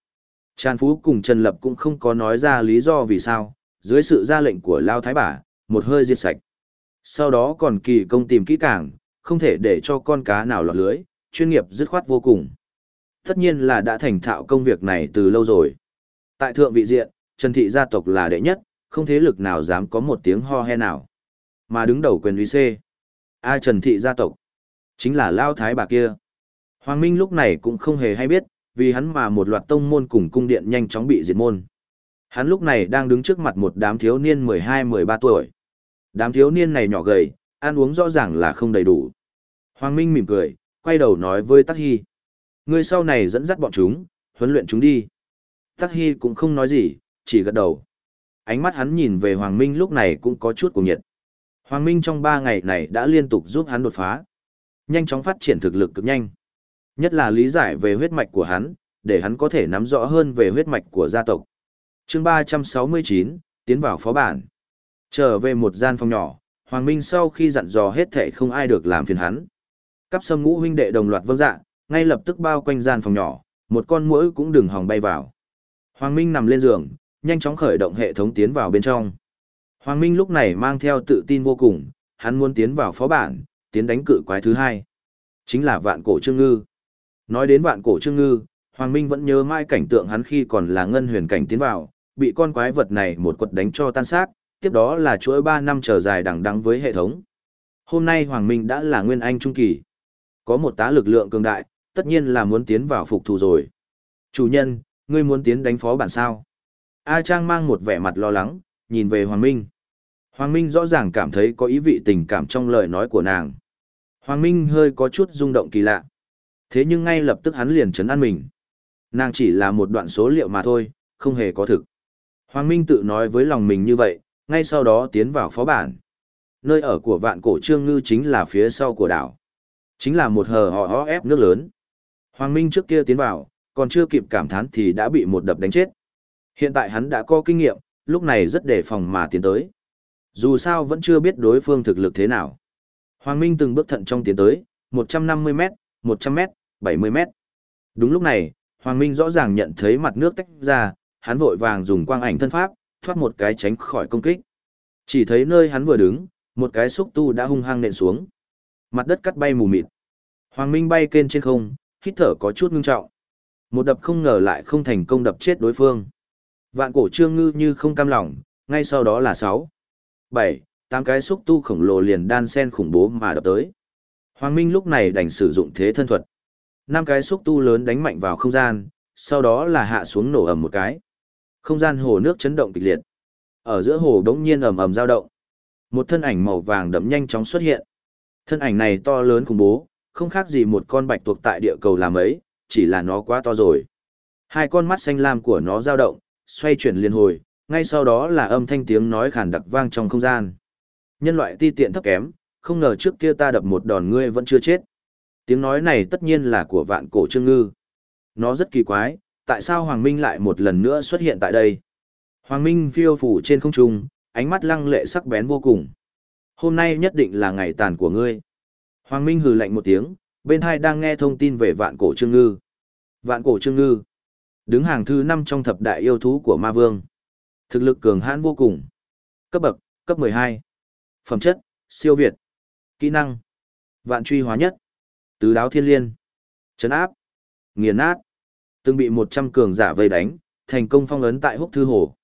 Tràn Phú cùng Trần Lập cũng không có nói ra lý do vì sao, dưới sự ra lệnh của Lao Thái Bà, một hơi diệt sạch. Sau đó còn kỳ công tìm kỹ càng, không thể để cho con cá nào lọt lưới, chuyên nghiệp dứt khoát vô cùng. Tất nhiên là đã thành thạo công việc này từ lâu rồi. Tại thượng vị diện, Trần Thị gia tộc là đệ nhất, không thế lực nào dám có một tiếng ho he nào. Mà đứng đầu quyền uy C. A Trần Thị gia tộc. Chính là Lao Thái bà kia. Hoàng Minh lúc này cũng không hề hay biết, vì hắn mà một loạt tông môn cùng cung điện nhanh chóng bị diệt môn. Hắn lúc này đang đứng trước mặt một đám thiếu niên 12-13 tuổi. Đám thiếu niên này nhỏ gầy, ăn uống rõ ràng là không đầy đủ. Hoàng Minh mỉm cười, quay đầu nói với Tắc Hy. Người sau này dẫn dắt bọn chúng, huấn luyện chúng đi. Tắc Hy cũng không nói gì, chỉ gật đầu. Ánh mắt hắn nhìn về Hoàng Minh lúc này cũng có chút cuồng nhiệt. Hoàng Minh trong 3 ngày này đã liên tục giúp hắn đột phá. Nhanh chóng phát triển thực lực cực nhanh. Nhất là lý giải về huyết mạch của hắn, để hắn có thể nắm rõ hơn về huyết mạch của gia tộc. chương 369, tiến vào phó bản. Trở về một gian phòng nhỏ, Hoàng Minh sau khi dặn dò hết thảy không ai được làm phiền hắn. Cắp sâm ngũ huynh đệ đồng loạt vâng dạ, ngay lập tức bao quanh gian phòng nhỏ, một con muỗi cũng đừng hòng bay vào. Hoàng Minh nằm lên giường, nhanh chóng khởi động hệ thống tiến vào bên trong. Hoàng Minh lúc này mang theo tự tin vô cùng, hắn muốn tiến vào phó bản, tiến đánh cự quái thứ hai. Chính là vạn cổ trương ngư. Nói đến vạn cổ trương ngư, Hoàng Minh vẫn nhớ mãi cảnh tượng hắn khi còn là ngân huyền cảnh tiến vào, bị con quái vật này một quật đánh cho tan xác, tiếp đó là chuỗi 3 năm chờ dài đằng đẵng với hệ thống. Hôm nay Hoàng Minh đã là nguyên anh trung kỳ. Có một tá lực lượng cường đại, tất nhiên là muốn tiến vào phục thù rồi. Chủ nhân, ngươi muốn tiến đánh phó bản sao? A Trang mang một vẻ mặt lo lắng, nhìn về Hoàng Minh. Hoàng Minh rõ ràng cảm thấy có ý vị tình cảm trong lời nói của nàng. Hoàng Minh hơi có chút rung động kỳ lạ. Thế nhưng ngay lập tức hắn liền chấn an mình. Nàng chỉ là một đoạn số liệu mà thôi, không hề có thực. Hoàng Minh tự nói với lòng mình như vậy, ngay sau đó tiến vào phó bản. Nơi ở của vạn cổ trương ngư chính là phía sau của đảo. Chính là một hờ hò ho ép nước lớn. Hoàng Minh trước kia tiến vào, còn chưa kịp cảm thán thì đã bị một đập đánh chết. Hiện tại hắn đã có kinh nghiệm, lúc này rất đề phòng mà tiến tới. Dù sao vẫn chưa biết đối phương thực lực thế nào. Hoàng Minh từng bước thận trong tiến tới, 150m, 100m, 70 mét. Đúng lúc này, Hoàng Minh rõ ràng nhận thấy mặt nước tách ra, hắn vội vàng dùng quang ảnh thân pháp, thoát một cái tránh khỏi công kích. Chỉ thấy nơi hắn vừa đứng, một cái xúc tu đã hung hăng nện xuống. Mặt đất cắt bay mù mịt. Hoàng Minh bay kên trên không, hít thở có chút ngưng trọng. Một đập không ngờ lại không thành công đập chết đối phương. Vạn cổ trương ngư như không cam lòng, ngay sau đó là 6, 7, 8 cái xúc tu khổng lồ liền đan sen khủng bố mà đập tới. Hoàng Minh lúc này đành sử dụng thế thân thuật năm cái xúc tu lớn đánh mạnh vào không gian, sau đó là hạ xuống nổ ầm một cái. Không gian hồ nước chấn động kịch liệt. Ở giữa hồ đống nhiên ầm ầm dao động. Một thân ảnh màu vàng đậm nhanh chóng xuất hiện. Thân ảnh này to lớn khủng bố, không khác gì một con bạch tuộc tại địa cầu làm ấy, chỉ là nó quá to rồi. Hai con mắt xanh lam của nó dao động, xoay chuyển liên hồi, ngay sau đó là âm thanh tiếng nói khàn đặc vang trong không gian. Nhân loại ti tiện thấp kém, không ngờ trước kia ta đập một đòn ngươi vẫn chưa chết. Tiếng nói này tất nhiên là của vạn cổ trương ngư. Nó rất kỳ quái, tại sao Hoàng Minh lại một lần nữa xuất hiện tại đây? Hoàng Minh phiêu phủ trên không trung, ánh mắt lăng lệ sắc bén vô cùng. Hôm nay nhất định là ngày tàn của ngươi. Hoàng Minh hừ lạnh một tiếng, bên hai đang nghe thông tin về vạn cổ trương ngư. Vạn cổ trương ngư. Đứng hàng thứ 5 trong thập đại yêu thú của ma vương. Thực lực cường hãn vô cùng. Cấp bậc, cấp 12. Phẩm chất, siêu việt, kỹ năng, vạn truy hóa nhất, tứ đáo thiên liên, chấn áp, nghiền nát, từng bị 100 cường giả vây đánh, thành công phong ấn tại húc thư hồ.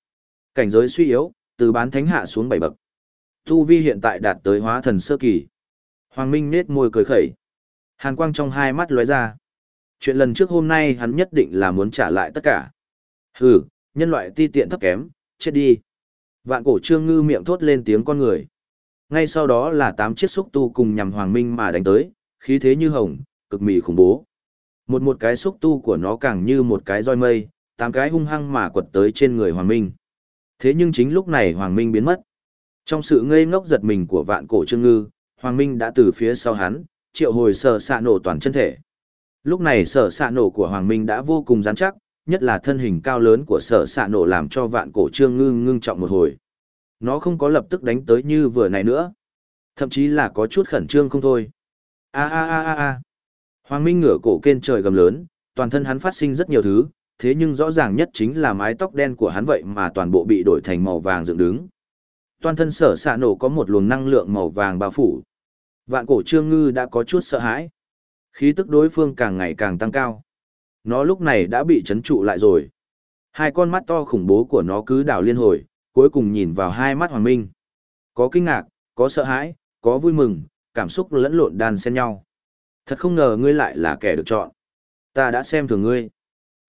Cảnh giới suy yếu, từ bán thánh hạ xuống bảy bậc. Tu vi hiện tại đạt tới hóa thần sơ kỳ. Hoàng Minh nết môi cười khẩy. Hàn quang trong hai mắt lóe ra. Chuyện lần trước hôm nay hắn nhất định là muốn trả lại tất cả. Hừ, nhân loại ti tiện thấp kém, chết đi. Vạn cổ trương ngư miệng thốt lên tiếng con người. Ngay sau đó là tám chiếc xúc tu cùng nhằm Hoàng Minh mà đánh tới, khí thế như hồng, cực mị khủng bố. Một một cái xúc tu của nó càng như một cái roi mây, tám cái hung hăng mà quật tới trên người Hoàng Minh. Thế nhưng chính lúc này Hoàng Minh biến mất. Trong sự ngây ngốc giật mình của vạn cổ trương ngư, Hoàng Minh đã từ phía sau hắn, triệu hồi sở xạ nổ toàn chân thể. Lúc này sở xạ nổ của Hoàng Minh đã vô cùng rắn chắc, nhất là thân hình cao lớn của sở xạ nổ làm cho vạn cổ trương ngư ngưng trọng một hồi. Nó không có lập tức đánh tới như vừa này nữa. Thậm chí là có chút khẩn trương không thôi a a a a a Hoàng Minh ngửa cổ kên trời gầm lớn, toàn thân hắn phát sinh rất nhiều thứ, thế nhưng rõ ràng nhất chính là mái tóc đen của hắn vậy mà toàn bộ bị đổi thành màu vàng dựng đứng. Toàn thân sở xạ nổ có một luồng năng lượng màu vàng bao phủ. Vạn cổ trương ngư đã có chút sợ hãi. Khí tức đối phương càng ngày càng tăng cao. Nó lúc này đã bị chấn trụ lại rồi. Hai con mắt to khủng bố của nó cứ đảo liên hồi, cuối cùng nhìn vào hai mắt Hoàng Minh. Có kinh ngạc, có sợ hãi, có vui mừng, cảm xúc lẫn lộn đan xen nhau. Thật không ngờ ngươi lại là kẻ được chọn. Ta đã xem thường ngươi.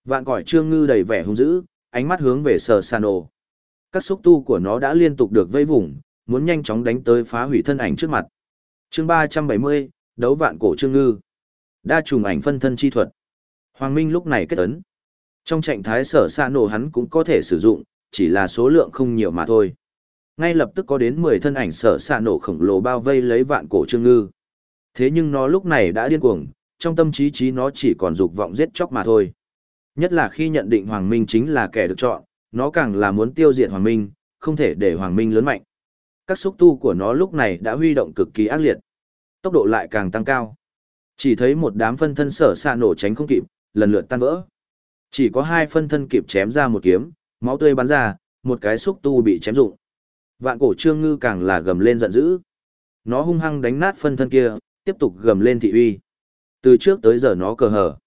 Vạn cõi trương ngư đầy vẻ hung dữ, ánh mắt hướng về sờ san ồ. Các xúc tu của nó đã liên tục được vây vùng, muốn nhanh chóng đánh tới phá hủy thân ảnh trước mặt. chương ba trăm bảy mươi, đấu vạn cổ trương ngư. Đa trùng ảnh phân thân chi thuật. Hoàng Minh lúc này kết ấn. Trong trạng thái sở xa nổ hắn cũng có thể sử dụng, chỉ là số lượng không nhiều mà thôi. Ngay lập tức có đến 10 thân ảnh sở xạ nổ khổng lồ bao vây lấy vạn cổ trương ngư. Thế nhưng nó lúc này đã điên cuồng, trong tâm trí trí nó chỉ còn dục vọng giết chóc mà thôi. Nhất là khi nhận định Hoàng Minh chính là kẻ được chọn, nó càng là muốn tiêu diệt Hoàng Minh, không thể để Hoàng Minh lớn mạnh. Các xúc tu của nó lúc này đã huy động cực kỳ ác liệt. Tốc độ lại càng tăng cao. Chỉ thấy một đám phân thân sở xạ nổ tránh không kịp, lần lượt tan vỡ. Chỉ có hai phân thân kịp chém ra một kiếm, máu tươi bắn ra, một cái xúc tu bị chém rụng. Vạn cổ trương ngư càng là gầm lên giận dữ. Nó hung hăng đánh nát phân thân kia, tiếp tục gầm lên thị uy. Từ trước tới giờ nó cờ hở.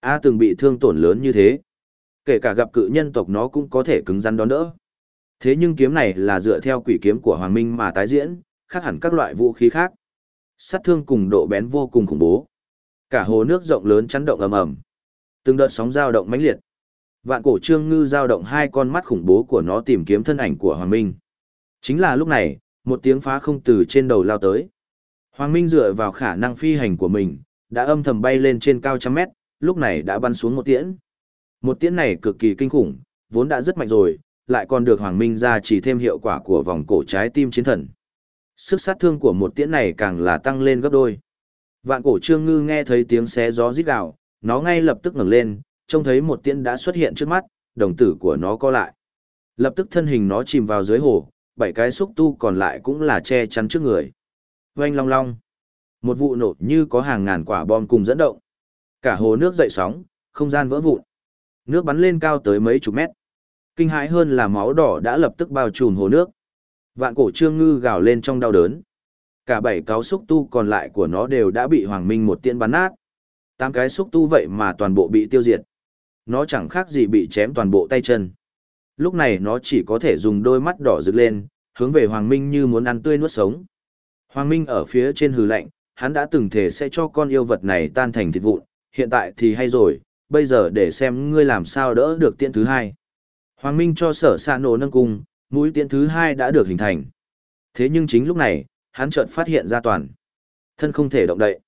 A từng bị thương tổn lớn như thế. Kể cả gặp cự nhân tộc nó cũng có thể cứng rắn đón đỡ. Thế nhưng kiếm này là dựa theo quỷ kiếm của Hoàng Minh mà tái diễn, khác hẳn các loại vũ khí khác. Sát thương cùng độ bén vô cùng khủng bố. Cả hồ nước rộng lớn chấn động ầm ầm. Từng đợt sóng dao động mãnh liệt. Vạn cổ trương ngư dao động hai con mắt khủng bố của nó tìm kiếm thân ảnh của Hoàng Minh. Chính là lúc này, một tiếng phá không từ trên đầu lao tới. Hoàng Minh dựa vào khả năng phi hành của mình, đã âm thầm bay lên trên cao trăm mét, lúc này đã bắn xuống một tiễn. Một tiễn này cực kỳ kinh khủng, vốn đã rất mạnh rồi, lại còn được Hoàng Minh ra chỉ thêm hiệu quả của vòng cổ trái tim chiến thần. Sức sát thương của một tiễn này càng là tăng lên gấp đôi. Vạn cổ trương ngư nghe thấy tiếng xé gió rít gào, nó ngay lập tức ngẩng lên, trông thấy một tiễn đã xuất hiện trước mắt, đồng tử của nó co lại. Lập tức thân hình nó chìm vào dưới hồ, bảy cái xúc tu còn lại cũng là che chắn trước người. Oanh long long. Một vụ nổ như có hàng ngàn quả bom cùng dẫn động. Cả hồ nước dậy sóng, không gian vỡ vụn. Nước bắn lên cao tới mấy chục mét. Kinh hãi hơn là máu đỏ đã lập tức bao trùm hồ nước. Vạn cổ trương ngư gào lên trong đau đớn. Cả bảy cáo xúc tu còn lại của nó đều đã bị Hoàng Minh một tiễn bắn nát. Tám cái xúc tu vậy mà toàn bộ bị tiêu diệt. Nó chẳng khác gì bị chém toàn bộ tay chân. Lúc này nó chỉ có thể dùng đôi mắt đỏ rực lên, hướng về Hoàng Minh như muốn ăn tươi nuốt sống. Hoàng Minh ở phía trên hừ lạnh, hắn đã từng thể sẽ cho con yêu vật này tan thành thịt vụn, hiện tại thì hay rồi, bây giờ để xem ngươi làm sao đỡ được tiện thứ hai. Hoàng Minh cho sở xa nổ nâng cung, mũi tiện thứ hai đã được hình thành. Thế nhưng chính lúc này, hắn chợt phát hiện ra toàn. Thân không thể động đậy.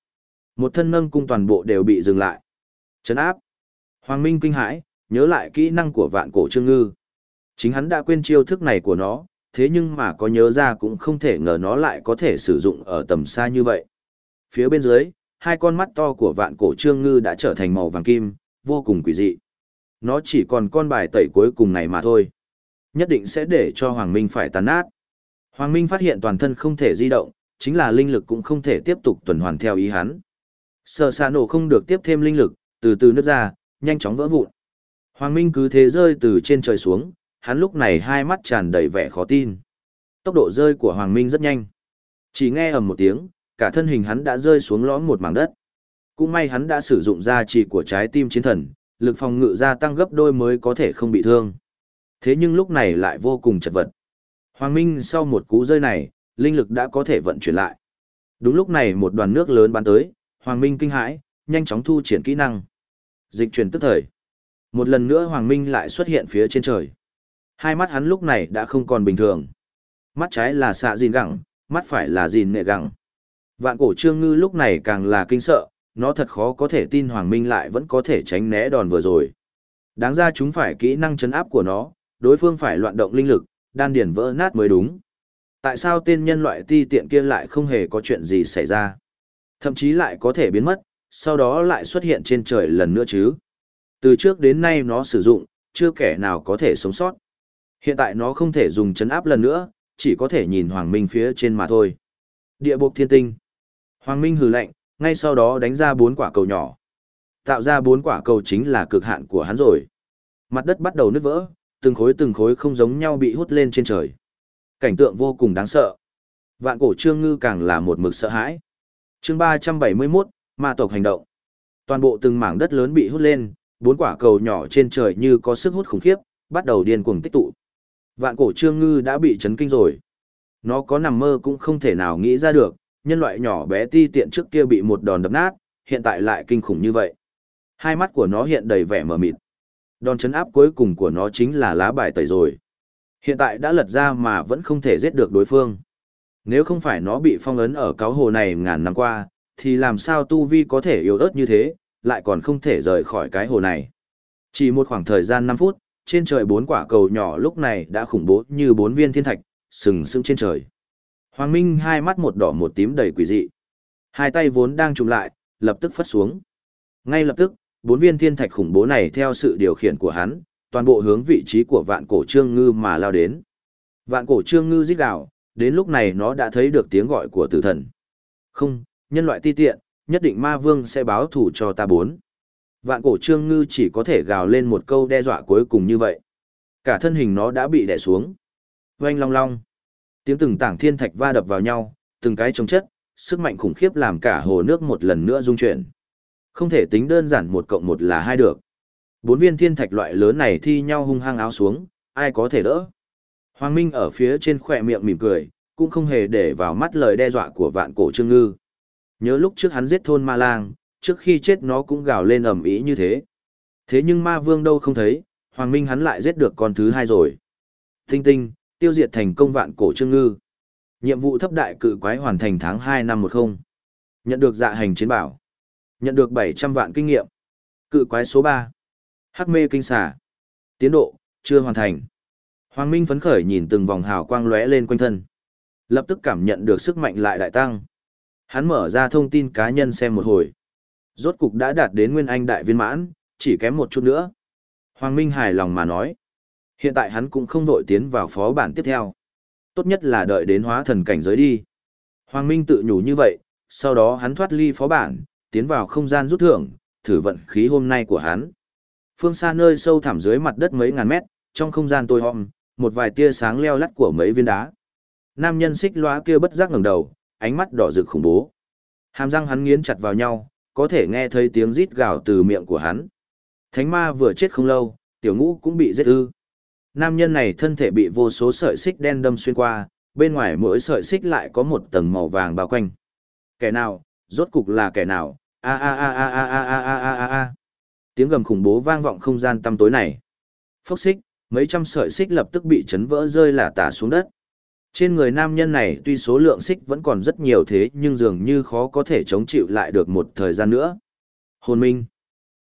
Một thân nâng cung toàn bộ đều bị dừng lại. Chấn áp. Hoàng Minh kinh hãi, nhớ lại kỹ năng của vạn cổ trương ngư. Chính hắn đã quên chiêu thức này của nó, thế nhưng mà có nhớ ra cũng không thể ngờ nó lại có thể sử dụng ở tầm xa như vậy. Phía bên dưới, hai con mắt to của vạn cổ trương ngư đã trở thành màu vàng kim, vô cùng quỷ dị. Nó chỉ còn con bài tẩy cuối cùng này mà thôi. Nhất định sẽ để cho Hoàng Minh phải tàn nát. Hoàng Minh phát hiện toàn thân không thể di động, chính là linh lực cũng không thể tiếp tục tuần hoàn theo ý hắn. Sở xa nổ không được tiếp thêm linh lực, từ từ nứt ra, nhanh chóng vỡ vụn. Hoàng Minh cứ thế rơi từ trên trời xuống, hắn lúc này hai mắt tràn đầy vẻ khó tin. Tốc độ rơi của Hoàng Minh rất nhanh. Chỉ nghe ầm một tiếng, cả thân hình hắn đã rơi xuống lõm một mảng đất. Cũng may hắn đã sử dụng gia trì của trái tim chiến thần, lực phòng ngự gia tăng gấp đôi mới có thể không bị thương. Thế nhưng lúc này lại vô cùng chật vật. Hoàng Minh sau một cú rơi này, linh lực đã có thể vận chuyển lại. Đúng lúc này một đoàn nước lớn bắn tới, Hoàng Minh kinh hãi, nhanh chóng thu triển kỹ năng. Dịch chuyển tức thời. Một lần nữa Hoàng Minh lại xuất hiện phía trên trời. Hai mắt hắn lúc này đã không còn bình thường. Mắt trái là xạ dìn gẳng, mắt phải là dìn nệ gẳng. Vạn cổ trương ngư lúc này càng là kinh sợ, nó thật khó có thể tin Hoàng Minh lại vẫn có thể tránh né đòn vừa rồi. Đáng ra chúng phải kỹ năng chấn áp của nó, đối phương phải loạn động linh lực, đan điển vỡ nát mới đúng. Tại sao tên nhân loại ti tiện kia lại không hề có chuyện gì xảy ra? Thậm chí lại có thể biến mất, sau đó lại xuất hiện trên trời lần nữa chứ? Từ trước đến nay nó sử dụng, chưa kẻ nào có thể sống sót. Hiện tại nó không thể dùng chấn áp lần nữa, chỉ có thể nhìn Hoàng Minh phía trên mà thôi. Địa bộ thiên tinh. Hoàng Minh hừ lạnh, ngay sau đó đánh ra bốn quả cầu nhỏ. Tạo ra bốn quả cầu chính là cực hạn của hắn rồi. Mặt đất bắt đầu nứt vỡ, từng khối từng khối không giống nhau bị hút lên trên trời. Cảnh tượng vô cùng đáng sợ. Vạn cổ trương ngư càng là một mực sợ hãi. chương 371, ma tộc hành động. Toàn bộ từng mảng đất lớn bị hút lên, bốn quả cầu nhỏ trên trời như có sức hút khủng khiếp, bắt đầu điên cuồng tích tụ. Vạn cổ trương ngư đã bị chấn kinh rồi. Nó có nằm mơ cũng không thể nào nghĩ ra được, nhân loại nhỏ bé ti tiện trước kia bị một đòn đập nát, hiện tại lại kinh khủng như vậy. Hai mắt của nó hiện đầy vẻ mờ mịt. Đòn chấn áp cuối cùng của nó chính là lá bài tẩy rồi. Hiện tại đã lật ra mà vẫn không thể giết được đối phương. Nếu không phải nó bị phong ấn ở cáo hồ này ngàn năm qua, thì làm sao tu vi có thể yếu ớt như thế, lại còn không thể rời khỏi cái hồ này. Chỉ một khoảng thời gian 5 phút, trên trời bốn quả cầu nhỏ lúc này đã khủng bố như bốn viên thiên thạch, sừng sững trên trời. Hoàng Minh hai mắt một đỏ một tím đầy quỷ dị. Hai tay vốn đang trùng lại, lập tức phất xuống. Ngay lập tức, bốn viên thiên thạch khủng bố này theo sự điều khiển của hắn, toàn bộ hướng vị trí của vạn cổ trương ngư mà lao đến. Vạn cổ trương ngư rít gào, đến lúc này nó đã thấy được tiếng gọi của tử thần. Không, nhân loại ti tiện, nhất định ma vương sẽ báo thù cho ta bốn. Vạn cổ trương ngư chỉ có thể gào lên một câu đe dọa cuối cùng như vậy. Cả thân hình nó đã bị đè xuống. Oanh long long. Tiếng từng tảng thiên thạch va đập vào nhau, từng cái chống chất, sức mạnh khủng khiếp làm cả hồ nước một lần nữa rung chuyển. Không thể tính đơn giản một cộng một là hai được. Bốn viên thiên thạch loại lớn này thi nhau hung hăng áo xuống, ai có thể đỡ. Hoàng Minh ở phía trên khỏe miệng mỉm cười, cũng không hề để vào mắt lời đe dọa của vạn cổ trương ngư. Nhớ lúc trước hắn giết thôn ma lang, trước khi chết nó cũng gào lên ầm ĩ như thế. Thế nhưng ma vương đâu không thấy, Hoàng Minh hắn lại giết được con thứ hai rồi. Tinh tinh, tiêu diệt thành công vạn cổ trương ngư. Nhiệm vụ thấp đại cự quái hoàn thành tháng 2 năm 10. Nhận được dạ hành chiến bảo. Nhận được 700 vạn kinh nghiệm. Cự quái số 3. Hắc mê kinh xà. Tiến độ, chưa hoàn thành. Hoàng Minh phấn khởi nhìn từng vòng hào quang lóe lên quanh thân. Lập tức cảm nhận được sức mạnh lại đại tăng. Hắn mở ra thông tin cá nhân xem một hồi. Rốt cục đã đạt đến nguyên anh đại viên mãn, chỉ kém một chút nữa. Hoàng Minh hài lòng mà nói. Hiện tại hắn cũng không vội tiến vào phó bản tiếp theo. Tốt nhất là đợi đến hóa thần cảnh giới đi. Hoàng Minh tự nhủ như vậy, sau đó hắn thoát ly phó bản, tiến vào không gian rút thưởng, thử vận khí hôm nay của hắn. Phương xa nơi sâu thẳm dưới mặt đất mấy ngàn mét, trong không gian tối om, một vài tia sáng leo lắt của mấy viên đá. Nam nhân xích loa kia bất giác ngẩng đầu, ánh mắt đỏ rực khủng bố. Hàm răng hắn nghiến chặt vào nhau, có thể nghe thấy tiếng rít gào từ miệng của hắn. Thánh ma vừa chết không lâu, tiểu ngũ cũng bị giết ư. Nam nhân này thân thể bị vô số sợi xích đen đâm xuyên qua, bên ngoài mỗi sợi xích lại có một tầng màu vàng bao quanh. Kẻ nào, rốt cục là kẻ nào, a a a a a a a a a a a. Tiếng gầm khủng bố vang vọng không gian tăm tối này. Phốc xích, mấy trăm sợi xích lập tức bị chấn vỡ rơi lả tả xuống đất. Trên người nam nhân này tuy số lượng xích vẫn còn rất nhiều thế nhưng dường như khó có thể chống chịu lại được một thời gian nữa. Hồn minh.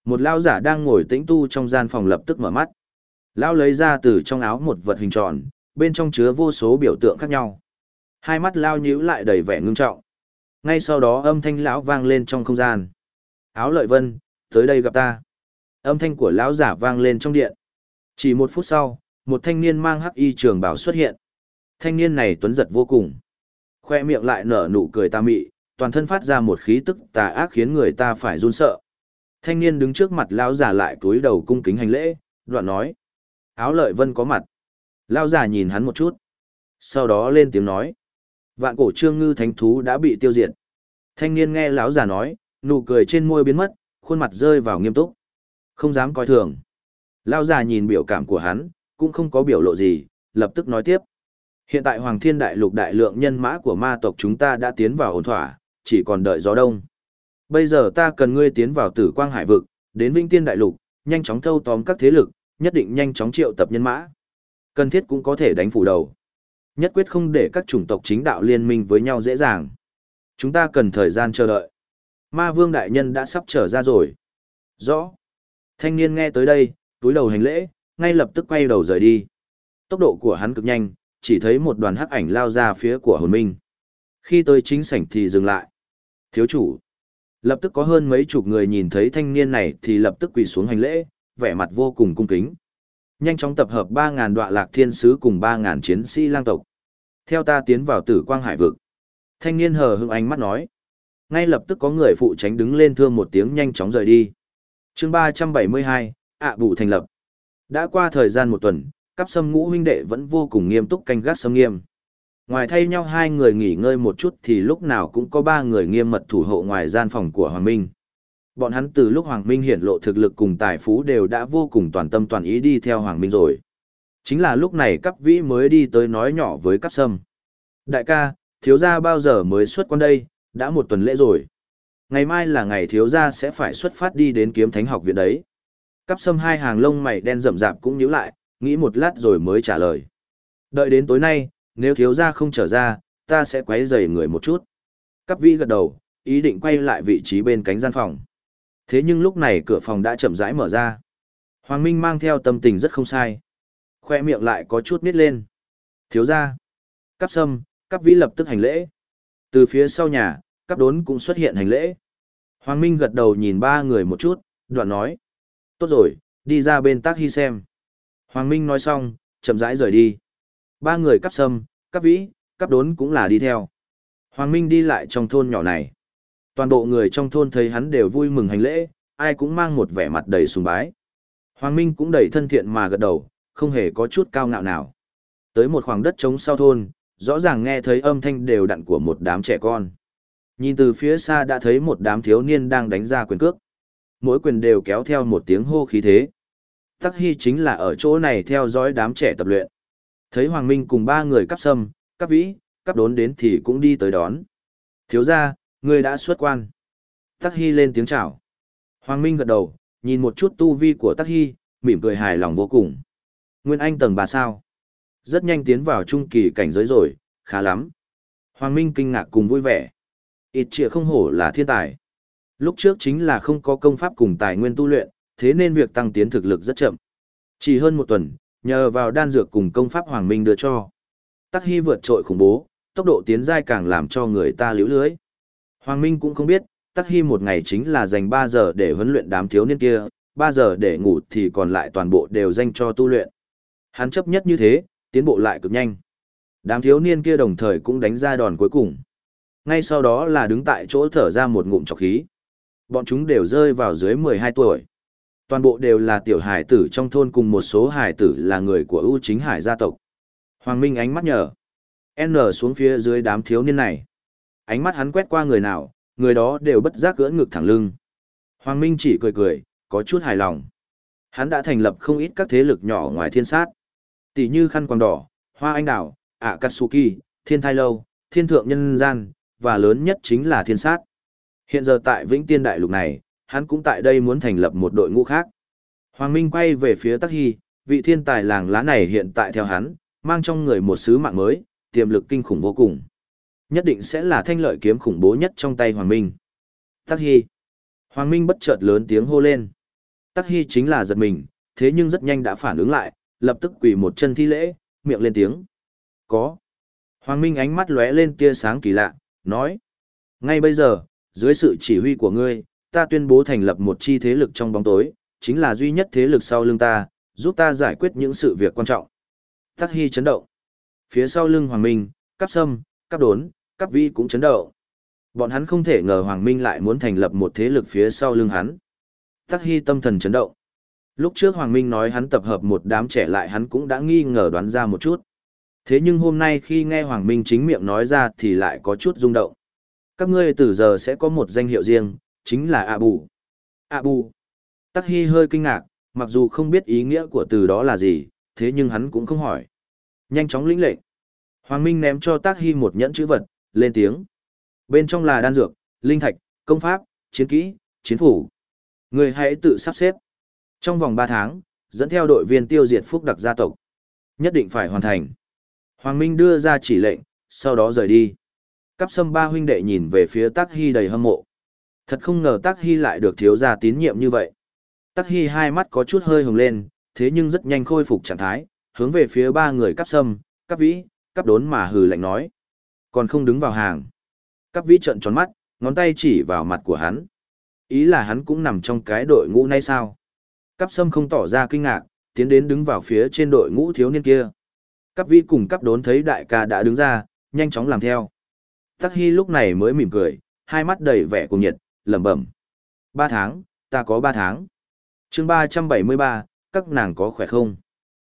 Một lao giả đang ngồi tĩnh tu trong gian phòng lập tức mở mắt. Lão lấy ra từ trong áo một vật hình tròn, bên trong chứa vô số biểu tượng khác nhau. Hai mắt lao nhíu lại đầy vẻ ngưng trọng. Ngay sau đó âm thanh lão vang lên trong không gian. Áo lợi vân, tới đây gặp ta. Âm thanh của lão giả vang lên trong điện. Chỉ một phút sau, một thanh niên mang hắc y trường bảo xuất hiện. Thanh niên này tuấn giật vô cùng. Khoe miệng lại nở nụ cười tà mị, toàn thân phát ra một khí tức tà ác khiến người ta phải run sợ. Thanh niên đứng trước mặt lão giả lại cúi đầu cung kính hành lễ, đoạn nói: "Áo Lợi Vân có mặt." Lão giả nhìn hắn một chút, sau đó lên tiếng nói: Vạn cổ trương ngư thánh thú đã bị tiêu diệt. Thanh niên nghe lão già nói, nụ cười trên môi biến mất, khuôn mặt rơi vào nghiêm túc. Không dám coi thường. Lão già nhìn biểu cảm của hắn, cũng không có biểu lộ gì, lập tức nói tiếp. Hiện tại Hoàng Thiên Đại Lục đại lượng nhân mã của ma tộc chúng ta đã tiến vào ổn thỏa, chỉ còn đợi gió đông. Bây giờ ta cần ngươi tiến vào tử quang hải vực, đến vĩnh Tiên Đại Lục, nhanh chóng thâu tóm các thế lực, nhất định nhanh chóng triệu tập nhân mã. Cần thiết cũng có thể đánh phủ đầu. Nhất quyết không để các chủng tộc chính đạo liên minh với nhau dễ dàng. Chúng ta cần thời gian chờ đợi. Ma vương đại nhân đã sắp trở ra rồi. Rõ. Thanh niên nghe tới đây, túi đầu hành lễ, ngay lập tức quay đầu rời đi. Tốc độ của hắn cực nhanh, chỉ thấy một đoàn hắc ảnh lao ra phía của hồn minh. Khi tới chính sảnh thì dừng lại. Thiếu chủ. Lập tức có hơn mấy chục người nhìn thấy thanh niên này thì lập tức quỳ xuống hành lễ, vẻ mặt vô cùng cung kính. Nhanh chóng tập hợp 3.000 đoạn lạc thiên sứ cùng 3.000 chiến sĩ lang tộc. Theo ta tiến vào tử quang hải vực. Thanh niên hờ hững ánh mắt nói. Ngay lập tức có người phụ tránh đứng lên thương một tiếng nhanh chóng rời đi. chương 372, ạ bù thành lập. Đã qua thời gian một tuần, cắp sâm ngũ huynh đệ vẫn vô cùng nghiêm túc canh gác sâm nghiêm. Ngoài thay nhau hai người nghỉ ngơi một chút thì lúc nào cũng có ba người nghiêm mật thủ hộ ngoài gian phòng của Hoàng Minh. Bọn hắn từ lúc Hoàng Minh hiển lộ thực lực cùng tài phú đều đã vô cùng toàn tâm toàn ý đi theo Hoàng Minh rồi. Chính là lúc này cắp vĩ mới đi tới nói nhỏ với cắp sâm. Đại ca, thiếu gia bao giờ mới xuất quan đây, đã một tuần lễ rồi. Ngày mai là ngày thiếu gia sẽ phải xuất phát đi đến kiếm thánh học viện đấy. Cắp sâm hai hàng lông mày đen rậm rạp cũng nhíu lại, nghĩ một lát rồi mới trả lời. Đợi đến tối nay, nếu thiếu gia không trở ra, ta sẽ quấy rầy người một chút. Cấp vĩ gật đầu, ý định quay lại vị trí bên cánh gian phòng. Thế nhưng lúc này cửa phòng đã chậm rãi mở ra. Hoàng Minh mang theo tâm tình rất không sai. Khoe miệng lại có chút nít lên. Thiếu gia, Cắp sâm, cắp vĩ lập tức hành lễ. Từ phía sau nhà, cắp đốn cũng xuất hiện hành lễ. Hoàng Minh gật đầu nhìn ba người một chút, đoạn nói. Tốt rồi, đi ra bên tác hy xem. Hoàng Minh nói xong, chậm rãi rời đi. Ba người cắp sâm, cắp vĩ, cắp đốn cũng là đi theo. Hoàng Minh đi lại trong thôn nhỏ này. Toàn bộ người trong thôn thấy hắn đều vui mừng hành lễ, ai cũng mang một vẻ mặt đầy sùng bái. Hoàng Minh cũng đầy thân thiện mà gật đầu, không hề có chút cao ngạo nào. Tới một khoảng đất trống sau thôn, rõ ràng nghe thấy âm thanh đều đặn của một đám trẻ con. Nhìn từ phía xa đã thấy một đám thiếu niên đang đánh ra quyền cước. Mỗi quyền đều kéo theo một tiếng hô khí thế. Tắc Hy chính là ở chỗ này theo dõi đám trẻ tập luyện. Thấy Hoàng Minh cùng ba người cắp sâm, cắp vĩ, cắp đốn đến thì cũng đi tới đón. Thiếu ra, Ngươi đã xuất quan. Tắc Hy lên tiếng chào. Hoàng Minh gật đầu, nhìn một chút tu vi của Tắc Hy, mỉm cười hài lòng vô cùng. Nguyên Anh tầng bà sao? Rất nhanh tiến vào trung kỳ cảnh giới rồi, khá lắm. Hoàng Minh kinh ngạc cùng vui vẻ. Ít trịa không hổ là thiên tài. Lúc trước chính là không có công pháp cùng tài nguyên tu luyện, thế nên việc tăng tiến thực lực rất chậm. Chỉ hơn một tuần, nhờ vào đan dược cùng công pháp Hoàng Minh đưa cho. Tắc Hy vượt trội khủng bố, tốc độ tiến giai càng làm cho người ta liễu lưới. Hoàng Minh cũng không biết, Tắc Hy một ngày chính là dành 3 giờ để huấn luyện đám thiếu niên kia, 3 giờ để ngủ thì còn lại toàn bộ đều dành cho tu luyện. Hắn chấp nhất như thế, tiến bộ lại cực nhanh. Đám thiếu niên kia đồng thời cũng đánh ra đòn cuối cùng. Ngay sau đó là đứng tại chỗ thở ra một ngụm trọc khí. Bọn chúng đều rơi vào dưới 12 tuổi. Toàn bộ đều là tiểu hải tử trong thôn cùng một số hải tử là người của ưu chính hải gia tộc. Hoàng Minh ánh mắt nhở. N xuống phía dưới đám thiếu niên này. Ánh mắt hắn quét qua người nào, người đó đều bất giác cưỡn ngực thẳng lưng. Hoàng Minh chỉ cười cười, có chút hài lòng. Hắn đã thành lập không ít các thế lực nhỏ ngoài thiên sát. Tỷ như khăn quàng đỏ, hoa anh đào, Akatsuki, thiên thai lâu, thiên thượng nhân gian, và lớn nhất chính là thiên sát. Hiện giờ tại Vĩnh Tiên Đại Lục này, hắn cũng tại đây muốn thành lập một đội ngũ khác. Hoàng Minh quay về phía Tắc Hy, vị thiên tài làng lá này hiện tại theo hắn, mang trong người một sứ mạng mới, tiềm lực kinh khủng vô cùng. Nhất định sẽ là thanh lợi kiếm khủng bố nhất trong tay Hoàng Minh. Tắc Hy. Hoàng Minh bất chợt lớn tiếng hô lên. Tắc Hy chính là giật mình, thế nhưng rất nhanh đã phản ứng lại, lập tức quỳ một chân thi lễ, miệng lên tiếng. Có. Hoàng Minh ánh mắt lóe lên tia sáng kỳ lạ, nói. Ngay bây giờ, dưới sự chỉ huy của ngươi, ta tuyên bố thành lập một chi thế lực trong bóng tối, chính là duy nhất thế lực sau lưng ta, giúp ta giải quyết những sự việc quan trọng. Tắc Hy chấn động. Phía sau lưng Hoàng Minh, Cáp sâm, Cáp đốn, Cáp vi cũng chấn động. Bọn hắn không thể ngờ Hoàng Minh lại muốn thành lập một thế lực phía sau lưng hắn. Tắc Hy tâm thần chấn động. Lúc trước Hoàng Minh nói hắn tập hợp một đám trẻ lại hắn cũng đã nghi ngờ đoán ra một chút. Thế nhưng hôm nay khi nghe Hoàng Minh chính miệng nói ra thì lại có chút rung động. Các ngươi từ giờ sẽ có một danh hiệu riêng, chính là A Bù. A Bù. Tắc Hy hơi kinh ngạc, mặc dù không biết ý nghĩa của từ đó là gì, thế nhưng hắn cũng không hỏi. Nhanh chóng lĩnh lệnh. Hoàng Minh ném cho Tắc Hy một nhẫn chữ vật, lên tiếng. Bên trong là đan dược, linh thạch, công pháp, chiến kỹ, chiến phủ. Người hãy tự sắp xếp. Trong vòng 3 tháng, dẫn theo đội viên tiêu diệt phúc đặc gia tộc. Nhất định phải hoàn thành. Hoàng Minh đưa ra chỉ lệnh, sau đó rời đi. Cắp sâm ba huynh đệ nhìn về phía Tắc Hy đầy hâm mộ. Thật không ngờ Tắc Hy lại được thiếu gia tín nhiệm như vậy. Tắc Hy hai mắt có chút hơi hồng lên, thế nhưng rất nhanh khôi phục trạng thái, hướng về phía ba người cắp sâm, cắp vĩ, cắp đốn mà hừ lạnh nói. Còn không đứng vào hàng. Cắp vĩ trợn tròn mắt, ngón tay chỉ vào mặt của hắn. Ý là hắn cũng nằm trong cái đội ngũ nay sao? Cắp sâm không tỏ ra kinh ngạc, tiến đến đứng vào phía trên đội ngũ thiếu niên kia. Cắp vĩ cùng cắp đốn thấy đại ca đã đứng ra, nhanh chóng làm theo. Tắc Hy lúc này mới mỉm cười, hai mắt đầy vẻ cuồng nhiệt, lẩm bẩm. Ba tháng, ta có ba tháng. chương ba trăm bảy mươi ba, các nàng có khỏe không?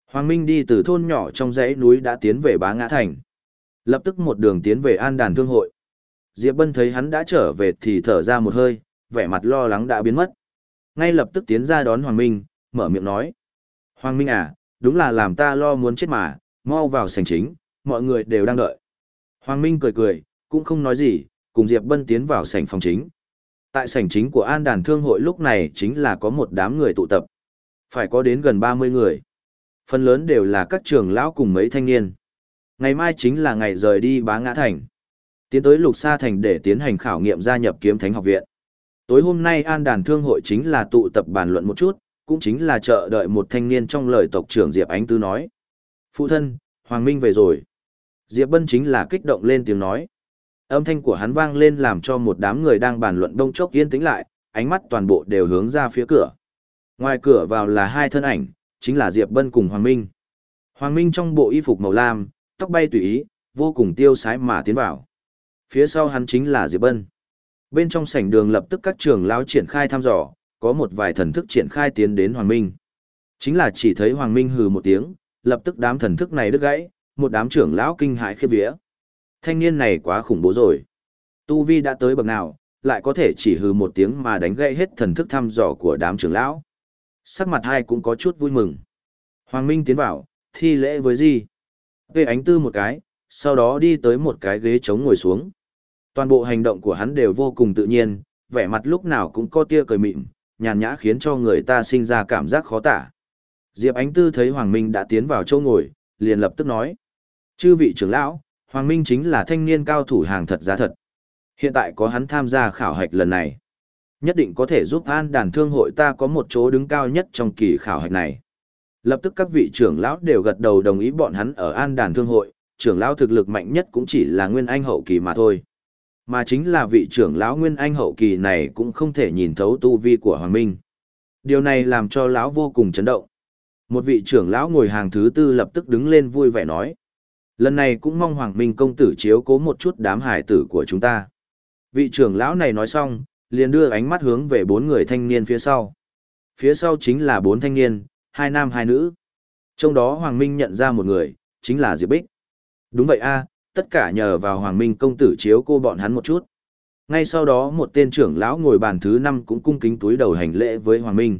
Hoàng Minh đi từ thôn nhỏ trong dãy núi đã tiến về bá ngã thành. Lập tức một đường tiến về an đàn thương hội. Diệp Bân thấy hắn đã trở về thì thở ra một hơi, vẻ mặt lo lắng đã biến mất. Ngay lập tức tiến ra đón Hoàng Minh, mở miệng nói. Hoàng Minh à, đúng là làm ta lo muốn chết mà, mau vào sảnh chính, mọi người đều đang đợi. Hoàng Minh cười cười, cũng không nói gì, cùng Diệp Bân tiến vào sảnh phòng chính. Tại sảnh chính của An Đàn Thương hội lúc này chính là có một đám người tụ tập. Phải có đến gần 30 người. Phần lớn đều là các trưởng lão cùng mấy thanh niên. Ngày mai chính là ngày rời đi bá ngã thành. Tiến tới lục sa thành để tiến hành khảo nghiệm gia nhập kiếm thánh học viện. Tối hôm nay An Đàn Thương hội chính là tụ tập bàn luận một chút, cũng chính là chờ đợi một thanh niên trong lời tộc trưởng Diệp Ánh Tư nói. Phụ thân, Hoàng Minh về rồi. Diệp Bân chính là kích động lên tiếng nói. Âm thanh của hắn vang lên làm cho một đám người đang bàn luận đông chốc yên tĩnh lại, ánh mắt toàn bộ đều hướng ra phía cửa. Ngoài cửa vào là hai thân ảnh, chính là Diệp Bân cùng Hoàng Minh. Hoàng Minh trong bộ y phục màu lam, tóc bay tùy ý, vô cùng tiêu sái mà tiến vào. Phía sau hắn chính là Diệp Bân. Bên trong sảnh đường lập tức các trường lão triển khai thăm dò, có một vài thần thức triển khai tiến đến Hoàng Minh. Chính là chỉ thấy Hoàng Minh hừ một tiếng, lập tức đám thần thức này đứt gãy, một đám trưởng lão kinh hãi khiếp vía. Thanh niên này quá khủng bố rồi. Tu Vi đã tới bậc nào, lại có thể chỉ hừ một tiếng mà đánh gãy hết thần thức thăm dò của đám trưởng lão. Sắc mặt hai cũng có chút vui mừng. Hoàng Minh tiến vào, thi lễ với Di. Về ánh tư một cái, sau đó đi tới một cái ghế trống ngồi xuống. Toàn bộ hành động của hắn đều vô cùng tự nhiên, vẻ mặt lúc nào cũng có tia cười mịn, nhàn nhã khiến cho người ta sinh ra cảm giác khó tả. Diệp Ánh Tư thấy Hoàng Minh đã tiến vào chỗ ngồi, liền lập tức nói. Chư vị trưởng lão, Hoàng Minh chính là thanh niên cao thủ hàng thật giá thật. Hiện tại có hắn tham gia khảo hạch lần này. Nhất định có thể giúp an đàn thương hội ta có một chỗ đứng cao nhất trong kỳ khảo hạch này. Lập tức các vị trưởng lão đều gật đầu đồng ý bọn hắn ở an đàn thương hội, trưởng lão thực lực mạnh nhất cũng chỉ là nguyên anh hậu kỳ mà thôi. Mà chính là vị trưởng lão nguyên anh hậu kỳ này cũng không thể nhìn thấu tu vi của Hoàng Minh. Điều này làm cho lão vô cùng chấn động. Một vị trưởng lão ngồi hàng thứ tư lập tức đứng lên vui vẻ nói. Lần này cũng mong Hoàng Minh công tử chiếu cố một chút đám hải tử của chúng ta. Vị trưởng lão này nói xong, liền đưa ánh mắt hướng về bốn người thanh niên phía sau. Phía sau chính là bốn thanh niên, hai nam hai nữ. Trong đó Hoàng Minh nhận ra một người, chính là Diệp Bích. Đúng vậy a, tất cả nhờ vào Hoàng Minh công tử chiếu cô bọn hắn một chút. Ngay sau đó một tên trưởng lão ngồi bàn thứ năm cũng cung kính túi đầu hành lễ với Hoàng Minh.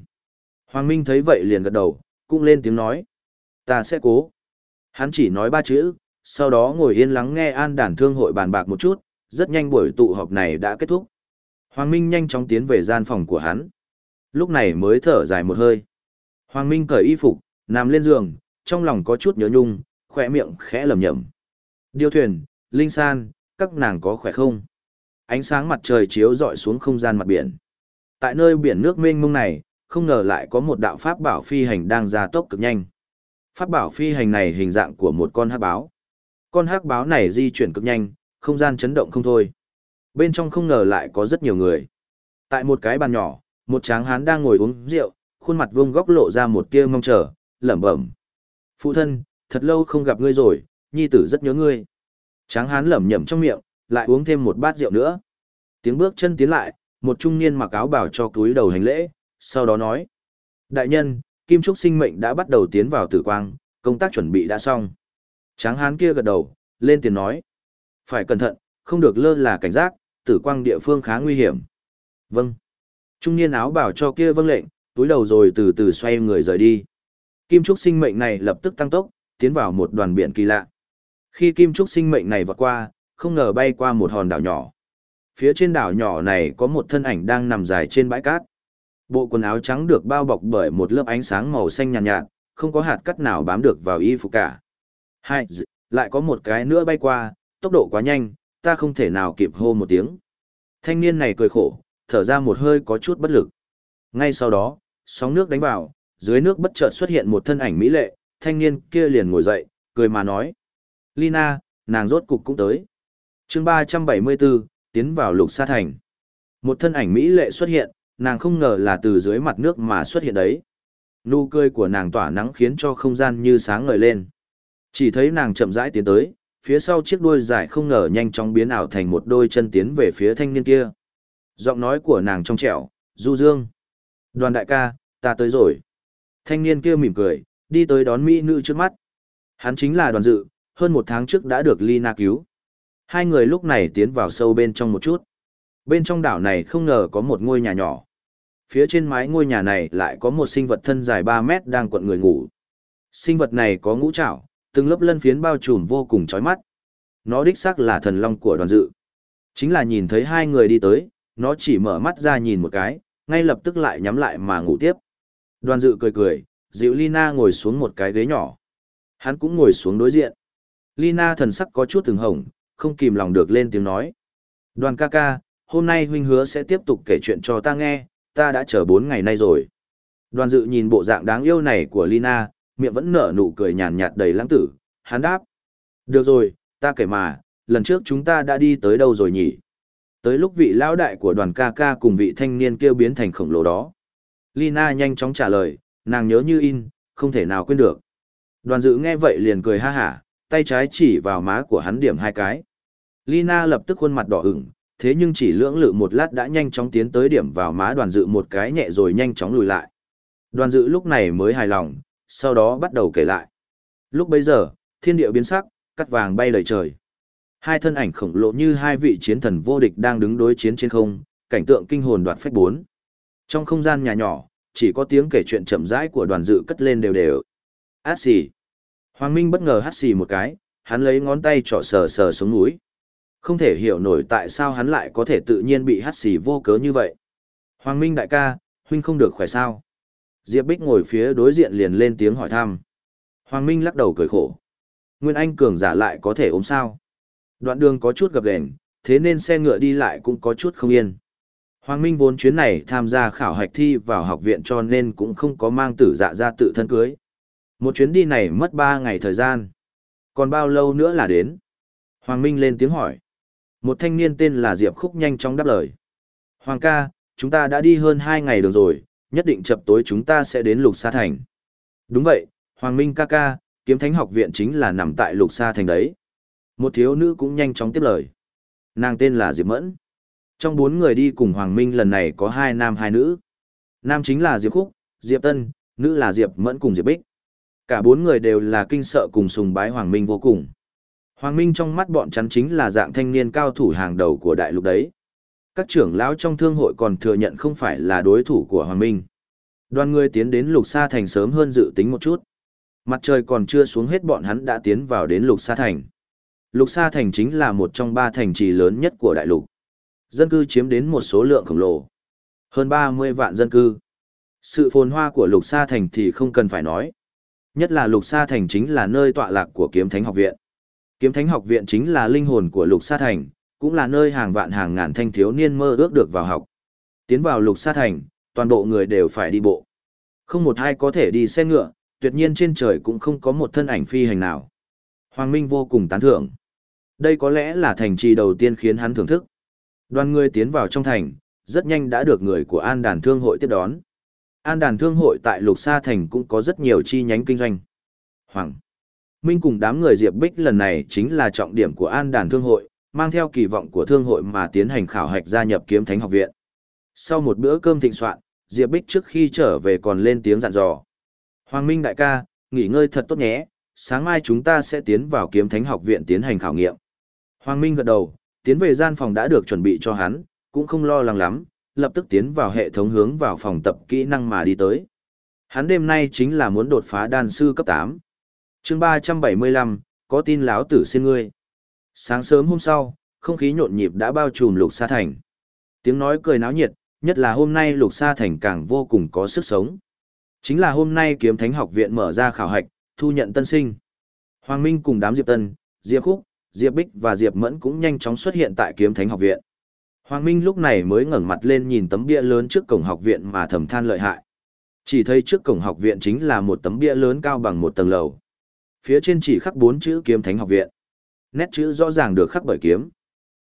Hoàng Minh thấy vậy liền gật đầu, cũng lên tiếng nói. Ta sẽ cố. Hắn chỉ nói ba chữ, sau đó ngồi yên lắng nghe an đàn thương hội bàn bạc một chút, rất nhanh buổi tụ họp này đã kết thúc. Hoàng Minh nhanh chóng tiến về gian phòng của hắn. Lúc này mới thở dài một hơi. Hoàng Minh cởi y phục, nằm lên giường, trong lòng có chút nhớ nhung, khỏe miệng khẽ lầm nhầm. Điêu thuyền, Linh San, các nàng có khỏe không? Ánh sáng mặt trời chiếu rọi xuống không gian mặt biển. Tại nơi biển nước mênh mông này, không ngờ lại có một đạo pháp bảo phi hành đang ra tốc cực nhanh. Pháp bảo phi hành này hình dạng của một con hắc báo. Con hắc báo này di chuyển cực nhanh, không gian chấn động không thôi. Bên trong không ngờ lại có rất nhiều người. Tại một cái bàn nhỏ, một tráng hán đang ngồi uống rượu, khuôn mặt vuông góc lộ ra một tia mong chờ, lẩm bẩm. Phụ thân, thật lâu không gặp ngươi rồi, nhi tử rất nhớ ngươi. Tráng hán lẩm nhẩm trong miệng, lại uống thêm một bát rượu nữa. Tiếng bước chân tiến lại, một trung niên mặc áo bảo cho túi đầu hành lễ, sau đó nói. Đại nhân, Kim Trúc sinh mệnh đã bắt đầu tiến vào tử quang, công tác chuẩn bị đã xong. Tráng hán kia gật đầu, lên tiếng nói. Phải cẩn thận, không được lơ là cảnh giác, tử quang địa phương khá nguy hiểm. Vâng. Trung niên áo bảo cho kia vâng lệnh, túi đầu rồi từ từ xoay người rời đi. Kim Trúc sinh mệnh này lập tức tăng tốc, tiến vào một đoàn biển kỳ lạ. Khi Kim Trúc sinh mệnh này vọt qua, không ngờ bay qua một hòn đảo nhỏ. Phía trên đảo nhỏ này có một thân ảnh đang nằm dài trên bãi cát. Bộ quần áo trắng được bao bọc bởi một lớp ánh sáng màu xanh nhàn nhạt, nhạt, không có hạt cắt nào bám được vào y phục cả. Hai, lại có một cái nữa bay qua, tốc độ quá nhanh, ta không thể nào kịp hô một tiếng. Thanh niên này cười khổ, thở ra một hơi có chút bất lực. Ngay sau đó, sóng nước đánh vào, dưới nước bất chợt xuất hiện một thân ảnh mỹ lệ, thanh niên kia liền ngồi dậy, cười mà nói. Lina, nàng rốt cục cũng tới. chương 374, tiến vào lục sa thành. Một thân ảnh mỹ lệ xuất hiện, nàng không ngờ là từ dưới mặt nước mà xuất hiện đấy. Nụ cười của nàng tỏa nắng khiến cho không gian như sáng ngời lên. Chỉ thấy nàng chậm rãi tiến tới, phía sau chiếc đuôi dài không ngờ nhanh chóng biến ảo thành một đôi chân tiến về phía thanh niên kia. Giọng nói của nàng trong trẻo, du dương. Đoàn đại ca, ta tới rồi. Thanh niên kia mỉm cười, đi tới đón mỹ nữ trước mắt. Hắn chính là đoàn dự, hơn một tháng trước đã được Lina cứu. Hai người lúc này tiến vào sâu bên trong một chút. Bên trong đảo này không ngờ có một ngôi nhà nhỏ. Phía trên mái ngôi nhà này lại có một sinh vật thân dài 3 mét đang quận người ngủ. Sinh vật này có ngũ trảo, từng lớp lân phiến bao trùm vô cùng chói mắt. Nó đích xác là thần long của đoàn dự. Chính là nhìn thấy hai người đi tới, nó chỉ mở mắt ra nhìn một cái, ngay lập tức lại nhắm lại mà ngủ tiếp. Đoàn dự cười cười, dịu Lina ngồi xuống một cái ghế nhỏ. Hắn cũng ngồi xuống đối diện. Lina thần sắc có chút từng hồng, không kìm lòng được lên tiếng nói. Đoàn ca ca, hôm nay huynh hứa sẽ tiếp tục kể chuyện cho ta nghe, ta đã chờ bốn ngày nay rồi. Đoàn dự nhìn bộ dạng đáng yêu này của Lina, miệng vẫn nở nụ cười nhàn nhạt đầy lãng tử, hắn đáp. Được rồi, ta kể mà, lần trước chúng ta đã đi tới đâu rồi nhỉ? Tới lúc vị lão đại của đoàn ca ca cùng vị thanh niên kêu biến thành khổng lồ đó. Lina nhanh chóng trả lời, nàng nhớ như in, không thể nào quên được. Đoàn dự nghe vậy liền cười ha hả, tay trái chỉ vào má của hắn điểm hai cái. Lina lập tức khuôn mặt đỏ ửng, thế nhưng chỉ lưỡng lự một lát đã nhanh chóng tiến tới điểm vào má đoàn dự một cái nhẹ rồi nhanh chóng lùi lại. Đoàn dự lúc này mới hài lòng, sau đó bắt đầu kể lại. Lúc bấy giờ, thiên địa biến sắc, cắt vàng bay đầy trời. Hai thân ảnh khổng lồ như hai vị chiến thần vô địch đang đứng đối chiến trên không, cảnh tượng kinh hồn đoạt phách bốn. Trong không gian nhà nhỏ, chỉ có tiếng kể chuyện chậm rãi của đoàn dự cất lên đều đều. Hát xì. Hoàng Minh bất ngờ hát xì một cái, hắn lấy ngón tay trỏ sờ sờ xuống núi. Không thể hiểu nổi tại sao hắn lại có thể tự nhiên bị hát xì vô cớ như vậy. Hoàng Minh đại ca, huynh không được khỏe sao. Diệp Bích ngồi phía đối diện liền lên tiếng hỏi thăm. Hoàng Minh lắc đầu cười khổ. Nguyên Anh cường giả lại có thể ốm sao. Đoạn đường có chút gập ghềnh, thế nên xe ngựa đi lại cũng có chút không yên. Hoàng Minh vốn chuyến này tham gia khảo hạch thi vào học viện cho nên cũng không có mang tử dạ ra tự thân cưới. Một chuyến đi này mất 3 ngày thời gian. Còn bao lâu nữa là đến? Hoàng Minh lên tiếng hỏi. Một thanh niên tên là Diệp Khúc nhanh chóng đáp lời. Hoàng ca, chúng ta đã đi hơn 2 ngày được rồi, nhất định chập tối chúng ta sẽ đến Lục Sa Thành. Đúng vậy, Hoàng Minh ca ca, kiếm thánh học viện chính là nằm tại Lục Sa Thành đấy. Một thiếu nữ cũng nhanh chóng tiếp lời. Nàng tên là Diệp Mẫn. Trong bốn người đi cùng Hoàng Minh lần này có hai nam hai nữ. Nam chính là Diệp Khúc, Diệp Tân, nữ là Diệp Mẫn cùng Diệp Bích. Cả bốn người đều là kinh sợ cùng sùng bái Hoàng Minh vô cùng. Hoàng Minh trong mắt bọn chắn chính là dạng thanh niên cao thủ hàng đầu của đại lục đấy. Các trưởng lão trong thương hội còn thừa nhận không phải là đối thủ của Hoàng Minh. Đoàn người tiến đến Lục Sa Thành sớm hơn dự tính một chút. Mặt trời còn chưa xuống hết bọn hắn đã tiến vào đến Lục Sa Thành. Lục Sa Thành chính là một trong ba thành trì lớn nhất của đại lục. Dân cư chiếm đến một số lượng khổng lồ. Hơn 30 vạn dân cư. Sự phồn hoa của Lục Sa Thành thì không cần phải nói. Nhất là Lục Sa Thành chính là nơi tọa lạc của Kiếm Thánh Học Viện. Kiếm Thánh Học Viện chính là linh hồn của Lục Sa Thành, cũng là nơi hàng vạn hàng ngàn thanh thiếu niên mơ ước được vào học. Tiến vào Lục Sa Thành, toàn bộ người đều phải đi bộ. Không một ai có thể đi xe ngựa, tuyệt nhiên trên trời cũng không có một thân ảnh phi hành nào. Hoàng Minh vô cùng tán thưởng. Đây có lẽ là thành trì đầu tiên khiến hắn thưởng thức. Đoàn người tiến vào trong thành, rất nhanh đã được người của An Đàn Thương hội tiếp đón. An Đàn Thương hội tại Lục Sa Thành cũng có rất nhiều chi nhánh kinh doanh. Hoàng Minh cùng đám người Diệp Bích lần này chính là trọng điểm của An Đàn Thương hội, mang theo kỳ vọng của thương hội mà tiến hành khảo hạch gia nhập kiếm thánh học viện. Sau một bữa cơm thịnh soạn, Diệp Bích trước khi trở về còn lên tiếng dặn dò. Hoàng Minh đại ca, nghỉ ngơi thật tốt nhé, sáng mai chúng ta sẽ tiến vào kiếm thánh học viện tiến hành khảo nghiệm. Hoàng Minh gật đầu, tiến về gian phòng đã được chuẩn bị cho hắn, cũng không lo lắng lắm, lập tức tiến vào hệ thống hướng vào phòng tập kỹ năng mà đi tới. Hắn đêm nay chính là muốn đột phá đan sư cấp 8. chương 375, có tin láo tử xin ngươi. Sáng sớm hôm sau, không khí nhộn nhịp đã bao trùm lục sa thành. Tiếng nói cười náo nhiệt, nhất là hôm nay lục sa thành càng vô cùng có sức sống. Chính là hôm nay kiếm thánh học viện mở ra khảo hạch, thu nhận tân sinh. Hoàng Minh cùng đám Diệp Tân, Diệp Khúc, Diệp Bích và Diệp Mẫn cũng nhanh chóng xuất hiện tại kiếm thánh học viện. Hoàng Minh lúc này mới ngẩng mặt lên nhìn tấm bia lớn trước cổng học viện mà thầm than lợi hại. Chỉ thấy trước cổng học viện chính là một tấm bia lớn cao bằng một tầng lầu. Phía trên chỉ khắc bốn chữ kiếm thánh học viện. Nét chữ rõ ràng được khắc bởi kiếm.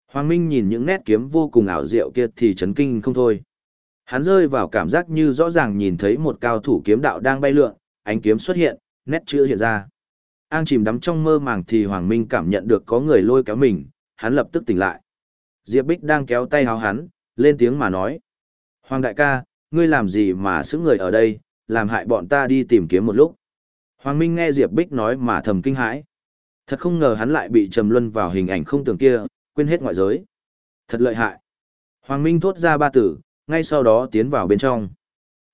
Hoàng Minh nhìn những nét kiếm vô cùng ảo diệu kia thì chấn kinh không thôi. Hắn rơi vào cảm giác như rõ ràng nhìn thấy một cao thủ kiếm đạo đang bay lượn, ánh kiếm xuất hiện, nét chữ hiện ra. Ang chìm đắm trong mơ màng thì Hoàng Minh cảm nhận được có người lôi kéo mình, hắn lập tức tỉnh lại. Diệp Bích đang kéo tay háo hắn, lên tiếng mà nói. Hoàng đại ca, ngươi làm gì mà xứng người ở đây, làm hại bọn ta đi tìm kiếm một lúc. Hoàng Minh nghe Diệp Bích nói mà thầm kinh hãi. Thật không ngờ hắn lại bị trầm luân vào hình ảnh không tưởng kia, quên hết ngoại giới. Thật lợi hại. Hoàng Minh thốt ra ba tử, ngay sau đó tiến vào bên trong.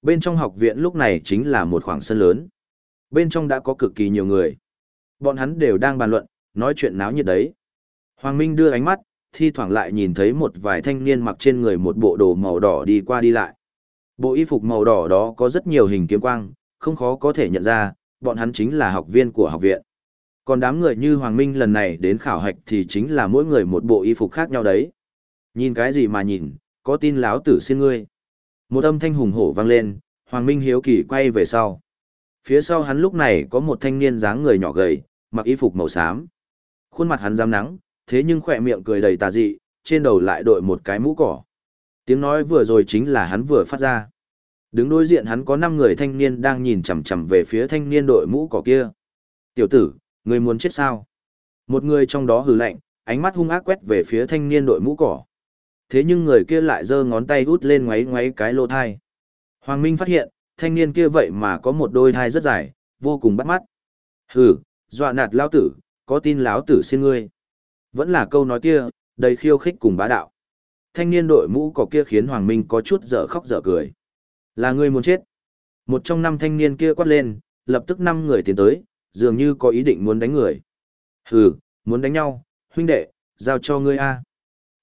Bên trong học viện lúc này chính là một khoảng sân lớn. Bên trong đã có cực kỳ nhiều người. Bọn hắn đều đang bàn luận, nói chuyện náo nhiệt đấy. Hoàng Minh đưa ánh mắt, thi thoảng lại nhìn thấy một vài thanh niên mặc trên người một bộ đồ màu đỏ đi qua đi lại. Bộ y phục màu đỏ đó có rất nhiều hình kiếm quang, không khó có thể nhận ra, bọn hắn chính là học viên của học viện. Còn đám người như Hoàng Minh lần này đến khảo hạch thì chính là mỗi người một bộ y phục khác nhau đấy. Nhìn cái gì mà nhìn, có tin láo tử xin ngươi. Một âm thanh hùng hổ vang lên, Hoàng Minh hiếu kỳ quay về sau. Phía sau hắn lúc này có một thanh niên dáng người nhỏ gầy, mặc y phục màu xám. Khuôn mặt hắn giam nắng, thế nhưng khỏe miệng cười đầy tà dị, trên đầu lại đội một cái mũ cỏ. Tiếng nói vừa rồi chính là hắn vừa phát ra. Đứng đối diện hắn có 5 người thanh niên đang nhìn chằm chằm về phía thanh niên đội mũ cỏ kia. Tiểu tử, người muốn chết sao? Một người trong đó hừ lạnh, ánh mắt hung ác quét về phía thanh niên đội mũ cỏ. Thế nhưng người kia lại giơ ngón tay út lên ngoáy ngoáy cái lỗ thai. Hoàng Minh phát hiện, thanh niên kia vậy mà có một đôi thai rất dài, vô cùng bắt mắt. Hừ, dọa nạt lao tử, có tin láo tử xin ngươi. Vẫn là câu nói kia, đầy khiêu khích cùng bá đạo. Thanh niên đội mũ cỏ kia khiến Hoàng Minh có chút dở khóc dở cười. Là ngươi muốn chết. Một trong năm thanh niên kia quát lên, lập tức năm người tiến tới, dường như có ý định muốn đánh người. Hừ, muốn đánh nhau, huynh đệ, giao cho ngươi a.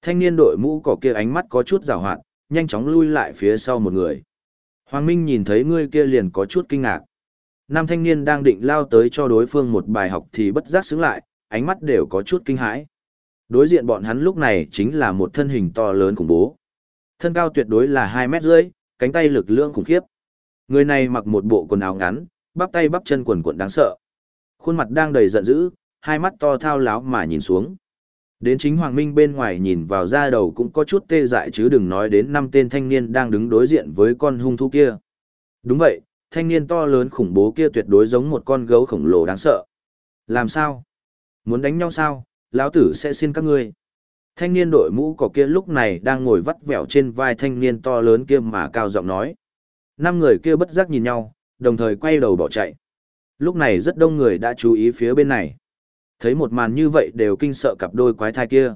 Thanh niên đội mũ cỏ kia ánh mắt có chút rào hoạt, nhanh chóng lui lại phía sau một người. Hoàng Minh nhìn thấy người kia liền có chút kinh ngạc. Nam thanh niên đang định lao tới cho đối phương một bài học thì bất giác xứng lại, ánh mắt đều có chút kinh hãi. Đối diện bọn hắn lúc này chính là một thân hình to lớn khủng bố. Thân cao tuyệt đối là 2 mét rưỡi, cánh tay lực lượng khủng khiếp. Người này mặc một bộ quần áo ngắn, bắp tay bắp chân quần quần đáng sợ. Khuôn mặt đang đầy giận dữ, hai mắt to thao láo mà nhìn xuống. Đến chính Hoàng Minh bên ngoài nhìn vào ra đầu cũng có chút tê dại chứ đừng nói đến năm tên thanh niên đang đứng đối diện với con hung thú kia. Đúng vậy, thanh niên to lớn khủng bố kia tuyệt đối giống một con gấu khổng lồ đáng sợ. Làm sao? Muốn đánh nhau sao? Lão tử sẽ xin các ngươi. Thanh niên đội mũ cỏ kia lúc này đang ngồi vắt vẻo trên vai thanh niên to lớn kia mà cao giọng nói. Năm người kia bất giác nhìn nhau, đồng thời quay đầu bỏ chạy. Lúc này rất đông người đã chú ý phía bên này. Thấy một màn như vậy đều kinh sợ cặp đôi quái thai kia.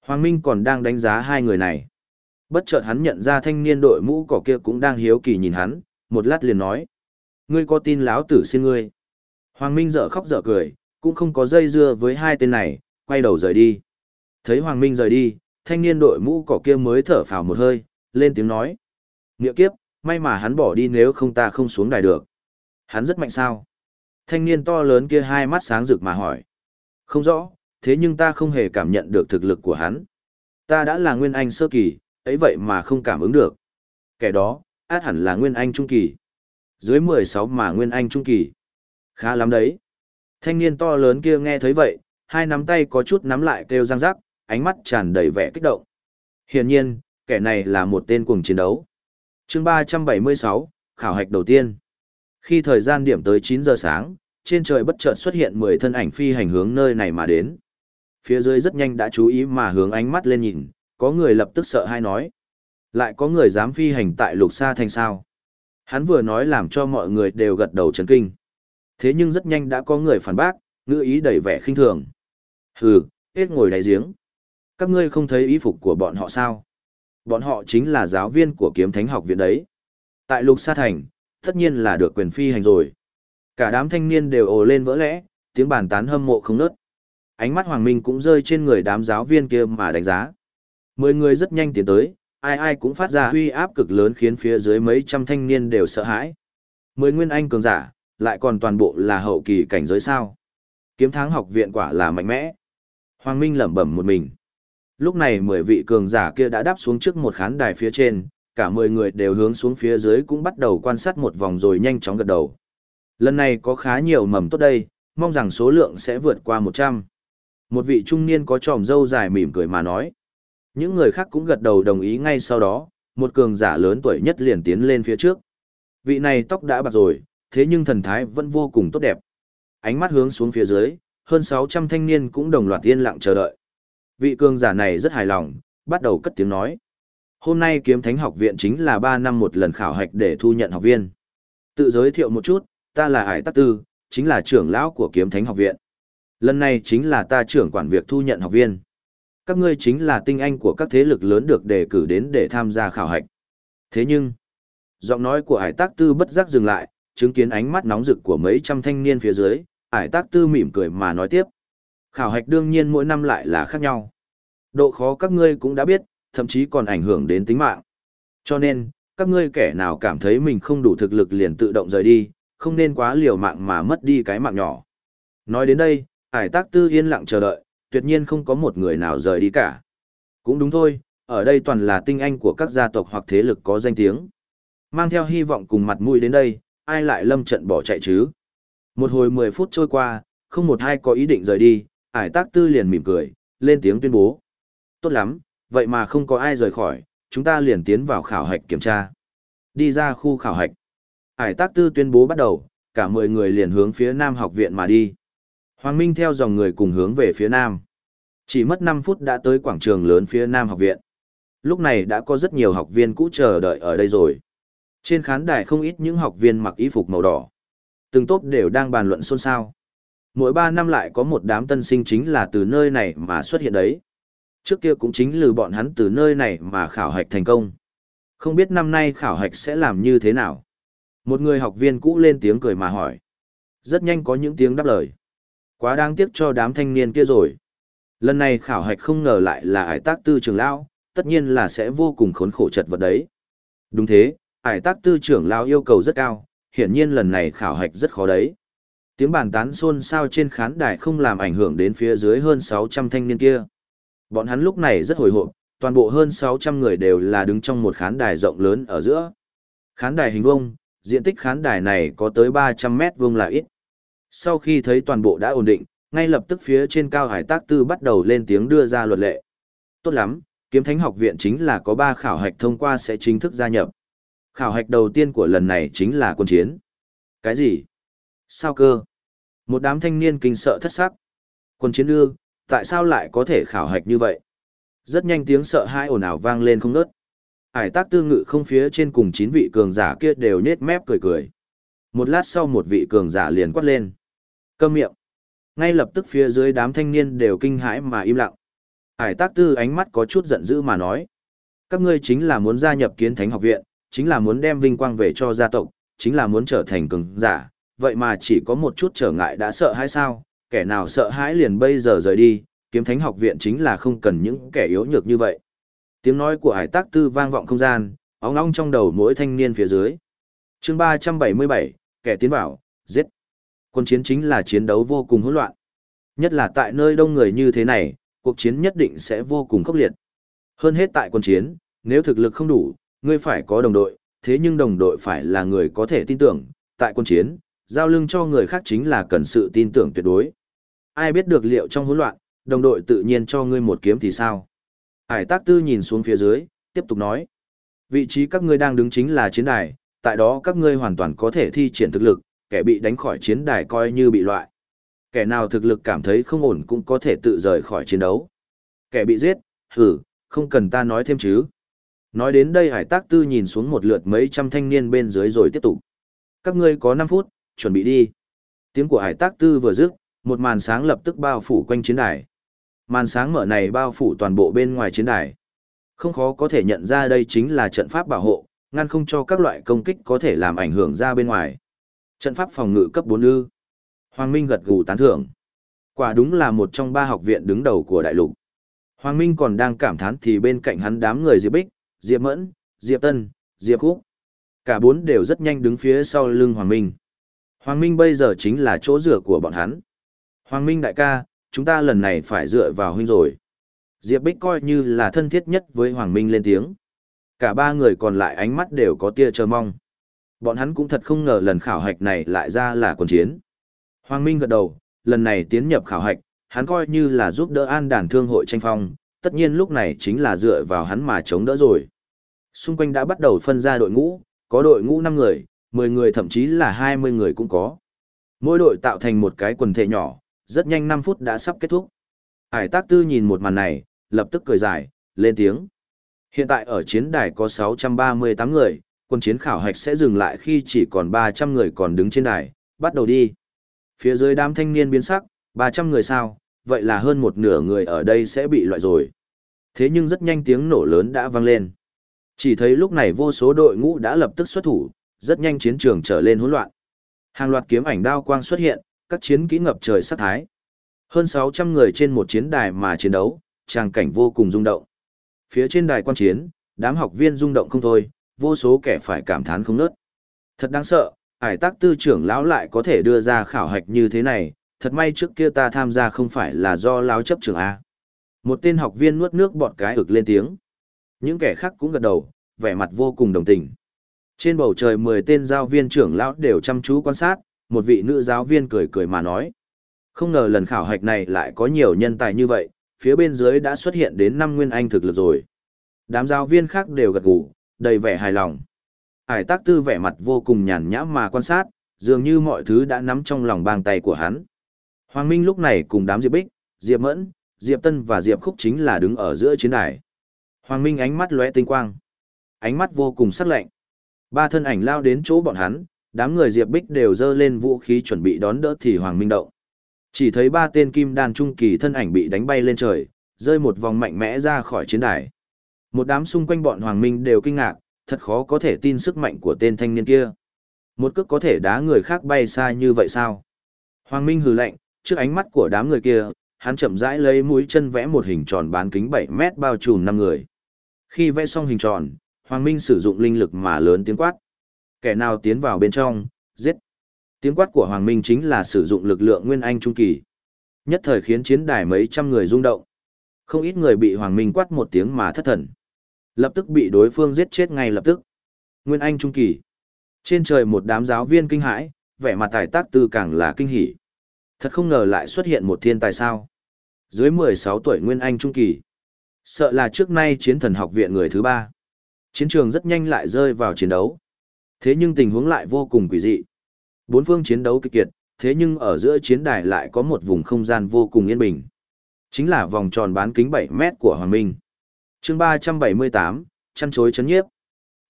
Hoàng Minh còn đang đánh giá hai người này. Bất chợt hắn nhận ra thanh niên đội mũ cỏ kia cũng đang hiếu kỳ nhìn hắn, một lát liền nói. Ngươi có tin láo tử xin ngươi. Hoàng Minh dở khóc dở cười, cũng không có dây dưa với hai tên này, quay đầu rời đi. Thấy Hoàng Minh rời đi, thanh niên đội mũ cỏ kia mới thở phào một hơi, lên tiếng nói. Nghĩa kiếp, may mà hắn bỏ đi nếu không ta không xuống đài được. Hắn rất mạnh sao? Thanh niên to lớn kia hai mắt sáng rực mà hỏi. Không rõ, thế nhưng ta không hề cảm nhận được thực lực của hắn. Ta đã là Nguyên Anh sơ kỳ, ấy vậy mà không cảm ứng được. Kẻ đó, át hẳn là Nguyên Anh trung kỳ. Dưới 16 mà Nguyên Anh trung kỳ. Khá lắm đấy. Thanh niên to lớn kia nghe thấy vậy, hai nắm tay có chút nắm lại kêu răng rắc, ánh mắt tràn đầy vẻ kích động. Hiển nhiên, kẻ này là một tên cuồng chiến đấu. chương 376, khảo hạch đầu tiên. Khi thời gian điểm tới 9 giờ sáng, trên trời bất chợt xuất hiện 10 thân ảnh phi hành hướng nơi này mà đến. Phía dưới rất nhanh đã chú ý mà hướng ánh mắt lên nhìn, có người lập tức sợ hãi nói. Lại có người dám phi hành tại lục xa thành sao. Hắn vừa nói làm cho mọi người đều gật đầu chấn kinh. Thế nhưng rất nhanh đã có người phản bác, ngữ ý đầy vẻ khinh thường. Hừ, hết ngồi đáy giếng. Các ngươi không thấy ý phục của bọn họ sao? Bọn họ chính là giáo viên của kiếm thánh học viện đấy. Tại lục sa thành, tất nhiên là được quyền phi hành rồi. Cả đám thanh niên đều ồ lên vỡ lẽ, tiếng bàn tán hâm mộ không nớt. Ánh mắt Hoàng Minh cũng rơi trên người đám giáo viên kia mà đánh giá. Mười người rất nhanh tiến tới, ai ai cũng phát ra uy áp cực lớn khiến phía dưới mấy trăm thanh niên đều sợ hãi. Mười nguyên anh cường giả, lại còn toàn bộ là hậu kỳ cảnh giới sao. Kiếm thắng học viện quả là mạnh mẽ. Hoàng Minh lẩm bẩm một mình. Lúc này mười vị cường giả kia đã đáp xuống trước một khán đài phía trên, cả mười người đều hướng xuống phía dưới cũng bắt đầu quan sát một vòng rồi nhanh chóng gật đầu. Lần này có khá nhiều mầm tốt đây, mong rằng số lượng sẽ vượt qua một trăm. Một vị trung niên có tròm râu dài mỉm cười mà nói. Những người khác cũng gật đầu đồng ý ngay sau đó, một cường giả lớn tuổi nhất liền tiến lên phía trước. Vị này tóc đã bạc rồi, thế nhưng thần thái vẫn vô cùng tốt đẹp. Ánh mắt hướng xuống phía dưới, hơn 600 thanh niên cũng đồng loạt yên lặng chờ đợi. Vị cường giả này rất hài lòng, bắt đầu cất tiếng nói. Hôm nay kiếm thánh học viện chính là 3 năm một lần khảo hạch để thu nhận học viên. Tự giới thiệu một chút, ta là Hải Tắc Tư, chính là trưởng lão của kiếm thánh học viện. Lần này chính là ta trưởng quản việc thu nhận học viên. Các ngươi chính là tinh anh của các thế lực lớn được đề cử đến để tham gia khảo hạch. Thế nhưng, giọng nói của Hải Tác Tư bất giác dừng lại, chứng kiến ánh mắt nóng rực của mấy trăm thanh niên phía dưới, Hải Tác Tư mỉm cười mà nói tiếp. Khảo hạch đương nhiên mỗi năm lại là khác nhau. Độ khó các ngươi cũng đã biết, thậm chí còn ảnh hưởng đến tính mạng. Cho nên, các ngươi kẻ nào cảm thấy mình không đủ thực lực liền tự động rời đi, không nên quá liều mạng mà mất đi cái mạng nhỏ. Nói đến đây, ải tác tư yên lặng chờ đợi, tuyệt nhiên không có một người nào rời đi cả. Cũng đúng thôi, ở đây toàn là tinh anh của các gia tộc hoặc thế lực có danh tiếng. Mang theo hy vọng cùng mặt mũi đến đây, ai lại lâm trận bỏ chạy chứ? Một hồi 10 phút trôi qua, không một ai có ý định rời đi, ải tác tư liền mỉm cười, lên tiếng tuyên bố. Tốt lắm, vậy mà không có ai rời khỏi, chúng ta liền tiến vào khảo hạch kiểm tra. Đi ra khu khảo hạch. Ải tác tư tuyên bố bắt đầu, cả 10 người liền hướng phía Nam học viện mà đi. Hoàng Minh theo dòng người cùng hướng về phía Nam. Chỉ mất 5 phút đã tới quảng trường lớn phía Nam học viện. Lúc này đã có rất nhiều học viên cũ chờ đợi ở đây rồi. Trên khán đài không ít những học viên mặc y phục màu đỏ. Từng tốp đều đang bàn luận xôn xao. Mỗi 3 năm lại có một đám tân sinh chính là từ nơi này mà xuất hiện đấy. Trước kia cũng chính lừ bọn hắn từ nơi này mà khảo hạch thành công. Không biết năm nay khảo hạch sẽ làm như thế nào. Một người học viên cũ lên tiếng cười mà hỏi. Rất nhanh có những tiếng đáp lời. Quá đáng tiếc cho đám thanh niên kia rồi. Lần này khảo hạch không ngờ lại là ải tác tư trưởng lão, tất nhiên là sẽ vô cùng khốn khổ chật vật đấy. Đúng thế, ải tác tư trưởng lão yêu cầu rất cao, hiển nhiên lần này khảo hạch rất khó đấy. Tiếng bàn tán xôn xao trên khán đài không làm ảnh hưởng đến phía dưới hơn 600 thanh niên kia. Bọn hắn lúc này rất hồi hộp, toàn bộ hơn 600 người đều là đứng trong một khán đài rộng lớn ở giữa. Khán đài hình vuông, diện tích khán đài này có tới 300 mét vuông là ít. Sau khi thấy toàn bộ đã ổn định, ngay lập tức phía trên cao hải tác tư bắt đầu lên tiếng đưa ra luật lệ. Tốt lắm, kiếm thánh học viện chính là có 3 khảo hạch thông qua sẽ chính thức gia nhập. Khảo hạch đầu tiên của lần này chính là quân chiến. Cái gì? Sao cơ? Một đám thanh niên kinh sợ thất sắc. Quân chiến đương, tại sao lại có thể khảo hạch như vậy? Rất nhanh tiếng sợ hãi ồn ào vang lên không nớt. Ải tác tư ngự không phía trên cùng chín vị cường giả kia đều nhết mép cười cười. Một lát sau một vị cường giả liền quát lên. Câm miệng. Ngay lập tức phía dưới đám thanh niên đều kinh hãi mà im lặng. Ải tác tư ánh mắt có chút giận dữ mà nói. Các ngươi chính là muốn gia nhập kiến thánh học viện, chính là muốn đem vinh quang về cho gia tộc, chính là muốn trở thành cường giả, vậy mà chỉ có một chút trở ngại đã sợ hay sao, kẻ nào sợ hãi liền bây giờ rời đi, kiếm thánh học viện chính là không cần những kẻ yếu nhược như vậy. Tiếng nói của hải tác tư vang vọng không gian, óng ong trong đầu mỗi thanh niên phía dưới. chương 377, kẻ tiến vào, giết. Quân chiến chính là chiến đấu vô cùng hỗn loạn. Nhất là tại nơi đông người như thế này, cuộc chiến nhất định sẽ vô cùng khốc liệt. Hơn hết tại quân chiến, nếu thực lực không đủ, ngươi phải có đồng đội, thế nhưng đồng đội phải là người có thể tin tưởng. Tại quân chiến, giao lưng cho người khác chính là cần sự tin tưởng tuyệt đối. Ai biết được liệu trong hỗn loạn, đồng đội tự nhiên cho ngươi một kiếm thì sao? Hải tác tư nhìn xuống phía dưới, tiếp tục nói. Vị trí các ngươi đang đứng chính là chiến đài, tại đó các ngươi hoàn toàn có thể thi triển thực lực, kẻ bị đánh khỏi chiến đài coi như bị loại. Kẻ nào thực lực cảm thấy không ổn cũng có thể tự rời khỏi chiến đấu. Kẻ bị giết, hử, không cần ta nói thêm chứ. Nói đến đây hải tác tư nhìn xuống một lượt mấy trăm thanh niên bên dưới rồi tiếp tục. Các ngươi có 5 phút, chuẩn bị đi. Tiếng của hải tác tư vừa dứt, một màn sáng lập tức bao phủ quanh chiến đài. Màn sáng mở này bao phủ toàn bộ bên ngoài chiến đài. Không khó có thể nhận ra đây chính là trận pháp bảo hộ, ngăn không cho các loại công kích có thể làm ảnh hưởng ra bên ngoài. Trận pháp phòng ngự cấp 4 ư. Hoàng Minh gật gù tán thưởng. Quả đúng là một trong ba học viện đứng đầu của đại lục. Hoàng Minh còn đang cảm thán thì bên cạnh hắn đám người Diệp Bích, Diệp Mẫn, Diệp Tân, Diệp Khúc. Cả bốn đều rất nhanh đứng phía sau lưng Hoàng Minh. Hoàng Minh bây giờ chính là chỗ dựa của bọn hắn. Hoàng Minh đại ca, chúng ta lần này phải dựa vào huynh rồi. Diệp Bích coi như là thân thiết nhất với Hoàng Minh lên tiếng. Cả ba người còn lại ánh mắt đều có tia chờ mong. Bọn hắn cũng thật không ngờ lần khảo hạch này lại ra là quần chiến. Hoàng Minh gật đầu, lần này tiến nhập khảo hạch, hắn coi như là giúp đỡ an đàn thương hội tranh phong, tất nhiên lúc này chính là dựa vào hắn mà chống đỡ rồi. Xung quanh đã bắt đầu phân ra đội ngũ, có đội ngũ 5 người, 10 người thậm chí là 20 người cũng có. Mỗi đội tạo thành một cái quần thể nhỏ, rất nhanh 5 phút đã sắp kết thúc. Hải tác tư nhìn một màn này, lập tức cười dài, lên tiếng. Hiện tại ở chiến đài có 638 người, quân chiến khảo hạch sẽ dừng lại khi chỉ còn 300 người còn đứng trên đài, bắt đầu đi. Phía dưới đám thanh niên biến sắc, 300 người sao, vậy là hơn một nửa người ở đây sẽ bị loại rồi. Thế nhưng rất nhanh tiếng nổ lớn đã vang lên. Chỉ thấy lúc này vô số đội ngũ đã lập tức xuất thủ, rất nhanh chiến trường trở lên hỗn loạn. Hàng loạt kiếm ảnh đao quang xuất hiện, các chiến kỹ ngập trời sát thái. Hơn 600 người trên một chiến đài mà chiến đấu, tràng cảnh vô cùng rung động. Phía trên đài quan chiến, đám học viên rung động không thôi, vô số kẻ phải cảm thán không nớt. Thật đáng sợ, ải tác tư trưởng lão lại có thể đưa ra khảo hạch như thế này, thật may trước kia ta tham gia không phải là do lão chấp trưởng A. Một tên học viên nuốt nước bọt cái ực lên tiếng. Những kẻ khác cũng gật đầu, vẻ mặt vô cùng đồng tình. Trên bầu trời 10 tên giao viên trưởng lão đều chăm chú quan sát, một vị nữ giáo viên cười cười mà nói. Không ngờ lần khảo hạch này lại có nhiều nhân tài như vậy, phía bên dưới đã xuất hiện đến năm nguyên anh thực lực rồi. Đám giáo viên khác đều gật gù, đầy vẻ hài lòng. Hải tác tư vẻ mặt vô cùng nhàn nhã mà quan sát, dường như mọi thứ đã nắm trong lòng bàn tay của hắn. Hoàng Minh lúc này cùng đám Diệp Bích, Diệp Mẫn, Diệp Tân và Diệp Khúc chính là đứng ở giữa chiến đài. Hoàng Minh ánh mắt lóe tinh quang, ánh mắt vô cùng sắc lạnh. Ba thân ảnh lao đến chỗ bọn hắn, đám người Diệp Bích đều dơ lên vũ khí chuẩn bị đón đỡ thì Hoàng Minh động. Chỉ thấy ba tên kim đan trung kỳ thân ảnh bị đánh bay lên trời, rơi một vòng mạnh mẽ ra khỏi chiến đài. Một đám xung quanh bọn Hoàng Minh đều kinh ngạc, thật khó có thể tin sức mạnh của tên thanh niên kia. Một cước có thể đá người khác bay xa như vậy sao? Hoàng Minh hừ lạnh, trước ánh mắt của đám người kia, hắn chậm rãi lấy mũi chân vẽ một hình tròn bán kính 7 mét bao trùm năm người. Khi vẽ xong hình tròn, Hoàng Minh sử dụng linh lực mà lớn tiếng quát. Kẻ nào tiến vào bên trong, giết. Tiếng quát của Hoàng Minh chính là sử dụng lực lượng Nguyên Anh Trung Kỳ. Nhất thời khiến chiến đài mấy trăm người rung động. Không ít người bị Hoàng Minh quát một tiếng mà thất thần. Lập tức bị đối phương giết chết ngay lập tức. Nguyên Anh Trung Kỳ. Trên trời một đám giáo viên kinh hãi, vẻ mặt tài tác tư càng là kinh hỉ. Thật không ngờ lại xuất hiện một thiên tài sao. Dưới 16 tuổi Nguyên Anh Trung Kỳ. Sợ là trước nay chiến thần học viện người thứ ba. Chiến trường rất nhanh lại rơi vào chiến đấu. Thế nhưng tình huống lại vô cùng quỷ dị. Bốn phương chiến đấu kịch kiệt, thế nhưng ở giữa chiến đài lại có một vùng không gian vô cùng yên bình. Chính là vòng tròn bán kính 7 mét của Hoàng Minh. chương 378, chăn chối chấn nhiếp.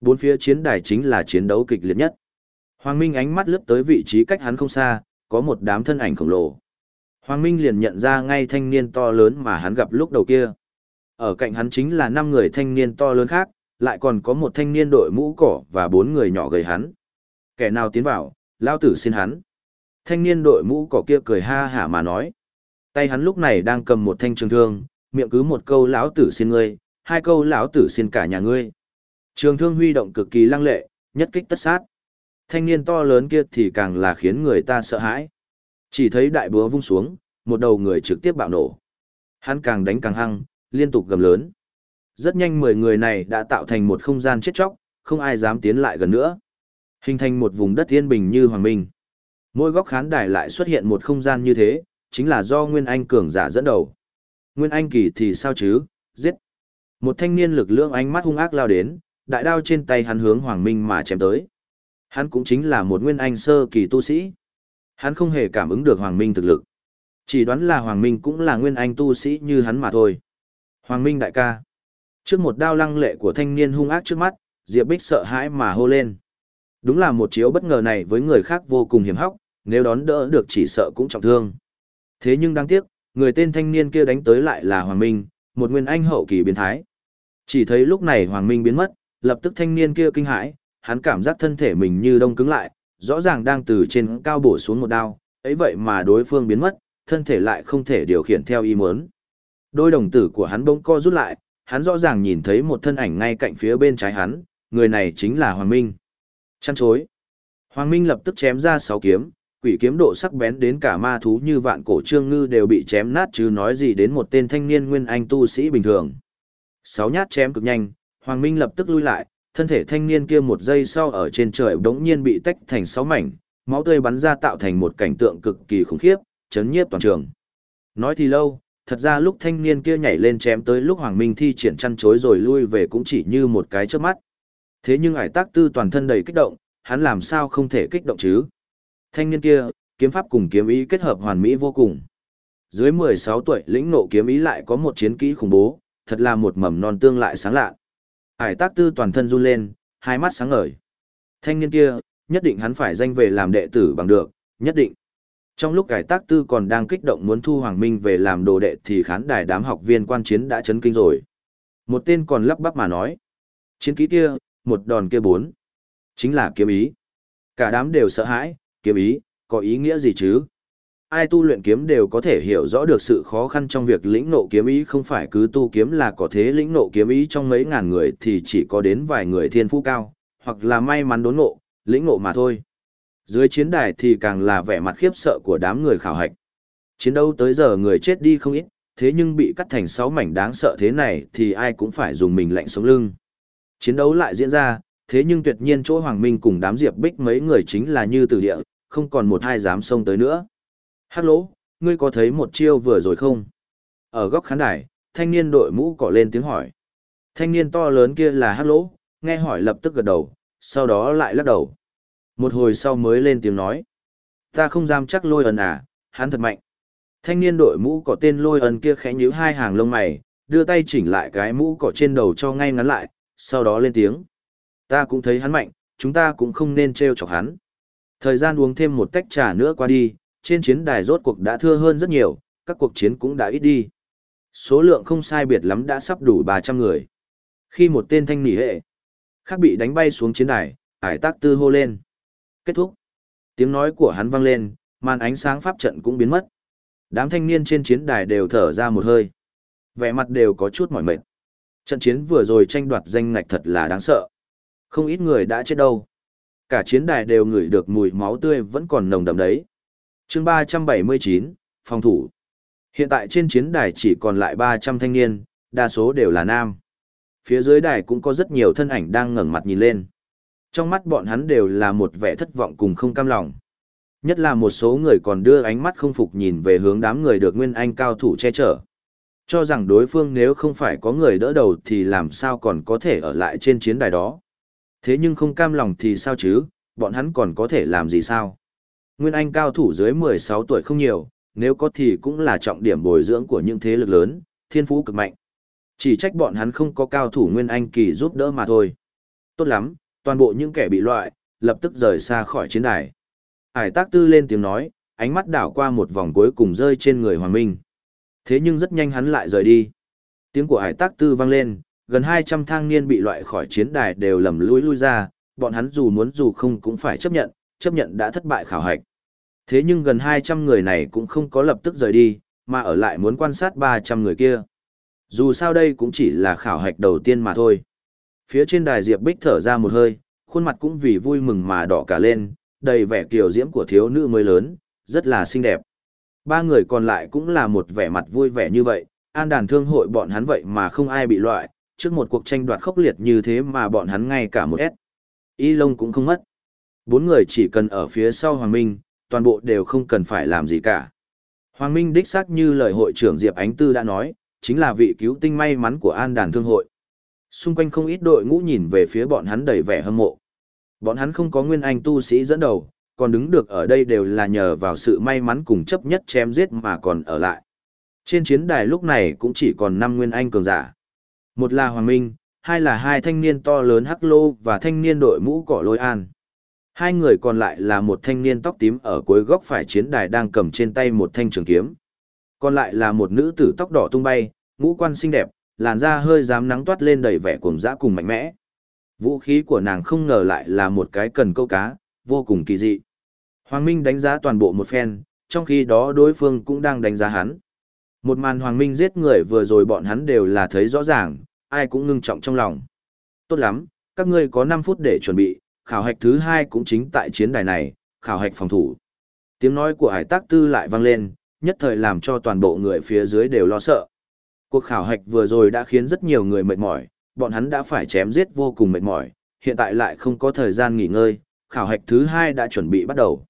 Bốn phía chiến đài chính là chiến đấu kịch liệt nhất. Hoàng Minh ánh mắt lướt tới vị trí cách hắn không xa, có một đám thân ảnh khổng lồ. Hoàng Minh liền nhận ra ngay thanh niên to lớn mà hắn gặp lúc đầu kia. Ở cạnh hắn chính là năm người thanh niên to lớn khác, lại còn có một thanh niên đội mũ cỏ và bốn người nhỏ gầy hắn. Kẻ nào tiến vào, lao tử xin hắn. Thanh niên đội mũ cỏ kia cười ha hả mà nói. Tay hắn lúc này đang cầm một thanh trường thương, miệng cứ một câu lão tử xin ngươi, hai câu lão tử xin cả nhà ngươi. Trường thương huy động cực kỳ lăng lệ, nhất kích tất sát. Thanh niên to lớn kia thì càng là khiến người ta sợ hãi. Chỉ thấy đại búa vung xuống, một đầu người trực tiếp bạo nổ. Hắn càng đánh càng hăng, liên tục gầm lớn. Rất nhanh mười người này đã tạo thành một không gian chết chóc, không ai dám tiến lại gần nữa. Hình thành một vùng đất yên bình như Hoàng Minh. Mỗi góc khán đài lại xuất hiện một không gian như thế, chính là do Nguyên Anh cường giả dẫn đầu. Nguyên Anh kỳ thì sao chứ, giết. Một thanh niên lực lượng ánh mắt hung ác lao đến, đại đao trên tay hắn hướng Hoàng Minh mà chém tới. Hắn cũng chính là một Nguyên Anh sơ kỳ tu sĩ. Hắn không hề cảm ứng được Hoàng Minh thực lực. Chỉ đoán là Hoàng Minh cũng là Nguyên Anh tu sĩ như hắn mà thôi. Hoàng Minh đại ca. Trước một đao lăng lệ của thanh niên hung ác trước mắt, Diệp Bích sợ hãi mà hô lên. Đúng là một chiếu bất ngờ này với người khác vô cùng hiểm hóc, nếu đón đỡ được chỉ sợ cũng trọng thương. Thế nhưng đáng tiếc, người tên thanh niên kia đánh tới lại là Hoàng Minh, một nguyên anh hậu kỳ biến thái. Chỉ thấy lúc này Hoàng Minh biến mất, lập tức thanh niên kia kinh hãi, hắn cảm giác thân thể mình như đông cứng lại, rõ ràng đang từ trên cao bổ xuống một đao, ấy vậy mà đối phương biến mất, thân thể lại không thể điều khiển theo ý muốn. Đôi đồng tử của hắn bỗng co rút lại, hắn rõ ràng nhìn thấy một thân ảnh ngay cạnh phía bên trái hắn, người này chính là Hoàng Minh. Chăn chối. Hoàng Minh lập tức chém ra sáu kiếm, quỷ kiếm độ sắc bén đến cả ma thú như vạn cổ trương ngư đều bị chém nát chứ nói gì đến một tên thanh niên nguyên anh tu sĩ bình thường. Sáu nhát chém cực nhanh, Hoàng Minh lập tức lui lại, thân thể thanh niên kia một giây sau ở trên trời đống nhiên bị tách thành sáu mảnh, máu tươi bắn ra tạo thành một cảnh tượng cực kỳ khủng khiếp, chấn nhiếp toàn trường. Nói thì lâu, thật ra lúc thanh niên kia nhảy lên chém tới lúc Hoàng Minh thi triển chăn chối rồi lui về cũng chỉ như một cái chớp mắt. Thế nhưng ải tác tư toàn thân đầy kích động, hắn làm sao không thể kích động chứ? Thanh niên kia, kiếm pháp cùng kiếm ý kết hợp hoàn mỹ vô cùng. Dưới 16 tuổi lĩnh nộ kiếm ý lại có một chiến kỹ khủng bố, thật là một mầm non tương lại sáng lạ. Ải tác tư toàn thân run lên, hai mắt sáng ngời. Thanh niên kia, nhất định hắn phải danh về làm đệ tử bằng được, nhất định. Trong lúc cải tác tư còn đang kích động muốn thu Hoàng Minh về làm đồ đệ thì khán đài đám học viên quan chiến đã chấn kinh rồi. Một tên còn lắp bắp mà nói. Chiến kỹ kia, một đòn kia bốn. Chính là kiếm ý. Cả đám đều sợ hãi, kiếm ý, có ý nghĩa gì chứ? Ai tu luyện kiếm đều có thể hiểu rõ được sự khó khăn trong việc lĩnh nộ kiếm ý không phải cứ tu kiếm là có thế lĩnh nộ kiếm ý trong mấy ngàn người thì chỉ có đến vài người thiên phú cao, hoặc là may mắn đốn ngộ lĩnh ngộ mà thôi. Dưới chiến đài thì càng là vẻ mặt khiếp sợ của đám người khảo hạch. Chiến đấu tới giờ người chết đi không ít, thế nhưng bị cắt thành sáu mảnh đáng sợ thế này thì ai cũng phải dùng mình lạnh sống lưng. Chiến đấu lại diễn ra, thế nhưng tuyệt nhiên chỗ Hoàng Minh cùng đám Diệp Bích mấy người chính là như từ địa, không còn một hai dám xông tới nữa. Hát lỗ, ngươi có thấy một chiêu vừa rồi không? Ở góc khán đài, thanh niên đội mũ cỏ lên tiếng hỏi. Thanh niên to lớn kia là hát lỗ, nghe hỏi lập tức gật đầu, sau đó lại lắc đầu. Một hồi sau mới lên tiếng nói. Ta không dám chắc lôi ẩn à, hắn thật mạnh. Thanh niên đội mũ có tên lôi ẩn kia khẽ nhíu hai hàng lông mày, đưa tay chỉnh lại cái mũ cỏ trên đầu cho ngay ngắn lại, sau đó lên tiếng. Ta cũng thấy hắn mạnh, chúng ta cũng không nên trêu chọc hắn. Thời gian uống thêm một tách trà nữa qua đi, trên chiến đài rốt cuộc đã thưa hơn rất nhiều, các cuộc chiến cũng đã ít đi. Số lượng không sai biệt lắm đã sắp đủ 300 người. Khi một tên thanh nỉ hệ, khác bị đánh bay xuống chiến đài, ải tác tư hô lên. Kết thúc. Tiếng nói của hắn vang lên, màn ánh sáng pháp trận cũng biến mất. Đám thanh niên trên chiến đài đều thở ra một hơi. Vẻ mặt đều có chút mỏi mệt. Trận chiến vừa rồi tranh đoạt danh ngạch thật là đáng sợ. Không ít người đã chết đâu. Cả chiến đài đều ngửi được mùi máu tươi vẫn còn nồng đậm đấy. chương 379, phòng thủ. Hiện tại trên chiến đài chỉ còn lại 300 thanh niên, đa số đều là nam. Phía dưới đài cũng có rất nhiều thân ảnh đang ngẩng mặt nhìn lên. Trong mắt bọn hắn đều là một vẻ thất vọng cùng không cam lòng. Nhất là một số người còn đưa ánh mắt không phục nhìn về hướng đám người được Nguyên Anh cao thủ che chở. Cho rằng đối phương nếu không phải có người đỡ đầu thì làm sao còn có thể ở lại trên chiến đài đó. Thế nhưng không cam lòng thì sao chứ, bọn hắn còn có thể làm gì sao? Nguyên Anh cao thủ dưới 16 tuổi không nhiều, nếu có thì cũng là trọng điểm bồi dưỡng của những thế lực lớn, thiên phú cực mạnh. Chỉ trách bọn hắn không có cao thủ Nguyên Anh kỳ giúp đỡ mà thôi. Tốt lắm, toàn bộ những kẻ bị loại, lập tức rời xa khỏi chiến đài. Ải tác tư lên tiếng nói, ánh mắt đảo qua một vòng cuối cùng rơi trên người Hoàng Minh. Thế nhưng rất nhanh hắn lại rời đi. Tiếng của ải tác tư vang lên, gần 200 thang niên bị loại khỏi chiến đài đều lầm lũi lui ra, bọn hắn dù muốn dù không cũng phải chấp nhận, chấp nhận đã thất bại khảo hạch. Thế nhưng gần 200 người này cũng không có lập tức rời đi, mà ở lại muốn quan sát 300 người kia. Dù sao đây cũng chỉ là khảo hạch đầu tiên mà thôi. Phía trên đài Diệp Bích thở ra một hơi, khuôn mặt cũng vì vui mừng mà đỏ cả lên, đầy vẻ kiều diễm của thiếu nữ mới lớn, rất là xinh đẹp. Ba người còn lại cũng là một vẻ mặt vui vẻ như vậy, an đàn thương hội bọn hắn vậy mà không ai bị loại, trước một cuộc tranh đoạt khốc liệt như thế mà bọn hắn ngay cả một S. Y lông cũng không mất. Bốn người chỉ cần ở phía sau Hoàng Minh, toàn bộ đều không cần phải làm gì cả. Hoàng Minh đích xác như lời hội trưởng Diệp Ánh Tư đã nói, chính là vị cứu tinh may mắn của an đàn thương hội. Xung quanh không ít đội ngũ nhìn về phía bọn hắn đầy vẻ hâm mộ. Bọn hắn không có nguyên anh tu sĩ dẫn đầu, còn đứng được ở đây đều là nhờ vào sự may mắn cùng chấp nhất chém giết mà còn ở lại. Trên chiến đài lúc này cũng chỉ còn 5 nguyên anh cường giả. Một là Hoàng Minh, hai là hai thanh niên to lớn Hắc Lô và thanh niên đội mũ cỏ lôi an. Hai người còn lại là một thanh niên tóc tím ở cuối góc phải chiến đài đang cầm trên tay một thanh trường kiếm. Còn lại là một nữ tử tóc đỏ tung bay, ngũ quan xinh đẹp, làn da hơi dám nắng toát lên đầy vẻ cuồng dã cùng mạnh mẽ. Vũ khí của nàng không ngờ lại là một cái cần câu cá, vô cùng kỳ dị. Hoàng Minh đánh giá toàn bộ một phen, trong khi đó đối phương cũng đang đánh giá hắn. Một màn Hoàng Minh giết người vừa rồi bọn hắn đều là thấy rõ ràng, ai cũng ngưng trọng trong lòng. Tốt lắm, các ngươi có 5 phút để chuẩn bị, khảo hạch thứ 2 cũng chính tại chiến đài này, khảo hạch phòng thủ. Tiếng nói của hải tác tư lại vang lên, nhất thời làm cho toàn bộ người phía dưới đều lo sợ. Cuộc khảo hạch vừa rồi đã khiến rất nhiều người mệt mỏi, bọn hắn đã phải chém giết vô cùng mệt mỏi, hiện tại lại không có thời gian nghỉ ngơi, khảo hạch thứ hai đã chuẩn bị bắt đầu.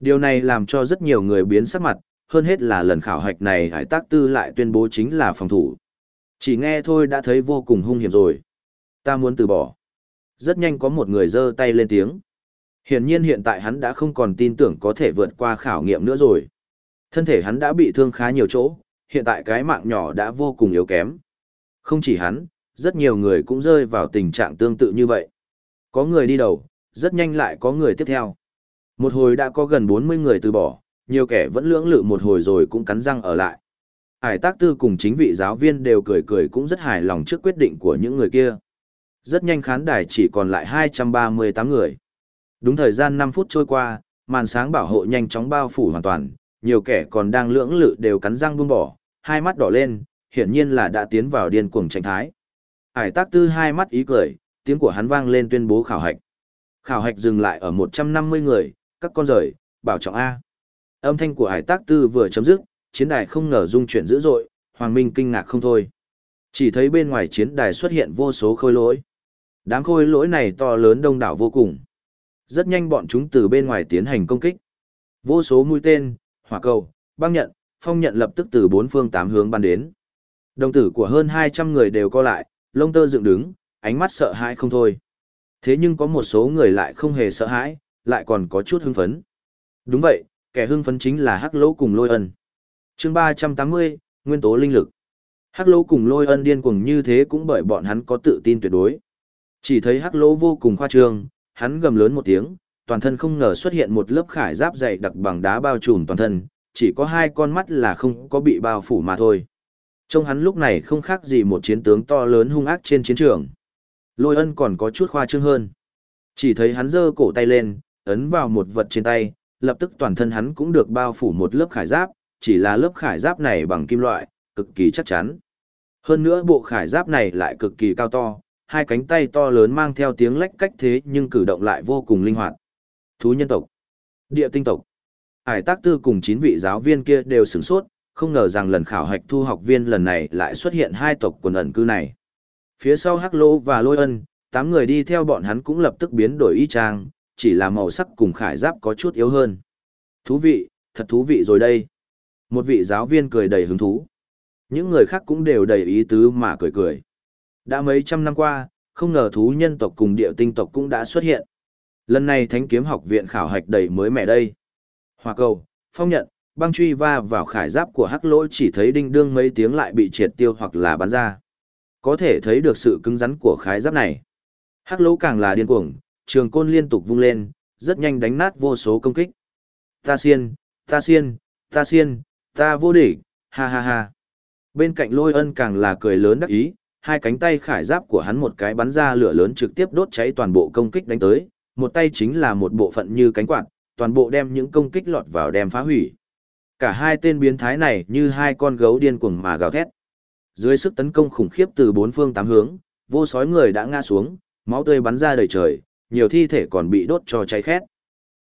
Điều này làm cho rất nhiều người biến sắc mặt, hơn hết là lần khảo hạch này hải tác tư lại tuyên bố chính là phòng thủ. Chỉ nghe thôi đã thấy vô cùng hung hiểm rồi. Ta muốn từ bỏ. Rất nhanh có một người giơ tay lên tiếng. Hiển nhiên hiện tại hắn đã không còn tin tưởng có thể vượt qua khảo nghiệm nữa rồi. Thân thể hắn đã bị thương khá nhiều chỗ, hiện tại cái mạng nhỏ đã vô cùng yếu kém. Không chỉ hắn, rất nhiều người cũng rơi vào tình trạng tương tự như vậy. Có người đi đầu, rất nhanh lại có người tiếp theo. Một hồi đã có gần 40 người từ bỏ, nhiều kẻ vẫn lưỡng lự một hồi rồi cũng cắn răng ở lại. Hải tác tư cùng chính vị giáo viên đều cười cười cũng rất hài lòng trước quyết định của những người kia. Rất nhanh khán đài chỉ còn lại 238 người. Đúng thời gian 5 phút trôi qua, màn sáng bảo hộ nhanh chóng bao phủ hoàn toàn, nhiều kẻ còn đang lưỡng lự đều cắn răng buông bỏ, hai mắt đỏ lên, hiển nhiên là đã tiến vào điên cuồng trạng thái. Hải tác tư hai mắt ý cười, tiếng của hắn vang lên tuyên bố khảo hạch. Khảo hạch dừng lại ở 150 người, các con rời, bảo trọng A. Âm thanh của hải tác tư vừa chấm dứt, chiến đài không ngờ rung chuyển dữ dội, Hoàng Minh kinh ngạc không thôi. Chỉ thấy bên ngoài chiến đài xuất hiện vô số khôi lỗi. Đám khôi lỗi này to lớn đông đảo vô cùng. Rất nhanh bọn chúng từ bên ngoài tiến hành công kích. Vô số mũi tên, hỏa cầu, băng nhận, phong nhận lập tức từ bốn phương tám hướng bắn đến. Đồng tử của hơn 200 người đều co lại, lông tơ dựng đứng, ánh mắt sợ hãi không thôi. Thế nhưng có một số người lại không hề sợ hãi, lại còn có chút hưng phấn. Đúng vậy, kẻ hưng phấn chính là Hắc Lỗ cùng Lôi Ân. Chương 380, Nguyên tố linh lực. Hắc Lỗ cùng Lôi Ân điên cuồng như thế cũng bởi bọn hắn có tự tin tuyệt đối. Chỉ thấy Hắc Lỗ vô cùng khoa trương, hắn gầm lớn một tiếng, toàn thân không ngờ xuất hiện một lớp khải giáp dày đặc bằng đá bao trùm toàn thân, chỉ có hai con mắt là không có bị bao phủ mà thôi. Trông hắn lúc này không khác gì một chiến tướng to lớn hung ác trên chiến trường. Lôi ân còn có chút khoa trương hơn. Chỉ thấy hắn giơ cổ tay lên, ấn vào một vật trên tay, lập tức toàn thân hắn cũng được bao phủ một lớp khải giáp, chỉ là lớp khải giáp này bằng kim loại, cực kỳ chắc chắn. Hơn nữa bộ khải giáp này lại cực kỳ cao to, hai cánh tay to lớn mang theo tiếng lách cách thế nhưng cử động lại vô cùng linh hoạt. Thú nhân tộc, địa tinh tộc, ải tác tư cùng chín vị giáo viên kia đều sửng sốt, không ngờ rằng lần khảo hạch thu học viên lần này lại xuất hiện hai tộc quần ẩn cư này. Phía sau Hắc Lô và Lôi Ân, tám người đi theo bọn hắn cũng lập tức biến đổi y trang, chỉ là màu sắc cùng khải giáp có chút yếu hơn. Thú vị, thật thú vị rồi đây. Một vị giáo viên cười đầy hứng thú. Những người khác cũng đều đầy ý tứ mà cười cười. Đã mấy trăm năm qua, không ngờ thú nhân tộc cùng địa tinh tộc cũng đã xuất hiện. Lần này Thánh kiếm học viện khảo hạch đầy mới mẻ đây. Hòa cầu, phong nhận, băng truy va vào khải giáp của hắc lỗi chỉ thấy đinh đương mấy tiếng lại bị triệt tiêu hoặc là bắn ra. Có thể thấy được sự cứng rắn của khải giáp này. Hắc lỗ càng là điên cuồng, trường côn liên tục vung lên, rất nhanh đánh nát vô số công kích. Ta xiên, ta xiên, ta xiên, ta vô địch, ha ha ha. Bên cạnh lôi ân càng là cười lớn đắc ý, hai cánh tay khải giáp của hắn một cái bắn ra lửa lớn trực tiếp đốt cháy toàn bộ công kích đánh tới, một tay chính là một bộ phận như cánh quạt, toàn bộ đem những công kích lọt vào đem phá hủy. Cả hai tên biến thái này như hai con gấu điên cuồng mà gào thét. Dưới sức tấn công khủng khiếp từ bốn phương tám hướng, vô sói người đã ngã xuống, máu tươi bắn ra đầy trời, nhiều thi thể còn bị đốt cho cháy khét.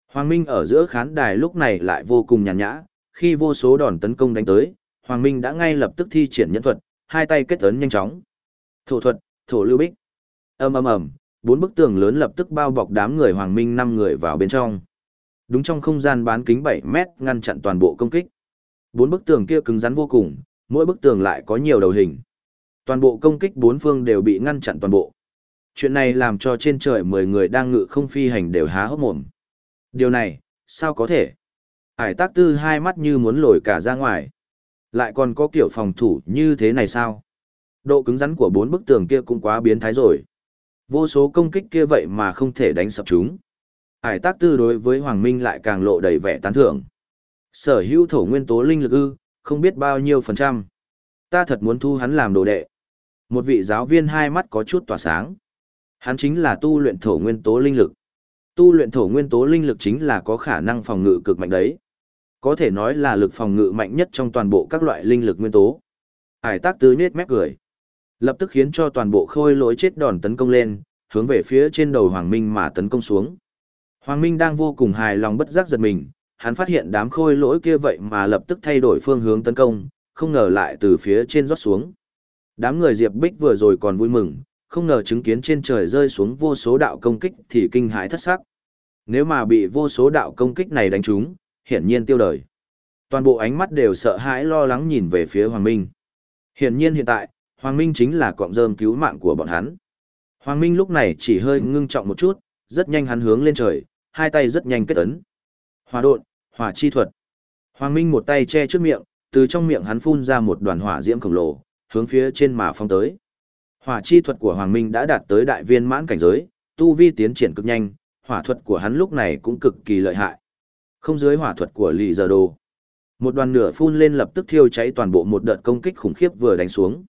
Hoàng Minh ở giữa khán đài lúc này lại vô cùng nhàn nhã, khi vô số đòn tấn công đánh tới, Hoàng Minh đã ngay lập tức thi triển nhân thuật, hai tay kết ấn nhanh chóng. Thổ thuật, thổ lưu bích. Ầm ầm ầm, bốn bức tường lớn lập tức bao bọc đám người Hoàng Minh năm người vào bên trong. Đúng trong không gian bán kính 7 mét ngăn chặn toàn bộ công kích. Bốn bức tường kia cứng rắn vô cùng, mỗi bức tường lại có nhiều đầu hình. Toàn bộ công kích bốn phương đều bị ngăn chặn toàn bộ. Chuyện này làm cho trên trời 10 người đang ngự không phi hành đều há hốc mồm. Điều này, sao có thể? Hải tác tư hai mắt như muốn lồi cả ra ngoài. Lại còn có kiểu phòng thủ như thế này sao? Độ cứng rắn của bốn bức tường kia cũng quá biến thái rồi. Vô số công kích kia vậy mà không thể đánh sập chúng. Ải tác tư đối với Hoàng Minh lại càng lộ đầy vẻ tán thưởng. Sở hữu thổ nguyên tố linh lực ư, không biết bao nhiêu phần trăm. Ta thật muốn thu hắn làm đồ đệ. Một vị giáo viên hai mắt có chút tỏa sáng. Hắn chính là tu luyện thổ nguyên tố linh lực. Tu luyện thổ nguyên tố linh lực chính là có khả năng phòng ngự cực mạnh đấy. Có thể nói là lực phòng ngự mạnh nhất trong toàn bộ các loại linh lực nguyên tố. Ải tác tứ nết mép cười. Lập tức khiến cho toàn bộ khôi lỗi chết đòn tấn công lên, hướng về phía trên đầu Hoàng Minh mà tấn công xuống. Hoàng Minh đang vô cùng hài lòng bất giác giật mình, hắn phát hiện đám khôi lỗi kia vậy mà lập tức thay đổi phương hướng tấn công, không ngờ lại từ phía trên rót xuống. Đám người Diệp Bích vừa rồi còn vui mừng, không ngờ chứng kiến trên trời rơi xuống vô số đạo công kích thì kinh hãi thất sắc. Nếu mà bị vô số đạo công kích này đánh trúng, hiển nhiên tiêu đời. Toàn bộ ánh mắt đều sợ hãi lo lắng nhìn về phía Hoàng Minh. Hiển nhiên hiện tại, Hoàng Minh chính là cọng rơm cứu mạng của bọn hắn. Hoàng Minh lúc này chỉ hơi ngưng trọng một chút, rất nhanh hắn hướng lên trời, hai tay rất nhanh kết ấn. Hỏa độn, hỏa chi thuật. Hoàng Minh một tay che trước miệng, từ trong miệng hắn phun ra một đoàn hỏa diễm khổng lồ, hướng phía trên mà phong tới. Hỏa chi thuật của Hoàng Minh đã đạt tới đại viên mãn cảnh giới, tu vi tiến triển cực nhanh, hỏa thuật của hắn lúc này cũng cực kỳ lợi hại. Không dưới hỏa thuật của Lý Giờ Đồ. Một đoàn lửa phun lên lập tức thiêu cháy toàn bộ một đợt công kích khủng khiếp vừa đánh xuống.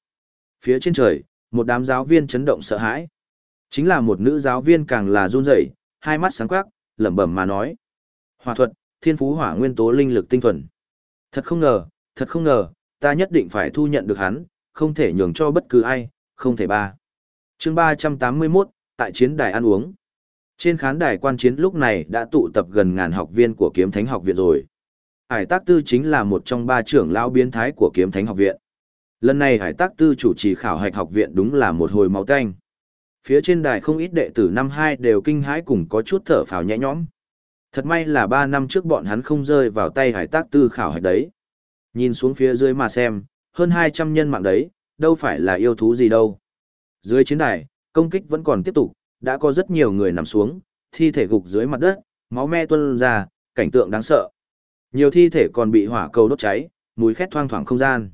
Phía trên trời, một đám giáo viên chấn động sợ hãi. Chính là một nữ giáo viên càng là run rẩy, hai mắt sáng quắc, lẩm bẩm mà nói: "Hỏa thuật, thiên phú hỏa nguyên tố linh lực tinh thuần. Thật không ngờ, thật không ngờ, ta nhất định phải thu nhận được hắn, không thể nhường cho bất cứ ai, không thể ba." Chương ba trăm tám mươi 381, tại chiến đài ăn uống. Trên khán đài quan chiến lúc này đã tụ tập gần ngàn học viên của Kiếm Thánh học viện rồi. Hải Tác Tư chính là một trong ba trưởng lão biến thái của Kiếm Thánh học viện. Lần này Hải Tác Tư chủ trì khảo hạch học viện đúng là một hồi máu tanh. Phía trên đài không ít đệ tử năm hai đều kinh hãi cùng có chút thở phào nhẹ nhõm. Thật may là ba năm trước bọn hắn không rơi vào tay Hải Tác Tư khảo hạch đấy. Nhìn xuống phía dưới mà xem, hơn hai trăm nhân mạng đấy, đâu phải là yêu thú gì đâu. Dưới chiến đài, công kích vẫn còn tiếp tục, đã có rất nhiều người nằm xuống, thi thể gục dưới mặt đất, máu me tuôn ra, cảnh tượng đáng sợ. Nhiều thi thể còn bị hỏa cầu đốt cháy, mùi khét thoang thoảng không gian.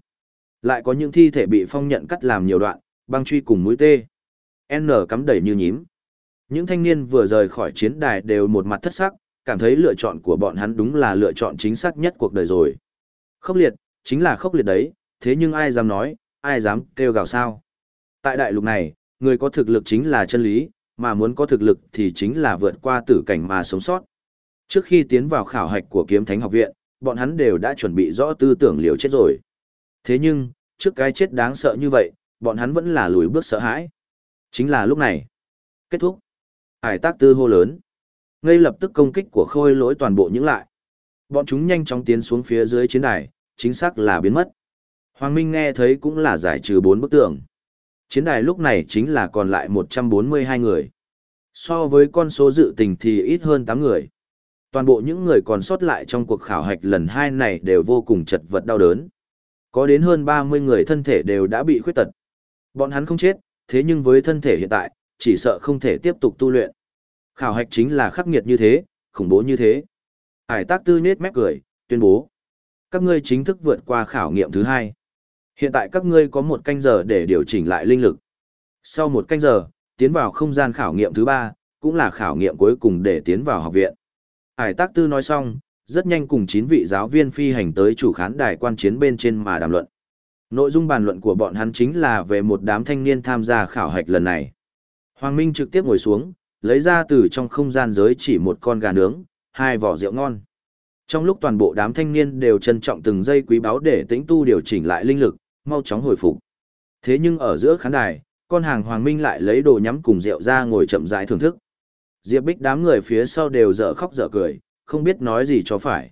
Lại có những thi thể bị phong nhận cắt làm nhiều đoạn, băng truy cùng mũi tê. N cắm đầy như nhím. Những thanh niên vừa rời khỏi chiến đài đều một mặt thất sắc, cảm thấy lựa chọn của bọn hắn đúng là lựa chọn chính xác nhất cuộc đời rồi. Khốc liệt, chính là khốc liệt đấy, thế nhưng ai dám nói, ai dám kêu gào sao. Tại đại lục này, người có thực lực chính là chân lý, mà muốn có thực lực thì chính là vượt qua tử cảnh mà sống sót. Trước khi tiến vào khảo hạch của kiếm thánh học viện, bọn hắn đều đã chuẩn bị rõ tư tưởng liều chết rồi. Thế nhưng, trước cái chết đáng sợ như vậy, bọn hắn vẫn là lùi bước sợ hãi. Chính là lúc này. Kết thúc. Hải tác tư hô lớn. Ngay lập tức công kích của khôi lỗi toàn bộ những lại. Bọn chúng nhanh chóng tiến xuống phía dưới chiến đài, chính xác là biến mất. Hoàng Minh nghe thấy cũng là giải trừ bốn bức tường. Chiến đài lúc này chính là còn lại 142 người. So với con số dự tình thì ít hơn 8 người. Toàn bộ những người còn sót lại trong cuộc khảo hạch lần 2 này đều vô cùng chật vật đau đớn. Có đến hơn 30 người thân thể đều đã bị khuyết tật. Bọn hắn không chết, thế nhưng với thân thể hiện tại, chỉ sợ không thể tiếp tục tu luyện. Khảo hạch chính là khắc nghiệt như thế, khủng bố như thế. Hải tác tư nết mép cười, tuyên bố. Các ngươi chính thức vượt qua khảo nghiệm thứ hai. Hiện tại các ngươi có một canh giờ để điều chỉnh lại linh lực. Sau một canh giờ, tiến vào không gian khảo nghiệm thứ ba, cũng là khảo nghiệm cuối cùng để tiến vào học viện. Hải tác tư nói xong, rất nhanh cùng chín vị giáo viên phi hành tới chủ khán đài quan chiến bên trên mà đàm luận. Nội dung bàn luận của bọn hắn chính là về một đám thanh niên tham gia khảo hạch lần này. Hoàng Minh trực tiếp ngồi xuống, lấy ra từ trong không gian giới chỉ một con gà nướng, hai vỏ rượu ngon. Trong lúc toàn bộ đám thanh niên đều trân trọng từng giây quý báu để tĩnh tu điều chỉnh lại linh lực, mau chóng hồi phục. Thế nhưng ở giữa khán đài, con hàng Hoàng Minh lại lấy đồ nhắm cùng rượu ra ngồi chậm rãi thưởng thức. Diệp Bích đám người phía sau đều dở khóc dở cười, không biết nói gì cho phải.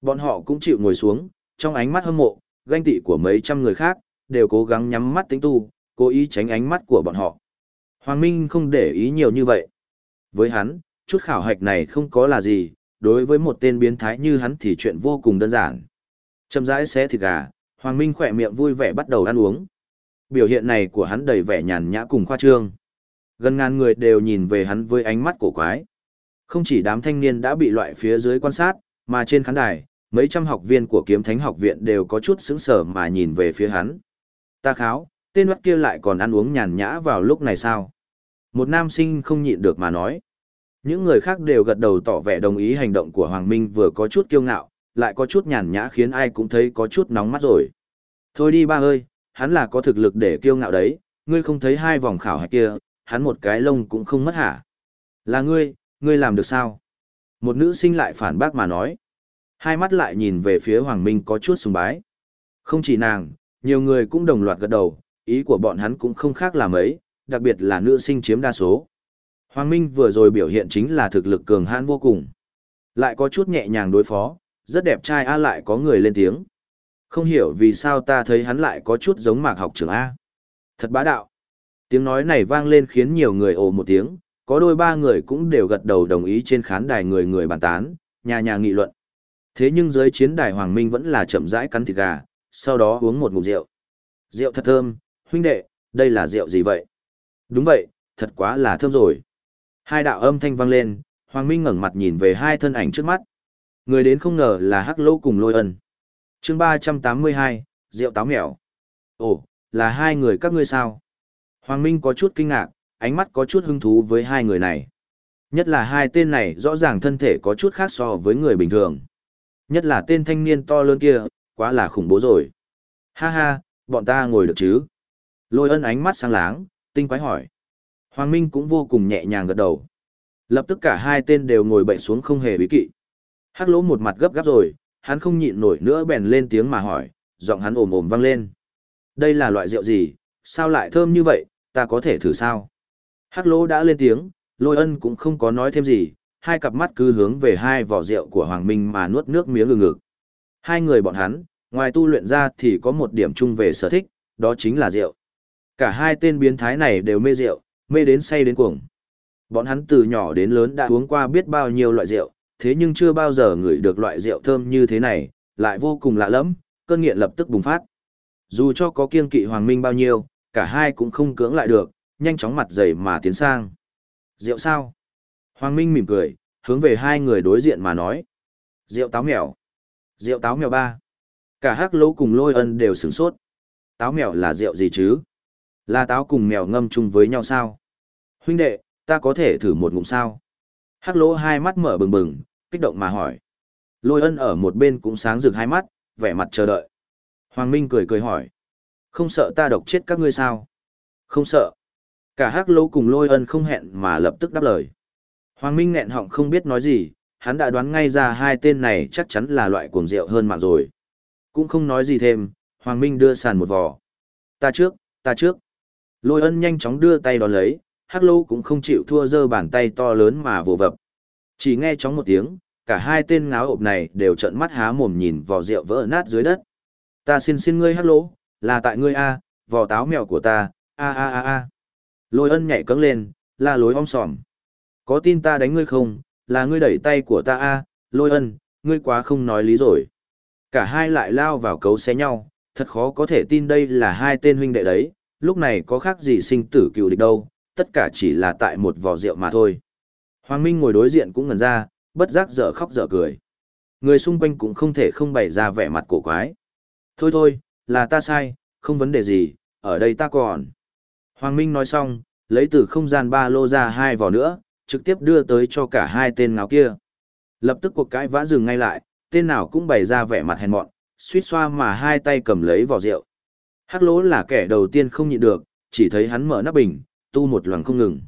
Bọn họ cũng chịu ngồi xuống, trong ánh mắt hâm mộ, ganh tị của mấy trăm người khác, đều cố gắng nhắm mắt tính tu, cố ý tránh ánh mắt của bọn họ. Hoàng Minh không để ý nhiều như vậy. Với hắn, chút khảo hạch này không có là gì, đối với một tên biến thái như hắn thì chuyện vô cùng đơn giản. Chậm rãi xé thịt gà, Hoàng Minh khỏe miệng vui vẻ bắt đầu ăn uống. Biểu hiện này của hắn đầy vẻ nhàn nhã cùng khoa trương. Gần ngàn người đều nhìn về hắn với ánh mắt cổ quái. Không chỉ đám thanh niên đã bị loại phía dưới quan sát, mà trên khán đài, mấy trăm học viên của kiếm thánh học viện đều có chút sững sờ mà nhìn về phía hắn. Ta kháo, tên mắt kia lại còn ăn uống nhàn nhã vào lúc này sao? Một nam sinh không nhịn được mà nói. Những người khác đều gật đầu tỏ vẻ đồng ý hành động của Hoàng Minh vừa có chút kiêu ngạo, lại có chút nhàn nhã khiến ai cũng thấy có chút nóng mắt rồi. Thôi đi ba ơi, hắn là có thực lực để kiêu ngạo đấy, ngươi không thấy hai vòng khảo hạch kia, hắn một cái lông cũng không mất hả? Là ngươi, ngươi làm được sao? Một nữ sinh lại phản bác mà nói. Hai mắt lại nhìn về phía Hoàng Minh có chút sùng bái. Không chỉ nàng, nhiều người cũng đồng loạt gật đầu, ý của bọn hắn cũng không khác là mấy, đặc biệt là nữ sinh chiếm đa số. Hoàng Minh vừa rồi biểu hiện chính là thực lực cường hãn vô cùng. Lại có chút nhẹ nhàng đối phó, rất đẹp trai A lại có người lên tiếng. Không hiểu vì sao ta thấy hắn lại có chút giống mạc học trưởng A. Thật bá đạo. Tiếng nói này vang lên khiến nhiều người ồ một tiếng, có đôi ba người cũng đều gật đầu đồng ý trên khán đài người người bàn tán, nhà nhà nghị luận. Thế nhưng dưới chiến đài Hoàng Minh vẫn là chậm rãi cắn thịt gà, sau đó uống một ngụm rượu. Rượu thật thơm, huynh đệ, đây là rượu gì vậy? Đúng vậy, thật quá là thơm rồi. Hai đạo âm thanh vang lên, Hoàng Minh ngẩng mặt nhìn về hai thân ảnh trước mắt. Người đến không ngờ là Hắc Lô cùng Lôi Ân. Chương ba trăm tám mươi hai, rượu táo mèo. Ồ, là hai người các ngươi sao? Hoàng Minh có chút kinh ngạc, ánh mắt có chút hứng thú với hai người này. Nhất là hai tên này rõ ràng thân thể có chút khác so với người bình thường. Nhất là tên thanh niên to lớn kia, quá là khủng bố rồi. Ha ha, bọn ta ngồi được chứ? Lôi ân ánh mắt sáng láng, tinh quái hỏi. Hoàng Minh cũng vô cùng nhẹ nhàng gật đầu. Lập tức cả hai tên đều ngồi bệnh xuống không hề bí kỵ. Hắc lỗ một mặt gấp gáp rồi, hắn không nhịn nổi nữa bèn lên tiếng mà hỏi, giọng hắn ồm ồm vang lên. Đây là loại rượu gì, sao lại thơm như vậy, ta có thể thử sao? Hắc lỗ đã lên tiếng, lôi ân cũng không có nói thêm gì, hai cặp mắt cứ hướng về hai vỏ rượu của Hoàng Minh mà nuốt nước miếng ngực ngực. Hai người bọn hắn, ngoài tu luyện ra thì có một điểm chung về sở thích, đó chính là rượu. Cả hai tên biến thái này đều mê rượu, mê đến say đến cuồng. Bọn hắn từ nhỏ đến lớn đã uống qua biết bao nhiêu loại rượu, thế nhưng chưa bao giờ ngửi được loại rượu thơm như thế này, lại vô cùng lạ lẫm, cơn nghiện lập tức bùng phát. Dù cho có kiên kỵ Hoàng Minh bao nhiêu, cả hai cũng không cưỡng lại được, nhanh chóng mặt dày mà tiến sang. Rượu sao? Hoàng Minh mỉm cười, hướng về hai người đối diện mà nói. Rượu táo mèo. Rượu táo mèo ba. Cả hắc lỗ cùng lôi ân đều sửng sốt. Táo mèo là rượu gì chứ? Là táo cùng mèo ngâm chung với nhau sao? Huynh đệ, ta có thể thử một ngụm sao? Hắc lỗ hai mắt mở bừng bừng, kích động mà hỏi. Lôi ân ở một bên cũng sáng rực hai mắt, vẻ mặt chờ đợi. Hoàng Minh cười cười hỏi. Không sợ ta độc chết các ngươi sao? Không sợ. Cả hắc lỗ cùng lôi ân không hẹn mà lập tức đáp lời. Hoàng Minh nghẹn họng không biết nói gì, hắn đã đoán ngay ra hai tên này chắc chắn là loại cuồng rượu hơn mạng rồi. Cũng không nói gì thêm, Hoàng Minh đưa sàn một vò. Ta trước, ta trước. Lôi ân nhanh chóng đưa tay đón lấy, hắc lô cũng không chịu thua dơ bàn tay to lớn mà vồ vập. Chỉ nghe chóng một tiếng, cả hai tên ngáo ộp này đều trợn mắt há mồm nhìn vò rượu vỡ nát dưới đất. Ta xin xin ngươi hắc lô, là tại ngươi a, vò táo mèo của ta, a a a a. Lôi ân nhảy cẫng lên, la lối om sòm. Có tin ta đánh ngươi không, là ngươi đẩy tay của ta a, lôi ân, ngươi quá không nói lý rồi. Cả hai lại lao vào cấu xé nhau, thật khó có thể tin đây là hai tên huynh đệ đấy, lúc này có khác gì sinh tử cựu địch đâu, tất cả chỉ là tại một vò rượu mà thôi. Hoàng Minh ngồi đối diện cũng ngần ra, bất giác dở khóc dở cười. Người xung quanh cũng không thể không bày ra vẻ mặt cổ quái. Thôi thôi, là ta sai, không vấn đề gì, ở đây ta còn. Hoàng Minh nói xong, lấy từ không gian ba lô ra hai vò nữa, trực tiếp đưa tới cho cả hai tên ngáo kia. Lập tức cuộc cãi vã dừng ngay lại, tên nào cũng bày ra vẻ mặt hèn mọn, suýt xoa mà hai tay cầm lấy vò rượu. Hắc lỗ là kẻ đầu tiên không nhịn được, chỉ thấy hắn mở nắp bình, tu một loằng không ngừng.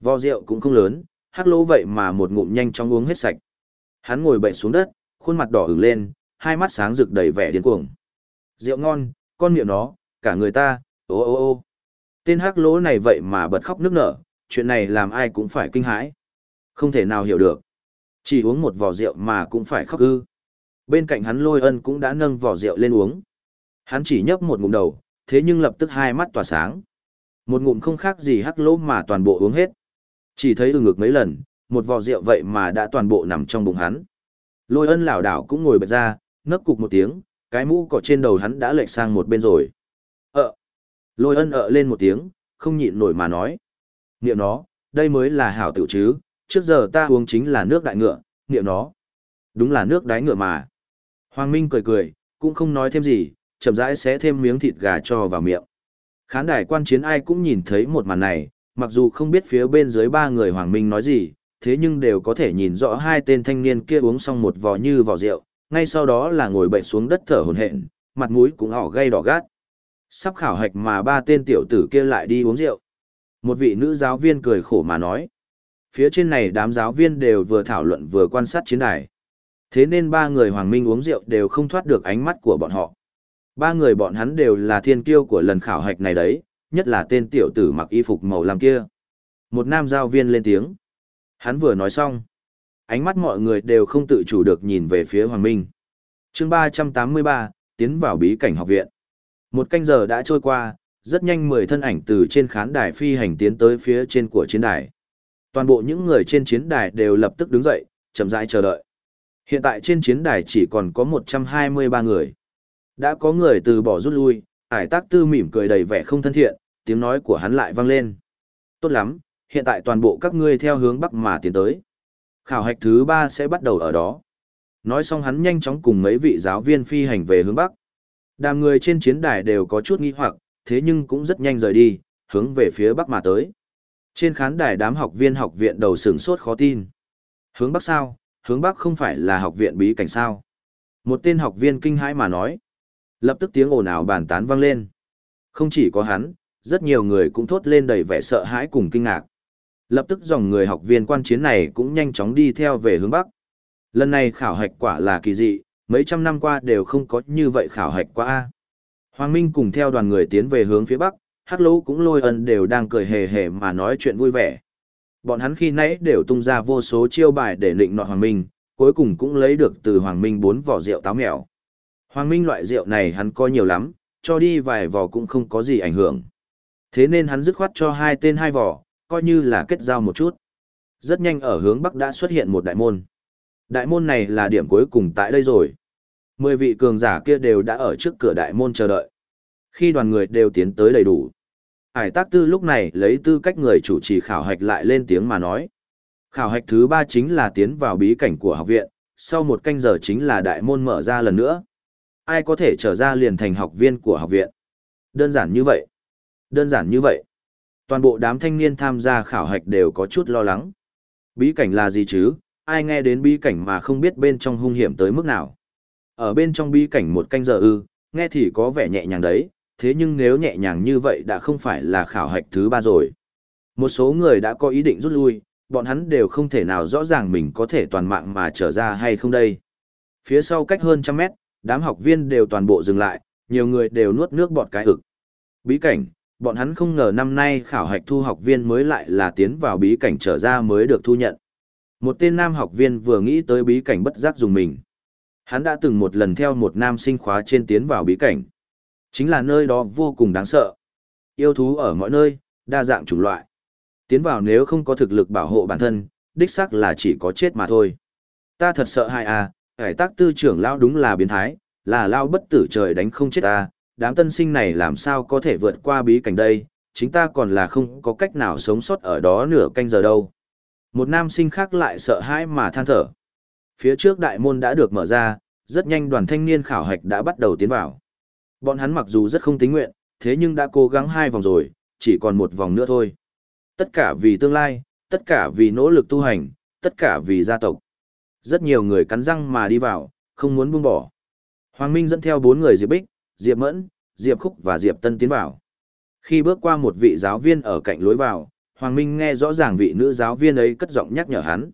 Vò rượu cũng không lớn, hắc lỗ vậy mà một ngụm nhanh chóng uống hết sạch. Hắn ngồi bệ xuống đất, khuôn mặt đỏ ửng lên, hai mắt sáng rực đầy vẻ điên cuồng. Rượu ngon, con miệng nó, cả người ta, ô ô ô. Tên hắc lỗ này vậy mà bật khóc nức nở, chuyện này làm ai cũng phải kinh hãi. Không thể nào hiểu được. Chỉ uống một vò rượu mà cũng phải khóc ư. Bên cạnh hắn lôi ân cũng đã nâng vò rượu lên uống. Hắn chỉ nhấp một ngụm đầu, thế nhưng lập tức hai mắt tỏa sáng. Một ngụm không khác gì hắc lỗ mà toàn bộ uống hết. Chỉ thấy ừ ngực mấy lần, một vò rượu vậy mà đã toàn bộ nằm trong bụng hắn. Lôi ân lảo đảo cũng ngồi bật ra, nấc cục một tiếng, cái mũ cỏ trên đầu hắn đã lệch sang một bên rồi. Ợ! Lôi ân ợ lên một tiếng, không nhịn nổi mà nói. Niệm nó, đây mới là hảo tiểu chứ, trước giờ ta uống chính là nước đại ngựa, niệm nó. Đúng là nước đáy ngựa mà. Hoàng Minh cười cười, cũng không nói thêm gì, chậm rãi xé thêm miếng thịt gà cho vào miệng. Khán đài quan chiến ai cũng nhìn thấy một màn này, mặc dù không biết phía bên dưới ba người Hoàng Minh nói gì, thế nhưng đều có thể nhìn rõ hai tên thanh niên kia uống xong một vò như vò rượu, ngay sau đó là ngồi bệnh xuống đất thở hổn hển, mặt mũi cũng ỏ gây đỏ gắt. Sắp khảo hạch mà ba tên tiểu tử kia lại đi uống rượu. Một vị nữ giáo viên cười khổ mà nói. Phía trên này đám giáo viên đều vừa thảo luận vừa quan sát chiến đài. Thế nên ba người Hoàng Minh uống rượu đều không thoát được ánh mắt của bọn họ. Ba người bọn hắn đều là thiên kiêu của lần khảo hạch này đấy, nhất là tên tiểu tử mặc y phục màu lam kia. Một nam giáo viên lên tiếng. Hắn vừa nói xong. Ánh mắt mọi người đều không tự chủ được nhìn về phía Hoàng Minh. chương 383, tiến vào bí cảnh học viện. Một canh giờ đã trôi qua, rất nhanh mười thân ảnh từ trên khán đài phi hành tiến tới phía trên của chiến đài. Toàn bộ những người trên chiến đài đều lập tức đứng dậy, chậm rãi chờ đợi. Hiện tại trên chiến đài chỉ còn có 123 người. Đã có người từ bỏ rút lui, ải tác tư mỉm cười đầy vẻ không thân thiện, tiếng nói của hắn lại vang lên. Tốt lắm, hiện tại toàn bộ các ngươi theo hướng bắc mà tiến tới. Khảo hạch thứ ba sẽ bắt đầu ở đó. Nói xong hắn nhanh chóng cùng mấy vị giáo viên phi hành về hướng bắc. Đàm người trên chiến đài đều có chút nghi hoặc, thế nhưng cũng rất nhanh rời đi, hướng về phía bắc mà tới. Trên khán đài đám học viên học viện đầu sửng sốt khó tin. Hướng bắc sao, hướng bắc không phải là học viện bí cảnh sao. Một tên học viên kinh hãi mà nói. Lập tức tiếng ồn ào bàn tán vang lên. Không chỉ có hắn, rất nhiều người cũng thốt lên đầy vẻ sợ hãi cùng kinh ngạc. Lập tức dòng người học viên quan chiến này cũng nhanh chóng đi theo về hướng Bắc. Lần này khảo hạch quả là kỳ dị, mấy trăm năm qua đều không có như vậy khảo hạch qua. Hoàng Minh cùng theo đoàn người tiến về hướng phía Bắc, Hắc Lỗ cũng lôi ân đều đang cười hề hề mà nói chuyện vui vẻ. Bọn hắn khi nãy đều tung ra vô số chiêu bài để định nọ Hoàng Minh, cuối cùng cũng lấy được từ Hoàng Minh bốn vỏ rượu táo mèo. Hoàng Minh loại rượu này hắn có nhiều lắm, cho đi vài vỏ cũng không có gì ảnh hưởng. Thế nên hắn dứt khoát cho hai tên hai vỏ, coi như là kết giao một chút. Rất nhanh ở hướng Bắc đã xuất hiện một đại môn. Đại môn này là điểm cuối cùng tại đây rồi. Mười vị cường giả kia đều đã ở trước cửa đại môn chờ đợi. Khi đoàn người đều tiến tới đầy đủ. Hải tác tư lúc này lấy tư cách người chủ trì khảo hạch lại lên tiếng mà nói. Khảo hạch thứ ba chính là tiến vào bí cảnh của học viện, sau một canh giờ chính là đại môn mở ra lần nữa. Ai có thể trở ra liền thành học viên của học viện. Đơn giản như vậy. Đơn giản như vậy. Toàn bộ đám thanh niên tham gia khảo hạch đều có chút lo lắng. Bí cảnh là gì chứ, ai nghe đến bí cảnh mà không biết bên trong hung hiểm tới mức nào. Ở bên trong bí cảnh một canh giờ ư, nghe thì có vẻ nhẹ nhàng đấy, thế nhưng nếu nhẹ nhàng như vậy đã không phải là khảo hạch thứ ba rồi. Một số người đã có ý định rút lui, bọn hắn đều không thể nào rõ ràng mình có thể toàn mạng mà trở ra hay không đây. Phía sau cách hơn trăm mét, đám học viên đều toàn bộ dừng lại, nhiều người đều nuốt nước bọt cái ực. Bí cảnh, bọn hắn không ngờ năm nay khảo hạch thu học viên mới lại là tiến vào bí cảnh trở ra mới được thu nhận. Một tên nam học viên vừa nghĩ tới bí cảnh bất giác dùng mình. Hắn đã từng một lần theo một nam sinh khóa trên tiến vào bí cảnh. Chính là nơi đó vô cùng đáng sợ. Yêu thú ở mọi nơi, đa dạng chủng loại. Tiến vào nếu không có thực lực bảo hộ bản thân, đích xác là chỉ có chết mà thôi. Ta thật sợ hai à, hải tác tư trưởng lao đúng là biến thái, là lao bất tử trời đánh không chết ta, đám tân sinh này làm sao có thể vượt qua bí cảnh đây, chính ta còn là không có cách nào sống sót ở đó nửa canh giờ đâu. Một nam sinh khác lại sợ hãi mà than thở. Phía trước đại môn đã được mở ra, rất nhanh đoàn thanh niên khảo hạch đã bắt đầu tiến vào. Bọn hắn mặc dù rất không tính nguyện, thế nhưng đã cố gắng hai vòng rồi, chỉ còn một vòng nữa thôi. Tất cả vì tương lai, tất cả vì nỗ lực tu hành, tất cả vì gia tộc. Rất nhiều người cắn răng mà đi vào, không muốn buông bỏ. Hoàng Minh dẫn theo bốn người Diệp Bích, Diệp Mẫn, Diệp Khúc và Diệp Tân tiến vào. Khi bước qua một vị giáo viên ở cạnh lối vào, Hoàng Minh nghe rõ ràng vị nữ giáo viên ấy cất giọng nhắc nhở hắn.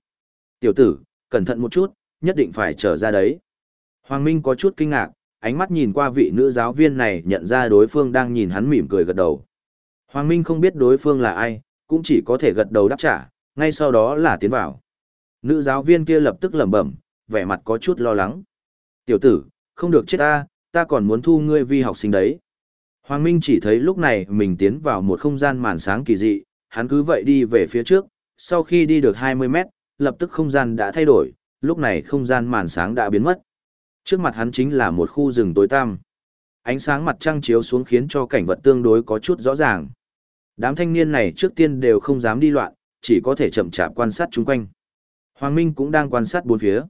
Tiểu tử, cẩn thận một chút, nhất định phải trở ra đấy. Hoàng Minh có chút kinh ngạc, ánh mắt nhìn qua vị nữ giáo viên này nhận ra đối phương đang nhìn hắn mỉm cười gật đầu. Hoàng Minh không biết đối phương là ai, cũng chỉ có thể gật đầu đáp trả, ngay sau đó là tiến vào. Nữ giáo viên kia lập tức lẩm bẩm, vẻ mặt có chút lo lắng. Tiểu tử, không được chết ta, ta còn muốn thu ngươi vi học sinh đấy. Hoàng Minh chỉ thấy lúc này mình tiến vào một không gian màn sáng kỳ dị, hắn cứ vậy đi về phía trước, sau khi đi được 20 mét, lập tức không gian đã thay đổi, lúc này không gian màn sáng đã biến mất. Trước mặt hắn chính là một khu rừng tối tăm. Ánh sáng mặt trăng chiếu xuống khiến cho cảnh vật tương đối có chút rõ ràng. Đám thanh niên này trước tiên đều không dám đi loạn, chỉ có thể chậm chạp quan sát chung quanh. Hoàng Minh cũng đang quan sát bốn phía.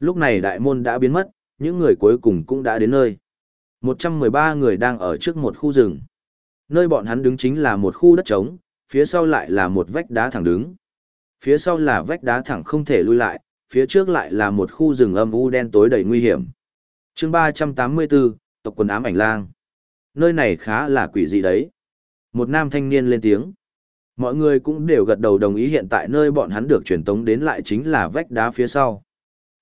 Lúc này đại môn đã biến mất, những người cuối cùng cũng đã đến nơi. 113 người đang ở trước một khu rừng. Nơi bọn hắn đứng chính là một khu đất trống, phía sau lại là một vách đá thẳng đứng. Phía sau là vách đá thẳng không thể lui lại, phía trước lại là một khu rừng âm u đen tối đầy nguy hiểm. chương 384, tộc quần ám ảnh lang. Nơi này khá là quỷ dị đấy. Một nam thanh niên lên tiếng. Mọi người cũng đều gật đầu đồng ý hiện tại nơi bọn hắn được truyền tống đến lại chính là vách đá phía sau.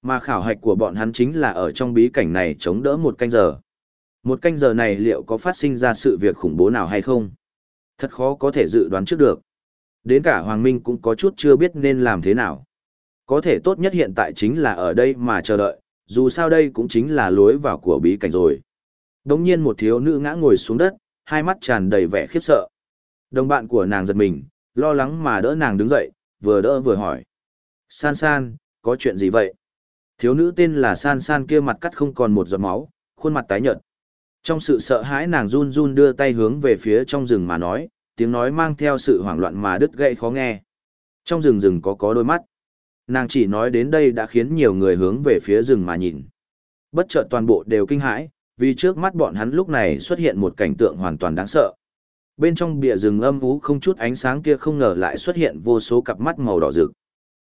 Mà khảo hạch của bọn hắn chính là ở trong bí cảnh này chống đỡ một canh giờ. Một canh giờ này liệu có phát sinh ra sự việc khủng bố nào hay không? Thật khó có thể dự đoán trước được. Đến cả Hoàng Minh cũng có chút chưa biết nên làm thế nào. Có thể tốt nhất hiện tại chính là ở đây mà chờ đợi, dù sao đây cũng chính là lối vào của bí cảnh rồi. Đống nhiên một thiếu nữ ngã ngồi xuống đất, hai mắt tràn đầy vẻ khiếp sợ. Đồng bạn của nàng giật mình, lo lắng mà đỡ nàng đứng dậy, vừa đỡ vừa hỏi. San san, có chuyện gì vậy? Thiếu nữ tên là san san kia mặt cắt không còn một giọt máu, khuôn mặt tái nhợt. Trong sự sợ hãi nàng run run đưa tay hướng về phía trong rừng mà nói, tiếng nói mang theo sự hoảng loạn mà đứt gãy khó nghe. Trong rừng rừng có có đôi mắt. Nàng chỉ nói đến đây đã khiến nhiều người hướng về phía rừng mà nhìn. Bất chợt toàn bộ đều kinh hãi, vì trước mắt bọn hắn lúc này xuất hiện một cảnh tượng hoàn toàn đáng sợ. Bên trong bìa rừng âm ú không chút ánh sáng kia không ngờ lại xuất hiện vô số cặp mắt màu đỏ rực.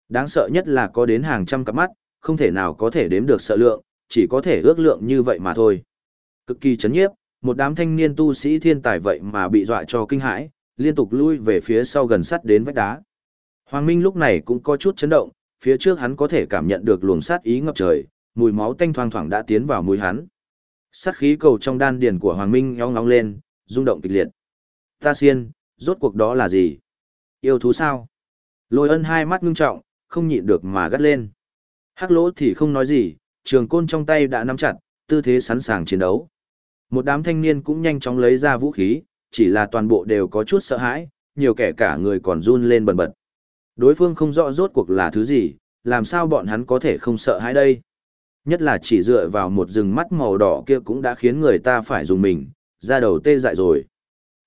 Đáng sợ nhất là có đến hàng trăm cặp mắt, không thể nào có thể đếm được sợ lượng, chỉ có thể ước lượng như vậy mà thôi. Cực kỳ chấn nhiếp, một đám thanh niên tu sĩ thiên tài vậy mà bị dọa cho kinh hãi, liên tục lui về phía sau gần sắt đến vách đá. Hoàng Minh lúc này cũng có chút chấn động, phía trước hắn có thể cảm nhận được luồng sát ý ngập trời, mùi máu tanh thoang thoảng đã tiến vào mũi hắn. Sát khí cầu trong đan điền của Hoàng Minh nhóng ngóng lên, rung động kịch liệt. Ta xiên, rốt cuộc đó là gì? Yêu thú sao? Lôi ân hai mắt ngưng trọng, không nhịn được mà gắt lên. Hắc lỗ thì không nói gì, trường côn trong tay đã nắm chặt, tư thế sẵn sàng chiến đấu. Một đám thanh niên cũng nhanh chóng lấy ra vũ khí, chỉ là toàn bộ đều có chút sợ hãi, nhiều kẻ cả người còn run lên bần bật. Đối phương không rõ rốt cuộc là thứ gì, làm sao bọn hắn có thể không sợ hãi đây? Nhất là chỉ dựa vào một rừng mắt màu đỏ kia cũng đã khiến người ta phải dùng mình, ra đầu tê dại rồi.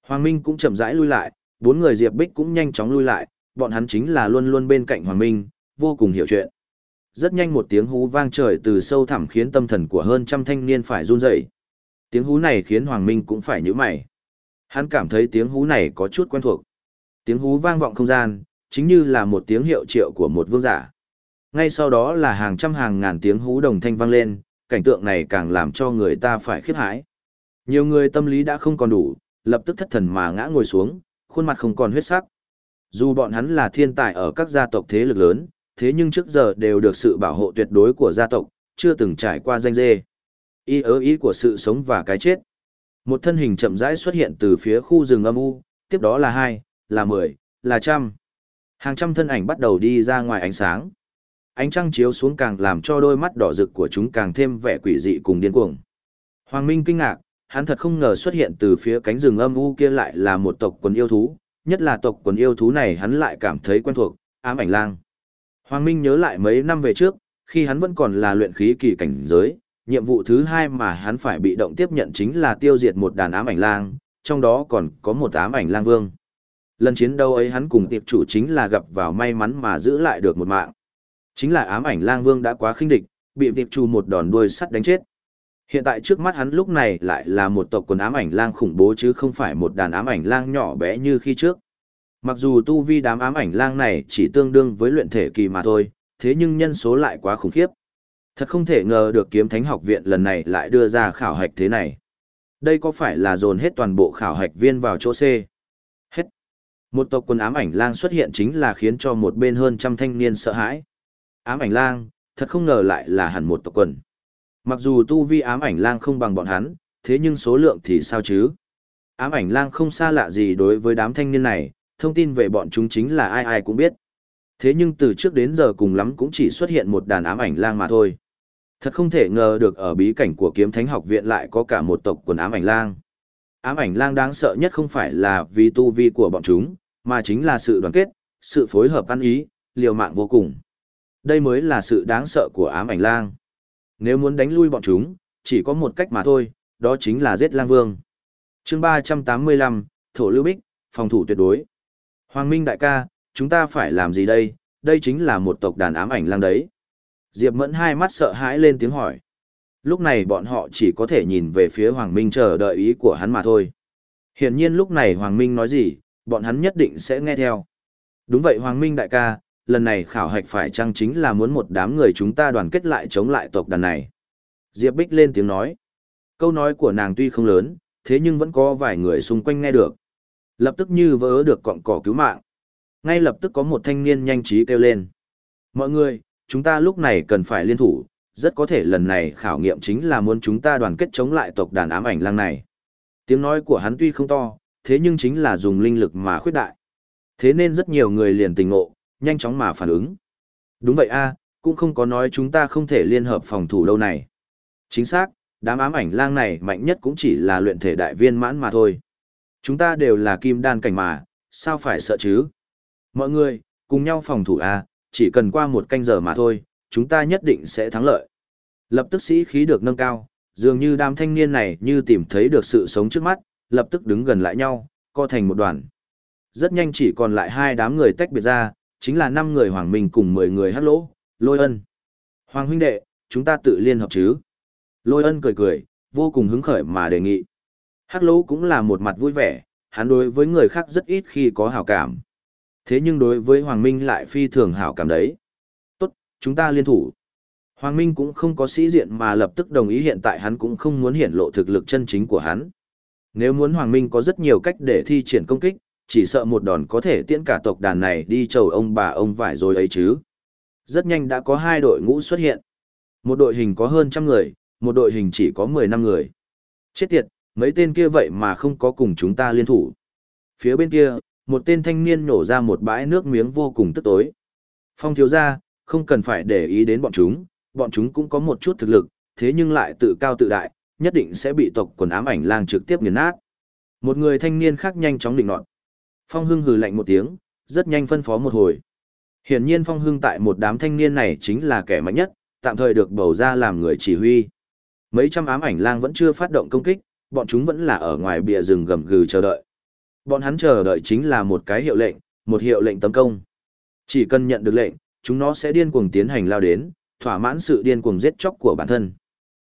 Hoàng Minh cũng chậm rãi lui lại, bốn người Diệp Bích cũng nhanh chóng lui lại, bọn hắn chính là luôn luôn bên cạnh Hoàng Minh, vô cùng hiểu chuyện. Rất nhanh một tiếng hú vang trời từ sâu thẳm khiến tâm thần của hơn trăm thanh niên phải run rẩy. Tiếng hú này khiến Hoàng Minh cũng phải nhíu mày. Hắn cảm thấy tiếng hú này có chút quen thuộc. Tiếng hú vang vọng không gian, chính như là một tiếng hiệu triệu của một vương giả. Ngay sau đó là hàng trăm hàng ngàn tiếng hú đồng thanh vang lên, cảnh tượng này càng làm cho người ta phải khiếp hãi. Nhiều người tâm lý đã không còn đủ, lập tức thất thần mà ngã ngồi xuống, khuôn mặt không còn huyết sắc. Dù bọn hắn là thiên tài ở các gia tộc thế lực lớn, thế nhưng trước giờ đều được sự bảo hộ tuyệt đối của gia tộc, chưa từng trải qua danh dê. Ý ớ ý của sự sống và cái chết. Một thân hình chậm rãi xuất hiện từ phía khu rừng âm u, tiếp đó là hai, là mười, là trăm. Hàng trăm thân ảnh bắt đầu đi ra ngoài ánh sáng. Ánh trăng chiếu xuống càng làm cho đôi mắt đỏ rực của chúng càng thêm vẻ quỷ dị cùng điên cuồng. Hoàng Minh kinh ngạc, hắn thật không ngờ xuất hiện từ phía cánh rừng âm u kia lại là một tộc quần yêu thú, nhất là tộc quần yêu thú này hắn lại cảm thấy quen thuộc, ám ảnh lang. Hoàng Minh nhớ lại mấy năm về trước, khi hắn vẫn còn là luyện khí kỳ cảnh giới, nhiệm vụ thứ hai mà hắn phải bị động tiếp nhận chính là tiêu diệt một đàn ám ảnh lang, trong đó còn có một ám ảnh lang vương. Lần chiến đấu ấy hắn cùng tiệp chủ chính là gặp vào may mắn mà giữ lại được một mạng. Chính là ám ảnh lang vương đã quá khinh địch, bị tiệp chủ một đòn đuôi sắt đánh chết. Hiện tại trước mắt hắn lúc này lại là một tộc quần ám ảnh lang khủng bố chứ không phải một đàn ám ảnh lang nhỏ bé như khi trước. Mặc dù tu vi đám ám ảnh lang này chỉ tương đương với luyện thể kỳ mà thôi, thế nhưng nhân số lại quá khủng khiếp. Thật không thể ngờ được kiếm thánh học viện lần này lại đưa ra khảo hạch thế này. Đây có phải là dồn hết toàn bộ khảo hạch viên vào chỗ C? Hết. Một tộc quân ám ảnh lang xuất hiện chính là khiến cho một bên hơn trăm thanh niên sợ hãi. Ám ảnh lang, thật không ngờ lại là hẳn một tộc quần. Mặc dù tu vi ám ảnh lang không bằng bọn hắn, thế nhưng số lượng thì sao chứ? Ám ảnh lang không xa lạ gì đối với đám thanh niên này, thông tin về bọn chúng chính là ai ai cũng biết. Thế nhưng từ trước đến giờ cùng lắm cũng chỉ xuất hiện một đàn ám ảnh lang mà thôi. Thật không thể ngờ được ở bí cảnh của kiếm thánh học viện lại có cả một tộc quần ám ảnh lang. Ám ảnh lang đáng sợ nhất không phải là vì tu vi của bọn chúng, mà chính là sự đoàn kết, sự phối hợp ăn ý, liều mạng vô cùng. Đây mới là sự đáng sợ của ám ảnh lang. Nếu muốn đánh lui bọn chúng, chỉ có một cách mà thôi, đó chính là giết lang vương. chương 385, Thổ Lưu Bích, phòng thủ tuyệt đối. Hoàng Minh đại ca, chúng ta phải làm gì đây, đây chính là một tộc đàn ám ảnh lang đấy. Diệp Mẫn hai mắt sợ hãi lên tiếng hỏi. Lúc này bọn họ chỉ có thể nhìn về phía Hoàng Minh chờ đợi ý của hắn mà thôi. Hiển nhiên lúc này Hoàng Minh nói gì, bọn hắn nhất định sẽ nghe theo. Đúng vậy Hoàng Minh đại ca, lần này khảo hạch phải chăng chính là muốn một đám người chúng ta đoàn kết lại chống lại tộc đàn này. Diệp Bích lên tiếng nói. Câu nói của nàng tuy không lớn, thế nhưng vẫn có vài người xung quanh nghe được. Lập tức như vỡ được cọng cỏ cứu mạng. Ngay lập tức có một thanh niên nhanh trí kêu lên. Mọi người, chúng ta lúc này cần phải liên thủ, rất có thể lần này khảo nghiệm chính là muốn chúng ta đoàn kết chống lại tộc đàn ám ảnh lang này. Tiếng nói của hắn tuy không to, thế nhưng chính là dùng linh lực mà khuyết đại. Thế nên rất nhiều người liền tình ngộ, nhanh chóng mà phản ứng. Đúng vậy a, cũng không có nói chúng ta không thể liên hợp phòng thủ đâu này. Chính xác, đám ám ảnh lang này mạnh nhất cũng chỉ là luyện thể đại viên mãn mà thôi. Chúng ta đều là kim đan cảnh mà, sao phải sợ chứ? Mọi người, cùng nhau phòng thủ a, chỉ cần qua một canh giờ mà thôi, chúng ta nhất định sẽ thắng lợi. Lập tức sĩ khí được nâng cao, dường như đám thanh niên này như tìm thấy được sự sống trước mắt, lập tức đứng gần lại nhau, co thành một đoàn. Rất nhanh chỉ còn lại hai đám người tách biệt ra, chính là năm người Hoàng Minh cùng 10 người hát lỗ, lôi ân. Hoàng huynh đệ, chúng ta tự liên hợp chứ? Lôi ân cười cười, vô cùng hứng khởi mà đề nghị. Hát lỗ cũng là một mặt vui vẻ, hắn đối với người khác rất ít khi có hảo cảm. Thế nhưng đối với Hoàng Minh lại phi thường hảo cảm đấy. Tốt, chúng ta liên thủ. Hoàng Minh cũng không có sĩ diện mà lập tức đồng ý hiện tại hắn cũng không muốn hiển lộ thực lực chân chính của hắn. Nếu muốn Hoàng Minh có rất nhiều cách để thi triển công kích, chỉ sợ một đòn có thể tiễn cả tộc đàn này đi chầu ông bà ông vải rồi ấy chứ. Rất nhanh đã có hai đội ngũ xuất hiện. Một đội hình có hơn trăm người, một đội hình chỉ có mười năm người. Chết tiệt, mấy tên kia vậy mà không có cùng chúng ta liên thủ. Phía bên kia, một tên thanh niên nổ ra một bãi nước miếng vô cùng tức tối. Phong thiếu ra, không cần phải để ý đến bọn chúng, bọn chúng cũng có một chút thực lực, thế nhưng lại tự cao tự đại, nhất định sẽ bị tộc quần ám ảnh lang trực tiếp nghiền nát. Một người thanh niên khác nhanh chóng định nọt. Phong Hưng hừ lạnh một tiếng, rất nhanh phân phó một hồi. Hiển nhiên Phong Hưng tại một đám thanh niên này chính là kẻ mạnh nhất, tạm thời được bầu ra làm người chỉ huy. Mấy trăm ám ảnh lang vẫn chưa phát động công kích, bọn chúng vẫn là ở ngoài bìa rừng gầm gừ chờ đợi. Bọn hắn chờ đợi chính là một cái hiệu lệnh, một hiệu lệnh tấn công. Chỉ cần nhận được lệnh, chúng nó sẽ điên cuồng tiến hành lao đến, thỏa mãn sự điên cuồng giết chóc của bản thân.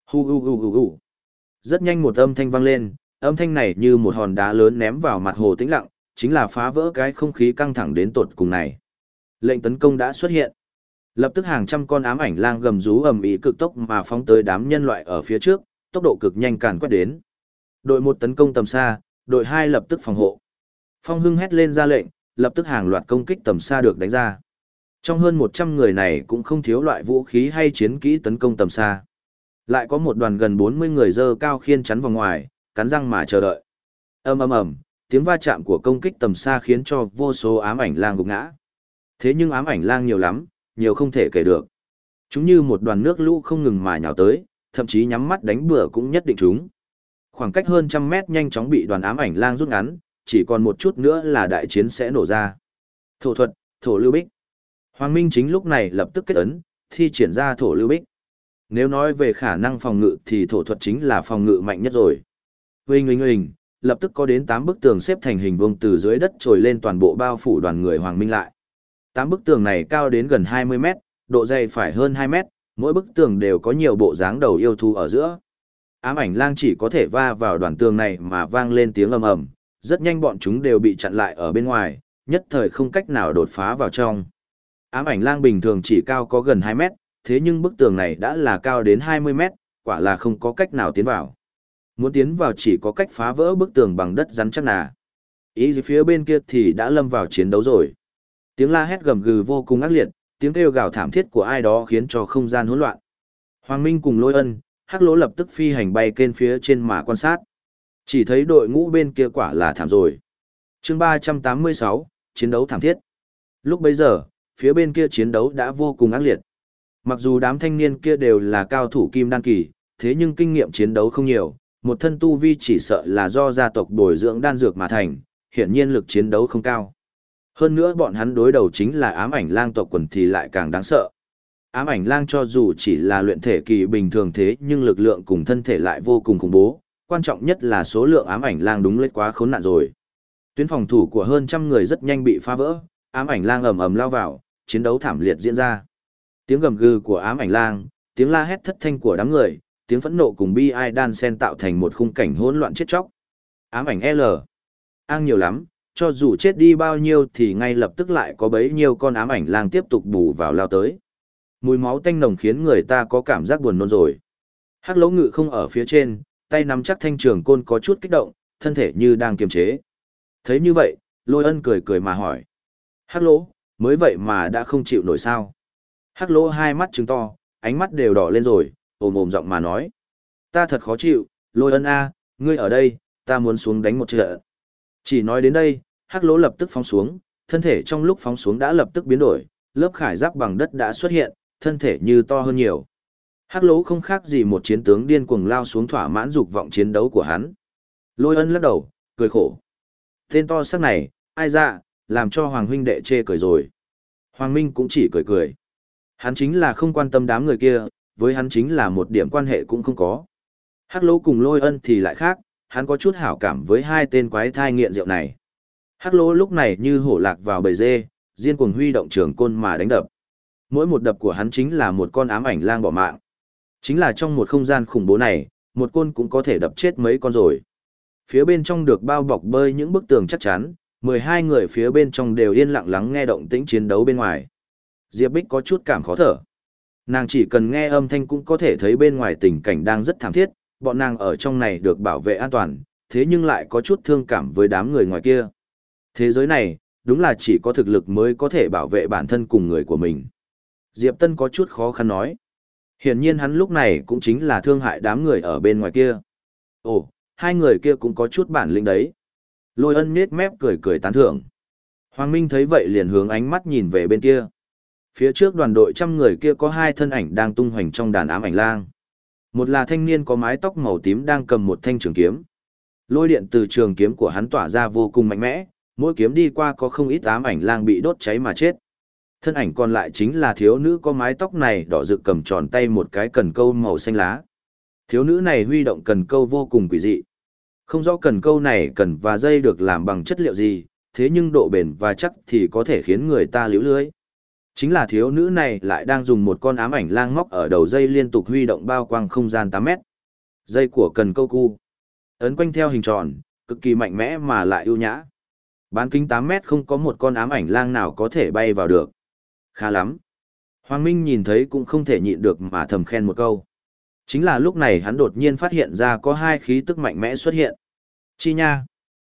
Hu hu hu hu hu. Rất nhanh một âm thanh vang lên, âm thanh này như một hòn đá lớn ném vào mặt hồ tĩnh lặng, chính là phá vỡ cái không khí căng thẳng đến tột cùng này. Lệnh tấn công đã xuất hiện. Lập tức hàng trăm con ám ảnh lang gầm rú ầm ĩ cực tốc mà phóng tới đám nhân loại ở phía trước, tốc độ cực nhanh càn quét đến. Đội một tấn công tầm xa, đội hai lập tức phòng hộ. Phong Hưng hét lên ra lệnh, lập tức hàng loạt công kích tầm xa được đánh ra. Trong hơn 100 người này cũng không thiếu loại vũ khí hay chiến kỹ tấn công tầm xa. Lại có một đoàn gần 40 người dơ cao khiên chắn vào ngoài, cắn răng mà chờ đợi. ầm ầm ầm, tiếng va chạm của công kích tầm xa khiến cho vô số ám ảnh lang gục ngã. Thế nhưng ám ảnh lang nhiều lắm, nhiều không thể kể được. Chúng như một đoàn nước lũ không ngừng mà nhào tới, thậm chí nhắm mắt đánh bừa cũng nhất định chúng. Khoảng cách hơn trăm mét nhanh chóng bị đoàn ám ảnh lang rút ngắn, chỉ còn một chút nữa là đại chiến sẽ nổ ra. Thổ thuật, thổ lưu bích. Hoàng Minh chính lúc này lập tức kết ấn, thi triển ra thổ lưu bích. Nếu nói về khả năng phòng ngự thì thổ thuật chính là phòng ngự mạnh nhất rồi. Huỳnh huỳnh huỳnh, lập tức có đến 8 bức tường xếp thành hình vuông từ dưới đất trồi lên toàn bộ bao phủ đoàn người Hoàng Minh lại. 8 bức tường này cao đến gần 20 mét, độ dày phải hơn 2 mét, mỗi bức tường đều có nhiều bộ dáng đầu yêu thú ở giữa. Ám ảnh lang chỉ có thể va vào đoàn tường này mà vang lên tiếng ầm ầm, rất nhanh bọn chúng đều bị chặn lại ở bên ngoài, nhất thời không cách nào đột phá vào trong. Ám ảnh lang bình thường chỉ cao có gần 2 mét, thế nhưng bức tường này đã là cao đến 20 mét, quả là không có cách nào tiến vào. Muốn tiến vào chỉ có cách phá vỡ bức tường bằng đất rắn chắc nà. Ý phía bên kia thì đã lâm vào chiến đấu rồi. Tiếng la hét gầm gừ vô cùng ác liệt, tiếng kêu gào thảm thiết của ai đó khiến cho không gian hỗn loạn. Hoàng Minh cùng lôi ân, hắc lỗ lập tức phi hành bay lên phía trên mà quan sát. Chỉ thấy đội ngũ bên kia quả là thảm rồi. chương 386, chiến đấu thảm thiết. Lúc bấy giờ, phía bên kia chiến đấu đã vô cùng ác liệt. Mặc dù đám thanh niên kia đều là cao thủ kim đan kỳ, thế nhưng kinh nghiệm chiến đấu không nhiều, một thân tu vi chỉ sợ là do gia tộc bồi dưỡng đan dược mà thành, hiển nhiên lực chiến đấu không cao. Hơn nữa bọn hắn đối đầu chính là ám ảnh lang tộc quần thì lại càng đáng sợ. Ám ảnh lang cho dù chỉ là luyện thể kỳ bình thường thế nhưng lực lượng cùng thân thể lại vô cùng khủng bố, quan trọng nhất là số lượng ám ảnh lang đúng lết quá khốn nạn rồi. Tuyến phòng thủ của hơn trăm người rất nhanh bị phá vỡ, ám ảnh lang ầm ầm lao vào, chiến đấu thảm liệt diễn ra. Tiếng gầm gừ của ám ảnh lang, tiếng la hét thất thanh của đám người, tiếng phẫn nộ cùng bi ai đan sen tạo thành một khung cảnh hỗn loạn chết chóc. Ám ảnh L. Ang nhiều lắm, cho dù chết đi bao nhiêu thì ngay lập tức lại có bấy nhiêu con ám ảnh lang tiếp tục bù vào lao tới. Mùi máu tanh nồng khiến người ta có cảm giác buồn nôn rồi. Hắc lỗ ngự không ở phía trên, tay nắm chắc thanh trường côn có chút kích động, thân thể như đang kiềm chế. Thấy như vậy, lôi ân cười cười mà hỏi. Hắc lỗ, mới vậy mà đã không chịu nổi sao. Hắc lỗ hai mắt trứng to, ánh mắt đều đỏ lên rồi, ồm ồm giọng mà nói. Ta thật khó chịu, lôi ân a, ngươi ở đây, ta muốn xuống đánh một trận. Chỉ nói đến đây, hắc lỗ lập tức phóng xuống, thân thể trong lúc phóng xuống đã lập tức biến đổi, lớp khải giáp bằng đất đã xuất hiện, thân thể như to hơn nhiều. Hắc lỗ không khác gì một chiến tướng điên cuồng lao xuống thỏa mãn dục vọng chiến đấu của hắn. Lôi ân lắc đầu, cười khổ. Tên to sắc này, ai ra, làm cho Hoàng huynh đệ chê cười rồi. Hoàng Minh cũng chỉ cười cười. Hắn chính là không quan tâm đám người kia, với hắn chính là một điểm quan hệ cũng không có. Hắc lỗ cùng lôi ân thì lại khác, hắn có chút hảo cảm với hai tên quái thai nghiện rượu này. Hắc lỗ lúc này như hổ lạc vào bầy dê, riêng cuồng huy động trường côn mà đánh đập. Mỗi một đập của hắn chính là một con ám ảnh lang bỏ mạng. Chính là trong một không gian khủng bố này, một côn cũng có thể đập chết mấy con rồi. Phía bên trong được bao bọc bơi những bức tường chắc chắn, 12 người phía bên trong đều yên lặng lắng nghe động tĩnh chiến đấu bên ngoài. Diệp Bích có chút cảm khó thở. Nàng chỉ cần nghe âm thanh cũng có thể thấy bên ngoài tình cảnh đang rất thảm thiết, bọn nàng ở trong này được bảo vệ an toàn, thế nhưng lại có chút thương cảm với đám người ngoài kia. Thế giới này, đúng là chỉ có thực lực mới có thể bảo vệ bản thân cùng người của mình. Diệp Tân có chút khó khăn nói. Hiển nhiên hắn lúc này cũng chính là thương hại đám người ở bên ngoài kia. Ồ, hai người kia cũng có chút bản lĩnh đấy. Lôi ân nết mép cười cười tán thưởng. Hoàng Minh thấy vậy liền hướng ánh mắt nhìn về bên kia. Phía trước đoàn đội trăm người kia có hai thân ảnh đang tung hoành trong đàn ám ảnh lang. Một là thanh niên có mái tóc màu tím đang cầm một thanh trường kiếm. Lôi điện từ trường kiếm của hắn tỏa ra vô cùng mạnh mẽ, mỗi kiếm đi qua có không ít ám ảnh lang bị đốt cháy mà chết. Thân ảnh còn lại chính là thiếu nữ có mái tóc này đỏ rực cầm tròn tay một cái cần câu màu xanh lá. Thiếu nữ này huy động cần câu vô cùng quỷ dị. Không rõ cần câu này cần và dây được làm bằng chất liệu gì, thế nhưng độ bền và chắc thì có thể khiến người ta liễu lưới. Chính là thiếu nữ này lại đang dùng một con ám ảnh lang móc ở đầu dây liên tục huy động bao quang không gian 8 mét. Dây của cần câu cu. Ấn quanh theo hình tròn, cực kỳ mạnh mẽ mà lại ưu nhã. Bán kính 8 mét không có một con ám ảnh lang nào có thể bay vào được. Khá lắm. Hoàng Minh nhìn thấy cũng không thể nhịn được mà thầm khen một câu. Chính là lúc này hắn đột nhiên phát hiện ra có hai khí tức mạnh mẽ xuất hiện. Chi nha.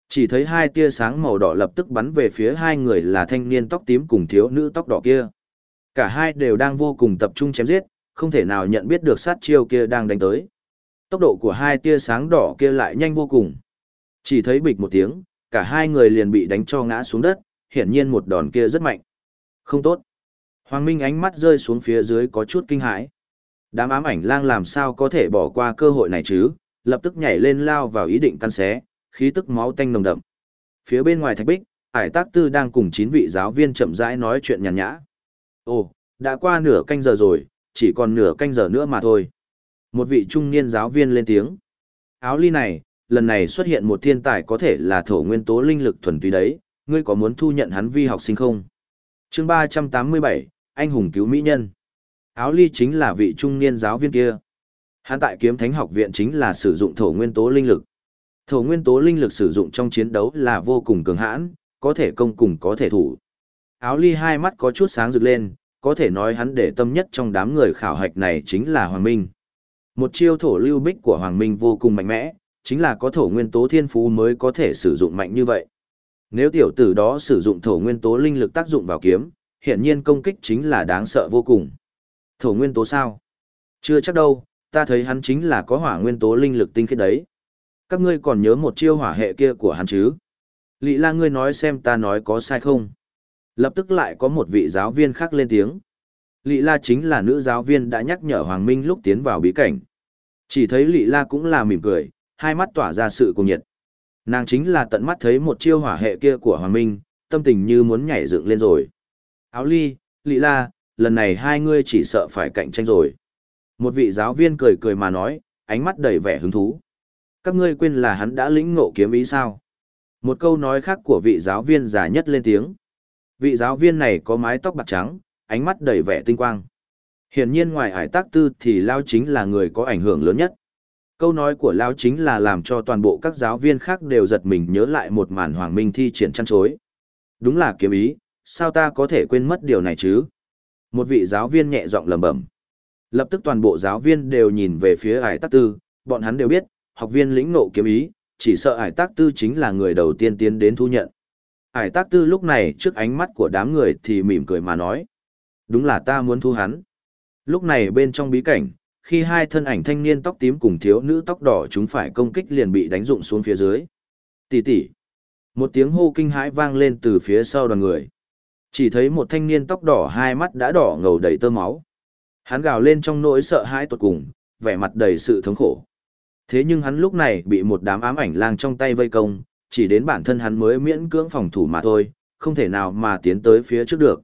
Chỉ thấy hai tia sáng màu đỏ lập tức bắn về phía hai người là thanh niên tóc tím cùng thiếu nữ tóc đỏ kia. Cả hai đều đang vô cùng tập trung chém giết, không thể nào nhận biết được sát chiêu kia đang đánh tới. Tốc độ của hai tia sáng đỏ kia lại nhanh vô cùng. Chỉ thấy bịch một tiếng, cả hai người liền bị đánh cho ngã xuống đất, hiển nhiên một đòn kia rất mạnh. Không tốt. Hoàng Minh ánh mắt rơi xuống phía dưới có chút kinh hãi. Đám ám ảnh lang làm sao có thể bỏ qua cơ hội này chứ, lập tức nhảy lên lao vào ý định căn xé, khí tức máu tanh nồng đậm. Phía bên ngoài thạch bích, ải tác tư đang cùng chín vị giáo viên chậm rãi nói chuyện nhàn nhã. Ồ, đã qua nửa canh giờ rồi, chỉ còn nửa canh giờ nữa mà thôi. Một vị trung niên giáo viên lên tiếng. Áo ly này, lần này xuất hiện một thiên tài có thể là thổ nguyên tố linh lực thuần túy đấy, ngươi có muốn thu nhận hắn vi học sinh không? chương 387, anh hùng cứu mỹ nhân. Áo ly chính là vị trung niên giáo viên kia. Hắn tại kiếm thánh học viện chính là sử dụng thổ nguyên tố linh lực. Thổ nguyên tố linh lực sử dụng trong chiến đấu là vô cùng cường hãn, có thể công cùng có thể thủ. Áo ly hai mắt có chút sáng rực lên, có thể nói hắn để tâm nhất trong đám người khảo hạch này chính là Hoàng Minh. Một chiêu thổ lưu bích của Hoàng Minh vô cùng mạnh mẽ, chính là có thổ nguyên tố thiên phú mới có thể sử dụng mạnh như vậy. Nếu tiểu tử đó sử dụng thổ nguyên tố linh lực tác dụng vào kiếm, hiện nhiên công kích chính là đáng sợ vô cùng. Thổ nguyên tố sao? Chưa chắc đâu, ta thấy hắn chính là có hỏa nguyên tố linh lực tinh khiết đấy. Các ngươi còn nhớ một chiêu hỏa hệ kia của hắn chứ? Lị la ngươi nói xem ta nói có sai không? Lập tức lại có một vị giáo viên khác lên tiếng. Lị la chính là nữ giáo viên đã nhắc nhở Hoàng Minh lúc tiến vào bí cảnh. Chỉ thấy Lị la cũng là mỉm cười, hai mắt tỏa ra sự cùng nhiệt. Nàng chính là tận mắt thấy một chiêu hỏa hệ kia của Hoàng Minh, tâm tình như muốn nhảy dựng lên rồi. Áo ly, Lị la, lần này hai ngươi chỉ sợ phải cạnh tranh rồi. Một vị giáo viên cười cười mà nói, ánh mắt đầy vẻ hứng thú. Các ngươi quên là hắn đã lĩnh ngộ kiếm ý sao? Một câu nói khác của vị giáo viên già nhất lên tiếng. Vị giáo viên này có mái tóc bạc trắng, ánh mắt đầy vẻ tinh quang. Hiển nhiên ngoài ải tác tư thì Lao chính là người có ảnh hưởng lớn nhất. Câu nói của Lão chính là làm cho toàn bộ các giáo viên khác đều giật mình nhớ lại một màn Hoàng Minh thi triển chăn chối. Đúng là kiếm ý, sao ta có thể quên mất điều này chứ? Một vị giáo viên nhẹ giọng lẩm bẩm. Lập tức toàn bộ giáo viên đều nhìn về phía ải tắc tư, bọn hắn đều biết, học viên lĩnh ngộ kiếm ý, chỉ sợ ải tác tư chính là người đầu tiên tiến đến thu nhận. Ải tác tư lúc này trước ánh mắt của đám người thì mỉm cười mà nói. Đúng là ta muốn thu hắn. Lúc này bên trong bí cảnh, khi hai thân ảnh thanh niên tóc tím cùng thiếu nữ tóc đỏ chúng phải công kích liền bị đánh rụng xuống phía dưới. Tỷ tỷ. Một tiếng hô kinh hãi vang lên từ phía sau đoàn người. Chỉ thấy một thanh niên tóc đỏ hai mắt đã đỏ ngầu đầy tơ máu. Hắn gào lên trong nỗi sợ hãi tột cùng, vẻ mặt đầy sự thống khổ. Thế nhưng hắn lúc này bị một đám ám ảnh lang trong tay vây công, chỉ đến bản thân hắn mới miễn cưỡng phòng thủ mà thôi, không thể nào mà tiến tới phía trước được.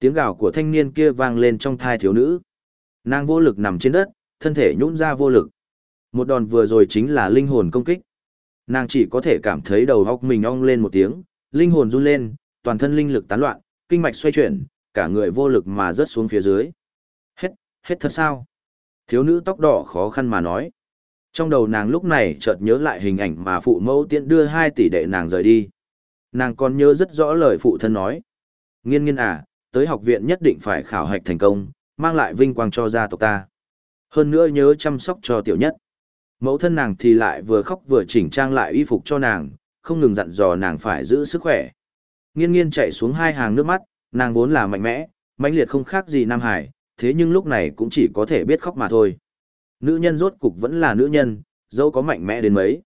Tiếng gào của thanh niên kia vang lên trong thai thiếu nữ. Nàng vô lực nằm trên đất, thân thể nhũn ra vô lực. Một đòn vừa rồi chính là linh hồn công kích. Nàng chỉ có thể cảm thấy đầu óc mình ong lên một tiếng, linh hồn run lên, toàn thân linh lực tán loạn, kinh mạch xoay chuyển, cả người vô lực mà rớt xuống phía dưới. Hết, hết thật sao? Thiếu nữ tóc đỏ khó khăn mà nói. Trong đầu nàng lúc này chợt nhớ lại hình ảnh mà phụ mẫu tiện đưa hai tỷ đệ nàng rời đi. Nàng còn nhớ rất rõ lời phụ thân nói. Nghiên nghiên à, tới học viện nhất định phải khảo hạch thành công, mang lại vinh quang cho gia tộc ta. Hơn nữa nhớ chăm sóc cho tiểu nhất. Mẫu thân nàng thì lại vừa khóc vừa chỉnh trang lại y phục cho nàng, không ngừng dặn dò nàng phải giữ sức khỏe. Nghiên nghiên chạy xuống hai hàng nước mắt, nàng vốn là mạnh mẽ, mãnh liệt không khác gì Nam Hải, thế nhưng lúc này cũng chỉ có thể biết khóc mà thôi nữ nhân rốt cục vẫn là nữ nhân, dẫu có mạnh mẽ đến mấy.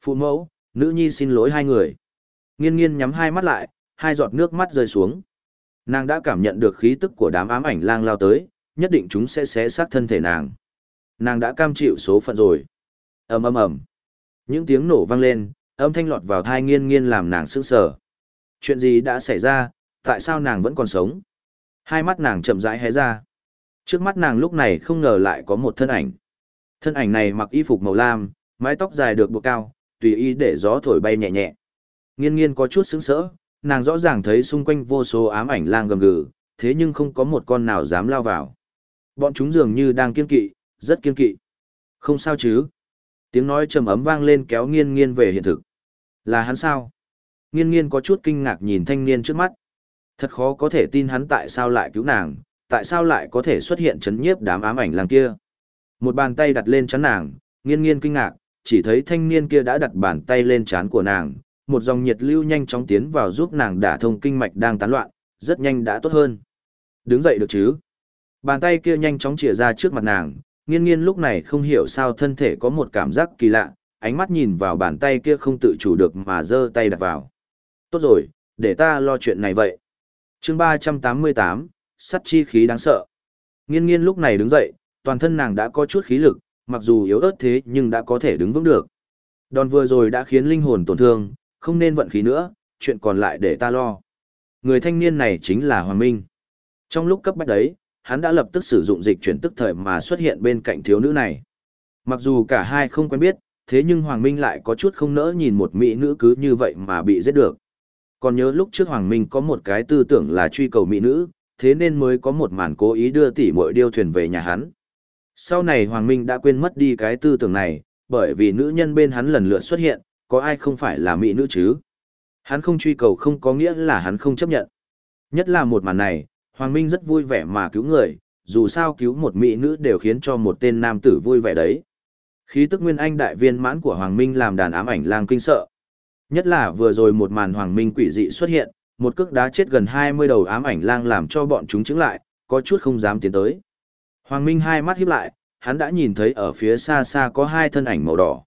Phụ mẫu, nữ nhi xin lỗi hai người. Nghiên nghiên nhắm hai mắt lại, hai giọt nước mắt rơi xuống. Nàng đã cảm nhận được khí tức của đám ám ảnh lang lao tới, nhất định chúng sẽ xé xác thân thể nàng. Nàng đã cam chịu số phận rồi. ầm ầm ầm. Những tiếng nổ vang lên, âm thanh lọt vào thai nghiên nghiên làm nàng sững sờ. Chuyện gì đã xảy ra, tại sao nàng vẫn còn sống? Hai mắt nàng chậm rãi hé ra. Trước mắt nàng lúc này không ngờ lại có một thân ảnh. Thân ảnh này mặc y phục màu lam, mái tóc dài được buộc cao, tùy ý để gió thổi bay nhẹ nhẹ. Nghiên nghiên có chút sững sỡ, nàng rõ ràng thấy xung quanh vô số ám ảnh lang gầm gừ, thế nhưng không có một con nào dám lao vào. Bọn chúng dường như đang kiên kỵ, rất kiên kỵ. Không sao chứ. Tiếng nói trầm ấm vang lên kéo nghiên nghiên về hiện thực. Là hắn sao? Nghiên nghiên có chút kinh ngạc nhìn thanh niên trước mắt. Thật khó có thể tin hắn tại sao lại cứu nàng, tại sao lại có thể xuất hiện chấn nhiếp đám ám ảnh lang kia. Một bàn tay đặt lên chắn nàng, nghiên nghiên kinh ngạc, chỉ thấy thanh niên kia đã đặt bàn tay lên chán của nàng, một dòng nhiệt lưu nhanh chóng tiến vào giúp nàng đả thông kinh mạch đang tán loạn, rất nhanh đã tốt hơn. Đứng dậy được chứ? Bàn tay kia nhanh chóng chìa ra trước mặt nàng, nghiên nghiên lúc này không hiểu sao thân thể có một cảm giác kỳ lạ, ánh mắt nhìn vào bàn tay kia không tự chủ được mà giơ tay đặt vào. Tốt rồi, để ta lo chuyện này vậy. chương ba trăm tám mươi tám, sắt chi khí đáng sợ. Nghiên nghiên lúc này đứng dậy, toàn thân nàng đã có chút khí lực, mặc dù yếu ớt thế nhưng đã có thể đứng vững được. Đòn vừa rồi đã khiến linh hồn tổn thương, không nên vận khí nữa, chuyện còn lại để ta lo. Người thanh niên này chính là Hoàng Minh. Trong lúc cấp bách đấy, hắn đã lập tức sử dụng dịch chuyển tức thời mà xuất hiện bên cạnh thiếu nữ này. Mặc dù cả hai không quen biết, thế nhưng Hoàng Minh lại có chút không nỡ nhìn một mỹ nữ cứ như vậy mà bị giết được. Còn nhớ lúc trước Hoàng Minh có một cái tư tưởng là truy cầu mỹ nữ, thế nên mới có một màn cố ý đưa tỷ muội điêu thuyền về nhà hắn. Sau này Hoàng Minh đã quên mất đi cái tư tưởng này, bởi vì nữ nhân bên hắn lần lượt xuất hiện, có ai không phải là mỹ nữ chứ? Hắn không truy cầu không có nghĩa là hắn không chấp nhận. Nhất là một màn này, Hoàng Minh rất vui vẻ mà cứu người, dù sao cứu một mỹ nữ đều khiến cho một tên nam tử vui vẻ đấy. Khí tức nguyên anh đại viên mãn của Hoàng Minh làm đàn ám ảnh lang kinh sợ. Nhất là vừa rồi một màn Hoàng Minh quỷ dị xuất hiện, một cước đá chết gần 20 đầu ám ảnh lang làm cho bọn chúng chứng lại, có chút không dám tiến tới. Hoàng Minh hai mắt híp lại, hắn đã nhìn thấy ở phía xa xa có hai thân ảnh màu đỏ.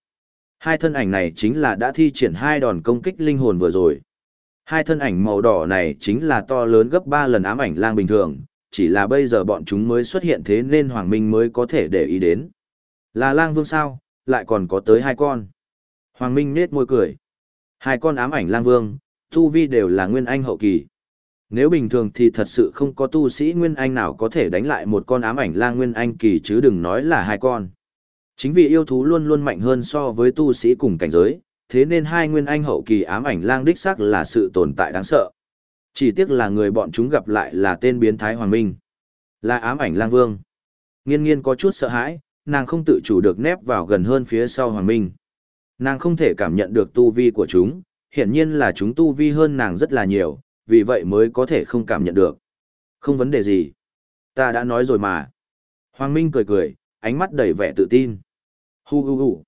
Hai thân ảnh này chính là đã thi triển hai đòn công kích linh hồn vừa rồi. Hai thân ảnh màu đỏ này chính là to lớn gấp 3 lần ám ảnh lang bình thường, chỉ là bây giờ bọn chúng mới xuất hiện thế nên Hoàng Minh mới có thể để ý đến. Là lang vương sao, lại còn có tới hai con. Hoàng Minh nết môi cười. Hai con ám ảnh lang vương, tu vi đều là nguyên anh hậu kỳ. Nếu bình thường thì thật sự không có tu sĩ Nguyên Anh nào có thể đánh lại một con ám ảnh lang Nguyên Anh kỳ chứ đừng nói là hai con. Chính vì yêu thú luôn luôn mạnh hơn so với tu sĩ cùng cảnh giới, thế nên hai Nguyên Anh hậu kỳ ám ảnh lang đích xác là sự tồn tại đáng sợ. Chỉ tiếc là người bọn chúng gặp lại là tên biến thái Hoàng Minh. Là ám ảnh lang vương. Nghiên nghiên có chút sợ hãi, nàng không tự chủ được nép vào gần hơn phía sau Hoàng Minh. Nàng không thể cảm nhận được tu vi của chúng, hiển nhiên là chúng tu vi hơn nàng rất là nhiều, vì vậy mới có thể không cảm nhận được. Không vấn đề gì. Ta đã nói rồi mà. Hoàng Minh cười cười, ánh mắt đầy vẻ tự tin. Hu hu hu.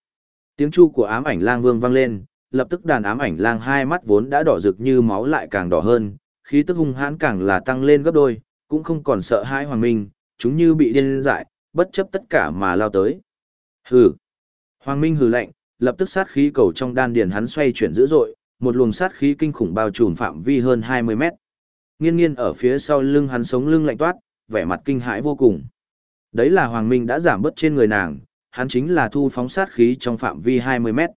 Tiếng chu của ám ảnh lang vương vang lên, lập tức đàn ám ảnh lang hai mắt vốn đã đỏ rực như máu lại càng đỏ hơn, khí tức hung hãn càng là tăng lên gấp đôi, cũng không còn sợ hãi Hoàng Minh, chúng như bị điên dại, bất chấp tất cả mà lao tới. Hừ. Hoàng Minh hừ lạnh, lập tức sát khí cầu trong đan điền hắn xoay chuyển dữ dội, một luồng sát khí kinh khủng bao trùm phạm vi hơn 20 mét. Nghiên nghiên ở phía sau lưng hắn sống lưng lạnh toát, vẻ mặt kinh hãi vô cùng. Đấy là Hoàng Minh đã giảm bớt trên người nàng, hắn chính là thu phóng sát khí trong phạm vi 20 mét.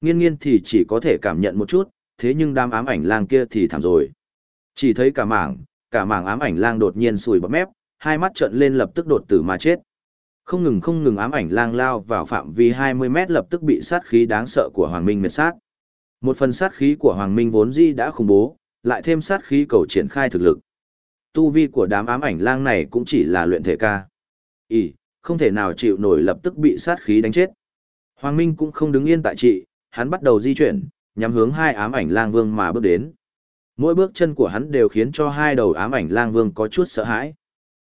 Nghiên nghiên thì chỉ có thể cảm nhận một chút, thế nhưng đám ám ảnh lang kia thì thảm rồi. Chỉ thấy cả mảng, cả mảng ám ảnh lang đột nhiên sùi bọt mép, hai mắt trợn lên lập tức đột tử mà chết. Không ngừng không ngừng ám ảnh lang lao vào phạm vi 20 mét lập tức bị sát khí đáng sợ của Hoàng Minh miệt sát. Một phần sát khí của Hoàng Minh vốn dĩ đã khủng bố, lại thêm sát khí cầu triển khai thực lực. Tu vi của đám ám ảnh lang này cũng chỉ là luyện thể ca. Ý, không thể nào chịu nổi lập tức bị sát khí đánh chết. Hoàng Minh cũng không đứng yên tại trị, hắn bắt đầu di chuyển, nhắm hướng hai ám ảnh lang vương mà bước đến. Mỗi bước chân của hắn đều khiến cho hai đầu ám ảnh lang vương có chút sợ hãi.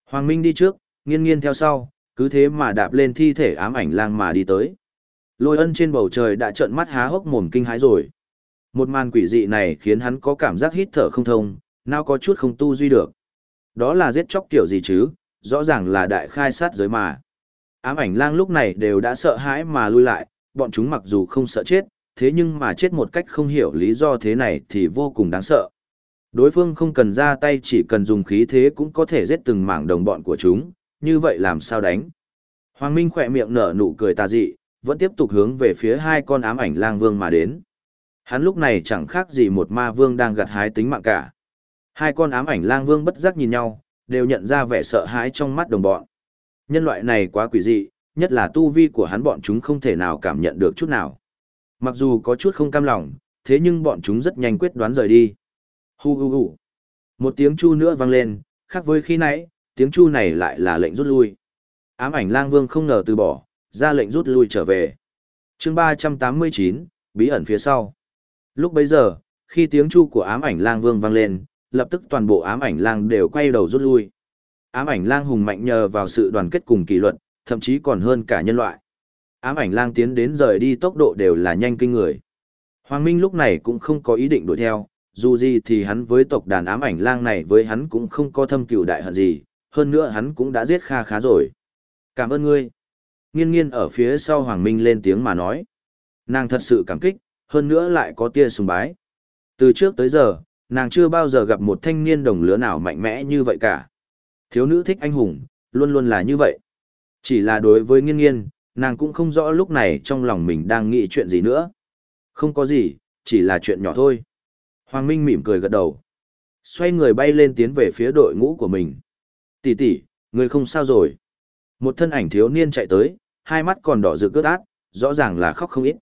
Hoàng Minh đi trước, nghiên nghiên theo sau, cứ thế mà đạp lên thi thể ám ảnh lang mà đi tới. Lôi ân trên bầu trời đã trợn mắt há hốc mồm kinh hãi rồi. Một màn quỷ dị này khiến hắn có cảm giác hít thở không thông, nào có chút không tu duy được. Đó là giết chóc kiểu gì chứ, rõ ràng là đại khai sát giới mà. Ám ảnh lang lúc này đều đã sợ hãi mà lui lại, bọn chúng mặc dù không sợ chết, thế nhưng mà chết một cách không hiểu lý do thế này thì vô cùng đáng sợ. Đối phương không cần ra tay chỉ cần dùng khí thế cũng có thể giết từng mảng đồng bọn của chúng, như vậy làm sao đánh. Hoàng Minh khỏe miệng nở nụ cười tà dị, vẫn tiếp tục hướng về phía hai con ám ảnh lang vương mà đến. Hắn lúc này chẳng khác gì một ma vương đang gặt hái tính mạng cả. Hai con ám ảnh lang vương bất giác nhìn nhau, đều nhận ra vẻ sợ hãi trong mắt đồng bọn. Nhân loại này quá quỷ dị, nhất là tu vi của hắn bọn chúng không thể nào cảm nhận được chút nào. Mặc dù có chút không cam lòng, thế nhưng bọn chúng rất nhanh quyết đoán rời đi. Hu hu hu. Một tiếng chu nữa vang lên, khác với khi nãy, tiếng chu này lại là lệnh rút lui. Ám ảnh lang vương không ngờ từ bỏ, ra lệnh rút lui trở về. chương 389, bí ẩn phía sau. Lúc bấy giờ, khi tiếng chu của ám ảnh lang vương vang lên, lập tức toàn bộ ám ảnh lang đều quay đầu rút lui. Ám ảnh lang hùng mạnh nhờ vào sự đoàn kết cùng kỷ luật, thậm chí còn hơn cả nhân loại. Ám ảnh lang tiến đến rời đi tốc độ đều là nhanh kinh người. Hoàng Minh lúc này cũng không có ý định đuổi theo, dù gì thì hắn với tộc đàn ám ảnh lang này với hắn cũng không có thâm cừu đại hận gì, hơn nữa hắn cũng đã giết kha khá rồi. Cảm ơn ngươi. Nghiên nghiên ở phía sau Hoàng Minh lên tiếng mà nói. Nàng thật sự cảm kích, hơn nữa lại có tia sùng bái. Từ trước tới giờ, nàng chưa bao giờ gặp một thanh niên đồng lứa nào mạnh mẽ như vậy cả. Thiếu nữ thích anh hùng, luôn luôn là như vậy. Chỉ là đối với nghiên nghiên, nàng cũng không rõ lúc này trong lòng mình đang nghĩ chuyện gì nữa. Không có gì, chỉ là chuyện nhỏ thôi. Hoàng Minh mỉm cười gật đầu. Xoay người bay lên tiến về phía đội ngũ của mình. Tỷ tỷ, người không sao rồi. Một thân ảnh thiếu niên chạy tới, hai mắt còn đỏ rực ướt át, rõ ràng là khóc không ít.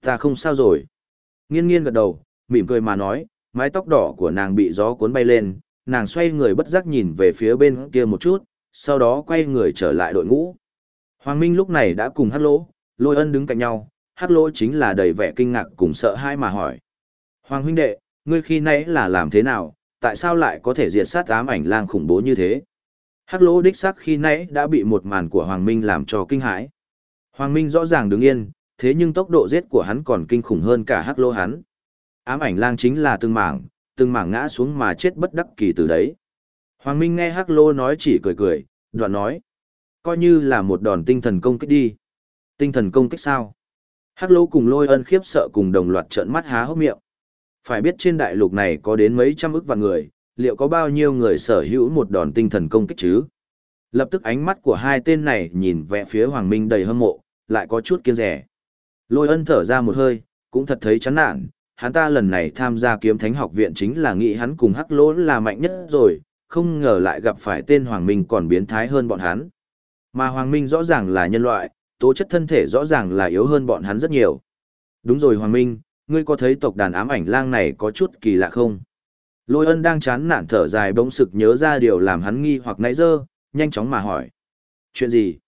Ta không sao rồi. Nghiên nghiên gật đầu, mỉm cười mà nói, mái tóc đỏ của nàng bị gió cuốn bay lên, nàng xoay người bất giác nhìn về phía bên kia một chút, sau đó quay người trở lại đội ngũ. Hoàng Minh lúc này đã cùng hát lỗ, lôi ân đứng cạnh nhau, hát lỗ chính là đầy vẻ kinh ngạc cùng sợ hãi mà hỏi. Hoàng huynh đệ, ngươi khi nãy là làm thế nào, tại sao lại có thể diệt sát ám ảnh lang khủng bố như thế? Hắc lỗ đích xác khi nãy đã bị một màn của Hoàng Minh làm cho kinh hãi. Hoàng Minh rõ ràng đứng yên, thế nhưng tốc độ giết của hắn còn kinh khủng hơn cả hắc lỗ hắn. Ám ảnh lang chính là từng mảng, từng mảng ngã xuống mà chết bất đắc kỳ từ đấy. Hoàng Minh nghe hắc lỗ nói chỉ cười cười, đoạn nói. Coi như là một đòn tinh thần công kích đi. Tinh thần công kích sao? Hắc lỗ cùng lôi ân khiếp sợ cùng đồng loạt trợn mắt há hốc miệng. Phải biết trên đại lục này có đến mấy trăm ức vạn người, liệu có bao nhiêu người sở hữu một đòn tinh thần công kích chứ? Lập tức ánh mắt của hai tên này nhìn về phía Hoàng Minh đầy hâm mộ, lại có chút kiêng rẻ. Lôi ân thở ra một hơi, cũng thật thấy chán nản, hắn ta lần này tham gia kiếm thánh học viện chính là nghĩ hắn cùng hắc lỗ là mạnh nhất rồi, không ngờ lại gặp phải tên Hoàng Minh còn biến thái hơn bọn hắn. Mà Hoàng Minh rõ ràng là nhân loại, tố chất thân thể rõ ràng là yếu hơn bọn hắn rất nhiều. Đúng rồi Hoàng Minh, ngươi có thấy tộc đàn ám ảnh lang này có chút kỳ lạ không? Lôi ân đang chán nản thở dài bỗng sực nhớ ra điều làm hắn nghi hoặc nãy giờ, nhanh chóng mà hỏi. Chuyện gì?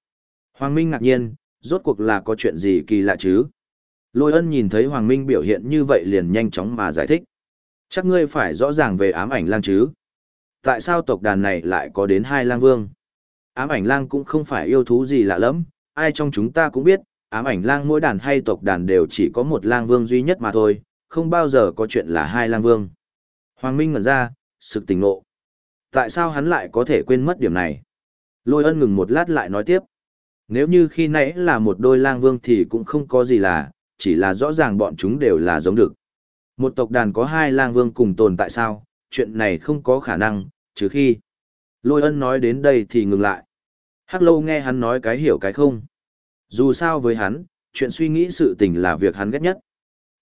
Hoàng Minh ngạc nhiên, rốt cuộc là có chuyện gì kỳ lạ chứ? Lôi ân nhìn thấy Hoàng Minh biểu hiện như vậy liền nhanh chóng mà giải thích. Chắc ngươi phải rõ ràng về ám ảnh lang chứ? Tại sao tộc đàn này lại có đến hai lang vương? Ám ảnh lang cũng không phải yêu thú gì lạ lắm, ai trong chúng ta cũng biết, ám ảnh lang mỗi đàn hay tộc đàn đều chỉ có một lang vương duy nhất mà thôi, không bao giờ có chuyện là hai lang vương. Hoàng Minh ngẩn ra, sực tỉnh ngộ. Tại sao hắn lại có thể quên mất điểm này? Lôi ân ngừng một lát lại nói tiếp. Nếu như khi nãy là một đôi lang vương thì cũng không có gì là, chỉ là rõ ràng bọn chúng đều là giống được. Một tộc đàn có hai lang vương cùng tồn tại sao, chuyện này không có khả năng, trừ khi. Lôi ân nói đến đây thì ngừng lại. Hắc lâu nghe hắn nói cái hiểu cái không. Dù sao với hắn, chuyện suy nghĩ sự tình là việc hắn ghét nhất.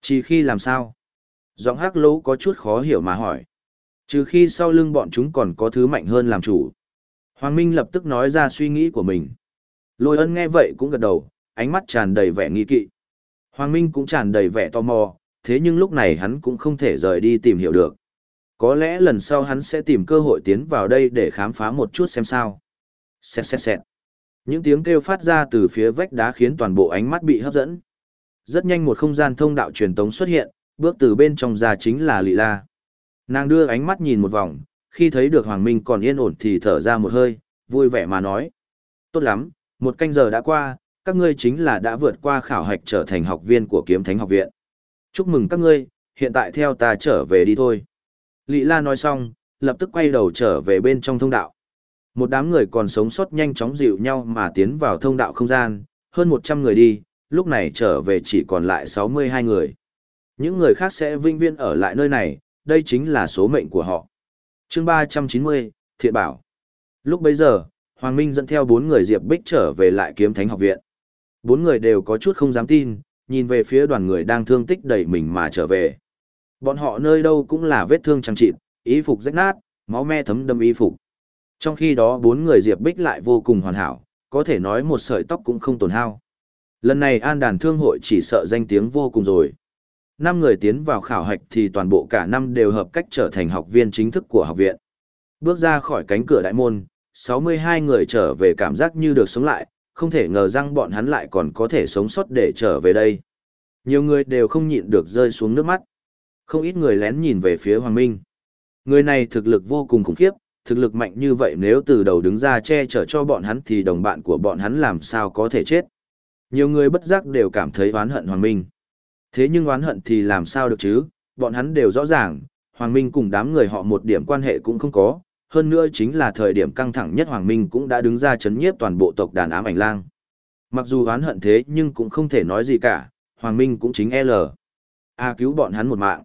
Chỉ khi làm sao? Giọng hắc lâu có chút khó hiểu mà hỏi. Trừ khi sau lưng bọn chúng còn có thứ mạnh hơn làm chủ. Hoàng Minh lập tức nói ra suy nghĩ của mình. Lôi ân nghe vậy cũng gật đầu, ánh mắt tràn đầy vẻ nghi kỵ. Hoàng Minh cũng tràn đầy vẻ tò mò, thế nhưng lúc này hắn cũng không thể rời đi tìm hiểu được. Có lẽ lần sau hắn sẽ tìm cơ hội tiến vào đây để khám phá một chút xem sao. Xẹt xẹt xẹt. Những tiếng kêu phát ra từ phía vách đá khiến toàn bộ ánh mắt bị hấp dẫn. Rất nhanh một không gian thông đạo truyền tống xuất hiện, bước từ bên trong ra chính là Lị La. Nàng đưa ánh mắt nhìn một vòng, khi thấy được Hoàng Minh còn yên ổn thì thở ra một hơi, vui vẻ mà nói. Tốt lắm, một canh giờ đã qua, các ngươi chính là đã vượt qua khảo hạch trở thành học viên của kiếm thánh học viện. Chúc mừng các ngươi, hiện tại theo ta trở về đi thôi. Lị La nói xong, lập tức quay đầu trở về bên trong thông đạo. Một đám người còn sống sót nhanh chóng dịu nhau mà tiến vào thông đạo không gian, hơn 100 người đi, lúc này trở về chỉ còn lại 62 người. Những người khác sẽ vinh viên ở lại nơi này, đây chính là số mệnh của họ. chương 390, Thiện Bảo. Lúc bấy giờ, Hoàng Minh dẫn theo bốn người Diệp Bích trở về lại kiếm thánh học viện. Bốn người đều có chút không dám tin, nhìn về phía đoàn người đang thương tích đẩy mình mà trở về. Bọn họ nơi đâu cũng là vết thương trang trị, y phục rách nát, máu me thấm đâm y phục. Trong khi đó bốn người Diệp Bích lại vô cùng hoàn hảo, có thể nói một sợi tóc cũng không tổn hao. Lần này an đàn thương hội chỉ sợ danh tiếng vô cùng rồi. Năm người tiến vào khảo hạch thì toàn bộ cả năm đều hợp cách trở thành học viên chính thức của học viện. Bước ra khỏi cánh cửa đại môn, 62 người trở về cảm giác như được sống lại, không thể ngờ rằng bọn hắn lại còn có thể sống sót để trở về đây. Nhiều người đều không nhịn được rơi xuống nước mắt. Không ít người lén nhìn về phía Hoàng Minh. Người này thực lực vô cùng khủng khiếp, thực lực mạnh như vậy nếu từ đầu đứng ra che chở cho bọn hắn thì đồng bạn của bọn hắn làm sao có thể chết. Nhiều người bất giác đều cảm thấy oán hận Hoàng Minh. Thế nhưng oán hận thì làm sao được chứ, bọn hắn đều rõ ràng, Hoàng Minh cùng đám người họ một điểm quan hệ cũng không có, hơn nữa chính là thời điểm căng thẳng nhất Hoàng Minh cũng đã đứng ra chấn nhiếp toàn bộ tộc đàn ám ảnh lang. Mặc dù oán hận thế nhưng cũng không thể nói gì cả, Hoàng Minh cũng chính L. A cứu bọn hắn một mạng.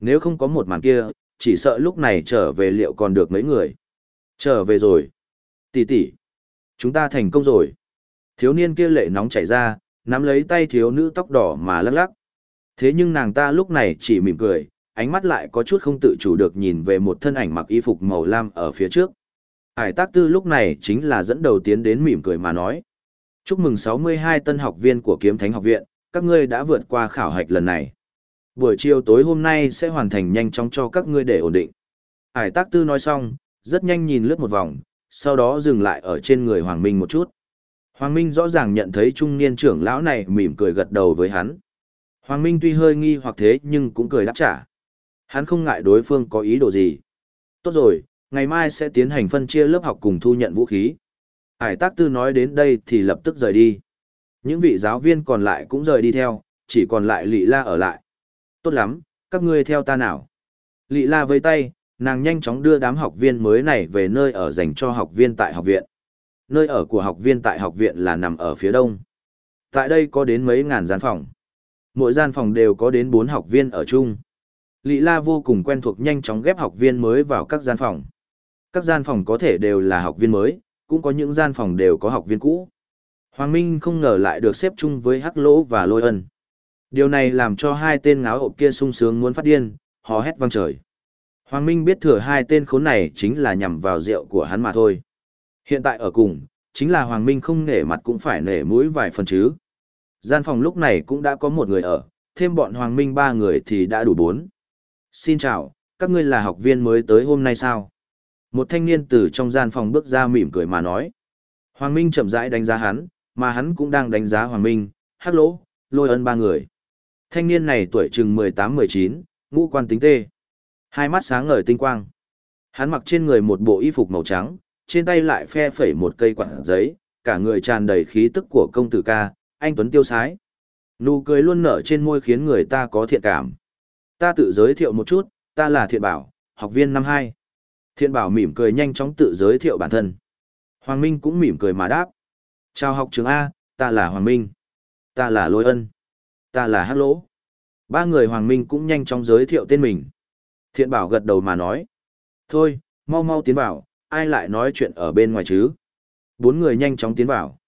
Nếu không có một màn kia, chỉ sợ lúc này trở về liệu còn được mấy người. Trở về rồi. Tỷ tỷ. Chúng ta thành công rồi. Thiếu niên kia lệ nóng chảy ra, nắm lấy tay thiếu nữ tóc đỏ mà lắc lắc. Thế nhưng nàng ta lúc này chỉ mỉm cười, ánh mắt lại có chút không tự chủ được nhìn về một thân ảnh mặc y phục màu lam ở phía trước. Hải tác tư lúc này chính là dẫn đầu tiến đến mỉm cười mà nói. Chúc mừng 62 tân học viên của kiếm thánh học viện, các ngươi đã vượt qua khảo hạch lần này. Buổi chiều tối hôm nay sẽ hoàn thành nhanh chóng cho các ngươi để ổn định. Hải tác tư nói xong, rất nhanh nhìn lướt một vòng, sau đó dừng lại ở trên người Hoàng Minh một chút. Hoàng Minh rõ ràng nhận thấy trung niên trưởng lão này mỉm cười gật đầu với hắn. Hoàng Minh tuy hơi nghi hoặc thế nhưng cũng cười đáp trả. Hắn không ngại đối phương có ý đồ gì. Tốt rồi, ngày mai sẽ tiến hành phân chia lớp học cùng thu nhận vũ khí. Hải tác tư nói đến đây thì lập tức rời đi. Những vị giáo viên còn lại cũng rời đi theo, chỉ còn lại Lị La ở lại. Tốt lắm, các ngươi theo ta nào. Lị La với tay, nàng nhanh chóng đưa đám học viên mới này về nơi ở dành cho học viên tại học viện. Nơi ở của học viên tại học viện là nằm ở phía đông. Tại đây có đến mấy ngàn gian phòng. Mỗi gian phòng đều có đến 4 học viên ở chung. Lị La vô cùng quen thuộc nhanh chóng ghép học viên mới vào các gian phòng. Các gian phòng có thể đều là học viên mới, cũng có những gian phòng đều có học viên cũ. Hoàng Minh không ngờ lại được xếp chung với Hắc Lỗ và Lôi Ân. Điều này làm cho hai tên ngáo hộp kia sung sướng muốn phát điên, hò hét vang trời. Hoàng Minh biết thừa hai tên khốn này chính là nhằm vào rượu của hắn mà thôi. Hiện tại ở cùng, chính là Hoàng Minh không nể mặt cũng phải nể mũi vài phần chứ. Gian phòng lúc này cũng đã có một người ở, thêm bọn Hoàng Minh ba người thì đã đủ bốn. Xin chào, các ngươi là học viên mới tới hôm nay sao? Một thanh niên từ trong gian phòng bước ra mỉm cười mà nói. Hoàng Minh chậm rãi đánh giá hắn, mà hắn cũng đang đánh giá Hoàng Minh, Hắc Lỗ, Lôi Ân ba người. Thanh niên này tuổi chừng 18-19, ngũ quan tính tê. Hai mắt sáng ngời tinh quang. Hắn mặc trên người một bộ y phục màu trắng, trên tay lại phe phẩy một cây quạt giấy, cả người tràn đầy khí tức của công tử ca, anh Tuấn tiêu sái. Nụ cười luôn nở trên môi khiến người ta có thiện cảm. Ta tự giới thiệu một chút, ta là Thiện Bảo, học viên năm hai. Thiện Bảo mỉm cười nhanh chóng tự giới thiệu bản thân. Hoàng Minh cũng mỉm cười mà đáp. Chào học trường A, ta là Hoàng Minh. Ta là Lôi Ân. Ta là Hắc Lỗ. Ba người Hoàng Minh cũng nhanh chóng giới thiệu tên mình. Thiện Bảo gật đầu mà nói. Thôi, mau mau tiến vào, ai lại nói chuyện ở bên ngoài chứ? Bốn người nhanh chóng tiến vào.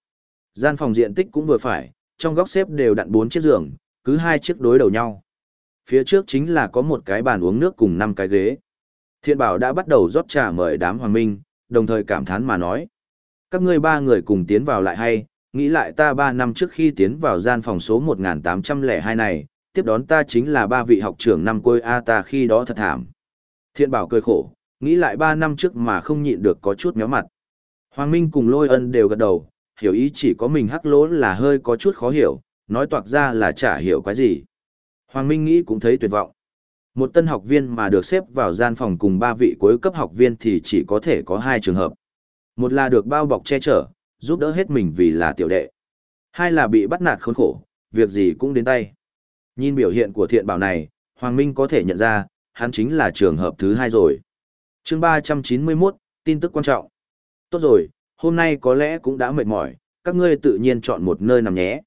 Gian phòng diện tích cũng vừa phải, trong góc xếp đều đặn bốn chiếc giường, cứ hai chiếc đối đầu nhau. Phía trước chính là có một cái bàn uống nước cùng năm cái ghế. Thiện bảo đã bắt đầu rót trà mời đám hoàng minh, đồng thời cảm thán mà nói. Các ngươi ba người cùng tiến vào lại hay, nghĩ lại ta ba năm trước khi tiến vào gian phòng số 1802 này, tiếp đón ta chính là ba vị học trưởng năm côi A ta khi đó thật thảm. Thiện bảo cười khổ, nghĩ lại ba năm trước mà không nhịn được có chút méo mặt. Hoàng Minh cùng lôi ân đều gật đầu, hiểu ý chỉ có mình hắc lỗ là hơi có chút khó hiểu, nói toạc ra là chả hiểu cái gì. Hoàng Minh nghĩ cũng thấy tuyệt vọng. Một tân học viên mà được xếp vào gian phòng cùng ba vị cuối cấp học viên thì chỉ có thể có hai trường hợp. Một là được bao bọc che chở, giúp đỡ hết mình vì là tiểu đệ. Hai là bị bắt nạt khốn khổ, việc gì cũng đến tay. Nhìn biểu hiện của thiện bảo này, Hoàng Minh có thể nhận ra, hắn chính là trường hợp thứ hai rồi. chương 391, tin tức quan trọng. Tốt rồi, hôm nay có lẽ cũng đã mệt mỏi, các ngươi tự nhiên chọn một nơi nằm nhé.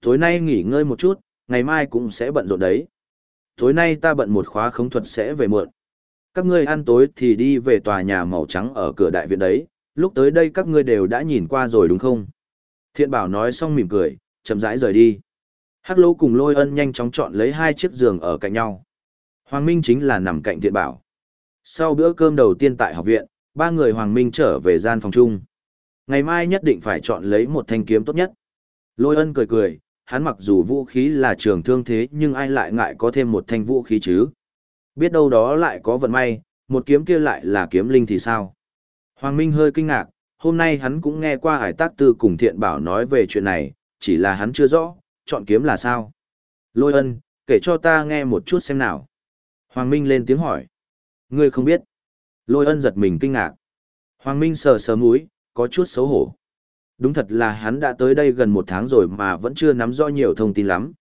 Tối nay nghỉ ngơi một chút, ngày mai cũng sẽ bận rộn đấy. Tối nay ta bận một khóa khống thuật sẽ về muộn. Các ngươi ăn tối thì đi về tòa nhà màu trắng ở cửa đại viện đấy, lúc tới đây các ngươi đều đã nhìn qua rồi đúng không? Thiện bảo nói xong mỉm cười, chậm rãi rời đi. Hắc lô cùng lôi ân nhanh chóng chọn lấy hai chiếc giường ở cạnh nhau. Hoàng Minh chính là nằm cạnh thiện bảo. Sau bữa cơm đầu tiên tại học viện, ba người Hoàng Minh trở về gian phòng chung. Ngày mai nhất định phải chọn lấy một thanh kiếm tốt nhất. Lôi ân cười cười, hắn mặc dù vũ khí là trường thương thế nhưng ai lại ngại có thêm một thanh vũ khí chứ. Biết đâu đó lại có vận may, một kiếm kia lại là kiếm linh thì sao? Hoàng Minh hơi kinh ngạc, hôm nay hắn cũng nghe qua hải tác tư cùng thiện bảo nói về chuyện này, chỉ là hắn chưa rõ, chọn kiếm là sao? Lôi ân, kể cho ta nghe một chút xem nào. Hoàng Minh lên tiếng hỏi. Ngươi không biết. Lôi ân giật mình kinh ngạc. Hoàng Minh sờ sờ mũi, có chút xấu hổ. Đúng thật là hắn đã tới đây gần một tháng rồi mà vẫn chưa nắm rõ nhiều thông tin lắm.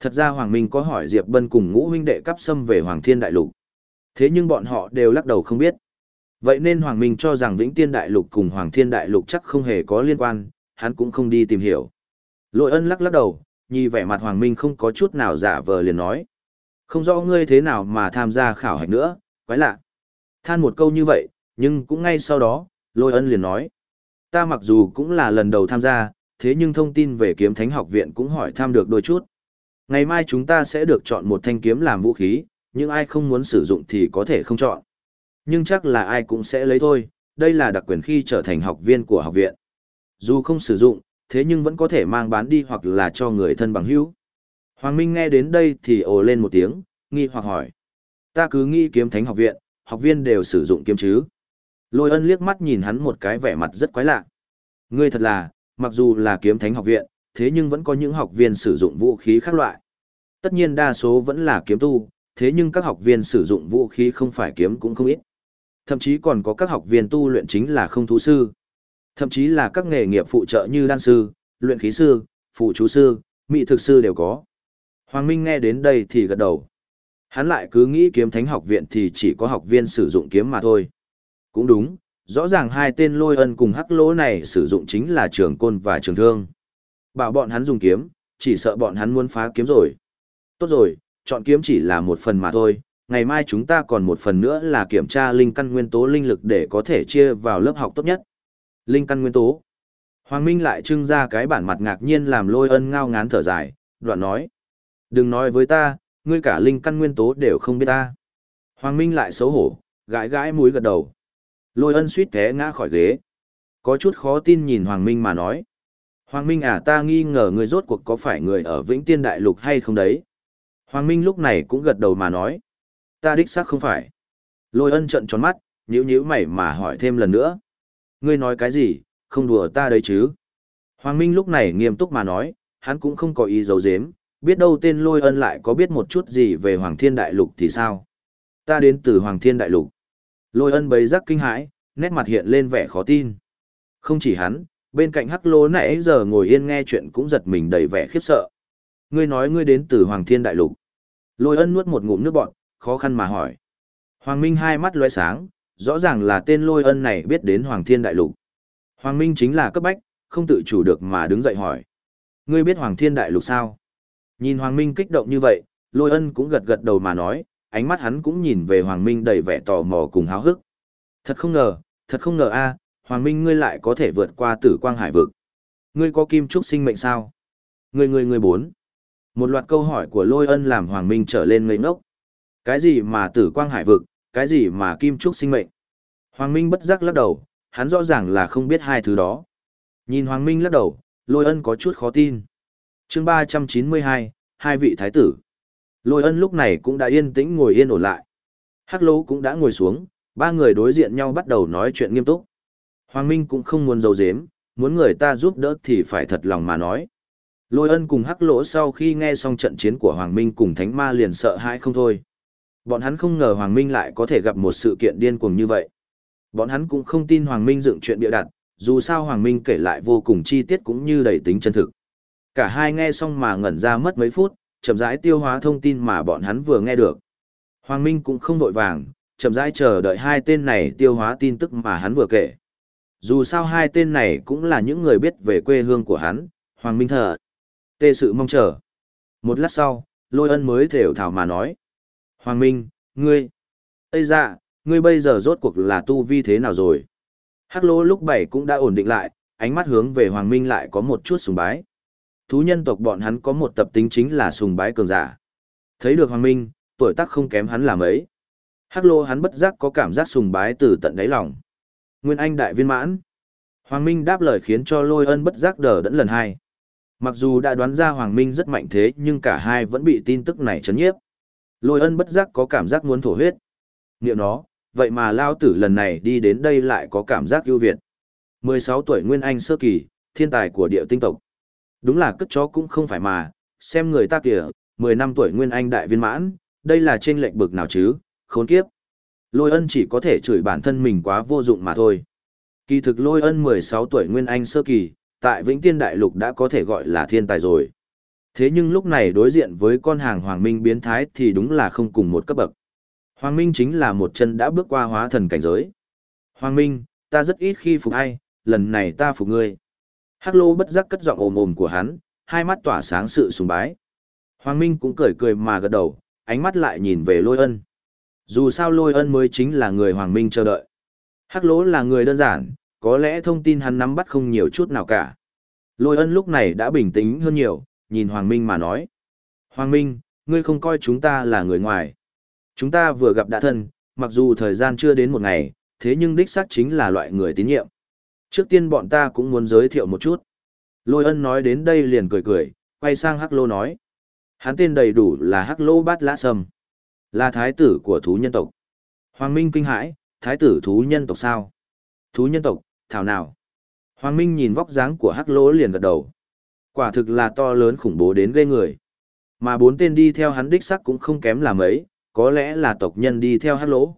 Thật ra Hoàng Minh có hỏi Diệp Bân cùng ngũ huynh đệ cắp xâm về Hoàng Thiên Đại Lục. Thế nhưng bọn họ đều lắc đầu không biết. Vậy nên Hoàng Minh cho rằng Vĩnh Tiên Đại Lục cùng Hoàng Thiên Đại Lục chắc không hề có liên quan, hắn cũng không đi tìm hiểu. Lội ân lắc lắc đầu, nhìn vẻ mặt Hoàng Minh không có chút nào giả vờ liền nói. Không rõ ngươi thế nào mà tham gia khảo hạch nữa, quái lạ. Than một câu như vậy, nhưng cũng ngay sau đó, lôi ân liền nói. Ta mặc dù cũng là lần đầu tham gia, thế nhưng thông tin về kiếm thánh học viện cũng hỏi tham được đôi chút. Ngày mai chúng ta sẽ được chọn một thanh kiếm làm vũ khí, nhưng ai không muốn sử dụng thì có thể không chọn. Nhưng chắc là ai cũng sẽ lấy thôi, đây là đặc quyền khi trở thành học viên của học viện. Dù không sử dụng, thế nhưng vẫn có thể mang bán đi hoặc là cho người thân bằng hữu. Hoàng Minh nghe đến đây thì ồ lên một tiếng, nghi hoặc hỏi. Ta cứ nghĩ kiếm thánh học viện, học viên đều sử dụng kiếm chứ. Lôi ân liếc mắt nhìn hắn một cái vẻ mặt rất quái lạ. Ngươi thật là, mặc dù là kiếm thánh học viện, thế nhưng vẫn có những học viên sử dụng vũ khí khác loại. Tất nhiên đa số vẫn là kiếm tu, thế nhưng các học viên sử dụng vũ khí không phải kiếm cũng không ít. Thậm chí còn có các học viên tu luyện chính là không thú sư. Thậm chí là các nghề nghiệp phụ trợ như đan sư, luyện khí sư, phụ chú sư, mỹ thực sư đều có. Hoàng Minh nghe đến đây thì gật đầu. Hắn lại cứ nghĩ kiếm thánh học viện thì chỉ có học viên sử dụng kiếm mà thôi. Cũng đúng, rõ ràng hai tên lôi ân cùng hắc lỗ này sử dụng chính là trường côn và trường thương. Bảo bọn hắn dùng kiếm, chỉ sợ bọn hắn muốn phá kiếm rồi. Tốt rồi, chọn kiếm chỉ là một phần mà thôi, ngày mai chúng ta còn một phần nữa là kiểm tra linh căn nguyên tố linh lực để có thể chia vào lớp học tốt nhất. Linh căn nguyên tố. Hoàng Minh lại trưng ra cái bản mặt ngạc nhiên làm lôi ân ngao ngán thở dài, đoạn nói. Đừng nói với ta, ngươi cả linh căn nguyên tố đều không biết ta. Hoàng Minh lại xấu hổ, gãi gãi mũi gật đầu. Lôi ân suýt té ngã khỏi ghế. Có chút khó tin nhìn Hoàng Minh mà nói. Hoàng Minh à ta nghi ngờ người rốt cuộc có phải người ở Vĩnh Tiên Đại Lục hay không đấy. Hoàng Minh lúc này cũng gật đầu mà nói. Ta đích xác không phải. Lôi ân trận tròn mắt, nhíu nhíu mày mà hỏi thêm lần nữa. Ngươi nói cái gì, không đùa ta đấy chứ. Hoàng Minh lúc này nghiêm túc mà nói, hắn cũng không có ý giấu giếm, biết đâu tên lôi ân lại có biết một chút gì về Hoàng Thiên Đại Lục thì sao. Ta đến từ Hoàng Thiên Đại Lục. Lôi ân bấy giác kinh hãi, nét mặt hiện lên vẻ khó tin. Không chỉ hắn, bên cạnh hắc lô nãy giờ ngồi yên nghe chuyện cũng giật mình đầy vẻ khiếp sợ. Ngươi nói ngươi đến từ Hoàng Thiên Đại Lục. Lôi ân nuốt một ngụm nước bọt, khó khăn mà hỏi. Hoàng Minh hai mắt lóe sáng, rõ ràng là tên lôi ân này biết đến Hoàng Thiên Đại Lục. Hoàng Minh chính là cấp bách, không tự chủ được mà đứng dậy hỏi. Ngươi biết Hoàng Thiên Đại Lục sao? Nhìn Hoàng Minh kích động như vậy, lôi ân cũng gật gật đầu mà nói, ánh mắt hắn cũng nhìn về Hoàng Minh đầy vẻ tò mò cùng háo hức. Thật không ngờ, thật không ngờ a, Hoàng Minh ngươi lại có thể vượt qua tử quang hải vực. Ngươi có kim trúc sinh mệnh sao? Ngươi ngươi ngươi bốn. Một loạt câu hỏi của lôi ân làm Hoàng Minh trở lên ngây ngốc. Cái gì mà tử quang hải vực, cái gì mà kim trúc sinh mệnh? Hoàng Minh bất giác lắc đầu, hắn rõ ràng là không biết hai thứ đó. Nhìn Hoàng Minh lắc đầu, lôi ân có chút khó tin. chương ba trăm chín mươi hai, hai vị thái tử. Lôi ân lúc này cũng đã yên tĩnh ngồi yên ổn lại. Hắc lỗ cũng đã ngồi xuống, ba người đối diện nhau bắt đầu nói chuyện nghiêm túc. Hoàng Minh cũng không muốn giấu giếm, muốn người ta giúp đỡ thì phải thật lòng mà nói. Lôi ân cùng hắc lỗ sau khi nghe xong trận chiến của Hoàng Minh cùng Thánh Ma liền sợ hãi không thôi. Bọn hắn không ngờ Hoàng Minh lại có thể gặp một sự kiện điên cuồng như vậy. Bọn hắn cũng không tin Hoàng Minh dựng chuyện bịa đặt, dù sao Hoàng Minh kể lại vô cùng chi tiết cũng như đầy tính chân thực. Cả hai nghe xong mà ngẩn ra mất mấy phút, chậm rãi tiêu hóa thông tin mà bọn hắn vừa nghe được. Hoàng Minh cũng không vội vàng, chậm rãi chờ đợi hai tên này tiêu hóa tin tức mà hắn vừa kể. Dù sao hai tên này cũng là những người biết về quê hương của hắn, Hoàng Minh thở, Tê sự mong chờ. Một lát sau, lôi ân mới thều thảo mà nói. Hoàng Minh, ngươi. Ây dạ, ngươi bây giờ rốt cuộc là tu vi thế nào rồi? Hắc lô lúc bảy cũng đã ổn định lại, ánh mắt hướng về Hoàng Minh lại có một chút sùng bái. Thú nhân tộc bọn hắn có một tập tính chính là sùng bái cường giả. Thấy được Hoàng Minh, tuổi tác không kém hắn là mấy. Hắc lô hắn bất giác có cảm giác sùng bái từ tận đáy lòng. Nguyên Anh đại viên mãn. Hoàng Minh đáp lời khiến cho lôi ân bất giác đờ đẫn lần hai. Mặc dù đã đoán ra Hoàng Minh rất mạnh thế nhưng cả hai vẫn bị tin tức này chấn nhiếp. Lôi ân bất giác có cảm giác muốn thổ huyết. Niệm nó, vậy mà lao tử lần này đi đến đây lại có cảm giác ưu việt. 16 tuổi Nguyên Anh sơ kỳ, thiên tài của địa tinh tộc. Đúng là cất chó cũng không phải mà, xem người ta kìa, 10 năm tuổi Nguyên Anh đại viên mãn, đây là trên lệnh bực nào chứ, khốn kiếp. Lôi ân chỉ có thể chửi bản thân mình quá vô dụng mà thôi. Kỳ thực lôi ân 16 tuổi Nguyên Anh sơ kỳ, tại Vĩnh Tiên Đại Lục đã có thể gọi là thiên tài rồi. Thế nhưng lúc này đối diện với con hàng Hoàng Minh biến thái thì đúng là không cùng một cấp bậc. Hoàng Minh chính là một chân đã bước qua hóa thần cảnh giới. Hoàng Minh, ta rất ít khi phục ai, lần này ta phục ngươi. Hắc lô bất giác cất giọng ồm ồm của hắn, hai mắt tỏa sáng sự sùng bái. Hoàng Minh cũng cười cười mà gật đầu, ánh mắt lại nhìn về lôi ân. Dù sao lôi ân mới chính là người Hoàng Minh chờ đợi. Hắc lỗ là người đơn giản, có lẽ thông tin hắn nắm bắt không nhiều chút nào cả. Lôi ân lúc này đã bình tĩnh hơn nhiều, nhìn Hoàng Minh mà nói. Hoàng Minh, ngươi không coi chúng ta là người ngoài. Chúng ta vừa gặp đã thân, mặc dù thời gian chưa đến một ngày, thế nhưng đích xác chính là loại người tín nhiệm. Trước tiên bọn ta cũng muốn giới thiệu một chút. Lôi ân nói đến đây liền cười cười, quay sang Hắc Lô nói. Hắn tên đầy đủ là Hắc Lô Bát Lã Sâm. Là thái tử của thú nhân tộc. Hoàng Minh kinh hãi, thái tử thú nhân tộc sao? Thú nhân tộc, thảo nào? Hoàng Minh nhìn vóc dáng của Hắc Lô liền gật đầu. Quả thực là to lớn khủng bố đến ghê người. Mà bốn tên đi theo hắn đích sắc cũng không kém là mấy, có lẽ là tộc nhân đi theo hắc lỗ.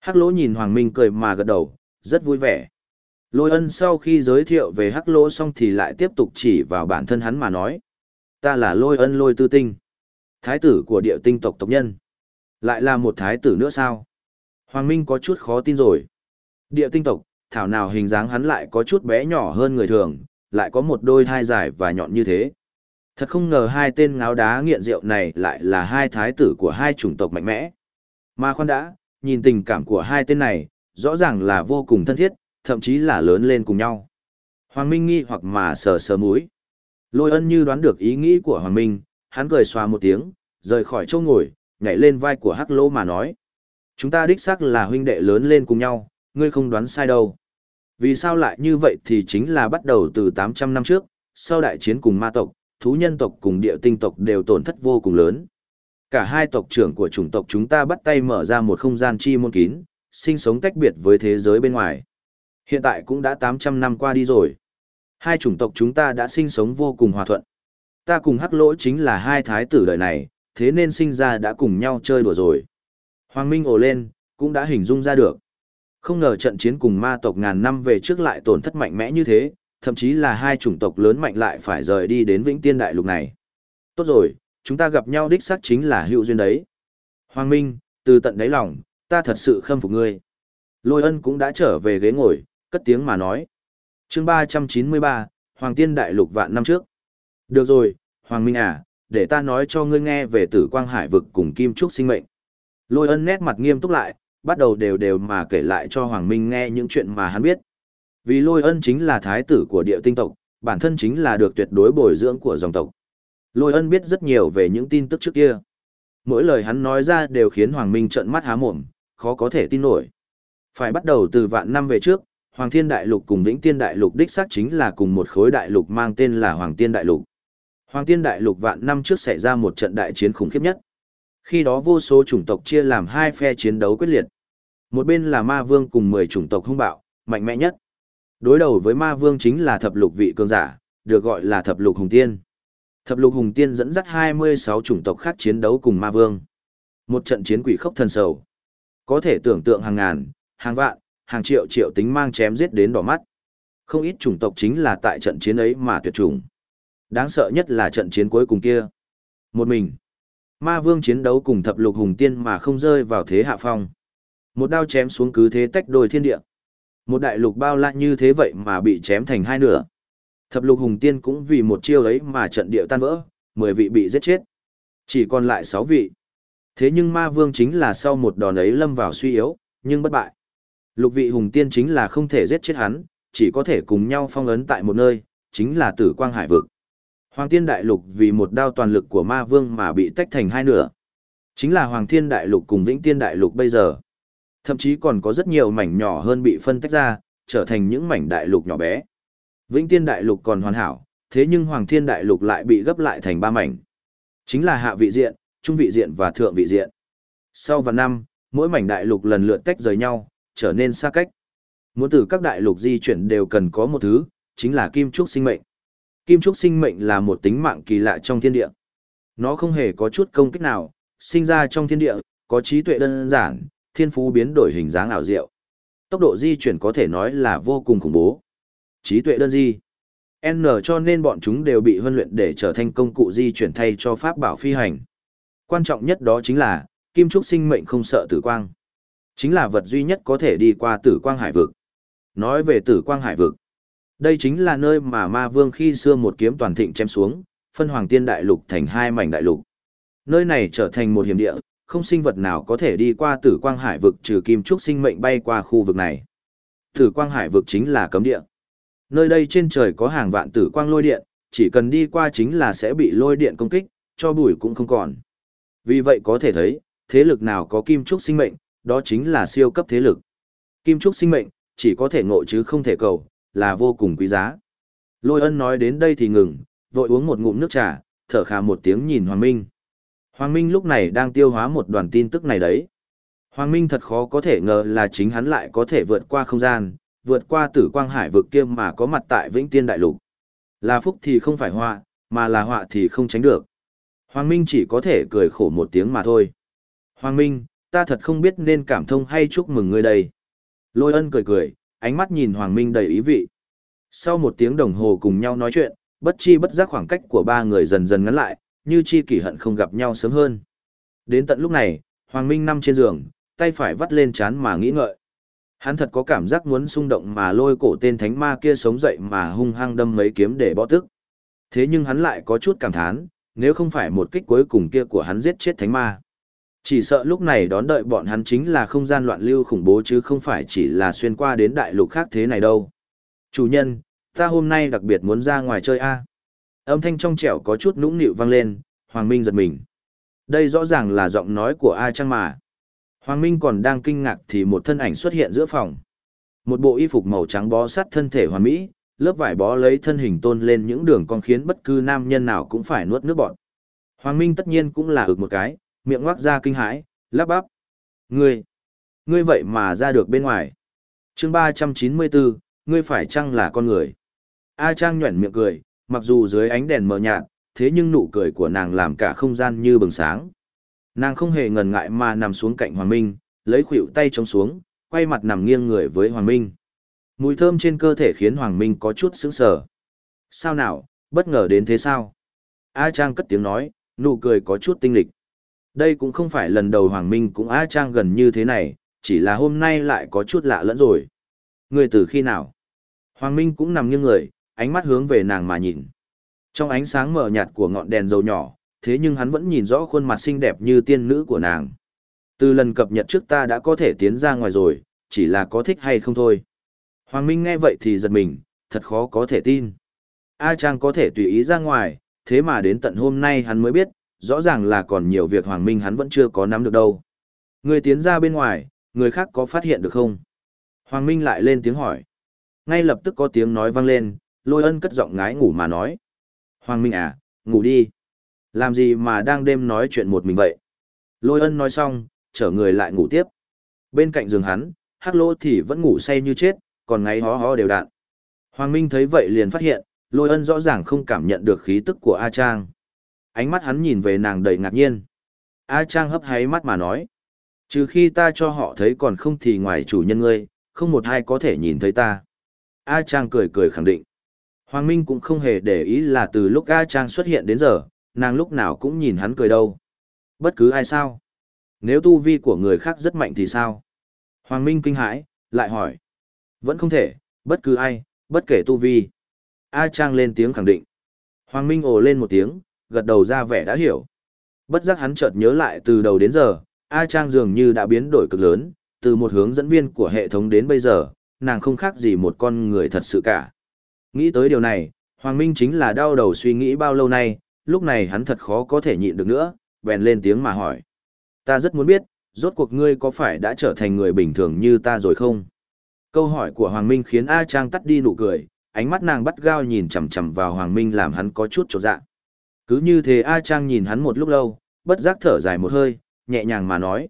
Hắc lỗ nhìn Hoàng Minh cười mà gật đầu, rất vui vẻ. Lôi ân sau khi giới thiệu về hắc lỗ xong thì lại tiếp tục chỉ vào bản thân hắn mà nói. Ta là lôi ân lôi tư tinh. Thái tử của địa tinh tộc tộc nhân. Lại là một thái tử nữa sao? Hoàng Minh có chút khó tin rồi. Địa tinh tộc, thảo nào hình dáng hắn lại có chút bé nhỏ hơn người thường, lại có một đôi thai dài và nhọn như thế. Thật không ngờ hai tên ngáo đá nghiện rượu này lại là hai thái tử của hai chủng tộc mạnh mẽ. Mà khoan đã, nhìn tình cảm của hai tên này, rõ ràng là vô cùng thân thiết, thậm chí là lớn lên cùng nhau. Hoàng Minh nghi hoặc mà sờ sờ mũi. Lôi ân như đoán được ý nghĩ của Hoàng Minh, hắn cười xoa một tiếng, rời khỏi chỗ ngồi, nhảy lên vai của Hắc Lô mà nói. Chúng ta đích xác là huynh đệ lớn lên cùng nhau, ngươi không đoán sai đâu. Vì sao lại như vậy thì chính là bắt đầu từ 800 năm trước, sau đại chiến cùng ma tộc, thú nhân tộc cùng địa tinh tộc đều tổn thất vô cùng lớn. Cả hai tộc trưởng của chủng tộc chúng ta bắt tay mở ra một không gian chi môn kín, sinh sống tách biệt với thế giới bên ngoài. Hiện tại cũng đã 800 năm qua đi rồi. Hai chủng tộc chúng ta đã sinh sống vô cùng hòa thuận. Ta cùng hắc lỗ chính là hai thái tử đời này, thế nên sinh ra đã cùng nhau chơi đùa rồi. Hoàng Minh ồ lên, cũng đã hình dung ra được. Không ngờ trận chiến cùng ma tộc ngàn năm về trước lại tổn thất mạnh mẽ như thế, thậm chí là hai chủng tộc lớn mạnh lại phải rời đi đến vĩnh tiên đại lục này. Tốt rồi, chúng ta gặp nhau đích xác chính là hữu duyên đấy. Hoàng Minh, từ tận đáy lòng, ta thật sự khâm phục ngươi. Lôi ân cũng đã trở về ghế ngồi, cất tiếng mà nói. chương 393, Hoàng Tiên Đại Lục vạn năm trước. Được rồi, Hoàng Minh à, để ta nói cho ngươi nghe về tử quang hải vực cùng kim trúc sinh mệnh. Lôi ân nét mặt nghiêm túc lại, bắt đầu đều đều mà kể lại cho Hoàng Minh nghe những chuyện mà hắn biết. Vì lôi ân chính là thái tử của địa tinh tộc, bản thân chính là được tuyệt đối bồi dưỡng của dòng tộc. Lôi ân biết rất nhiều về những tin tức trước kia. Mỗi lời hắn nói ra đều khiến Hoàng Minh trợn mắt há mồm, khó có thể tin nổi. Phải bắt đầu từ vạn năm về trước, Hoàng Thiên Đại Lục cùng Vĩnh Tiên Đại Lục đích xác chính là cùng một khối đại lục mang tên là Hoàng Tiên Đại Lục. Hoàng Tiên Đại Lục vạn năm trước xảy ra một trận đại chiến khủng khiếp nhất. Khi đó vô số chủng tộc chia làm hai phe chiến đấu quyết liệt. Một bên là Ma Vương cùng 10 chủng tộc hung bạo, mạnh mẽ nhất. Đối đầu với Ma Vương chính là thập lục vị cường giả, được gọi là thập lục hùng tiên. Thập lục hùng tiên dẫn dắt 26 chủng tộc khác chiến đấu cùng Ma Vương. Một trận chiến quỷ khốc thần sầu. Có thể tưởng tượng hàng ngàn, hàng vạn, hàng triệu triệu tính mang chém giết đến đỏ mắt. Không ít chủng tộc chính là tại trận chiến ấy mà tuyệt chủng. Đáng sợ nhất là trận chiến cuối cùng kia. Một mình, ma vương chiến đấu cùng thập lục hùng tiên mà không rơi vào thế hạ phong. Một đao chém xuống cứ thế tách đôi thiên địa. Một đại lục bao la như thế vậy mà bị chém thành hai nửa. Thập lục hùng tiên cũng vì một chiêu ấy mà trận địa tan vỡ, mười vị bị giết chết. Chỉ còn lại sáu vị. Thế nhưng ma vương chính là sau một đòn ấy lâm vào suy yếu, nhưng bất bại. Lục vị hùng tiên chính là không thể giết chết hắn, chỉ có thể cùng nhau phong ấn tại một nơi, chính là tử quang hải vực. Hoàng Thiên Đại Lục vì một đao toàn lực của ma vương mà bị tách thành hai nửa. Chính là Hoàng Thiên Đại Lục cùng Vĩnh Tiên Đại Lục bây giờ. Thậm chí còn có rất nhiều mảnh nhỏ hơn bị phân tách ra, trở thành những mảnh đại lục nhỏ bé. Vĩnh Tiên Đại Lục còn hoàn hảo, thế nhưng Hoàng Thiên Đại Lục lại bị gấp lại thành ba mảnh. Chính là hạ vị diện, trung vị diện và thượng vị diện. Sau vài năm, mỗi mảnh đại lục lần lượt tách rời nhau, trở nên xa cách. Muốn từ các đại lục di chuyển đều cần có một thứ, chính là kim trúc sinh mệnh. Kim trúc sinh mệnh là một tính mạng kỳ lạ trong thiên địa. Nó không hề có chút công kích nào, sinh ra trong thiên địa, có trí tuệ đơn giản, thiên phú biến đổi hình dáng ảo diệu. Tốc độ di chuyển có thể nói là vô cùng khủng bố. Trí tuệ đơn di. N cho nên bọn chúng đều bị huấn luyện để trở thành công cụ di chuyển thay cho pháp bảo phi hành. Quan trọng nhất đó chính là, kim trúc sinh mệnh không sợ tử quang. Chính là vật duy nhất có thể đi qua tử quang hải vực. Nói về tử quang hải vực. Đây chính là nơi mà ma vương khi xưa một kiếm toàn thịnh chém xuống, phân hoàng tiên đại lục thành hai mảnh đại lục. Nơi này trở thành một hiểm địa, không sinh vật nào có thể đi qua tử quang hải vực trừ kim trúc sinh mệnh bay qua khu vực này. Tử quang hải vực chính là cấm địa. Nơi đây trên trời có hàng vạn tử quang lôi điện, chỉ cần đi qua chính là sẽ bị lôi điện công kích, cho bụi cũng không còn. Vì vậy có thể thấy, thế lực nào có kim trúc sinh mệnh, đó chính là siêu cấp thế lực. Kim trúc sinh mệnh, chỉ có thể ngộ chứ không thể cầu, là vô cùng quý giá. Lôi ân nói đến đây thì ngừng, vội uống một ngụm nước trà, thở khà một tiếng nhìn Hoàng Minh. Hoàng Minh lúc này đang tiêu hóa một đoàn tin tức này đấy. Hoàng Minh thật khó có thể ngờ là chính hắn lại có thể vượt qua không gian, vượt qua tử quang hải vực kia mà có mặt tại Vĩnh Tiên Đại Lục. Là phúc thì không phải họa, mà là họa thì không tránh được. Hoàng Minh chỉ có thể cười khổ một tiếng mà thôi. Hoàng Minh, ta thật không biết nên cảm thông hay chúc mừng ngươi đây. Lôi ân cười cười, ánh mắt nhìn Hoàng Minh đầy ý vị. Sau một tiếng đồng hồ cùng nhau nói chuyện, bất chi bất giác khoảng cách của ba người dần dần ngắn lại, như chi kỷ hận không gặp nhau sớm hơn. Đến tận lúc này, Hoàng Minh nằm trên giường, tay phải vắt lên chán mà nghĩ ngợi. Hắn thật có cảm giác muốn xung động mà lôi cổ tên thánh ma kia sống dậy mà hung hăng đâm mấy kiếm để bỏ tức. Thế nhưng hắn lại có chút cảm thán, nếu không phải một kích cuối cùng kia của hắn giết chết thánh ma. Chỉ sợ lúc này đón đợi bọn hắn chính là không gian loạn lưu khủng bố chứ không phải chỉ là xuyên qua đến đại lục khác thế này đâu. Chủ nhân, ta hôm nay đặc biệt muốn ra ngoài chơi a. Âm thanh trong trẻo có chút nũng nịu vang lên, Hoàng Minh giật mình. Đây rõ ràng là giọng nói của ai chăng mà. Hoàng Minh còn đang kinh ngạc thì một thân ảnh xuất hiện giữa phòng. Một bộ y phục màu trắng bó sát thân thể hoàn mỹ, lớp vải bó lấy thân hình tôn lên những đường con khiến bất cứ nam nhân nào cũng phải nuốt nước bọt. Hoàng Minh tất nhiên cũng là ực một cái, miệng ngoác ra kinh hãi, lắp bắp. Ngươi, ngươi vậy mà ra được bên ngoài. chương 394, ngươi phải chăng là con người? A Trang nhuẩn miệng cười, mặc dù dưới ánh đèn mờ nhạt, thế nhưng nụ cười của nàng làm cả không gian như bừng sáng. Nàng không hề ngần ngại mà nằm xuống cạnh Hoàng Minh, lấy khuỷu tay chống xuống, quay mặt nằm nghiêng người với Hoàng Minh. Mùi thơm trên cơ thể khiến Hoàng Minh có chút sững sờ. Sao nào, bất ngờ đến thế sao? A Trang cất tiếng nói, nụ cười có chút tinh lịch. Đây cũng không phải lần đầu Hoàng Minh cũng A Trang gần như thế này, chỉ là hôm nay lại có chút lạ lẫn rồi. Người từ khi nào? Hoàng Minh cũng nằm nghiêng người, ánh mắt hướng về nàng mà nhìn. Trong ánh sáng mờ nhạt của ngọn đèn dầu nhỏ, thế nhưng hắn vẫn nhìn rõ khuôn mặt xinh đẹp như tiên nữ của nàng. Từ lần cập nhật trước ta đã có thể tiến ra ngoài rồi, chỉ là có thích hay không thôi. Hoàng Minh nghe vậy thì giật mình, thật khó có thể tin. A Trang có thể tùy ý ra ngoài, thế mà đến tận hôm nay hắn mới biết, rõ ràng là còn nhiều việc Hoàng Minh hắn vẫn chưa có nắm được đâu. Người tiến ra bên ngoài, người khác có phát hiện được không? Hoàng Minh lại lên tiếng hỏi. Ngay lập tức có tiếng nói vang lên, lôi ân cất giọng ngái ngủ mà nói. Hoàng Minh à, ngủ đi. Làm gì mà đang đêm nói chuyện một mình vậy? Lôi ân nói xong, chở người lại ngủ tiếp. Bên cạnh giường hắn, hắc lô thì vẫn ngủ say như chết, còn ngáy hó hó đều đạn. Hoàng Minh thấy vậy liền phát hiện, lôi ân rõ ràng không cảm nhận được khí tức của A Trang. Ánh mắt hắn nhìn về nàng đầy ngạc nhiên. A Trang hấp háy mắt mà nói. Trừ khi ta cho họ thấy còn không thì ngoài chủ nhân ngươi, không một ai có thể nhìn thấy ta. A Trang cười cười khẳng định. Hoàng Minh cũng không hề để ý là từ lúc A Trang xuất hiện đến giờ, nàng lúc nào cũng nhìn hắn cười đâu. Bất cứ ai sao? Nếu tu vi của người khác rất mạnh thì sao? Hoàng Minh kinh hãi, lại hỏi. Vẫn không thể, bất cứ ai, bất kể tu vi. A Trang lên tiếng khẳng định. Hoàng Minh ồ lên một tiếng, gật đầu ra vẻ đã hiểu. Bất giác hắn chợt nhớ lại từ đầu đến giờ, A Trang dường như đã biến đổi cực lớn, từ một hướng dẫn viên của hệ thống đến bây giờ, nàng không khác gì một con người thật sự cả. Nghĩ tới điều này, Hoàng Minh chính là đau đầu suy nghĩ bao lâu nay, lúc này hắn thật khó có thể nhịn được nữa, bèn lên tiếng mà hỏi. Ta rất muốn biết, rốt cuộc ngươi có phải đã trở thành người bình thường như ta rồi không? Câu hỏi của Hoàng Minh khiến A Trang tắt đi nụ cười, ánh mắt nàng bắt gao nhìn chằm chằm vào Hoàng Minh làm hắn có chút chột dạ. Cứ như thế A Trang nhìn hắn một lúc lâu, bất giác thở dài một hơi, nhẹ nhàng mà nói.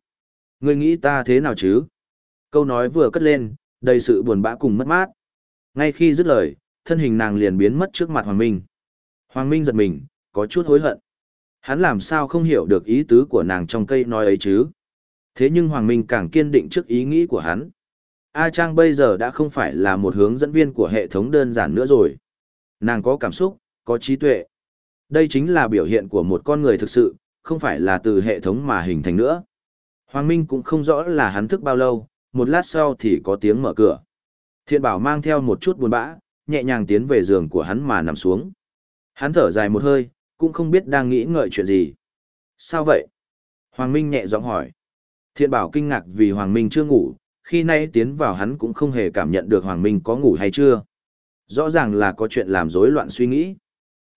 Ngươi nghĩ ta thế nào chứ? Câu nói vừa cất lên, đầy sự buồn bã cùng mất mát. Ngay khi dứt lời, thân hình nàng liền biến mất trước mặt Hoàng Minh. Hoàng Minh giật mình, có chút hối hận. Hắn làm sao không hiểu được ý tứ của nàng trong cây nói ấy chứ? Thế nhưng Hoàng Minh càng kiên định trước ý nghĩ của hắn. A Trang bây giờ đã không phải là một hướng dẫn viên của hệ thống đơn giản nữa rồi. Nàng có cảm xúc, có trí tuệ. Đây chính là biểu hiện của một con người thực sự, không phải là từ hệ thống mà hình thành nữa. Hoàng Minh cũng không rõ là hắn thức bao lâu, một lát sau thì có tiếng mở cửa. Thiện bảo mang theo một chút buồn bã, nhẹ nhàng tiến về giường của hắn mà nằm xuống. Hắn thở dài một hơi, cũng không biết đang nghĩ ngợi chuyện gì. Sao vậy? Hoàng Minh nhẹ giọng hỏi. Thiện bảo kinh ngạc vì Hoàng Minh chưa ngủ, khi nay tiến vào hắn cũng không hề cảm nhận được Hoàng Minh có ngủ hay chưa. Rõ ràng là có chuyện làm rối loạn suy nghĩ.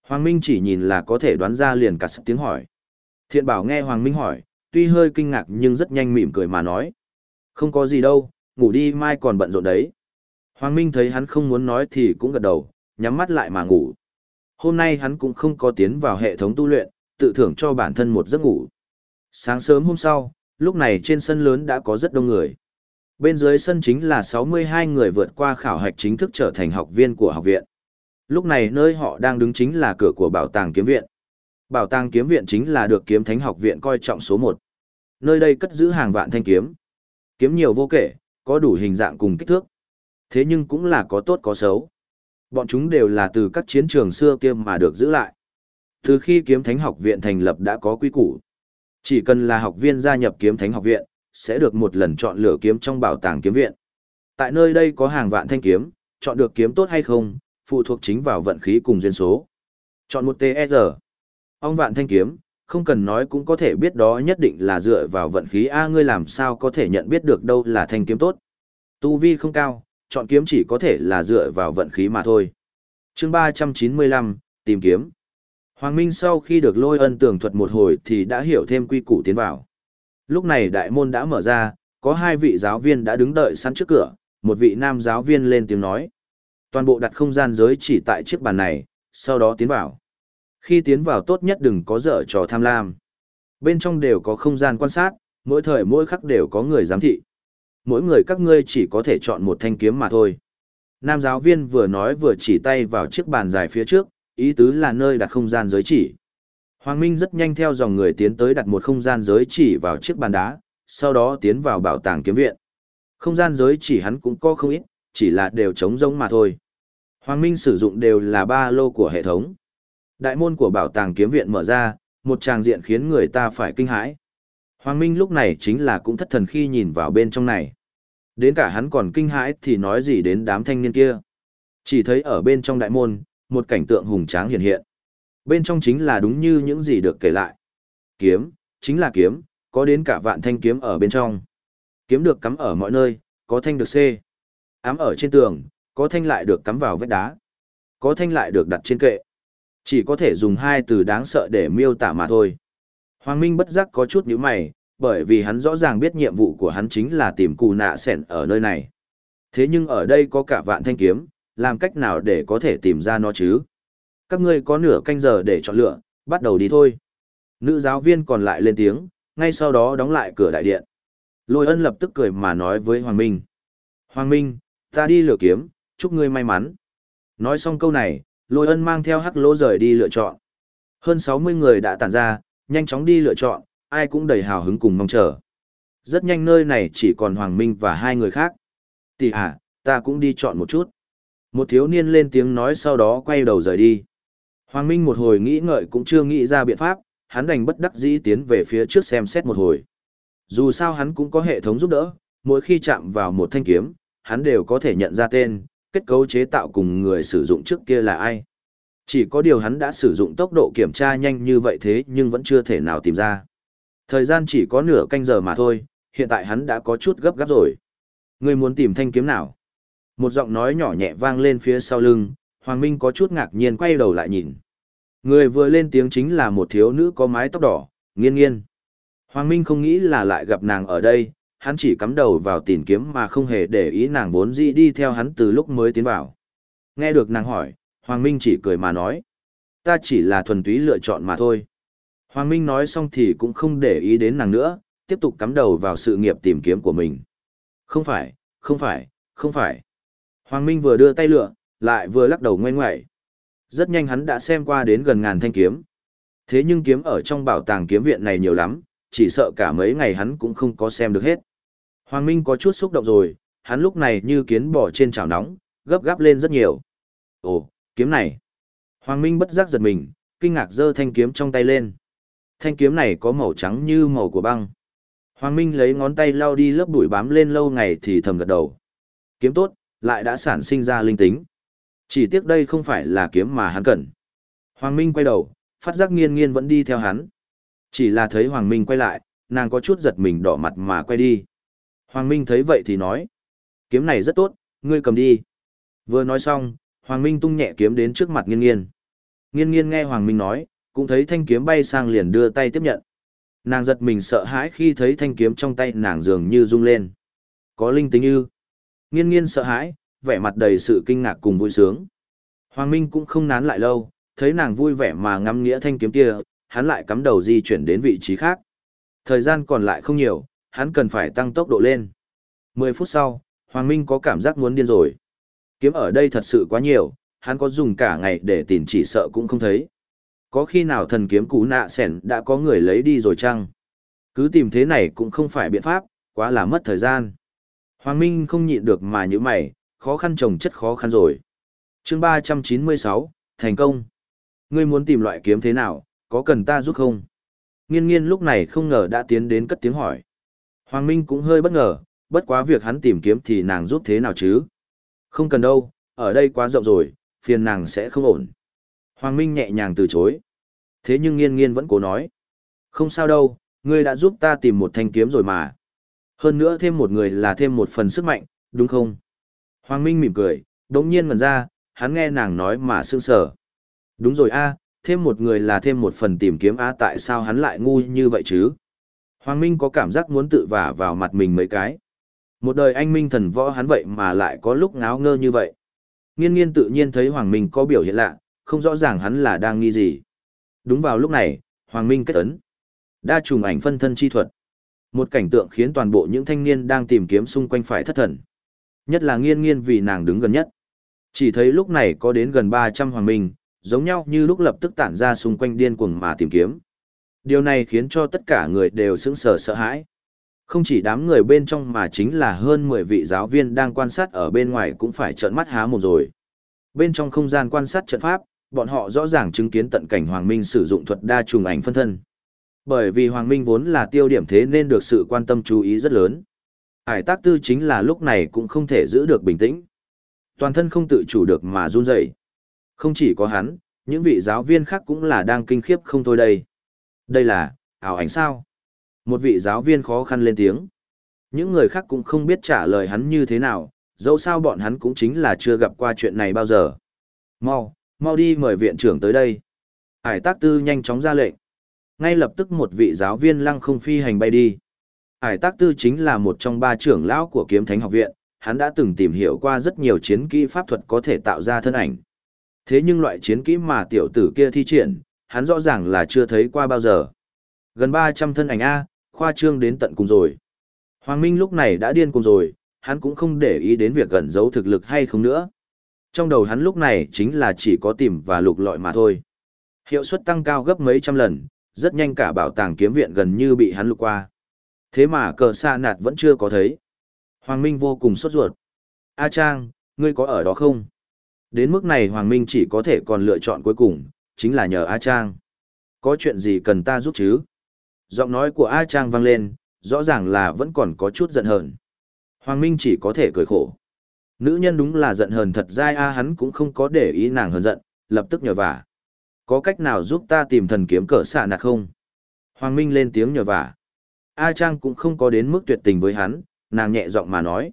Hoàng Minh chỉ nhìn là có thể đoán ra liền cả sắp tiếng hỏi. Thiện bảo nghe Hoàng Minh hỏi, tuy hơi kinh ngạc nhưng rất nhanh mỉm cười mà nói. Không có gì đâu, ngủ đi mai còn bận rộn đấy. Hoàng Minh thấy hắn không muốn nói thì cũng gật đầu, nhắm mắt lại mà ngủ. Hôm nay hắn cũng không có tiến vào hệ thống tu luyện, tự thưởng cho bản thân một giấc ngủ. Sáng sớm hôm sau, lúc này trên sân lớn đã có rất đông người. Bên dưới sân chính là 62 người vượt qua khảo hạch chính thức trở thành học viên của học viện. Lúc này nơi họ đang đứng chính là cửa của bảo tàng kiếm viện. Bảo tàng kiếm viện chính là được kiếm thánh học viện coi trọng số 1. Nơi đây cất giữ hàng vạn thanh kiếm. Kiếm nhiều vô kể, có đủ hình dạng cùng kích thước. Thế nhưng cũng là có tốt có xấu. Bọn chúng đều là từ các chiến trường xưa kia mà được giữ lại. Từ khi kiếm thánh học viện thành lập đã có quy củ. Chỉ cần là học viên gia nhập kiếm thánh học viện, sẽ được một lần chọn lựa kiếm trong bảo tàng kiếm viện. Tại nơi đây có hàng vạn thanh kiếm, chọn được kiếm tốt hay không, phụ thuộc chính vào vận khí cùng duyên số. Chọn một TR. Ông vạn thanh kiếm, không cần nói cũng có thể biết đó nhất định là dựa vào vận khí A ngươi làm sao có thể nhận biết được đâu là thanh kiếm tốt. Tu vi không cao, chọn kiếm chỉ có thể là dựa vào vận khí mà thôi. chương 395, tìm kiếm. Hoàng Minh sau khi được lôi ân tường thuật một hồi thì đã hiểu thêm quy củ tiến vào. Lúc này đại môn đã mở ra, có hai vị giáo viên đã đứng đợi sẵn trước cửa, một vị nam giáo viên lên tiếng nói. Toàn bộ đặt không gian giới chỉ tại chiếc bàn này, sau đó tiến vào. Khi tiến vào tốt nhất đừng có dở trò tham lam. Bên trong đều có không gian quan sát, mỗi thời mỗi khắc đều có người giám thị. Mỗi người các ngươi chỉ có thể chọn một thanh kiếm mà thôi. Nam giáo viên vừa nói vừa chỉ tay vào chiếc bàn dài phía trước, ý tứ là nơi đặt không gian giới chỉ. Hoàng Minh rất nhanh theo dòng người tiến tới đặt một không gian giới chỉ vào chiếc bàn đá, sau đó tiến vào bảo tàng kiếm viện. Không gian giới chỉ hắn cũng có không ít, chỉ là đều trống rỗng mà thôi. Hoàng Minh sử dụng đều là ba lô của hệ thống. Đại môn của bảo tàng kiếm viện mở ra, một tràng diện khiến người ta phải kinh hãi. Hoàng Minh lúc này chính là cũng thất thần khi nhìn vào bên trong này. Đến cả hắn còn kinh hãi thì nói gì đến đám thanh niên kia. Chỉ thấy ở bên trong đại môn, một cảnh tượng hùng tráng hiện hiện. Bên trong chính là đúng như những gì được kể lại. Kiếm, chính là kiếm, có đến cả vạn thanh kiếm ở bên trong. Kiếm được cắm ở mọi nơi, có thanh được xê. Ám ở trên tường, có thanh lại được cắm vào vách đá. Có thanh lại được đặt trên kệ. Chỉ có thể dùng hai từ đáng sợ để miêu tả mà thôi. Hoàng Minh bất giác có chút nhíu mày, bởi vì hắn rõ ràng biết nhiệm vụ của hắn chính là tìm cù nạ sẻn ở nơi này. Thế nhưng ở đây có cả vạn thanh kiếm, làm cách nào để có thể tìm ra nó chứ? Các ngươi có nửa canh giờ để chọn lựa, bắt đầu đi thôi. Nữ giáo viên còn lại lên tiếng, ngay sau đó đóng lại cửa đại điện. Lôi ân lập tức cười mà nói với Hoàng Minh. Hoàng Minh, ta đi lựa kiếm, chúc ngươi may mắn. Nói xong câu này, lôi ân mang theo hắc lỗ rời đi lựa chọn. Hơn 60 người đã tản ra, nhanh chóng đi lựa chọn, ai cũng đầy hào hứng cùng mong chờ. Rất nhanh nơi này chỉ còn Hoàng Minh và hai người khác. Tỷ à, ta cũng đi chọn một chút. Một thiếu niên lên tiếng nói sau đó quay đầu rời đi. Hoàng Minh một hồi nghĩ ngợi cũng chưa nghĩ ra biện pháp, hắn đành bất đắc dĩ tiến về phía trước xem xét một hồi. Dù sao hắn cũng có hệ thống giúp đỡ, mỗi khi chạm vào một thanh kiếm, hắn đều có thể nhận ra tên, kết cấu chế tạo cùng người sử dụng trước kia là ai. Chỉ có điều hắn đã sử dụng tốc độ kiểm tra nhanh như vậy thế nhưng vẫn chưa thể nào tìm ra. Thời gian chỉ có nửa canh giờ mà thôi, hiện tại hắn đã có chút gấp gáp rồi. Ngươi muốn tìm thanh kiếm nào? Một giọng nói nhỏ nhẹ vang lên phía sau lưng, Hoàng Minh có chút ngạc nhiên quay đầu lại nhìn. Người vừa lên tiếng chính là một thiếu nữ có mái tóc đỏ, nghiên nghiên. Hoàng Minh không nghĩ là lại gặp nàng ở đây, hắn chỉ cắm đầu vào tìm kiếm mà không hề để ý nàng vốn dĩ đi theo hắn từ lúc mới tiến vào. Nghe được nàng hỏi, Hoàng Minh chỉ cười mà nói. Ta chỉ là thuần túy lựa chọn mà thôi. Hoàng Minh nói xong thì cũng không để ý đến nàng nữa, tiếp tục cắm đầu vào sự nghiệp tìm kiếm của mình. Không phải, không phải, không phải. Hoàng Minh vừa đưa tay lựa, lại vừa lắc đầu ngoay ngoại. Rất nhanh hắn đã xem qua đến gần ngàn thanh kiếm. Thế nhưng kiếm ở trong bảo tàng kiếm viện này nhiều lắm, chỉ sợ cả mấy ngày hắn cũng không có xem được hết. Hoàng Minh có chút xúc động rồi, hắn lúc này như kiến bò trên chảo nóng, gấp gáp lên rất nhiều. Ồ, kiếm này. Hoàng Minh bất giác giật mình, kinh ngạc giơ thanh kiếm trong tay lên. Thanh kiếm này có màu trắng như màu của băng. Hoàng Minh lấy ngón tay lau đi lớp bụi bám lên lâu ngày thì thầm gật đầu. Kiếm tốt, lại đã sản sinh ra linh tính. Chỉ tiếc đây không phải là kiếm mà hắn cần. Hoàng Minh quay đầu, phát giác nghiên nghiên vẫn đi theo hắn. Chỉ là thấy Hoàng Minh quay lại, nàng có chút giật mình đỏ mặt mà quay đi. Hoàng Minh thấy vậy thì nói. Kiếm này rất tốt, ngươi cầm đi. Vừa nói xong, Hoàng Minh tung nhẹ kiếm đến trước mặt nghiên nghiên. Nghiên nghiên nghe Hoàng Minh nói, cũng thấy thanh kiếm bay sang liền đưa tay tiếp nhận. Nàng giật mình sợ hãi khi thấy thanh kiếm trong tay nàng dường như rung lên. Có linh tính ư. Nghiên nghiên sợ hãi, vẻ mặt đầy sự kinh ngạc cùng vui sướng. Hoàng Minh cũng không nán lại lâu, thấy nàng vui vẻ mà ngắm nghĩa thanh kiếm kia, hắn lại cắm đầu di chuyển đến vị trí khác. Thời gian còn lại không nhiều, hắn cần phải tăng tốc độ lên. 10 phút sau, Hoàng Minh có cảm giác muốn điên rồi. Kiếm ở đây thật sự quá nhiều, hắn có dùng cả ngày để tìm chỉ sợ cũng không thấy. Có khi nào thần kiếm cú nạ sẻn đã có người lấy đi rồi chăng? Cứ tìm thế này cũng không phải biện pháp, quá là mất thời gian. Hoàng Minh không nhịn được mà như mày, khó khăn chồng chất khó khăn rồi. chương 396, thành công. Ngươi muốn tìm loại kiếm thế nào, có cần ta giúp không? Nghiên nghiên lúc này không ngờ đã tiến đến cất tiếng hỏi. Hoàng Minh cũng hơi bất ngờ, bất quá việc hắn tìm kiếm thì nàng giúp thế nào chứ? Không cần đâu, ở đây quá rộng rồi, phiền nàng sẽ không ổn. Hoàng Minh nhẹ nhàng từ chối. Thế nhưng nghiên nghiên vẫn cố nói. Không sao đâu, ngươi đã giúp ta tìm một thanh kiếm rồi mà. Hơn nữa thêm một người là thêm một phần sức mạnh, đúng không? Hoàng Minh mỉm cười, đống nhiên ngần ra, hắn nghe nàng nói mà sương sở. Đúng rồi a, thêm một người là thêm một phần tìm kiếm a tại sao hắn lại ngu như vậy chứ? Hoàng Minh có cảm giác muốn tự vả vào mặt mình mấy cái. Một đời anh Minh thần võ hắn vậy mà lại có lúc ngáo ngơ như vậy. Nghiên nghiên tự nhiên thấy Hoàng Minh có biểu hiện lạ, không rõ ràng hắn là đang nghi gì. Đúng vào lúc này, Hoàng Minh kết ấn. Đa trùng ảnh phân thân chi thuật. Một cảnh tượng khiến toàn bộ những thanh niên đang tìm kiếm xung quanh phải thất thần. Nhất là nghiên nghiên vì nàng đứng gần nhất. Chỉ thấy lúc này có đến gần 300 hoàng minh, giống nhau như lúc lập tức tản ra xung quanh điên cuồng mà tìm kiếm. Điều này khiến cho tất cả người đều sững sờ sợ hãi. Không chỉ đám người bên trong mà chính là hơn 10 vị giáo viên đang quan sát ở bên ngoài cũng phải trợn mắt há mồm rồi. Bên trong không gian quan sát trận pháp, bọn họ rõ ràng chứng kiến tận cảnh Hoàng Minh sử dụng thuật đa trùng ảnh phân thân. Bởi vì Hoàng Minh vốn là tiêu điểm thế nên được sự quan tâm chú ý rất lớn. Hải tác tư chính là lúc này cũng không thể giữ được bình tĩnh. Toàn thân không tự chủ được mà run rẩy. Không chỉ có hắn, những vị giáo viên khác cũng là đang kinh khiếp không thôi đây. Đây là, ảo ảnh sao? Một vị giáo viên khó khăn lên tiếng. Những người khác cũng không biết trả lời hắn như thế nào, dẫu sao bọn hắn cũng chính là chưa gặp qua chuyện này bao giờ. Mau, mau đi mời viện trưởng tới đây. Ải tác tư nhanh chóng ra lệnh. Ngay lập tức một vị giáo viên lăng không phi hành bay đi. Ải tác tư chính là một trong ba trưởng lão của kiếm thánh học viện, hắn đã từng tìm hiểu qua rất nhiều chiến kỹ pháp thuật có thể tạo ra thân ảnh. Thế nhưng loại chiến kỹ mà tiểu tử kia thi triển, hắn rõ ràng là chưa thấy qua bao giờ. Gần 300 thân ảnh A, khoa trương đến tận cùng rồi. Hoàng Minh lúc này đã điên cùng rồi, hắn cũng không để ý đến việc gần giấu thực lực hay không nữa. Trong đầu hắn lúc này chính là chỉ có tìm và lục lọi mà thôi. Hiệu suất tăng cao gấp mấy trăm lần, rất nhanh cả bảo tàng kiếm viện gần như bị hắn lục qua. Thế mà cờ xa nạt vẫn chưa có thấy. Hoàng Minh vô cùng sốt ruột. A Trang, ngươi có ở đó không? Đến mức này Hoàng Minh chỉ có thể còn lựa chọn cuối cùng, chính là nhờ A Trang. Có chuyện gì cần ta giúp chứ? Giọng nói của A Trang vang lên, rõ ràng là vẫn còn có chút giận hờn. Hoàng Minh chỉ có thể cười khổ. Nữ nhân đúng là giận hờn thật dai A hắn cũng không có để ý nàng hờn giận, lập tức nhờ vả. Có cách nào giúp ta tìm thần kiếm cỡ xạ nạc không? Hoàng Minh lên tiếng nhờ vả. A Trang cũng không có đến mức tuyệt tình với hắn, nàng nhẹ giọng mà nói.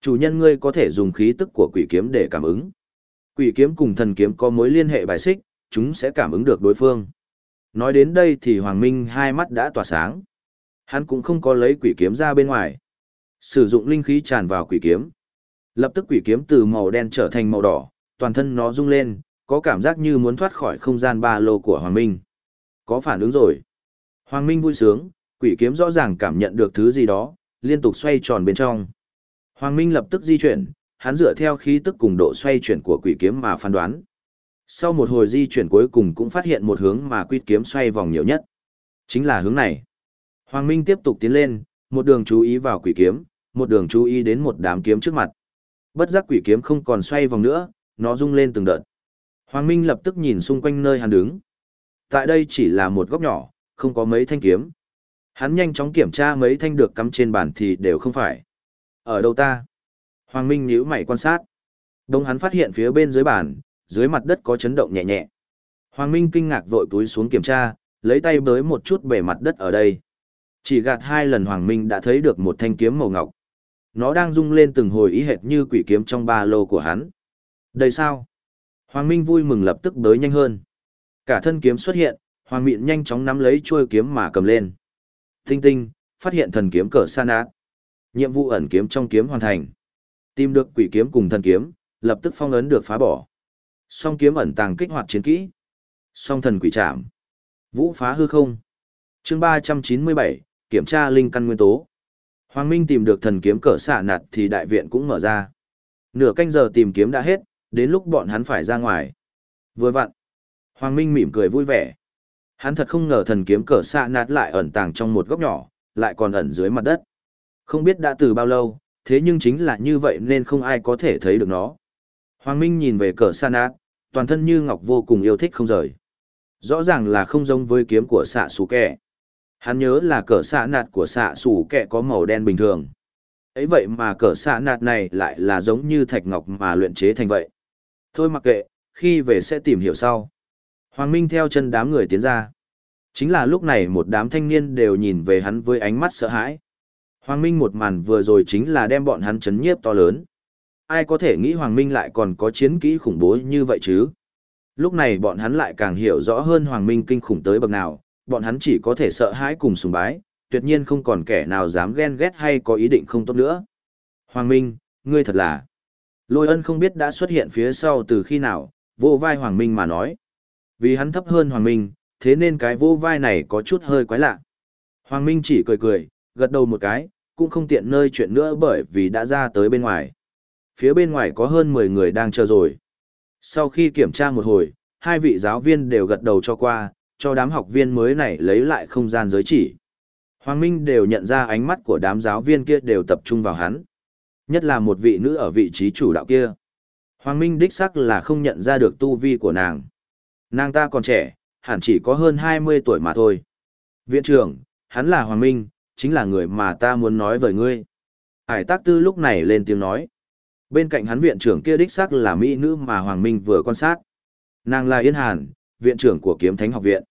Chủ nhân ngươi có thể dùng khí tức của quỷ kiếm để cảm ứng. Quỷ kiếm cùng thần kiếm có mối liên hệ bài xích, chúng sẽ cảm ứng được đối phương. Nói đến đây thì Hoàng Minh hai mắt đã tỏa sáng. Hắn cũng không có lấy quỷ kiếm ra bên ngoài. Sử dụng linh khí tràn vào quỷ kiếm. Lập tức quỷ kiếm từ màu đen trở thành màu đỏ, toàn thân nó rung lên, có cảm giác như muốn thoát khỏi không gian ba lô của Hoàng Minh. Có phản ứng rồi. Hoàng Minh vui sướng, quỷ kiếm rõ ràng cảm nhận được thứ gì đó, liên tục xoay tròn bên trong. Hoàng Minh lập tức di chuyển, hắn dựa theo khí tức cùng độ xoay chuyển của quỷ kiếm mà phán đoán. Sau một hồi di chuyển cuối cùng cũng phát hiện một hướng mà quỷ kiếm xoay vòng nhiều nhất. Chính là hướng này. Hoàng Minh tiếp tục tiến lên, một đường chú ý vào quỷ kiếm, một đường chú ý đến một đám kiếm trước mặt. Bất giác quỷ kiếm không còn xoay vòng nữa, nó rung lên từng đợt. Hoàng Minh lập tức nhìn xung quanh nơi hắn đứng. Tại đây chỉ là một góc nhỏ, không có mấy thanh kiếm. Hắn nhanh chóng kiểm tra mấy thanh được cắm trên bàn thì đều không phải. Ở đâu ta? Hoàng Minh nhíu mày quan sát. Đông hắn phát hiện phía bên dưới bàn, dưới mặt đất có chấn động nhẹ nhẹ. Hoàng Minh kinh ngạc vội túi xuống kiểm tra, lấy tay bới một chút bề mặt đất ở đây. Chỉ gạt hai lần Hoàng Minh đã thấy được một thanh kiếm màu ngọc. Nó đang rung lên từng hồi ý hệt như quỷ kiếm trong ba lô của hắn. Đây sao? Hoàng Minh vui mừng lập tức bới nhanh hơn. Cả thân kiếm xuất hiện, Hoàng Mịn nhanh chóng nắm lấy chuôi kiếm mà cầm lên. Tinh tinh, phát hiện thần kiếm cỡ san ác. Nhiệm vụ ẩn kiếm trong kiếm hoàn thành. Tìm được quỷ kiếm cùng thần kiếm, lập tức phong ấn được phá bỏ. Song kiếm ẩn tàng kích hoạt chiến kỹ. Song thần quỷ trảm. Vũ phá hư không. Chương ba trăm chín mươi bảy kiểm tra linh căn nguyên tố. Hoàng Minh tìm được thần kiếm cỡ xạ nạt thì đại viện cũng mở ra. Nửa canh giờ tìm kiếm đã hết, đến lúc bọn hắn phải ra ngoài. Vừa vặn. Hoàng Minh mỉm cười vui vẻ. Hắn thật không ngờ thần kiếm cỡ xạ nạt lại ẩn tàng trong một góc nhỏ, lại còn ẩn dưới mặt đất. Không biết đã từ bao lâu, thế nhưng chính là như vậy nên không ai có thể thấy được nó. Hoàng Minh nhìn về cờ sa nạt, toàn thân như ngọc vô cùng yêu thích không rời. Rõ ràng là không giống với kiếm của xạ xù kẹ. Hắn nhớ là cờ xạ nạt của xạ xù kẹ có màu đen bình thường. ấy vậy mà cờ xạ nạt này lại là giống như thạch ngọc mà luyện chế thành vậy. Thôi mặc kệ, khi về sẽ tìm hiểu sau. Hoàng Minh theo chân đám người tiến ra. Chính là lúc này một đám thanh niên đều nhìn về hắn với ánh mắt sợ hãi. Hoàng Minh một màn vừa rồi chính là đem bọn hắn chấn nhiếp to lớn. Ai có thể nghĩ Hoàng Minh lại còn có chiến kỹ khủng bố như vậy chứ? Lúc này bọn hắn lại càng hiểu rõ hơn Hoàng Minh kinh khủng tới bậc nào, bọn hắn chỉ có thể sợ hãi cùng sùng bái, tuyệt nhiên không còn kẻ nào dám ghen ghét hay có ý định không tốt nữa. Hoàng Minh, ngươi thật là... Lôi ân không biết đã xuất hiện phía sau từ khi nào, vô vai Hoàng Minh mà nói. Vì hắn thấp hơn Hoàng Minh, thế nên cái vô vai này có chút hơi quái lạ. Hoàng Minh chỉ cười cười, gật đầu một cái, cũng không tiện nơi chuyện nữa bởi vì đã ra tới bên ngoài. Phía bên ngoài có hơn 10 người đang chờ rồi. Sau khi kiểm tra một hồi, hai vị giáo viên đều gật đầu cho qua, cho đám học viên mới này lấy lại không gian giới chỉ. Hoàng Minh đều nhận ra ánh mắt của đám giáo viên kia đều tập trung vào hắn. Nhất là một vị nữ ở vị trí chủ đạo kia. Hoàng Minh đích sắc là không nhận ra được tu vi của nàng. Nàng ta còn trẻ, hẳn chỉ có hơn 20 tuổi mà thôi. Viện trưởng, hắn là Hoàng Minh, chính là người mà ta muốn nói với ngươi. Hải tác tư lúc này lên tiếng nói. Bên cạnh hắn viện trưởng kia đích xác là mỹ nữ mà Hoàng Minh vừa quan sát. Nàng là Yên Hàn, viện trưởng của kiếm thánh học viện.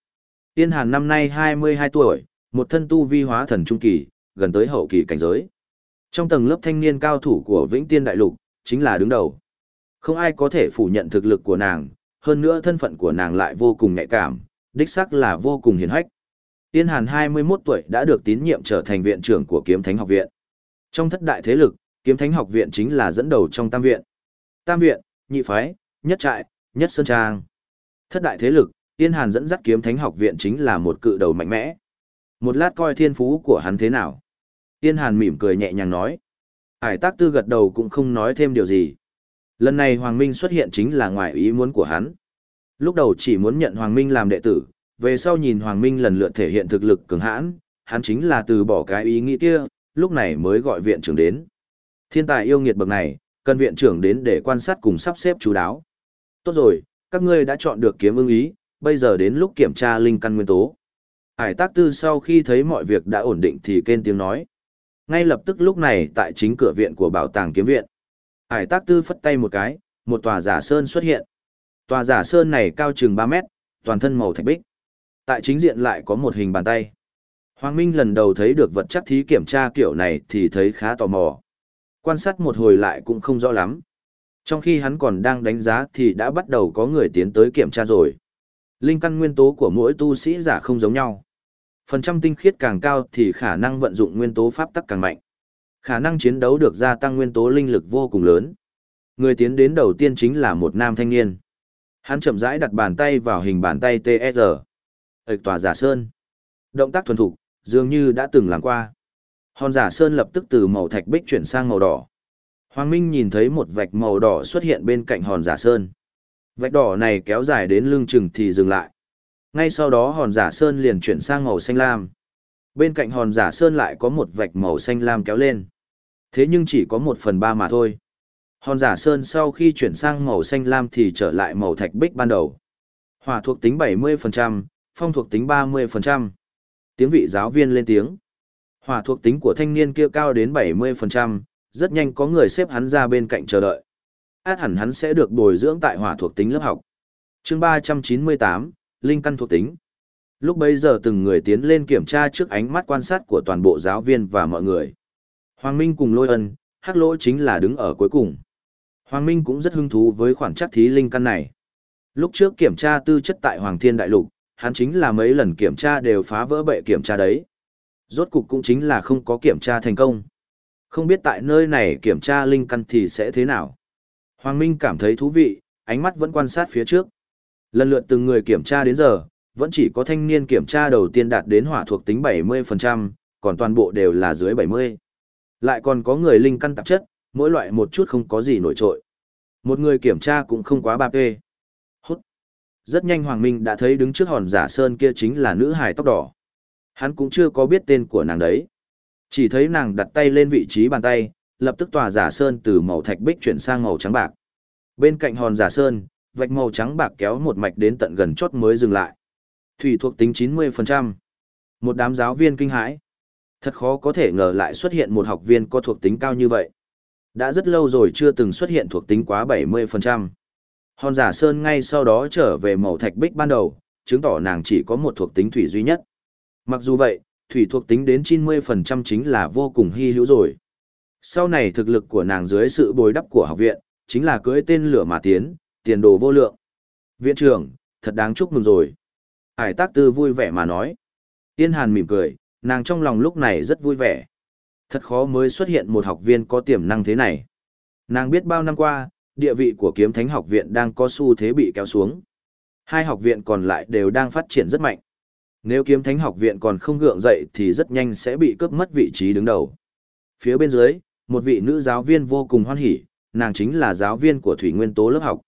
Yên Hàn năm nay 22 tuổi, một thân tu vi hóa thần trung kỳ, gần tới hậu kỳ cảnh giới. Trong tầng lớp thanh niên cao thủ của Vĩnh Tiên Đại Lục, chính là đứng đầu. Không ai có thể phủ nhận thực lực của nàng, hơn nữa thân phận của nàng lại vô cùng nhạy cảm, đích xác là vô cùng hiền hách. yên Hàn 21 tuổi đã được tín nhiệm trở thành viện trưởng của Kiếm Thánh học viện. Trong thất đại thế lực, Kiếm Thánh học viện chính là dẫn đầu trong tam viện. Tam viện, nhị phái, nhất trại, nhất sơn trang. Thất đại thế lực, Tiên Hàn dẫn dắt Kiếm Thánh học viện chính là một cự đầu mạnh mẽ. Một lát coi thiên phú của hắn thế nào. Tiên Hàn mỉm cười nhẹ nhàng nói. Hải tác tư gật đầu cũng không nói thêm điều gì. Lần này Hoàng Minh xuất hiện chính là ngoài ý muốn của hắn. Lúc đầu chỉ muốn nhận Hoàng Minh làm đệ tử, về sau nhìn Hoàng Minh lần lượt thể hiện thực lực cường hãn, hắn chính là từ bỏ cái ý nghĩ kia, lúc này mới gọi viện trưởng đến. Thiên tài yêu nghiệt bậc này, cần viện trưởng đến để quan sát cùng sắp xếp chú đáo. Tốt rồi, các ngươi đã chọn được kiếm ưng ý, bây giờ đến lúc kiểm tra linh căn nguyên tố. Hải tác tư sau khi thấy mọi việc đã ổn định thì kên tiếng nói. Ngay lập tức lúc này tại chính cửa viện của bảo tàng kiếm viện. Hải tác tư phất tay một cái, một tòa giả sơn xuất hiện. Tòa giả sơn này cao chừng 3 mét, toàn thân màu thạch bích. Tại chính diện lại có một hình bàn tay. Hoàng Minh lần đầu thấy được vật chất thí kiểm tra kiểu này thì thấy khá tò mò. Quan sát một hồi lại cũng không rõ lắm. Trong khi hắn còn đang đánh giá thì đã bắt đầu có người tiến tới kiểm tra rồi. Linh căn nguyên tố của mỗi tu sĩ giả không giống nhau. Phần trăm tinh khiết càng cao thì khả năng vận dụng nguyên tố pháp tắc càng mạnh. Khả năng chiến đấu được gia tăng nguyên tố linh lực vô cùng lớn. Người tiến đến đầu tiên chính là một nam thanh niên. Hắn chậm rãi đặt bàn tay vào hình bàn tay TSR. Ếch tòa giả sơn. Động tác thuần thục, dường như đã từng làm qua. Hòn giả sơn lập tức từ màu thạch bích chuyển sang màu đỏ. Hoàng Minh nhìn thấy một vạch màu đỏ xuất hiện bên cạnh hòn giả sơn. Vạch đỏ này kéo dài đến lưng chừng thì dừng lại. Ngay sau đó hòn giả sơn liền chuyển sang màu xanh lam. Bên cạnh hòn giả sơn lại có một vạch màu xanh lam kéo lên. Thế nhưng chỉ có một phần ba mà thôi. Hòn giả sơn sau khi chuyển sang màu xanh lam thì trở lại màu thạch bích ban đầu. Hỏa thuộc tính 70%, phong thuộc tính 30%. Tiếng vị giáo viên lên tiếng. Hỏa thuộc tính của thanh niên kia cao đến 70%, rất nhanh có người xếp hắn ra bên cạnh chờ đợi. Át hẳn hắn sẽ được bồi dưỡng tại hỏa thuộc tính lớp học. chương 398, Linh căn thuộc tính. Lúc bấy giờ từng người tiến lên kiểm tra trước ánh mắt quan sát của toàn bộ giáo viên và mọi người. Hoàng Minh cùng lôi ân, hắc lỗ chính là đứng ở cuối cùng. Hoàng Minh cũng rất hứng thú với khoản chắc thí linh căn này. Lúc trước kiểm tra tư chất tại Hoàng Thiên Đại Lục, hắn chính là mấy lần kiểm tra đều phá vỡ bệ kiểm tra đấy. Rốt cục cũng chính là không có kiểm tra thành công. Không biết tại nơi này kiểm tra linh căn thì sẽ thế nào. Hoàng Minh cảm thấy thú vị, ánh mắt vẫn quan sát phía trước. Lần lượt từng người kiểm tra đến giờ, vẫn chỉ có thanh niên kiểm tra đầu tiên đạt đến hỏa thuộc tính 70%, còn toàn bộ đều là dưới 70. Lại còn có người linh căn tạp chất, mỗi loại một chút không có gì nổi trội. Một người kiểm tra cũng không quá 3P. Hút. Rất nhanh Hoàng Minh đã thấy đứng trước hòn giả sơn kia chính là nữ hài tóc đỏ. Hắn cũng chưa có biết tên của nàng đấy. Chỉ thấy nàng đặt tay lên vị trí bàn tay, lập tức tòa giả sơn từ màu thạch bích chuyển sang màu trắng bạc. Bên cạnh hòn giả sơn, vạch màu trắng bạc kéo một mạch đến tận gần chót mới dừng lại. Thủy thuộc tính 90%. Một đám giáo viên kinh hãi. Thật khó có thể ngờ lại xuất hiện một học viên có thuộc tính cao như vậy. Đã rất lâu rồi chưa từng xuất hiện thuộc tính quá 70%. Hòn giả sơn ngay sau đó trở về màu thạch bích ban đầu, chứng tỏ nàng chỉ có một thuộc tính thủy duy nhất. Mặc dù vậy, thủy thuộc tính đến 90% chính là vô cùng hy hữu rồi. Sau này thực lực của nàng dưới sự bồi đắp của học viện, chính là cưới tên lửa mà tiến, tiền đồ vô lượng. Viện trưởng, thật đáng chúc mừng rồi. Hải tác tư vui vẻ mà nói. Tiên hàn mỉm cười, nàng trong lòng lúc này rất vui vẻ. Thật khó mới xuất hiện một học viên có tiềm năng thế này. Nàng biết bao năm qua, địa vị của kiếm thánh học viện đang có xu thế bị kéo xuống. Hai học viện còn lại đều đang phát triển rất mạnh. Nếu kiếm thánh học viện còn không gượng dậy thì rất nhanh sẽ bị cướp mất vị trí đứng đầu. Phía bên dưới, một vị nữ giáo viên vô cùng hoan hỉ, nàng chính là giáo viên của thủy nguyên tố lớp học.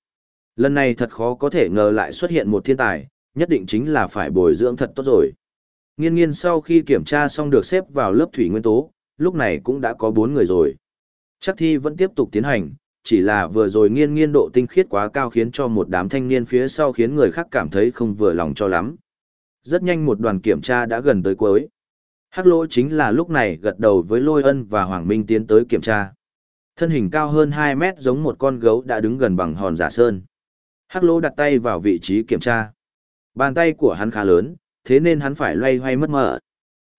Lần này thật khó có thể ngờ lại xuất hiện một thiên tài, nhất định chính là phải bồi dưỡng thật tốt rồi. Nghiên nghiên sau khi kiểm tra xong được xếp vào lớp thủy nguyên tố, lúc này cũng đã có 4 người rồi. Chắc thi vẫn tiếp tục tiến hành, chỉ là vừa rồi nghiên nghiên độ tinh khiết quá cao khiến cho một đám thanh niên phía sau khiến người khác cảm thấy không vừa lòng cho lắm. Rất nhanh một đoàn kiểm tra đã gần tới cuối. Hắc lỗ chính là lúc này gật đầu với Lôi Ân và Hoàng Minh tiến tới kiểm tra. Thân hình cao hơn 2 mét giống một con gấu đã đứng gần bằng hòn giả sơn. Hắc lỗ đặt tay vào vị trí kiểm tra. Bàn tay của hắn khá lớn, thế nên hắn phải loay hoay mất mở.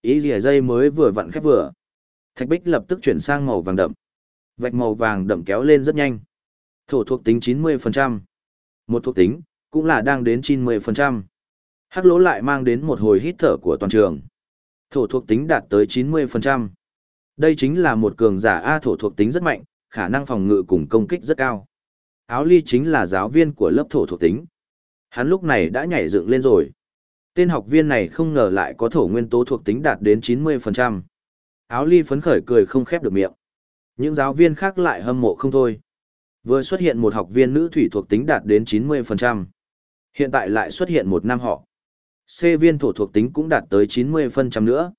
Ý rìa dây mới vừa vặn khép vừa. Thạch bích lập tức chuyển sang màu vàng đậm. Vạch màu vàng đậm kéo lên rất nhanh. Thổ thuộc tính 90%. Một thuộc tính, cũng là đang đến 90%. Hắc lỗ lại mang đến một hồi hít thở của toàn trường. Thổ thuộc tính đạt tới 90%. Đây chính là một cường giả A thổ thuộc tính rất mạnh, khả năng phòng ngự cùng công kích rất cao. Áo ly chính là giáo viên của lớp thổ thuộc tính. Hắn lúc này đã nhảy dựng lên rồi. Tên học viên này không ngờ lại có thổ nguyên tố thuộc tính đạt đến 90%. Áo ly phấn khởi cười không khép được miệng. Những giáo viên khác lại hâm mộ không thôi. Vừa xuất hiện một học viên nữ thủy thuộc tính đạt đến 90%. Hiện tại lại xuất hiện một nam họ. C viên thổ thuộc tính cũng đạt tới 90% nữa.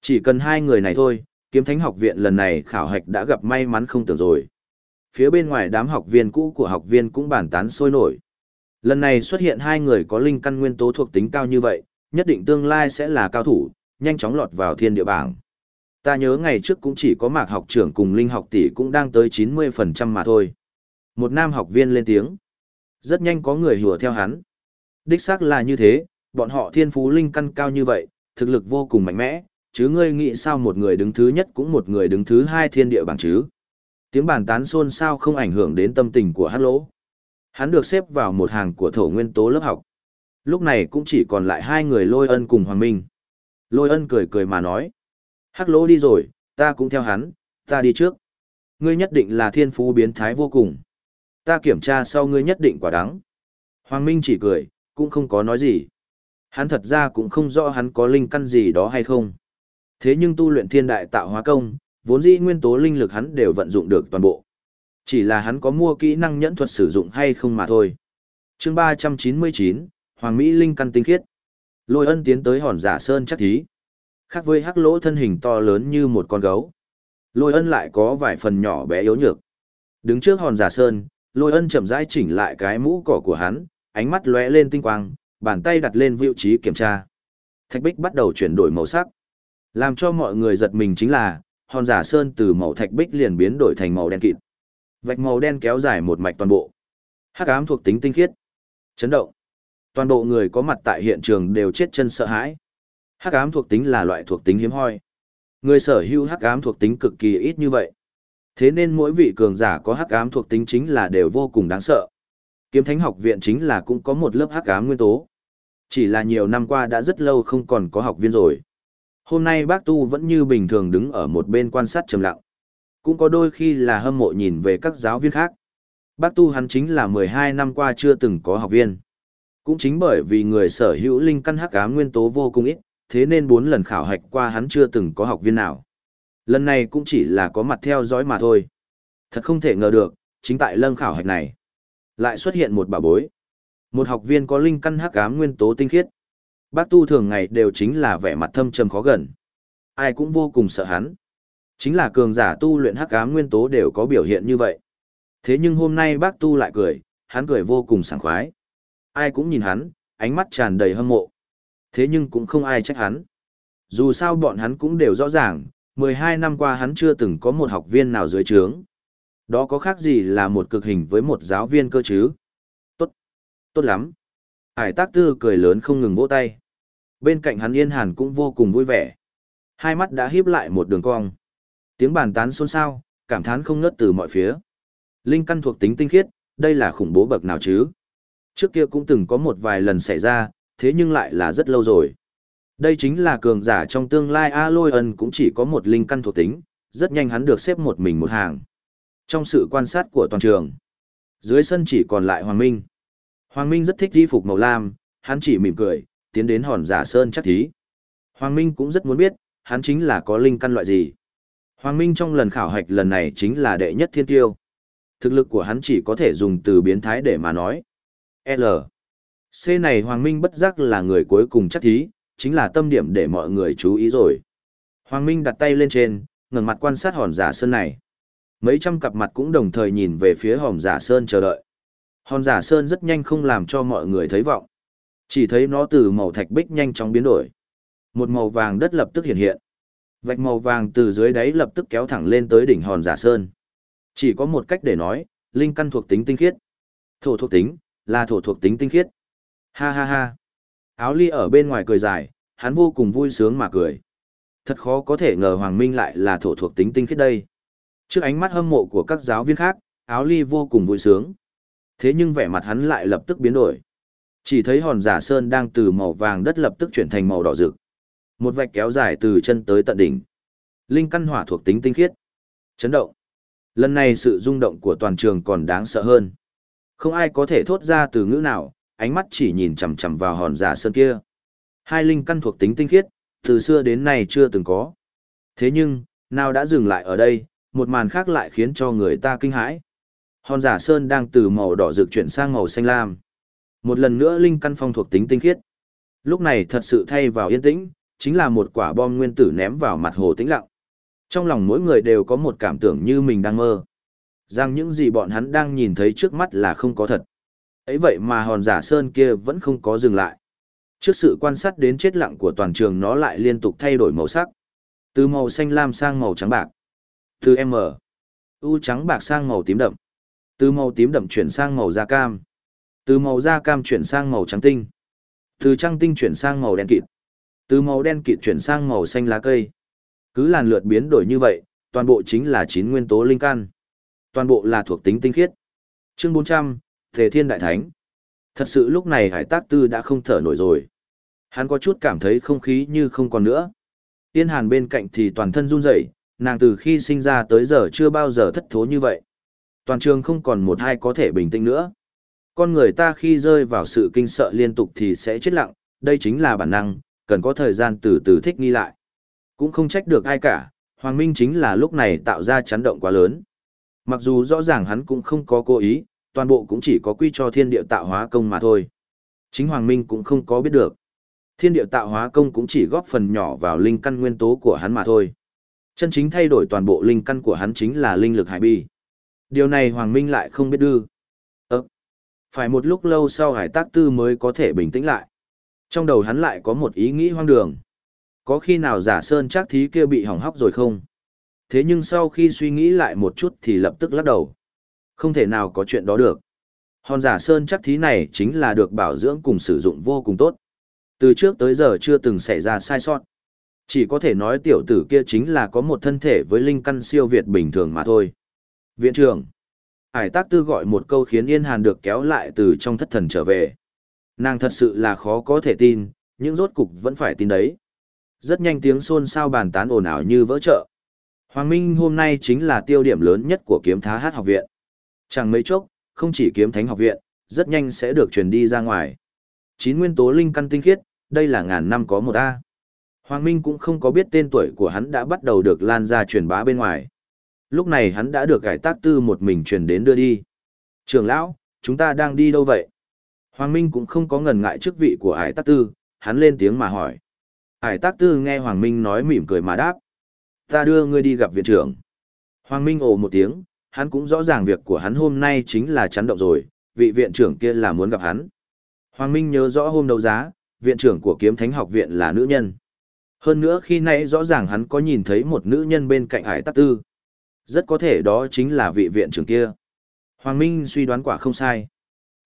Chỉ cần hai người này thôi, kiếm thánh học viện lần này khảo hạch đã gặp may mắn không tưởng rồi. Phía bên ngoài đám học viên cũ của học viên cũng bàn tán sôi nổi. Lần này xuất hiện hai người có linh căn nguyên tố thuộc tính cao như vậy, nhất định tương lai sẽ là cao thủ, nhanh chóng lọt vào thiên địa bảng. Ta nhớ ngày trước cũng chỉ có mạc học trưởng cùng linh học tỷ cũng đang tới 90% mà thôi. Một nam học viên lên tiếng. Rất nhanh có người hùa theo hắn. Đích xác là như thế, bọn họ thiên phú linh căn cao như vậy, thực lực vô cùng mạnh mẽ, chứ ngươi nghĩ sao một người đứng thứ nhất cũng một người đứng thứ hai thiên địa bảng chứ. Tiếng bàn tán xôn xao không ảnh hưởng đến tâm tình của hát lỗ. Hắn được xếp vào một hàng của thổ nguyên tố lớp học. Lúc này cũng chỉ còn lại hai người lôi ân cùng Hoàng Minh. Lôi ân cười cười mà nói. Hắc lỗ đi rồi, ta cũng theo hắn, ta đi trước. Ngươi nhất định là thiên phú biến thái vô cùng. Ta kiểm tra sau ngươi nhất định quả đắng. Hoàng Minh chỉ cười, cũng không có nói gì. Hắn thật ra cũng không rõ hắn có linh căn gì đó hay không. Thế nhưng tu luyện thiên đại tạo hóa công, vốn dĩ nguyên tố linh lực hắn đều vận dụng được toàn bộ. Chỉ là hắn có mua kỹ năng nhẫn thuật sử dụng hay không mà thôi. chương 399, Hoàng Mỹ Linh căn tinh khiết. Lôi ân tiến tới hòn giả sơn chắc thí. Khác với hắc lỗ thân hình to lớn như một con gấu. Lôi ân lại có vài phần nhỏ bé yếu nhược. Đứng trước hòn giả sơn, lôi ân chậm rãi chỉnh lại cái mũ cỏ của hắn, ánh mắt lóe lên tinh quang, bàn tay đặt lên vị trí kiểm tra. Thạch bích bắt đầu chuyển đổi màu sắc. Làm cho mọi người giật mình chính là, hòn giả sơn từ màu thạch bích liền biến đổi thành màu đen kịt. Vạch màu đen kéo dài một mạch toàn bộ. Hắc ám thuộc tính tinh khiết. Chấn động. Toàn bộ người có mặt tại hiện trường đều chết chân sợ hãi. Hắc ám thuộc tính là loại thuộc tính hiếm hoi. Người sở hữu hắc ám thuộc tính cực kỳ ít như vậy. Thế nên mỗi vị cường giả có hắc ám thuộc tính chính là đều vô cùng đáng sợ. Kiếm Thánh học viện chính là cũng có một lớp hắc ám nguyên tố. Chỉ là nhiều năm qua đã rất lâu không còn có học viên rồi. Hôm nay bác Tu vẫn như bình thường đứng ở một bên quan sát trầm lặng. Cũng có đôi khi là hâm mộ nhìn về các giáo viên khác. Bác Tu hắn chính là 12 năm qua chưa từng có học viên. Cũng chính bởi vì người sở hữu linh căn hắc ám nguyên tố vô cùng ít, thế nên bốn lần khảo hạch qua hắn chưa từng có học viên nào. Lần này cũng chỉ là có mặt theo dõi mà thôi. Thật không thể ngờ được, chính tại lân khảo hạch này, lại xuất hiện một bà bối. Một học viên có linh căn hắc ám nguyên tố tinh khiết. Bác tu thường ngày đều chính là vẻ mặt thâm trầm khó gần. Ai cũng vô cùng sợ hắn. Chính là cường giả tu luyện hắc ám nguyên tố đều có biểu hiện như vậy. Thế nhưng hôm nay bác tu lại cười, hắn cười vô cùng sảng khoái. Ai cũng nhìn hắn, ánh mắt tràn đầy hâm mộ. Thế nhưng cũng không ai trách hắn. Dù sao bọn hắn cũng đều rõ ràng, 12 năm qua hắn chưa từng có một học viên nào dưới trướng. Đó có khác gì là một cực hình với một giáo viên cơ chứ? Tốt, lắm. Hải tác tư cười lớn không ngừng vỗ tay. Bên cạnh hắn Yên Hàn cũng vô cùng vui vẻ. Hai mắt đã híp lại một đường cong. Tiếng bàn tán xôn xao, cảm thán không ngớt từ mọi phía. Linh căn thuộc tính tinh khiết, đây là khủng bố bậc nào chứ? Trước kia cũng từng có một vài lần xảy ra, thế nhưng lại là rất lâu rồi. Đây chính là cường giả trong tương lai A Lôi Ân cũng chỉ có một linh căn thuộc tính, rất nhanh hắn được xếp một mình một hàng. Trong sự quan sát của toàn trường, dưới sân chỉ còn lại Hoàng Minh. Hoàng Minh rất thích di phục màu lam, hắn chỉ mỉm cười, tiến đến hòn giả sơn chắc thí. Hoàng Minh cũng rất muốn biết, hắn chính là có linh căn loại gì. Hoàng Minh trong lần khảo hạch lần này chính là đệ nhất thiên tiêu. Thực lực của hắn chỉ có thể dùng từ biến thái để mà nói. L. C này Hoàng Minh bất giác là người cuối cùng chắc thí, chính là tâm điểm để mọi người chú ý rồi. Hoàng Minh đặt tay lên trên, ngẩng mặt quan sát hòn giả sơn này. Mấy trăm cặp mặt cũng đồng thời nhìn về phía hòn giả sơn chờ đợi. Hòn giả sơn rất nhanh không làm cho mọi người thấy vọng. Chỉ thấy nó từ màu thạch bích nhanh chóng biến đổi. Một màu vàng đất lập tức hiện hiện. Vạch màu vàng từ dưới đáy lập tức kéo thẳng lên tới đỉnh hòn giả sơn. Chỉ có một cách để nói, linh căn thuộc tính tinh khiết. Thổ thuộc tính, là thổ thuộc tính tinh khiết. Ha ha ha. Áo ly ở bên ngoài cười dài, hắn vô cùng vui sướng mà cười. Thật khó có thể ngờ Hoàng Minh lại là thổ thuộc tính tinh khiết đây. Trước ánh mắt hâm mộ của các giáo viên khác, áo ly vô cùng vui sướng. Thế nhưng vẻ mặt hắn lại lập tức biến đổi. Chỉ thấy hòn giả sơn đang từ màu vàng đất lập tức chuyển thành màu đỏ rực. Một vạch kéo dài từ chân tới tận đỉnh. Linh căn hỏa thuộc tính tinh khiết. Chấn động. Lần này sự rung động của toàn trường còn đáng sợ hơn. Không ai có thể thốt ra từ ngữ nào, ánh mắt chỉ nhìn chằm chằm vào hòn giả sơn kia. Hai linh căn thuộc tính tinh khiết, từ xưa đến nay chưa từng có. Thế nhưng, nào đã dừng lại ở đây, một màn khác lại khiến cho người ta kinh hãi. Hòn giả sơn đang từ màu đỏ rực chuyển sang màu xanh lam. Một lần nữa linh căn phong thuộc tính tinh khiết. Lúc này thật sự thay vào yên tĩnh, chính là một quả bom nguyên tử ném vào mặt hồ tĩnh lặng. Trong lòng mỗi người đều có một cảm tưởng như mình đang mơ. Rằng những gì bọn hắn đang nhìn thấy trước mắt là không có thật. ấy vậy mà hòn giả sơn kia vẫn không có dừng lại. Trước sự quan sát đến chết lặng của toàn trường nó lại liên tục thay đổi màu sắc. Từ màu xanh lam sang màu trắng bạc. Từ M. U trắng bạc sang màu tím đậm. Từ màu tím đậm chuyển sang màu da cam. Từ màu da cam chuyển sang màu trắng tinh. Từ trắng tinh chuyển sang màu đen kịt. Từ màu đen kịt chuyển sang màu xanh lá cây. Cứ làn lượt biến đổi như vậy, toàn bộ chính là chín nguyên tố linh căn. Toàn bộ là thuộc tính tinh khiết. Chương 400, Thể Thiên Đại Thánh. Thật sự lúc này Hải Tác Tư đã không thở nổi rồi. Hắn có chút cảm thấy không khí như không còn nữa. Tiên Hàn bên cạnh thì toàn thân run rẩy, nàng từ khi sinh ra tới giờ chưa bao giờ thất thố như vậy. Toàn trường không còn một hai có thể bình tĩnh nữa. Con người ta khi rơi vào sự kinh sợ liên tục thì sẽ chết lặng, đây chính là bản năng, cần có thời gian từ từ thích nghi lại. Cũng không trách được ai cả, Hoàng Minh chính là lúc này tạo ra chấn động quá lớn. Mặc dù rõ ràng hắn cũng không có cố ý, toàn bộ cũng chỉ có quy cho thiên địa tạo hóa công mà thôi. Chính Hoàng Minh cũng không có biết được. Thiên địa tạo hóa công cũng chỉ góp phần nhỏ vào linh căn nguyên tố của hắn mà thôi. Chân chính thay đổi toàn bộ linh căn của hắn chính là linh lực hải bi. Điều này Hoàng Minh lại không biết đưa. Ơ, phải một lúc lâu sau hải tác tư mới có thể bình tĩnh lại. Trong đầu hắn lại có một ý nghĩ hoang đường. Có khi nào giả sơn chắc thí kia bị hỏng hóc rồi không? Thế nhưng sau khi suy nghĩ lại một chút thì lập tức lắc đầu. Không thể nào có chuyện đó được. Hòn giả sơn chắc thí này chính là được bảo dưỡng cùng sử dụng vô cùng tốt. Từ trước tới giờ chưa từng xảy ra sai sót. Chỉ có thể nói tiểu tử kia chính là có một thân thể với linh căn siêu việt bình thường mà thôi. Viện trưởng. Hải tác tư gọi một câu khiến Yên Hàn được kéo lại từ trong thất thần trở về. Nàng thật sự là khó có thể tin, nhưng rốt cục vẫn phải tin đấy. Rất nhanh tiếng xôn xao bàn tán ồn ào như vỡ chợ. Hoàng Minh hôm nay chính là tiêu điểm lớn nhất của kiếm thá hát học viện. Chẳng mấy chốc, không chỉ kiếm thánh học viện, rất nhanh sẽ được truyền đi ra ngoài. Chín nguyên tố linh căn tinh khiết, đây là ngàn năm có một A. Hoàng Minh cũng không có biết tên tuổi của hắn đã bắt đầu được lan ra truyền bá bên ngoài. Lúc này hắn đã được cải tác tư một mình truyền đến đưa đi. Trường lão, chúng ta đang đi đâu vậy? Hoàng Minh cũng không có ngần ngại chức vị của ải tác tư, hắn lên tiếng mà hỏi. Ải tác tư nghe Hoàng Minh nói mỉm cười mà đáp. Ta đưa ngươi đi gặp viện trưởng. Hoàng Minh ồ một tiếng, hắn cũng rõ ràng việc của hắn hôm nay chính là chán động rồi, vị viện trưởng kia là muốn gặp hắn. Hoàng Minh nhớ rõ hôm đấu giá, viện trưởng của kiếm thánh học viện là nữ nhân. Hơn nữa khi nãy rõ ràng hắn có nhìn thấy một nữ nhân bên cạnh ải tắc tư. Rất có thể đó chính là vị viện trưởng kia. Hoàng Minh suy đoán quả không sai.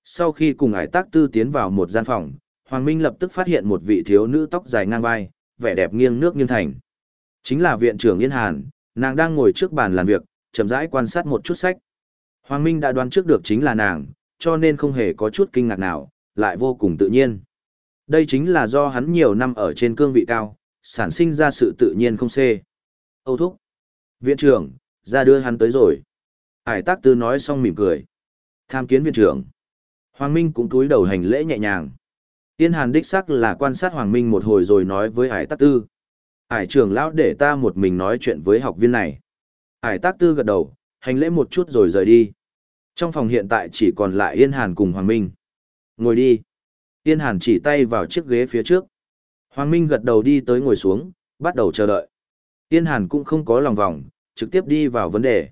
Sau khi cùng ải tác tư tiến vào một gian phòng, Hoàng Minh lập tức phát hiện một vị thiếu nữ tóc dài ngang vai, vẻ đẹp nghiêng nước nghiêng thành. Chính là viện trưởng Yên Hàn, nàng đang ngồi trước bàn làm việc, chậm rãi quan sát một chút sách. Hoàng Minh đã đoán trước được chính là nàng, cho nên không hề có chút kinh ngạc nào, lại vô cùng tự nhiên. Đây chính là do hắn nhiều năm ở trên cương vị cao, sản sinh ra sự tự nhiên không xê. Âu thúc. Viện trưởng, ra đưa hắn tới rồi. Hải tác tư nói xong mỉm cười. Tham kiến viện trưởng. Hoàng Minh cũng túi đầu hành lễ nhẹ nhàng. Tiên Hàn đích sắc là quan sát Hoàng Minh một hồi rồi nói với Hải tác tư. Hải trưởng lão để ta một mình nói chuyện với học viên này. Hải tác tư gật đầu, hành lễ một chút rồi rời đi. Trong phòng hiện tại chỉ còn lại Yên Hàn cùng Hoàng Minh. Ngồi đi. Yên Hàn chỉ tay vào chiếc ghế phía trước. Hoàng Minh gật đầu đi tới ngồi xuống, bắt đầu chờ đợi. Yên Hàn cũng không có lòng vòng, trực tiếp đi vào vấn đề.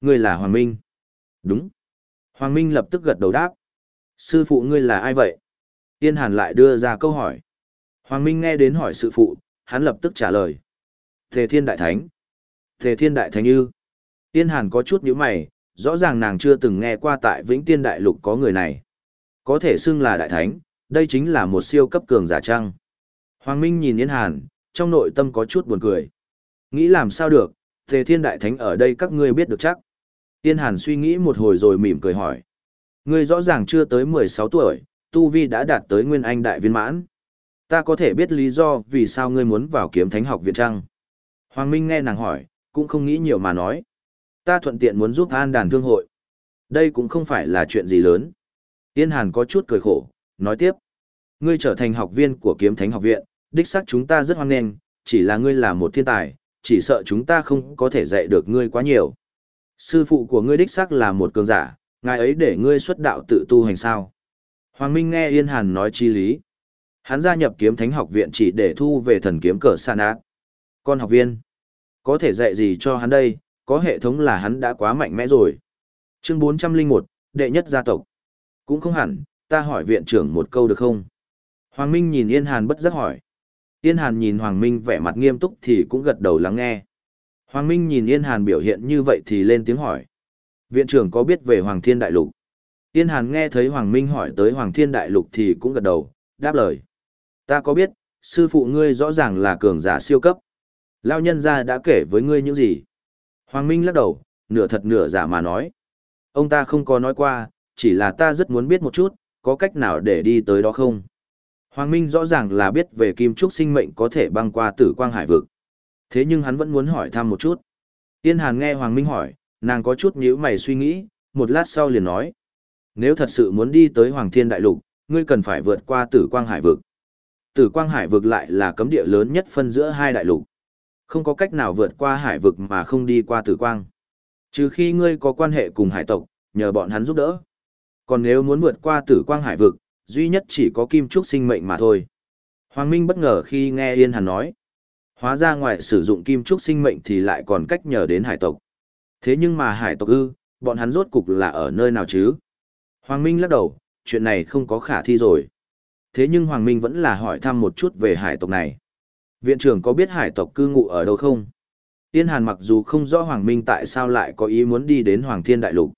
Ngươi là Hoàng Minh. Đúng. Hoàng Minh lập tức gật đầu đáp. Sư phụ ngươi là ai vậy? Yên Hàn lại đưa ra câu hỏi. Hoàng Minh nghe đến hỏi sư phụ, hắn lập tức trả lời. Thề Thiên Đại Thánh. Thề Thiên Đại Thánh ư. Yên Hàn có chút nhíu mày, rõ ràng nàng chưa từng nghe qua tại Vĩnh Tiên Đại Lục có người này. Có thể xưng là Đại Thánh, đây chính là một siêu cấp cường giả trăng. Hoàng Minh nhìn Yên Hàn, trong nội tâm có chút buồn cười. Nghĩ làm sao được, Thề Thiên Đại Thánh ở đây các ngươi biết được chắc. Yên Hàn suy nghĩ một hồi rồi mỉm cười hỏi. Ngươi rõ ràng chưa tới 16 tuổi, Tu Vi đã đạt tới Nguyên Anh Đại Viên Mãn. Ta có thể biết lý do vì sao ngươi muốn vào kiếm thánh học viện trăng. Hoàng Minh nghe nàng hỏi, cũng không nghĩ nhiều mà nói. Ta thuận tiện muốn giúp an đàn thương hội. Đây cũng không phải là chuyện gì lớn. Yên Hàn có chút cười khổ, nói tiếp. Ngươi trở thành học viên của kiếm thánh học viện, đích xác chúng ta rất hoan nghênh, chỉ là ngươi là một thiên tài, chỉ sợ chúng ta không có thể dạy được ngươi quá nhiều. Sư phụ của ngươi đích xác là một cường giả, ngài ấy để ngươi xuất đạo tự tu hành sao. Hoàng Minh nghe Yên Hàn nói chi lý. Hắn gia nhập kiếm thánh học viện chỉ để thu về thần kiếm cờ sàn ác. Con học viên, có thể dạy gì cho hắn đây, có hệ thống là hắn đã quá mạnh mẽ rồi. Chương 401, đệ nhất gia tộc. Cũng không hẳn, ta hỏi viện trưởng một câu được không? Hoàng Minh nhìn Yên Hàn bất giác hỏi. Yên Hàn nhìn Hoàng Minh vẻ mặt nghiêm túc thì cũng gật đầu lắng nghe. Hoàng Minh nhìn Yên Hàn biểu hiện như vậy thì lên tiếng hỏi. Viện trưởng có biết về Hoàng Thiên Đại Lục? Yên Hàn nghe thấy Hoàng Minh hỏi tới Hoàng Thiên Đại Lục thì cũng gật đầu, đáp lời. Ta có biết, sư phụ ngươi rõ ràng là cường giả siêu cấp. Lao nhân gia đã kể với ngươi những gì? Hoàng Minh lắc đầu, nửa thật nửa giả mà nói. Ông ta không có nói qua, chỉ là ta rất muốn biết một chút, có cách nào để đi tới đó không? Hoàng Minh rõ ràng là biết về kim trúc sinh mệnh có thể băng qua tử quang hải vực. Thế nhưng hắn vẫn muốn hỏi thăm một chút. Yên Hàn nghe Hoàng Minh hỏi, nàng có chút nhíu mày suy nghĩ, một lát sau liền nói. Nếu thật sự muốn đi tới Hoàng Thiên Đại Lục, ngươi cần phải vượt qua tử quang hải vực. Tử quang hải vực lại là cấm địa lớn nhất phân giữa hai đại lục. Không có cách nào vượt qua hải vực mà không đi qua tử quang. Trừ khi ngươi có quan hệ cùng hải tộc, nhờ bọn hắn giúp đỡ. Còn nếu muốn vượt qua tử quang hải vực, duy nhất chỉ có kim trúc sinh mệnh mà thôi. Hoàng Minh bất ngờ khi nghe Yên Hàn nói. Hóa ra ngoài sử dụng kim trúc sinh mệnh thì lại còn cách nhờ đến hải tộc. Thế nhưng mà hải tộc ư, bọn hắn rốt cục là ở nơi nào chứ? Hoàng Minh lắc đầu, chuyện này không có khả thi rồi. Thế nhưng Hoàng Minh vẫn là hỏi thăm một chút về hải tộc này. Viện trưởng có biết hải tộc cư ngụ ở đâu không? Yên Hàn mặc dù không rõ Hoàng Minh tại sao lại có ý muốn đi đến Hoàng Thiên Đại Lục.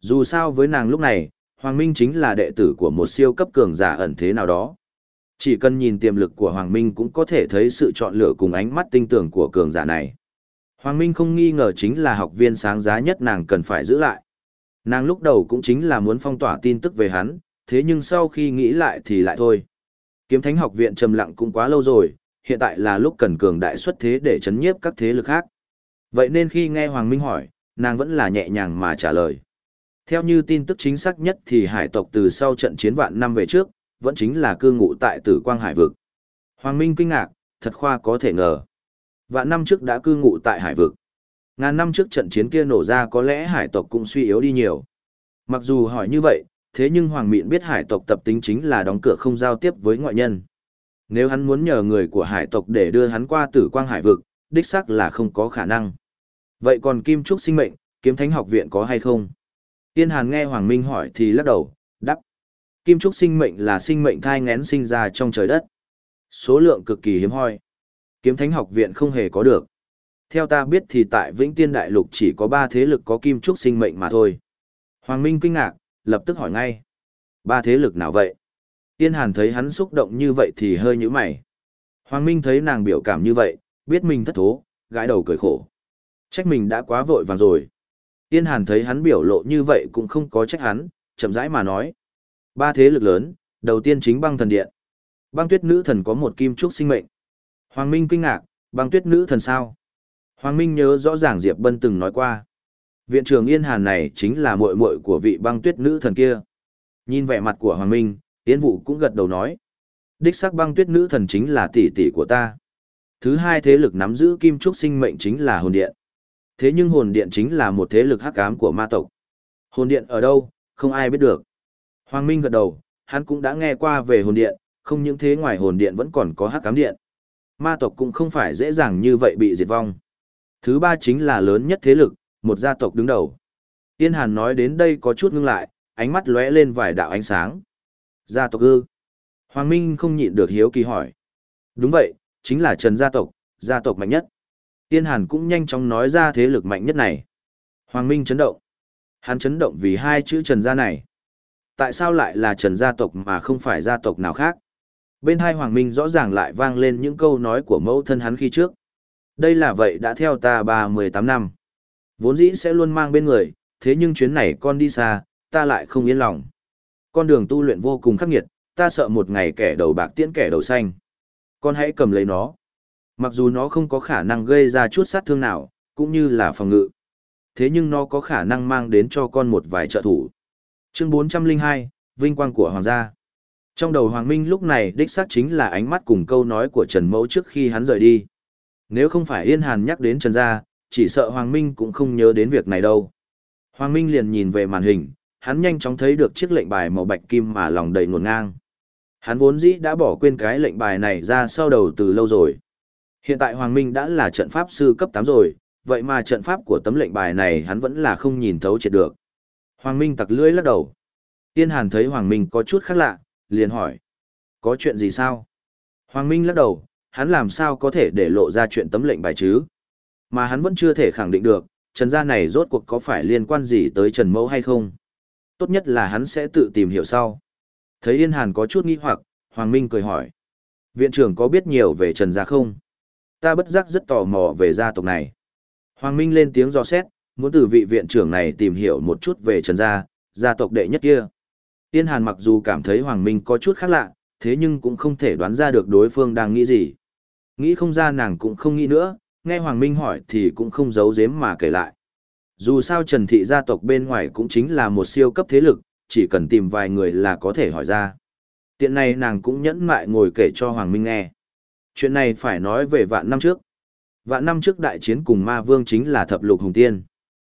Dù sao với nàng lúc này, Hoàng Minh chính là đệ tử của một siêu cấp cường giả ẩn thế nào đó. Chỉ cần nhìn tiềm lực của Hoàng Minh cũng có thể thấy sự chọn lựa cùng ánh mắt tinh tưởng của cường giả này. Hoàng Minh không nghi ngờ chính là học viên sáng giá nhất nàng cần phải giữ lại. Nàng lúc đầu cũng chính là muốn phong tỏa tin tức về hắn, thế nhưng sau khi nghĩ lại thì lại thôi. Kiếm Thánh học viện trầm lặng cũng quá lâu rồi, hiện tại là lúc cần cường đại xuất thế để chấn nhiếp các thế lực khác. Vậy nên khi nghe Hoàng Minh hỏi, nàng vẫn là nhẹ nhàng mà trả lời. Theo như tin tức chính xác nhất thì hải tộc từ sau trận chiến vạn năm về trước, vẫn chính là cư ngụ tại tử quang hải vực. Hoàng Minh kinh ngạc, thật khoa có thể ngờ. Vạn năm trước đã cư ngụ tại hải vực. Ngàn năm trước trận chiến kia nổ ra có lẽ hải tộc cũng suy yếu đi nhiều. Mặc dù hỏi như vậy, thế nhưng Hoàng Mịn biết hải tộc tập tính chính là đóng cửa không giao tiếp với ngoại nhân. Nếu hắn muốn nhờ người của hải tộc để đưa hắn qua tử quang hải vực, đích xác là không có khả năng. Vậy còn Kim Trúc sinh mệnh, kiếm thánh học viện có hay không? Tiên Hàn nghe Hoàng Minh hỏi thì lắc đầu, đắp. Kim Trúc sinh mệnh là sinh mệnh thai ngén sinh ra trong trời đất. Số lượng cực kỳ hiếm hoi. Kiếm thánh học viện không hề có được. Theo ta biết thì tại Vĩnh Tiên Đại Lục chỉ có ba thế lực có Kim Trúc sinh mệnh mà thôi. Hoàng Minh kinh ngạc, lập tức hỏi ngay. Ba thế lực nào vậy? Tiên Hàn thấy hắn xúc động như vậy thì hơi nhíu mày. Hoàng Minh thấy nàng biểu cảm như vậy, biết mình thất thố, gãi đầu cười khổ. Trách mình đã quá vội vàng rồi. Yên Hàn thấy hắn biểu lộ như vậy cũng không có trách hắn, chậm rãi mà nói. Ba thế lực lớn, đầu tiên chính băng thần điện. Băng tuyết nữ thần có một kim trúc sinh mệnh. Hoàng Minh kinh ngạc, băng tuyết nữ thần sao? Hoàng Minh nhớ rõ ràng Diệp Bân từng nói qua. Viện trưởng Yên Hàn này chính là muội muội của vị băng tuyết nữ thần kia. Nhìn vẻ mặt của Hoàng Minh, Yên Vũ cũng gật đầu nói. Đích sắc băng tuyết nữ thần chính là tỷ tỷ của ta. Thứ hai thế lực nắm giữ kim trúc sinh mệnh chính là hồn điện. Thế nhưng hồn điện chính là một thế lực hắc ám của ma tộc. Hồn điện ở đâu, không ai biết được. Hoàng Minh gật đầu, hắn cũng đã nghe qua về hồn điện, không những thế ngoài hồn điện vẫn còn có hắc ám điện. Ma tộc cũng không phải dễ dàng như vậy bị diệt vong. Thứ ba chính là lớn nhất thế lực, một gia tộc đứng đầu. Yên Hàn nói đến đây có chút ngưng lại, ánh mắt lóe lên vài đạo ánh sáng. Gia tộc ư? Hoàng Minh không nhịn được hiếu kỳ hỏi. Đúng vậy, chính là Trần gia tộc, gia tộc mạnh nhất. Yên Hàn cũng nhanh chóng nói ra thế lực mạnh nhất này. Hoàng Minh chấn động. Hắn chấn động vì hai chữ Trần gia này. Tại sao lại là Trần gia tộc mà không phải gia tộc nào khác? Bên hai Hoàng Minh rõ ràng lại vang lên những câu nói của mẫu thân hắn khi trước. Đây là vậy đã theo ta ba mười tám năm. Vốn dĩ sẽ luôn mang bên người, thế nhưng chuyến này con đi xa, ta lại không yên lòng. Con đường tu luyện vô cùng khắc nghiệt, ta sợ một ngày kẻ đầu bạc tiễn kẻ đầu xanh. Con hãy cầm lấy nó. Mặc dù nó không có khả năng gây ra chút sát thương nào, cũng như là phòng ngự. Thế nhưng nó có khả năng mang đến cho con một vài trợ thủ. Chương 402, Vinh quang của Hoàng gia. Trong đầu Hoàng Minh lúc này đích xác chính là ánh mắt cùng câu nói của Trần Mẫu trước khi hắn rời đi. Nếu không phải Yên Hàn nhắc đến Trần Gia, chỉ sợ Hoàng Minh cũng không nhớ đến việc này đâu. Hoàng Minh liền nhìn về màn hình, hắn nhanh chóng thấy được chiếc lệnh bài màu bạch kim mà lòng đầy ngổn ngang. Hắn vốn dĩ đã bỏ quên cái lệnh bài này ra sau đầu từ lâu rồi. Hiện tại Hoàng Minh đã là trận pháp sư cấp 8 rồi, vậy mà trận pháp của tấm lệnh bài này hắn vẫn là không nhìn thấu triệt được. Hoàng Minh tặc lưỡi lắc đầu. Tiên Hàn thấy Hoàng Minh có chút khác lạ, liền hỏi. Có chuyện gì sao? Hoàng Minh lắc đầu, hắn làm sao có thể để lộ ra chuyện tấm lệnh bài chứ? Mà hắn vẫn chưa thể khẳng định được, Trần gia này rốt cuộc có phải liên quan gì tới Trần Mẫu hay không? Tốt nhất là hắn sẽ tự tìm hiểu sau. Thấy Yên Hàn có chút nghi hoặc, Hoàng Minh cười hỏi. Viện trưởng có biết nhiều về Trần gia không? Ta bất giác rất tò mò về gia tộc này. Hoàng Minh lên tiếng do xét, muốn từ vị viện trưởng này tìm hiểu một chút về Trần gia, gia tộc đệ nhất kia. Yên Hàn mặc dù cảm thấy Hoàng Minh có chút khác lạ, thế nhưng cũng không thể đoán ra được đối phương đang nghĩ gì. Nghĩ không ra nàng cũng không nghĩ nữa, nghe Hoàng Minh hỏi thì cũng không giấu giếm mà kể lại. Dù sao Trần Thị gia tộc bên ngoài cũng chính là một siêu cấp thế lực, chỉ cần tìm vài người là có thể hỏi ra. Tiện này nàng cũng nhẫn mại ngồi kể cho Hoàng Minh nghe. Chuyện này phải nói về vạn năm trước. Vạn năm trước đại chiến cùng ma vương chính là thập lục hùng tiên.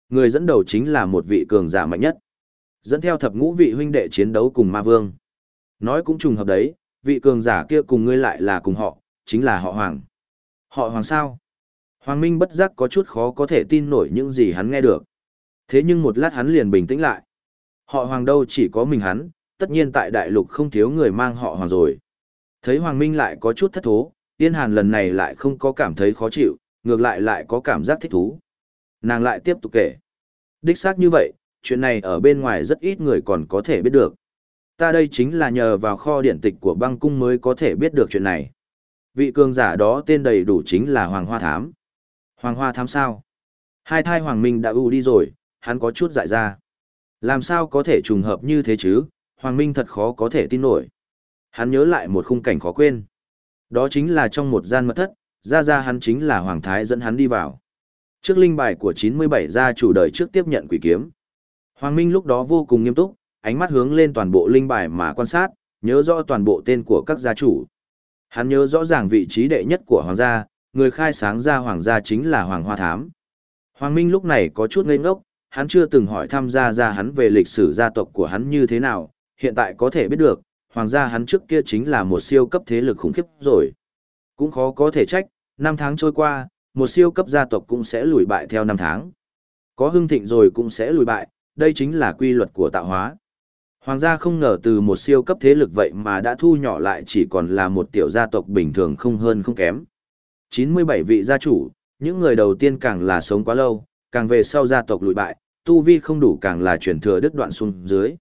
Người dẫn đầu chính là một vị cường giả mạnh nhất. Dẫn theo thập ngũ vị huynh đệ chiến đấu cùng ma vương. Nói cũng trùng hợp đấy, vị cường giả kia cùng ngươi lại là cùng họ, chính là họ Hoàng. Họ Hoàng sao? Hoàng Minh bất giác có chút khó có thể tin nổi những gì hắn nghe được. Thế nhưng một lát hắn liền bình tĩnh lại. Họ Hoàng đâu chỉ có mình hắn, tất nhiên tại đại lục không thiếu người mang họ Hoàng rồi. Thấy Hoàng Minh lại có chút thất thố, Yên Hàn lần này lại không có cảm thấy khó chịu, ngược lại lại có cảm giác thích thú. Nàng lại tiếp tục kể. Đích xác như vậy, chuyện này ở bên ngoài rất ít người còn có thể biết được. Ta đây chính là nhờ vào kho điện tịch của băng cung mới có thể biết được chuyện này. Vị cường giả đó tên đầy đủ chính là Hoàng Hoa Thám. Hoàng Hoa Thám sao? Hai thai Hoàng Minh đã u đi rồi, hắn có chút dại ra. Làm sao có thể trùng hợp như thế chứ, Hoàng Minh thật khó có thể tin nổi. Hắn nhớ lại một khung cảnh khó quên. Đó chính là trong một gian mật thất, ra ra hắn chính là Hoàng Thái dẫn hắn đi vào. Trước linh bài của 97 gia chủ đời trước tiếp nhận quỷ kiếm. Hoàng Minh lúc đó vô cùng nghiêm túc, ánh mắt hướng lên toàn bộ linh bài mà quan sát, nhớ rõ toàn bộ tên của các gia chủ. Hắn nhớ rõ ràng vị trí đệ nhất của hoàng gia, người khai sáng ra hoàng gia chính là Hoàng Hoa Thám. Hoàng Minh lúc này có chút ngây ngốc, hắn chưa từng hỏi thăm gia gia hắn về lịch sử gia tộc của hắn như thế nào, hiện tại có thể biết được, hoàng gia hắn trước kia chính là một siêu cấp thế lực khủng khiếp rồi. Cũng khó có thể trách, năm tháng trôi qua, một siêu cấp gia tộc cũng sẽ lùi bại theo năm tháng. Có hưng thịnh rồi cũng sẽ lùi bại, đây chính là quy luật của tạo hóa. Hoàng gia không ngờ từ một siêu cấp thế lực vậy mà đã thu nhỏ lại chỉ còn là một tiểu gia tộc bình thường không hơn không kém. 97 vị gia chủ, những người đầu tiên càng là sống quá lâu, càng về sau gia tộc lùi bại, tu vi không đủ càng là chuyển thừa đứt đoạn xuống dưới.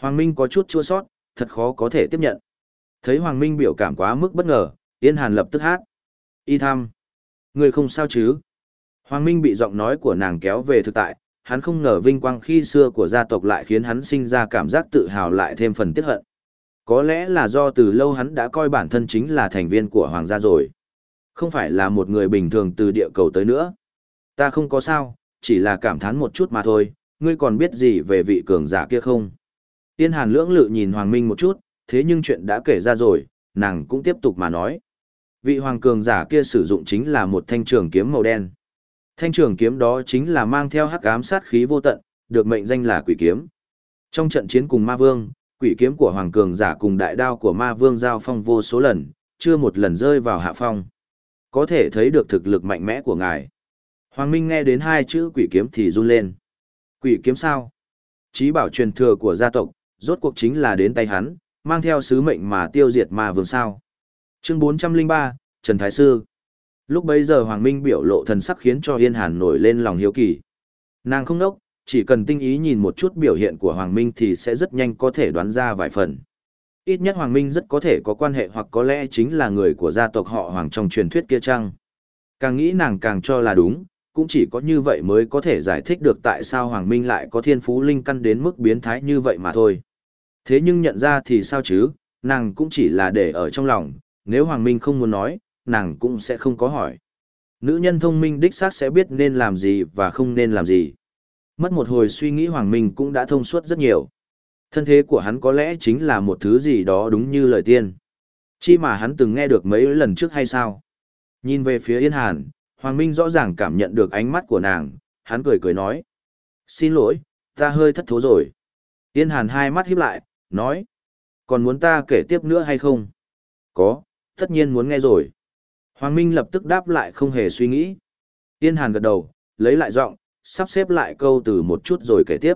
Hoàng Minh có chút chua sót, thật khó có thể tiếp nhận. Thấy Hoàng Minh biểu cảm quá mức bất ngờ, Yên Hàn lập tức hát. Y tham. Người không sao chứ? Hoàng Minh bị giọng nói của nàng kéo về thực tại, hắn không ngờ vinh quang khi xưa của gia tộc lại khiến hắn sinh ra cảm giác tự hào lại thêm phần tiếc hận. Có lẽ là do từ lâu hắn đã coi bản thân chính là thành viên của hoàng gia rồi. Không phải là một người bình thường từ địa cầu tới nữa. Ta không có sao, chỉ là cảm thán một chút mà thôi, ngươi còn biết gì về vị cường giả kia không? Tiên hàn lưỡng lự nhìn Hoàng Minh một chút, thế nhưng chuyện đã kể ra rồi, nàng cũng tiếp tục mà nói. Vị hoàng cường giả kia sử dụng chính là một thanh trường kiếm màu đen. Thanh trường kiếm đó chính là mang theo hắc ám sát khí vô tận, được mệnh danh là quỷ kiếm. Trong trận chiến cùng ma vương, quỷ kiếm của Hoàng Cường giả cùng đại đao của ma vương giao phong vô số lần, chưa một lần rơi vào hạ phong. Có thể thấy được thực lực mạnh mẽ của ngài. Hoàng Minh nghe đến hai chữ quỷ kiếm thì run lên. Quỷ kiếm sao? Chí bảo truyền thừa của gia tộc, rốt cuộc chính là đến tay hắn, mang theo sứ mệnh mà tiêu diệt ma vương sao. Chương 403, Trần Thái Sư. Lúc bấy giờ Hoàng Minh biểu lộ thần sắc khiến cho Yên Hàn nổi lên lòng hiếu kỳ. Nàng không đốc, chỉ cần tinh ý nhìn một chút biểu hiện của Hoàng Minh thì sẽ rất nhanh có thể đoán ra vài phần. Ít nhất Hoàng Minh rất có thể có quan hệ hoặc có lẽ chính là người của gia tộc họ Hoàng trong truyền thuyết kia chăng. Càng nghĩ nàng càng cho là đúng, cũng chỉ có như vậy mới có thể giải thích được tại sao Hoàng Minh lại có thiên phú linh căn đến mức biến thái như vậy mà thôi. Thế nhưng nhận ra thì sao chứ, nàng cũng chỉ là để ở trong lòng, nếu Hoàng Minh không muốn nói, nàng cũng sẽ không có hỏi. Nữ nhân thông minh đích xác sẽ biết nên làm gì và không nên làm gì. Mất một hồi suy nghĩ Hoàng Minh cũng đã thông suốt rất nhiều. Thân thế của hắn có lẽ chính là một thứ gì đó đúng như lời tiên. Chi mà hắn từng nghe được mấy lần trước hay sao? Nhìn về phía Yên Hàn, Hoàng Minh rõ ràng cảm nhận được ánh mắt của nàng, hắn cười cười nói. Xin lỗi, ta hơi thất thố rồi. Yên Hàn hai mắt híp lại, nói. Còn muốn ta kể tiếp nữa hay không? Có, tất nhiên muốn nghe rồi. Hoàng Minh lập tức đáp lại không hề suy nghĩ. Yên Hàn gật đầu, lấy lại giọng, sắp xếp lại câu từ một chút rồi kể tiếp.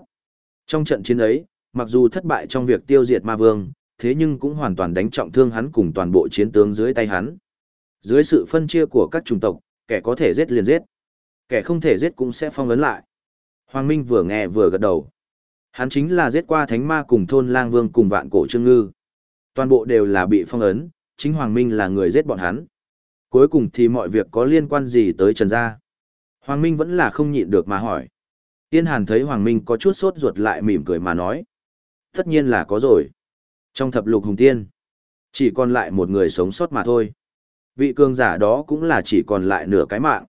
Trong trận chiến ấy, mặc dù thất bại trong việc tiêu diệt ma vương, thế nhưng cũng hoàn toàn đánh trọng thương hắn cùng toàn bộ chiến tướng dưới tay hắn. Dưới sự phân chia của các chủng tộc, kẻ có thể giết liền giết, kẻ không thể giết cũng sẽ phong ấn lại. Hoàng Minh vừa nghe vừa gật đầu. Hắn chính là giết qua thánh ma cùng thôn lang vương cùng vạn cổ trương ngư. Toàn bộ đều là bị phong ấn, chính Hoàng Minh là người giết bọn hắn. Cuối cùng thì mọi việc có liên quan gì tới Trần Gia? Hoàng Minh vẫn là không nhịn được mà hỏi. Tiên Hàn thấy Hoàng Minh có chút sốt ruột lại mỉm cười mà nói. Tất nhiên là có rồi. Trong thập lục hùng tiên, chỉ còn lại một người sống sót mà thôi. Vị cường giả đó cũng là chỉ còn lại nửa cái mạng.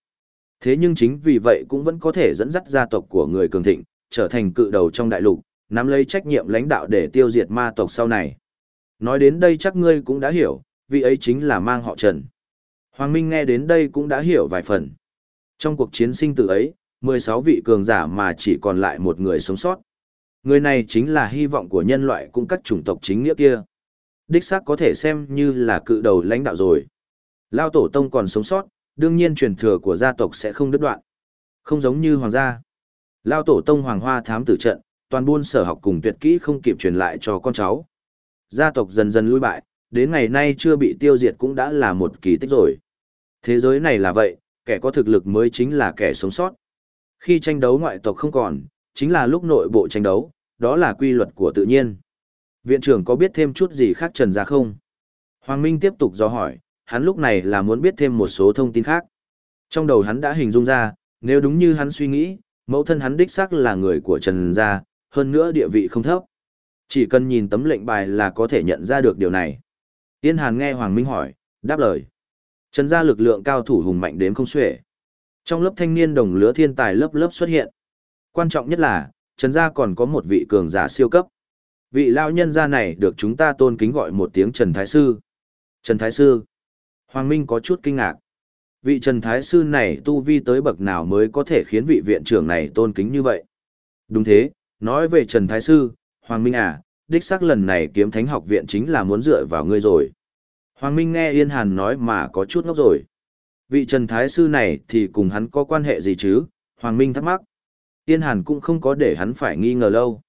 Thế nhưng chính vì vậy cũng vẫn có thể dẫn dắt gia tộc của người cường thịnh, trở thành cự đầu trong đại lục, nắm lấy trách nhiệm lãnh đạo để tiêu diệt ma tộc sau này. Nói đến đây chắc ngươi cũng đã hiểu, vị ấy chính là mang họ Trần. Hoàng Minh nghe đến đây cũng đã hiểu vài phần. Trong cuộc chiến sinh tử ấy, 16 vị cường giả mà chỉ còn lại một người sống sót. Người này chính là hy vọng của nhân loại cũng các chủng tộc chính nghĩa kia. Đích xác có thể xem như là cự đầu lãnh đạo rồi. Lao tổ tông còn sống sót, đương nhiên truyền thừa của gia tộc sẽ không đứt đoạn. Không giống như hoàng gia. Lao tổ tông hoàng hoa thám tử trận, toàn buôn sở học cùng tuyệt kỹ không kịp truyền lại cho con cháu. Gia tộc dần dần lui bại, đến ngày nay chưa bị tiêu diệt cũng đã là một kỳ tích rồi. Thế giới này là vậy, kẻ có thực lực mới chính là kẻ sống sót. Khi tranh đấu ngoại tộc không còn, chính là lúc nội bộ tranh đấu, đó là quy luật của tự nhiên. Viện trưởng có biết thêm chút gì khác trần ra không? Hoàng Minh tiếp tục do hỏi, hắn lúc này là muốn biết thêm một số thông tin khác. Trong đầu hắn đã hình dung ra, nếu đúng như hắn suy nghĩ, mẫu thân hắn đích xác là người của Trần Gia, hơn nữa địa vị không thấp. Chỉ cần nhìn tấm lệnh bài là có thể nhận ra được điều này. Yên Hàn nghe Hoàng Minh hỏi, đáp lời. Trần gia lực lượng cao thủ hùng mạnh đến không xuể. Trong lớp thanh niên đồng lứa thiên tài lớp lớp xuất hiện. Quan trọng nhất là, Trần gia còn có một vị cường giả siêu cấp. Vị lao nhân gia này được chúng ta tôn kính gọi một tiếng Trần Thái Sư. Trần Thái Sư. Hoàng Minh có chút kinh ngạc. Vị Trần Thái Sư này tu vi tới bậc nào mới có thể khiến vị viện trưởng này tôn kính như vậy? Đúng thế, nói về Trần Thái Sư, Hoàng Minh à, đích xác lần này kiếm thánh học viện chính là muốn dựa vào ngươi rồi. Hoàng Minh nghe Yên Hàn nói mà có chút ngốc rồi. Vị Trần Thái Sư này thì cùng hắn có quan hệ gì chứ? Hoàng Minh thắc mắc. Yên Hàn cũng không có để hắn phải nghi ngờ lâu.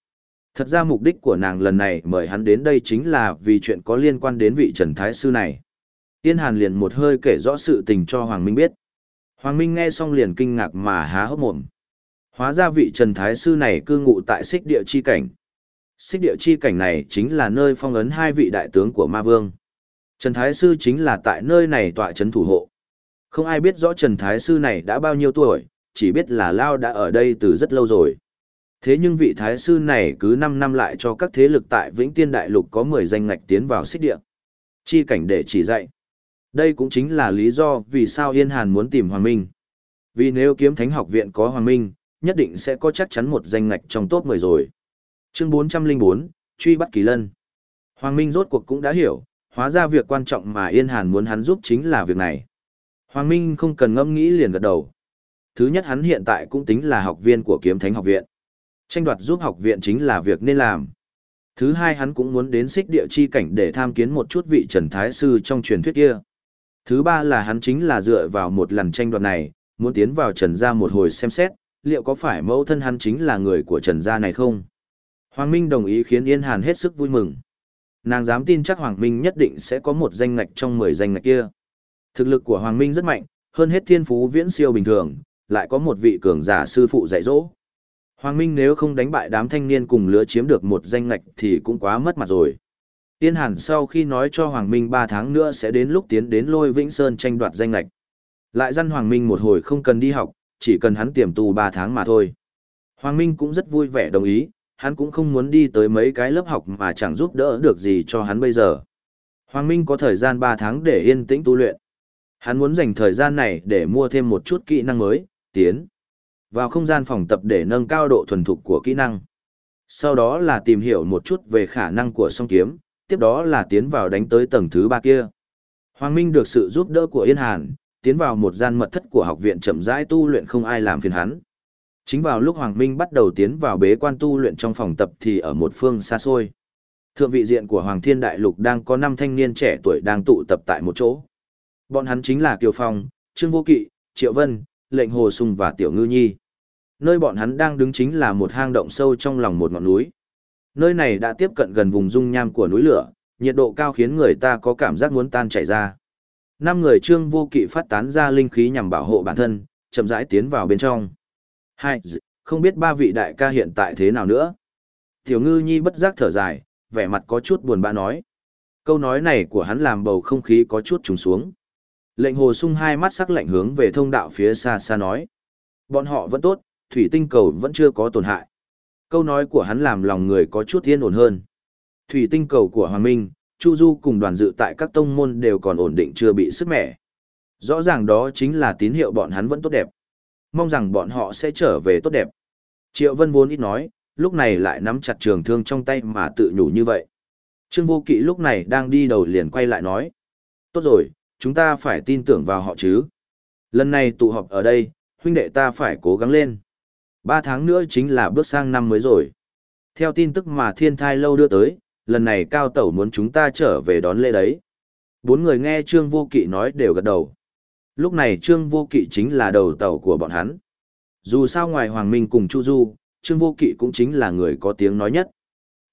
Thật ra mục đích của nàng lần này mời hắn đến đây chính là vì chuyện có liên quan đến vị Trần Thái Sư này. Yên Hàn liền một hơi kể rõ sự tình cho Hoàng Minh biết. Hoàng Minh nghe xong liền kinh ngạc mà há hốc mồm. Hóa ra vị Trần Thái Sư này cư ngụ tại xích địa chi cảnh. Xích địa chi cảnh này chính là nơi phong ấn hai vị đại tướng của Ma Vương. Trần Thái Sư chính là tại nơi này tọa chấn thủ hộ. Không ai biết rõ Trần Thái Sư này đã bao nhiêu tuổi, chỉ biết là Lao đã ở đây từ rất lâu rồi. Thế nhưng vị Thái Sư này cứ 5 năm lại cho các thế lực tại Vĩnh Tiên Đại Lục có 10 danh ngạch tiến vào xích địa. Chi cảnh để chỉ dạy. Đây cũng chính là lý do vì sao Yên Hàn muốn tìm Hoàng Minh. Vì nếu kiếm thánh học viện có Hoàng Minh, nhất định sẽ có chắc chắn một danh ngạch trong top 10 rồi. Chương 404, truy bắt Kỳ Lân. Hoàng Minh rốt cuộc cũng đã hiểu, hóa ra việc quan trọng mà Yên Hàn muốn hắn giúp chính là việc này. Hoàng Minh không cần ngẫm nghĩ liền gật đầu. Thứ nhất hắn hiện tại cũng tính là học viên của kiếm thánh học viện. Tranh đoạt giúp học viện chính là việc nên làm. Thứ hai hắn cũng muốn đến xích địa chi cảnh để tham kiến một chút vị Trần Thái Sư trong truyền thuyết kia. Thứ ba là hắn chính là dựa vào một lần tranh đoạt này, muốn tiến vào Trần gia một hồi xem xét, liệu có phải mẫu thân hắn chính là người của Trần gia này không? Hoàng Minh đồng ý khiến Yên Hàn hết sức vui mừng. Nàng dám tin chắc Hoàng Minh nhất định sẽ có một danh ngạch trong 10 danh ngạch kia. Thực lực của Hoàng Minh rất mạnh, hơn hết thiên phú viễn siêu bình thường, lại có một vị cường giả sư phụ dạy dỗ. Hoàng Minh nếu không đánh bại đám thanh niên cùng lứa chiếm được một danh ngạch thì cũng quá mất mặt rồi. Yên Hàn sau khi nói cho Hoàng Minh 3 tháng nữa sẽ đến lúc tiến đến lôi Vĩnh Sơn tranh đoạt danh lạch. Lại dặn Hoàng Minh một hồi không cần đi học, chỉ cần hắn tiềm tu 3 tháng mà thôi. Hoàng Minh cũng rất vui vẻ đồng ý, hắn cũng không muốn đi tới mấy cái lớp học mà chẳng giúp đỡ được gì cho hắn bây giờ. Hoàng Minh có thời gian 3 tháng để yên tĩnh tu luyện. Hắn muốn dành thời gian này để mua thêm một chút kỹ năng mới, tiến vào không gian phòng tập để nâng cao độ thuần thục của kỹ năng. Sau đó là tìm hiểu một chút về khả năng của song kiếm, tiếp đó là tiến vào đánh tới tầng thứ ba kia. Hoàng Minh được sự giúp đỡ của Yên Hàn, tiến vào một gian mật thất của học viện chậm rãi tu luyện không ai làm phiền hắn. Chính vào lúc Hoàng Minh bắt đầu tiến vào bế quan tu luyện trong phòng tập thì ở một phương xa xôi. Thượng vị diện của Hoàng Thiên Đại Lục đang có năm thanh niên trẻ tuổi đang tụ tập tại một chỗ. Bọn hắn chính là Kiều Phong, Trương Vô Kỵ, Triệu Vân, Lệnh Hồ Sùng và Tiểu Ngư Nhi. Nơi bọn hắn đang đứng chính là một hang động sâu trong lòng một ngọn núi. Nơi này đã tiếp cận gần vùng dung nham của núi lửa, nhiệt độ cao khiến người ta có cảm giác muốn tan chảy ra. Năm người Trương Vô Kỵ phát tán ra linh khí nhằm bảo hộ bản thân, chậm rãi tiến vào bên trong. Hai, không biết ba vị đại ca hiện tại thế nào nữa. Tiểu ngư nhi bất giác thở dài, vẻ mặt có chút buồn bã nói. Câu nói này của hắn làm bầu không khí có chút trùng xuống. Lệnh hồ sung hai mắt sắc lạnh hướng về thông đạo phía xa xa nói. Bọn họ vẫn tốt, thủy tinh cầu vẫn chưa có tổn hại. Câu nói của hắn làm lòng người có chút yên ổn hơn. Thủy tinh cầu của Hoàng Minh, Chu Du cùng đoàn dự tại các tông môn đều còn ổn định chưa bị sức mẻ. Rõ ràng đó chính là tín hiệu bọn hắn vẫn tốt đẹp. Mong rằng bọn họ sẽ trở về tốt đẹp. Triệu Vân vốn ít nói, lúc này lại nắm chặt trường thương trong tay mà tự nhủ như vậy. Trương Vô Kỵ lúc này đang đi đầu liền quay lại nói. Tốt rồi, chúng ta phải tin tưởng vào họ chứ. Lần này tụ họp ở đây, huynh đệ ta phải cố gắng lên. Ba tháng nữa chính là bước sang năm mới rồi. Theo tin tức mà thiên thai lâu đưa tới, lần này cao tẩu muốn chúng ta trở về đón lễ đấy. Bốn người nghe Trương Vô Kỵ nói đều gật đầu. Lúc này Trương Vô Kỵ chính là đầu tàu của bọn hắn. Dù sao ngoài Hoàng Minh cùng Chu Du, Trương Vô Kỵ cũng chính là người có tiếng nói nhất.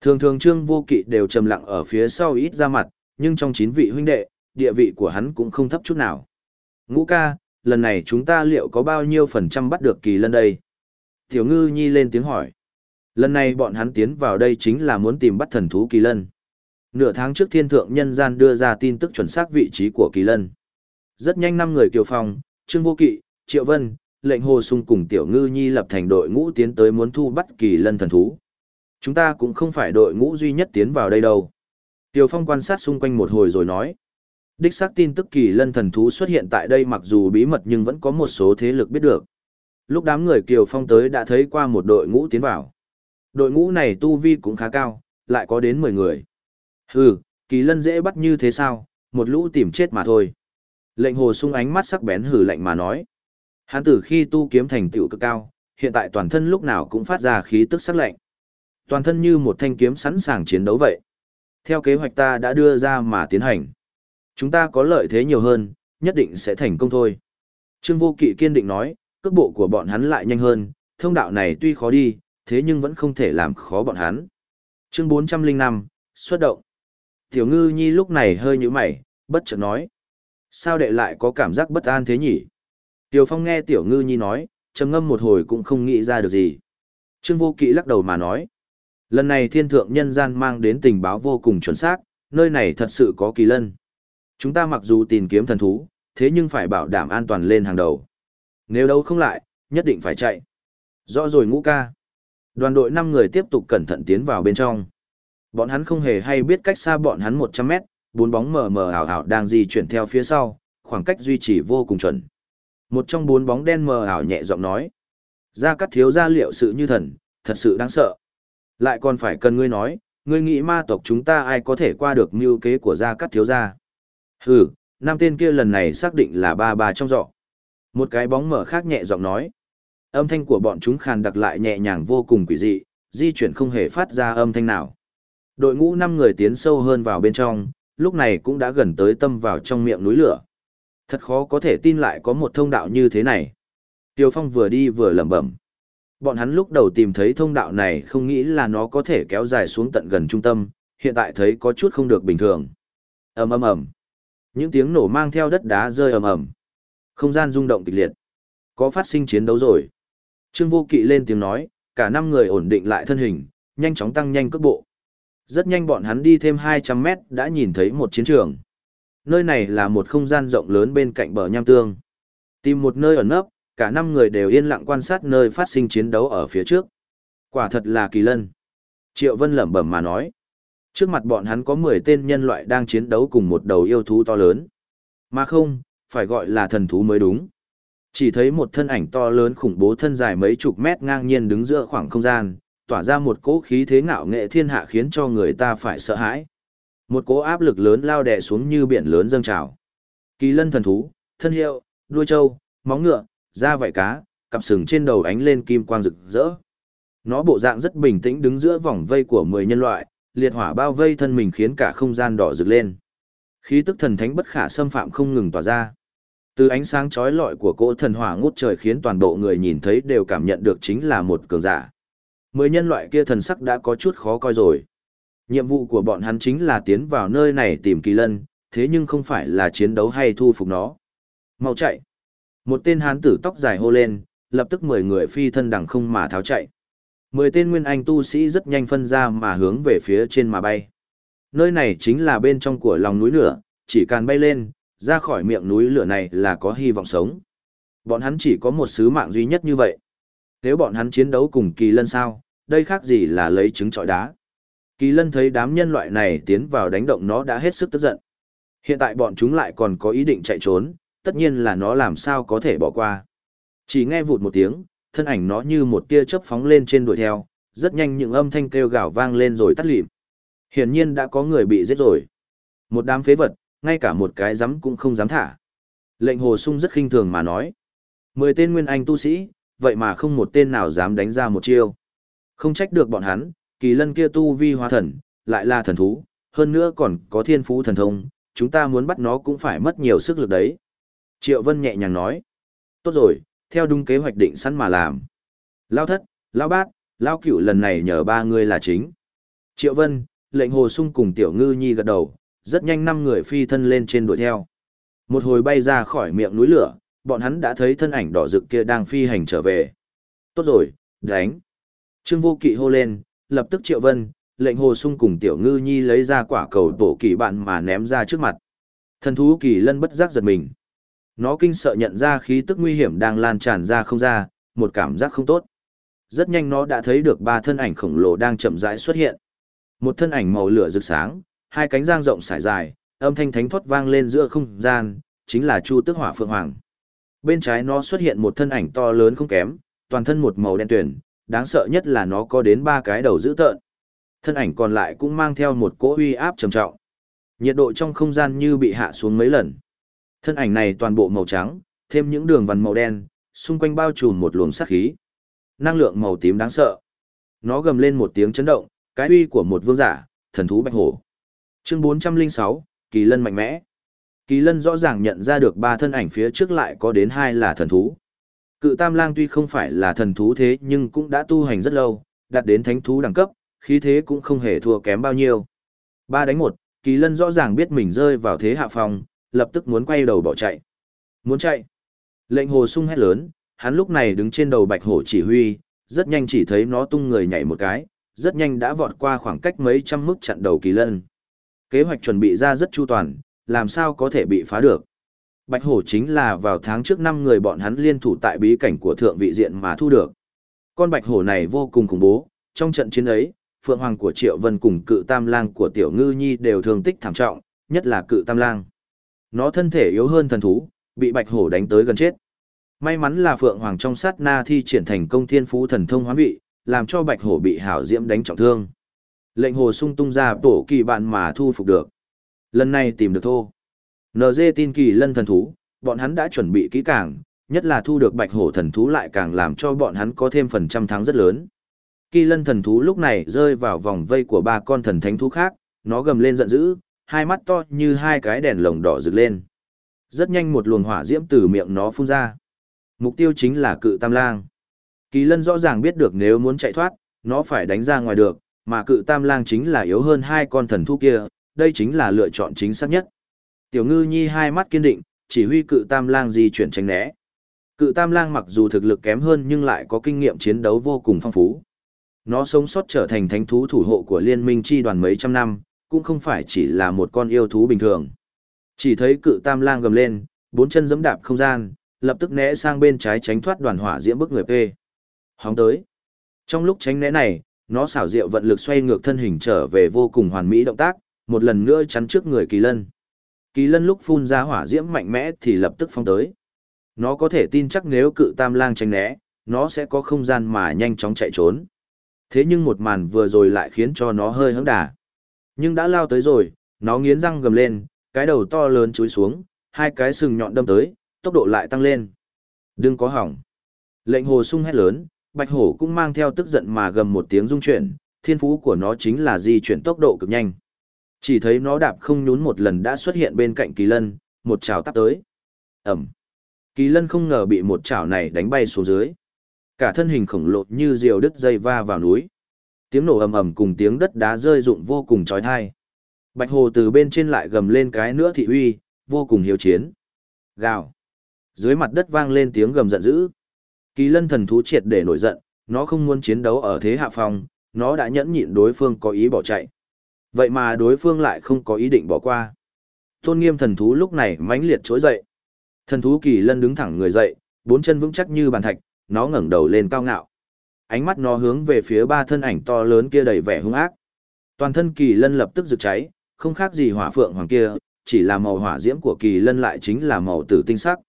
Thường thường Trương Vô Kỵ đều trầm lặng ở phía sau ít ra mặt, nhưng trong chín vị huynh đệ, địa vị của hắn cũng không thấp chút nào. Ngũ ca, lần này chúng ta liệu có bao nhiêu phần trăm bắt được kỳ lân đây? Tiểu ngư nhi lên tiếng hỏi. Lần này bọn hắn tiến vào đây chính là muốn tìm bắt thần thú kỳ lân. Nửa tháng trước thiên thượng nhân gian đưa ra tin tức chuẩn xác vị trí của kỳ lân. Rất nhanh năm người kiều phong, Trương Vô Kỵ, Triệu Vân, lệnh hồ sung cùng Tiểu Ngư Nhi lập thành đội ngũ tiến tới muốn thu bắt kỳ lân thần thú. Chúng ta cũng không phải đội ngũ duy nhất tiến vào đây đâu. Tiểu Phong quan sát xung quanh một hồi rồi nói. Đích xác tin tức kỳ lân thần thú xuất hiện tại đây mặc dù bí mật nhưng vẫn có một số thế lực biết được. Lúc đám người Kiều Phong tới đã thấy qua một đội ngũ tiến vào. Đội ngũ này tu vi cũng khá cao, lại có đến 10 người. Hừ, kỳ lân dễ bắt như thế sao, một lũ tìm chết mà thôi. Lệnh hồ sung ánh mắt sắc bén hử lạnh mà nói. Hắn từ khi tu kiếm thành tựu cực cao, hiện tại toàn thân lúc nào cũng phát ra khí tức sắc lạnh. Toàn thân như một thanh kiếm sẵn sàng chiến đấu vậy. Theo kế hoạch ta đã đưa ra mà tiến hành. Chúng ta có lợi thế nhiều hơn, nhất định sẽ thành công thôi. Trương Vô Kỵ kiên định nói, cước bộ của bọn hắn lại nhanh hơn, thông đạo này tuy khó đi, thế nhưng vẫn không thể làm khó bọn hắn. Chương 405, xuất động. Tiểu ngư nhi lúc này hơi như mày, bất chợt nói. Sao đệ lại có cảm giác bất an thế nhỉ? Tiểu phong nghe tiểu ngư nhi nói, trầm ngâm một hồi cũng không nghĩ ra được gì. Trương vô kỵ lắc đầu mà nói. Lần này thiên thượng nhân gian mang đến tình báo vô cùng chuẩn xác, nơi này thật sự có kỳ lân. Chúng ta mặc dù tìm kiếm thần thú, thế nhưng phải bảo đảm an toàn lên hàng đầu. Nếu đâu không lại, nhất định phải chạy. Rõ rồi ngũ ca. Đoàn đội 5 người tiếp tục cẩn thận tiến vào bên trong. Bọn hắn không hề hay biết cách xa bọn hắn 100 mét, bốn bóng mờ mờ ảo ảo đang di chuyển theo phía sau, khoảng cách duy trì vô cùng chuẩn. Một trong bốn bóng đen mờ ảo nhẹ giọng nói. gia cắt thiếu gia liệu sự như thần, thật sự đáng sợ. Lại còn phải cần ngươi nói, ngươi nghĩ ma tộc chúng ta ai có thể qua được mưu kế của gia cắt thiếu gia. Hừ, nam tên kia lần này xác định là ba ba trong dọ. Một cái bóng mở khác nhẹ giọng nói. Âm thanh của bọn chúng khàn đặc lại nhẹ nhàng vô cùng quỷ dị, di chuyển không hề phát ra âm thanh nào. Đội ngũ năm người tiến sâu hơn vào bên trong, lúc này cũng đã gần tới tâm vào trong miệng núi lửa. Thật khó có thể tin lại có một thông đạo như thế này. Tiêu Phong vừa đi vừa lẩm bẩm. Bọn hắn lúc đầu tìm thấy thông đạo này không nghĩ là nó có thể kéo dài xuống tận gần trung tâm, hiện tại thấy có chút không được bình thường. ầm ầm ầm, những tiếng nổ mang theo đất đá rơi ầm ầm, không gian rung động kịch liệt. Có phát sinh chiến đấu rồi. Trương Vô Kỵ lên tiếng nói, cả năm người ổn định lại thân hình, nhanh chóng tăng nhanh cước bộ. Rất nhanh bọn hắn đi thêm 200 mét đã nhìn thấy một chiến trường. Nơi này là một không gian rộng lớn bên cạnh bờ nham tương. Tìm một nơi ẩn nấp, cả năm người đều yên lặng quan sát nơi phát sinh chiến đấu ở phía trước. Quả thật là kỳ lân. Triệu Vân lẩm bẩm mà nói. Trước mặt bọn hắn có 10 tên nhân loại đang chiến đấu cùng một đầu yêu thú to lớn. Mà không, phải gọi là thần thú mới đúng. Chỉ thấy một thân ảnh to lớn khủng bố thân dài mấy chục mét ngang nhiên đứng giữa khoảng không gian, tỏa ra một cỗ khí thế ngạo nghệ thiên hạ khiến cho người ta phải sợ hãi. Một cỗ áp lực lớn lao đè xuống như biển lớn dâng trào. Kỳ lân thần thú, thân hiệu, đuôi trâu, móng ngựa, da vảy cá, cặp sừng trên đầu ánh lên kim quang rực rỡ. Nó bộ dạng rất bình tĩnh đứng giữa vòng vây của 10 nhân loại, liệt hỏa bao vây thân mình khiến cả không gian đỏ rực lên. Khí tức thần thánh bất khả xâm phạm không ngừng tỏa ra. Từ ánh sáng chói lọi của cỗ thần hỏa ngút trời khiến toàn bộ người nhìn thấy đều cảm nhận được chính là một cường giả. Mười nhân loại kia thần sắc đã có chút khó coi rồi. Nhiệm vụ của bọn hắn chính là tiến vào nơi này tìm kỳ lân, thế nhưng không phải là chiến đấu hay thu phục nó. Mau chạy. Một tên hán tử tóc dài hô lên, lập tức mười người phi thân đằng không mà tháo chạy. Mười tên nguyên anh tu sĩ rất nhanh phân ra mà hướng về phía trên mà bay. Nơi này chính là bên trong của lòng núi lửa, chỉ cần bay lên, ra khỏi miệng núi lửa này là có hy vọng sống. Bọn hắn chỉ có một sứ mạng duy nhất như vậy. Nếu bọn hắn chiến đấu cùng kỳ lân sao, đây khác gì là lấy trứng trọi đá. Kỳ lân thấy đám nhân loại này tiến vào đánh động nó đã hết sức tức giận. Hiện tại bọn chúng lại còn có ý định chạy trốn, tất nhiên là nó làm sao có thể bỏ qua. Chỉ nghe vụt một tiếng, thân ảnh nó như một tia chớp phóng lên trên đuổi theo, rất nhanh những âm thanh kêu gào vang lên rồi tắt lịm. Hiển nhiên đã có người bị giết rồi. Một đám phế vật, ngay cả một cái dám cũng không dám thả. Lệnh hồ sung rất khinh thường mà nói. Mười tên nguyên anh tu sĩ, vậy mà không một tên nào dám đánh ra một chiêu. Không trách được bọn hắn, kỳ lân kia tu vi hóa thần, lại là thần thú, hơn nữa còn có thiên phú thần thông, chúng ta muốn bắt nó cũng phải mất nhiều sức lực đấy. Triệu Vân nhẹ nhàng nói. Tốt rồi, theo đúng kế hoạch định sẵn mà làm. Lao thất, Lao bát, Lao cửu lần này nhờ ba người là chính. Triệu Vân, lệnh hồ sung cùng tiểu ngư nhi gật đầu, rất nhanh năm người phi thân lên trên đuổi theo. Một hồi bay ra khỏi miệng núi lửa, bọn hắn đã thấy thân ảnh đỏ rực kia đang phi hành trở về. Tốt rồi, đánh. Trương Vô Kỵ hô lên, lập tức Triệu Vân, lệnh Hồ Sung cùng Tiểu Ngư Nhi lấy ra quả cầu tổ kỳ bạn mà ném ra trước mặt. Thần thú kỳ lân bất giác giật mình. Nó kinh sợ nhận ra khí tức nguy hiểm đang lan tràn ra không ra, một cảm giác không tốt. Rất nhanh nó đã thấy được ba thân ảnh khổng lồ đang chậm rãi xuất hiện. Một thân ảnh màu lửa rực sáng, hai cánh giang rộng sải dài, âm thanh thánh thoát vang lên giữa không gian, chính là Chu Tước Hỏa Phượng Hoàng. Bên trái nó xuất hiện một thân ảnh to lớn không kém, toàn thân một màu đen tuyển, đáng sợ nhất là nó có đến ba cái đầu dữ tợn. Thân ảnh còn lại cũng mang theo một cỗ uy áp trầm trọng. Nhiệt độ trong không gian như bị hạ xuống mấy lần. Thân ảnh này toàn bộ màu trắng, thêm những đường vằn màu đen, xung quanh bao trùm một luồng sát khí. Năng lượng màu tím đáng sợ. Nó gầm lên một tiếng chấn động, cái uy của một vương giả, thần thú bạch hổ. Chương 406, Kỳ Lân mạnh mẽ. Kỳ Lân rõ ràng nhận ra được ba thân ảnh phía trước lại có đến hai là thần thú. Cự Tam Lang tuy không phải là thần thú thế nhưng cũng đã tu hành rất lâu, đạt đến thánh thú đẳng cấp, khí thế cũng không hề thua kém bao nhiêu. Ba đánh một, Kỳ Lân rõ ràng biết mình rơi vào thế hạ phòng, lập tức muốn quay đầu bỏ chạy. Muốn chạy. Lệnh hồ sung hét lớn, hắn lúc này đứng trên đầu bạch hổ chỉ huy, rất nhanh chỉ thấy nó tung người nhảy một cái, rất nhanh đã vọt qua khoảng cách mấy trăm mức chặn đầu Kỳ Lân. Kế hoạch chuẩn bị ra rất chu toàn, làm sao có thể bị phá được. Bạch hổ chính là vào tháng trước năm người bọn hắn liên thủ tại bí cảnh của thượng vị diện mà thu được. Con bạch hổ này vô cùng khủng bố, trong trận chiến ấy, Phượng Hoàng của Triệu Vân cùng cự tam lang của Tiểu Ngư Nhi đều thương tích thảm trọng, nhất là cự tam lang. Nó thân thể yếu hơn thần thú, bị bạch hổ đánh tới gần chết. May mắn là Phượng Hoàng trong sát na thi triển thành công thiên phú thần thông hoán vị, làm cho bạch hổ bị hảo diễm đánh trọng thương. Lệnh hồ sung tung ra tổ kỳ bạn mà thu phục được. Lần này tìm được thô. nd tin kỳ lân thần thú, bọn hắn đã chuẩn bị kỹ càng, nhất là thu được bạch hổ thần thú lại càng làm cho bọn hắn có thêm phần trăm thắng rất lớn. Kỳ lân thần thú lúc này rơi vào vòng vây của ba con thần thánh thú khác, nó gầm lên giận dữ, hai mắt to như hai cái đèn lồng đỏ rực lên. Rất nhanh một luồng hỏa diễm từ miệng nó phun ra. Mục tiêu chính là cự tam lang. Kỳ lân rõ ràng biết được nếu muốn chạy thoát, nó phải đánh ra ngoài được, mà cự tam lang chính là yếu hơn hai con thần thú kia, đây chính là lựa chọn chính xác nhất. Tiểu ngư nhi hai mắt kiên định, chỉ huy cự tam lang di chuyển tránh né. Cự tam lang mặc dù thực lực kém hơn nhưng lại có kinh nghiệm chiến đấu vô cùng phong phú. Nó sống sót trở thành thánh thú thủ hộ của liên minh chi đoàn mấy trăm năm, cũng không phải chỉ là một con yêu thú bình thường. Chỉ thấy cự tam lang gầm lên, bốn chân giẫm đạp không gian, lập tức né sang bên trái tránh thoát đoàn hỏa diễm bức người P. Hóng tới. Trong lúc tránh né này, nó xảo diệu vận lực xoay ngược thân hình trở về vô cùng hoàn mỹ động tác, một lần nữa chắn trước người kỳ lân. Kỳ lân lúc phun ra hỏa diễm mạnh mẽ thì lập tức phong tới. Nó có thể tin chắc nếu cự tam lang tránh né, nó sẽ có không gian mà nhanh chóng chạy trốn. Thế nhưng một màn vừa rồi lại khiến cho nó hơi hứng đà. Nhưng đã lao tới rồi, nó nghiến răng gầm lên, cái đầu to lớn chúi xuống, hai cái sừng nhọn đâm tới, tốc độ lại tăng lên. Đừng có hỏng. Lệnh hồ sung hét lớn, bạch hổ cũng mang theo tức giận mà gầm một tiếng rung chuyển, thiên phú của nó chính là di chuyển tốc độ cực nhanh. Chỉ thấy nó đạp không nhún một lần đã xuất hiện bên cạnh kỳ lân, một chảo tắp tới. Ẩm. Kỳ lân không ngờ bị một chảo này đánh bay xuống dưới. Cả thân hình khổng lồ như diều đứt dây va vào núi. Tiếng nổ ầm ầm cùng tiếng đất đá rơi rụng vô cùng chói tai. Bạch hồ từ bên trên lại gầm lên cái nữa thị uy, vô cùng hiếu chiến. Gào. Dưới mặt đất vang lên tiếng gầm giận dữ. Kỳ lân thần thú triệt để nổi giận, nó không muốn chiến đấu ở thế hạ phong, nó đã nhẫn nhịn đối phương có ý bỏ chạy. Vậy mà đối phương lại không có ý định bỏ qua. Tôn nghiêm thần thú lúc này mãnh liệt trỗi dậy. Thần thú kỳ lân đứng thẳng người dậy, bốn chân vững chắc như bàn thạch, nó ngẩng đầu lên cao ngạo. Ánh mắt nó hướng về phía ba thân ảnh to lớn kia đầy vẻ hung ác. Toàn thân kỳ lân lập tức rực cháy, không khác gì hỏa phượng hoàng kia, chỉ là màu hỏa diễm của kỳ lân lại chính là màu tử tinh sắc.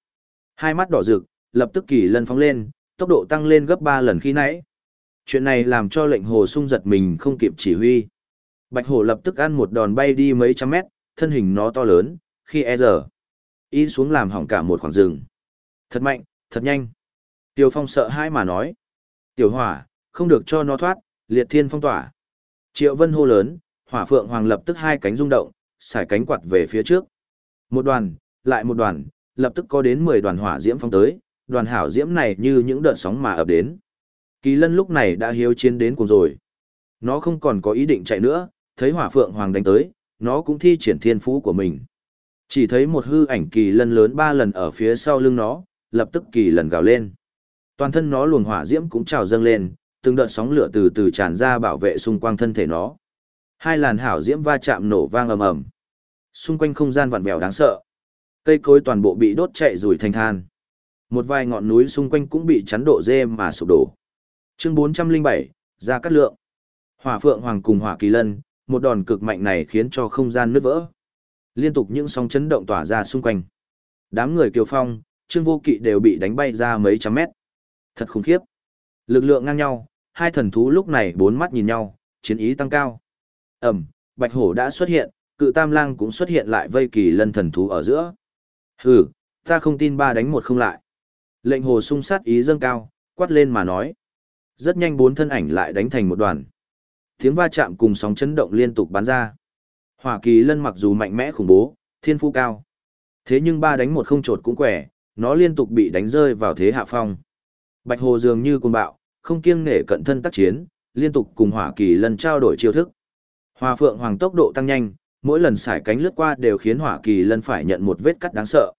Hai mắt đỏ rực, lập tức kỳ lân phóng lên, tốc độ tăng lên gấp ba lần khi nãy. Chuyện này làm cho lệnh hồ sung giật mình không kịp chỉ huy. Bạch hổ lập tức ăn một đòn bay đi mấy trăm mét, thân hình nó to lớn, khi e giờ. Y xuống làm hỏng cả một khoảng rừng. Thật mạnh, thật nhanh. Tiêu Phong sợ hãi mà nói. Tiểu hỏa, không được cho nó thoát, liệt thiên phong tỏa. Triệu Vân hô lớn, hỏa phượng hoàng lập tức hai cánh rung động, xài cánh quạt về phía trước. Một đoàn, lại một đoàn, lập tức có đến 10 đoàn hỏa diễm phong tới, đoàn hảo diễm này như những đợt sóng mà ập đến. Kỳ lân lúc này đã hiếu chiến đến cùng rồi. Nó không còn có ý định chạy nữa, thấy hỏa phượng hoàng đánh tới, nó cũng thi triển thiên phú của mình. Chỉ thấy một hư ảnh kỳ lân lớn ba lần ở phía sau lưng nó, lập tức kỳ lần gào lên. Toàn thân nó luồng hỏa diễm cũng trào dâng lên, từng đợt sóng lửa từ từ tràn ra bảo vệ xung quanh thân thể nó. Hai làn hảo diễm va chạm nổ vang ầm ầm. Xung quanh không gian vặn vẹo đáng sợ. Cây cối toàn bộ bị đốt chạy rủi thành than. Một vài ngọn núi xung quanh cũng bị chắn độ dê mà sụp đổ. Chương 407, ra cắt lượng. Hỏa Phượng Hoàng cùng Hỏa Kỳ Lân, một đòn cực mạnh này khiến cho không gian nứt vỡ. Liên tục những sóng chấn động tỏa ra xung quanh. Đám người Kiều Phong, Trương Vô Kỵ đều bị đánh bay ra mấy trăm mét. Thật khủng khiếp. Lực lượng ngang nhau, hai thần thú lúc này bốn mắt nhìn nhau, chiến ý tăng cao. Ẩm, Bạch Hổ đã xuất hiện, cự tam lang cũng xuất hiện lại vây kỳ lân thần thú ở giữa. Hừ, ta không tin ba đánh một không lại. Lệnh hồ sung sát ý dâng cao, quát lên mà nói. Rất nhanh bốn thân ảnh lại đánh thành một đoàn. Tiếng va chạm cùng sóng chấn động liên tục bắn ra. Hỏa kỳ lân mặc dù mạnh mẽ khủng bố, thiên phú cao. Thế nhưng ba đánh một không trột cũng quẻ, nó liên tục bị đánh rơi vào thế hạ phong. Bạch hồ dường như côn bạo, không kiêng nể cận thân tác chiến, liên tục cùng hỏa kỳ lân trao đổi chiêu thức. Hòa phượng hoàng tốc độ tăng nhanh, mỗi lần xải cánh lướt qua đều khiến hỏa kỳ lân phải nhận một vết cắt đáng sợ.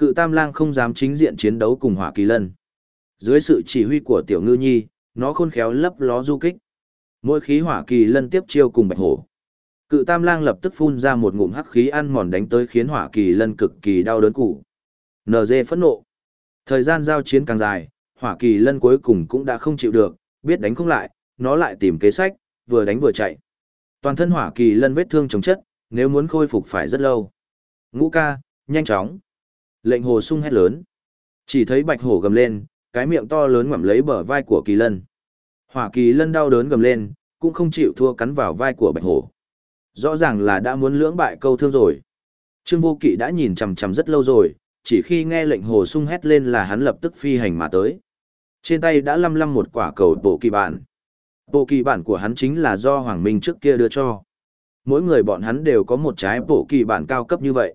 Cự tam lang không dám chính diện chiến đấu cùng hỏa kỳ lân. Dưới sự chỉ huy của tiểu ngư nhi, nó khôn khéo lấp ló du kích. Mỗi khí hỏa kỳ lân tiếp chiêu cùng bạch hổ. Cự tam lang lập tức phun ra một ngụm hắc khí ăn mòn đánh tới khiến hỏa kỳ lân cực kỳ đau đớn củ. NG phẫn nộ. Thời gian giao chiến càng dài, hỏa kỳ lân cuối cùng cũng đã không chịu được, biết đánh không lại, nó lại tìm kế sách, vừa đánh vừa chạy. Toàn thân hỏa kỳ lân vết thương chống chất, nếu muốn khôi phục phải rất lâu. Ngũ ca, nhanh chóng. Lệnh hồ sung hét lớn. Chỉ thấy bạch hổ gầm lên, cái miệng to lớn ngoạm lấy bờ vai của kỳ lân. Hỏa kỳ lân đau đớn gầm lên, cũng không chịu thua cắn vào vai của bạch hổ. Rõ ràng là đã muốn lưỡng bại câu thương rồi. Trương vô kỵ đã nhìn chằm chằm rất lâu rồi, chỉ khi nghe lệnh hồ sung hét lên là hắn lập tức phi hành mà tới. Trên tay đã lăm lăm một quả cầu bộ kỳ bản. Bộ kỳ bản của hắn chính là do Hoàng Minh trước kia đưa cho. Mỗi người bọn hắn đều có một trái bộ kỳ bản cao cấp như vậy.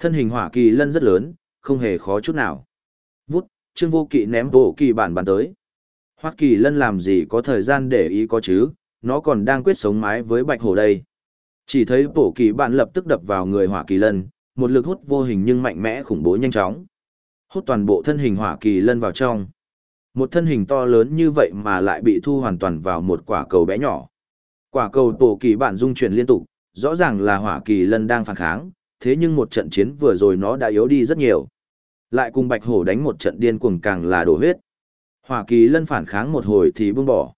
Thân hình hỏa kỳ lân rất lớn, không hề khó chút nào. Vút, Trương Vô Kỵ ném bộ kỳ bản bàn tới. Hoa kỳ lân làm gì có thời gian để ý có chứ, nó còn đang quyết sống mái với bạch hổ đây. Chỉ thấy bộ kỳ bản lập tức đập vào người hỏa kỳ lân, một lực hút vô hình nhưng mạnh mẽ khủng bố nhanh chóng. Hút toàn bộ thân hình hỏa kỳ lân vào trong. Một thân hình to lớn như vậy mà lại bị thu hoàn toàn vào một quả cầu bé nhỏ. Quả cầu tổ kỳ bản dung chuyển liên tục, rõ ràng là hỏa kỳ lân đang phản kháng, thế nhưng một trận chiến vừa rồi nó đã yếu đi rất nhiều. Lại cùng bạch hổ đánh một trận điên cuồng càng là đổ huyết. Hỏa kỳ lân phản kháng một hồi thì buông bỏ.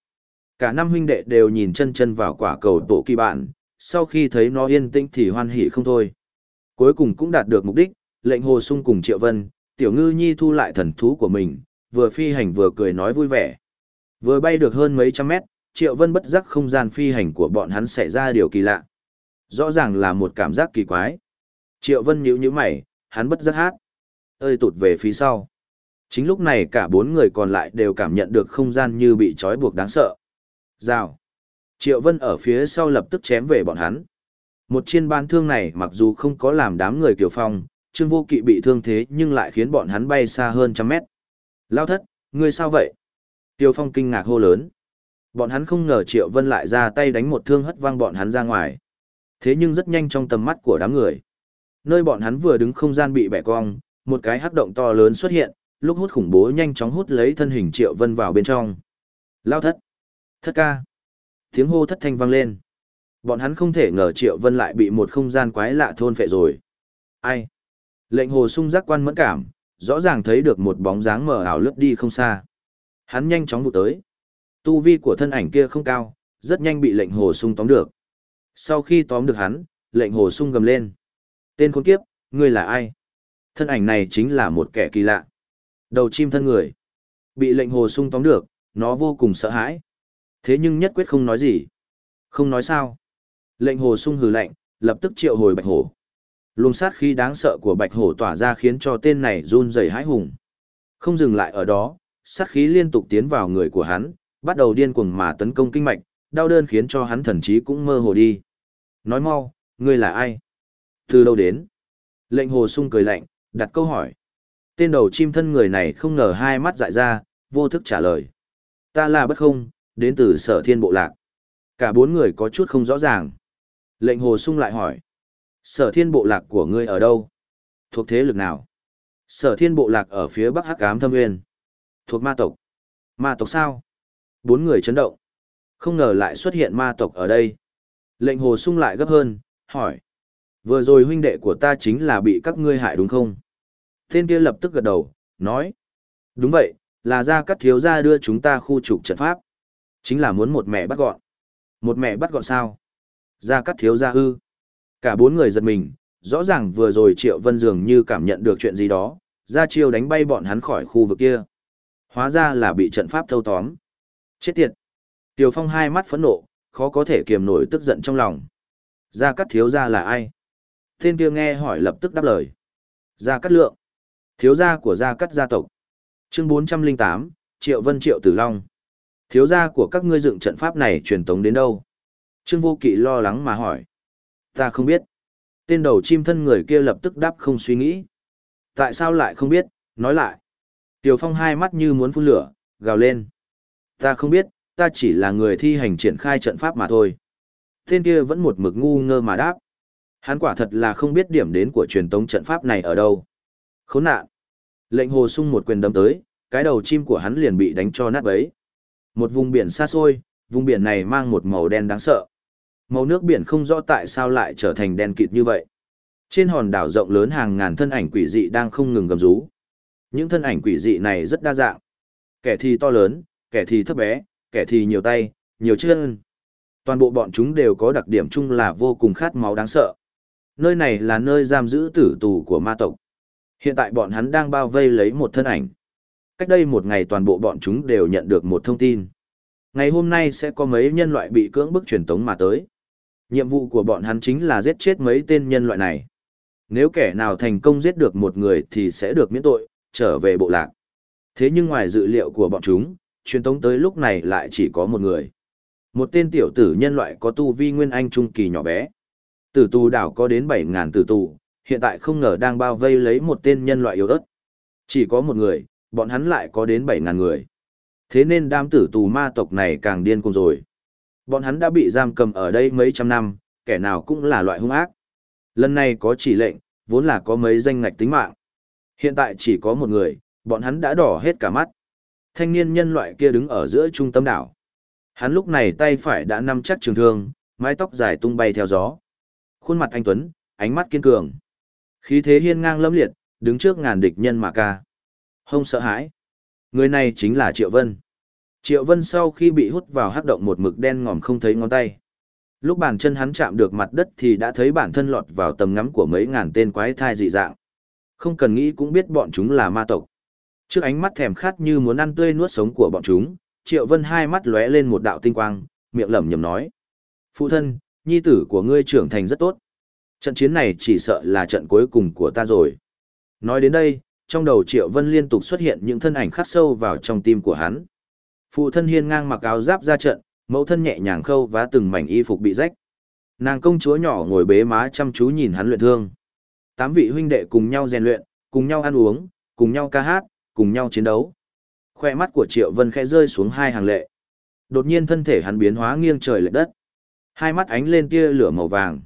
Cả năm huynh đệ đều nhìn chân chân vào quả cầu tổ kỳ bản, sau khi thấy nó yên tĩnh thì hoan hỉ không thôi. Cuối cùng cũng đạt được mục đích, lệnh hồ sung cùng Triệu Vân, Tiểu Ngư Nhi thu lại thần thú của mình, vừa phi hành vừa cười nói vui vẻ. Vừa bay được hơn mấy trăm mét, Triệu Vân bất giác không gian phi hành của bọn hắn xảy ra điều kỳ lạ. Rõ ràng là một cảm giác kỳ quái. Triệu Vân nhíu nhíu mày, hắn bất giác hát. Ơi tụt về phía sau. Chính lúc này cả bốn người còn lại đều cảm nhận được không gian như bị trói buộc đáng sợ. Rào. Triệu Vân ở phía sau lập tức chém về bọn hắn. Một chiên ban thương này mặc dù không có làm đám người kiều phong, Trương Vô Kỵ bị thương thế nhưng lại khiến bọn hắn bay xa hơn trăm mét. Lao thất, ngươi sao vậy? Tiêu Phong kinh ngạc hô lớn. Bọn hắn không ngờ Triệu Vân lại ra tay đánh một thương hất văng bọn hắn ra ngoài. Thế nhưng rất nhanh trong tầm mắt của đám người. Nơi bọn hắn vừa đứng không gian bị bẻ cong, một cái hắc động to lớn xuất hiện, lúc hút khủng bố nhanh chóng hút lấy thân hình Triệu Vân vào bên trong. Lao thất! Thất ca! Tiếng hô thất thanh vang lên. Bọn hắn không thể ngờ Triệu Vân lại bị một không gian quái lạ thôn phệ rồi. Ai? Lệnh hồ sung giác quan mẫn cảm, rõ ràng thấy được một bóng dáng mờ ảo lướt đi không xa. Hắn nhanh chóng vụt tới. Tu vi của thân ảnh kia không cao, rất nhanh bị lệnh hồ sung tóm được. Sau khi tóm được hắn, lệnh hồ sung gầm lên. Tên khốn kiếp, ngươi là ai? Thân ảnh này chính là một kẻ kỳ lạ. Đầu chim thân người. Bị lệnh hồ sung tóm được, nó vô cùng sợ hãi. Thế nhưng nhất quyết không nói gì. Không nói sao. Lệnh hồ sung hừ lạnh, lập tức triệu hồi bạch hổ. Luồng sát khí đáng sợ của bạch hổ tỏa ra khiến cho tên này run rẩy hãi hùng. Không dừng lại ở đó, sát khí liên tục tiến vào người của hắn, bắt đầu điên cuồng mà tấn công kinh mạch, đau đơn khiến cho hắn thần trí cũng mơ hồ đi. Nói mau, ngươi là ai? Từ đâu đến? Lệnh hồ sung cười lạnh, đặt câu hỏi. Tên đầu chim thân người này không ngờ hai mắt dại ra, vô thức trả lời. Ta là bất không, đến từ sở thiên bộ lạc. Cả bốn người có chút không rõ ràng. Lệnh hồ sung lại hỏi. Sở thiên bộ lạc của ngươi ở đâu? Thuộc thế lực nào? Sở thiên bộ lạc ở phía bắc hắc ám thâm nguyên. Thuộc ma tộc. Ma tộc sao? Bốn người chấn động. Không ngờ lại xuất hiện ma tộc ở đây. Lệnh hồ sung lại gấp hơn, hỏi. Vừa rồi huynh đệ của ta chính là bị các ngươi hại đúng không? Tên kia lập tức gật đầu, nói. Đúng vậy, là ra cắt thiếu gia đưa chúng ta khu trục trận pháp. Chính là muốn một mẹ bắt gọn. Một mẹ bắt gọn sao? Ra cắt thiếu gia ư. Cả bốn người giật mình, rõ ràng vừa rồi Triệu Vân dường như cảm nhận được chuyện gì đó, ra chiêu đánh bay bọn hắn khỏi khu vực kia. Hóa ra là bị trận pháp thâu tóm. Chết tiệt! Tiểu Phong hai mắt phẫn nộ, khó có thể kiềm nổi tức giận trong lòng. Gia Cát thiếu gia là ai? Tên kia nghe hỏi lập tức đáp lời. Gia Cát Lượng. Thiếu gia của Gia Cát gia tộc. Chương 408, Triệu Vân Triệu Tử Long. Thiếu gia của các ngươi dựng trận pháp này truyền tống đến đâu? Trương Vô Kỵ lo lắng mà hỏi. Ta không biết. Tên đầu chim thân người kia lập tức đáp không suy nghĩ. Tại sao lại không biết, nói lại. Tiểu Phong hai mắt như muốn phun lửa, gào lên. Ta không biết, ta chỉ là người thi hành triển khai trận pháp mà thôi. Tên kia vẫn một mực ngu ngơ mà đáp. Hắn quả thật là không biết điểm đến của truyền tống trận pháp này ở đâu. Khốn nạn. Lệnh hồ sung một quyền đấm tới, cái đầu chim của hắn liền bị đánh cho nát bấy. Một vùng biển xa xôi, vùng biển này mang một màu đen đáng sợ. Màu nước biển không rõ tại sao lại trở thành đen kịt như vậy. Trên hòn đảo rộng lớn hàng ngàn thân ảnh quỷ dị đang không ngừng gầm rú. Những thân ảnh quỷ dị này rất đa dạng. Kẻ thì to lớn, kẻ thì thấp bé, kẻ thì nhiều tay, nhiều chân. Toàn bộ bọn chúng đều có đặc điểm chung là vô cùng khát máu đáng sợ. Nơi này là nơi giam giữ tử tù của ma tộc. Hiện tại bọn hắn đang bao vây lấy một thân ảnh. Cách đây một ngày toàn bộ bọn chúng đều nhận được một thông tin. Ngày hôm nay sẽ có mấy nhân loại bị cưỡng bức truyền tống mà tới. Nhiệm vụ của bọn hắn chính là giết chết mấy tên nhân loại này. Nếu kẻ nào thành công giết được một người thì sẽ được miễn tội, trở về bộ lạc. Thế nhưng ngoài dự liệu của bọn chúng, truyền tống tới lúc này lại chỉ có một người. Một tên tiểu tử nhân loại có tu vi nguyên anh trung kỳ nhỏ bé. Tử tù đảo có đến 7.000 tử tù, hiện tại không ngờ đang bao vây lấy một tên nhân loại yếu ớt. Chỉ có một người, bọn hắn lại có đến 7.000 người. Thế nên đám tử tù ma tộc này càng điên cuồng rồi. Bọn hắn đã bị giam cầm ở đây mấy trăm năm, kẻ nào cũng là loại hung ác. Lần này có chỉ lệnh, vốn là có mấy danh ngạch tính mạng. Hiện tại chỉ có một người, bọn hắn đã đỏ hết cả mắt. Thanh niên nhân loại kia đứng ở giữa trung tâm đảo. Hắn lúc này tay phải đã nắm chắc trường thương, mái tóc dài tung bay theo gió. Khuôn mặt anh Tuấn, ánh mắt kiên cường. Khí thế hiên ngang lâm liệt, đứng trước ngàn địch nhân mà ca. Không sợ hãi. Người này chính là Triệu Vân. Triệu Vân sau khi bị hút vào hắc động một mực đen ngòm không thấy ngón tay. Lúc bàn chân hắn chạm được mặt đất thì đã thấy bản thân lọt vào tầm ngắm của mấy ngàn tên quái thai dị dạng. Không cần nghĩ cũng biết bọn chúng là ma tộc. Trước ánh mắt thèm khát như muốn ăn tươi nuốt sống của bọn chúng, Triệu Vân hai mắt lóe lên một đạo tinh quang, miệng lẩm nhẩm nói: "Phụ thân, nhi tử của ngươi trưởng thành rất tốt. Trận chiến này chỉ sợ là trận cuối cùng của ta rồi." Nói đến đây, trong đầu Triệu Vân liên tục xuất hiện những thân ảnh khắc sâu vào trong tim của hắn. Phụ thân hiên ngang mặc áo giáp ra trận, mẫu thân nhẹ nhàng khâu vá từng mảnh y phục bị rách. Nàng công chúa nhỏ ngồi bế má chăm chú nhìn hắn luyện thương. Tám vị huynh đệ cùng nhau rèn luyện, cùng nhau ăn uống, cùng nhau ca hát, cùng nhau chiến đấu. Khoe mắt của Triệu Vân khẽ rơi xuống hai hàng lệ. Đột nhiên thân thể hắn biến hóa nghiêng trời lệch đất. Hai mắt ánh lên tia lửa màu vàng.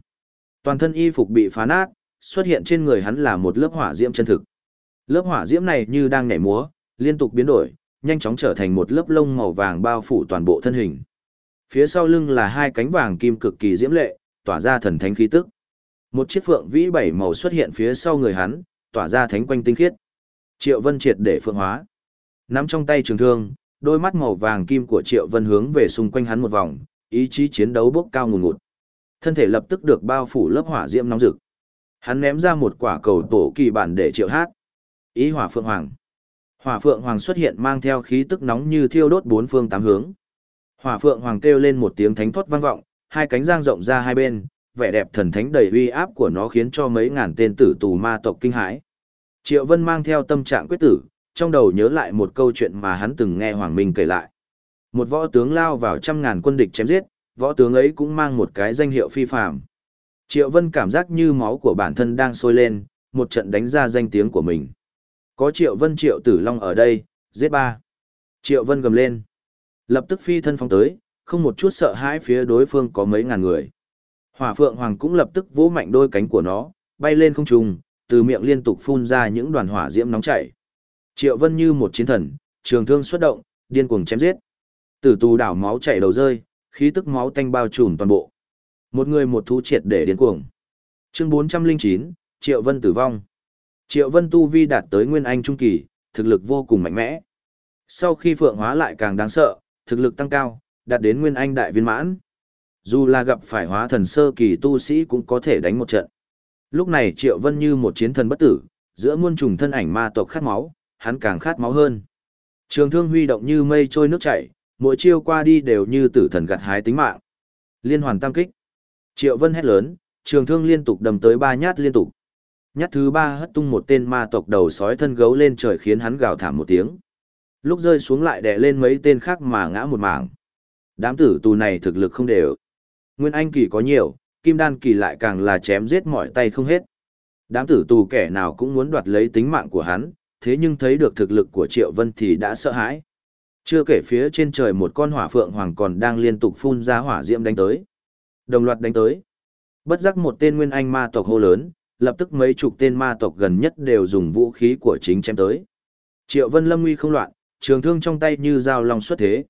Toàn thân y phục bị phá nát, xuất hiện trên người hắn là một lớp hỏa diễm chân thực. Lớp hỏa diễm này như đang nhảy múa, liên tục biến đổi, nhanh chóng trở thành một lớp lông màu vàng bao phủ toàn bộ thân hình. Phía sau lưng là hai cánh vàng kim cực kỳ diễm lệ, tỏa ra thần thánh khí tức. Một chiếc phượng vĩ bảy màu xuất hiện phía sau người hắn, tỏa ra thánh quanh tinh khiết. Triệu Vân triệt để phượng hóa. Nắm trong tay trường thương, đôi mắt màu vàng kim của Triệu Vân hướng về xung quanh hắn một vòng, ý chí chiến đấu bốc cao ngùn ngụt. Thân thể lập tức được bao phủ lớp hỏa diễm nóng rực. Hắn ném ra một quả cầu tổ kỳ bản để Triệu Hát. Ý hỏa phượng hoàng. Hỏa phượng hoàng xuất hiện mang theo khí tức nóng như thiêu đốt bốn phương tám hướng. Hỏa phượng hoàng kêu lên một tiếng thánh thoát vang vọng, hai cánh giang rộng ra hai bên, vẻ đẹp thần thánh đầy uy áp của nó khiến cho mấy ngàn tên tử tù ma tộc kinh hãi. Triệu Vân mang theo tâm trạng quyết tử, trong đầu nhớ lại một câu chuyện mà hắn từng nghe Hoàng Minh kể lại. Một võ tướng lao vào trăm ngàn quân địch chém giết, võ tướng ấy cũng mang một cái danh hiệu phi phàm. Triệu Vân cảm giác như máu của bản thân đang sôi lên, một trận đánh ra danh tiếng của mình. Có Triệu Vân Triệu Tử Long ở đây, giết ba. Triệu Vân gầm lên. Lập tức phi thân phóng tới, không một chút sợ hãi phía đối phương có mấy ngàn người. Hỏa Phượng Hoàng cũng lập tức vỗ mạnh đôi cánh của nó, bay lên không trung, từ miệng liên tục phun ra những đoàn hỏa diễm nóng chảy. Triệu Vân như một chiến thần, trường thương xuất động, điên cuồng chém giết. Tử tù đảo máu chảy đầu rơi, khí tức máu tanh bao trùm toàn bộ. Một người một thú triệt để điên cuồng. Chương 409, Triệu Vân tử vong. Triệu Vân tu vi đạt tới nguyên anh trung kỳ, thực lực vô cùng mạnh mẽ. Sau khi phượng hóa lại càng đáng sợ, thực lực tăng cao, đạt đến nguyên anh đại viên mãn. Dù là gặp phải hóa thần sơ kỳ tu sĩ cũng có thể đánh một trận. Lúc này Triệu Vân như một chiến thần bất tử, giữa muôn trùng thân ảnh ma tộc khát máu, hắn càng khát máu hơn. Trường thương huy động như mây trôi nước chảy, mỗi chiêu qua đi đều như tử thần gặt hái tính mạng. Liên hoàn tam kích. Triệu Vân hét lớn, trường thương liên tục đâm tới ba nhát liên tục. Nhát thứ ba hất tung một tên ma tộc đầu sói thân gấu lên trời khiến hắn gào thảm một tiếng. Lúc rơi xuống lại đè lên mấy tên khác mà ngã một mảng. Đám tử tù này thực lực không đều. Nguyên Anh kỳ có nhiều, Kim Đan kỳ lại càng là chém giết mọi tay không hết. Đám tử tù kẻ nào cũng muốn đoạt lấy tính mạng của hắn, thế nhưng thấy được thực lực của Triệu Vân thì đã sợ hãi. Chưa kể phía trên trời một con hỏa phượng hoàng còn đang liên tục phun ra hỏa diễm đánh tới. Đồng loạt đánh tới. Bất giác một tên nguyên anh ma tộc hô lớn, lập tức mấy chục tên ma tộc gần nhất đều dùng vũ khí của chính chém tới. Triệu Vân lâm nguy không loạn, trường thương trong tay như dao long xuất thế.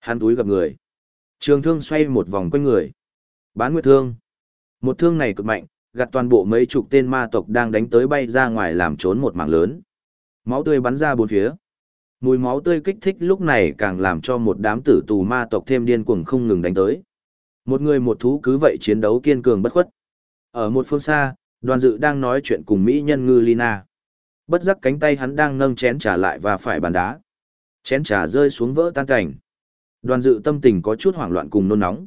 Hắn túi gặp người. Trường thương xoay một vòng quanh người. Bán nguyệt thương. Một thương này cực mạnh, gạt toàn bộ mấy chục tên ma tộc đang đánh tới bay ra ngoài làm trốn một mảng lớn. Máu tươi bắn ra bốn phía. Mùi máu tươi kích thích lúc này càng làm cho một đám tử tù ma tộc thêm điên cuồng không ngừng đánh tới. Một người một thú cứ vậy chiến đấu kiên cường bất khuất. Ở một phương xa, đoàn dự đang nói chuyện cùng Mỹ nhân ngư Lina. Bất giác cánh tay hắn đang nâng chén trà lại và phải bàn đá. Chén trà rơi xuống vỡ tan cảnh. Đoàn dự tâm tình có chút hoảng loạn cùng nôn nóng.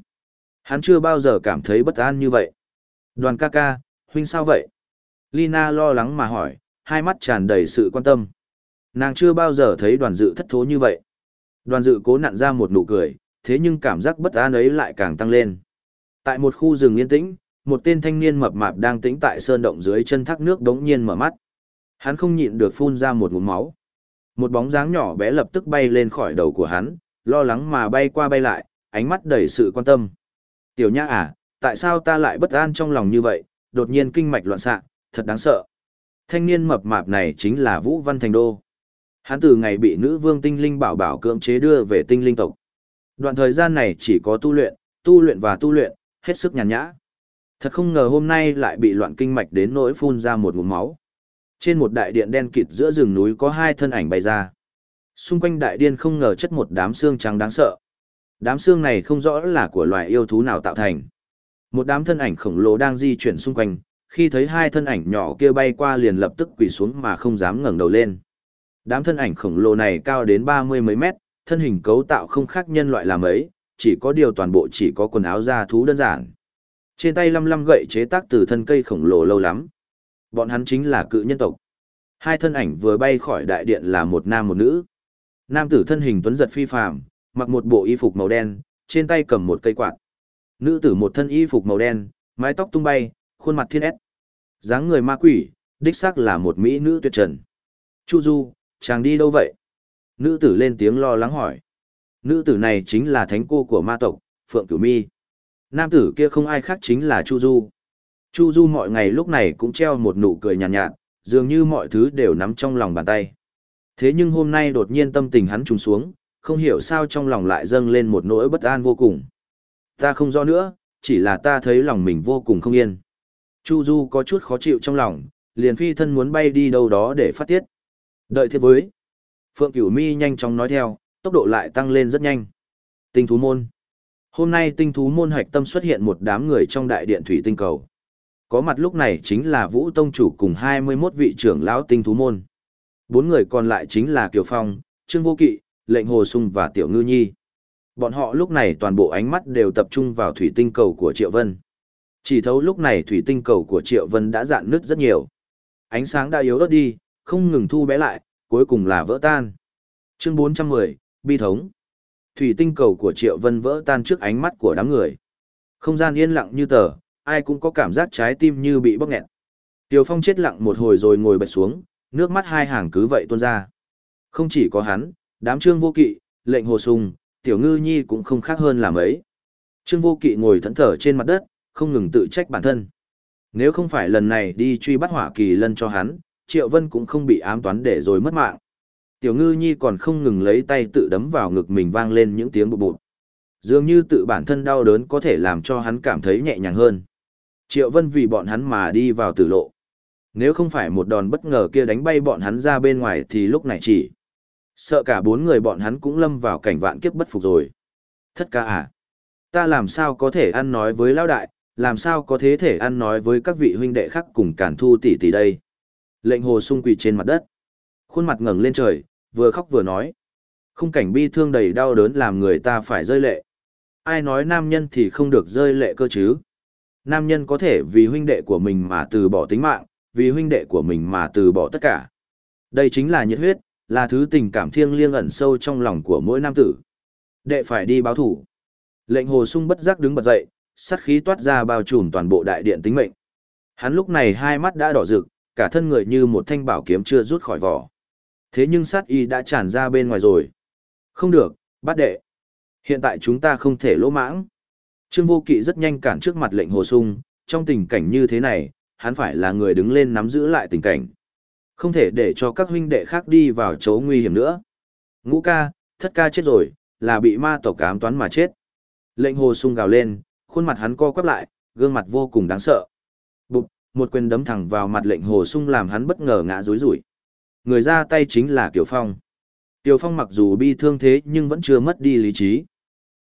Hắn chưa bao giờ cảm thấy bất an như vậy. Đoàn ca ca, huynh sao vậy? Lina lo lắng mà hỏi, hai mắt tràn đầy sự quan tâm. Nàng chưa bao giờ thấy đoàn dự thất thố như vậy. Đoàn dự cố nặn ra một nụ cười, thế nhưng cảm giác bất an ấy lại càng tăng lên. Tại một khu rừng yên tĩnh, một tên thanh niên mập mạp đang tĩnh tại sơn động dưới chân thác nước đống nhiên mở mắt. Hắn không nhịn được phun ra một ngụm máu. Một bóng dáng nhỏ bé lập tức bay lên khỏi đầu của hắn, lo lắng mà bay qua bay lại, ánh mắt đầy sự quan tâm. Tiểu nhã à, tại sao ta lại bất an trong lòng như vậy, đột nhiên kinh mạch loạn xạ, thật đáng sợ. Thanh niên mập mạp này chính là Vũ Văn Thành Đô. Hắn từ ngày bị nữ vương tinh linh bảo bảo cưỡng chế đưa về tinh linh tộc. Đoạn thời gian này chỉ có tu luyện, tu luyện và tu luyện, hết sức nhàn nhã. Thật không ngờ hôm nay lại bị loạn kinh mạch đến nỗi phun ra một ngụm máu. Trên một đại điện đen kịt giữa rừng núi có hai thân ảnh bay ra. Xung quanh đại điên không ngờ chất một đám xương trắng đáng sợ. Đám xương này không rõ là của loài yêu thú nào tạo thành. Một đám thân ảnh khổng lồ đang di chuyển xung quanh, khi thấy hai thân ảnh nhỏ kia bay qua liền lập tức quỳ xuống mà không dám ngẩng đầu lên. Đám thân ảnh khổng lồ này cao đến ba mươi mấy mét, thân hình cấu tạo không khác nhân loại làm ấy, chỉ có điều toàn bộ chỉ có quần áo da thú đơn giản. Trên tay lăm lăm gậy chế tác từ thân cây khổng lồ lâu lắm. Bọn hắn chính là cự nhân tộc. Hai thân ảnh vừa bay khỏi đại điện là một nam một nữ. Nam tử thân hình tuấn giật phi phàm, mặc một bộ y phục màu đen, trên tay cầm một cây quạt. Nữ tử một thân y phục màu đen, mái tóc tung bay, khuôn mặt thiên ép. dáng người ma quỷ, đích xác là một mỹ nữ tuyệt trần. Chu Du, chàng đi đâu vậy? Nữ tử lên tiếng lo lắng hỏi. Nữ tử này chính là thánh cô của ma tộc, Phượng Cửu Mi. Nam tử kia không ai khác chính là Chu Du. Chu Du mọi ngày lúc này cũng treo một nụ cười nhàn nhạt, nhạt, dường như mọi thứ đều nắm trong lòng bàn tay. Thế nhưng hôm nay đột nhiên tâm tình hắn trùng xuống, không hiểu sao trong lòng lại dâng lên một nỗi bất an vô cùng. Ta không rõ nữa, chỉ là ta thấy lòng mình vô cùng không yên. Chu Du có chút khó chịu trong lòng, liền phi thân muốn bay đi đâu đó để phát tiết. Đợi thế với. Phượng Cửu Mi nhanh chóng nói theo, tốc độ lại tăng lên rất nhanh. Tinh thú môn. Hôm nay tinh thú môn hạch tâm xuất hiện một đám người trong đại điện thủy tinh cầu. Có mặt lúc này chính là Vũ Tông Chủ cùng 21 vị trưởng lão tinh thú môn. Bốn người còn lại chính là Kiều Phong, Trương Vô Kỵ, Lệnh Hồ Sung và Tiểu Ngư Nhi. Bọn họ lúc này toàn bộ ánh mắt đều tập trung vào thủy tinh cầu của Triệu Vân. Chỉ thấu lúc này thủy tinh cầu của Triệu Vân đã dạn nứt rất nhiều. Ánh sáng đã yếu ớt đi, không ngừng thu bé lại, cuối cùng là vỡ tan. Chương 410, Bi Thống Thủy tinh cầu của Triệu Vân vỡ tan trước ánh mắt của đám người. Không gian yên lặng như tờ, ai cũng có cảm giác trái tim như bị bóc nghẹt. Tiêu Phong chết lặng một hồi rồi ngồi bật xuống, nước mắt hai hàng cứ vậy tuôn ra. Không chỉ có hắn, đám trương vô kỵ, lệnh hồ sùng, tiểu ngư nhi cũng không khác hơn là mấy. Trương vô kỵ ngồi thẫn thở trên mặt đất, không ngừng tự trách bản thân. Nếu không phải lần này đi truy bắt hỏa kỳ lân cho hắn, Triệu Vân cũng không bị ám toán để rồi mất mạng. Tiểu ngư nhi còn không ngừng lấy tay tự đấm vào ngực mình vang lên những tiếng bụt bụt. Dường như tự bản thân đau đớn có thể làm cho hắn cảm thấy nhẹ nhàng hơn. Triệu Vân vì bọn hắn mà đi vào tử lộ. Nếu không phải một đòn bất ngờ kia đánh bay bọn hắn ra bên ngoài thì lúc này chỉ. Sợ cả bốn người bọn hắn cũng lâm vào cảnh vạn kiếp bất phục rồi. Thất ca à? Ta làm sao có thể ăn nói với lão đại, làm sao có thế thể ăn nói với các vị huynh đệ khác cùng cản thu tỷ tỷ đây? Lệnh hồ sung quỳ trên mặt đất. Khuôn mặt ngẩng lên trời, vừa khóc vừa nói. Khung cảnh bi thương đầy đau đớn làm người ta phải rơi lệ. Ai nói nam nhân thì không được rơi lệ cơ chứ? Nam nhân có thể vì huynh đệ của mình mà từ bỏ tính mạng, vì huynh đệ của mình mà từ bỏ tất cả. Đây chính là nhiệt huyết, là thứ tình cảm thiêng liêng ẩn sâu trong lòng của mỗi nam tử. Đệ phải đi báo thủ. Lệnh hồ sung bất giác đứng bật dậy, sát khí toát ra bao trùm toàn bộ đại điện tính mệnh. Hắn lúc này hai mắt đã đỏ rực, cả thân người như một thanh bảo kiếm chưa rút khỏi vỏ. Thế nhưng sát y đã tràn ra bên ngoài rồi. Không được, bắt đệ. Hiện tại chúng ta không thể lỗ mãng. Trương Vô Kỵ rất nhanh cản trước mặt lệnh hồ sung, trong tình cảnh như thế này, hắn phải là người đứng lên nắm giữ lại tình cảnh. Không thể để cho các huynh đệ khác đi vào chỗ nguy hiểm nữa. Ngũ ca, thất ca chết rồi, là bị ma tộc cám toán mà chết. Lệnh hồ sung gào lên, khuôn mặt hắn co quắp lại, gương mặt vô cùng đáng sợ. Bụp, một quyền đấm thẳng vào mặt lệnh hồ sung làm hắn bất ngờ ngã rúi rủi. Người ra tay chính là Kiều Phong. Kiều Phong mặc dù bi thương thế nhưng vẫn chưa mất đi lý trí.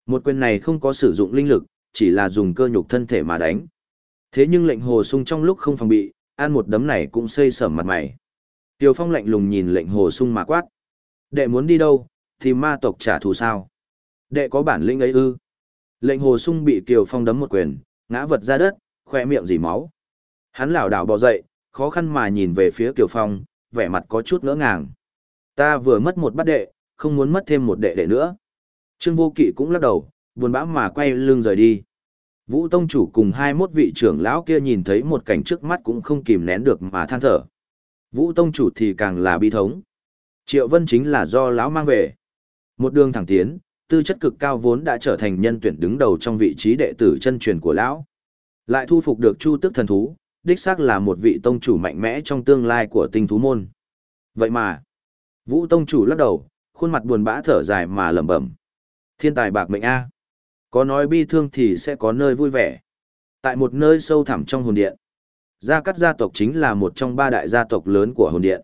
Một quyền này không có sử dụng linh lực, chỉ là dùng cơ nhục thân thể mà đánh. Thế nhưng lệnh hồ sung trong lúc không phòng bị, ăn một đấm này cũng xây sở mặt mày. tiều Phong lạnh lùng nhìn lệnh hồ sung mà quát. Đệ muốn đi đâu, thì ma tộc trả thù sao? Đệ có bản lĩnh ấy ư? Lệnh hồ sung bị tiều Phong đấm một quyền, ngã vật ra đất, khoe miệng dỉ máu. Hắn lảo đảo bò dậy, khó khăn mà nhìn về phía Kiều Phong, vẻ mặt có chút ngỡ ngàng. Ta vừa mất một bát đệ, không muốn mất thêm một đệ đệ nữa. Trương Vô Kỵ cũng lắc đầu, buồn bã mà quay lưng rời đi. Vũ Tông chủ cùng hai 21 vị trưởng lão kia nhìn thấy một cảnh trước mắt cũng không kìm nén được mà than thở. Vũ Tông chủ thì càng là bi thống. Triệu Vân chính là do lão mang về. Một đường thẳng tiến, tư chất cực cao vốn đã trở thành nhân tuyển đứng đầu trong vị trí đệ tử chân truyền của lão. Lại thu phục được Chu Tức thần thú, đích xác là một vị tông chủ mạnh mẽ trong tương lai của tinh thú môn. Vậy mà, Vũ tông chủ lắc đầu, khuôn mặt buồn bã thở dài mà lẩm bẩm. Thiên tài bạc mệnh a. Có nói bi thương thì sẽ có nơi vui vẻ. Tại một nơi sâu thẳm trong hồn điện, Gia Cát gia tộc chính là một trong ba đại gia tộc lớn của hồn điện.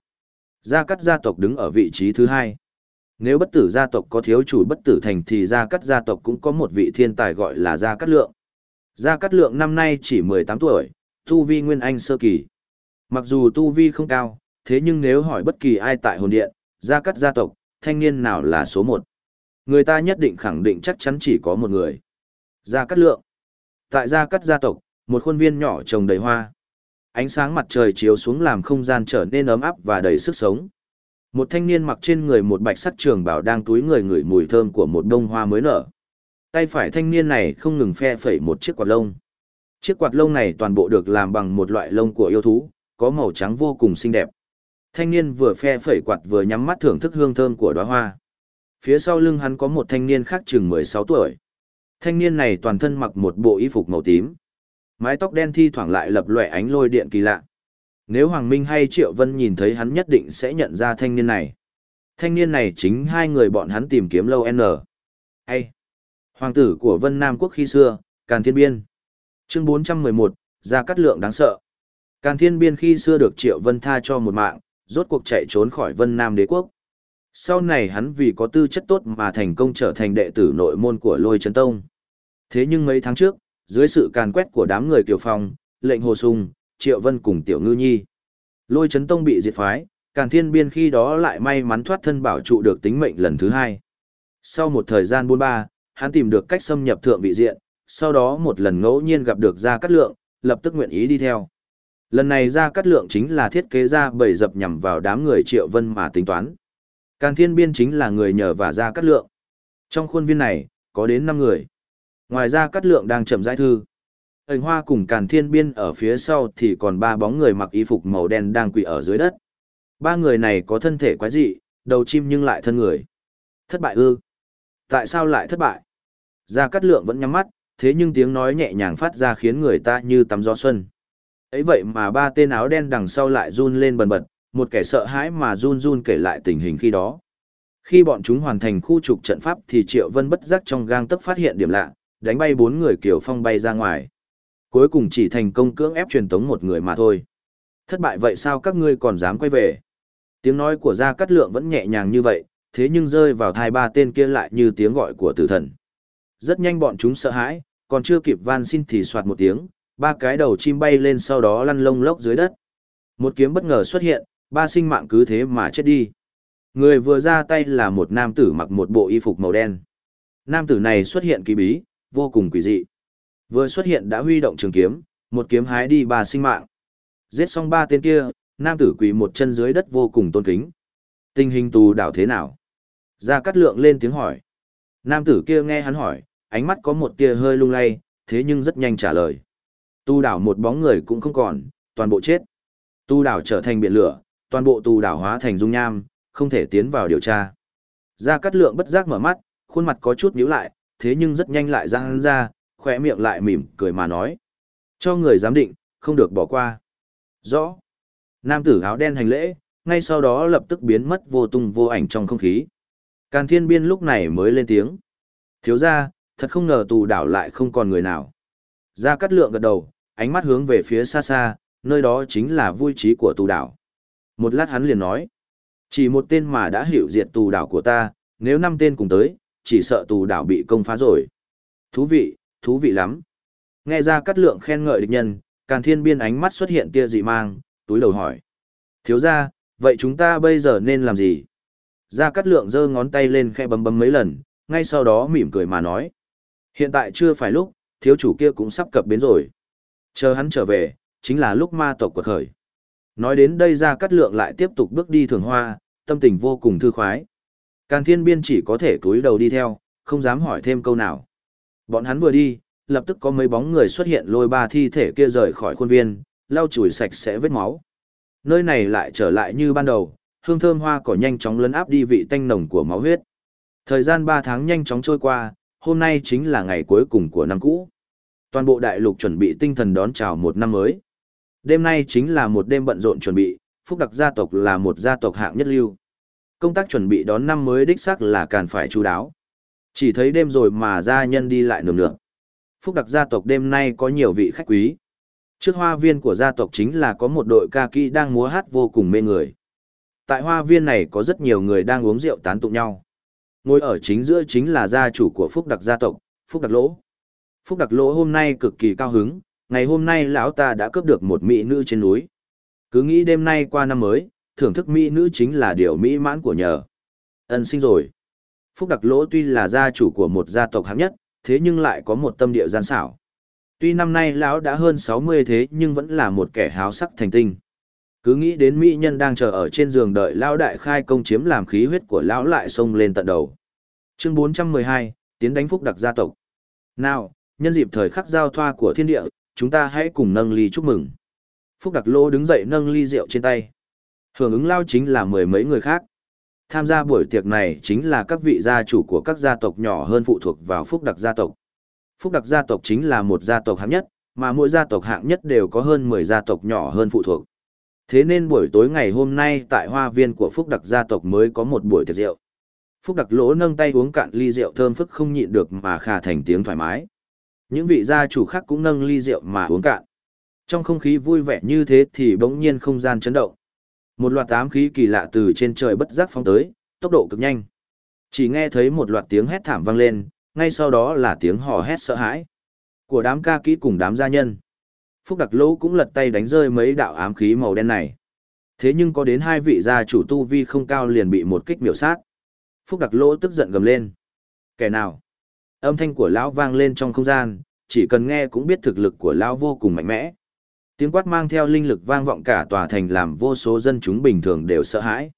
Gia Cát gia tộc đứng ở vị trí thứ hai. Nếu bất tử gia tộc có thiếu chủ bất tử thành thì Gia Cát gia tộc cũng có một vị thiên tài gọi là Gia Cát Lượng. Gia Cát Lượng năm nay chỉ 18 tuổi, tu vi nguyên anh sơ kỳ. Mặc dù tu vi không cao, thế nhưng nếu hỏi bất kỳ ai tại hồn điện, Gia Cát gia tộc, thanh niên nào là số một? Người ta nhất định khẳng định chắc chắn chỉ có một người. Gia Cát Lượng. Tại Gia Cát gia tộc, một khuôn viên nhỏ trồng đầy hoa. Ánh sáng mặt trời chiếu xuống làm không gian trở nên ấm áp và đầy sức sống. Một thanh niên mặc trên người một bạch sắc trường bảo đang túi người ngửi mùi thơm của một bông hoa mới nở. Tay phải thanh niên này không ngừng phe phẩy một chiếc quạt lông. Chiếc quạt lông này toàn bộ được làm bằng một loại lông của yêu thú, có màu trắng vô cùng xinh đẹp. Thanh niên vừa phe phẩy quạt vừa nhắm mắt thưởng thức hương thơm của đóa hoa. Phía sau lưng hắn có một thanh niên khác chừng 16 tuổi. Thanh niên này toàn thân mặc một bộ y phục màu tím. Mái tóc đen thi thoảng lại lập lòe ánh lôi điện kỳ lạ. Nếu Hoàng Minh hay Triệu Vân nhìn thấy hắn nhất định sẽ nhận ra thanh niên này. Thanh niên này chính hai người bọn hắn tìm kiếm lâu N. Hay. Hoàng tử của Vân Nam Quốc khi xưa, Càn Thiên Biên. Chương 411, Gia Cát Lượng đáng sợ. Càn Thiên Biên khi xưa được Triệu Vân tha cho một mạng, rốt cuộc chạy trốn khỏi Vân Nam đế quốc. Sau này hắn vì có tư chất tốt mà thành công trở thành đệ tử nội môn của Lôi Trấn Tông. Thế nhưng mấy tháng trước, dưới sự càn quét của đám người Kiều Phong, lệnh Hồ Sùng, Triệu Vân cùng Tiểu Ngư Nhi. Lôi Trấn Tông bị diệt phái, Càn Thiên Biên khi đó lại may mắn thoát thân bảo trụ được tính mệnh lần thứ hai. Sau một thời gian buôn ba, hắn tìm được cách xâm nhập thượng vị diện, sau đó một lần ngẫu nhiên gặp được Gia Cát Lượng, lập tức nguyện ý đi theo. Lần này Gia Cát Lượng chính là thiết kế ra bầy dập nhằm vào đám người Triệu Vân mà tính toán. Càn Thiên Biên chính là người nhờ và Gia Cát Lượng. Trong khuôn viên này, có đến 5 người. Ngoài ra Cát Lượng đang chậm giải thư. Hình hoa cùng Càn Thiên Biên ở phía sau thì còn ba bóng người mặc y phục màu đen đang quỳ ở dưới đất. Ba người này có thân thể quái dị, đầu chim nhưng lại thân người. Thất bại ư? Tại sao lại thất bại? Gia Cát Lượng vẫn nhắm mắt, thế nhưng tiếng nói nhẹ nhàng phát ra khiến người ta như tắm gió xuân. ấy vậy mà ba tên áo đen đằng sau lại run lên bần bật, một kẻ sợ hãi mà run run kể lại tình hình khi đó. Khi bọn chúng hoàn thành khu trục trận pháp thì Triệu Vân bất giác trong gang tức phát hiện điểm lạ, đánh bay bốn người Kiều Phong bay ra ngoài. Cuối cùng chỉ thành công cưỡng ép truyền tống một người mà thôi. Thất bại vậy sao các ngươi còn dám quay về? Tiếng nói của Gia Cát Lượng vẫn nhẹ nhàng như vậy, thế nhưng rơi vào thai ba tên kia lại như tiếng gọi của tử thần. Rất nhanh bọn chúng sợ hãi, còn chưa kịp van xin thì soạt một tiếng, ba cái đầu chim bay lên sau đó lăn lông lốc dưới đất. Một kiếm bất ngờ xuất hiện, ba sinh mạng cứ thế mà chết đi. Người vừa ra tay là một nam tử mặc một bộ y phục màu đen. Nam tử này xuất hiện kỳ bí, vô cùng quỷ dị. Vừa xuất hiện đã huy động trường kiếm, một kiếm hái đi ba sinh mạng. Giết xong ba tên kia, nam tử quỳ một chân dưới đất vô cùng tôn kính. Tình hình tù đảo thế nào? Gia Cát Lượng lên tiếng hỏi. Nam tử kia nghe hắn hỏi, ánh mắt có một tia hơi lung lay, thế nhưng rất nhanh trả lời. Tu đảo một bóng người cũng không còn, toàn bộ chết. Tu đảo trở thành biển lửa, toàn bộ tu đảo hóa thành dung nham, không thể tiến vào điều tra. Gia Cát Lượng bất giác mở mắt, khuôn mặt có chút nhíu lại, thế nhưng rất nhanh lại răng ra, khỏe miệng lại mỉm cười mà nói. Cho người giám định, không được bỏ qua. Rõ. Nam tử áo đen hành lễ, ngay sau đó lập tức biến mất vô tung vô ảnh trong không khí. Càn thiên biên lúc này mới lên tiếng. Thiếu ra, thật không ngờ tù đảo lại không còn người nào. Ra cắt lượng gật đầu, ánh mắt hướng về phía xa xa, nơi đó chính là vui trí của tù đảo. Một lát hắn liền nói. Chỉ một tên mà đã hiểu diệt tù đảo của ta, nếu năm tên cùng tới, chỉ sợ tù đảo bị công phá rồi. Thú vị, thú vị lắm. Nghe ra cắt lượng khen ngợi địch nhân, càn thiên biên ánh mắt xuất hiện tia dị mang, túi đầu hỏi. Thiếu ra, vậy chúng ta bây giờ nên làm gì? Gia Cát Lượng giơ ngón tay lên khe bấm bấm mấy lần, ngay sau đó mỉm cười mà nói. Hiện tại chưa phải lúc, thiếu chủ kia cũng sắp cập bến rồi. Chờ hắn trở về, chính là lúc ma tộc quật khởi. Nói đến đây Gia Cát Lượng lại tiếp tục bước đi thường hoa, tâm tình vô cùng thư khoái. Càn thiên biên chỉ có thể cúi đầu đi theo, không dám hỏi thêm câu nào. Bọn hắn vừa đi, lập tức có mấy bóng người xuất hiện lôi ba thi thể kia rời khỏi khuôn viên, lau chùi sạch sẽ vết máu. Nơi này lại trở lại như ban đầu, hương thơm hoa cỏ nhanh chóng lấn áp đi vị tanh nồng của máu huyết. Thời gian 3 tháng nhanh chóng trôi qua, hôm nay chính là ngày cuối cùng của năm cũ. Toàn bộ đại lục chuẩn bị tinh thần đón chào một năm mới. Đêm nay chính là một đêm bận rộn chuẩn bị, Phúc Đặc gia tộc là một gia tộc hạng nhất lưu. Công tác chuẩn bị đón năm mới đích xác là càng phải chú đáo. Chỉ thấy đêm rồi mà gia nhân đi lại nườm nượp. Phúc Đặc gia tộc đêm nay có nhiều vị khách quý. Trước hoa viên của gia tộc chính là có một đội ca kỹ đang múa hát vô cùng mê người. Tại hoa viên này có rất nhiều người đang uống rượu tán tụng nhau. Ngồi ở chính giữa chính là gia chủ của Phúc Đặc gia tộc, Phúc Đặc Lỗ. Phúc Đặc Lỗ hôm nay cực kỳ cao hứng, ngày hôm nay lão ta đã cướp được một mỹ nữ trên núi. Cứ nghĩ đêm nay qua năm mới, thưởng thức mỹ nữ chính là điều mỹ mãn của nhờ. Ân sinh rồi. Phúc Đặc Lỗ tuy là gia chủ của một gia tộc hạng nhất, thế nhưng lại có một tâm địa gian xảo. Tuy năm nay lão đã hơn 60 thế nhưng vẫn là một kẻ háo sắc thành tinh. Cứ nghĩ đến mỹ nhân đang chờ ở trên giường đợi lão đại khai công chiếm làm khí huyết của lão lại xông lên tận đầu. Chương 412, tiến đánh phúc đặc gia tộc. Nào, nhân dịp thời khắc giao thoa của thiên địa, chúng ta hãy cùng nâng ly chúc mừng. Phúc đặc lô đứng dậy nâng ly rượu trên tay. Hưởng ứng lao chính là mười mấy người khác. Tham gia buổi tiệc này chính là các vị gia chủ của các gia tộc nhỏ hơn phụ thuộc vào phúc đặc gia tộc. Phúc đặc gia tộc chính là một gia tộc hạng nhất, mà mỗi gia tộc hạng nhất đều có hơn 10 gia tộc nhỏ hơn phụ thuộc. Thế nên buổi tối ngày hôm nay tại hoa viên của Phúc đặc gia tộc mới có một buổi tiệc rượu. Phúc đặc lỗ nâng tay uống cạn ly rượu thơm phức không nhịn được mà khà thành tiếng thoải mái. Những vị gia chủ khác cũng nâng ly rượu mà uống cạn. Trong không khí vui vẻ như thế thì bỗng nhiên không gian chấn động. Một loạt tám khí kỳ lạ từ trên trời bất giác phóng tới, tốc độ cực nhanh. Chỉ nghe thấy một loạt tiếng hét thảm vang lên, ngay sau đó là tiếng hò hét sợ hãi của đám ca kỹ cùng đám gia nhân. Phúc Đặc Lỗ cũng lật tay đánh rơi mấy đạo ám khí màu đen này. Thế nhưng có đến hai vị gia chủ tu vi không cao liền bị một kích miểu sát. Phúc Đặc Lỗ tức giận gầm lên. Kẻ nào? Âm thanh của lão vang lên trong không gian, chỉ cần nghe cũng biết thực lực của lão vô cùng mạnh mẽ. Tiếng quát mang theo linh lực vang vọng cả tòa thành làm vô số dân chúng bình thường đều sợ hãi.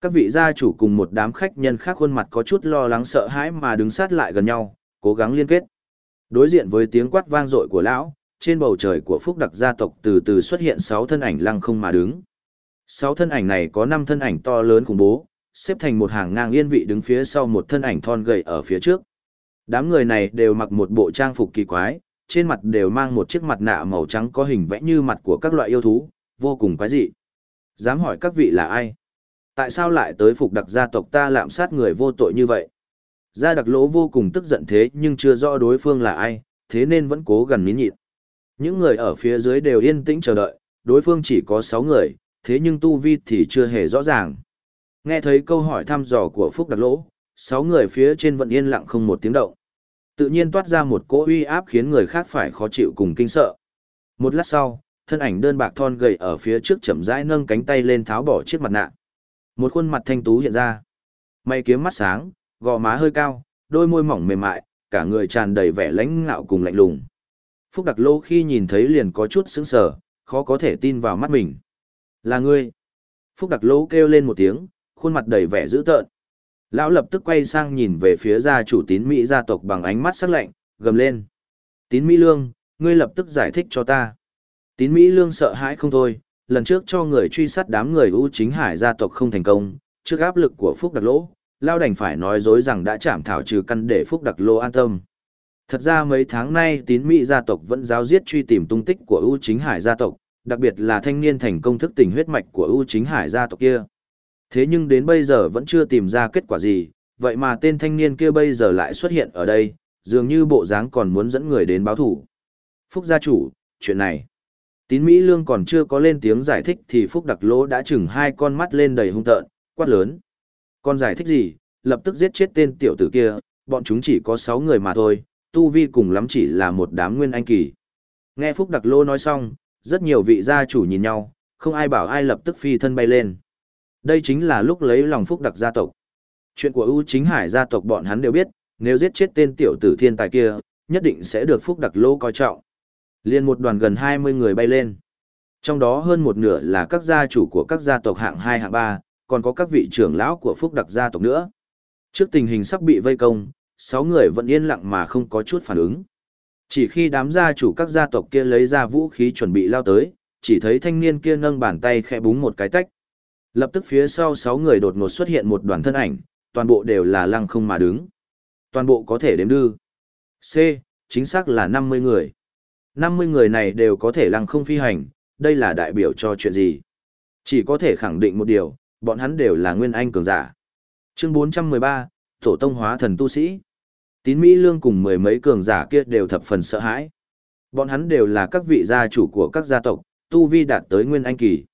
Các vị gia chủ cùng một đám khách nhân khác khuôn mặt có chút lo lắng sợ hãi mà đứng sát lại gần nhau, cố gắng liên kết. Đối diện với tiếng quát vang dội của lão, trên bầu trời của Phúc Đặc gia tộc từ từ xuất hiện sáu thân ảnh lăng không mà đứng. Sáu thân ảnh này có năm thân ảnh to lớn khủng bố, xếp thành một hàng ngang yên vị đứng phía sau một thân ảnh thon gầy ở phía trước. Đám người này đều mặc một bộ trang phục kỳ quái, trên mặt đều mang một chiếc mặt nạ màu trắng có hình vẽ như mặt của các loại yêu thú, vô cùng quái dị. Dám hỏi các vị là ai? Tại sao lại tới phục đặc gia tộc ta lạm sát người vô tội như vậy? Gia đặc lỗ vô cùng tức giận thế nhưng chưa rõ đối phương là ai, thế nên vẫn cố gần nín nhịn. Những người ở phía dưới đều yên tĩnh chờ đợi, đối phương chỉ có 6 người, thế nhưng tu vi thì chưa hề rõ ràng. Nghe thấy câu hỏi thăm dò của Phúc Đặc Lỗ, 6 người phía trên vẫn yên lặng không một tiếng động. Tự nhiên toát ra một cỗ uy áp khiến người khác phải khó chịu cùng kinh sợ. Một lát sau, thân ảnh đơn bạc thon gầy ở phía trước chậm rãi nâng cánh tay lên tháo bỏ chiếc mặt nạ. Một khuôn mặt thanh tú hiện ra. Mày kiếm mắt sáng, gò má hơi cao, đôi môi mỏng mềm mại, cả người tràn đầy vẻ lãnh ngạo cùng lạnh lùng. Phúc Đặc Lô khi nhìn thấy liền có chút sững sờ, khó có thể tin vào mắt mình. Là ngươi. Phúc Đặc Lô kêu lên một tiếng, khuôn mặt đầy vẻ dữ tợn. Lão lập tức quay sang nhìn về phía gia chủ tín Mỹ gia tộc bằng ánh mắt sắc lạnh, gầm lên. Tín Mỹ Lương, ngươi lập tức giải thích cho ta. Tín Mỹ Lương sợ hãi không thôi, lần trước cho người truy sát đám người ưu chính hải gia tộc không thành công, trước áp lực của Phúc Đặc Lỗ, Lao đành phải nói dối rằng đã chạm thảo trừ căn để Phúc Đặc Lô an tâm. Thật ra mấy tháng nay tín Mỹ gia tộc vẫn giáo giết truy tìm tung tích của ưu chính hải gia tộc, đặc biệt là thanh niên thành công thức tình huyết mạch của ưu chính hải gia tộc kia. Thế nhưng đến bây giờ vẫn chưa tìm ra kết quả gì, vậy mà tên thanh niên kia bây giờ lại xuất hiện ở đây, dường như bộ dáng còn muốn dẫn người đến báo thủ. Phúc gia chủ, chuyện này. Tín Mỹ Lương còn chưa có lên tiếng giải thích thì Phúc Đặc Lỗ đã chừng hai con mắt lên đầy hung tợn, quát lớn. Còn giải thích gì, lập tức giết chết tên tiểu tử kia, bọn chúng chỉ có 6 người mà thôi, tu vi cùng lắm chỉ là một đám nguyên anh kỳ. Nghe Phúc Đặc Lô nói xong, rất nhiều vị gia chủ nhìn nhau, không ai bảo ai lập tức phi thân bay lên. Đây chính là lúc lấy lòng Phúc Đặc gia tộc. Chuyện của ưu chính hải gia tộc bọn hắn đều biết, nếu giết chết tên tiểu tử thiên tài kia, nhất định sẽ được Phúc Đặc Lô coi trọng. Liên một đoàn gần 20 người bay lên. Trong đó hơn một nửa là các gia chủ của các gia tộc hạng 2 hạng 3, còn có các vị trưởng lão của Phúc Đặc gia tộc nữa. Trước tình hình sắp bị vây công, sáu người vẫn yên lặng mà không có chút phản ứng. Chỉ khi đám gia chủ các gia tộc kia lấy ra vũ khí chuẩn bị lao tới, chỉ thấy thanh niên kia nâng bàn tay khẽ búng một cái tách. Lập tức phía sau sáu người đột ngột xuất hiện một đoàn thân ảnh, toàn bộ đều là lăng không mà đứng. Toàn bộ có thể đếm đư. C, chính xác là 50 người. 50 người này đều có thể lăng không phi hành, đây là đại biểu cho chuyện gì? Chỉ có thể khẳng định một điều, bọn hắn đều là nguyên anh cường giả. Chương 413, Tổ tông hóa thần tu sĩ. Tín Mỹ Lương cùng mười mấy cường giả kia đều thập phần sợ hãi. Bọn hắn đều là các vị gia chủ của các gia tộc, tu vi đạt tới nguyên anh kỳ.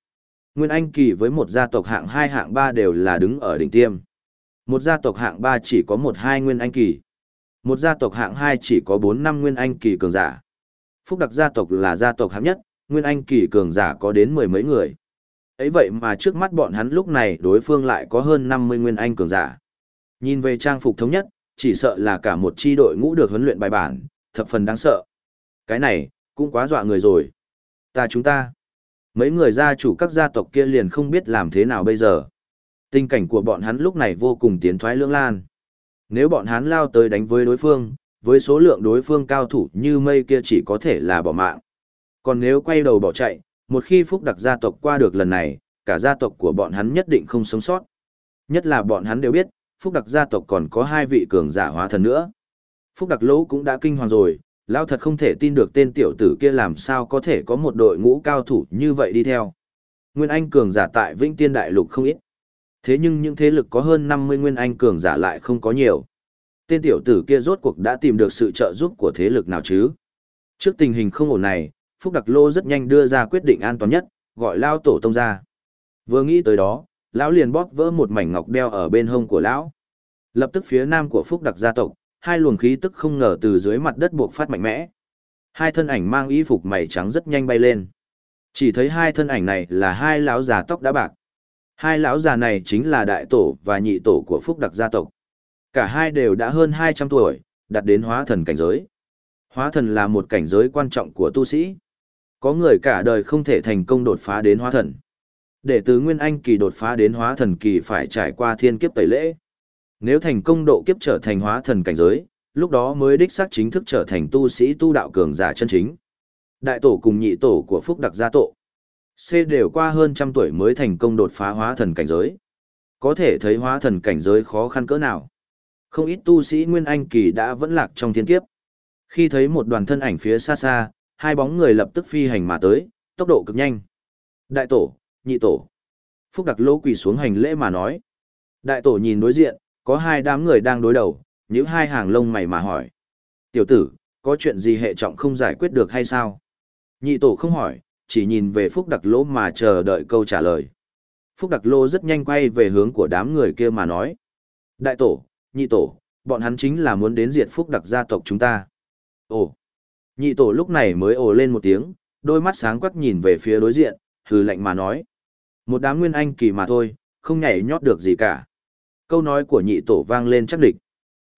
Nguyên anh kỳ với một gia tộc hạng 2 hạng 3 đều là đứng ở đỉnh tiêm. Một gia tộc hạng 3 chỉ có một hai nguyên anh kỳ. Một gia tộc hạng 2 chỉ có 4 năm nguyên anh kỳ cường giả. Phúc đặc gia tộc là gia tộc hạng nhất, nguyên anh kỳ cường giả có đến mười mấy người. ấy vậy mà trước mắt bọn hắn lúc này đối phương lại có hơn 50 nguyên anh cường giả. Nhìn về trang phục thống nhất, chỉ sợ là cả một chi đội ngũ được huấn luyện bài bản, thập phần đáng sợ. Cái này, cũng quá dọa người rồi. Ta chúng ta. Mấy người gia chủ các gia tộc kia liền không biết làm thế nào bây giờ. Tình cảnh của bọn hắn lúc này vô cùng tiến thoái lưỡng lan. Nếu bọn hắn lao tới đánh với đối phương, với số lượng đối phương cao thủ như mây kia chỉ có thể là bỏ mạng. Còn nếu quay đầu bỏ chạy, một khi phúc đặc gia tộc qua được lần này, cả gia tộc của bọn hắn nhất định không sống sót. Nhất là bọn hắn đều biết, phúc đặc gia tộc còn có hai vị cường giả hóa thần nữa. Phúc đặc lỗ cũng đã kinh hoàng rồi, lao thật không thể tin được tên tiểu tử kia làm sao có thể có một đội ngũ cao thủ như vậy đi theo. Nguyên Anh cường giả tại Vĩnh Tiên Đại Lục không ít. Thế nhưng những thế lực có hơn 50 Nguyên Anh cường giả lại không có nhiều. Tên tiểu tử kia rốt cuộc đã tìm được sự trợ giúp của thế lực nào chứ? Trước tình hình không ổn này, Phúc Đặc Lô rất nhanh đưa ra quyết định an toàn nhất, gọi Lao Tổ Tông ra. Vừa nghĩ tới đó, Lão liền bóp vỡ một mảnh ngọc đeo ở bên hông của Lão. Lập tức phía nam của Phúc Đặc gia tộc, hai luồng khí tức không ngờ từ dưới mặt đất buộc phát mạnh mẽ. Hai thân ảnh mang y phục mày trắng rất nhanh bay lên. Chỉ thấy hai thân ảnh này là hai lão già tóc đã bạc. Hai lão già này chính là đại tổ và nhị tổ của Phúc Đặc gia tộc. Cả hai đều đã hơn 200 tuổi, đạt đến hóa thần cảnh giới. Hóa thần là một cảnh giới quan trọng của tu sĩ. Có người cả đời không thể thành công đột phá đến hóa thần. Để từ Nguyên Anh kỳ đột phá đến hóa thần kỳ phải trải qua thiên kiếp tẩy lễ. Nếu thành công độ kiếp trở thành hóa thần cảnh giới, lúc đó mới đích xác chính thức trở thành tu sĩ tu đạo cường giả chân chính. Đại tổ cùng nhị tổ của Phúc Đặc gia tổ. C đều qua hơn trăm tuổi mới thành công đột phá hóa thần cảnh giới. Có thể thấy hóa thần cảnh giới khó khăn cỡ nào. Không ít tu sĩ Nguyên Anh kỳ đã vẫn lạc trong thiên kiếp. Khi thấy một đoàn thân ảnh phía xa xa, hai bóng người lập tức phi hành mà tới, tốc độ cực nhanh. Đại tổ, nhị tổ. Phúc Đặc lỗ quỳ xuống hành lễ mà nói. Đại tổ nhìn đối diện, có hai đám người đang đối đầu, những hai hàng lông mày mà hỏi. Tiểu tử, có chuyện gì hệ trọng không giải quyết được hay sao? Nhị tổ không hỏi, chỉ nhìn về Phúc Đặc Lỗ mà chờ đợi câu trả lời. Phúc Đặc Lỗ rất nhanh quay về hướng của đám người kia mà nói. Đại tổ, nhị tổ, bọn hắn chính là muốn đến diệt Phúc Đặc gia tộc chúng ta. Ồ, nhị tổ lúc này mới ồ lên một tiếng, đôi mắt sáng quắc nhìn về phía đối diện, hừ lạnh mà nói. Một đám nguyên anh kỳ mà thôi, không nhảy nhót được gì cả. Câu nói của nhị tổ vang lên chắc địch.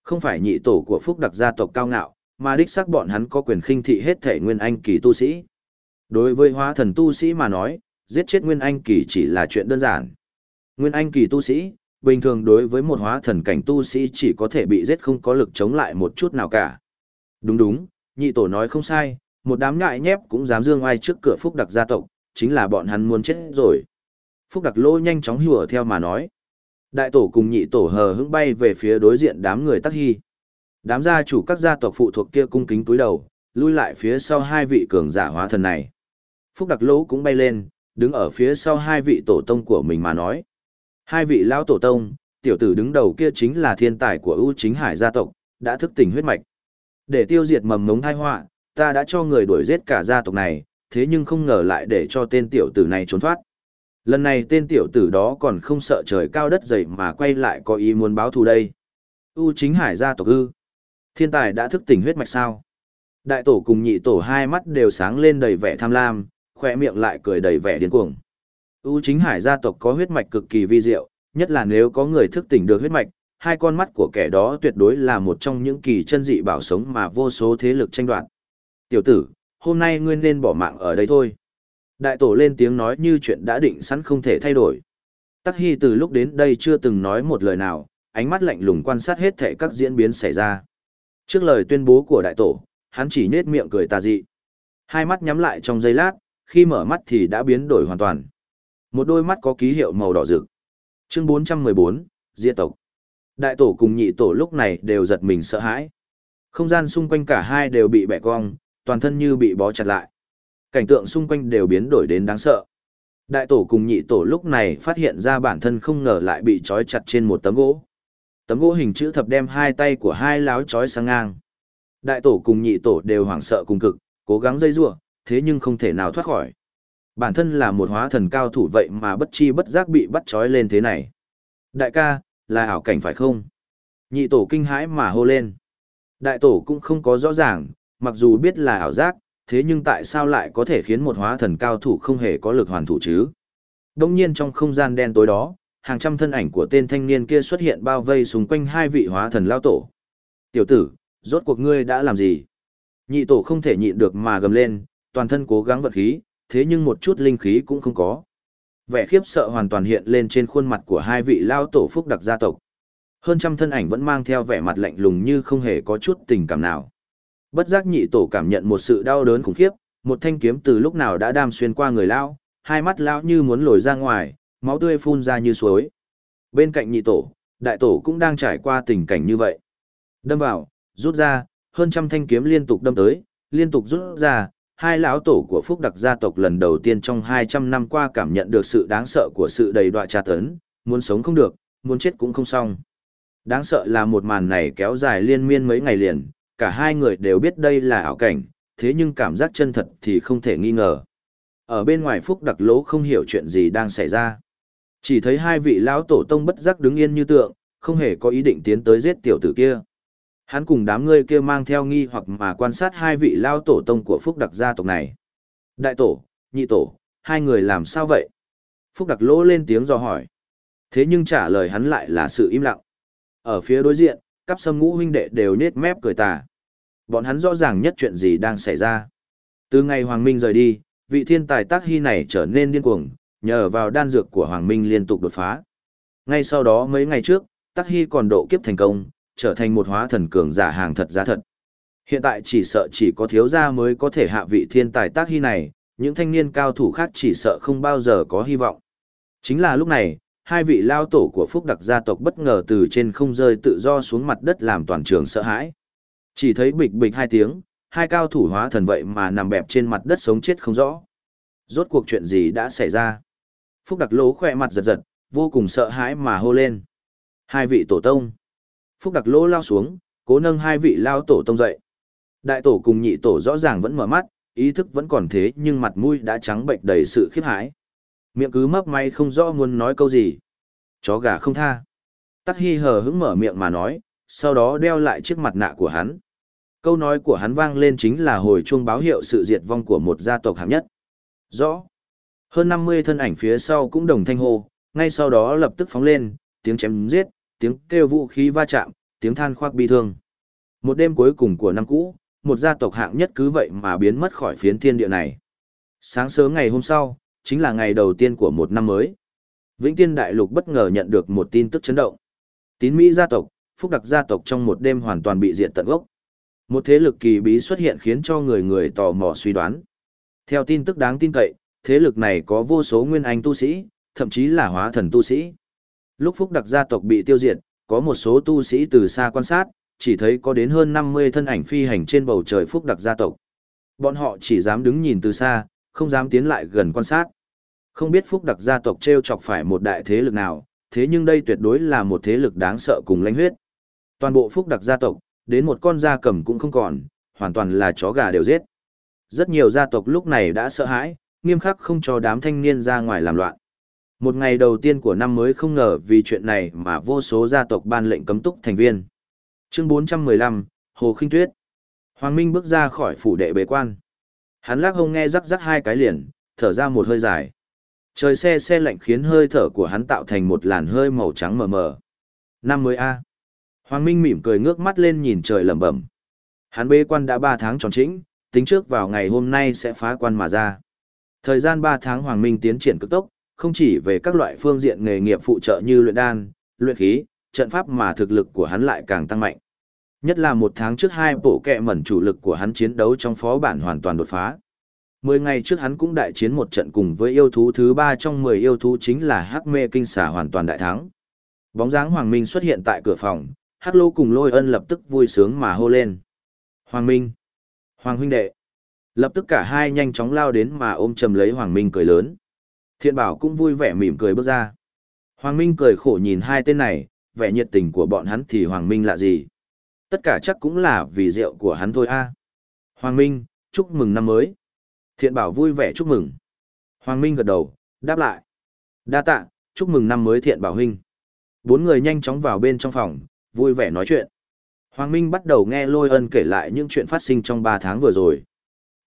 Không phải nhị tổ của phúc đặc gia tộc cao ngạo, mà đích xác bọn hắn có quyền khinh thị hết thể nguyên anh kỳ tu sĩ. Đối với hóa thần tu sĩ mà nói, giết chết nguyên anh kỳ chỉ là chuyện đơn giản. Nguyên anh kỳ tu sĩ, bình thường đối với một hóa thần cảnh tu sĩ chỉ có thể bị giết không có lực chống lại một chút nào cả. Đúng đúng, nhị tổ nói không sai, một đám ngại nhép cũng dám dương ai trước cửa phúc đặc gia tộc, chính là bọn hắn muốn chết rồi. Phúc đặc lô nhanh chóng hùa theo mà nói. Đại tổ cùng nhị tổ hờ hững bay về phía đối diện đám người tắc hy. Đám gia chủ các gia tộc phụ thuộc kia cung kính túi đầu, lui lại phía sau hai vị cường giả hóa thần này. Phúc đặc lỗ cũng bay lên, đứng ở phía sau hai vị tổ tông của mình mà nói. Hai vị lão tổ tông, tiểu tử đứng đầu kia chính là thiên tài của ưu chính hải gia tộc, đã thức tỉnh huyết mạch. Để tiêu diệt mầm ngống thai họa, ta đã cho người đuổi giết cả gia tộc này, thế nhưng không ngờ lại để cho tên tiểu tử này trốn thoát. Lần này tên tiểu tử đó còn không sợ trời cao đất dày mà quay lại có ý muốn báo thù đây. U chính hải gia tộc ư. Thiên tài đã thức tỉnh huyết mạch sao. Đại tổ cùng nhị tổ hai mắt đều sáng lên đầy vẻ tham lam, khoe miệng lại cười đầy vẻ điên cuồng. U chính hải gia tộc có huyết mạch cực kỳ vi diệu, nhất là nếu có người thức tỉnh được huyết mạch, hai con mắt của kẻ đó tuyệt đối là một trong những kỳ chân dị bảo sống mà vô số thế lực tranh đoạt. Tiểu tử, hôm nay ngươi nên bỏ mạng ở đây thôi. Đại tổ lên tiếng nói như chuyện đã định sẵn không thể thay đổi. Tắc Hy từ lúc đến đây chưa từng nói một lời nào, ánh mắt lạnh lùng quan sát hết thảy các diễn biến xảy ra. Trước lời tuyên bố của đại tổ, hắn chỉ nết miệng cười tà dị. Hai mắt nhắm lại trong giây lát, khi mở mắt thì đã biến đổi hoàn toàn. Một đôi mắt có ký hiệu màu đỏ rực. Chương 414, Diệt tộc. Đại tổ cùng nhị tổ lúc này đều giật mình sợ hãi. Không gian xung quanh cả hai đều bị bẻ cong, toàn thân như bị bó chặt lại. Cảnh tượng xung quanh đều biến đổi đến đáng sợ. Đại tổ cùng nhị tổ lúc này phát hiện ra bản thân không ngờ lại bị trói chặt trên một tấm gỗ. Tấm gỗ hình chữ thập đem hai tay của hai láo trói sang ngang. Đại tổ cùng nhị tổ đều hoảng sợ cùng cực, cố gắng dây rủa, thế nhưng không thể nào thoát khỏi. Bản thân là một hóa thần cao thủ vậy mà bất chi bất giác bị bắt trói lên thế này. Đại ca, là ảo cảnh phải không? Nhị tổ kinh hãi mà hô lên. Đại tổ cũng không có rõ ràng, mặc dù biết là ảo giác, thế nhưng tại sao lại có thể khiến một hóa thần cao thủ không hề có lực hoàn thủ chứ? Đông nhiên trong không gian đen tối đó, hàng trăm thân ảnh của tên thanh niên kia xuất hiện bao vây xung quanh hai vị hóa thần lao tổ. Tiểu tử, rốt cuộc ngươi đã làm gì? Nhị tổ không thể nhịn được mà gầm lên, toàn thân cố gắng vật khí, thế nhưng một chút linh khí cũng không có. Vẻ khiếp sợ hoàn toàn hiện lên trên khuôn mặt của hai vị lao tổ phúc đặc gia tộc. Hơn trăm thân ảnh vẫn mang theo vẻ mặt lạnh lùng như không hề có chút tình cảm nào. Bất giác nhị tổ cảm nhận một sự đau đớn khủng khiếp, một thanh kiếm từ lúc nào đã đam xuyên qua người lão, hai mắt lão như muốn lồi ra ngoài, máu tươi phun ra như suối. Bên cạnh nhị tổ, đại tổ cũng đang trải qua tình cảnh như vậy. Đâm vào, rút ra, hơn trăm thanh kiếm liên tục đâm tới, liên tục rút ra, hai lão tổ của Phúc Đặc gia tộc lần đầu tiên trong 200 năm qua cảm nhận được sự đáng sợ của sự đầy đọa tra tấn, muốn sống không được, muốn chết cũng không xong. Đáng sợ là một màn này kéo dài liên miên mấy ngày liền, cả hai người đều biết đây là ảo cảnh, thế nhưng cảm giác chân thật thì không thể nghi ngờ. Ở bên ngoài Phúc Đặc lỗ không hiểu chuyện gì đang xảy ra. Chỉ thấy hai vị lão tổ tông bất giác đứng yên như tượng, không hề có ý định tiến tới giết tiểu tử kia. Hắn cùng đám người kia mang theo nghi hoặc mà quan sát hai vị lao tổ tông của Phúc Đặc gia tộc này. Đại tổ, nhị tổ, hai người làm sao vậy? Phúc Đặc lỗ lên tiếng do hỏi. Thế nhưng trả lời hắn lại là sự im lặng. Ở phía đối diện, cắp sâm ngũ huynh đệ đều nết mép cười tà. Bọn hắn rõ ràng nhất chuyện gì đang xảy ra. Từ ngày Hoàng Minh rời đi, vị thiên tài tác hy này trở nên điên cuồng, nhờ vào đan dược của Hoàng Minh liên tục đột phá. Ngay sau đó mấy ngày trước, tác hy còn độ kiếp thành công, trở thành một hóa thần cường giả hàng thật giá thật. Hiện tại chỉ sợ chỉ có thiếu gia mới có thể hạ vị thiên tài tác hy này, những thanh niên cao thủ khác chỉ sợ không bao giờ có hy vọng. Chính là lúc này, hai vị lao tổ của phúc đặc gia tộc bất ngờ từ trên không rơi tự do xuống mặt đất làm toàn trường sợ hãi. Chỉ thấy bịch bịch hai tiếng, hai cao thủ hóa thần vậy mà nằm bẹp trên mặt đất sống chết không rõ. Rốt cuộc chuyện gì đã xảy ra? Phúc đặc lỗ khỏe mặt giật giật, vô cùng sợ hãi mà hô lên. Hai vị tổ tông. Phúc đặc lỗ lao xuống, cố nâng hai vị lao tổ tông dậy. Đại tổ cùng nhị tổ rõ ràng vẫn mở mắt, ý thức vẫn còn thế nhưng mặt mũi đã trắng bệnh đầy sự khiếp hãi. Miệng cứ mấp may không rõ muốn nói câu gì. Chó gà không tha. Tắc Hi hờ hững mở miệng mà nói, sau đó đeo lại chiếc mặt nạ của hắn. Câu nói của hắn vang lên chính là hồi chuông báo hiệu sự diệt vong của một gia tộc hạng nhất. Rõ. Hơn 50 thân ảnh phía sau cũng đồng thanh hô, ngay sau đó lập tức phóng lên, tiếng chém giết, tiếng kêu vũ khí va chạm, tiếng than khoác bi thương. Một đêm cuối cùng của năm cũ, một gia tộc hạng nhất cứ vậy mà biến mất khỏi phiến thiên địa này. Sáng sớm ngày hôm sau, chính là ngày đầu tiên của một năm mới. Vĩnh Tiên Đại Lục bất ngờ nhận được một tin tức chấn động. Tín Mỹ gia tộc, Phúc Đặc gia tộc trong một đêm hoàn toàn bị diệt tận gốc. Một thế lực kỳ bí xuất hiện khiến cho người người tò mò suy đoán. Theo tin tức đáng tin cậy, thế lực này có vô số nguyên anh tu sĩ, thậm chí là hóa thần tu sĩ. Lúc Phúc Đặc gia tộc bị tiêu diệt, có một số tu sĩ từ xa quan sát, chỉ thấy có đến hơn 50 thân ảnh phi hành trên bầu trời Phúc Đặc gia tộc. Bọn họ chỉ dám đứng nhìn từ xa, không dám tiến lại gần quan sát. Không biết Phúc Đặc gia tộc treo chọc phải một đại thế lực nào, thế nhưng đây tuyệt đối là một thế lực đáng sợ cùng lãnh huyết. Toàn bộ Phúc Đặc gia tộc, đến một con gia cầm cũng không còn, hoàn toàn là chó gà đều giết. Rất nhiều gia tộc lúc này đã sợ hãi, nghiêm khắc không cho đám thanh niên ra ngoài làm loạn. Một ngày đầu tiên của năm mới không ngờ vì chuyện này mà vô số gia tộc ban lệnh cấm túc thành viên. Chương 415, Hồ Kinh Tuyết. Hoàng Minh bước ra khỏi phủ đệ bế quan. Hắn lắc hông nghe rắc rắc hai cái liền, thở ra một hơi dài. Trời xe xe lạnh khiến hơi thở của hắn tạo thành một làn hơi màu trắng mờ mờ. Năm mới A. Hoàng Minh mỉm cười ngước mắt lên nhìn trời lẩm bẩm. Hắn bế quan đã ba tháng tròn chính, tính trước vào ngày hôm nay sẽ phá quan mà ra. Thời gian ba tháng Hoàng Minh tiến triển cực tốc, không chỉ về các loại phương diện nghề nghiệp phụ trợ như luyện đan, luyện khí, trận pháp mà thực lực của hắn lại càng tăng mạnh. Nhất là một tháng trước hai bộ kẹ mẩn chủ lực của hắn chiến đấu trong phó bản hoàn toàn đột phá. Mười ngày trước hắn cũng đại chiến một trận cùng với yêu thú thứ ba trong mười yêu thú chính là Hắc Mê Kinh Xà hoàn toàn đại thắng. Bóng dáng Hoàng Minh xuất hiện tại cửa phòng, Hắc Lô cùng Lôi Ân lập tức vui sướng mà hô lên. Hoàng Minh! Hoàng huynh đệ! Lập tức cả hai nhanh chóng lao đến mà ôm chầm lấy Hoàng Minh cười lớn. Thiện bảo cũng vui vẻ mỉm cười bước ra. Hoàng Minh cười khổ nhìn hai tên này, vẻ nhiệt tình của bọn hắn thì Hoàng Minh lạ gì. Tất cả chắc cũng là vì rượu của hắn thôi a. Hoàng Minh, chúc mừng năm mới. Thiện bảo vui vẻ chúc mừng. Hoàng Minh gật đầu, đáp lại. Đa tạ, chúc mừng năm mới thiện bảo huynh. Bốn người nhanh chóng vào bên trong phòng, vui vẻ nói chuyện. Hoàng Minh bắt đầu nghe Lôi Ân kể lại những chuyện phát sinh trong ba tháng vừa rồi.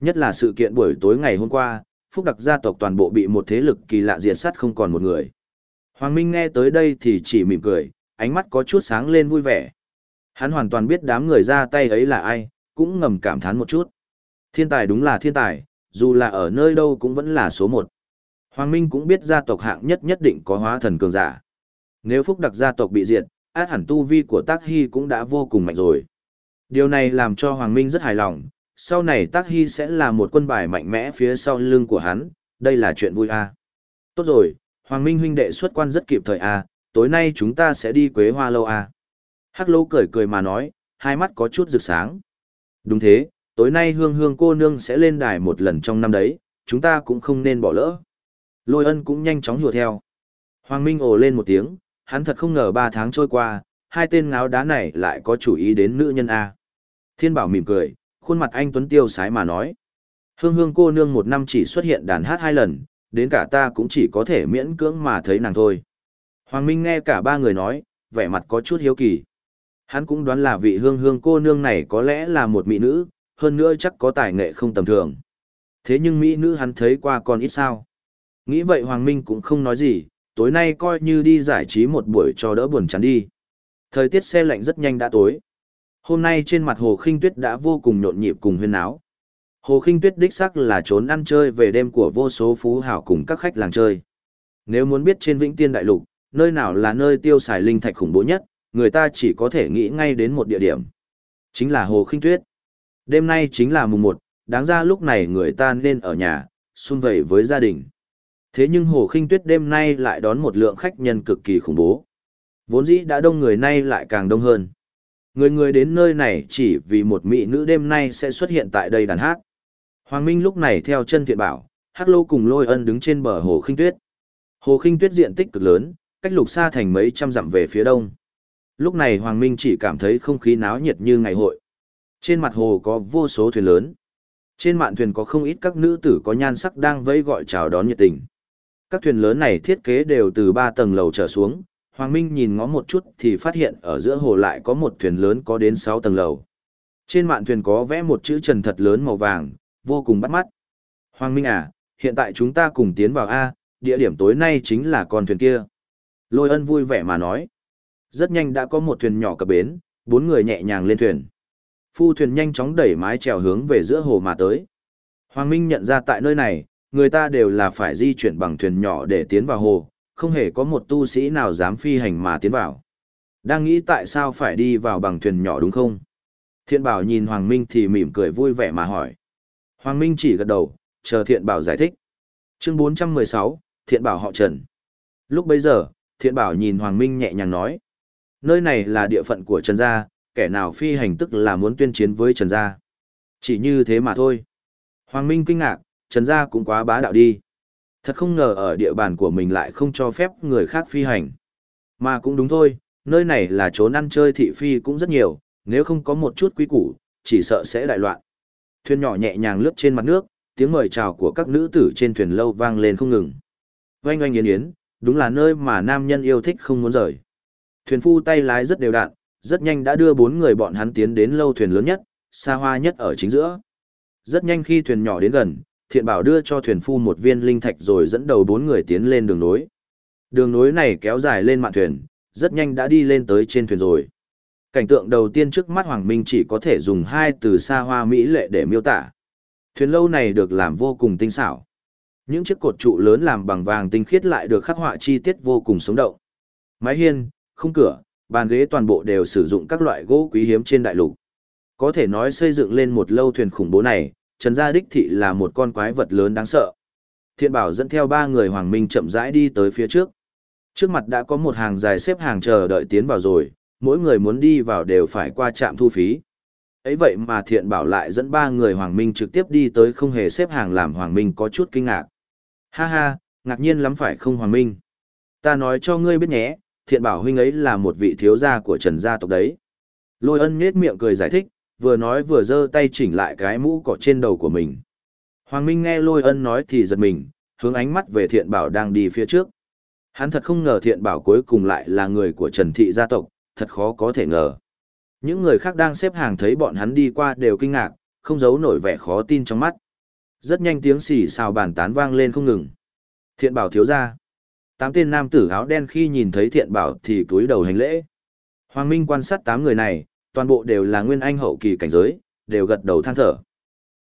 Nhất là sự kiện buổi tối ngày hôm qua, Phúc Đặc gia tộc toàn bộ bị một thế lực kỳ lạ diệt sát không còn một người. Hoàng Minh nghe tới đây thì chỉ mỉm cười, ánh mắt có chút sáng lên vui vẻ. Hắn hoàn toàn biết đám người ra tay ấy là ai, cũng ngầm cảm thán một chút. Thiên tài đúng là thiên tài, dù là ở nơi đâu cũng vẫn là số một. Hoàng Minh cũng biết gia tộc hạng nhất nhất định có hóa thần cường giả. Nếu Phúc Đặc gia tộc bị diệt, át hẳn tu vi của Tác Hy cũng đã vô cùng mạnh rồi. Điều này làm cho Hoàng Minh rất hài lòng, sau này Tác Hy sẽ là một quân bài mạnh mẽ phía sau lưng của hắn, đây là chuyện vui a. Tốt rồi, Hoàng Minh huynh đệ xuất quan rất kịp thời a, tối nay chúng ta sẽ đi Quế Hoa lâu a. Hắc Lô cười cười mà nói, hai mắt có chút rực sáng. Đúng thế, tối nay hương hương cô nương sẽ lên đài một lần trong năm đấy, chúng ta cũng không nên bỏ lỡ. Lôi ân cũng nhanh chóng hùa theo. Hoàng Minh ồ lên một tiếng, hắn thật không ngờ ba tháng trôi qua, hai tên ngáo đá này lại có chủ ý đến nữ nhân A. Thiên bảo mỉm cười, khuôn mặt anh Tuấn tiêu sái mà nói. Hương hương cô nương một năm chỉ xuất hiện đàn hát hai lần, đến cả ta cũng chỉ có thể miễn cưỡng mà thấy nàng thôi. Hoàng Minh nghe cả ba người nói, vẻ mặt có chút hiếu kỳ. Hắn cũng đoán là vị hương hương cô nương này có lẽ là một mỹ nữ, hơn nữa chắc có tài nghệ không tầm thường. Thế nhưng mỹ nữ hắn thấy qua còn ít sao. Nghĩ vậy Hoàng Minh cũng không nói gì, tối nay coi như đi giải trí một buổi cho đỡ buồn chán đi. Thời tiết xe lạnh rất nhanh đã tối. Hôm nay trên mặt Hồ Khinh Tuyết đã vô cùng nhộn nhịp cùng huyên áo. Hồ Khinh Tuyết đích sắc là trốn ăn chơi về đêm của vô số phú hảo cùng các khách làng chơi. Nếu muốn biết trên Vĩnh Tiên Đại Lục, nơi nào là nơi tiêu xài linh thạch khủng bố nhất, người ta chỉ có thể nghĩ ngay đến một địa điểm. Chính là Hồ Khinh Tuyết. Đêm nay chính là mùng 1, đáng ra lúc này người ta nên ở nhà, xung vầy với gia đình. Thế nhưng Hồ Khinh Tuyết đêm nay lại đón một lượng khách nhân cực kỳ khủng bố. Vốn dĩ đã đông người nay lại càng đông hơn. Người người đến nơi này chỉ vì một mỹ nữ đêm nay sẽ xuất hiện tại đây đàn hát. Hoàng Minh lúc này theo chân thiện bảo, hát Lô cùng Lôi Ân đứng trên bờ Hồ Khinh Tuyết. Hồ Khinh Tuyết diện tích cực lớn, cách lục xa thành mấy trăm dặm về phía đông. Lúc này Hoàng Minh chỉ cảm thấy không khí náo nhiệt như ngày hội. Trên mặt hồ có vô số thuyền lớn. Trên mạn thuyền có không ít các nữ tử có nhan sắc đang vẫy gọi chào đón nhiệt tình. Các thuyền lớn này thiết kế đều từ ba tầng lầu trở xuống, Hoàng Minh nhìn ngó một chút thì phát hiện ở giữa hồ lại có một thuyền lớn có đến sáu tầng lầu. Trên mạn thuyền có vẽ một chữ trần thật lớn màu vàng, vô cùng bắt mắt. Hoàng Minh à, hiện tại chúng ta cùng tiến vào A, địa điểm tối nay chính là con thuyền kia. Lôi ân vui vẻ mà nói. Rất nhanh đã có một thuyền nhỏ cập bến, bốn người nhẹ nhàng lên thuyền. Phu thuyền nhanh chóng đẩy mái chèo hướng về giữa hồ mà tới. Hoàng Minh nhận ra tại nơi này, người ta đều là phải di chuyển bằng thuyền nhỏ để tiến vào hồ, không hề có một tu sĩ nào dám phi hành mà tiến vào. Đang nghĩ tại sao phải đi vào bằng thuyền nhỏ đúng không? Thiện bảo nhìn Hoàng Minh thì mỉm cười vui vẻ mà hỏi. Hoàng Minh chỉ gật đầu, chờ thiện bảo giải thích. Chương 416, thiện bảo họ Trần. Lúc bấy giờ, thiện bảo nhìn Hoàng Minh nhẹ nhàng nói. Nơi này là địa phận của Trần Gia, kẻ nào phi hành tức là muốn tuyên chiến với Trần Gia. Chỉ như thế mà thôi. Hoàng Minh kinh ngạc, Trần Gia cũng quá bá đạo đi. Thật không ngờ ở địa bàn của mình lại không cho phép người khác phi hành. Mà cũng đúng thôi, nơi này là trốn ăn chơi thị phi cũng rất nhiều, nếu không có một chút quý củ, chỉ sợ sẽ đại loạn. Thuyền nhỏ nhẹ nhàng lướt trên mặt nước, tiếng mời chào của các nữ tử trên thuyền lâu vang lên không ngừng. Oanh oanh yến yến, đúng là nơi mà nam nhân yêu thích không muốn rời. Thuyền phu tay lái rất đều đặn, rất nhanh đã đưa bốn người bọn hắn tiến đến lâu thuyền lớn nhất, xa hoa nhất ở chính giữa. Rất nhanh khi thuyền nhỏ đến gần, thiện bảo đưa cho thuyền phu một viên linh thạch rồi dẫn đầu bốn người tiến lên đường nối. Đường nối này kéo dài lên mạn thuyền, rất nhanh đã đi lên tới trên thuyền rồi. Cảnh tượng đầu tiên trước mắt Hoàng Minh chỉ có thể dùng hai từ xa hoa mỹ lệ để miêu tả. Thuyền lâu này được làm vô cùng tinh xảo. Những chiếc cột trụ lớn làm bằng vàng tinh khiết lại được khắc họa chi tiết vô cùng sống động. Mái hiên, khung cửa, bàn ghế toàn bộ đều sử dụng các loại gỗ quý hiếm trên đại lục. Có thể nói xây dựng lên một lâu thuyền khủng bố này, Trần Gia Đích Thị là một con quái vật lớn đáng sợ. Thiện Bảo dẫn theo ba người Hoàng Minh chậm rãi đi tới phía trước. Trước mặt đã có một hàng dài xếp hàng chờ đợi tiến vào rồi, mỗi người muốn đi vào đều phải qua trạm thu phí. ấy vậy mà Thiện Bảo lại dẫn ba người Hoàng Minh trực tiếp đi tới không hề xếp hàng làm Hoàng Minh có chút kinh ngạc. Ha ha, ngạc nhiên lắm phải không Hoàng Minh? Ta nói cho ngươi biết nhé, Thiện Bảo huynh ấy là một vị thiếu gia của Trần gia tộc đấy. Lôi ân nhết miệng cười giải thích, vừa nói vừa giơ tay chỉnh lại cái mũ cỏ trên đầu của mình. Hoàng Minh nghe lôi ân nói thì giật mình, hướng ánh mắt về thiện bảo đang đi phía trước. Hắn thật không ngờ thiện bảo cuối cùng lại là người của Trần Thị gia tộc, thật khó có thể ngờ. Những người khác đang xếp hàng thấy bọn hắn đi qua đều kinh ngạc, không giấu nổi vẻ khó tin trong mắt. Rất nhanh tiếng xì xào bàn tán vang lên không ngừng. Thiện bảo thiếu ra. Tám tên nam tử áo đen khi nhìn thấy thiện bảo thì cúi đầu hành lễ. Hoàng Minh quan sát tám người này, toàn bộ đều là nguyên anh hậu kỳ cảnh giới, đều gật đầu than thở.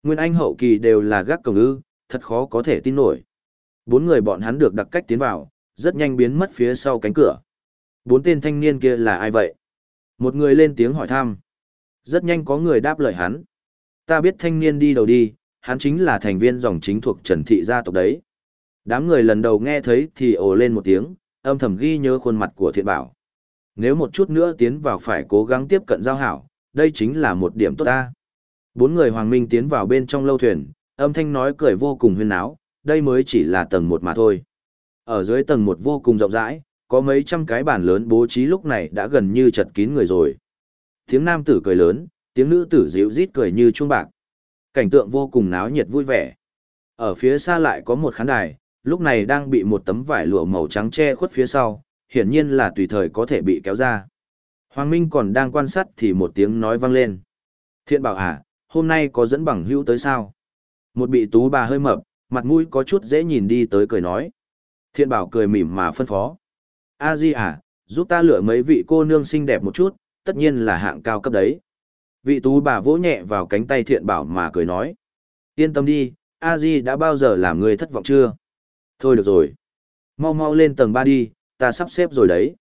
Nguyên anh hậu kỳ đều là gác cổng ư, thật khó có thể tin nổi. Bốn người bọn hắn được đặc cách tiến vào, rất nhanh biến mất phía sau cánh cửa. Bốn tên thanh niên kia là ai vậy? Một người lên tiếng hỏi thăm. Rất nhanh có người đáp lời hắn. Ta biết thanh niên đi đầu đi, hắn chính là thành viên dòng chính thuộc Trần Thị gia tộc đấy. Đám người lần đầu nghe thấy thì ồ lên một tiếng, âm thầm ghi nhớ khuôn mặt của thiện bảo. Nếu một chút nữa tiến vào phải cố gắng tiếp cận giao hảo, đây chính là một điểm tốt ta. Bốn người hoàng minh tiến vào bên trong lâu thuyền, âm thanh nói cười vô cùng huyên náo, đây mới chỉ là tầng một mà thôi. Ở dưới tầng một vô cùng rộng rãi, có mấy trăm cái bàn lớn bố trí lúc này đã gần như chật kín người rồi. Tiếng nam tử cười lớn, tiếng nữ tử dịu rít cười như chuông bạc. Cảnh tượng vô cùng náo nhiệt vui vẻ. Ở phía xa lại có một khán đài, lúc này đang bị một tấm vải lụa màu trắng che khuất phía sau, hiển nhiên là tùy thời có thể bị kéo ra. Hoàng Minh còn đang quan sát thì một tiếng nói vang lên. Thiện bảo à, hôm nay có dẫn bằng hữu tới sao? Một bị tú bà hơi mập, mặt mũi có chút dễ nhìn đi tới cười nói. Thiện bảo cười mỉm mà phân phó. A Di à, giúp ta lựa mấy vị cô nương xinh đẹp một chút, tất nhiên là hạng cao cấp đấy. Vị tú bà vỗ nhẹ vào cánh tay thiện bảo mà cười nói. Yên tâm đi, A Di đã bao giờ làm người thất vọng chưa? Thôi được rồi. Mau mau lên tầng 3 đi, ta sắp xếp rồi đấy.